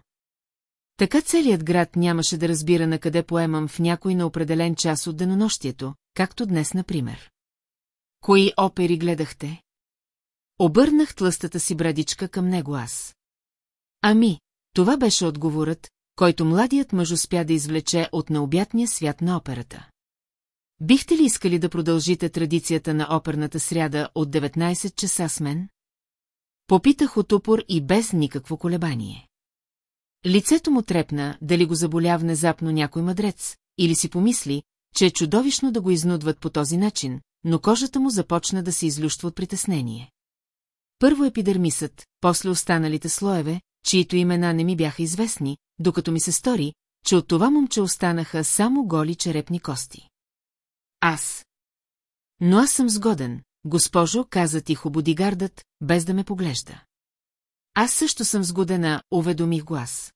Така целият град нямаше да разбира на къде поемам в някой на определен час от денонощието, както днес, например. Кои опери гледахте? Обърнах тлъстата си брадичка към него аз. Ами, това беше отговорът, който младият мъж успя да извлече от необятния свят на операта. Бихте ли искали да продължите традицията на оперната сряда от 19 часа с мен? Попитах от упор и без никакво колебание. Лицето му трепна, дали го заболя внезапно някой мъдрец, или си помисли, че е чудовищно да го изнудват по този начин, но кожата му започна да се излющва от притеснение. Първо епидермисът, после останалите слоеве, чието имена не ми бяха известни, докато ми се стори, че от това момче останаха само голи черепни кости. Аз. Но аз съм сгоден, госпожо, каза тихо бодигардът, без да ме поглежда. Аз също съм сгодена, уведомих глас.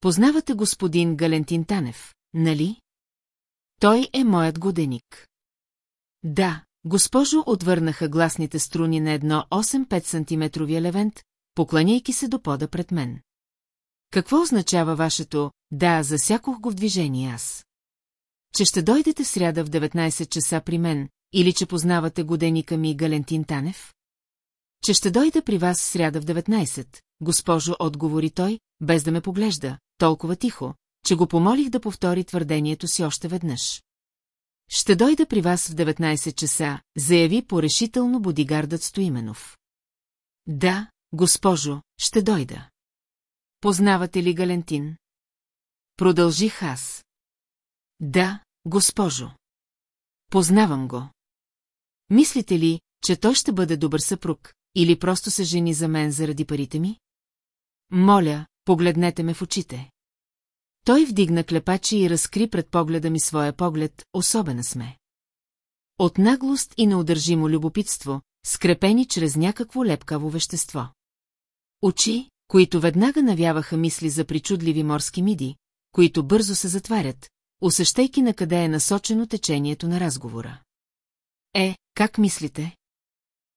Познавате господин Галентин Танев, нали? Той е моят годеник. Да, госпожо, отвърнаха гласните струни на едно 8-5 см елевент, покланяйки се до пода пред мен. Какво означава вашето «да, засякох го в движение аз»? Че ще дойдете в сряда в 19 часа при мен, или че познавате годеника ми Галентин Танев? Че ще дойда при вас в сряда в 19, госпожо, отговори той, без да ме поглежда, толкова тихо, че го помолих да повтори твърдението си още веднъж. Ще дойда при вас в 19 часа, заяви порешително бодигардът Стоименов. Да, госпожо, ще дойда. Познавате ли Галентин? Продължих аз. Да, госпожо. Познавам го. Мислите ли, че той ще бъде добър съпруг, или просто се жени за мен заради парите ми? Моля, погледнете ме в очите. Той вдигна клепачи и разкри пред погледа ми своя поглед, особена сме. От наглост и неудържимо любопитство, скрепени чрез някакво лепкаво вещество. Очи, които веднага навяваха мисли за причудливи морски миди, които бързо се затварят, усещайки на къде е насочено течението на разговора. Е, как мислите?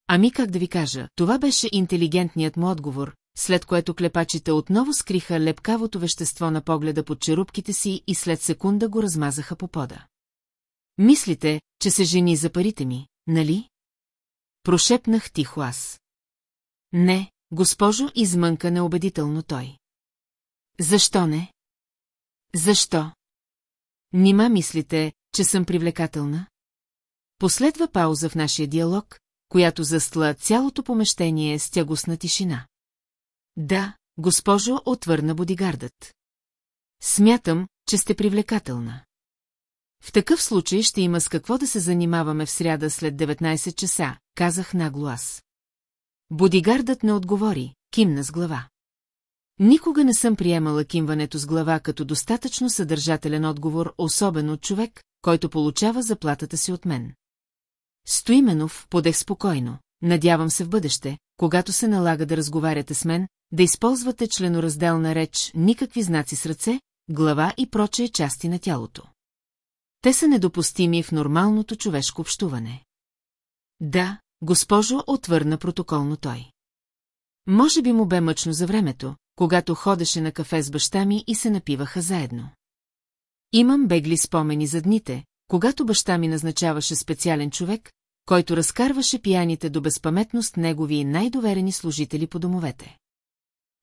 Ами как да ви кажа, това беше интелигентният му отговор, след което клепачите отново скриха лепкавото вещество на погледа под черупките си и след секунда го размазаха по пода. Мислите, че се жени за парите ми, нали? Прошепнах тихо аз. Не, госпожо, измънка неубедително той. Защо не? Защо? Нима мислите, че съм привлекателна? Последва пауза в нашия диалог, която застла цялото помещение с тягостна тишина. Да, госпожо, отвърна бодигардът. Смятам, че сте привлекателна. В такъв случай ще има с какво да се занимаваме в сряда след 19 часа, казах нагло аз. Бодигардът не отговори, кимна с глава. Никога не съм приемала кимването с глава като достатъчно съдържателен отговор, особено от човек, който получава заплатата си от мен. Стоименов, подех спокойно. Надявам се в бъдеще, когато се налага да разговаряте с мен, да използвате членоразделна реч, никакви знаци с ръце, глава и прочее части на тялото. Те са недопустими в нормалното човешко общуване. Да, госпожо, отвърна протоколно той. Може би му бе мъчно за времето, когато ходеше на кафе с баща ми и се напиваха заедно. Имам бегли спомени за дните, когато баща ми назначаваше специален човек, който разкарваше пияните до безпаметност негови най-доверени служители по домовете.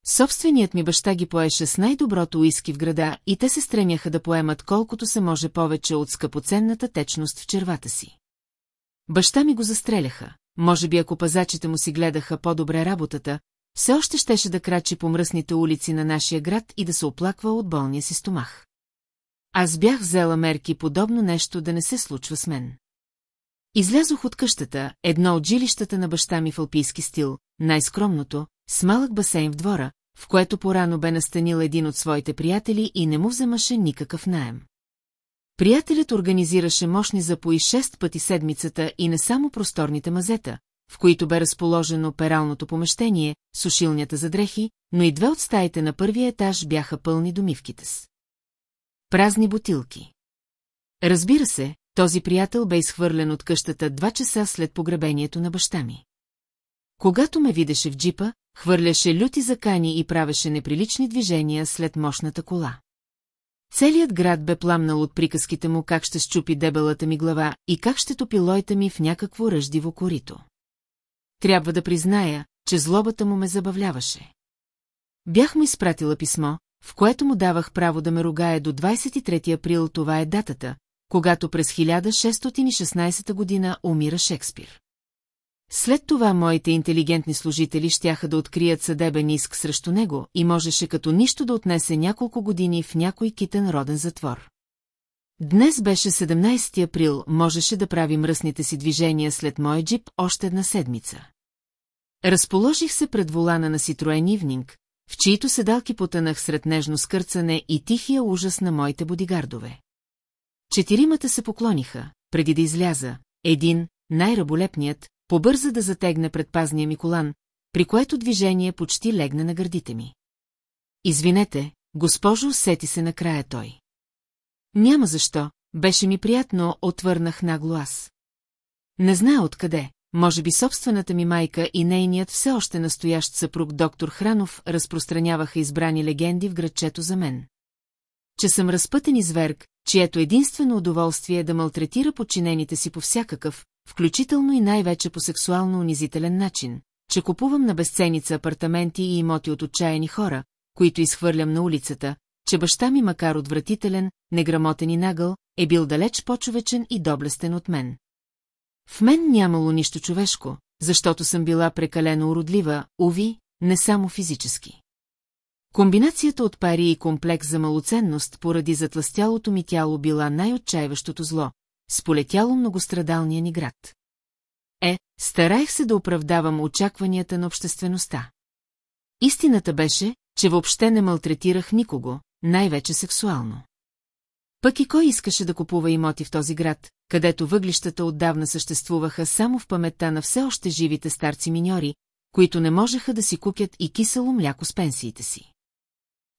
Собственият ми баща ги поеше с най-доброто уиски в града и те се стремяха да поемат колкото се може повече от скъпоценната течност в червата си. Баща ми го застреляха, може би ако пазачите му си гледаха по-добре работата, все още щеше да крачи по мръсните улици на нашия град и да се оплаква от болния си стомах. Аз бях взела мерки подобно нещо да не се случва с мен. Излязох от къщата, едно от жилищата на баща ми в алпийски стил, най-скромното, с малък басейн в двора, в което порано бе настанил един от своите приятели и не му вземаше никакъв наем. Приятелят организираше мощни запои шест пъти седмицата и не само просторните мазета, в които бе разположено пералното помещение, сушилнята за дрехи, но и две от стаите на първия етаж бяха пълни домивките с. Празни бутилки. Разбира се, този приятел бе изхвърлен от къщата два часа след погребението на баща ми. Когато ме видеше в джипа, хвърляше люти закани и правеше неприлични движения след мощната кола. Целият град бе пламнал от приказките му как ще щупи дебелата ми глава и как ще топи лойта ми в някакво ръждиво корито. Трябва да призная, че злобата му ме забавляваше. Бях му изпратила писмо, в което му давах право да ме ругае до 23 април, това е датата, когато през 1616 година умира Шекспир. След това моите интелигентни служители щяха да открият съдебен иск срещу него и можеше като нищо да отнесе няколко години в някой китен роден затвор. Днес беше 17 април, можеше да прави мръсните си движения след моя джип още една седмица. Разположих се пред волана на Ситроен Ивнинг, в чието седалки потънах сред нежно скърцане и тихия ужас на моите бодигардове. Четиримата се поклониха, преди да изляза, един, най-раболепният, побърза да затегне предпазния ми колан, при което движение почти легна на гърдите ми. Извинете, госпожо, сети се накрая той. Няма защо, беше ми приятно, отвърнах нагло аз. Не зная откъде, може би собствената ми майка и нейният все още настоящ съпруг доктор Хранов разпространяваха избрани легенди в градчето за мен. Че съм разпътен изверг, чието единствено удоволствие е да малтретира подчинените си по всякакъв, включително и най-вече по сексуално унизителен начин, че купувам на безценица апартаменти и имоти от отчаяни хора, които изхвърлям на улицата, че баща ми, макар отвратителен, неграмотен и нагъл, е бил далеч по-човечен и доблестен от мен. В мен нямало нищо човешко, защото съм била прекалено уродлива, уви, не само физически. Комбинацията от пари и комплекс за малоценност поради затластялото ми тяло била най-отчаиващото зло, сполетяло многострадалния ни град. Е, стараех се да оправдавам очакванията на обществеността. Истината беше, че въобще не малтретирах никого, най-вече сексуално. Пък и кой искаше да купува имоти в този град, където въглищата отдавна съществуваха само в паметта на все още живите старци миньори, които не можеха да си купят и кисело мляко с пенсиите си.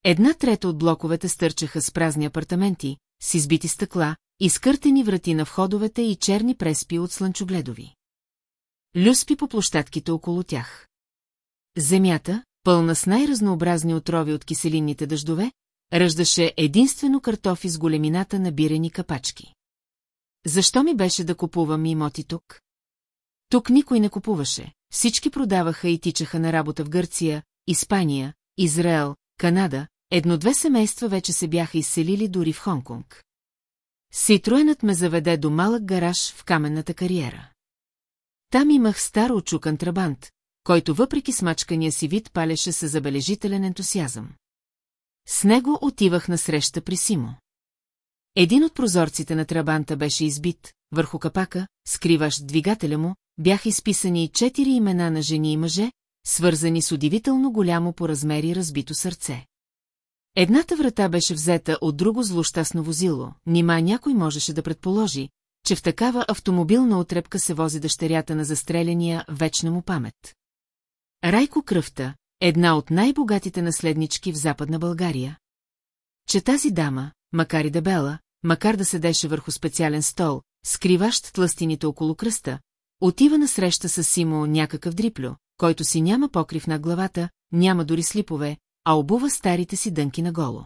Една трета от блоковете стърчаха с празни апартаменти, с избити стъкла, изкъртени врати на входовете и черни преспи от слънчогледови. Люспи по площадките около тях. Земята, пълна с най-разнообразни отрови от киселинните дъждове, ръждаше единствено картофи с големината на бирени капачки. Защо ми беше да купувам имоти тук? Тук никой не купуваше, всички продаваха и тичаха на работа в Гърция, Испания, Израел, Канада, едно-две семейства вече се бяха изселили дори в Хонконг. Ситроенът ме заведе до малък гараж в каменната кариера. Там имах стар очукан трабант, който въпреки смачкания си вид палеше със забележителен ентусиазъм. С него отивах на среща при Симо. Един от прозорците на трабанта беше избит, върху капака, скриващ двигателя му, бяха изписани четири имена на жени и мъже, свързани с удивително голямо по размери разбито сърце. Едната врата беше взета от друго злощастно возило, нима някой можеше да предположи, че в такава автомобилна отрепка се вози дъщерята на застреляния вечна му памет. Райко Кръвта, една от най-богатите наследнички в Западна България. Че тази дама, макар и дебела, макар да седеше върху специален стол, скриващ тластините около кръста, отива на среща с Симо някакъв дриплю, който си няма покрив на главата, няма дори слипове, а обува старите си дънки наголо.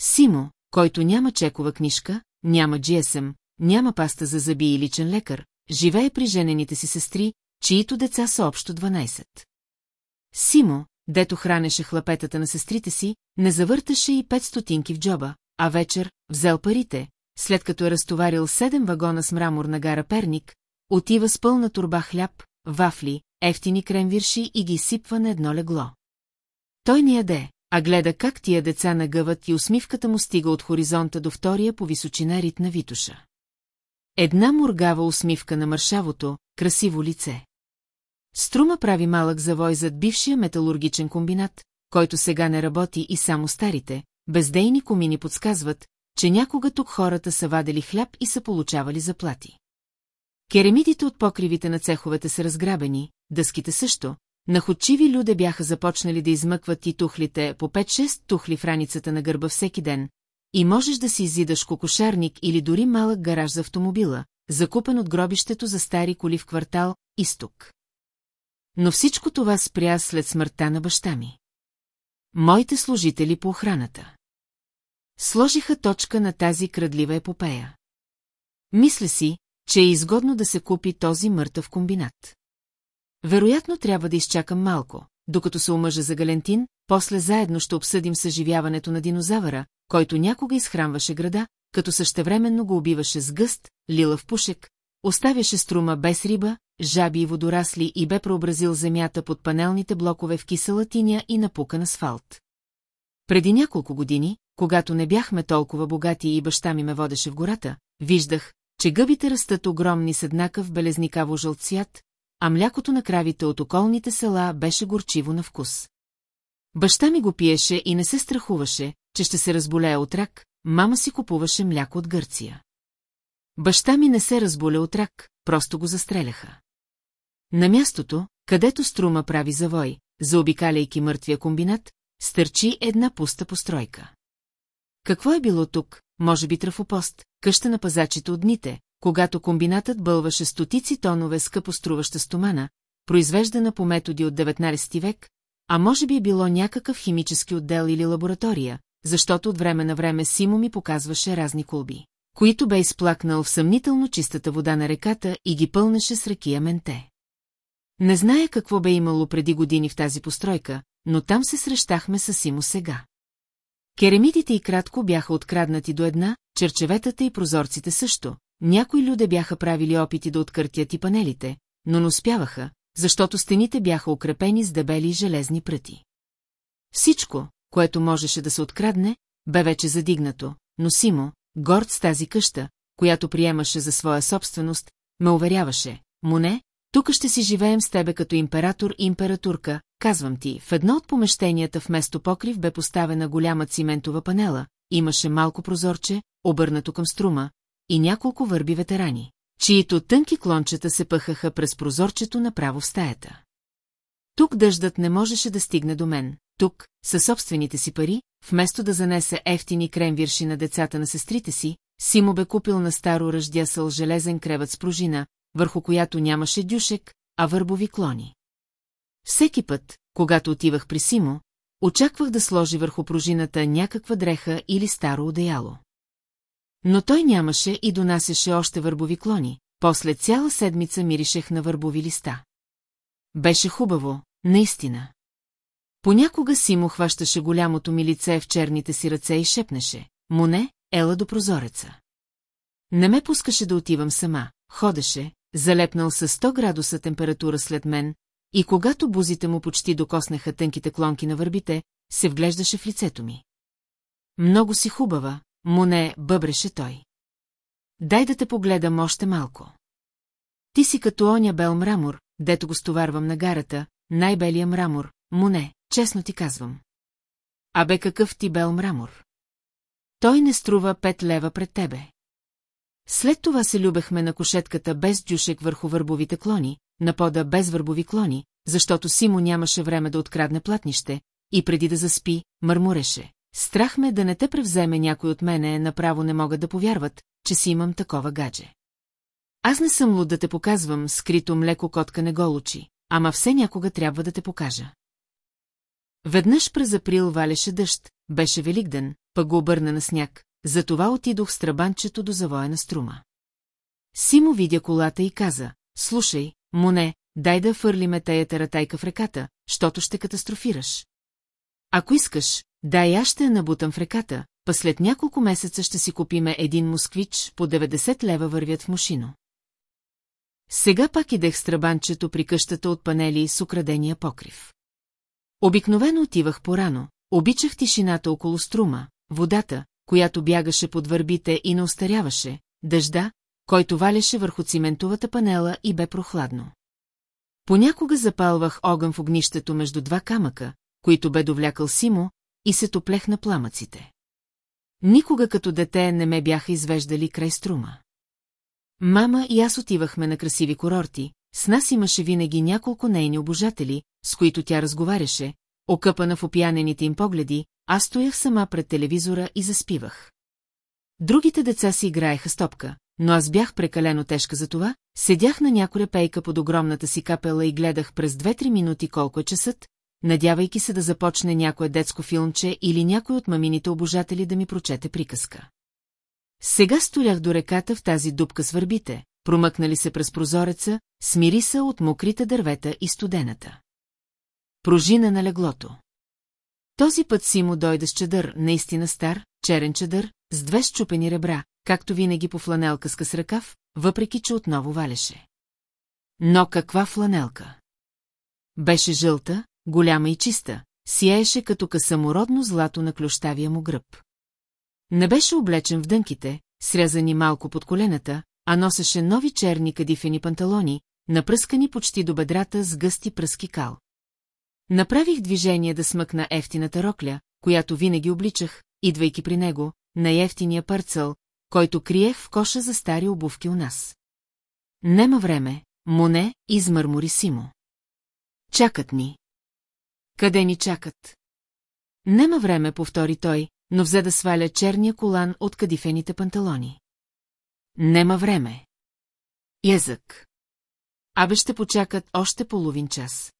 Симо, който няма чекова книжка, няма GSM, няма паста за зъби и личен лекар, живее при женените си сестри, чието деца са общо 12. Симо, дето хранеше хлапетата на сестрите си, не завърташе и пет стотинки в джоба, а вечер взел парите, след като е разтоварил седем вагона с мрамор на гара Перник, отива с пълна турба хляб, вафли, ефтини кремвирши и ги сипва на едно легло. Той не яде, а гледа как тия деца нагъват и усмивката му стига от хоризонта до втория по височина рит на Витуша. Една моргава усмивка на мършавото, красиво лице. Струма прави малък завой зад бившия металургичен комбинат, който сега не работи и само старите, бездейни комини подсказват, че някога тук хората са вадели хляб и са получавали заплати. Керемидите от покривите на цеховете са разграбени, дъските също, находчиви люде бяха започнали да измъкват и тухлите по 5-6 тухли в раницата на гърба всеки ден, и можеш да си изидаш кокошарник или дори малък гараж за автомобила, закупен от гробището за стари коли в квартал Изток. Но всичко това спря след смъртта на баща ми. Моите служители по охраната. Сложиха точка на тази крадлива епопея. Мисля си, че е изгодно да се купи този мъртъв комбинат. Вероятно трябва да изчакам малко, докато се омъжа за Галентин, после заедно ще обсъдим съживяването на динозавъра, който някога изхранваше града, като същевременно го убиваше с гъст, лила в пушек, оставяше струма без риба, жаби и водорасли и бе преобразил земята под панелните блокове в кисела тиня и напукан асфалт. Преди няколко години, когато не бяхме толкова богати и баща ми ме водеше в гората, виждах, че гъбите растат огромни с еднакъв белезникаво жълт цвят, а млякото на кравите от околните села беше горчиво на вкус. Баща ми го пиеше и не се страхуваше, че ще се разболее от рак, мама си купуваше мляко от Гърция. Баща ми не се разболя от рак, просто го застреляха. На мястото, където струма прави завой, заобикаляйки мъртвия комбинат, стърчи една пуста постройка. Какво е било тук, може би трафопост, къща на пазачите от дните, когато комбинатът бълваше стотици тонове скъпоструваща стомана, произвеждана по методи от 19 век, а може би е било някакъв химически отдел или лаборатория, защото от време на време Симо ми показваше разни колби, които бе изплакнал в съмнително чистата вода на реката и ги пълнеше с ракия менте. Не зная какво бе имало преди години в тази постройка, но там се срещахме с Симо сега. Керемидите и кратко бяха откраднати до една, черчеветата и прозорците също. Някои люде бяха правили опити да откъртят и панелите, но не успяваха, защото стените бяха укрепени с дебели железни пръти. Всичко, което можеше да се открадне, бе вече задигнато, но Симо, горд с тази къща, която приемаше за своя собственост, ме уверяваше, Моне, тук ще си живеем с тебе като император и импературка, казвам ти, в едно от помещенията вместо покрив бе поставена голяма циментова панела, имаше малко прозорче, обърнато към струма, и няколко върби ветерани, чието тънки клончета се пъхаха през прозорчето направо в стаята. Тук дъждът не можеше да стигне до мен, тук, със собствените си пари, вместо да занесе ефтини кремвирши на децата на сестрите си, Симо бе купил на старо ръждясъл железен креват с пружина, върху която нямаше дюшек, а върбови клони. Всеки път, когато отивах при Симо, очаквах да сложи върху пружината някаква дреха или старо одеяло. Но той нямаше и донасяше още върбови клони, после цяла седмица миришех на върбови листа. Беше хубаво, наистина. Понякога Симо хващаше голямото ми лице в черните си ръце и шепнеше. Моне, ела до прозореца. Не ме пускаше да отивам сама, ходеше, залепнал с 100 градуса температура след мен, и когато бузите му почти докоснаха тънките клонки на върбите, се вглеждаше в лицето ми. Много си хубава, Моне, бъбреше той. Дай да те погледам още малко. Ти си като оня бел мрамор, дето го стоварвам на гарата, най-белия мрамор, Моне, честно ти казвам. Абе какъв ти бел мрамор? Той не струва пет лева пред тебе. След това се любехме на кошетката без дюшек върху върбовите клони, на пода без върбови клони, защото Симо нямаше време да открадне платнище, и преди да заспи, мърмуреше. Страх ме да не те превземе някой от мене, направо не могат да повярват, че си имам такова гадже. Аз не съм луд да те показвам, скрито млеко котка не го ама все някога трябва да те покажа. Веднъж през април валеше дъжд, беше великден, пък го обърна на сняг, затова отидох с трабанчето до завоя на струма. Симо видя колата и каза, слушай, Моне, дай да фърлиме тая таратайка в реката, щото ще катастрофираш. Ако искаш, дай аз ще я набутам в реката, па след няколко месеца ще си купиме един москвич, по 90 лева вървят в мушино. Сега пак идех с трабанчето при къщата от панели с украдения покрив. Обикновено отивах порано, обичах тишината около струма, водата, която бягаше под върбите и не остаряваше, дъжда, който валеше върху циментовата панела и бе прохладно. Понякога запалвах огън в огнището между два камъка, които бе довлякал Симо, и се топлех на пламъците. Никога като дете не ме бяха извеждали край струма. Мама и аз отивахме на красиви курорти, с нас имаше винаги няколко нейни обожатели, с които тя разговаряше, окъпана в опиянените им погледи, аз стоях сама пред телевизора и заспивах. Другите деца си играеха стопка, но аз бях прекалено тежка за това, седях на някоя пейка под огромната си капела и гледах през 2-3 минути колко е часът, надявайки се да започне някое детско филмче или някой от мамините обожатели да ми прочете приказка. Сега столях до реката в тази дупка с върбите, промъкнали се през прозореца, смириса от мокрите дървета и студената. Пружина на леглото. Този път си му дойде с чадър, наистина стар, черен чадър, с две щупени ребра, както винаги по фланелка с къс ръкав, въпреки че отново валеше. Но каква фланелка? Беше жълта, голяма и чиста, сияеше като късамородно злато на клющавия му гръб. Не беше облечен в дънките, срязани малко под колената, а носеше нови черни кадифени панталони, напръскани почти до бедрата с гъсти пръски кал. Направих движение да смъкна ефтината рокля, която винаги обличах, идвайки при него, на ефтиния парцел, който криех в коша за стари обувки у нас. Нема време, Моне, измърмори Симо. Чакат ни. Къде ни чакат? Нема време, повтори той, но взе да сваля черния колан от кадифените панталони. Нема време. Язък. Абе ще почакат още половин час.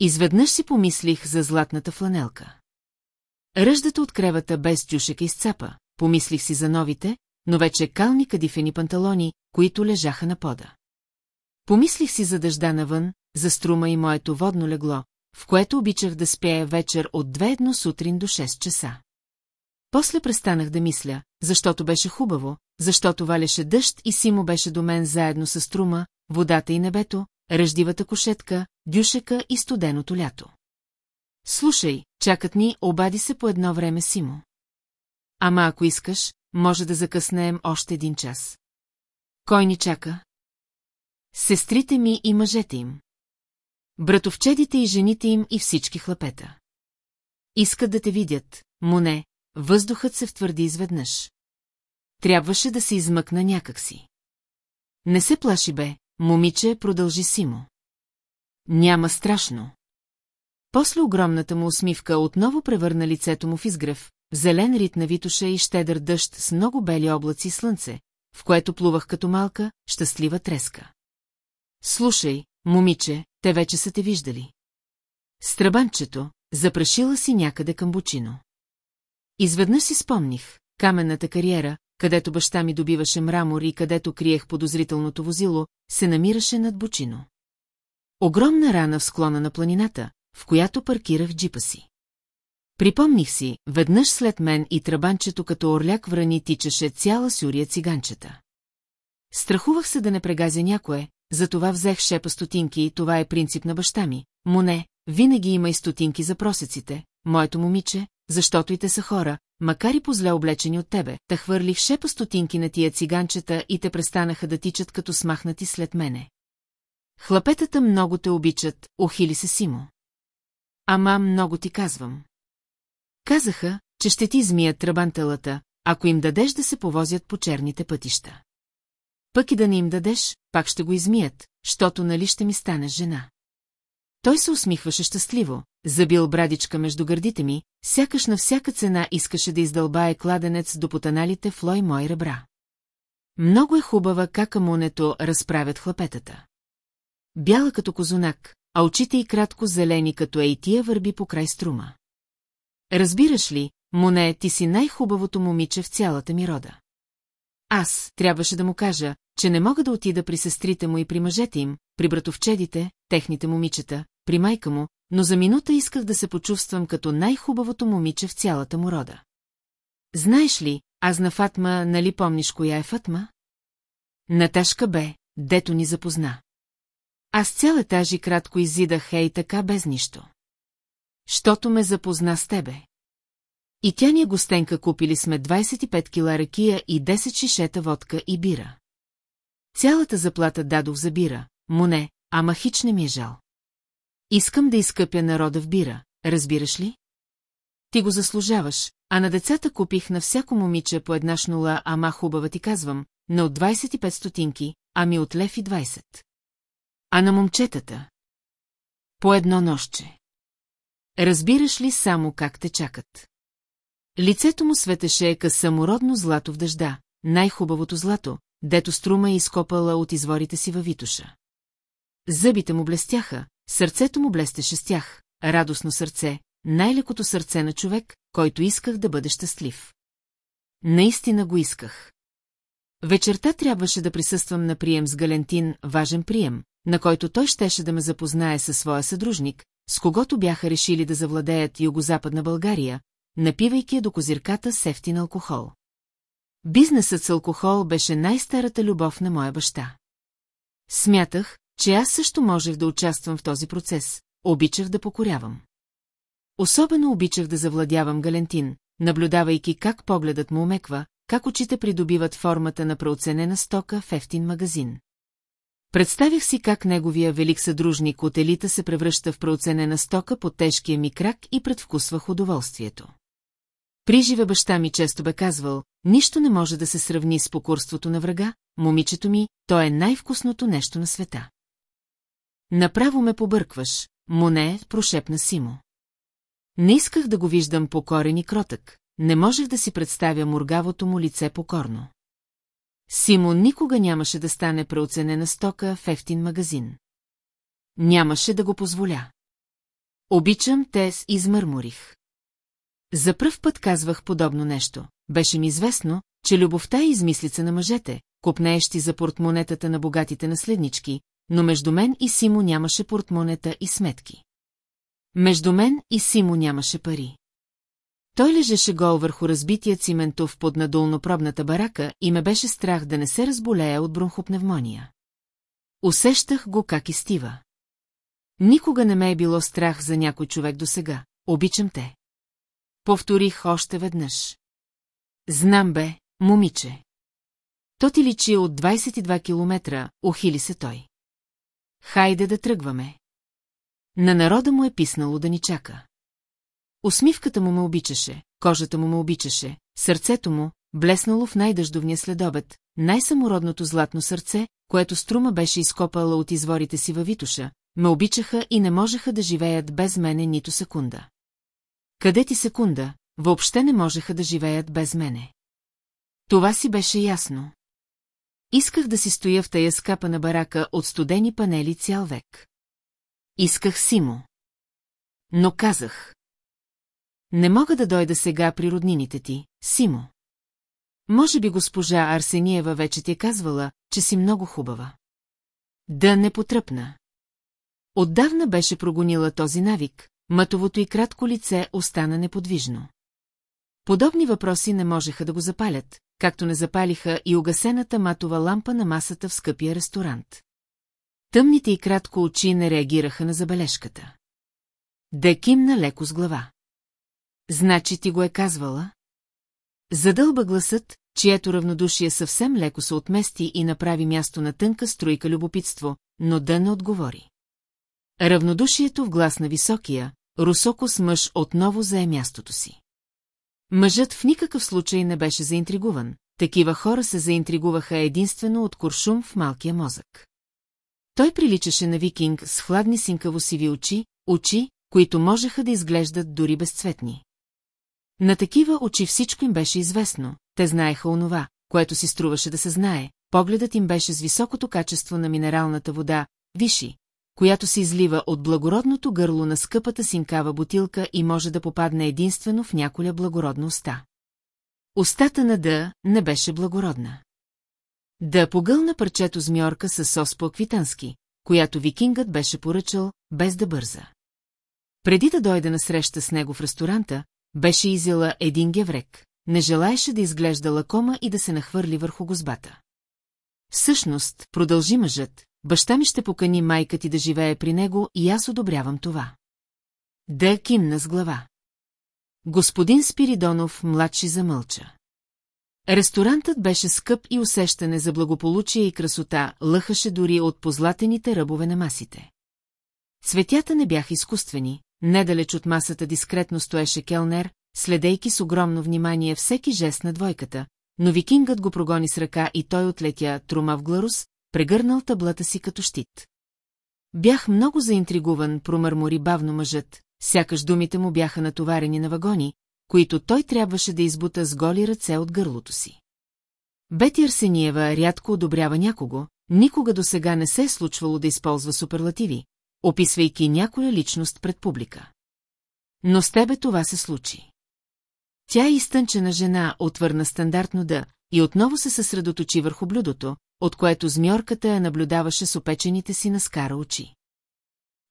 Изведнъж си помислих за златната фланелка. Ръждата от кревата без дюшека изцапа, помислих си за новите, но вече кални кадифени панталони, които лежаха на пода. Помислих си за дъжда навън, за струма и моето водно легло, в което обичах да спея вечер от две едно сутрин до 6 часа. После престанах да мисля, защото беше хубаво, защото валеше дъжд и Симо беше до мен заедно с струма, водата и небето, ръждивата кошетка, дюшека и студеното лято. Слушай, чакат ни, обади се по едно време Симо. Ама ако искаш, може да закъснеем още един час. Кой ни чака? Сестрите ми и мъжете им. Братовчедите и жените им и всички хлапета. Искат да те видят, Моне, въздухът се втвърди изведнъж. Трябваше да се измъкна някакси. Не се плаши бе, момиче, продължи Симо. Няма страшно. После огромната му усмивка отново превърна лицето му в изгрев, зелен рит на витуша и щедър дъжд с много бели облаци и слънце, в което плувах като малка, щастлива треска. Слушай, момиче, те вече са те виждали. Страбанчето, запрашила си някъде към Бучино. Изведнъж си спомних, каменната кариера, където баща ми добиваше мрамор и където криех подозрителното возило, се намираше над Бучино. Огромна рана в склона на планината, в която паркирах джипа си. Припомних си, веднъж след мен и трабанчето като орляк врани тичаше цяла сюрия циганчета. Страхувах се да не прегазя някое, затова взех шепа стотинки и това е принцип на баща ми. Моне, винаги има и стотинки за просеците, моето момиче, защото и те са хора, макар и позле облечени от тебе, та хвърлих шепа стотинки на тия циганчета и те престанаха да тичат като смахнати след мене. Хлапетата много те обичат, охили се Симо. Ама много ти казвам. Казаха, че ще ти измият трабантелата, ако им дадеш да се повозят по черните пътища. Пък и да не им дадеш, пак ще го измият, щото нали ще ми станеш жена. Той се усмихваше щастливо, забил брадичка между гърдите ми, сякаш на всяка цена искаше да издълбае кладенец до потаналите в лой мои ребра. Много е хубава как амунето разправят хлапетата. Бяла като козунак, а очите й кратко зелени като ейтия върби по край струма. Разбираш ли, Моне, ти си най-хубавото момиче в цялата ми рода. Аз трябваше да му кажа, че не мога да отида при сестрите му и при мъжете им, при братовчедите, техните момичета, при майка му, но за минута исках да се почувствам като най-хубавото момиче в цялата му рода. Знаеш ли, аз на Фатма, нали помниш коя е Фатма? Наташка бе, дето ни запозна. Аз цял етажи кратко изидах ей така без нищо. Щото ме запозна с тебе. И тя ни е гостенка купили сме 25 кила ракия и 10 шишета водка и бира. Цялата заплата дадох за бира, моне, ама хич не ми е жал. Искам да изкъпя народа в бира, разбираш ли? Ти го заслужаваш, а на децата купих на всяко момиче по една шнула, ама хубава ти казвам, не от 25 стотинки, ами от лев и 20. А на момчетата? По едно нощче. Разбираш ли само как те чакат? Лицето му светеше къс самородно злато в дъжда, най-хубавото злато, дето струма е изкопала от изворите си във Витуша. Зъбите му блестяха, сърцето му блестеше с тях, радостно сърце, най-лекото сърце на човек, който исках да бъде щастлив. Наистина го исках. Вечерта трябваше да присъствам на прием с Галентин, важен прием, на който той щеше да ме запознае със своя съдружник, с когото бяха решили да завладеят югозападна България, напивайки я до козирката с ефтин алкохол. Бизнесът с алкохол беше най-старата любов на моя баща. Смятах, че аз също можех да участвам в този процес, обичах да покорявам. Особено обичах да завладявам Галентин, наблюдавайки как погледът му омеква, как очите придобиват формата на преоценена стока в ефтин магазин. Представих си как неговия велик съдружник от елита се превръща в преоценена стока под тежкия ми крак и предвкусвах удоволствието. Приживе баща ми често бе казвал, нищо не може да се сравни с покурството на врага, момичето ми, то е най-вкусното нещо на света. Направо ме побъркваш, Моне, прошепна Симо. Не исках да го виждам покорен и кротък, не можех да си представя мургавото му лице покорно. Симо никога нямаше да стане преоценена стока в ефтин магазин. Нямаше да го позволя. Обичам те, измърморих. За пръв път казвах подобно нещо. Беше ми известно, че любовта е измислица на мъжете, копнеещи за портмонетата на богатите наследнички, но между мен и Симо нямаше портмонета и сметки. Между мен и Симо нямаше пари. Той лежеше гол върху разбития циментов под надолнопробната барака и ме беше страх да не се разболея от бронхопневмония. Усещах го как изтива. Никога не ме е било страх за някой човек досега. Обичам те. Повторих още веднъж. Знам бе, момиче. То ти личи от 22 километра, ухили се той. Хайде да тръгваме. На народа му е писнало да ни чака. Усмивката му ме обичаше, кожата му ме обичаше, сърцето му, блеснало в най-дъждовния следобед, най-самородното златно сърце, което струма беше изкопала от изворите си във Витуша, ме обичаха и не можеха да живеят без мене нито секунда. Къде ти секунда, въобще не можеха да живеят без мене. Това си беше ясно. Исках да си стоя в тая скапа на барака от студени панели цял век. Исках си му. Но казах. Не мога да дойда сега при роднините ти, Симо. Може би госпожа Арсениева вече ти е казвала, че си много хубава. Да не потръпна. Отдавна беше прогонила този навик, мътовото и кратко лице остана неподвижно. Подобни въпроси не можеха да го запалят, както не запалиха и угасената матова лампа на масата в скъпия ресторант. Тъмните и кратко очи не реагираха на забележката. Да кимна леко с глава. Значи ти го е казвала? Задълба гласът, чието равнодушие съвсем леко се отмести и направи място на тънка струйка любопитство, но да не отговори. Равнодушието в глас на високия, русокос мъж отново зае мястото си. Мъжът в никакъв случай не беше заинтригуван, такива хора се заинтригуваха единствено от куршум в малкия мозък. Той приличаше на викинг с хладни синкаво сиви очи, очи, които можеха да изглеждат дори безцветни. На такива очи всичко им беше известно, те знаеха онова, което си струваше да се знае, погледът им беше с високото качество на минералната вода, виши, която се излива от благородното гърло на скъпата синкава бутилка и може да попадне единствено в няколя благородна уста. Устата на Д не беше благородна. Да погълна парчето змьорка с сос по-аквитански, която викингът беше поръчал, без да бърза. Преди да дойде на среща с него в ресторанта, беше изяла един геврек, не желаеше да изглежда лакома и да се нахвърли върху гозбата. Всъщност, продължи мъжът, баща ми ще покани майка ти да живее при него и аз одобрявам това. Да кимна с глава. Господин Спиридонов младши замълча. Ресторантът беше скъп и усещане за благополучие и красота лъхаше дори от позлатените ръбове на масите. Цветята не бяха изкуствени, недалеч от масата дискретно стоеше келнер, следейки с огромно внимание всеки жест на двойката, но викингът го прогони с ръка и той отлетя трума в гларус, прегърнал таблата си като щит. Бях много заинтригуван, промърмори бавно мъжът, сякаш думите му бяха натоварени на вагони, които той трябваше да избута с голи ръце от гърлото си. Бети Арсениева рядко одобрява някого, никога до сега не се е случвало да използва суперлативи, описвайки някоя личност пред публика. Но с тебе това се случи. Тя е изтънчена жена, отвърна стандартно да, и отново се съсредоточи върху блюдото, от което змьорката я наблюдаваше с опечените си на скара очи.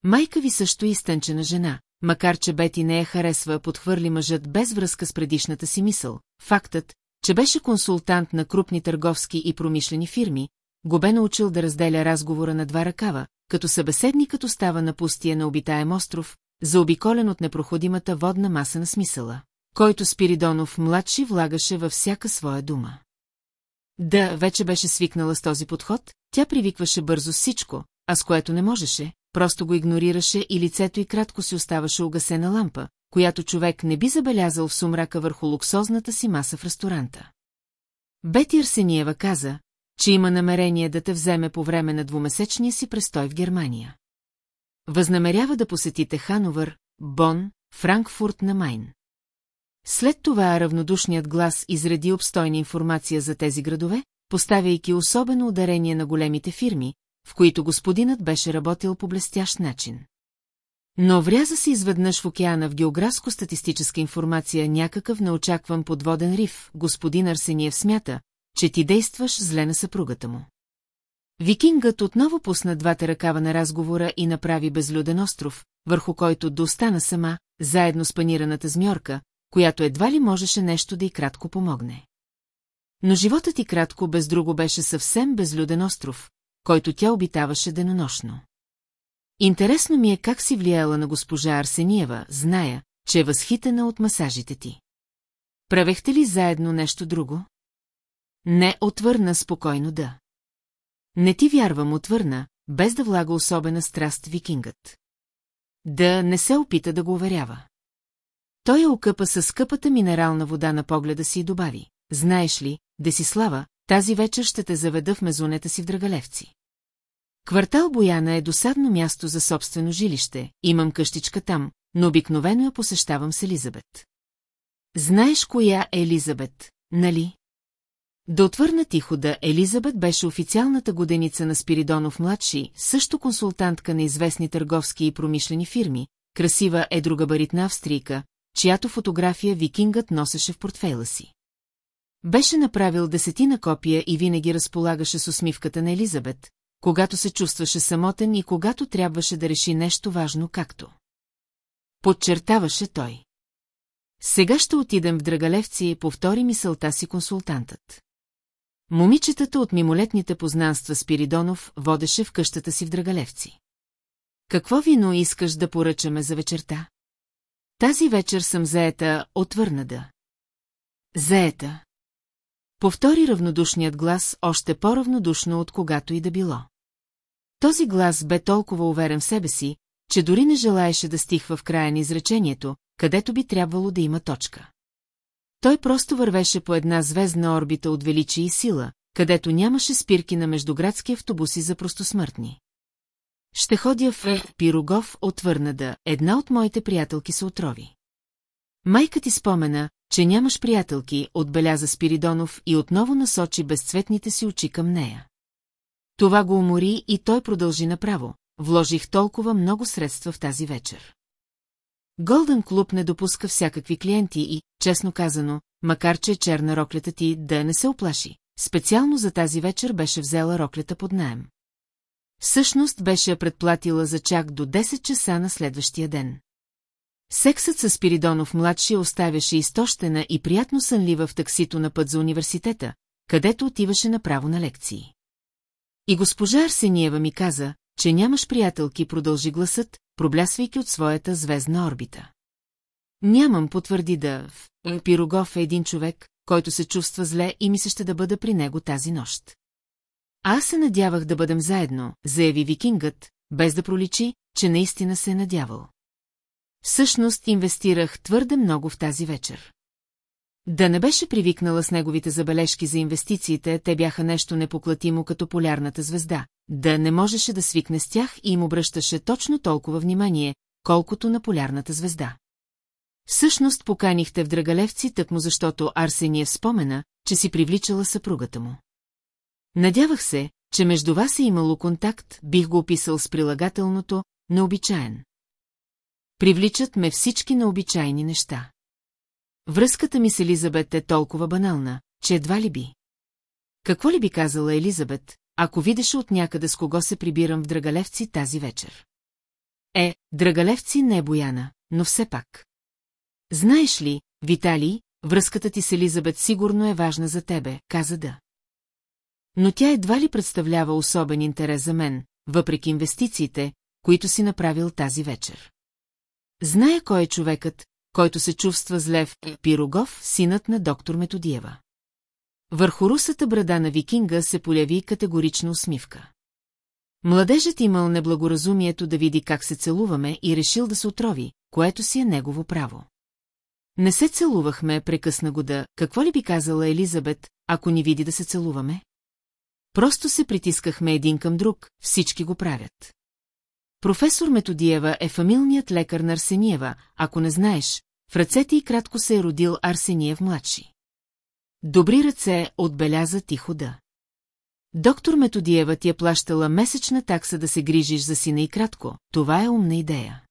Майка ви също е изтънчена жена, макар че Бети не я харесва, подхвърли мъжът без връзка с предишната си мисъл. Фактът, че беше консултант на крупни търговски и промишлени фирми, го бе научил да разделя разговора на два ръкава, като събеседникът остава на пустия на обитаем остров, заобиколен от непроходимата водна маса на смисъла, който Спиридонов младши влагаше във всяка своя дума. Да, вече беше свикнала с този подход, тя привикваше бързо всичко, а с което не можеше, просто го игнорираше и лицето й кратко си оставаше угасена лампа, която човек не би забелязал в сумрака върху луксозната си маса в ресторанта. Бети Арсениева каза, че има намерение да те вземе по време на двумесечния си престой в Германия. Възнамерява да посетите Хановър, Бон, Франкфурт на Майн. След това равнодушният глас изреди обстойна информация за тези градове, поставяйки особено ударение на големите фирми, в които господинът беше работил по блестящ начин. Но вряза се изведнъж в океана в географско-статистическа информация някакъв неочакван подводен риф, господин Арсениев смята, че ти действаш зле на съпругата му. Викингът отново пусна двата ръкава на разговора и направи безлюден остров, върху който да остана сама, заедно с панираната змьорка, която едва ли можеше нещо да й кратко помогне. Но животът ти кратко без друго беше съвсем безлюден остров, който тя обитаваше денонощно. Интересно ми е как си влияла на госпожа Арсениева, зная, че е възхитена от масажите ти. Правехте ли заедно нещо друго? Не отвърна спокойно да. Не ти вярвам, отвърна, без да влага особена страст викингът. Да не се опита да го уверява. Той я окъпа със скъпата минерална вода на погледа си и добави. Знаеш ли, Десислава, тази вечер ще те заведа в мезонета си в Драгалевци. Квартал Бояна е досадно място за собствено жилище, имам къщичка там, но обикновено я посещавам с Елизабет. Знаеш коя е Елизабет, нали? Да отвърна тихо да Елизабет беше официалната годеница на Спиридонов младши, също консултантка на известни търговски и промишлени фирми, красива едрогабаритна австрийка, чиято фотография викингът носеше в портфейла си. Беше направил десетина копия и винаги разполагаше с усмивката на Елизабет, когато се чувстваше самотен и когато трябваше да реши нещо важно както. Подчертаваше той. Сега ще отидем в Драгалевци и повтори мисълта си консултантът. Момичетата от мимолетните познанства Спиридонов водеше в къщата си в Драгалевци. Какво вино искаш да поръчаме за вечерта? Тази вечер съм заета, отвърна да. Заета. Повтори равнодушният глас още по-равнодушно от когато и да било. Този глас бе толкова уверен в себе си, че дори не желаеше да стихва в края на изречението, където би трябвало да има точка. Той просто вървеше по една звездна орбита от величие и сила, където нямаше спирки на междуградски автобуси за простосмъртни. Ще ходя в Пирогов, отвърна да, една от моите приятелки се отрови. Майка ти спомена, че нямаш приятелки, отбеляза Спиридонов и отново насочи безцветните си очи към нея. Това го умори и той продължи направо. Вложих толкова много средства в тази вечер. Голден клуб не допуска всякакви клиенти и, честно казано, макар че е черна роклята ти да не се оплаши, специално за тази вечер беше взела роклята под наем. Всъщност беше я предплатила за чак до 10 часа на следващия ден. Сексът с Спиридонов младши оставяше изтощена и приятно сънлива в таксито на път за университета, където отиваше направо на лекции. И госпожа Арсениева ми каза, че нямаш приятелки, продължи гласът, проблясвайки от своята звездна орбита. Нямам, потвърди да. Пирогов е един човек, който се чувства зле и ми ще да бъда при него тази нощ. Аз се надявах да бъдем заедно, заяви викингът, без да проличи, че наистина се е надявал. Всъщност инвестирах твърде много в тази вечер. Да не беше привикнала с неговите забележки за инвестициите, те бяха нещо непоклатимо като полярната звезда. Да не можеше да свикне с тях и им обръщаше точно толкова внимание, колкото на полярната звезда. Всъщност поканихте в Драгалевци, тъкмо защото Арсения спомена, че си привличала съпругата му. Надявах се, че между вас е имало контакт, бих го описал с прилагателното, необичаен. Привличат ме всички необичайни неща. Връзката ми с Елизабет е толкова банална, че едва ли би. Какво ли би казала Елизабет, ако видеше от някъде с кого се прибирам в Драгалевци тази вечер? Е, Драгалевци не е Бояна, но все пак. Знаеш ли, Виталий, връзката ти с Елизабет сигурно е важна за тебе, каза да. Но тя едва ли представлява особен интерес за мен, въпреки инвестициите, които си направил тази вечер. Зная кой е човекът, който се чувства зле в Пирогов, синът на доктор Методиева. Върху русата брада на викинга се поляви категорична усмивка. Младежът имал неблагоразумието да види как се целуваме и решил да се отрови, което си е негово право. Не се целувахме, прекъсна го да, какво ли би казала Елизабет, ако ни види да се целуваме? Просто се притискахме един към друг, всички го правят. Професор Методиева е фамилният лекар на Арсениева, ако не знаеш, в ръцете и кратко се е родил Арсениев младши. Добри ръце отбеляза тихо да. Доктор Методиева ти е плащала месечна такса да се грижиш за сина и кратко, това е умна идея.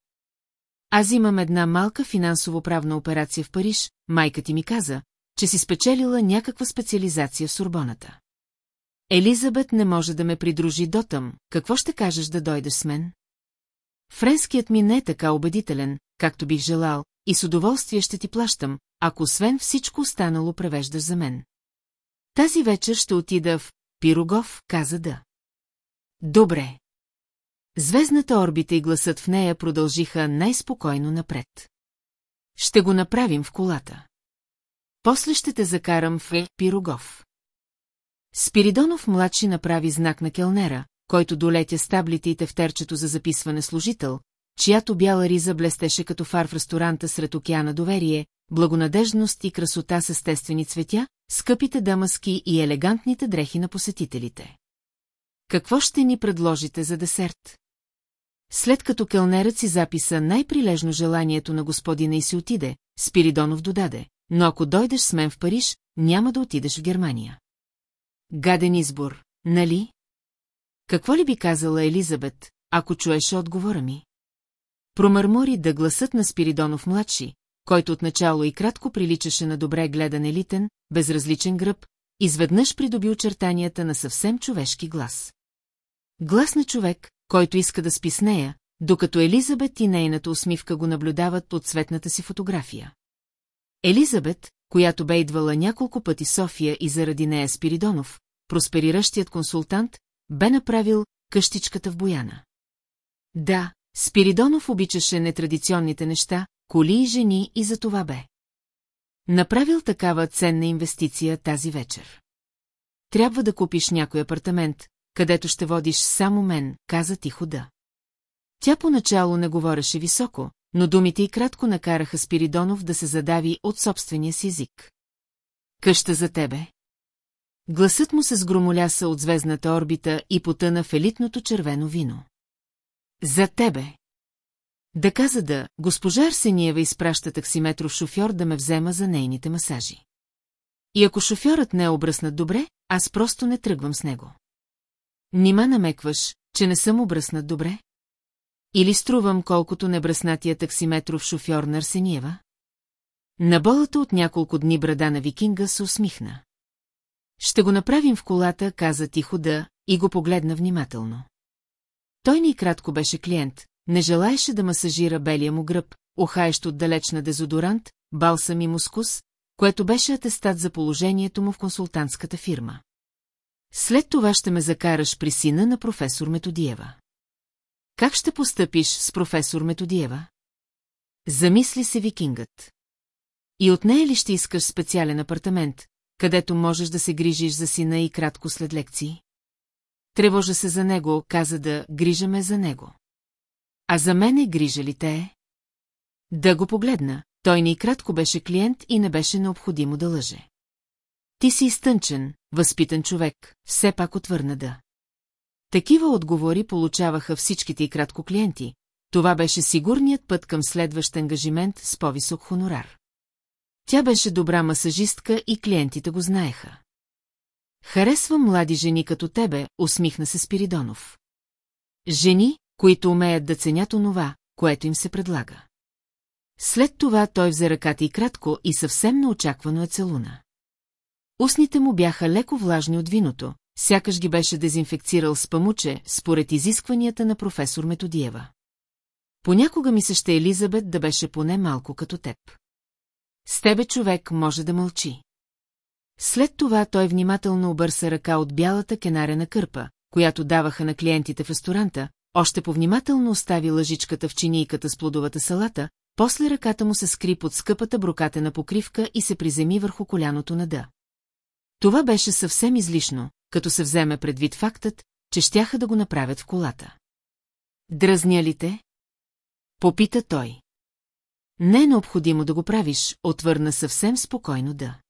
Аз имам една малка финансово-правна операция в Париж, майка ти ми каза, че си спечелила някаква специализация в Сурбоната. Елизабет не може да ме придружи дотъм, какво ще кажеш да дойдеш с мен? Френският ми не е така убедителен, както бих желал, и с удоволствие ще ти плащам, ако освен всичко останало превеждаш за мен. Тази вечер ще отида в Пирогов, каза да. Добре. Звездната орбита и гласът в нея продължиха най-спокойно напред. Ще го направим в колата. После ще те закарам в Пирогов. Спиридонов младши направи знак на келнера, който долетя с таблите и тефтерчето за записване служител, чиято бяла риза блестеше като фар в ресторанта сред океана доверие, благонадежност и красота с естествени цветя, скъпите дамаски и елегантните дрехи на посетителите. Какво ще ни предложите за десерт? След като келнерът си записа най-прилежно желанието на господина и си отиде, Спиридонов додаде, но ако дойдеш с мен в Париж, няма да отидеш в Германия. Гаден избор, нали? Какво ли би казала Елизабет, ако чуеше отговора ми? Промърмори да гласът на Спиридонов младши, който отначало и кратко приличаше на добре гледан елитен, безразличен гръб, изведнъж придоби очертанията на съвсем човешки глас. Глас на човек, който иска да спи с нея, докато Елизабет и нейната усмивка го наблюдават от цветната си фотография. Елизабет, която бе идвала няколко пъти София и заради нея Спиридонов, проспериращият консултант, бе направил къщичката в Бояна. Да, Спиридонов обичаше нетрадиционните неща, коли и жени и за това бе. Направил такава ценна инвестиция тази вечер. Трябва да купиш някой апартамент, където ще водиш само мен, каза тихо да. Тя поначало не говореше високо, но думите й кратко накараха Спиридонов да се задави от собствения си език. Къща за тебе. Гласът му се сгромоляса от звездната орбита и потъна в елитното червено вино. За тебе. Да каза да, госпожа Арсениева изпраща таксиметров шофьор да ме взема за нейните масажи. И ако шофьорът не е обръснат добре, аз просто не тръгвам с него. Нима намекваш, че не съм обръснат добре? Или струвам колкото небръснатия таксиметров шофьор на Арсениева? На болата от няколко дни брада на викинга се усмихна. Ще го направим в колата, каза тихо да, и го погледна внимателно. Той ни кратко беше клиент, не желаеше да масажира белия му гръб, ухаещ от далечна дезодорант, балсам и мускус, което беше атестат за положението му в консултантската фирма. След това ще ме закараш при сина на професор Методиева. Как ще постъпиш с професор Методиева? Замисли се викингът. И от нея ли ще искаш специален апартамент, където можеш да се грижиш за сина и кратко след лекции? Тревожа се за него, каза да грижаме за него. А за мене грижа ли те? Да го погледна, той ни кратко беше клиент и не беше необходимо да лъже. Ти си изтънчен, възпитан човек, все пак отвърна да. Такива отговори получаваха всичките и кратко клиенти, това беше сигурният път към следващ ангажимент с по-висок хонорар. Тя беше добра масажистка и клиентите го знаеха. Харесвам млади жени като тебе, усмихна се Спиридонов. Жени, които умеят да ценят онова, което им се предлага. След това той взе ръката и кратко и съвсем неочаквано е целуна. Устните му бяха леко влажни от виното, сякаш ги беше дезинфекцирал с памуче, според изискванията на професор Методиева. Понякога ми се ще Елизабет да беше поне малко като теб. С тебе човек може да мълчи. След това той внимателно обърса ръка от бялата кенарена кърпа, която даваха на клиентите в ресторанта, още повнимателно остави лъжичката в чинийката с плодовата салата, после ръката му се скри под скъпата брокатена покривка и се приземи върху коляното на Д. Това беше съвсем излишно, като се вземе предвид фактът, че щяха да го направят в колата. Дразня ли те? Попита той. Не е необходимо да го правиш, отвърна съвсем спокойно да.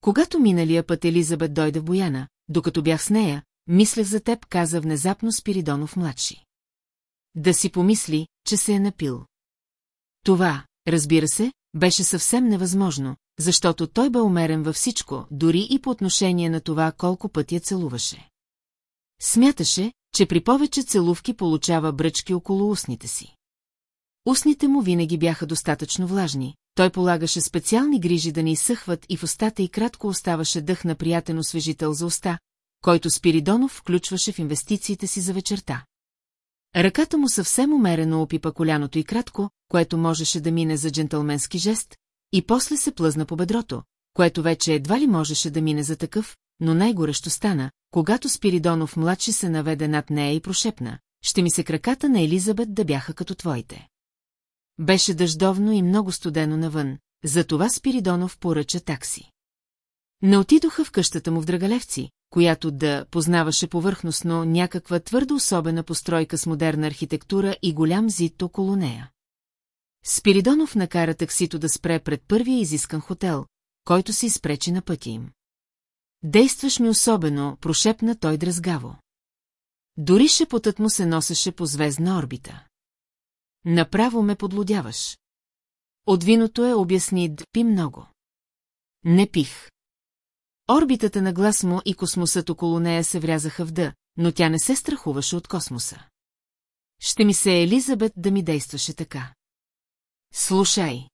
Когато миналия път Елизабет дойде в Бояна, докато бях с нея, мислех за теб, каза внезапно Спиридонов младши. Да си помисли, че се е напил. Това, разбира се, беше съвсем невъзможно, защото той бе умерен във всичко, дори и по отношение на това колко пъти я целуваше. Смяташе, че при повече целувки получава бръчки около устните си. Устните му винаги бяха достатъчно влажни, той полагаше специални грижи да не изсъхват и в устата и кратко оставаше дъх на приятен освежител за уста, който Спиридонов включваше в инвестициите си за вечерта. Ръката му съвсем умерено опипа коляното и кратко, което можеше да мине за джентълменски жест, и после се плъзна по бедрото, което вече едва ли можеше да мине за такъв, но най-горещо стана, когато Спиридонов младши се наведе над нея и прошепна. Ще ми се краката на Елизабет да бяха като твоите. Беше дъждовно и много студено навън, затова Спиридонов поръча такси. Не отидоха в къщата му в Драгалевци, която да познаваше повърхностно някаква твърдо особена постройка с модерна архитектура и голям зид около нея. Спиридонов накара таксито да спре пред първия изискан хотел, който се изпречи на пътя им. Действаш ми особено, прошепна той дразгаво. Дори шепотът му се носеше по звездна орбита. Направо ме подлодяваш. От виното е обясни пи много. Не пих. Орбитата на глас му и космосът около нея се врязаха в дъ, но тя не се страхуваше от космоса. Ще ми се Елизабет да ми действаше така. Слушай.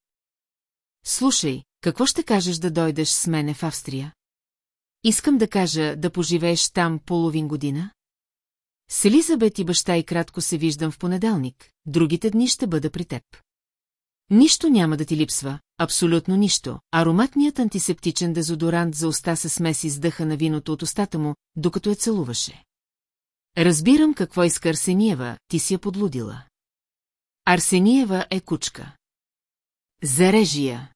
Слушай, какво ще кажеш да дойдеш с мене в Австрия? Искам да кажа да поживееш там половин година. С Елизабет и баща и кратко се виждам в понеделник, другите дни ще бъда при теб. Нищо няма да ти липсва, абсолютно нищо. Ароматният антисептичен дезодорант за уста се смеси с дъха на виното от устата му, докато я целуваше. Разбирам какво иска Арсениева, ти си я подлудила. Арсениева е кучка. Зарежи я.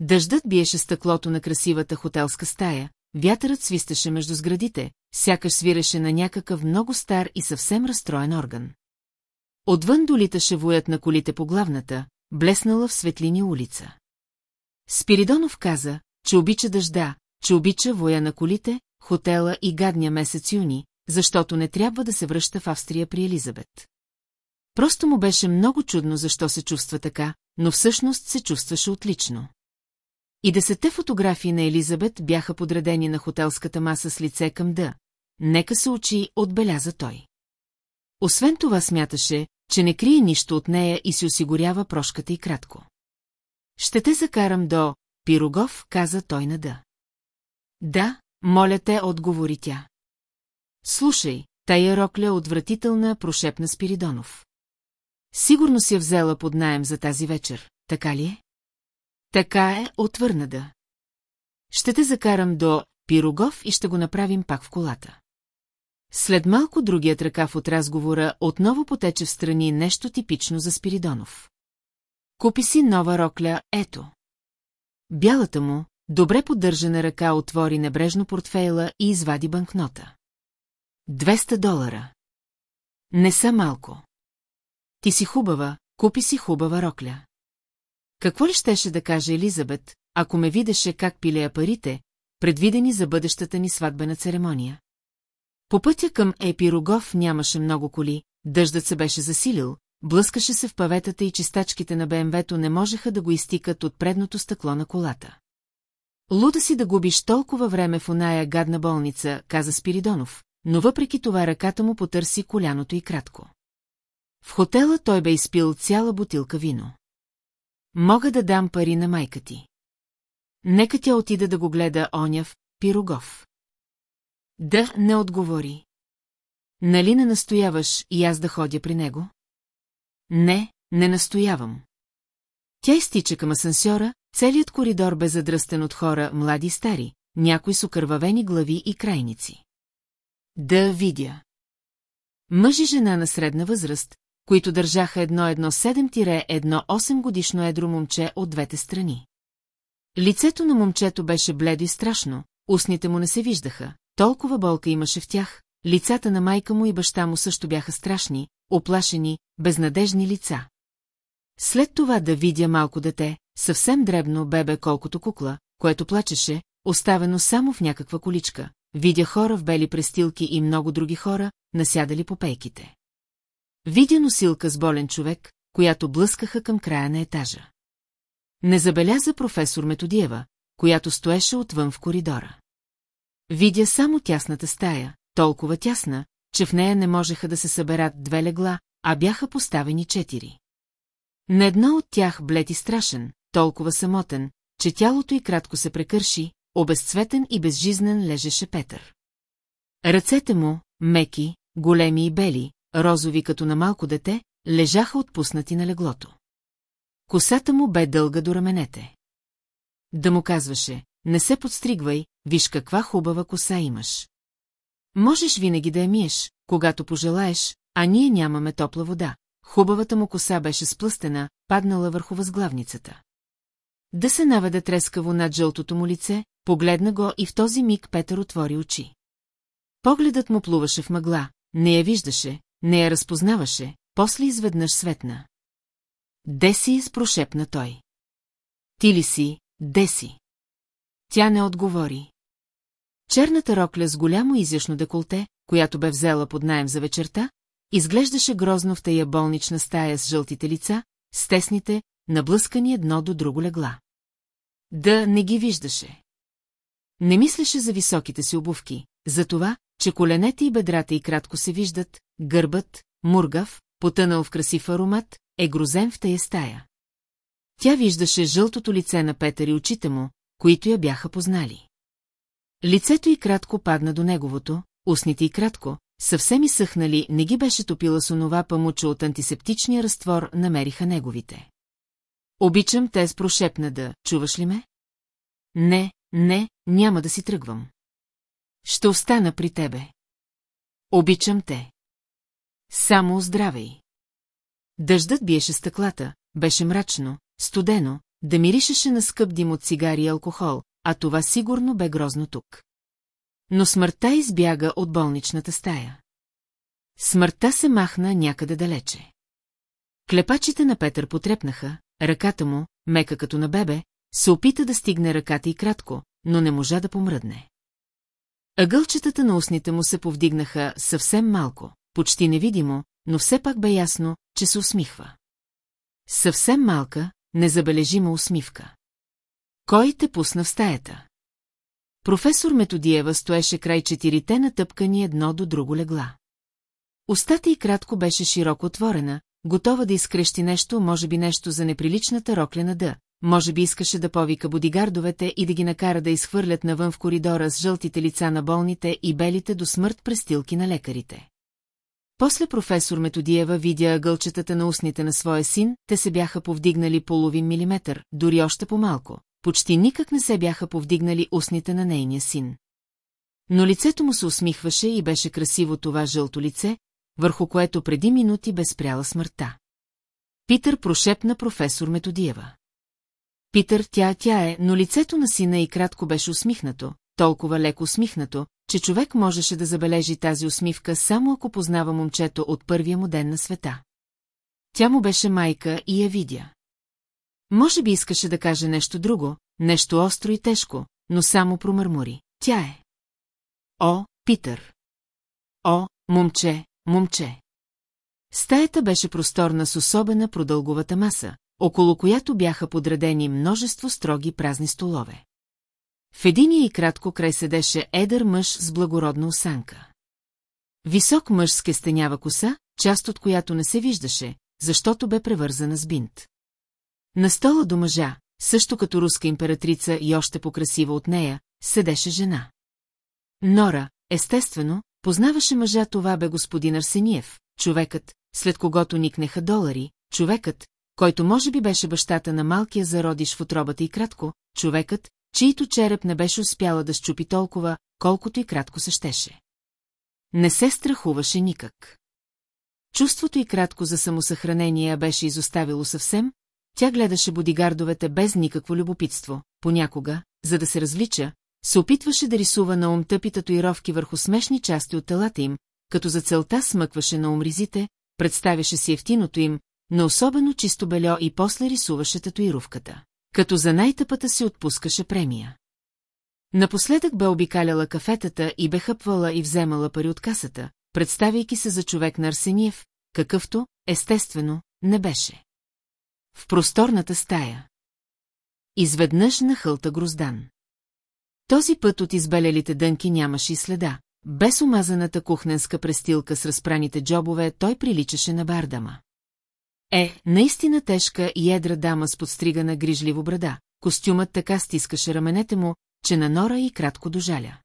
Дъждът биеше стъклото на красивата хотелска стая, вятърът свистеше между сградите, сякаш свиреше на някакъв много стар и съвсем разстроен орган. Отвън долиташе воят на колите по главната, блеснала в светлини улица. Спиридонов каза, че обича дъжда, че обича воя на колите, хотела и гадния месец юни, защото не трябва да се връща в Австрия при Елизабет. Просто му беше много чудно защо се чувства така, но всъщност се чувстваше отлично. И десетте фотографии на Елизабет бяха подредени на хотелската маса с лице към да. Нека се очи, отбеляза той. Освен това смяташе, че не крие нищо от нея и си осигурява прошката и кратко. Ще те закарам до Пирогов, каза той на да. Да, моля те, отговори тя. Слушай, тая рокля отвратителна, прошепна Спиридонов. Сигурно си я взела под наем за тази вечер, така ли е? Така е, отвърна да. Ще те закарам до Пирогов и ще го направим пак в колата. След малко другият ръкав от разговора отново потече в страни нещо типично за Спиридонов. Купи си нова рокля, ето. Бялата му, добре поддържана ръка отвори небрежно портфейла и извади банкнота. 200 долара. Не са малко. Ти си хубава, купи си хубава рокля. Какво ли щеше да каже Елизабет, ако ме видеше как пилея парите, предвидени за бъдещата ни сватбена церемония? По пътя към Епирогов нямаше много коли, дъждът се беше засилил, блъскаше се в паветата и чистачките на БМВ-то не можеха да го изтикат от предното стъкло на колата. Луда си да губиш толкова време в оная гадна болница, каза Спиридонов, но въпреки това ръката му потърси коляното и кратко. В хотела той бе изпил цяла бутилка вино. Мога да дам пари на майка ти. Нека тя отида да го гледа Оняв, Пирогов. Да, не отговори. Нали не настояваш и аз да ходя при него? Не, не настоявам. Тя изтича към асансьора, целият коридор бе задръстен от хора, млади и стари, някои с окървавени глави и крайници. Да видя. Мъж и жена на средна възраст, които държаха едно едно 7 8 годишно едро момче от двете страни. Лицето на момчето беше бледо и страшно, устните му не се виждаха, толкова болка имаше в тях, лицата на майка му и баща му също бяха страшни, оплашени, безнадежни лица. След това да видя малко дете, съвсем дребно бебе колкото кукла, което плачеше, оставено само в някаква количка, видя хора в бели престилки и много други хора, насядали по пейките. Видя носилка с болен човек, която блъскаха към края на етажа. Не забеляза професор Методиева, която стоеше отвън в коридора. Видя само тясната стая, толкова тясна, че в нея не можеха да се съберат две легла, а бяха поставени четири. На едно от тях блед и страшен, толкова самотен, че тялото й кратко се прекърши, обезцветен и безжизнен лежеше Петър. Ръцете му, меки, големи и бели, розови като на малко дете, лежаха отпуснати на леглото. Косата му бе дълга до раменете. Да му казваше, не се подстригвай, виж каква хубава коса имаш. Можеш винаги да я миеш, когато пожелаеш, а ние нямаме топла вода. Хубавата му коса беше сплъстена, паднала върху възглавницата. Да се наведе трескаво над жълтото му лице, погледна го и в този миг Петър отвори очи. Погледът му плуваше в мъгла, не я виждаше, не я разпознаваше, после изведнъж светна. Деси изпрошепна той. Ти ли си, Деси? Тя не отговори. Черната рокля с голямо изящно деколте, която бе взела под найем за вечерта, изглеждаше грозно в тая болнична стая с жълтите лица, с тесните, наблъскани едно до друго легла. Да не ги виждаше. Не мислеше за високите си обувки, за това, че коленете и бедрата и кратко се виждат, гърбът, мургав, потънал в красив аромат, е грозен в тая стая. Тя виждаше жълтото лице на Петър и очите му, които я бяха познали. Лицето й кратко падна до неговото, устните й кратко, съвсем изсъхнали, не ги беше топила с онова памуча от антисептичния разтвор, намериха неговите. Обичам те с прошепна да, чуваш ли ме? Не, не, няма да си тръгвам. Ще остана при тебе. Обичам те. Само оздравей. Дъждът биеше стъклата, беше мрачно, студено, да миришеше на скъп дим от цигари и алкохол, а това сигурно бе грозно тук. Но смъртта избяга от болничната стая. Смъртта се махна някъде далече. Клепачите на Петър потрепнаха, ръката му, мека като на бебе, се опита да стигне ръката и кратко, но не можа да помръдне. Ъгълчетата на устните му се повдигнаха съвсем малко, почти невидимо, но все пак бе ясно, че се усмихва. Съвсем малка, незабележима усмивка. Кой те пусна в стаята? Професор Методиева стоеше край четирите натъпкани едно до друго легла. Остата и кратко беше широко отворена, готова да изкрещи нещо, може би нещо за неприличната рокля на Д. Може би искаше да повика бодигардовете и да ги накара да изхвърлят навън в коридора с жълтите лица на болните и белите до смърт престилки на лекарите. После професор Методиева видя гълчетата на устните на своя син, те се бяха повдигнали половин милиметър, дори още по-малко. Почти никак не се бяха повдигнали устните на нейния син. Но лицето му се усмихваше и беше красиво това жълто лице, върху което преди минути бе спряла смъртта. Питър прошепна професор Методиева. Питър, тя, тя е, но лицето на сина и кратко беше усмихнато, толкова леко усмихнато, че човек можеше да забележи тази усмивка само ако познава момчето от първия му ден на света. Тя му беше майка и я видя. Може би искаше да каже нещо друго, нещо остро и тежко, но само промърмори. Тя е. О, Питър! О, момче, момче! Стаята беше просторна с особена продълговата маса, около която бяха подредени множество строги празни столове. В единия и кратко край седеше едър мъж с благородна осанка. Висок мъж с кестенява коса, част от която не се виждаше, защото бе превързана с бинт. На стола до мъжа, също като руска императрица и още покрасива от нея, седеше жена. Нора, естествено, познаваше мъжа това бе господин Арсениев, човекът, след когото никнеха долари, човекът, който може би беше бащата на малкия зародиш в отробата и кратко, човекът, чието череп не беше успяла да щупи толкова, колкото и кратко се щеше. Не се страхуваше никак. Чувството и кратко за самосъхранение беше изоставило съвсем, тя гледаше бодигардовете без никакво любопитство, понякога, за да се развлича, се опитваше да рисува на ум тъпи татуировки върху смешни части от телата им, като за целта смъкваше на ум ризите, представяше си ефтиното им, но особено чисто бельо и после рисуваше татуировката като за най-тъпата си отпускаше премия. Напоследък бе обикаляла кафетата и бе хъпвала и вземала пари от касата, представяйки се за човек на Арсениев, какъвто, естествено, не беше. В просторната стая. Изведнъж на хълта Гроздан. Този път от избелелите дънки нямаше и следа. Без омазаната кухненска престилка с разпраните джобове, той приличаше на бардама. Е, наистина тежка и едра дама с подстригана грижливо брада. Костюмът така стискаше раменете му, че на Нора и кратко дожаля.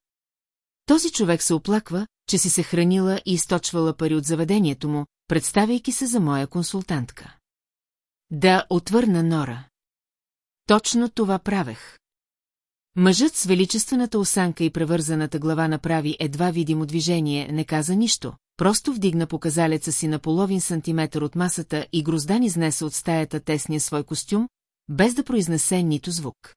Този човек се оплаква, че си се хранила и източвала пари от заведението му, представяйки се за моя консултантка. Да, отвърна Нора. Точно това правех. Мъжът с величествената осанка и превързаната глава направи едва видимо движение, не каза нищо, просто вдигна показалеца си на половин сантиметър от масата и Гроздан изнесе от стаята тесния свой костюм, без да произнесе нито звук.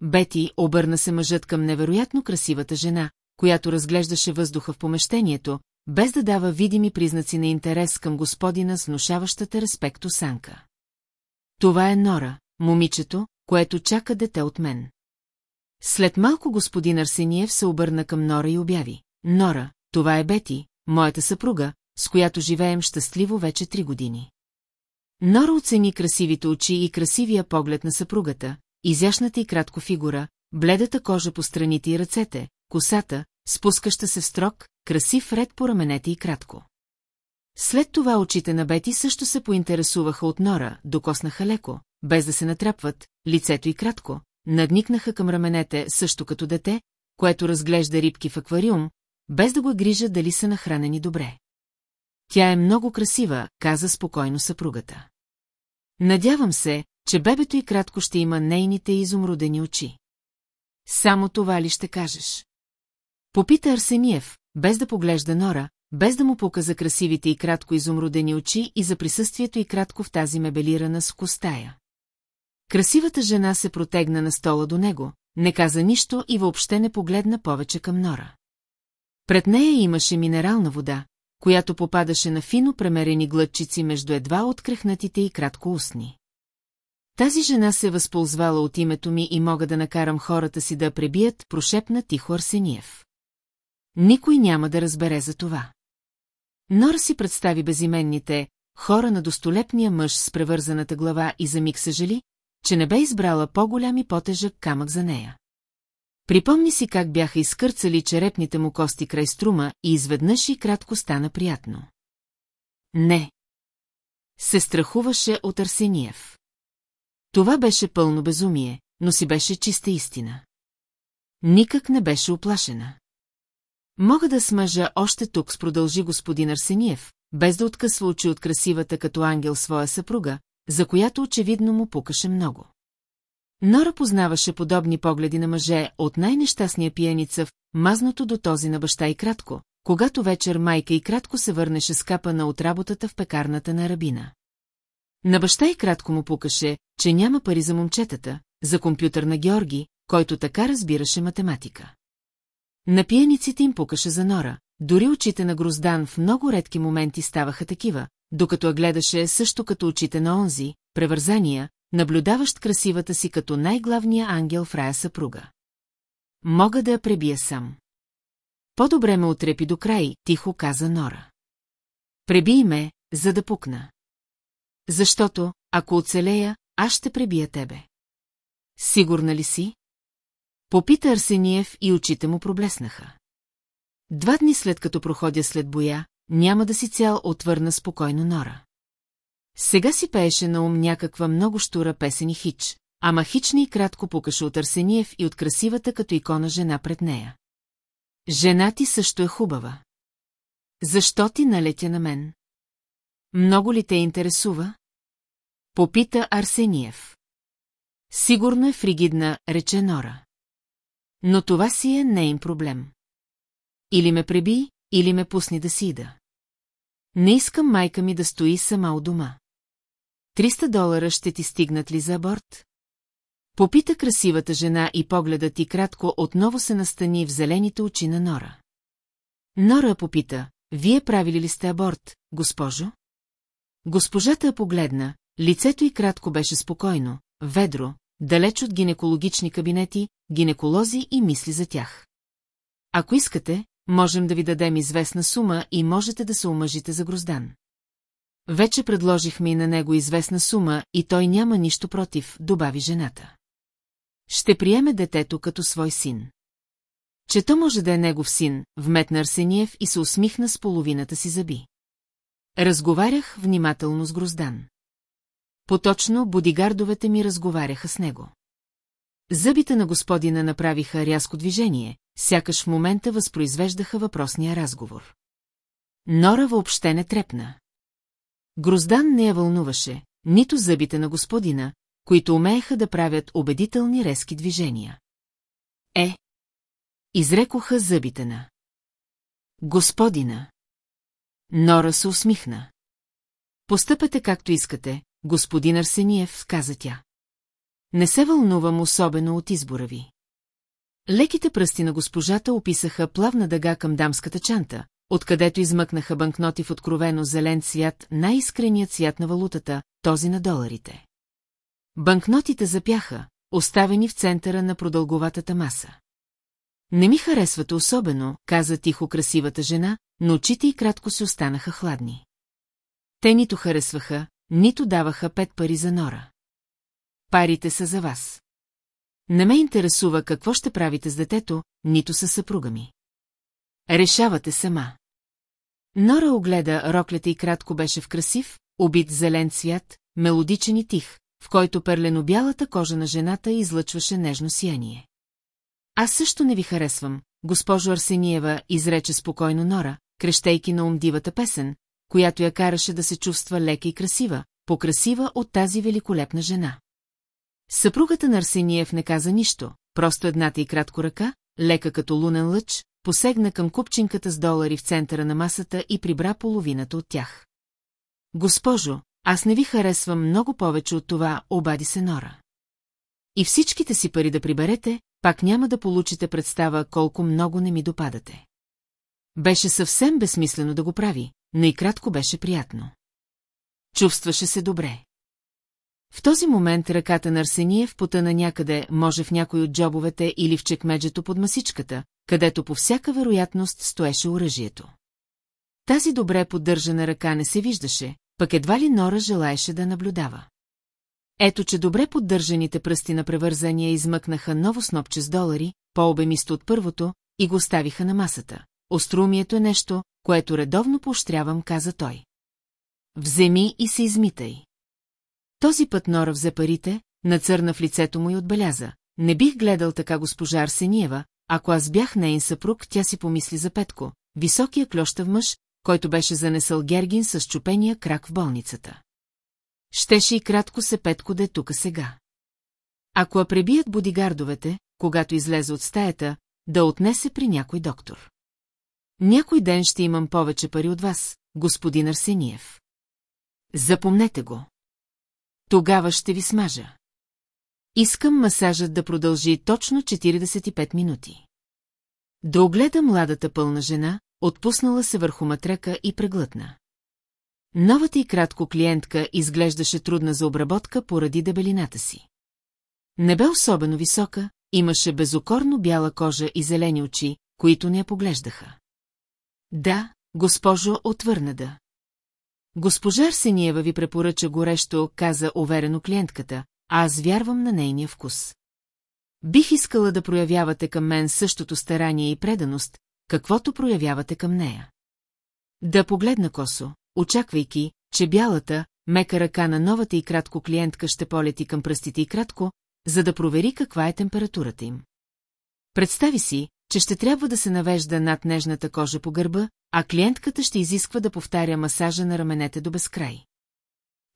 Бети обърна се мъжът към невероятно красивата жена, която разглеждаше въздуха в помещението, без да дава видими признаци на интерес към господина с внушаващата респект осанка. Това е Нора, момичето, което чака дете от мен. След малко господин Арсениев се обърна към Нора и обяви. Нора, това е Бети, моята съпруга, с която живеем щастливо вече три години. Нора оцени красивите очи и красивия поглед на съпругата, изящната и кратко фигура, бледата кожа по страните и ръцете, косата, спускаща се в строк, красив ред по раменете и кратко. След това очите на Бети също се поинтересуваха от Нора, докоснаха леко, без да се натрапват, лицето и кратко, надникнаха към раменете също като дете, което разглежда рибки в аквариум, без да го грижа дали са нахранени добре. Тя е много красива, каза спокойно съпругата. Надявам се, че бебето и кратко ще има нейните изумрудени очи. Само това ли ще кажеш? Попита Арсениев, без да поглежда Нора, без да му показа красивите и кратко изумрудени очи и за присъствието и кратко в тази мебелирана скостая. Красивата жена се протегна на стола до него, не каза нищо и въобще не погледна повече към Нора. Пред нея имаше минерална вода, която попадаше на фино премерени глътчици между едва открехнатите и кратко устни. Тази жена се възползвала от името ми и мога да накарам хората си да пребият, прошепна тихо Арсениев. Никой няма да разбере за това. Нора си представи безименните, хора на достолепния мъж с превързаната глава и за миг съжали, че не бе избрала по-голям и по-тежък камък за нея. Припомни си как бяха изкърцали черепните му кости край струма и изведнъж и кратко стана приятно. Не. Се страхуваше от Арсениев. Това беше пълно безумие, но си беше чиста истина. Никак не беше оплашена. Мога да смъжа още тук, продължи господин Арсениев, без да откъсва очи от красивата като ангел своя съпруга, за която очевидно му пукаше много. Нора познаваше подобни погледи на мъже от най-нещастния пиеница в мазното до този на баща и кратко, когато вечер майка и кратко се върнеше скапана от работата в пекарната на Рабина. На баща и кратко му пукаше, че няма пари за момчетата, за компютър на Георги, който така разбираше математика. На пиениците им пукаше за Нора, дори очите на Гроздан в много редки моменти ставаха такива, докато я гледаше също като очите на онзи, превързания, наблюдаващ красивата си като най-главния ангел в рая съпруга. Мога да я пребия сам. По-добре ме отрепи до край, тихо каза Нора. Пребий ме, за да пукна. Защото, ако оцелея, аз ще пребия тебе. Сигурна ли си? Попита Арсениев и очите му проблеснаха. Два дни след като проходя след боя, няма да си цял отвърна спокойно Нора. Сега си пееше на ум някаква много штура песен и хич, ама хични и кратко пукаше от Арсениев и от красивата като икона жена пред нея. Жена ти също е хубава. Защо ти налетя на мен? Много ли те интересува? Попита Арсениев. Сигурно е фригидна, рече Нора. Но това си е нейн проблем. Или ме преби, или ме пусни да си ида. Не искам майка ми да стои сама у дома. 300 долара ще ти стигнат ли за аборт? Попита красивата жена и погледът ти кратко отново се настани в зелените очи на Нора. Нора попита, вие правили ли сте аборт, госпожо? Госпожата погледна, лицето й кратко беше спокойно, ведро, далеч от гинекологични кабинети, гинеколози и мисли за тях. Ако искате, можем да ви дадем известна сума и можете да се омъжите за Гроздан. Вече предложихме и на него известна сума и той няма нищо против, добави жената. Ще приеме детето като свой син. Че то може да е негов син, вметна Арсениев и се усмихна с половината си зъби. Разговарях внимателно с Гроздан. Поточно бодигардовете ми разговаряха с него. Зъбите на господина направиха рязко движение, сякаш в момента възпроизвеждаха въпросния разговор. Нора въобще не трепна. Гроздан не я вълнуваше, нито зъбите на господина, които умееха да правят убедителни резки движения. Е! Изрекоха зъбите на. Господина. Нора се усмихна. Постъпете както искате, господин Арсениев, каза тя. Не се вълнувам особено от избора ви. Леките пръсти на госпожата описаха плавна дъга към дамската чанта, откъдето измъкнаха банкноти в откровено зелен цвят, най-искреният цвят на валутата, този на доларите. Банкнотите запяха, оставени в центъра на продълговатата маса. Не ми харесвате особено, каза тихо красивата жена, но очите й кратко се останаха хладни. Те нито харесваха, нито даваха пет пари за нора. Парите са за вас. Не ме интересува какво ще правите с детето, нито със съпруга ми. Решавате сама. Нора огледа роклята и кратко беше в красив, убит зелен цвят, мелодичен и тих, в който перлено-бялата кожа на жената излъчваше нежно сияние. Аз също не ви харесвам, госпожо Арсениева, изрече спокойно Нора, крещейки на ум дивата песен, която я караше да се чувства лека и красива, покрасива от тази великолепна жена. Съпругата на Арсениев не каза нищо, просто едната и кратко ръка, лека като лунен лъч, посегна към купчинката с долари в центъра на масата и прибра половината от тях. Госпожо, аз не ви харесвам много повече от това, обади се Нора. и всичките си пари да приберете, пак няма да получите представа колко много не ми допадате. Беше съвсем безсмислено да го прави, но и кратко беше приятно. Чувстваше се добре. В този момент ръката на Арсениев потъна някъде, може в някой от джобовете или в чекмеджето под масичката, където по всяка вероятност стоеше оръжието. Тази добре поддържана ръка не се виждаше, пък едва ли Нора желаеше да наблюдава. Ето, че добре поддържаните пръсти на превързания измъкнаха ново снопче с долари, по-обемисто от първото, и го оставиха на масата. Острумието е нещо, което редовно поощрявам, каза той. Вземи и се измитай. Този път Нора взе парите, нацърна в лицето му и отбеляза. Не бих гледал така госпожа Арсениева, ако аз бях нейн съпруг, тя си помисли за Петко, високия клющав мъж, който беше занесъл Гергин с чупения крак в болницата. Щеше и кратко се Петко да е тука сега. Ако я пребият бодигардовете, когато излезе от стаята, да отнесе при някой доктор. Някой ден ще имам повече пари от вас, господин Арсениев. Запомнете го. Тогава ще ви смажа. Искам масажът да продължи точно 45 минути. Да огледа младата пълна жена, отпуснала се върху матрека и преглътна. Новата и кратко клиентка изглеждаше трудна за обработка поради дебелината си. Не бе особено висока, имаше безокорно бяла кожа и зелени очи, които не я поглеждаха. Да, госпожо, отвърна да. Госпожа Арсениева ви препоръча горещо, каза уверено клиентката, а аз вярвам на нейния вкус. Бих искала да проявявате към мен същото старание и преданост, каквото проявявате към нея. Да погледна косо, очаквайки, че бялата, мека ръка на новата и кратко клиентка ще полети към пръстите и кратко, за да провери каква е температурата им. Представи си, че ще трябва да се навежда над нежната кожа по гърба, а клиентката ще изисква да повтаря масажа на раменете до безкрай.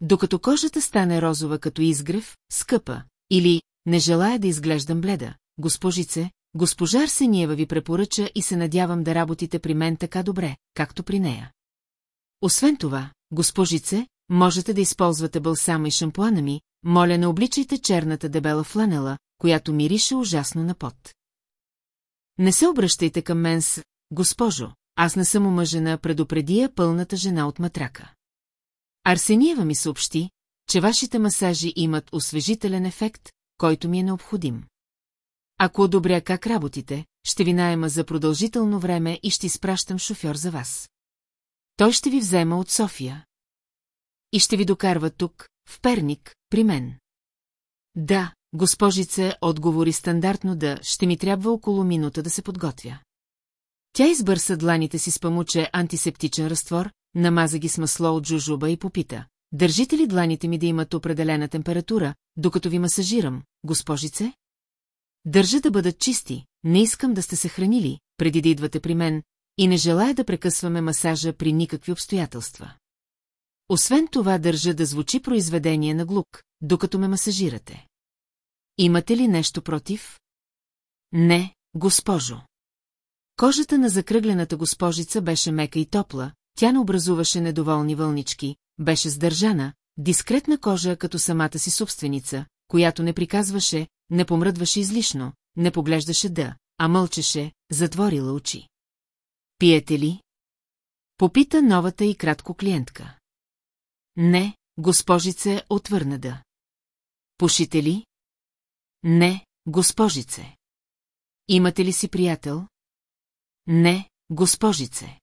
Докато кожата стане розова като изгрев, скъпа, или не желая да изглеждам бледа, госпожице, госпожа Арсениева ви препоръча и се надявам да работите при мен така добре, както при нея. Освен това, госпожице, можете да използвате бълсама и шампуана ми, моля не обличайте черната дебела фланела, която мирише ужасно на пот. Не се обръщайте към мен с «Госпожо, аз не съм омъжена, предупреди я пълната жена от матрака». Арсениева ми съобщи, че вашите масажи имат освежителен ефект, който ми е необходим. Ако одобря как работите, ще ви найема за продължително време и ще изпращам шофьор за вас. Той ще ви взема от София. И ще ви докарва тук, в Перник, при мен. Да, госпожице, отговори стандартно да, ще ми трябва около минута да се подготвя. Тя избърса дланите си с памуче антисептичен разтвор, намаза ги с масло от жужуба и попита. Държите ли дланите ми да имат определена температура, докато ви масажирам, госпожице? Държа да бъдат чисти, не искам да сте се хранили, преди да идвате при мен, и не желая да прекъсваме масажа при никакви обстоятелства. Освен това държа да звучи произведение на глук, докато ме масажирате. Имате ли нещо против? Не, госпожо. Кожата на закръглената госпожица беше мека и топла, тя не образуваше недоволни вълнички, беше сдържана, дискретна кожа като самата си собственица, която не приказваше, не помръдваше излишно, не поглеждаше да, а мълчеше, затворила очи. Пиете ли? Попита новата и кратко клиентка. Не, госпожице, отвърна да. Пушите ли? Не, госпожице. Имате ли си приятел? Не, госпожице.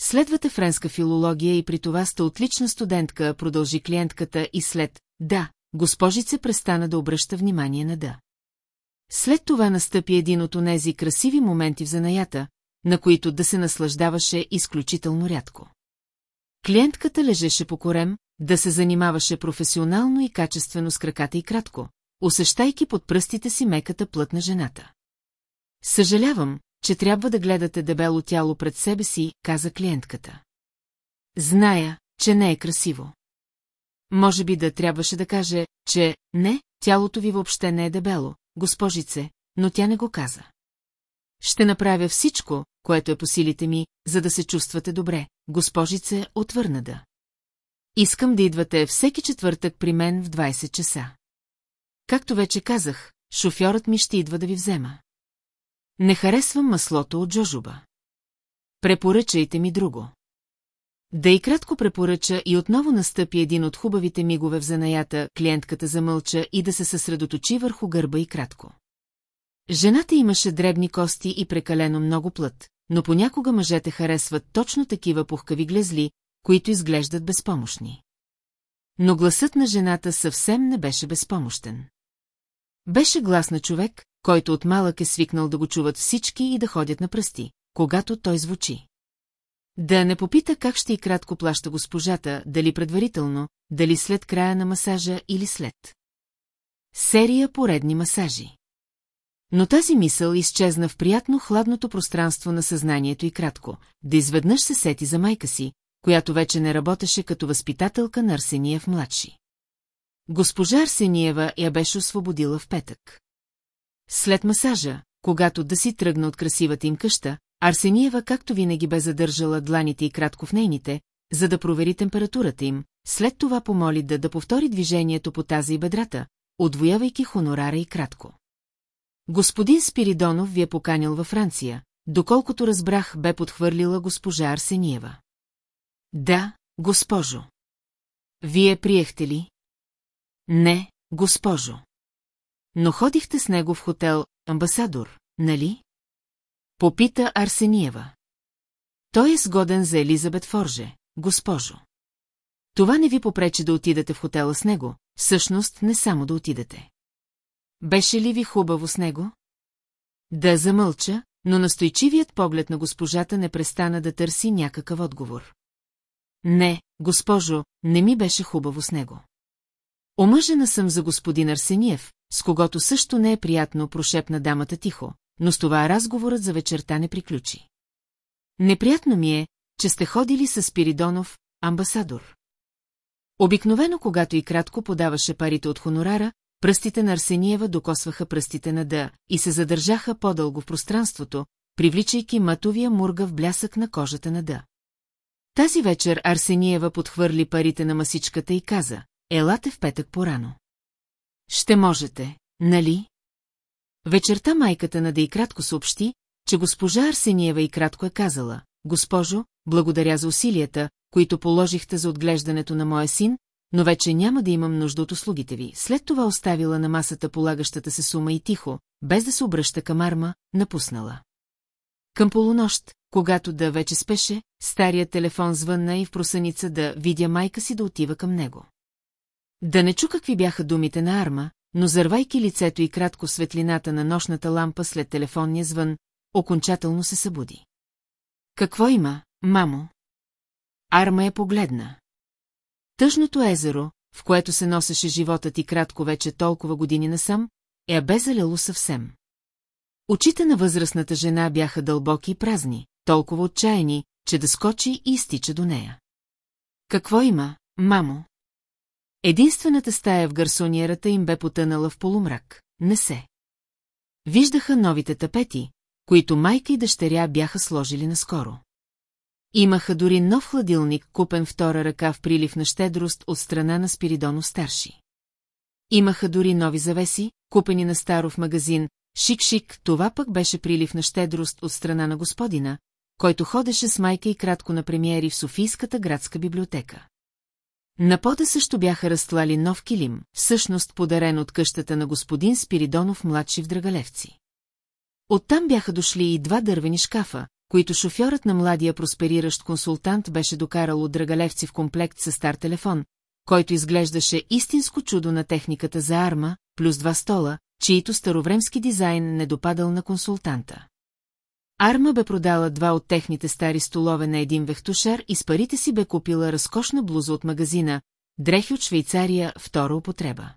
Следвате френска филология и при това сте отлична студентка, продължи клиентката и след «да», госпожице престана да обръща внимание на «да». След това настъпи един от онези красиви моменти в занаята, на които да се наслаждаваше изключително рядко. Клиентката лежеше по корем, да се занимаваше професионално и качествено с краката и кратко, усещайки под пръстите си меката плът на жената. Съжалявам, че трябва да гледате дебело тяло пред себе си, каза клиентката. Зная, че не е красиво. Може би да трябваше да каже, че не, тялото ви въобще не е дебело, госпожице, но тя не го каза. Ще направя всичко, което е по силите ми, за да се чувствате добре, госпожице, отвърна да. Искам да идвате всеки четвъртък при мен в 20 часа. както вече казах, шофьорът ми ще идва да ви взема. Не харесвам маслото от Джожуба. Препоръчайте ми друго. Да и кратко препоръча и отново настъпи един от хубавите мигове в занаята, клиентката замълча и да се съсредоточи върху гърба и кратко. Жената имаше дребни кости и прекалено много плът, но понякога мъжете харесват точно такива пухкави глезли, които изглеждат безпомощни. Но гласът на жената съвсем не беше безпомощен. Беше глас на човек, който от малък е свикнал да го чуват всички и да ходят на пръсти, когато той звучи. Да не попита как ще и кратко плаща госпожата, дали предварително, дали след края на масажа или след. Серия поредни масажи. Но тази мисъл изчезна в приятно хладното пространство на съзнанието и кратко, да изведнъж се сети за майка си, която вече не работеше като възпитателка на Арсениев младши. Госпожа Арсениева я беше освободила в петък. След масажа, когато да си тръгна от красивата им къща, Арсениева както винаги бе задържала дланите и кратко в нейните, за да провери температурата им, след това помоли да да повтори движението по тази и бедрата, отвоявайки хонорара и кратко. Господин Спиридонов ви е поканил във Франция, доколкото разбрах, бе подхвърлила госпожа Арсениева. Да, госпожо. Вие приехте ли? Не, госпожо. Но ходихте с него в хотел Амбасадор, нали? Попита Арсениева. Той е сгоден за Елизабет Форже, госпожо. Това не ви попречи да отидете в хотела с него, всъщност не само да отидете. Беше ли ви хубаво с него? Да замълча, но настойчивият поглед на госпожата не престана да търси някакъв отговор. Не, госпожо, не ми беше хубаво с него. Омъжена съм за господин Арсениев, с когото също не е приятно прошепна дамата тихо, но с това разговорът за вечерта не приключи. Неприятно ми е, че сте ходили с Спиридонов, амбасадор. Обикновено, когато и кратко подаваше парите от хонорара, пръстите на Арсениева докосваха пръстите на Д и се задържаха по-дълго в пространството, привличайки матовия в блясък на кожата на Д. Тази вечер Арсениева подхвърли парите на масичката и каза, елате в петък порано. Ще можете, нали? Вечерта майката на да и кратко съобщи, че госпожа Арсениева и кратко е казала, госпожо, благодаря за усилията, които положихте за отглеждането на моя син, но вече няма да имам нужда от услугите ви. След това оставила на масата полагащата се сума и тихо, без да се обръща към арма, напуснала. Към полунощ, когато да вече спеше, старият телефон звънна и в просъница да видя майка си да отива към него. Да не чу какви бяха думите на Арма, но зарвайки лицето и кратко светлината на нощната лампа след телефонния звън, окончателно се събуди. Какво има, мамо? Арма е погледна. Тъжното езеро, в което се носеше животът и кратко вече толкова години насам, е обезаляло съвсем. Очите на възрастната жена бяха дълбоки и празни, толкова отчаяни, че да скочи и изтича до нея. Какво има, мамо? Единствената стая в гарсониерата им бе потънала в полумрак. Не се. Виждаха новите тапети, които майка и дъщеря бяха сложили наскоро. Имаха дори нов хладилник, купен втора ръка в прилив на щедрост от страна на Спиридоно Старши. Имаха дори нови завеси, купени на старо в магазин, шик-шик, това пък беше прилив на щедрост от страна на господина, който ходеше с майка и кратко на премиери в Софийската градска библиотека. На пода също бяха разтлали нов килим, всъщност подарен от къщата на господин Спиридонов младши в Драгалевци. Оттам бяха дошли и два дървени шкафа, които шофьорът на младия проспериращ консултант беше докарал от Драгалевци в комплект с стар телефон, който изглеждаше истинско чудо на техниката за арма, плюс два стола, чието старовремски дизайн не допадал на консултанта. Арма бе продала два от техните стари столове на един вехтушар и с парите си бе купила разкошна блуза от магазина, дрехи от Швейцария, втора употреба.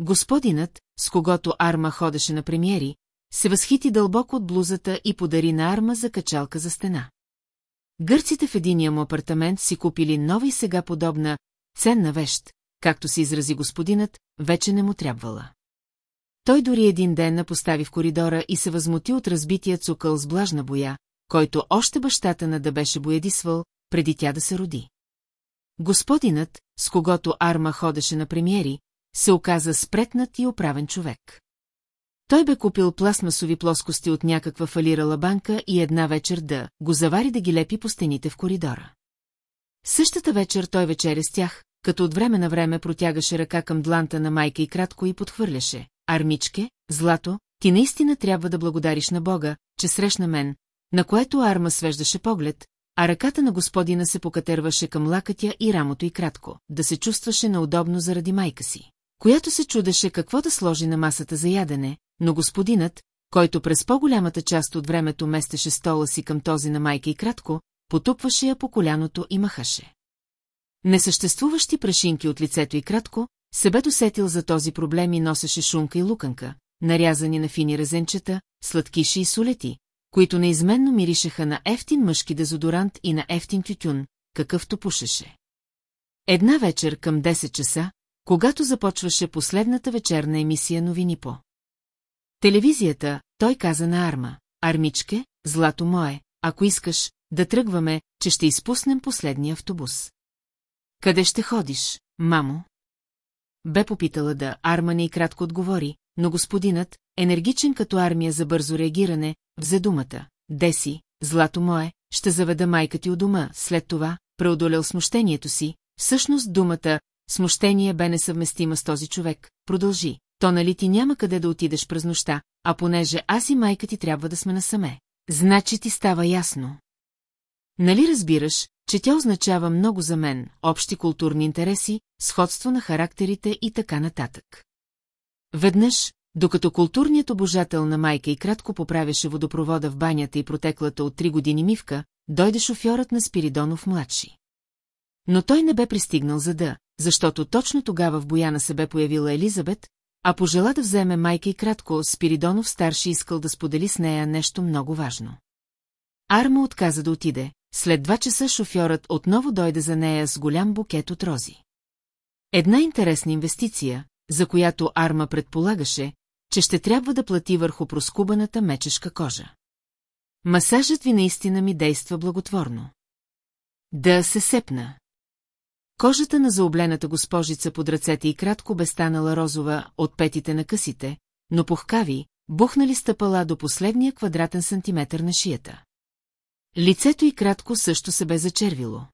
Господинът, с когото Арма ходеше на премиери, се възхити дълбоко от блузата и подари на Арма за качалка за стена. Гърците в единия му апартамент си купили нова и сега подобна, ценна вещ, както се изрази господинът, вече не му трябвала. Той дори един ден напостави в коридора и се възмути от разбития цукъл с блажна боя, който още бащата на да беше боядисвал, преди тя да се роди. Господинът, с когото Арма ходеше на премиери, се оказа спретнат и оправен човек. Той бе купил пластмасови плоскости от някаква фалирала банка и една вечер да го завари да ги лепи по стените в коридора. Същата вечер той вечеря с тях, като от време на време протягаше ръка към дланта на майка и кратко и подхвърляше. Армичке, злато, ти наистина трябва да благодариш на Бога, че срещна мен, на което Арма свеждаше поглед, а ръката на господина се покатерваше към лакътя и рамото и кратко, да се чувстваше неудобно заради майка си, която се чудеше какво да сложи на масата за ядене, но господинът, който през по-голямата част от времето местеше стола си към този на майка и кратко, потупваше я по коляното и махаше. Несъществуващи прашинки от лицето и кратко, се бе досетил за този проблем и носеше шунка и луканка, нарязани на фини резенчета, сладкиши и солети, които неизменно миришеха на ефтин мъжки дезодорант и на ефтин тютюн, какъвто пушеше. Една вечер към 10 часа, когато започваше последната вечерна емисия новини по. Телевизията, той каза на Арма, Армичке, злато мое, ако искаш, да тръгваме, че ще изпуснем последния автобус. Къде ще ходиш, мамо? Бе попитала да, Арма не и кратко отговори, но господинът, енергичен като армия за бързо реагиране, взе думата. Деси, злато мое, ще заведа майка ти у дома, след това, преодолял смущението си, всъщност думата «смущение» бе несъвместима с този човек, продължи. То нали ти няма къде да отидеш през нощта, а понеже аз и майка ти трябва да сме насаме. Значи ти става ясно. Нали разбираш, че тя означава много за мен, общи културни интереси, сходство на характерите и така нататък. Веднъж, докато културният обожател на майка и кратко поправяше водопровода в банята и протеклата от три години мивка, дойде шофьорът на Спиридонов младши. Но той не бе пристигнал за да, защото точно тогава в Бояна се бе появила Елизабет, а пожела да вземе майка и кратко, Спиридонов старши искал да сподели с нея нещо много важно. Арма отказа да отиде, след два часа шофьорът отново дойде за нея с голям букет от рози. Една интересна инвестиция, за която Арма предполагаше, че ще трябва да плати върху проскубаната мечешка кожа. Масажът ви наистина ми действа благотворно. Да се сепна. Кожата на заоблената госпожица под ръцете и кратко бе станала розова от петите на късите, но пухкави, бухнали стъпала до последния квадратен сантиметър на шията. Лицето й кратко също се бе зачервило.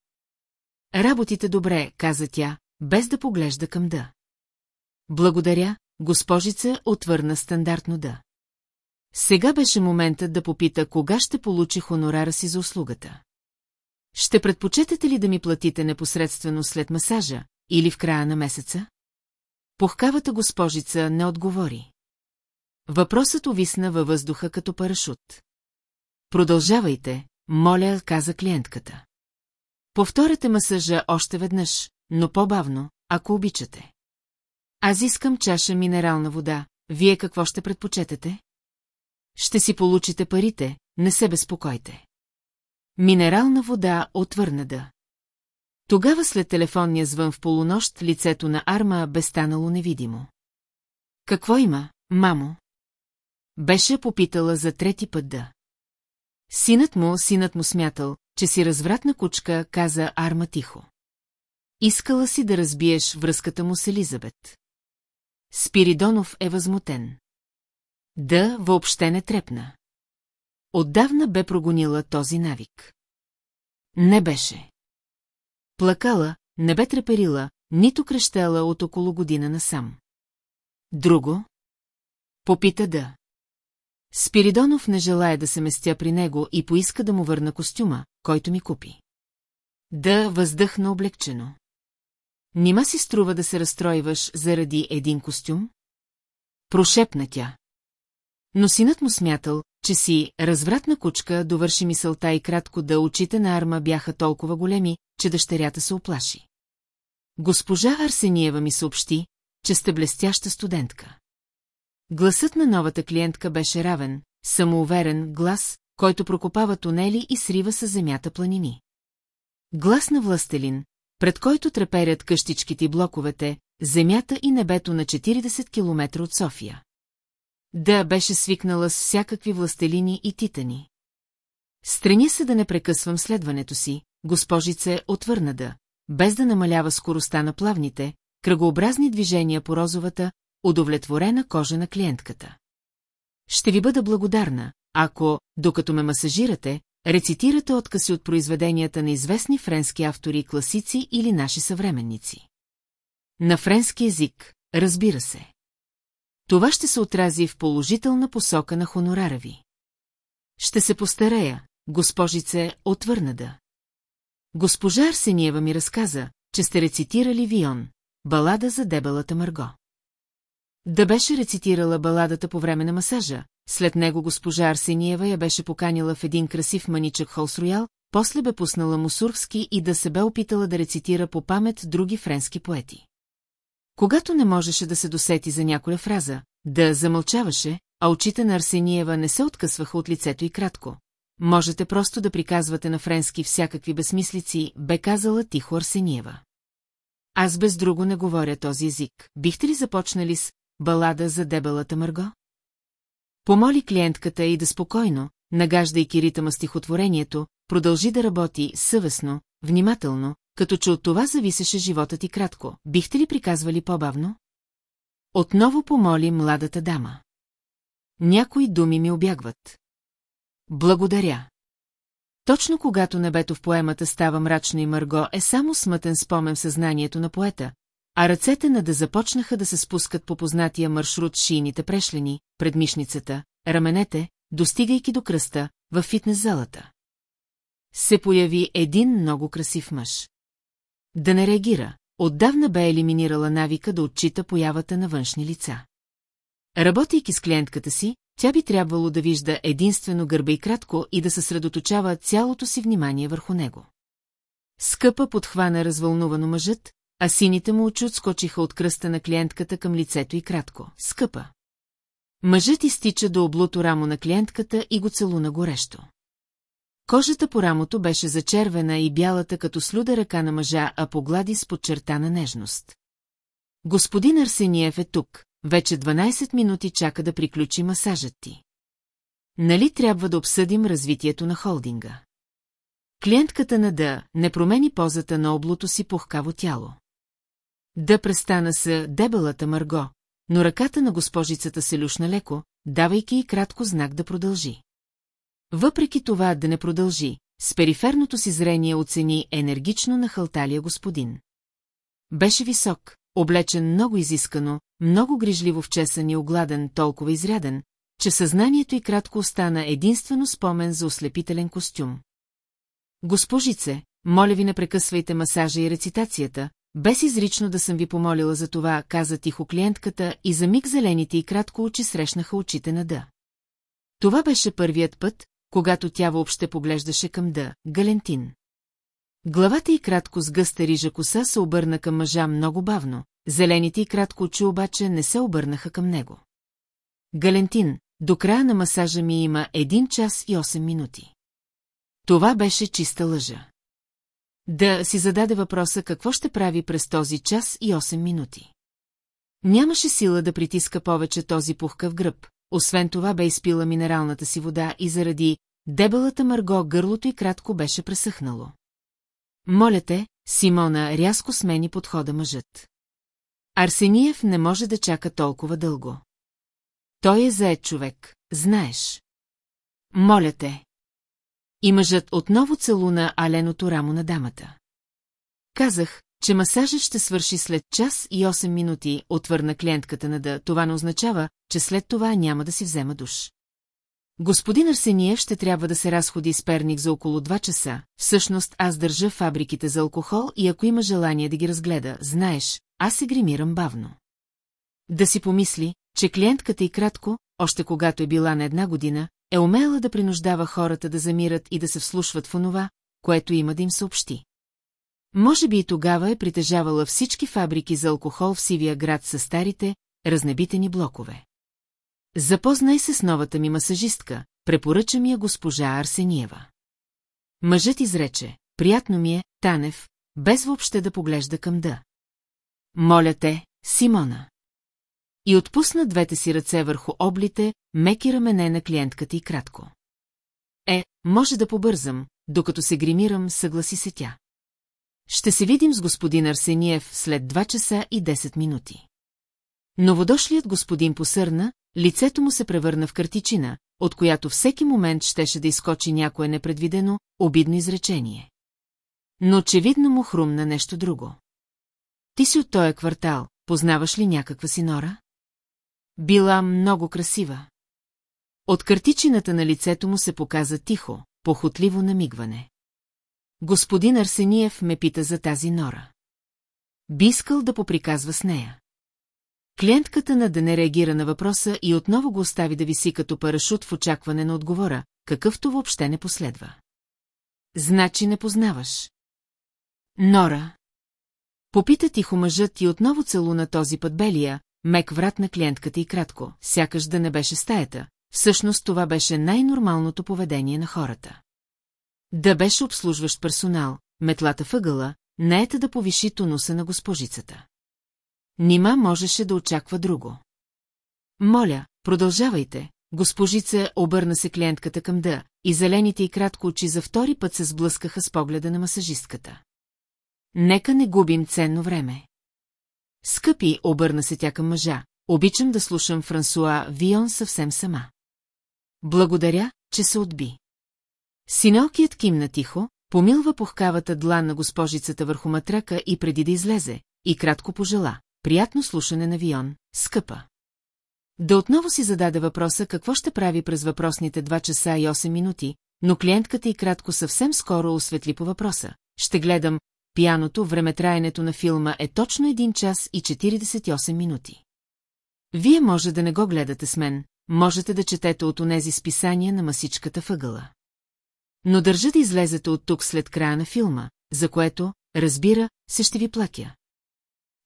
Работите добре, каза тя, без да поглежда към да. Благодаря, госпожица отвърна стандартно да. Сега беше моментът да попита кога ще получи хонорара си за услугата. Ще предпочетете ли да ми платите непосредствено след масажа или в края на месеца? Пухкавата госпожица не отговори. Въпросът увисна във въздуха като парашут. Продължавайте, моля, каза клиентката. Повторете масажа още веднъж, но по-бавно, ако обичате. Аз искам чаша минерална вода, вие какво ще предпочетете? Ще си получите парите, не се безпокойте. Минерална вода отвърна да. Тогава след телефонния звън в полунощ лицето на Арма бе станало невидимо. Какво има, мамо? Беше попитала за трети път да. Синът му, синът му смятал, че си развратна кучка, каза Арма тихо. Искала си да разбиеш връзката му с Елизабет. Спиридонов е възмутен. Да, въобще не трепна. Отдавна бе прогонила този навик. Не беше. Плакала, не бе треперила, нито крещела от около година насам. Друго? Попита да. Спиридонов не желая да се местя при него и поиска да му върна костюма, който ми купи. Да въздъхна облегчено. Нима си струва да се разстройваш заради един костюм? Прошепна тя. Но синът му смятал, че си развратна кучка довърши мисълта и кратко да очите на Арма бяха толкова големи, че дъщерята се оплаши. Госпожа Арсениева ми съобщи, че сте блестяща студентка. Гласът на новата клиентка беше равен, самоуверен глас, който прокопава тунели и срива с земята планини. Глас на властелин, пред който треперят къщичките и блоковете, земята и небето на 40 км от София. Да, беше свикнала с всякакви властелини и титани. Страни се да не прекъсвам следването си, госпожице отвърна да, без да намалява скоростта на плавните, кръгообразни движения по розовата, удовлетворена кожа на клиентката. Ще ви бъда благодарна, ако, докато ме масажирате, рецитирате откази от произведенията на известни френски автори и класици или наши съвременници. На френски език, разбира се. Това ще се отрази в положителна посока на хонорара ви. Ще се постарея, госпожице, отвърна да. Госпожа Арсениева ми разказа, че сте рецитирали Вион, балада за дебелата Марго. Да беше рецитирала баладата по време на масажа, след него госпожа Арсениева я беше поканила в един красив маничък Холс Роял, после бе пуснала Мусурвски и да се бе опитала да рецитира по памет други френски поети. Когато не можеше да се досети за някоя фраза, да замълчаваше, а очите на Арсениева не се откъсваха от лицето и кратко. Можете просто да приказвате на френски всякакви безмислици, бе казала тихо Арсениева. Аз без друго не говоря този език. Бихте ли започнали с балада за дебелата Марго? Помоли клиентката и да спокойно, нагаждайки ритъма стихотворението, продължи да работи съвестно, внимателно, като че от това зависеше живота ти кратко. Бихте ли приказвали по-бавно? Отново помоли младата дама. Някои думи ми обягват. Благодаря. Точно когато небето в поемата става мрачно и мърго е само смътен спомен в съзнанието на поета, а ръцете на да започнаха да се спускат по познатия маршрут шийните прешлени, предмишницата, раменете, достигайки до кръста, в фитнес-залата. Се появи един много красив мъж. Да не реагира, отдавна бе елиминирала навика да отчита появата на външни лица. Работейки с клиентката си, тя би трябвало да вижда единствено гърба и кратко и да съсредоточава цялото си внимание върху него. Скъпа подхвана развълнувано мъжът, а сините му очи отскочиха от кръста на клиентката към лицето и кратко. Скъпа. Мъжът изтича до облуто рамо на клиентката и го целуна горещо. Кожата по рамото беше зачервена и бялата като слюда ръка на мъжа, а поглади с подчертана нежност. Господин Арсениев е тук, вече 12 минути чака да приключи масажът ти. Нали трябва да обсъдим развитието на холдинга? Клиентката на Д не промени позата на облото си пухкаво тяло. Да престана с дебелата Марго, но ръката на госпожицата се люшна леко, давайки и кратко знак да продължи. Въпреки това да не продължи, с периферното си зрение оцени енергично на халталия господин. Беше висок, облечен много изискано, много грижливо вчесан и огладен, толкова изряден, че съзнанието и кратко остана единствено спомен за ослепителен костюм. Госпожице, моля ви не прекъсвайте масажа и рецитацията, без изрично да съм ви помолила за това, каза тихо клиентката и за миг зелените и кратко очи срещнаха очите на Д. Това беше първият път, когато тя въобще поглеждаше към Д. Галентин. Главата и кратко с гъста рижа коса се обърна към мъжа много бавно, зелените и кратко очи обаче не се обърнаха към него. Галентин, до края на масажа ми има 1 час и 8 минути. Това беше чиста лъжа. Да си зададе въпроса какво ще прави през този час и 8 минути. Нямаше сила да притиска повече този пухкав гръб, освен това бе изпила минералната си вода и заради дебелата мърго гърлото и кратко беше пресъхнало. Моля те, Симона рязко смени подхода мъжът. Арсениев не може да чака толкова дълго. Той е заед човек, знаеш. Моля те. И мъжът отново целуна аленото рамо на дамата. Казах, че масажът ще свърши след час и 8 минути, отвърна клиентката на да. Това не означава, че след това няма да си взема душ. Господин Арсениев ще трябва да се разходи с перник за около 2 часа. Всъщност аз държа фабриките за алкохол и ако има желание да ги разгледа, знаеш, аз се гримирам бавно. Да си помисли, че клиентката и кратко, още когато е била на една година, е умела да принуждава хората да замират и да се вслушват в онова, което има да им съобщи. Може би и тогава е притежавала всички фабрики за алкохол в сивия град с старите, разнебитени блокове. Запознай се с новата ми масажистка, препоръча ми я госпожа Арсениева. Мъжът изрече, приятно ми е, Танев, без въобще да поглежда към да. Моля те, Симона. И отпусна двете си ръце върху облите, меки рамене на клиентката и кратко. Е, може да побързам, докато се гримирам, съгласи се тя. Ще се видим с господин Арсениев след 2 часа и 10 минути. Новодошлият господин посърна, лицето му се превърна в картичина, от която всеки момент щеше да изкочи някое непредвидено, обидно изречение. Но очевидно му хрумна нещо друго. Ти си от този квартал, познаваш ли някаква си нора? Била много красива. От картичината на лицето му се показа тихо, похотливо намигване. Господин Арсениев ме пита за тази нора. Би искал да поприказва с нея. Клиентката на да не реагира на въпроса и отново го остави да виси като парашут в очакване на отговора, какъвто въобще не последва. Значи не познаваш. Нора. Попита тихо мъжът и отново целуна този път белия, мек врат на клиентката и кратко, сякаш да не беше стаята. Всъщност това беше най-нормалното поведение на хората. Да беше обслужващ персонал, метлата въгъла, наета да повиши тонуса на госпожицата. Нима можеше да очаква друго. Моля, продължавайте. Госпожица обърна се клиентката към да, и зелените и кратко очи за втори път се сблъскаха с погледа на масажистката. Нека не губим ценно време. Скъпи, обърна се тя към мъжа, обичам да слушам Франсуа Вион съвсем сама. Благодаря, че се отби. Синелкият кимна тихо, помилва пухкавата длан на госпожицата върху матрака и преди да излезе, и кратко пожела. Приятно слушане на Вион, скъпа. Да отново си зададе въпроса какво ще прави през въпросните 2 часа и 8 минути, но клиентката и кратко съвсем скоро осветли по въпроса. Ще гледам пияното, времетраенето на филма е точно 1 час и 48 минути. Вие може да не го гледате с мен, можете да четете от онези списания на масичката въгъла. Но държа да излезете от тук след края на филма, за което, разбира, се ще ви плакя.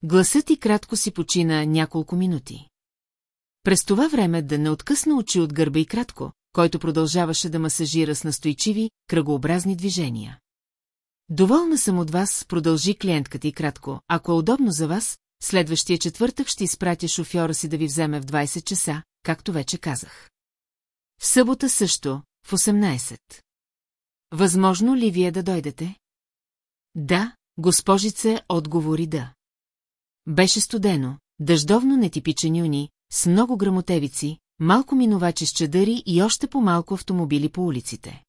Гласът ти кратко си почина няколко минути. През това време да не откъсна очи от гърба и кратко, който продължаваше да масажира с настойчиви, кръгообразни движения. Доволна съм от вас, продължи клиентката и кратко. Ако е удобно за вас, следващия четвъртък ще изпратя шофьора си да ви вземе в 20 часа, както вече казах. В събота също, в 18. Възможно ли вие да дойдете? Да, госпожице, отговори да. Беше студено, дъждовно нетипичен юни, с много грамотевици, малко минувачи с чадъри и още по-малко автомобили по улиците.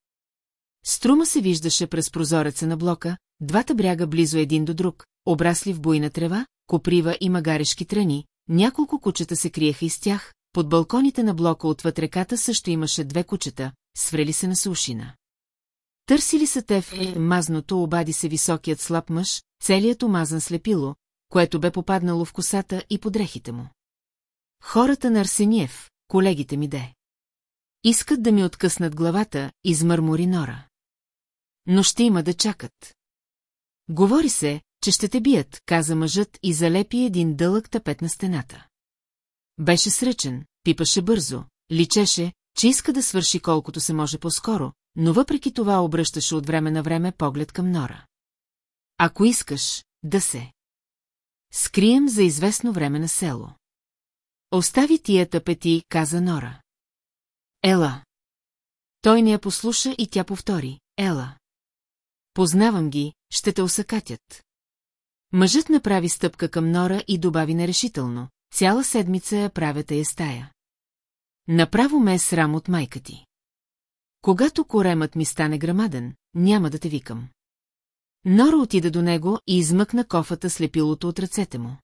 Струма се виждаше през прозореца на блока, двата бряга близо един до друг, обрасли в буйна трева, коприва и магарешки трани, няколко кучета се криеха из тях, под балконите на блока отвъд реката също имаше две кучета, сврели се на сушина. Търсили са те в мазното, обади се високият слаб мъж, целият омазан слепило, което бе попаднало в косата и подрехите му. Хората на Арсениев, колегите ми де. Искат да ми откъснат главата, измърмори Нора. Но ще има да чакат. Говори се, че ще те бият, каза мъжът и залепи един дълъг тапет на стената. Беше сръчен, пипаше бързо, личеше, че иска да свърши колкото се може по-скоро, но въпреки това обръщаше от време на време поглед към Нора. Ако искаш, да се. Скрием за известно време на село. Остави тия тъпети, каза Нора. Ела. Той не я послуша и тя повтори. Ела. Познавам ги, ще те усъкатят. Мъжът направи стъпка към Нора и добави нерешително. Цяла седмица я правя тая стая. Направо ме е срам от майка ти. Когато коремът ми стане грамаден, няма да те викам. Нора отида до него и измъкна кофата с лепилото от ръцете му.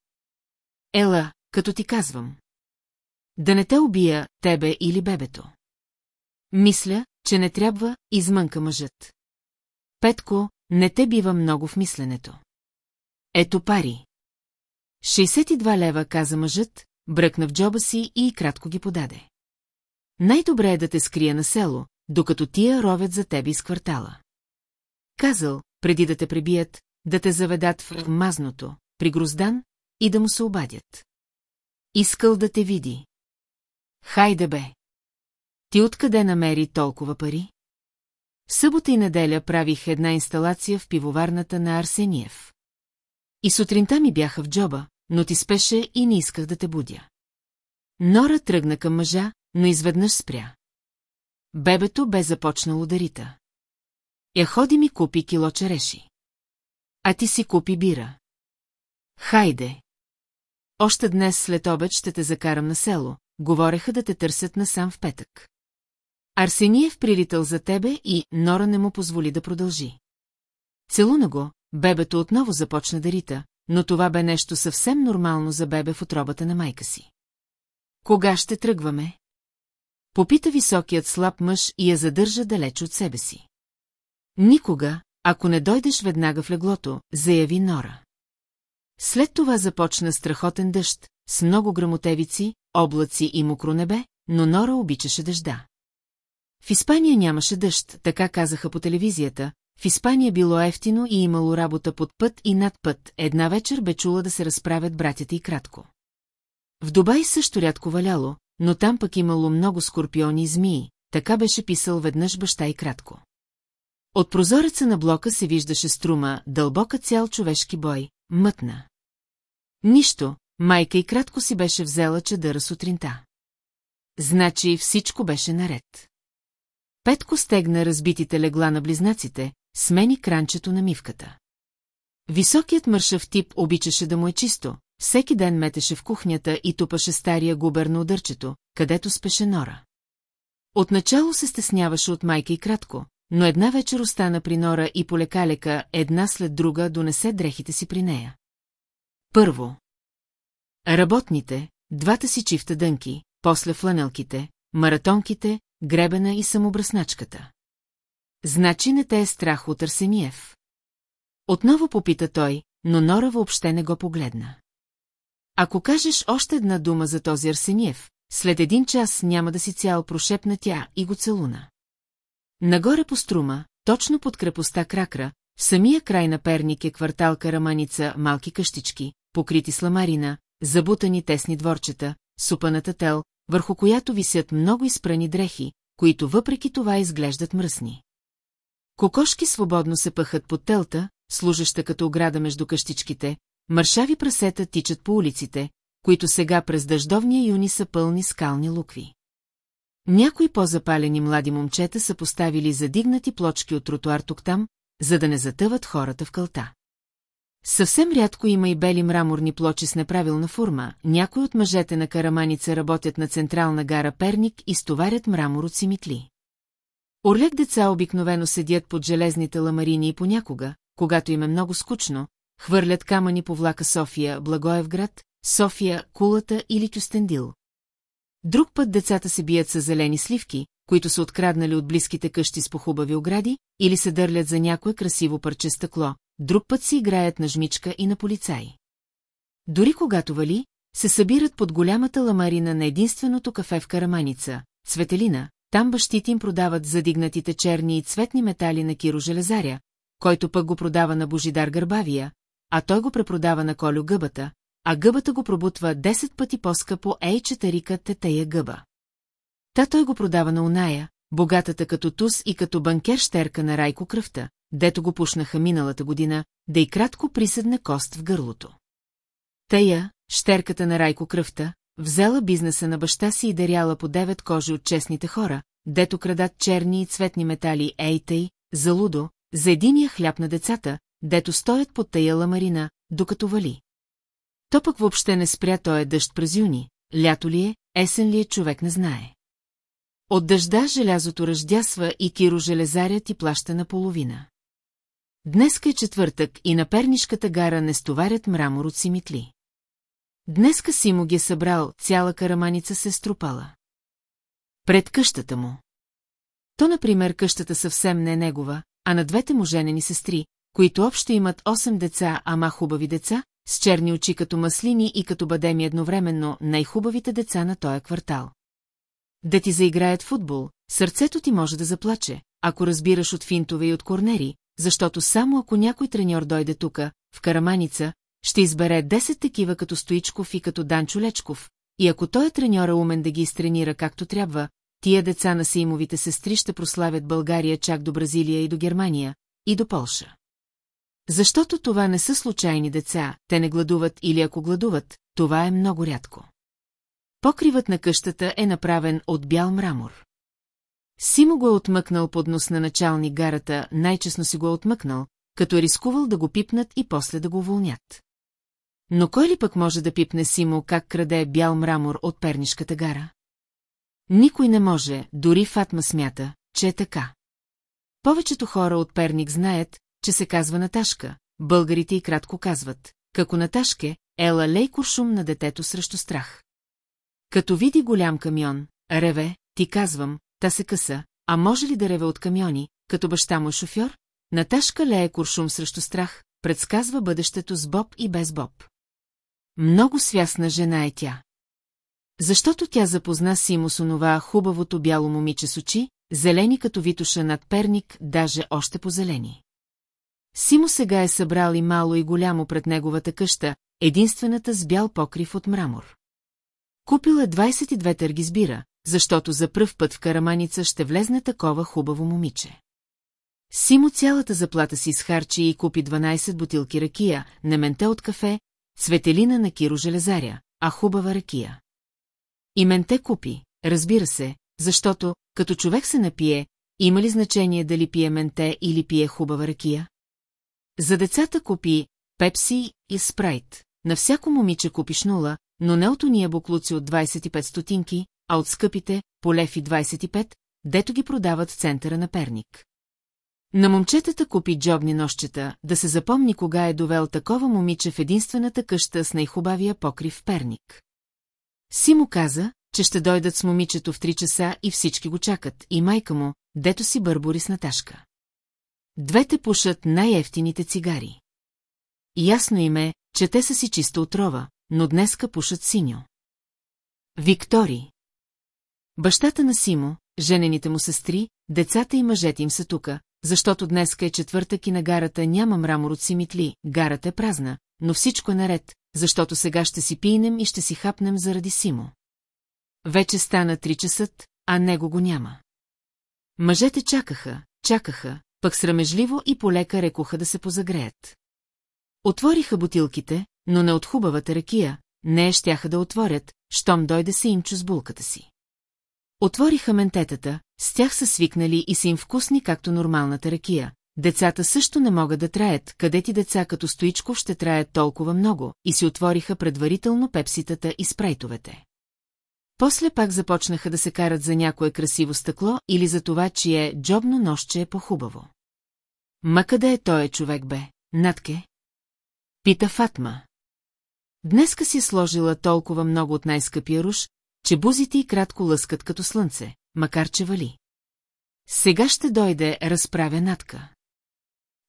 Ела, като ти казвам. Да не те убия, тебе или бебето. Мисля, че не трябва, измънка мъжът. Петко, не те бива много в мисленето. Ето пари. 62 лева, каза мъжът, бръкна в джоба си и кратко ги подаде. Най-добре е да те скрия на село, докато тия ровят за тебе из квартала. Казал, преди да те пребият, да те заведат в мазното, при Гроздан и да му се обадят. Искал да те види. Хайде бе! Ти откъде намери толкова пари? В събота и неделя правих една инсталация в пивоварната на Арсениев. И сутринта ми бяха в джоба, но ти спеше и не исках да те будя. Нора тръгна към мъжа, но изведнъж спря. Бебето бе започнало да рита. Я ходи ми купи кило череши. А ти си купи бира. Хайде. Още днес след обед ще те закарам на село, говореха да те търсят насам в петък. Арсениев прилител за тебе и Нора не му позволи да продължи. Целуна го, бебето отново започна да рита, но това бе нещо съвсем нормално за бебе в отробата на майка си. Кога ще тръгваме? Попита високият слаб мъж и я задържа далеч от себе си. Никога, ако не дойдеш веднага в леглото, заяви Нора. След това започна страхотен дъжд, с много грамотевици, облаци и мокро небе, но Нора обичаше дъжда. В Испания нямаше дъжд, така казаха по телевизията, в Испания било ефтино и имало работа под път и над път, една вечер бе чула да се разправят братята и кратко. В Дубай също рядко валяло, но там пък имало много скорпиони и змии, така беше писал веднъж баща и кратко. От прозореца на блока се виждаше струма, дълбока цял човешки бой, мътна. Нищо, майка и кратко си беше взела чадъра сутринта. Значи всичко беше наред. Петко стегна разбитите легла на близнаците, смени кранчето на мивката. Високият мършав тип обичаше да му е чисто, всеки ден метеше в кухнята и тупаше стария губер на удърчето, където спеше Нора. Отначало се стесняваше от майка и кратко, но една вечер остана при Нора и полекалека една след друга донесе дрехите си при нея. Първо. Работните, двата си чифта дънки, после фланелките, маратонките, гребена и самобръсначката. Значи не те е страх от Арсениев. Отново попита той, но Нора въобще не го погледна. Ако кажеш още една дума за този Арсениев, след един час няма да си цял прошепна тя и го целуна. Нагоре по струма, точно под крепостта Кракра, в самия край на Перник е квартал Караманица малки къщички, покрити с ламарина, забутани тесни дворчета, супаната тел, върху която висят много изпрани дрехи, които въпреки това изглеждат мръсни. Кокошки свободно се пъхат под телта, служеща като ограда между къщичките, мършави прасета тичат по улиците, които сега през дъждовния юни са пълни скални лукви. Някои по-запалени млади момчета са поставили задигнати плочки от тротуар тук-там, за да не затъват хората в кълта. Съвсем рядко има и бели мраморни плочи с неправилна форма, някои от мъжете на караманица работят на централна гара Перник и стоварят мрамор от симитли. Орлек деца обикновено седят под железните ламарини и понякога, когато им е много скучно, хвърлят камъни по влака София, Благоевград, София, Кулата или Кюстендил. Друг път децата се бият с зелени сливки, които са откраднали от близките къщи с похубави огради, или се дърлят за някое красиво парче стъкло, друг път си играят на жмичка и на полицаи. Дори когато вали, се събират под голямата ламарина на единственото кафе в Караманица, Цветелина, там бащите им продават задигнатите черни и цветни метали на Киро Железаря, който пък го продава на Божидар Гърбавия, а той го препродава на Колю Гъбата, а гъбата го пробутва 10 пъти по-скъпо ей четарика тетея гъба. Та той го продава на Уная, богатата като туз и като банкер щерка на Райко кръвта, дето го пушнаха миналата година, да и кратко приседне кост в гърлото. Тая, щерката на Райко кръвта, взела бизнеса на баща си и даряла по девет кожи от честните хора, дето крадат черни и цветни метали ейтей, за лудо, за единия хляб на децата, дето стоят под тая ламарина, докато вали. То пък въобще не спря той е дъжд през юни, лято ли е, есен ли е, човек не знае. От дъжда желязото ръждясва и Киро железарят и плаща наполовина. Днеска е четвъртък и на пернишката гара не стоварят мрамор от симитли. Днеска Симо ги е събрал, цяла караманица се струпала. Пред къщата му. То, например, къщата съвсем не е негова, а на двете му женени сестри, които общо имат 8 деца, ама хубави деца, с черни очи като маслини и като бадеми едновременно най-хубавите деца на този квартал. Да ти заиграят футбол, сърцето ти може да заплаче, ако разбираш от финтове и от корнери, защото само ако някой треньор дойде тука, в Караманица, ще избере 10 такива като Стоичков и като Данчо Лечков, и ако той е треньора умен да ги изтренира както трябва, тия деца на Симовите сестри ще прославят България чак до Бразилия и до Германия, и до Полша. Защото това не са случайни деца, те не гладуват или ако гладуват, това е много рядко. Покривът на къщата е направен от бял мрамор. Симо го е отмъкнал под нос на началник гарата, най-честно си го е отмъкнал, като е рискувал да го пипнат и после да го уволнят. Но кой ли пък може да пипне Симо как краде бял мрамор от пернишката гара? Никой не може, дори Фатма смята, че е така. Повечето хора от Перник знаят, че се казва Наташка, българите и кратко казват, како Наташке, ела лей куршум на детето срещу страх. Като види голям камион, реве, ти казвам, та се къса, а може ли да реве от камиони, като баща му е шофьор? Наташка лее куршум срещу страх, предсказва бъдещето с Боб и без Боб. Много свясна жена е тя. Защото тя запозна Симо с онова хубавото бяло момиче с очи, зелени като витуша над перник, даже още по-зелени. Симо сега е събрал и мало и голямо пред неговата къща, единствената с бял покрив от мрамор. Купил е 22 търги с бира, защото за пръв път в караманица ще влезне такова хубаво момиче. Симо цялата заплата си изхарчи и купи 12 бутилки ракия, не менте от кафе, цветелина на Киро Железаря, а хубава ракия. И менте купи, разбира се, защото, като човек се напие, има ли значение дали пие менте или пие хубава ракия? За децата купи пепси и спрайт. На всяко момиче купиш нула, но не от уния буклуци от 25 стотинки, а от скъпите, по лев и 25, дето ги продават в центъра на Перник. На момчетата купи джобни нощчета, да се запомни кога е довел такова момиче в единствената къща с най-хубавия покрив Перник. Си му каза, че ще дойдат с момичето в три часа и всички го чакат, и майка му, дето си бърбори с Наташка. Двете пушат най-ефтините цигари. Ясно им е, че те са си чиста отрова, но днеска пушат синьо. Виктори. Бащата на Симо, женените му сестри, децата и мъжете им са тука, защото днеска е четвъртък и на гарата няма мрамор от симитли, гарата е празна, но всичко е наред, защото сега ще си пийнем и ще си хапнем заради Симо. Вече стана три часът, а него го няма. Мъжете чакаха, чакаха, пък срамежливо и полека рекоха да се позагреят. Отвориха бутилките, но не от хубавата ракия, не щяха да отворят, щом дойде се имчо с булката си. Отвориха ментетата, с тях са свикнали и са им вкусни както нормалната ракия. Децата също не могат да траят, къде ти деца като Стоичков ще траят толкова много, и си отвориха предварително пепситата и спрейтовете. После пак започнаха да се карат за някое красиво стъкло или за това, чие джобно нощче е по-хубаво. Ма къде е той човек бе, Натке? Пита Фатма. Днеска си е сложила толкова много от най-скъпия руш, че бузите й кратко лъскат като слънце, макар че вали. Сега ще дойде, разправя Натка.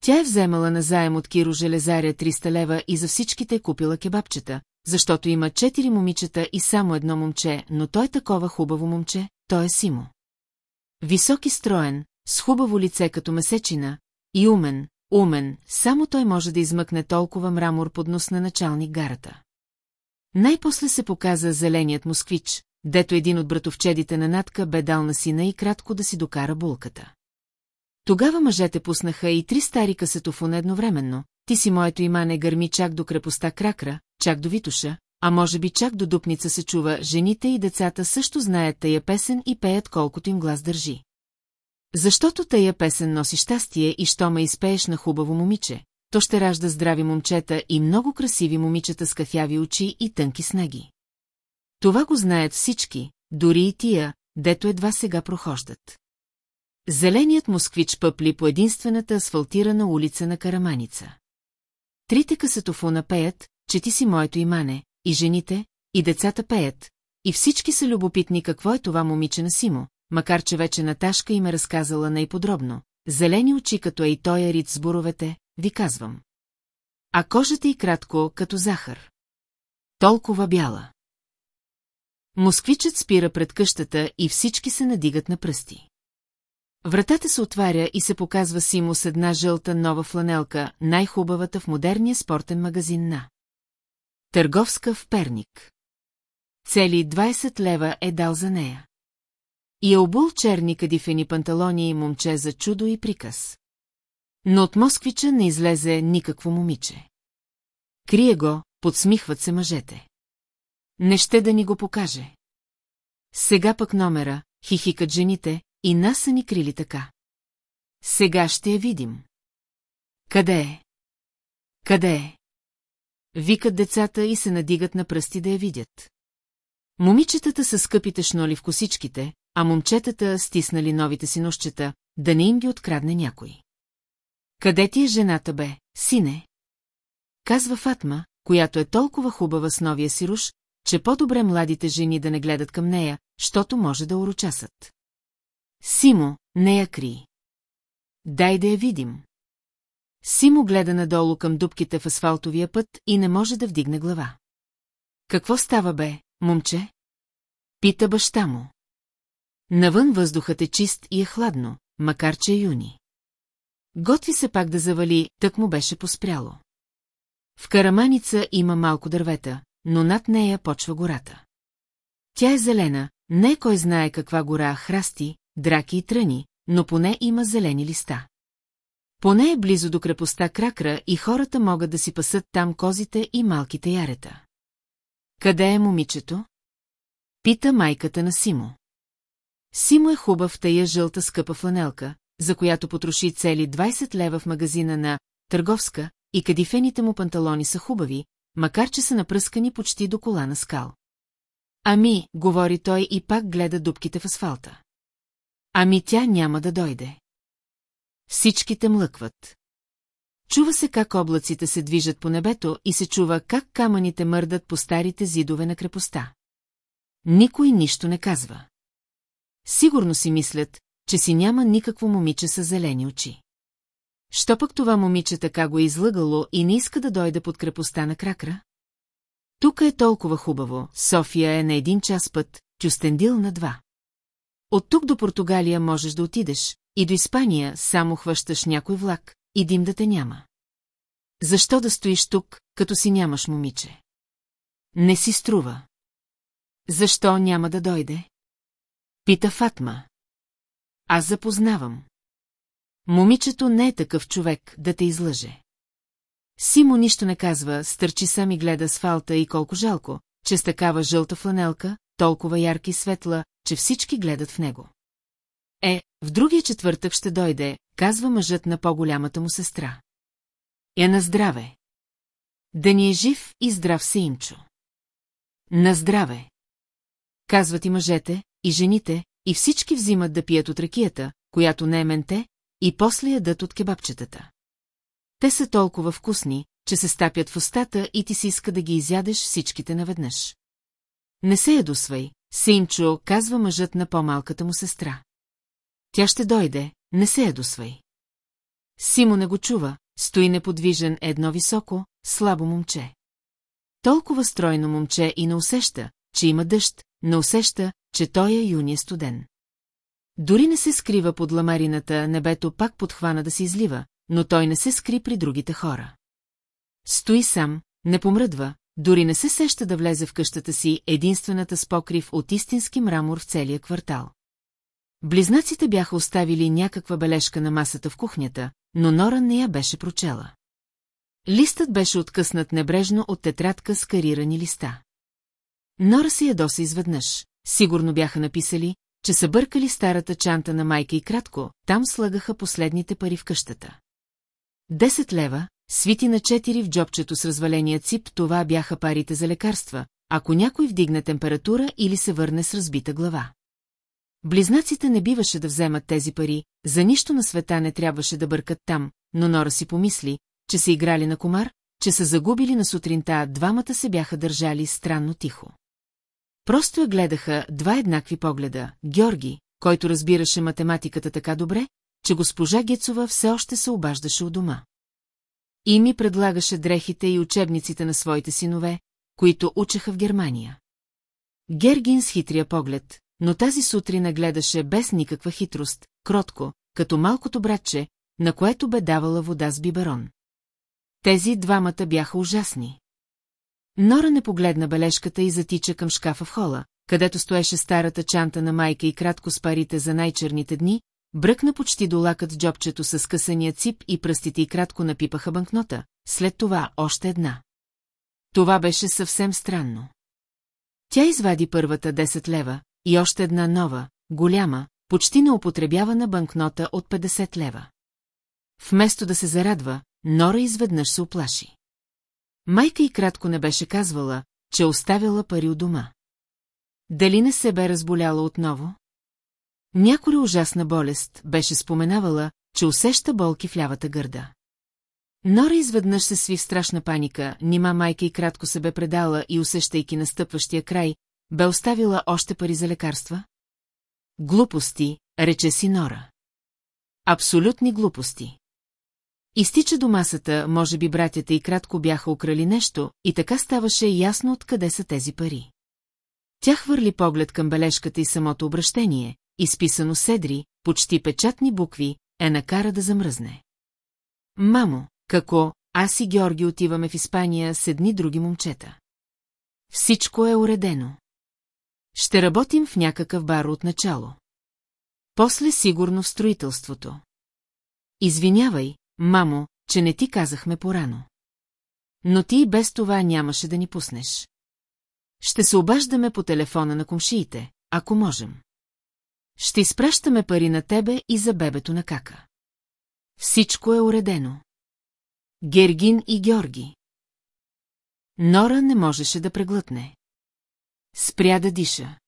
Тя е вземала на заем от Киро Железаря 300 лева и за всичките е купила кебабчета, защото има четири момичета и само едно момче, но той е такова хубаво момче, той е Симо. Висок и строен, с хубаво лице като месечина, и умен, умен, само той може да измъкне толкова мрамор под нос на началник гарата. Най-после се показа зеленият москвич, дето един от братовчедите на Натка бе дал на сина и кратко да си докара булката. Тогава мъжете пуснаха и три стари касетофона едновременно, ти си моето имане гърми чак до крепостта Кракра, чак до Витуша, а може би чак до Дупница се чува, жените и децата също знаят тая песен и пеят колкото им глас държи. Защото тая песен носи щастие и що ме изпееш на хубаво момиче, то ще ражда здрави момчета и много красиви момичета с кафяви очи и тънки снаги. Това го знаят всички, дори и тия, дето едва сега прохождат. Зеленият москвич пъпли по единствената асфалтирана улица на Караманица. Трите касетофона пеят, че ти си моето имане, и жените, и децата пеят, и всички са любопитни какво е това момиче на Симо, макар че вече Наташка им е разказала най-подробно. Зелени очи като е и той е рит с буровете, ви казвам. А кожата й кратко като захар. Толкова бяла. Москвичът спира пред къщата и всички се надигат на пръсти. Вратата се отваря и се показва Симо с една жълта нова фланелка, най-хубавата в модерния спортен магазин на. Търговска в Перник. Цели 20 лева е дал за нея. И е обул черни кадифени панталони и момче за чудо и приказ. Но от Москвича не излезе никакво момиче. Крие го, подсмихват се мъжете. Не ще да ни го покаже. Сега пък номера, хихикат жените, и нас са ни крили така. Сега ще я видим. Къде е? Къде е? Викат децата и се надигат на пръсти да я видят. Момичетата са скъпите шноли в косичките, а момчетата стиснали новите си нощчета, да не им ги открадне някой. Къде ти е жената бе, сине? Казва Фатма, която е толкова хубава с новия си руш, че по-добре младите жени да не гледат към нея, щото може да урочасат. Симо, не я кри. Дай да я видим. Симо гледа надолу към дубките в асфалтовия път и не може да вдигне глава. Какво става бе, момче? Пита баща му. Навън въздухът е чист и е хладно, макар че е юни. Готви се пак да завали, тък му беше поспряло. В караманица има малко дървета, но над нея почва гората. Тя е зелена, не кой знае каква гора, храсти, драки и тръни, но поне има зелени листа. Поне е близо до крепостта Кракра и хората могат да си пасат там козите и малките ярета. Къде е момичето? Пита майката на Симо. Симо е хубав в тая жълта скъпа фланелка, за която потроши цели 20 лева в магазина на Търговска, и кадифените му панталони са хубави, макар че са напръскани почти до кола на скал. Ами, говори той и пак гледа дубките в асфалта. Ами тя няма да дойде. Всичките млъкват. Чува се как облаците се движат по небето и се чува как камъните мърдат по старите зидове на крепостта. Никой нищо не казва. Сигурно си мислят, че си няма никакво момиче с зелени очи. Що пък това момиче така го е излъгало и не иска да дойде под крепостта на Кракра? Тук е толкова хубаво, София е на един час път, Тюстендил на два. От тук до Португалия можеш да отидеш, и до Испания само хващаш някой влак, и дим да те няма. Защо да стоиш тук, като си нямаш момиче? Не си струва. Защо няма да дойде? Пита Фатма. Аз запознавам. Момичето не е такъв човек да те излъже. Симо нищо не казва, стърчи сам и гледа асфалта и колко жалко, че с такава жълта фланелка, толкова ярки и светла, че всички гледат в него. Е, в другия четвъртък ще дойде, казва мъжът на по-голямата му сестра. Е на здраве. Да ни е жив и здрав се имчо. На здраве. Казват и мъжете, и жените, и всички взимат да пият от ракията, която не е менте, и после ядат от кебабчетата. Те са толкова вкусни, че се стапят в устата и ти си иска да ги изядеш всичките наведнъж. Не се ядосвай, Синчо, казва мъжът на по-малката му сестра. Тя ще дойде, не се ядосвай. Симо не го чува, стои неподвижен едно високо, слабо момче. Толкова стройно момче и не усеща, че има дъжд, не усеща, че той е юния студен. Дори не се скрива под ламарината, небето пак подхвана да се излива, но той не се скри при другите хора. Стои сам, не помръдва, дори не се сеща да влезе в къщата си, единствената с покрив от истински мрамор в целия квартал. Близнаците бяха оставили някаква бележка на масата в кухнята, но Нора не я беше прочела. Листът беше откъснат небрежно от тетрадка с карирани листа. Нора се ядоса изведнъж. Сигурно бяха написали, че са бъркали старата чанта на майка и кратко, там слагаха последните пари в къщата. Десет лева, свити на четири в джобчето с разваления цип, това бяха парите за лекарства, ако някой вдигне температура или се върне с разбита глава. Близнаците не биваше да вземат тези пари, за нищо на света не трябваше да бъркат там, но Нора си помисли, че са играли на комар, че са загубили на сутринта, двамата се бяха държали странно тихо. Просто я гледаха два еднакви погледа. Георги, който разбираше математиката така добре, че госпожа Гецова все още се обаждаше у дома. И ми предлагаше дрехите и учебниците на своите синове, които учеха в Германия. Гергин с хитрия поглед, но тази сутрин гледаше без никаква хитрост, кротко, като малкото братче, на което бе давала вода с биберон. Тези двамата бяха ужасни. Нора не погледна бележката и затича към шкафа в хола, където стоеше старата чанта на майка и кратко с парите за най-черните дни, бръкна почти до лакът джобчето с късания цип и пръстите и кратко напипаха банкнота, след това още една. Това беше съвсем странно. Тя извади първата 10 лева и още една нова, голяма, почти неупотребявана банкнота от 50 лева. Вместо да се зарадва, Нора изведнъж се оплаши. Майка и кратко не беше казвала, че оставяла пари от дома. Дали не се бе разболяла отново? Някоя ужасна болест беше споменавала, че усеща болки в лявата гърда. Нора изведнъж се сви в страшна паника, нима майка и кратко се бе предала и усещайки настъпващия край, бе оставила още пари за лекарства? Глупости, рече си Нора. Абсолютни глупости. Изтича до масата, може би братята и кратко бяха украли нещо, и така ставаше ясно откъде са тези пари. Тя хвърли поглед към бележката и самото обращение, изписано седри, почти печатни букви, е накара да замръзне. Мамо, како, аз и Георги отиваме в Испания с едни други момчета. Всичко е уредено. Ще работим в някакъв бар от начало. После сигурно в строителството. Извинявай, мамо, че не ти казахме порано. Но ти и без това нямаше да ни пуснеш. Ще се обаждаме по телефона на комшиите, ако можем. Ще изпращаме пари на тебе и за бебето на кака. Всичко е уредено. Гергин и Георги. Нора не можеше да преглътне. Спря да диша.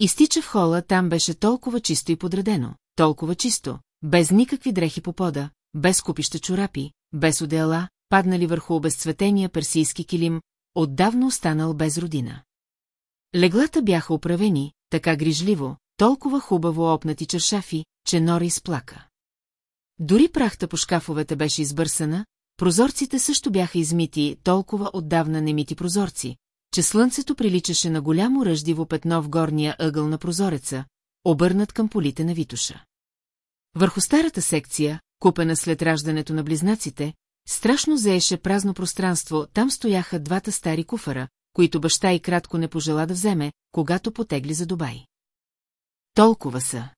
Изтича в хола, там беше толкова чисто и подредено, толкова чисто, без никакви дрехи по пода, без купища чорапи, без одеяла, паднали върху обезцветения персийски килим, отдавна останал без родина. Леглата бяха управени, така грижливо, толкова хубаво опнати чершафи, че Нора изплака. Дори прахта по шкафовете беше избърсана, прозорците също бяха измити, толкова отдавна немити прозорци, че слънцето приличаше на голямо ръждиво петно в горния ъгъл на прозореца, обърнат към полите на Витуша. Върху старата секция, купена след раждането на близнаците, страшно заеше празно пространство, там стояха двата стари куфара, които баща и кратко не пожела да вземе, когато потегли за Дубай. Толкова са.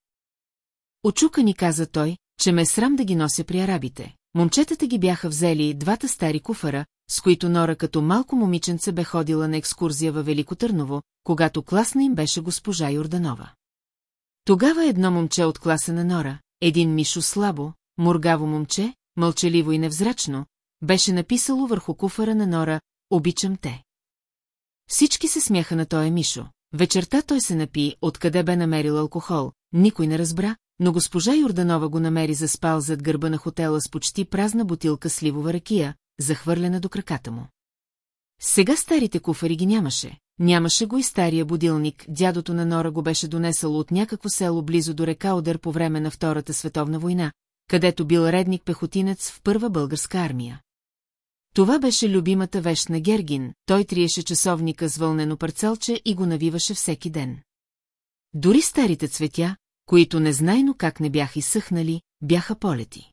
Очука ни каза той, че ме е срам да ги нося при арабите. Момчетата ги бяха взели двата стари куфара, с които Нора като малко момиченце бе ходила на екскурзия във Велико Търново, когато класна им беше госпожа Йорданова. Тогава едно момче от класа на Нора, един Мишо слабо, моргаво момче, мълчаливо и невзрачно, беше написало върху куфара на Нора «Обичам те». Всички се смяха на тоя Мишо. Вечерта той се напи, откъде бе намерил алкохол, никой не разбра, но госпожа Йорданова го намери заспал зад гърба на хотела с почти празна бутилка сливова ракия, захвърлена до краката му. Сега старите куфари ги нямаше. Нямаше го и стария будилник, дядото на Нора го беше донесъл от някакво село близо до река Одър по време на Втората световна война, където бил редник-пехотинец в първа българска армия. Това беше любимата вещ на Гергин, той триеше часовника с вълнено парцелче и го навиваше всеки ден. Дори старите цветя, които незнайно как не бяха изсъхнали, бяха полети.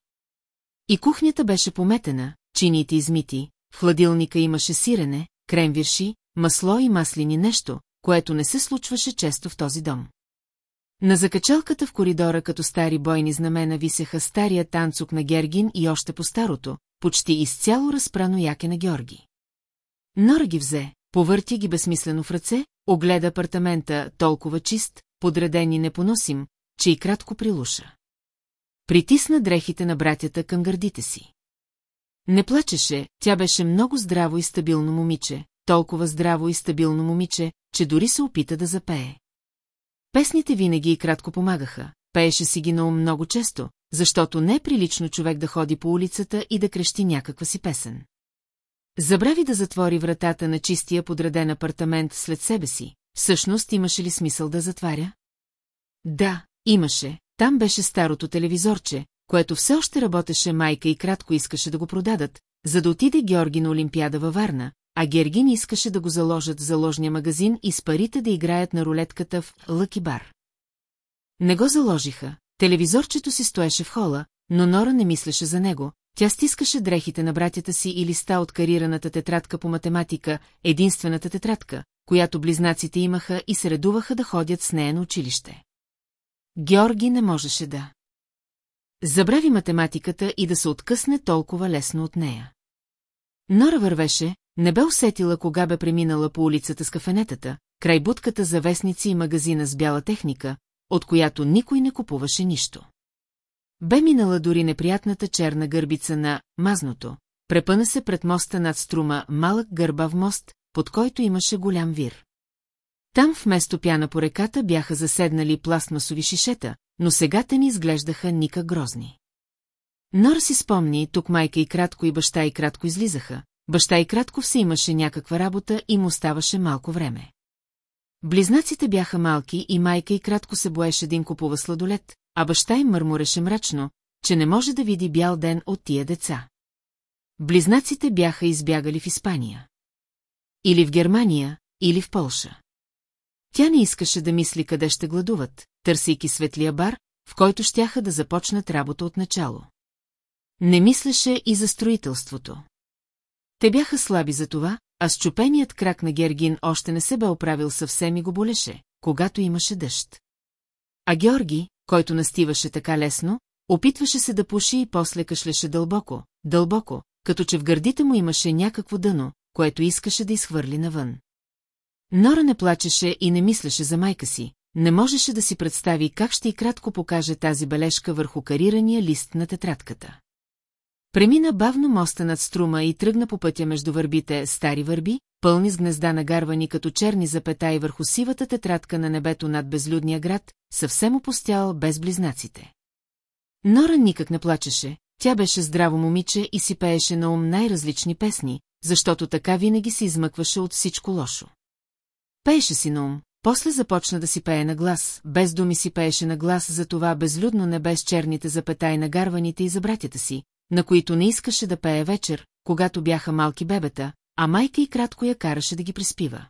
И кухнята беше пометена, чините измити, в хладилника имаше сирене, кремвирши, масло и маслини нещо, което не се случваше често в този дом. На закачалката в коридора като стари бойни знамена висеха стария танцук на Гергин и още по старото, почти изцяло разпрано яке на Георги. Нора ги взе, повърти ги безсмислено в ръце, огледа апартамента толкова чист, подреден и непоносим, че и кратко прилуша. Притисна дрехите на братята към гърдите си. Не плачеше, тя беше много здраво и стабилно момиче, толкова здраво и стабилно момиче, че дори се опита да запее. Песните винаги и кратко помагаха, пееше си ги на ум много често, защото не е прилично човек да ходи по улицата и да крещи някаква си песен. Забрави да затвори вратата на чистия подреден апартамент след себе си. Всъщност имаше ли смисъл да затваря? Да, имаше. Там беше старото телевизорче, което все още работеше майка и кратко искаше да го продадат, за да отиде Георги на Олимпиада във Варна, а Гергин искаше да го заложат в заложния магазин и с парите да играят на рулетката в Лъки бар. Не го заложиха, телевизорчето си стоеше в хола, но Нора не мислеше за него, тя стискаше дрехите на братята си и листа от карираната тетрадка по математика, единствената тетрадка, която близнаците имаха и се редуваха да ходят с нея на училище. Георги не можеше да. Забрави математиката и да се откъсне толкова лесно от нея. Нора вървеше, не бе усетила кога бе преминала по улицата с кафенетата, край будката за вестници и магазина с бяла техника, от която никой не купуваше нищо. Бе минала дори неприятната черна гърбица на мазното, препъна се пред моста над струма малък гърбав мост, под който имаше голям вир. Там вместо пяна по реката бяха заседнали пластмасови шишета, но сега те ни изглеждаха никак грозни. Нора си спомни, тук майка и кратко и баща и кратко излизаха, баща и кратко все имаше някаква работа и му оставаше малко време. Близнаците бяха малки и майка и кратко се боеше да им купува сладолет, а баща им мърмореше мрачно, че не може да види бял ден от тия деца. Близнаците бяха избягали в Испания. Или в Германия, или в Полша. Тя не искаше да мисли къде ще гладуват, търсейки светлия бар, в който щяха да започнат работа от начало. Не мислеше и за строителството. Те бяха слаби за това, а счупеният крак на Гергин още не се бе оправил съвсем и го болеше, когато имаше дъжд. А Георги, който настиваше така лесно, опитваше се да пуши и после кашлеше дълбоко, дълбоко, като че в гърдите му имаше някакво дъно, което искаше да изхвърли навън. Нора не плачеше и не мислеше за майка си, не можеше да си представи как ще и кратко покаже тази бележка върху карирания лист на тетрадката. Премина бавно моста над струма и тръгна по пътя между върбите стари върби, пълни с гнезда нагарвани като черни запетаи върху сивата тетрадка на небето над безлюдния град, съвсем опустял без близнаците. Нора никак не плачеше, тя беше здраво момиче и си пееше на ум най-различни песни, защото така винаги се измъкваше от всичко лошо. Пееше си на ум, после започна да си пее на глас, без думи си пееше на глас за това безлюдно небе с черните запетаи на гарваните и за братята си, на които не искаше да пее вечер, когато бяха малки бебета, а майка и кратко я караше да ги приспива.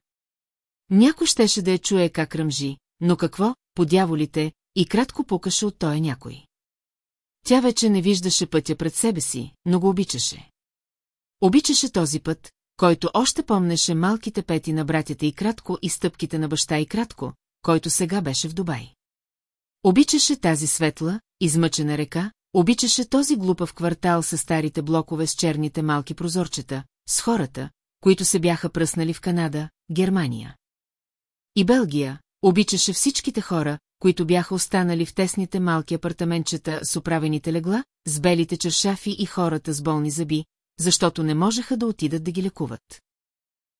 Някой щеше да я чуе как ръмжи, но какво, по дяволите, и кратко пукаше от той някой. Тя вече не виждаше пътя пред себе си, но го обичаше. Обичаше този път, който още помнеше малките пети на братята и кратко и стъпките на баща и кратко, който сега беше в Дубай. Обичаше тази светла, измъчена река, обичаше този глупав квартал с старите блокове с черните малки прозорчета, с хората, които се бяха пръснали в Канада, Германия. И Белгия, обичаше всичките хора, които бяха останали в тесните малки апартаментчета с управените легла, с белите чершафи и хората с болни зъби, защото не можеха да отидат да ги лекуват.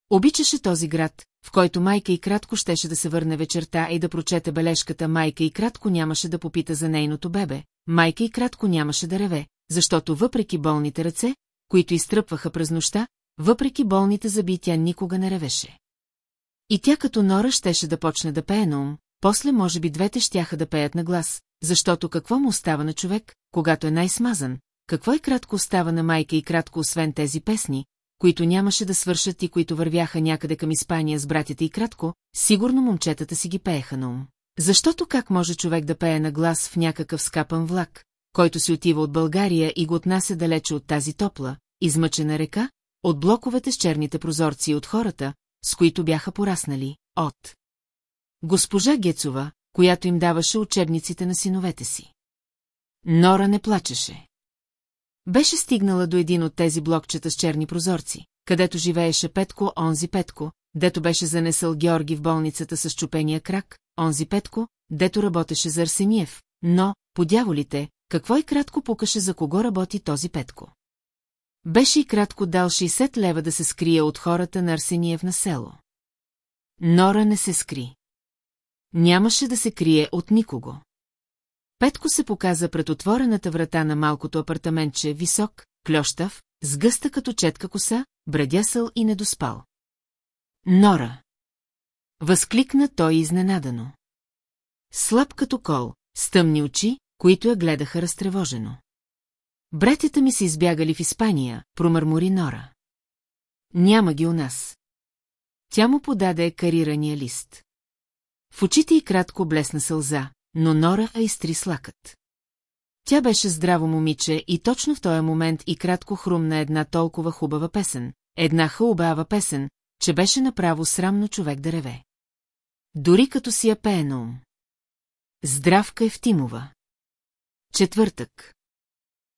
Обичаше този град, в който майка и кратко щеше да се върне вечерта и да прочете бележката. Майка и кратко нямаше да попита за нейното бебе, майка и кратко нямаше да реве, защото въпреки болните ръце, които изтръпваха през нощта, въпреки болните зъби тя никога не ревеше. И тя като Нора щеше да почне да пее на ум, после може би двете щяха да пеят на глас, защото какво му остава на човек, когато е най-смазан, какво и кратко остава на майка и кратко освен тези песни, които нямаше да свършат и които вървяха някъде към Испания с братята и кратко, сигурно момчетата си ги пееха на ум. Защото как може човек да пее на глас в някакъв скапан влак, който си отива от България и го отнася далече от тази топла, измъчена река, от блоковете с черните прозорци и от хората, с които бяха пораснали, от госпожа Гецова, която им даваше учебниците на синовете си. Нора не плачеше. Беше стигнала до един от тези блокчета с черни прозорци, където живееше Петко, онзи Петко, дето беше занесъл Георги в болницата с чупения крак, онзи Петко, дето работеше за Арсениев, но, по дяволите, какво и кратко пукаше за кого работи този Петко. Беше и кратко дал 60 лева да се скрие от хората на Арсениев на село. Нора не се скри. Нямаше да се крие от никого. Петко се показа пред отворената врата на малкото апартаментче, висок, клющав, с гъста като четка коса, брадясъл и недоспал. Нора! Възкликна той изненадано. Слаб като кол, с тъмни очи, които я гледаха разтревожено. Братята ми са избягали в Испания, промърмори Нора. Няма ги у нас. Тя му подаде карирания лист. В очите й кратко блесна сълза, но Нора а изтри слакът. Тя беше здраво момиче и точно в този момент и кратко хрумна една толкова хубава песен, една хубава песен, че беше направо срамно човек да реве. Дори като си я пее на ум. Здравка Евтимова. Четвъртък.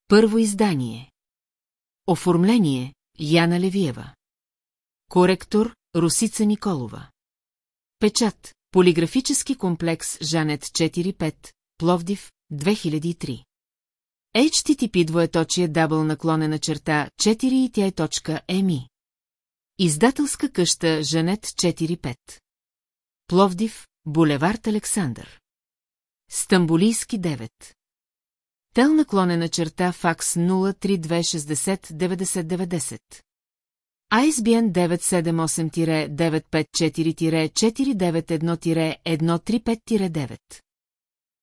Първо издание. Оформление Яна Левиева. Коректор Русица Николова. Печат Полиграфически комплекс Жанет 45, Пловдив, 2003. HTTP двоеточие дабл наклонена черта 4 и тя е точка еми. Издателска къща Жанет 45. Пловдив, булевард Александър. Стамбулийски 9. Тел наклонена черта факс 03260 9090. ISBN 978-954-491-135-9